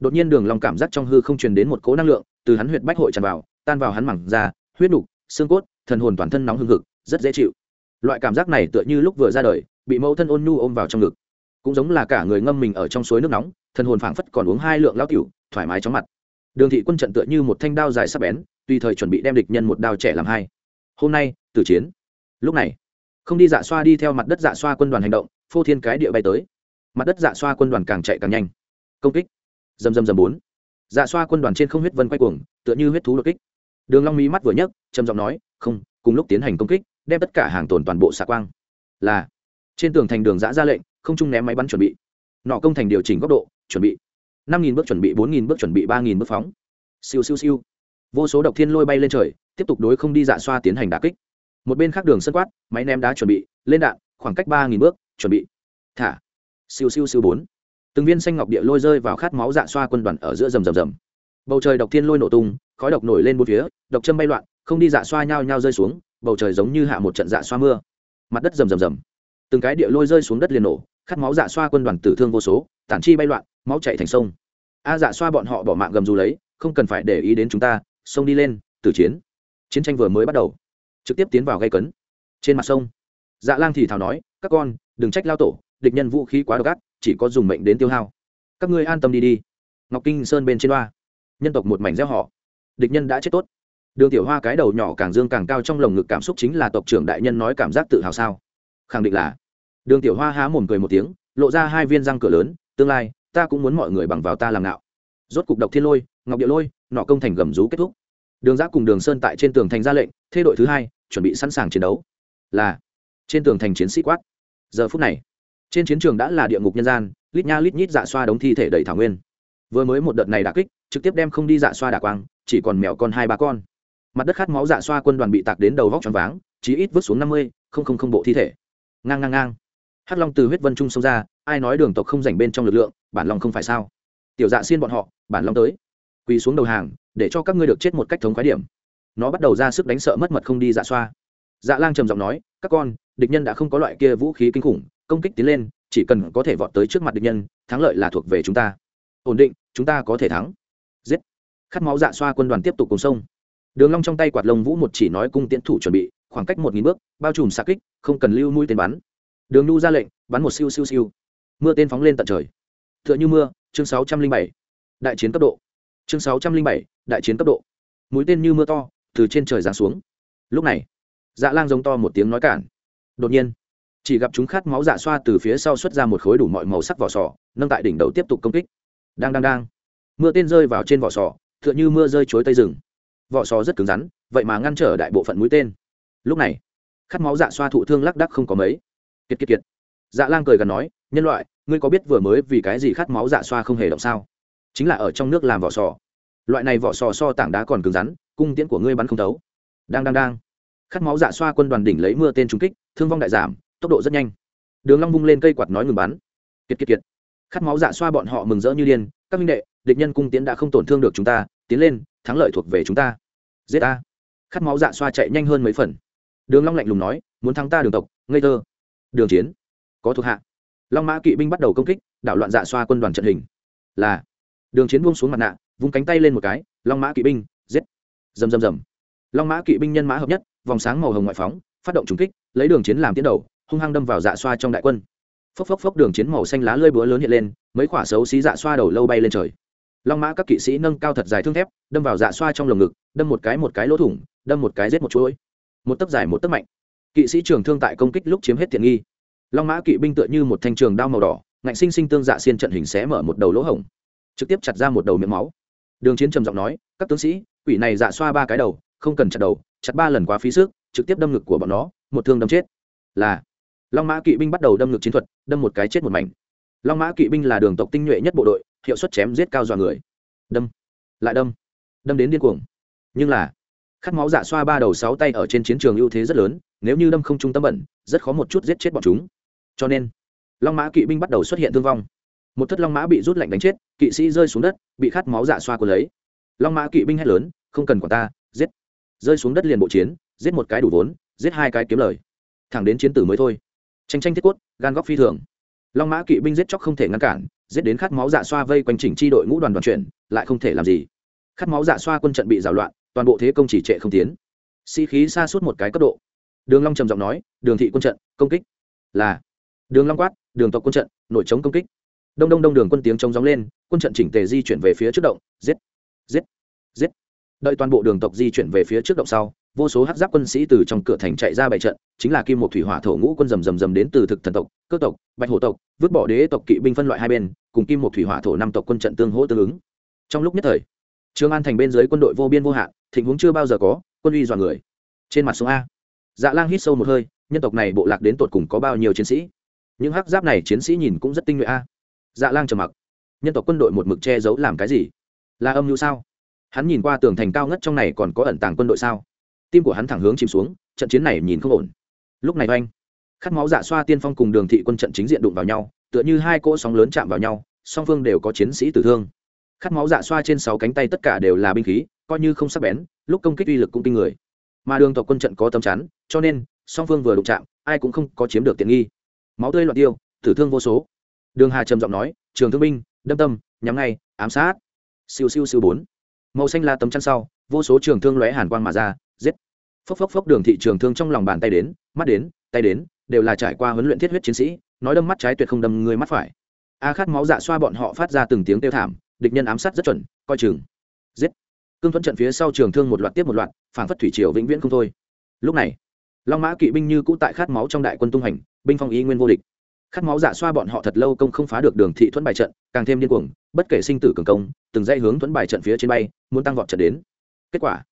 đột nhiên đường lòng cảm giác trong hư không truyền đến một cỗ năng lượng từ hắn huyệt bách hội tràn vào tan vào hắn mẳng da huyết đủ, xương cốt thần hồn toàn thân nóng hưng hực rất dễ chịu. Loại cảm giác này tựa như lúc vừa ra đời bị mẫu thân ôn nhu ôm vào trong ngực. Cũng giống là cả người ngâm mình ở trong suối nước nóng thần hồn phảng phất còn uống hai lượng lao cựu thoải mái chóng mặt. Đường thị quân trận tựa như một thanh đao dài sắp bén tùy thời chuẩn bị đem địch nhân một đao trẻ làm hai. Hôm nay tử chiến. Lúc này không đi dạ xoa đi theo mặt đất dạ xoa quân đoàn hành động phô thiên cái địa bay tới. Mặt đất dạ xoa quân đoàn càng chạy càng nhanh. Công kích dầm dầm dầm bốn. Dạ xoa quân đoàn trên không huyết vân quay cuồng, tựa như huyết thú đột kích. Đường long mí mắt vừa nhấc, trầm giọng nói, không, cùng lúc tiến hành công kích, đem tất cả hàng tồn toàn bộ xạ quang. Là, trên tường thành đường giã ra lệnh, không trung ném máy bắn chuẩn bị. Nọ công thành điều chỉnh góc độ, chuẩn bị. Năm nghìn bước chuẩn bị, bốn nghìn bước chuẩn bị, ba nghìn bước phóng. Siêu siêu siêu. Vô số độc thiên lôi bay lên trời, tiếp tục đối không đi dạ xoa tiến hành đả kích. Một bên khác đường sân quát, máy ném đá chuẩn bị, lên đạn, khoảng cách ba nghìn bước, chuẩn bị. Thả. Siêu siêu siêu bốn từng viên xanh ngọc địa lôi rơi vào khát máu dạ xoa quân đoàn ở giữa rầm rầm rầm. Bầu trời độc thiên lôi nổ tung, khói độc nổi lên bốn phía, độc châm bay loạn, không đi dạ xoa nhau nhau rơi xuống, bầu trời giống như hạ một trận dạ xoa mưa. Mặt đất rầm rầm rầm. Từng cái địa lôi rơi xuống đất liền nổ, khát máu dạ xoa quân đoàn tử thương vô số, tản chi bay loạn, máu chạy thành sông. A dạ xoa bọn họ bỏ mạng gầm dù lấy, không cần phải để ý đến chúng ta sông đi lên, tử chiến. Chiến tranh vừa mới bắt đầu. Trực tiếp tiến vào gây cấn. Trên mặt sông dạ lang thì thào nói, các con, đừng trách lao tổ địch nhân vũ khí quá độc ác, chỉ có dùng mệnh đến tiêu hao. Các ngươi an tâm đi đi. Ngọc kinh sơn bên trên đoa nhân tộc một mảnh reo họ. Địch nhân đã chết tốt. Đường tiểu hoa cái đầu nhỏ càng dương càng cao trong lồng ngực cảm xúc chính là tộc trưởng đại nhân nói cảm giác tự hào sao? Khẳng định là. Đường tiểu hoa há mồm cười một tiếng, lộ ra hai viên răng cửa lớn, tương lai, ta cũng muốn mọi người bằng vào ta làm nạo rốt cục độc thiên lôi, ngọc địa lôi, nọ công thành gầm rú kết thúc. Đường giáp cùng đường sơn tại trên tường thành ra lệnh, thế đội thứ hai chuẩn bị sẵn sàng chiến đấu. Là, trên tường thành chiến sĩ quát. Giờ phút này trên chiến trường đã là địa ngục nhân gian, lít nha lít nhít dạ xoa đống thi thể đầy thảo nguyên. Vừa mới một đợt này đà kích, trực tiếp đem không đi dạ xoa đà quang, chỉ còn mèo con hai ba con. Mặt đất khát máu dạ xoa quân đoàn bị tạc đến đầu vóc tròn váng, chí ít vứt xuống năm mươi, không không không bộ thi thể. Ngang ngang ngang. Hắc long từ huyết vân trung xông ra, ai nói đường tộc không dành bên trong lực lượng, bản long không phải sao? Tiểu dạ xiên bọn họ, bản long tới. Quỳ xuống đầu hàng, để cho các ngươi được chết một cách thống khoái điểm. Nó bắt đầu ra sức đánh sợ mất mật không đi dạ xoa. Dạ lang trầm giọng nói, các con, địch nhân đã không có loại kia vũ khí kinh khủng công kích tiến lên, chỉ cần có thể vọt tới trước mặt địch nhân, thắng lợi là thuộc về chúng ta. Ổn định, chúng ta có thể thắng. Giết. Khát máu dạ xoa quân đoàn tiếp tục cùng sông. Đường long trong tay quạt lông vũ một chỉ nói cung tiễn thủ chuẩn bị, khoảng cách một nghìn bước, bao trùm xạ kích, không cần lưu mũi tên bắn. Đường nu ra lệnh, bắn một siêu siêu siêu. Mưa tên phóng lên tận trời. Tựa như mưa, chương sáu trăm linh bảy. Đại chiến cấp độ. Chương sáu trăm linh bảy, đại chiến cấp độ. Mũi tên như mưa to, từ trên trời giáng xuống. Lúc này dạ lang giống to một tiếng nói cản. Đột nhiên chỉ gặp chúng khát máu dạ xoa từ phía sau xuất ra một khối đủ mọi màu sắc vỏ sò, nâng tại đỉnh đầu tiếp tục công kích. Đang đang đang. Mưa tên rơi vào trên vỏ sò, tựa như mưa rơi chuối tây rừng. Vỏ sò rất cứng rắn, vậy mà ngăn trở đại bộ phận mũi tên. Lúc này, khát máu dạ xoa thụ thương lác đắc không có mấy. Kiệt kiệt kiệt. Dạ lang cười gần nói, nhân loại, ngươi có biết vừa mới vì cái gì khát máu dạ xoa không hề động sao? Chính là ở trong nước làm vỏ sò. Loại này vỏ sò so tảng đá còn cứng rắn, cung tiễn của ngươi bắn không thấu. Đang đang đang. Khát máu dạ xoa quân đoàn đỉnh lấy mưa tên trung kích, thương vong đại giảm tốc độ rất nhanh. Đường long vung lên cây quạt nói ngừng bắn. Kiệt kiệt kiệt. Khát máu dạ xoa bọn họ mừng rỡ như điên. Các minh đệ, địch nhân cung tiến đã không tổn thương được chúng ta, tiến lên, thắng lợi thuộc về chúng ta. Giết a khát máu dạ xoa chạy nhanh hơn mấy phần. Đường long lạnh lùng nói, muốn thắng ta đường tộc, ngây thơ. Đường chiến, có thuộc hạ. Long mã kỵ binh bắt đầu công kích, đảo loạn dạ xoa quân đoàn trận hình. Là. Đường chiến buông xuống mặt nạ, vung cánh tay lên một cái, long mã kỵ binh, giết. Rầm rầm rầm. Long mã kỵ binh nhân mã hợp nhất, vòng sáng màu hồng ngoại phóng, phát động trúng kích, lấy đường chiến làm tiến đầu hung hăng đâm vào dạ xoa trong đại quân. Phốc phốc phốc đường chiến màu xanh lá lơi búa lớn hiện lên, mấy quả xấu xí dạ xoa đầu lâu bay lên trời. Long mã các kỵ sĩ nâng cao thật dài thương thép, đâm vào dạ xoa trong lồng ngực, đâm một cái một cái lỗ thủng, đâm một cái giết một chuỗi. Một tấc dài một tấc mạnh. Kỵ sĩ trường thương tại công kích lúc chiếm hết tiện nghi. Long mã kỵ binh tựa như một thanh trường đao màu đỏ, ngạnh sinh sinh tương dạ xiên trận hình xé mở một đầu lỗ hổng. Trực tiếp chặt ra một đầu miệng máu. Đường chiến trầm giọng nói, các tướng sĩ, quỷ này dạ xoa ba cái đầu, không cần chặt đầu, chặt ba lần quá phí sức, trực tiếp đâm ngực của bọn nó, một thương đâm chết. Là long mã kỵ binh bắt đầu đâm ngược chiến thuật, đâm một cái chết một mảnh. Long mã kỵ binh là đường tộc tinh nhuệ nhất bộ đội, hiệu suất chém giết cao dọa người. Đâm, lại đâm đâm đến điên cuồng. Nhưng là, khát máu dạ xoa ba đầu sáu tay ở trên chiến trường ưu thế rất lớn, nếu như đâm không trung tâm bẩn, rất khó một chút giết chết bọn chúng. Cho nên, long mã kỵ binh bắt đầu xuất hiện thương vong. Một thất long mã bị rút lạnh đánh chết, kỵ sĩ rơi xuống đất, bị khát máu dạ xoa của lấy. Long mã kỵ binh hét lớn, không cần quả ta, giết. Rơi xuống đất liền bộ chiến, giết một cái đủ vốn, giết hai cái kiếm lời. Thẳng đến chiến tử mới thôi tranh tranh thiết quất gan góc phi thường. Long mã kỵ binh giết chóc không thể ngăn cản, giết đến khát máu dạ xoa vây quanh chỉnh chi đội ngũ đoàn đoàn chuyển, lại không thể làm gì. Khát máu dạ xoa quân trận bị rào loạn, toàn bộ thế công chỉ trệ không tiến. Sĩ、si、khí xa suốt một cái cấp độ. Đường long trầm giọng nói, đường thị quân trận, công kích. Là. Đường long quát, đường tộc quân trận, nội chống công kích. Đông đông đông đường quân tiếng chống gióng lên, quân trận chỉnh tề di chuyển về phía trước động, giết giết giết. Đợi toàn bộ đường tộc di chuyển về phía trước động sau vô số hát giáp quân sĩ từ trong cửa thành chạy ra bày trận, chính là kim một thủy hỏa thổ ngũ quân rầm rầm rầm đến từ thực thần tộc, cơ tộc, bạch hổ tộc, vứt bỏ đế tộc, kỵ binh phân loại hai bên, cùng kim một thủy hỏa thổ năm tộc quân trận tương hỗ tương ứng. Trong lúc nhất thời, trương an thành bên dưới quân đội vô biên vô hạn, thịnh huống chưa bao giờ có, quân uy dọa người. Trên mặt sông a dạ lang hít sâu một hơi, nhân tộc này bộ lạc đến tột cùng có bao nhiêu chiến sĩ? Những hắc giáp này chiến sĩ nhìn cũng rất tinh nhuệ a. Dạ lang trầm mặc. Nhân tộc quân đội một mực che giấu làm cái gì? Là âm mưu sao? Hắn nhìn qua tường thành cao ngất trong này còn có ẩn tàng quân đội sao? Tim của hắn thẳng hướng chìm xuống, trận chiến này nhìn không ổn. Lúc này oanh, khát máu dạ xoa tiên phong cùng đường thị quân trận chính diện đụng vào nhau, tựa như hai cỗ sóng lớn chạm vào nhau, song phương đều có chiến sĩ tử thương. Khát máu dạ xoa trên sáu cánh tay tất cả đều là binh khí, coi như không sắc bén, lúc công kích uy lực cũng kinh người. Mà đường tộc quân trận có tấm chắn, cho nên, song phương vừa đụng chạm, ai cũng không có chiếm được tiện nghi. Máu tươi loạn tiêu, tử thương vô số. Đường hà trầm giọng nói, trường thương binh, đâm tâm, nhắm ngay, ám sát. Siêu siêu siêu bốn. Màu xanh là tấm chắn sau, vô số trường thương lóe hàn quang mà ra giết. Phốc phốc phốc đường thị trường thương trong lòng bàn tay đến, mắt đến, tay đến, đều là trải qua huấn luyện thiết huyết chiến sĩ, nói đâm mắt trái tuyệt không đâm người mắt phải. A khát máu dạ xoa bọn họ phát ra từng tiếng kêu thảm, địch nhân ám sát rất chuẩn, coi chừng. Giết. Cương thuẫn trận phía sau trường thương một loạt tiếp một loạt phản phất thủy triều vĩnh viễn không thôi. Lúc này, long mã kỵ binh như cũ tại khát máu trong đại quân tung hành, binh phong ý nguyên vô địch. Khát máu dạ xoa bọn họ thật lâu công không phá được đường thị thuẫn bài trận, càng thêm điên cuồng, bất kể sinh tử cường công, từng dây hướng thuẫn bài trận phía trên bay, muốn tăng vọt trận đến. Kết quả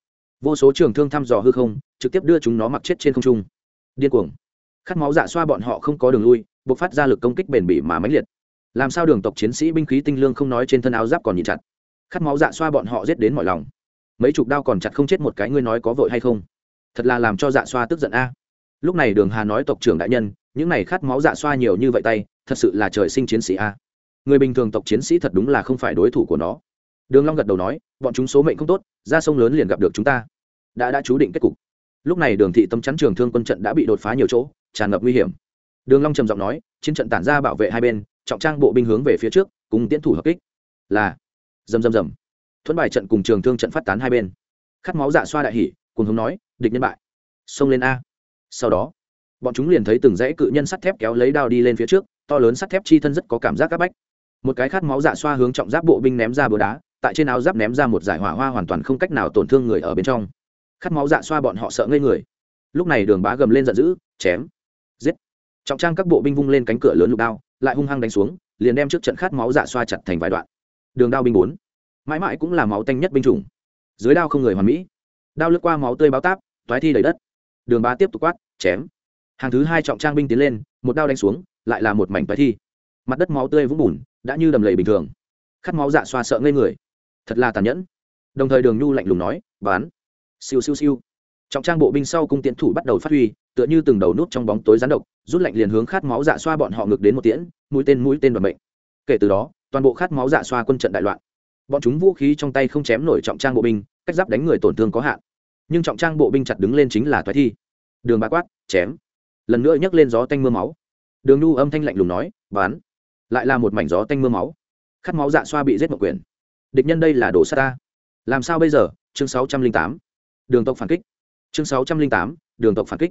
vô số trường thương thăm dò hư không, trực tiếp đưa chúng nó mặc chết trên không trung. Điên cuồng. Khát máu dạ xoa bọn họ không có đường lui buộc phát ra lực công kích bền bỉ mà mãnh liệt. Làm sao đường tộc chiến sĩ binh khí tinh lương không nói trên thân áo giáp còn nhìn chặt. Khát máu dạ xoa bọn họ giết đến mọi lòng. Mấy chục đao còn chặt không chết một cái ngươi nói có vội hay không? Thật là làm cho dạ xoa tức giận a. Lúc này đường hà nói tộc trưởng đại nhân, những này khát máu dạ xoa nhiều như vậy tay, thật sự là trời sinh chiến sĩ a. Người bình thường tộc chiến sĩ thật đúng là không phải đối thủ của nó. Đường long gật đầu nói, bọn chúng số mệnh không tốt, ra sông lớn liền gặp được chúng ta đã đã chú định kết cục. Lúc này đường thị tâm chắn trường thương quân trận đã bị đột phá nhiều chỗ, tràn ngập nguy hiểm. Đường long trầm giọng nói, chiến trận tản ra bảo vệ hai bên, trọng trang bộ binh hướng về phía trước, cùng tiến thủ hợp kích. Là, rầm rầm rầm. Thuẫn bài trận cùng trường thương trận phát tán hai bên. Khát máu dạ xoa đại hỉ cùng hướng nói, địch nhân bại. Xông lên a. Sau đó, bọn chúng liền thấy từng dãy cự nhân sắt thép kéo lấy đao đi lên phía trước, to lớn sắt thép chi thân rất có cảm giác áp bách. Một cái khát máu dạ xoa hướng trọng giáp bộ binh ném ra bờ đá, tại trên áo giáp ném ra một giải hỏa hoa hoàn toàn không cách nào tổn thương người ở bên trong khát máu dạ xoa bọn họ sợ ngây người. Lúc này đường bá gầm lên giận dữ, chém, giết. Trọng trang các bộ binh vung lên cánh cửa lớn lục đao, lại hung hăng đánh xuống, liền đem trước trận khát máu dạ xoa chặt thành vài đoạn. Đường đao binh bốn, mãi mãi cũng là máu tanh nhất binh chủng. Dưới đao không người hoàn mỹ. Đao lướt qua máu tươi báo táp, toái thi đầy đất. Đường bá tiếp tục quát, chém. Hàng thứ hai trọng trang binh tiến lên, một đao đánh xuống, lại là một mảnh toái thi. Mặt đất máu tươi vũng bùn, đã như đầm lầy bình thường. Khát máu dạ xoa sợ ngây người. Thật là tàn nhẫn. Đồng thời đường nhu lạnh lùng nói, bán siêu siêu siêu. Trọng trang bộ binh sau cung tiến thủ bắt đầu phát huy, tựa như từng đầu nút trong bóng tối rán độc, rút lạnh liền hướng khát máu dạ xoa bọn họ ngược đến một tiễn, mũi tên mũi tên đoàn bệnh kể từ đó, toàn bộ khát máu dạ xoa quân trận đại loạn. Bọn chúng vũ khí trong tay không chém nổi trọng trang bộ binh, cách giáp đánh người tổn thương có hạn. Nhưng trọng trang bộ binh chặt đứng lên chính là thoái thi. Đường ba quát, chém. Lần nữa nhấc lên gió tanh mưa máu. Đường nhu âm thanh lạnh lùng nói bán lại là một mảnh gió tanh mưa máu. Khát máu dạ xoa bị giết một quyền. Địch nhân đây là đồ sát ta. Làm sao bây giờ? Chương sáu trăm linh tám đường tộc phản kích. Chương sáu trăm linh tám, đường tộc phản kích.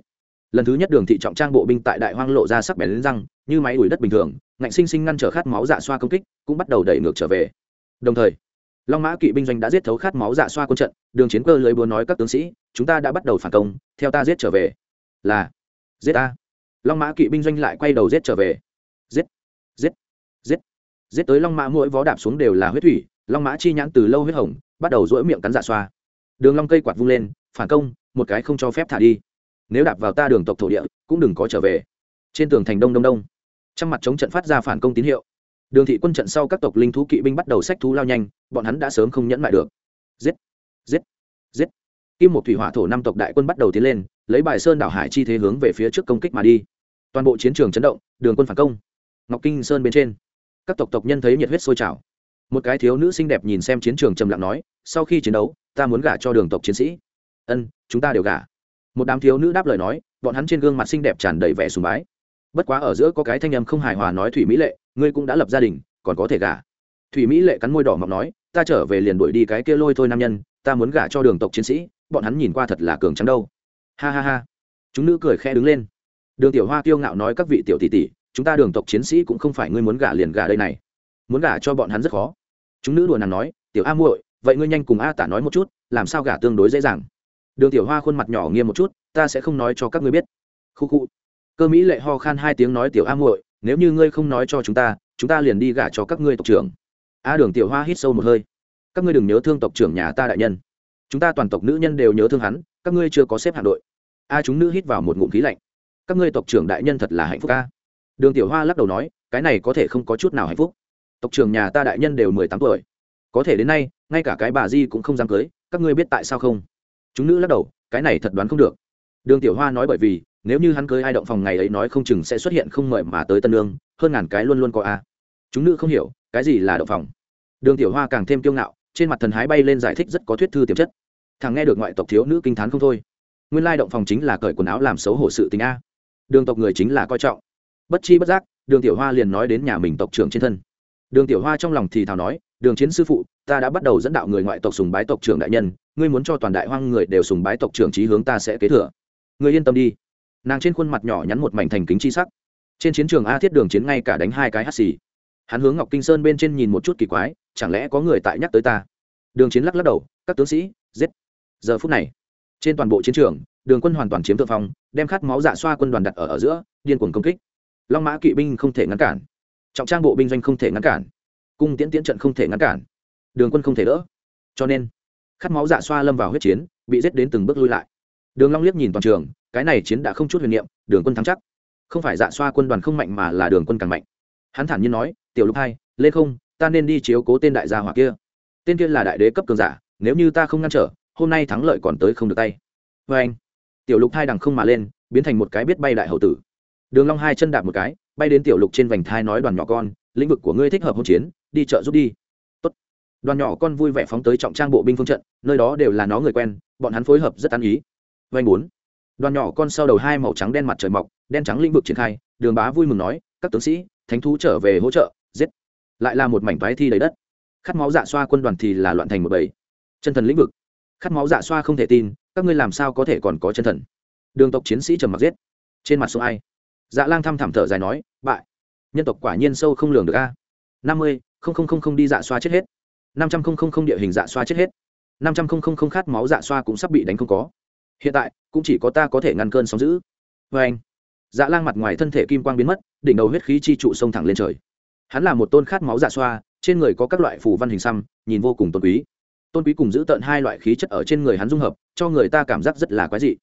Lần thứ nhất đường thị trọng trang bộ binh tại đại hoang lộ ra sắc bén lên răng, như máy đuổi đất bình thường, ngạnh sinh sinh ngăn trở khát máu dạ xoa công kích, cũng bắt đầu đẩy ngược trở về. Đồng thời, long mã kỵ binh doanh đã giết thấu khát máu dạ xoa quân trận, đường chiến cơ lưới búa nói các tướng sĩ, chúng ta đã bắt đầu phản công, theo ta giết trở về. Là, giết ta. Long mã kỵ binh doanh lại quay đầu giết trở về. Giết giết giết giết tới long mã mỗi vó đạp xuống đều là huyết thủy. Long mã chi nhãn từ lâu huyết hồng, bắt đầu rỗi miệng cắn dạ xoa đường long cây quạt vung lên, phản công, một cái không cho phép thả đi. Nếu đạp vào ta đường tộc thổ địa, cũng đừng có trở về. Trên tường thành đông đông đông. Trong mặt chống trận phát ra phản công tín hiệu. Đường thị quân trận sau các tộc linh thú kỵ binh bắt đầu sách thú lao nhanh, bọn hắn đã sớm không nhẫn lại được. Giết! Giết! Giết! Kim một thủy hỏa thổ năm tộc đại quân bắt đầu tiến lên, lấy bài sơn đảo hải chi thế hướng về phía trước công kích mà đi. Toàn bộ chiến trường chấn động, đường quân phản công. Ngọc kinh sơn bên trên. Các tộc tộc nhân thấy nhiệt huyết sôi trào một cái thiếu nữ xinh đẹp nhìn xem chiến trường trầm lặng nói, sau khi chiến đấu, ta muốn gả cho đường tộc chiến sĩ. Ân, chúng ta đều gả. Một đám thiếu nữ đáp lời nói, bọn hắn trên gương mặt xinh đẹp tràn đầy vẻ sùng bái. Bất quá ở giữa có cái thanh âm không hài hòa nói thủy mỹ lệ, ngươi cũng đã lập gia đình, còn có thể gả. Thủy mỹ lệ cắn môi đỏ mọc nói, ta trở về liền đuổi đi cái kia lôi thôi nam nhân, ta muốn gả cho đường tộc chiến sĩ, bọn hắn nhìn qua thật là cường trắng đâu. Ha ha ha. Chúng nữ cười khe đứng lên. Đường tiểu hoa kiêu ngạo nói các vị tiểu tỷ tỷ, chúng ta đường tộc chiến sĩ cũng không phải ngươi muốn gả liền gả đây này. Muốn gả cho bọn hắn rất khó chúng nữ đùa nàng nói, tiểu a muội, vậy ngươi nhanh cùng a tả nói một chút, làm sao gả tương đối dễ dàng? Đường tiểu hoa khuôn mặt nhỏ nghiêm một chút, ta sẽ không nói cho các ngươi biết. Khu khu. Cơ mỹ lệ ho khan hai tiếng nói, tiểu a muội, nếu như ngươi không nói cho chúng ta chúng ta liền đi gả cho các ngươi tộc trưởng. A đường tiểu hoa hít sâu một hơi. Các ngươi đừng nhớ thương tộc trưởng nhà ta đại nhân. Chúng ta toàn tộc nữ nhân đều nhớ thương hắn, các ngươi chưa có xếp hạng đội. A chúng nữ hít vào một ngụm khí lạnh. Các ngươi tộc trưởng đại nhân thật là hạnh phúc a. Đường tiểu hoa lắc đầu nói, cái này có thể không có chút nào hạnh phúc tộc trưởng nhà ta đại nhân đều mười tám tuổi. Có thể đến nay, ngay cả cái bà di cũng không dám cưới, các ngươi biết tại sao không? Chúng nữ lắc đầu, cái này thật đoán không được. Đường tiểu hoa nói bởi vì, nếu như hắn cưới ai động phòng ngày ấy nói không chừng sẽ xuất hiện không mời mà tới tân lương, hơn ngàn cái luôn luôn có a. Chúng nữ không hiểu, cái gì là động phòng? Đường tiểu hoa càng thêm kiêu ngạo, trên mặt thần hái bay lên giải thích rất có thuyết thư tiềm chất. Thằng nghe được ngoại tộc thiếu nữ kinh t h á n không thôi. Nguyên lai động phòng chính là cởi quần áo làm xấu hổ sự tình a. Đường tộc người chính là coi trọng. Bất chi bất giác, đường tiểu hoa liền nói đến nhà mình tộc trưởng trên thân đường tiểu hoa trong lòng thì thào nói, đường chiến sư phụ, ta đã bắt đầu dẫn đạo người ngoại tộc sùng bái tộc trưởng đại nhân, ngươi muốn cho toàn đại hoang người đều sùng bái tộc trưởng trí hướng ta sẽ kế thừa. Ngươi yên tâm đi. Nàng trên khuôn mặt nhỏ nhắn một mảnh thành kính chi sắc. Trên chiến trường a thiết đường chiến ngay cả đánh hai cái hắt xì. Hắn hướng ngọc kinh sơn bên trên nhìn một chút kỳ quái, chẳng lẽ có người tại nhắc tới ta? Đường chiến lắc lắc đầu, các tướng sĩ, giết. Giờ phút này, trên toàn bộ chiến trường, đường quân hoàn toàn chiếm thượng phong, đem khát máu dạ xoa quân đoàn đặt ở ở giữa, điên cuồng công kích. Long mã kỵ binh không thể ngăn cản trọng trang bộ binh doanh không thể ngăn cản. Cung tiễn tiễn trận không thể ngăn cản. Đường quân không thể đỡ. Cho nên, khát máu dạ xoa lâm vào huyết chiến, bị giết đến từng bước lui lại. Đường long liếc nhìn toàn trường, cái này chiến đã không chút huyền niệm, đường quân thắng chắc. Không phải dạ xoa quân đoàn không mạnh mà là đường quân càng mạnh. Hắn thản nhiên nói, tiểu lục hai Lê không, ta nên đi chiếu cố tên đại gia hỏa kia. Tên kia là đại đế cấp cường giả, nếu như ta không ngăn trở, hôm nay thắng lợi còn tới không được tay. Vê anh tiểu lục hai đằng không mà lên, biến thành một cái biết bay đại hậu tử. Đường long hai chân đạp một cái bay đến tiểu lục trên vành thai nói đoàn nhỏ con, lĩnh vực của ngươi thích hợp hỗn chiến, đi chợ giúp đi. Tốt. đoàn nhỏ con vui vẻ phóng tới trọng trang bộ binh phương trận, nơi đó đều là nó người quen, bọn hắn phối hợp rất ăn ý. Vanh bốn. Đoàn nhỏ con sau đầu hai màu trắng đen mặt trời mọc, đen trắng lĩnh vực triển khai, đường bá vui mừng nói, các tướng sĩ, thánh thú trở về hỗ trợ, giết. Lại là một mảnh toái thi đầy đất. Khát máu dạ xoa quân đoàn thì là loạn thành một bầy. Chân thần lĩnh vực. Khát máu dạ xoa không thể tin, các ngươi làm sao có thể còn có chân thần? Đường tộc chiến sĩ trầm mặc giết. Trên mặt sông ai? Dạ lang thăm thẳm thở dài nói, bại. Nhân tộc quả nhiên sâu không lường được a. Năm mươi, không không không không đi dạ xoa chết hết. Năm trăm không không không địa hình dạ xoa chết hết. Năm trăm không không không khát máu dạ xoa cũng sắp bị đánh không có. Hiện tại, cũng chỉ có ta có thể ngăn cơn sóng giữ vê anh dạ lang mặt ngoài thân thể kim quang biến mất, đỉnh đầu huyết khí chi trụ sông thẳng lên trời. Hắn là một tôn khát máu dạ xoa, trên người có các loại phù văn hình xăm, nhìn vô cùng tôn quý. Tôn quý cùng giữ tận hai loại khí chất ở trên người hắn dung hợp, cho người ta cảm giác rất là quái dị.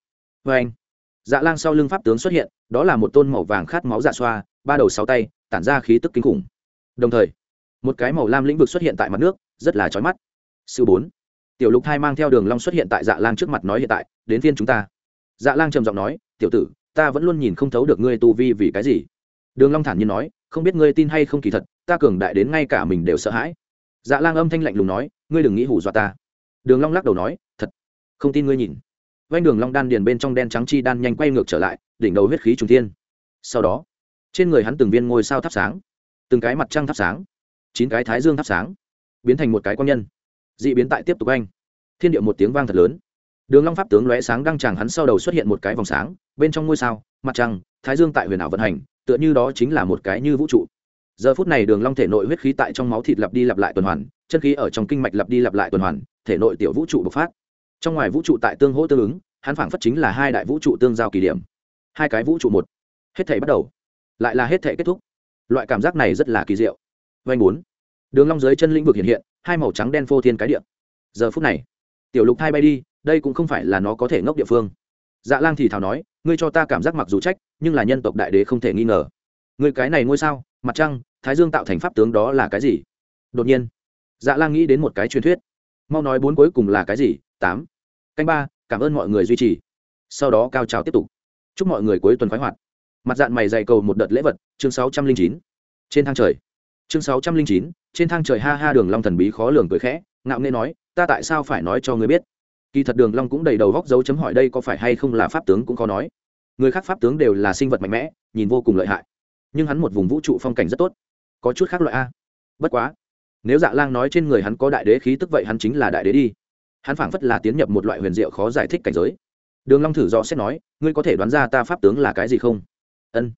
Vê anh dạ lang sau lưng pháp tướng xuất hiện, đó là một tôn màu vàng khát máu dạ xoa, ba đầu sáu tay, tản ra khí tức kinh khủng. Đồng thời, một cái màu lam lĩnh vực xuất hiện tại mặt nước, rất là chói mắt. Sư bốn, tiểu lục thai mang theo đường long xuất hiện tại dạ lang trước mặt nói hiện tại, đến phiên chúng ta. Dạ lang trầm giọng nói, tiểu tử, ta vẫn luôn nhìn không thấu được ngươi tu vi vì cái gì. Đường long thản nhiên nói, không biết ngươi tin hay không kỳ thật, ta cường đại đến ngay cả mình đều sợ hãi. Dạ lang âm thanh lạnh lùng nói, ngươi đừng nghĩ hù dọa ta. Đường long lắc đầu nói, thật, không tin ngươi nhìn vanh đường long đan điền bên trong đen trắng chi đan nhanh quay ngược trở lại, đỉnh đầu huyết khí trùng thiên. Sau đó, trên người hắn từng viên ngôi sao thắp sáng, từng cái mặt trăng thắp sáng, chín cái thái dương thắp sáng, biến thành một cái quan nhân. Dị biến tại tiếp tục anh thiên địa một tiếng vang thật lớn. Đường long pháp tướng lóe sáng đăng tràng hắn sau đầu xuất hiện một cái vòng sáng, bên trong ngôi sao, mặt trăng, thái dương tại huyền ảo vận hành, tựa như đó chính là một cái như vũ trụ. Giờ phút này đường long thể nội huyết khí tại trong máu thịt lặp đi lặp lại tuần hoàn, chân khí ở trong kinh mạch lặp đi lặp lại tuần hoàn, thể nội tiểu vũ trụ bộc phát trong ngoài vũ trụ tại tương hỗ tương ứng, hắn phảng phất chính là hai đại vũ trụ tương giao kỳ điểm. Hai cái vũ trụ một. Hết thể bắt đầu. Lại là hết thể kết thúc. Loại cảm giác này rất là kỳ diệu. Vanh bốn. Đường long dưới chân lĩnh vực hiện hiện, hai màu trắng đen phô thiên cái điện giờ phút này, tiểu lục thai bay đi, đây cũng không phải là nó có thể ngốc địa phương. Dạ lang thì thào nói, ngươi cho ta cảm giác mặc dù trách, nhưng là nhân tộc đại đế không thể nghi ngờ. Người cái này ngôi sao, mặt trăng, thái dương tạo thành pháp tướng đó là cái gì? Đột nhiên dạ lang nghĩ đến một cái truyền thuyết. Mau nói bốn cuối cùng là cái gì tám. Canh ba, cảm ơn mọi người duy trì. Sau đó cao trào tiếp tục. Chúc mọi người cuối tuần khoái hoạt. Mặt dạng mày dày cầu một đợt lễ vật, chương sáu trăm linh chín. Trên thang trời. Chương sáu trăm linh chín, trên thang trời ha ha đường long thần bí khó lường cười khẽ, ngạo nghễ nói, ta tại sao phải nói cho ngươi biết? Kỳ thật đường long cũng đầy đầu góc dấu chấm hỏi đây có phải hay không là pháp tướng cũng có nói. Người khác pháp tướng đều là sinh vật mạnh mẽ, nhìn vô cùng lợi hại. Nhưng hắn một vùng vũ trụ phong cảnh rất tốt. Có chút khác loại a. Bất quá, nếu dạ lang nói trên người hắn có đại đế khí tức vậy hắn chính là đại đế đi hắn phảng phất là tiến nhập một loại huyền diệu khó giải thích cảnh giới. Đường long thử do xét nói, ngươi có thể đoán ra ta pháp tướng là cái gì không? Ân.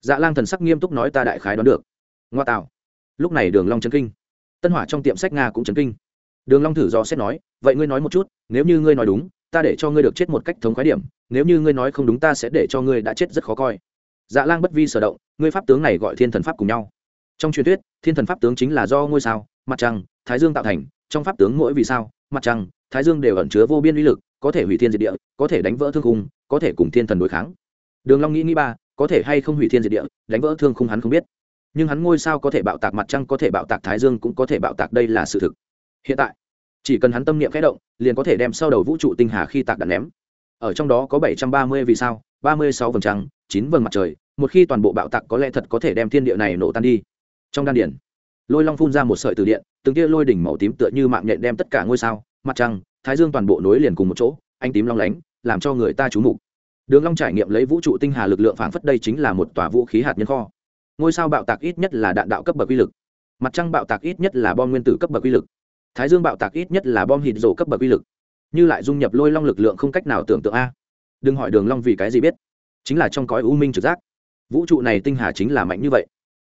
Dạ lang thần sắc nghiêm túc nói, ta đại khái đoán được. Ngoa tạo. Lúc này đường long chấn kinh. Tân hỏa trong tiệm sách nga cũng chấn kinh. Đường long thử do xét nói, vậy ngươi nói một chút, nếu như ngươi nói đúng, ta để cho ngươi được chết một cách thống khoái điểm, nếu như ngươi nói không đúng ta sẽ để cho ngươi đã chết rất khó coi. Dạ lang bất vi sở động, ngươi pháp tướng này gọi thiên thần pháp cùng nhau. Trong truyền thuyết, thiên thần pháp tướng chính là do ngôi sao, mặt trăng, thái dương tạo thành, trong pháp tướng mỗi vì sao, mặt trăng thái dương đều ẩn chứa vô biên uy lực, có thể hủy thiên diệt địa, có thể đánh vỡ thương khung, có thể cùng thiên thần đối kháng. Đường long nghĩ nghĩ ba, có thể hay không hủy thiên diệt địa, đánh vỡ thương khung hắn không biết. Nhưng hắn ngôi sao có thể bạo tạc mặt trăng, có thể bạo tạc thái dương cũng có thể bạo tạc, đây là sự thực. Hiện tại, chỉ cần hắn tâm niệm khẽ động, liền có thể đem sau đầu vũ trụ tinh hà khi tạc đạn ném. Ở trong đó có bảy trăm ba mươi vì sao, ba mươi sáu vầng trăng, chín vầng mặt trời, một khi toàn bộ bạo tạc có lẽ thật có thể đem thiên địa này nổ tan đi. Trong đan điển lôi long phun ra một sợi từ điện, từng tia lôi đỉnh màu tím tựa như mạng nhện đem tất cả ngôi sao mặt trăng, thái dương toàn bộ nối liền cùng một chỗ anh tím long lánh, làm cho người ta trú mục. Đường long trải nghiệm lấy vũ trụ tinh hà lực lượng phảng phất đây chính là một tòa vũ khí hạt nhân kho. Ngôi sao bạo tạc ít nhất là đạn đạo cấp bậc uy lực. Mặt trăng bạo tạc ít nhất là bom nguyên tử cấp bậc uy lực. Thái dương bạo tạc ít nhất là bom hít rổ cấp bậc uy lực. Như lại dung nhập lôi long lực lượng không cách nào tưởng tượng a. Đừng hỏi đường long vì cái gì biết. Chính là trong cõi u minh trực giác. Vũ trụ này tinh hà chính là mạnh như vậy.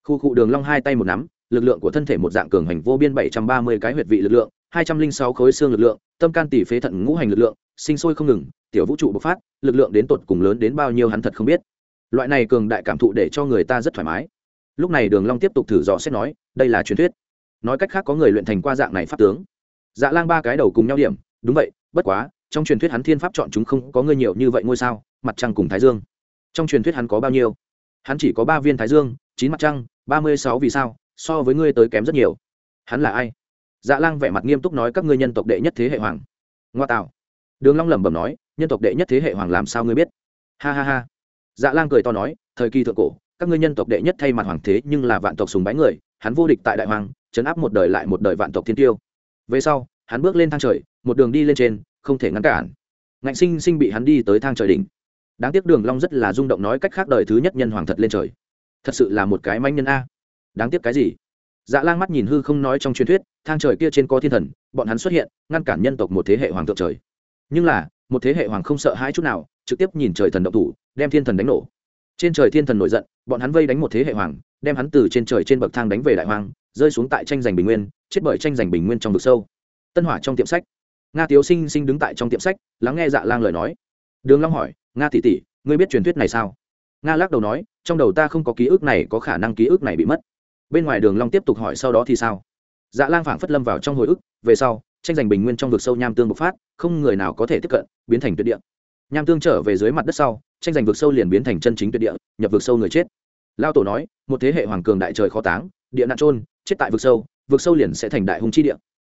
Khu cụ đường long hai tay một nắm, lực lượng của thân thể một dạng cường hành vô biên bảy trăm ba mươi cái huyệt vị lực lượng hai trăm linh sáu khối xương lực lượng, tâm can tỷ phế thận ngũ hành lực lượng, sinh sôi không ngừng, tiểu vũ trụ bộc phát, lực lượng đến tột cùng lớn đến bao nhiêu hắn thật không biết. Loại này cường đại cảm thụ để cho người ta rất thoải mái. Lúc này đường long tiếp tục thử dò xét nói, đây là truyền thuyết. Nói cách khác có người luyện thành qua dạng này pháp tướng. Dạ lang ba cái đầu cùng nhau điểm, đúng vậy, bất quá, trong truyền thuyết hắn thiên pháp chọn chúng không có người nhiều như vậy ngôi sao, mặt trăng cùng thái dương. Trong truyền thuyết hắn có bao nhiêu? Hắn chỉ có ba viên thái dương, chín mặt trăng, ba mươi sáu vì sao, so với ngươi tới kém rất nhiều. Hắn là ai? Dạ lang vẻ mặt nghiêm túc nói các ngươi nhân tộc đệ nhất thế hệ hoàng. Ngoa tạo. Đường long lẩm bẩm nói, nhân tộc đệ nhất thế hệ hoàng làm sao ngươi biết? Ha ha ha. Dạ lang cười to nói, thời kỳ thượng cổ, các ngươi nhân tộc đệ nhất thay mặt hoàng thế nhưng là vạn tộc sùng bái người, hắn vô địch tại đại hoàng, chấn áp một đời lại một đời vạn tộc thiên tiêu. Về sau, hắn bước lên thang trời, một đường đi lên trên, không thể ngăn cản. Ngạnh sinh sinh bị hắn đi tới thang trời đỉnh. Đáng tiếc đường long rất là rung động nói cách khác đời thứ nhất nhân hoàng thật lên trời. Thật sự là một cái manh nhân a. Đáng tiếc cái gì? Dạ lang mắt nhìn hư không nói trong truyền thuyết, thang trời kia trên có thiên thần, bọn hắn xuất hiện, ngăn cản nhân tộc một thế hệ hoàng thượng trời. Nhưng là, một thế hệ hoàng không sợ hãi chút nào, trực tiếp nhìn trời thần động thủ, đem thiên thần đánh nổ. Trên trời thiên thần nổi giận, bọn hắn vây đánh một thế hệ hoàng, đem hắn từ trên trời trên bậc thang đánh về đại hoàng, rơi xuống tại tranh giành bình nguyên, chết bởi tranh giành bình nguyên trong vực sâu. Tân hỏa trong tiệm sách. Nga tiếu sinh sinh đứng tại trong tiệm sách, lắng nghe dạ lang lời nói. Đường long hỏi, nga tỷ tỷ, ngươi biết truyền thuyết này sao? Nga lắc đầu nói, trong đầu ta không có ký ức này, có khả năng ký ức này bị mất bên ngoài đường long tiếp tục hỏi sau đó thì sao? Dạ lang phảng phất lâm vào trong hồi ức, về sau, tranh giành bình nguyên trong vực sâu nham tương bộc phát, không người nào có thể tiếp cận, biến thành tuyệt địa. Nham tương trở về dưới mặt đất sau, tranh giành vực sâu liền biến thành chân chính tuyệt địa, nhập vực sâu người chết. Lao tổ nói, một thế hệ hoàng cường đại trời khó táng, địa nạn trôn chết tại vực sâu vực sâu liền sẽ thành đại hùng chi địa.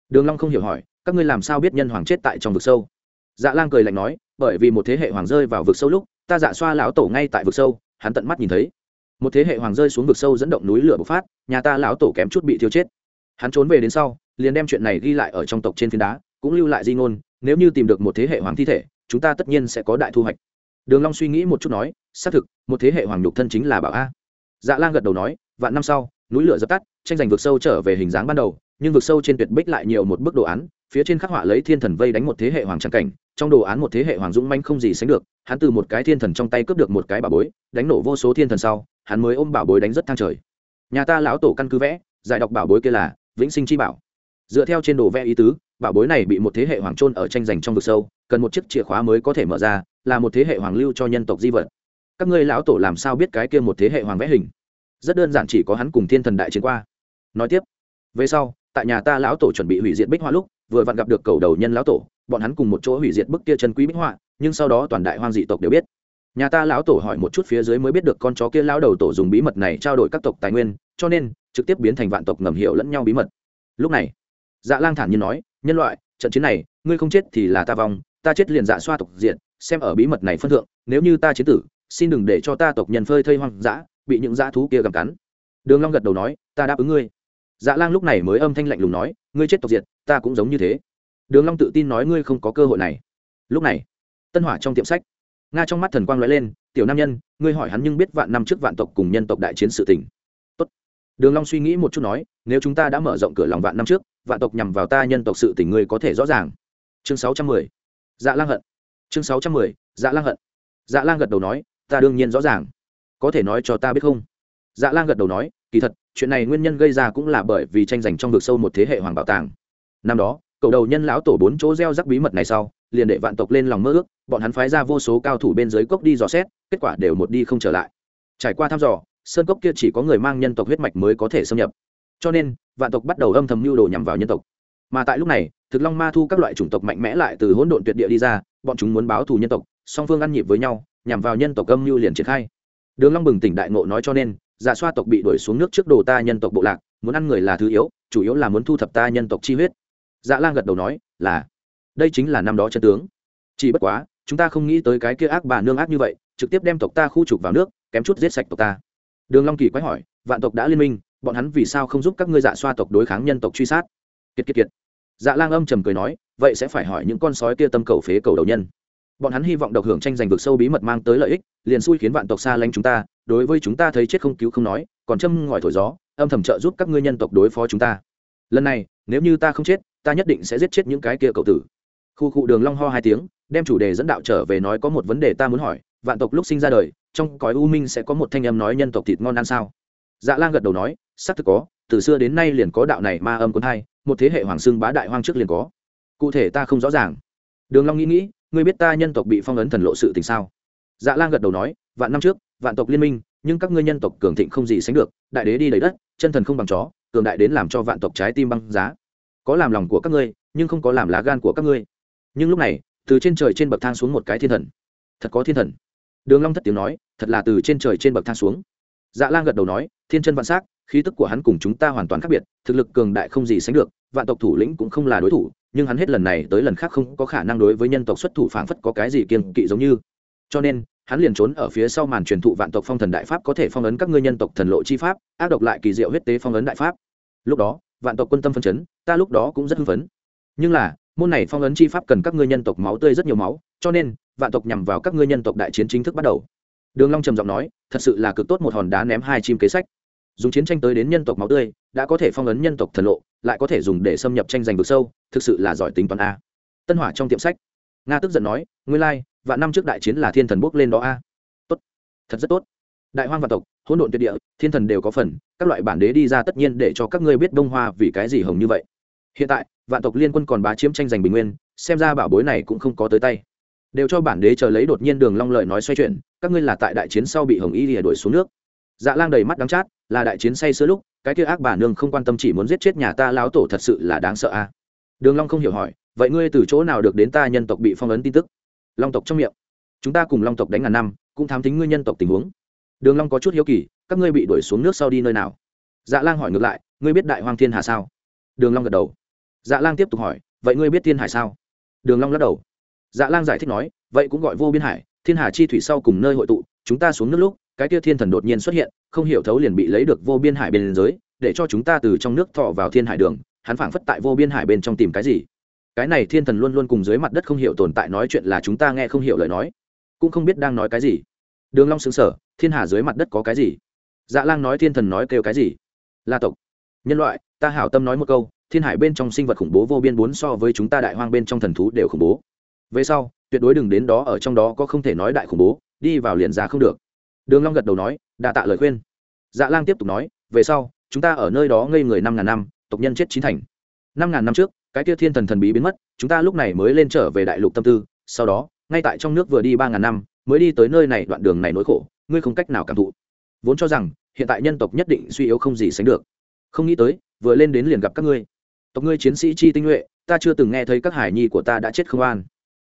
Đường long không hiểu hỏi, các ngươi làm sao biết nhân hoàng chết tại trong vực sâu? Dạ lang cười lạnh nói, bởi vì một thế hệ hoàng rơi vào vực sâu lúc, ta dạ xoa lão tổ ngay tại vực sâu, hắn tận mắt nhìn thấy một thế hệ hoàng rơi xuống vực sâu dẫn động núi lửa bộc phát, nhà ta lão tổ kém chút bị thiêu chết. Hắn trốn về đến sau, liền đem chuyện này ghi lại ở trong tộc trên phiến đá, cũng lưu lại di ngôn, nếu như tìm được một thế hệ hoàng thi thể, chúng ta tất nhiên sẽ có đại thu hoạch. Đường long suy nghĩ một chút nói, xác thực, một thế hệ hoàng nhục thân chính là bảo a. Dạ lang gật đầu nói, vạn năm sau, núi lửa dập tắt, tranh giành vực sâu trở về hình dáng ban đầu, nhưng vực sâu trên tuyệt bích lại nhiều một bức đồ án, phía trên khắc họa lấy thiên thần vây đánh một thế hệ hoàng trang cảnh, trong đồ án một thế hệ hoàng dũng manh không gì sánh được, hắn từ một cái thiên thần trong tay cướp được một cái bảo bối, đánh nổ vô số thiên thần sau hắn mới ôm bảo bối đánh rất thang trời. Nhà ta lão tổ căn cứ vẽ, giải đọc bảo bối kia là vĩnh sinh chi bảo. Dựa theo trên đồ vẽ ý tứ, bảo bối này bị một thế hệ hoàng trôn ở tranh giành trong vực sâu, cần một chiếc chìa khóa mới có thể mở ra, là một thế hệ hoàng lưu cho nhân tộc di vật. Các ngươi lão tổ làm sao biết cái kia một thế hệ hoàng vẽ hình? Rất đơn giản chỉ có hắn cùng thiên thần đại chiến qua. Nói tiếp, về sau, tại nhà ta lão tổ chuẩn bị hủy diệt bích họa lúc, vừa vặn gặp được cầu đầu nhân lão tổ, bọn hắn cùng một chỗ hủy diệt bức kia chân quý bích họa nhưng sau đó toàn đại hoang dị tộc đều biết nhà ta lão tổ hỏi một chút phía dưới mới biết được con chó kia lão đầu tổ dùng bí mật này trao đổi các tộc tài nguyên, cho nên trực tiếp biến thành vạn tộc ngầm hiểu lẫn nhau bí mật. Lúc này dạ lang thản nhiên nói, nhân loại, trận chiến này, ngươi không chết thì là ta vong, ta chết liền dạ xoa tộc diện xem ở bí mật này phân thượng, nếu như ta chiến tử, xin đừng để cho ta tộc nhân phơi thây hoang dã, bị những dã thú kia gặm cắn. Đường long gật đầu nói, ta đáp ứng ngươi. Dạ lang lúc này mới âm thanh lạnh lùng nói, ngươi chết tộc diệt, ta cũng giống như thế. Đường long tự tin nói, ngươi không có cơ hội này. Lúc này, tân hỏa trong tiệm sách nga trong mắt thần quang lóe lên, tiểu nam nhân, ngươi hỏi hắn nhưng biết vạn năm trước vạn tộc cùng nhân tộc đại chiến sự tình. Tốt. Đường long suy nghĩ một chút nói, nếu chúng ta đã mở rộng cửa lòng vạn năm trước, vạn tộc nhằm vào ta nhân tộc sự tình ngươi có thể rõ ràng. Chương 610 dạ lang hận. Chương 610 dạ lang hận. Dạ lang gật đầu nói, ta đương nhiên rõ ràng. Có thể nói cho ta biết không? Dạ lang gật đầu nói, kỳ thật, chuyện này nguyên nhân gây ra cũng là bởi vì tranh giành trong vực sâu một thế hệ hoàng bảo tàng. Năm đó cầu đầu nhân lão tổ bốn chỗ gieo rắc bí mật này sau liền để vạn tộc lên lòng mơ ước, bọn hắn phái ra vô số cao thủ bên dưới cốc đi dò xét, kết quả đều một đi không trở lại. Trải qua thăm dò, sơn cốc kia chỉ có người mang nhân tộc huyết mạch mới có thể xâm nhập. Cho nên, vạn tộc bắt đầu âm thầm mưu đồ nhằm vào nhân tộc. Mà tại lúc này, thực long ma thu các loại chủng tộc mạnh mẽ lại từ hỗn độn tuyệt địa đi ra, bọn chúng muốn báo thù nhân tộc, song phương ăn nhịp với nhau, nhằm vào nhân tộc âm mưu liền triển khai. Đường long bừng tỉnh đại ngộ nói cho nên, giả xoa tộc bị đuổi xuống nước trước đồ ta nhân tộc bộ lạc, muốn ăn người là thứ yếu, chủ yếu là muốn thu thập ta nhân tộc chi huyết. Dạ lang gật đầu nói, là đây chính là năm đó chân tướng. Chỉ bất quá, chúng ta không nghĩ tới cái kia ác bà nương ác như vậy, trực tiếp đem tộc ta khu trục vào nước, kém chút giết sạch tộc ta. Đường long kỳ quái hỏi, vạn tộc đã liên minh, bọn hắn vì sao không giúp các ngươi dạ xoa tộc đối kháng nhân tộc truy sát? Kiệt kiệt kiệt. Dạ lang âm trầm cười nói, vậy sẽ phải hỏi những con sói kia tâm cầu phế cầu đầu nhân. Bọn hắn hy vọng độc hưởng tranh giành vực sâu bí mật mang tới lợi ích, liền xui khiến vạn tộc xa lánh chúng ta, đối với chúng ta thấy chết không cứu không nói, còn châm ngòi thổi gió, âm thầm trợ giúp các ngươi nhân tộc đối phó chúng ta. Lần này, nếu như ta không chết, ta nhất định sẽ giết chết những cái kia cậu tử khu cụ đường long ho hai tiếng, đem chủ đề dẫn đạo trở về nói có một vấn đề ta muốn hỏi, vạn tộc lúc sinh ra đời, trong cõi u minh sẽ có một thanh âm nói nhân tộc thịt ngon ăn sao? Dạ lang gật đầu nói, xác thực có, từ xưa đến nay liền có đạo này ma âm cuốn hai một thế hệ hoàng xương bá đại hoang trước liền có. Cụ thể ta không rõ ràng. Đường long nghĩ nghĩ, ngươi biết ta nhân tộc bị phong ấn thần lộ sự tình sao? Dạ lang gật đầu nói, vạn năm trước, vạn tộc liên minh, nhưng các ngươi nhân tộc cường thịnh không gì sánh được, đại đế đi đầy đất, chân thần không bằng chó, cường đại đến làm cho vạn tộc trái tim băng giá. Có làm lòng của các ngươi, nhưng không có làm lá gan của các ngươi nhưng lúc này, từ trên trời trên bậc thang xuống một cái thiên thần. Thật có thiên thần. Đường long thất tiếng nói, thật là từ trên trời trên bậc thang xuống. Dạ lang gật đầu nói, thiên chân vạn sắc, khí tức của hắn cùng chúng ta hoàn toàn khác biệt, thực lực cường đại không gì sánh được, vạn tộc thủ lĩnh cũng không là đối thủ, nhưng hắn hết lần này tới lần khác không có khả năng đối với nhân tộc xuất thủ phảng phất có cái gì kiên kỵ giống như. Cho nên, hắn liền trốn ở phía sau màn truyền thụ vạn tộc phong thần đại pháp có thể phong ấn các ngươi nhân tộc thần lộ chi pháp, ác độc lại kỳ diệu huyết tế phong ấn đại pháp. Lúc đó, vạn tộc quân tâm phân chấn, ta lúc đó cũng rất hưng phấn. Nhưng là môn này phong ấn chi pháp cần các ngươi nhân tộc máu tươi rất nhiều máu, cho nên, vạn tộc nhằm vào các ngươi nhân tộc đại chiến chính thức bắt đầu. Đường long trầm giọng nói, thật sự là cực tốt một hòn đá ném hai chim kế sách. Dùng chiến tranh tới đến nhân tộc máu tươi, đã có thể phong ấn nhân tộc thần lộ, lại có thể dùng để xâm nhập tranh giành vực sâu, thực sự là giỏi tính toán a. Tân hỏa trong tiệm sách, nga tức giận nói, nguyên lai, vạn năm trước đại chiến là thiên thần bước lên đó a. Tốt, thật rất tốt. Đại hoang vạn tộc, hỗn độn tuyệt địa, thiên thần đều có phần, các loại bản đế đi ra tất nhiên để cho các ngươi biết đông hoa vì cái gì hồng như vậy. Hiện tại vạn tộc liên quân còn bá chiếm tranh giành bình nguyên, xem ra bảo bối này cũng không có tới tay. Đều cho bản đế chờ lấy đột nhiên đường long lợi nói xoay chuyển các ngươi là tại đại chiến sau bị hồng y lìa đuổi xuống nước. Dạ lang đầy mắt đắng chát, là đại chiến say sưa lúc, cái kia ác bà nương không quan tâm chỉ muốn giết chết nhà ta lão tổ thật sự là đáng sợ a. À? đường long không hiểu hỏi, vậy ngươi từ chỗ nào được đến ta nhân tộc bị phong ấn tin tức? Long tộc trong miệng. Chúng ta cùng long tộc đánh ngàn năm, cũng thám tính ngươi nhân tộc tình huống. Đường long có chút hiếu kỳ, các ngươi bị đuổi xuống nước sau đi nơi nào? Dạ lang hỏi ngược lại, ngươi biết đại hoang thiên hà sao? Đường long gật đầu dạ lang tiếp tục hỏi, vậy ngươi biết thiên hải sao? Đường long lắc đầu. Dạ lang giải thích nói, vậy cũng gọi vô biên hải, thiên hà chi thủy sau cùng nơi hội tụ, chúng ta xuống nước lúc, cái kia thiên thần đột nhiên xuất hiện, không hiểu thấu liền bị lấy được vô biên hải bên dưới, để cho chúng ta từ trong nước thọ vào thiên hải đường, hắn phảng phất tại vô biên hải bên trong tìm cái gì. Cái này thiên thần luôn luôn cùng dưới mặt đất không hiểu tồn tại nói chuyện là chúng ta nghe không hiểu lời nói, cũng không biết đang nói cái gì. Đường long sững sờ, thiên hà dưới mặt đất có cái gì? Dạ lang nói, thiên thần nói kêu cái gì? La tộc. Nhân loại, ta hảo tâm nói một câu thiên hải bên trong sinh vật khủng bố vô biên bốn so với chúng ta đại hoang bên trong thần thú đều khủng bố. Về sau, tuyệt đối đừng đến đó ở trong đó có không thể nói đại khủng bố, đi vào liền ra không được. Đường long gật đầu nói, đa tạ lời khuyên. Dạ lang tiếp tục nói, về sau, chúng ta ở nơi đó ngây người năm ngàn năm, tộc nhân chết chín thành. Năm ngàn năm trước, cái kia thiên thần thần bí biến mất, chúng ta lúc này mới lên trở về đại lục tâm tư, sau đó, ngay tại trong nước vừa đi ba ngàn năm, mới đi tới nơi này đoạn đường này nỗi khổ, ngươi không cách nào cảm thụ. Vốn cho rằng, hiện tại nhân tộc nhất định suy yếu không gì sánh được. Không nghĩ tới, vừa lên đến liền gặp các ngươi tộc ngươi chiến sĩ chi tinh nhuệ, ta chưa từng nghe thấy các hải nhi của ta đã chết không an.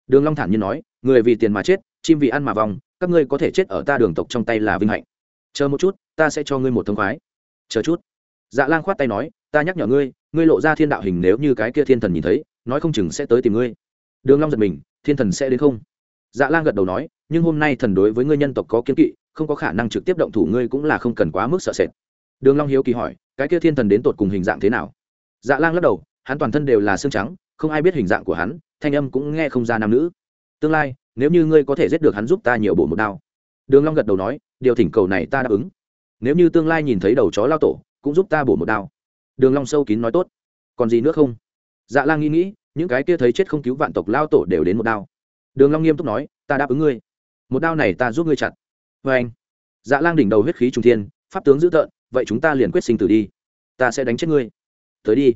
Đường long thản nhiên nói, người vì tiền mà chết, chim vì ăn mà vòng các ngươi có thể chết ở ta đường tộc trong tay là vinh hạnh. Chờ một chút, ta sẽ cho ngươi một thông khoái. Chờ chút. Dạ lang khoát tay nói, ta nhắc nhở ngươi ngươi lộ ra thiên đạo hình nếu như cái kia thiên thần nhìn thấy, nói không chừng sẽ tới tìm ngươi. Đường long giật mình, thiên thần sẽ đến không? Dạ lang gật đầu nói, nhưng hôm nay thần đối với ngươi nhân tộc có kiên kỵ, không có khả năng trực tiếp động thủ ngươi cũng là không cần quá mức sợ sệt. Đường long hiếu kỳ hỏi, cái kia thiên thần đến tột cùng hình dạng thế nào? Dạ lang lắc đầu, hắn toàn thân đều là xương trắng, không ai biết hình dạng của hắn, thanh âm cũng nghe không ra nam nữ. Tương lai, nếu như ngươi có thể giết được hắn giúp ta nhiều bổ một đao. Đường long gật đầu nói, điều thỉnh cầu này ta đáp ứng. Nếu như tương lai nhìn thấy đầu chó lao tổ, cũng giúp ta bổ một đao. Đường long sâu kín nói tốt. Còn gì nữa không? Dạ lang nghĩ nghĩ, những cái kia thấy chết không cứu vạn tộc lao tổ đều đến một đao. Đường long nghiêm túc nói, ta đáp ứng ngươi. Một đao này ta giúp ngươi chặt. Với anh dạ lang đỉnh đầu huyết khí trung thiên, pháp tướng dữ tợn, vậy chúng ta liền quyết sinh tử đi. Ta sẽ đánh chết ngươi tới đi.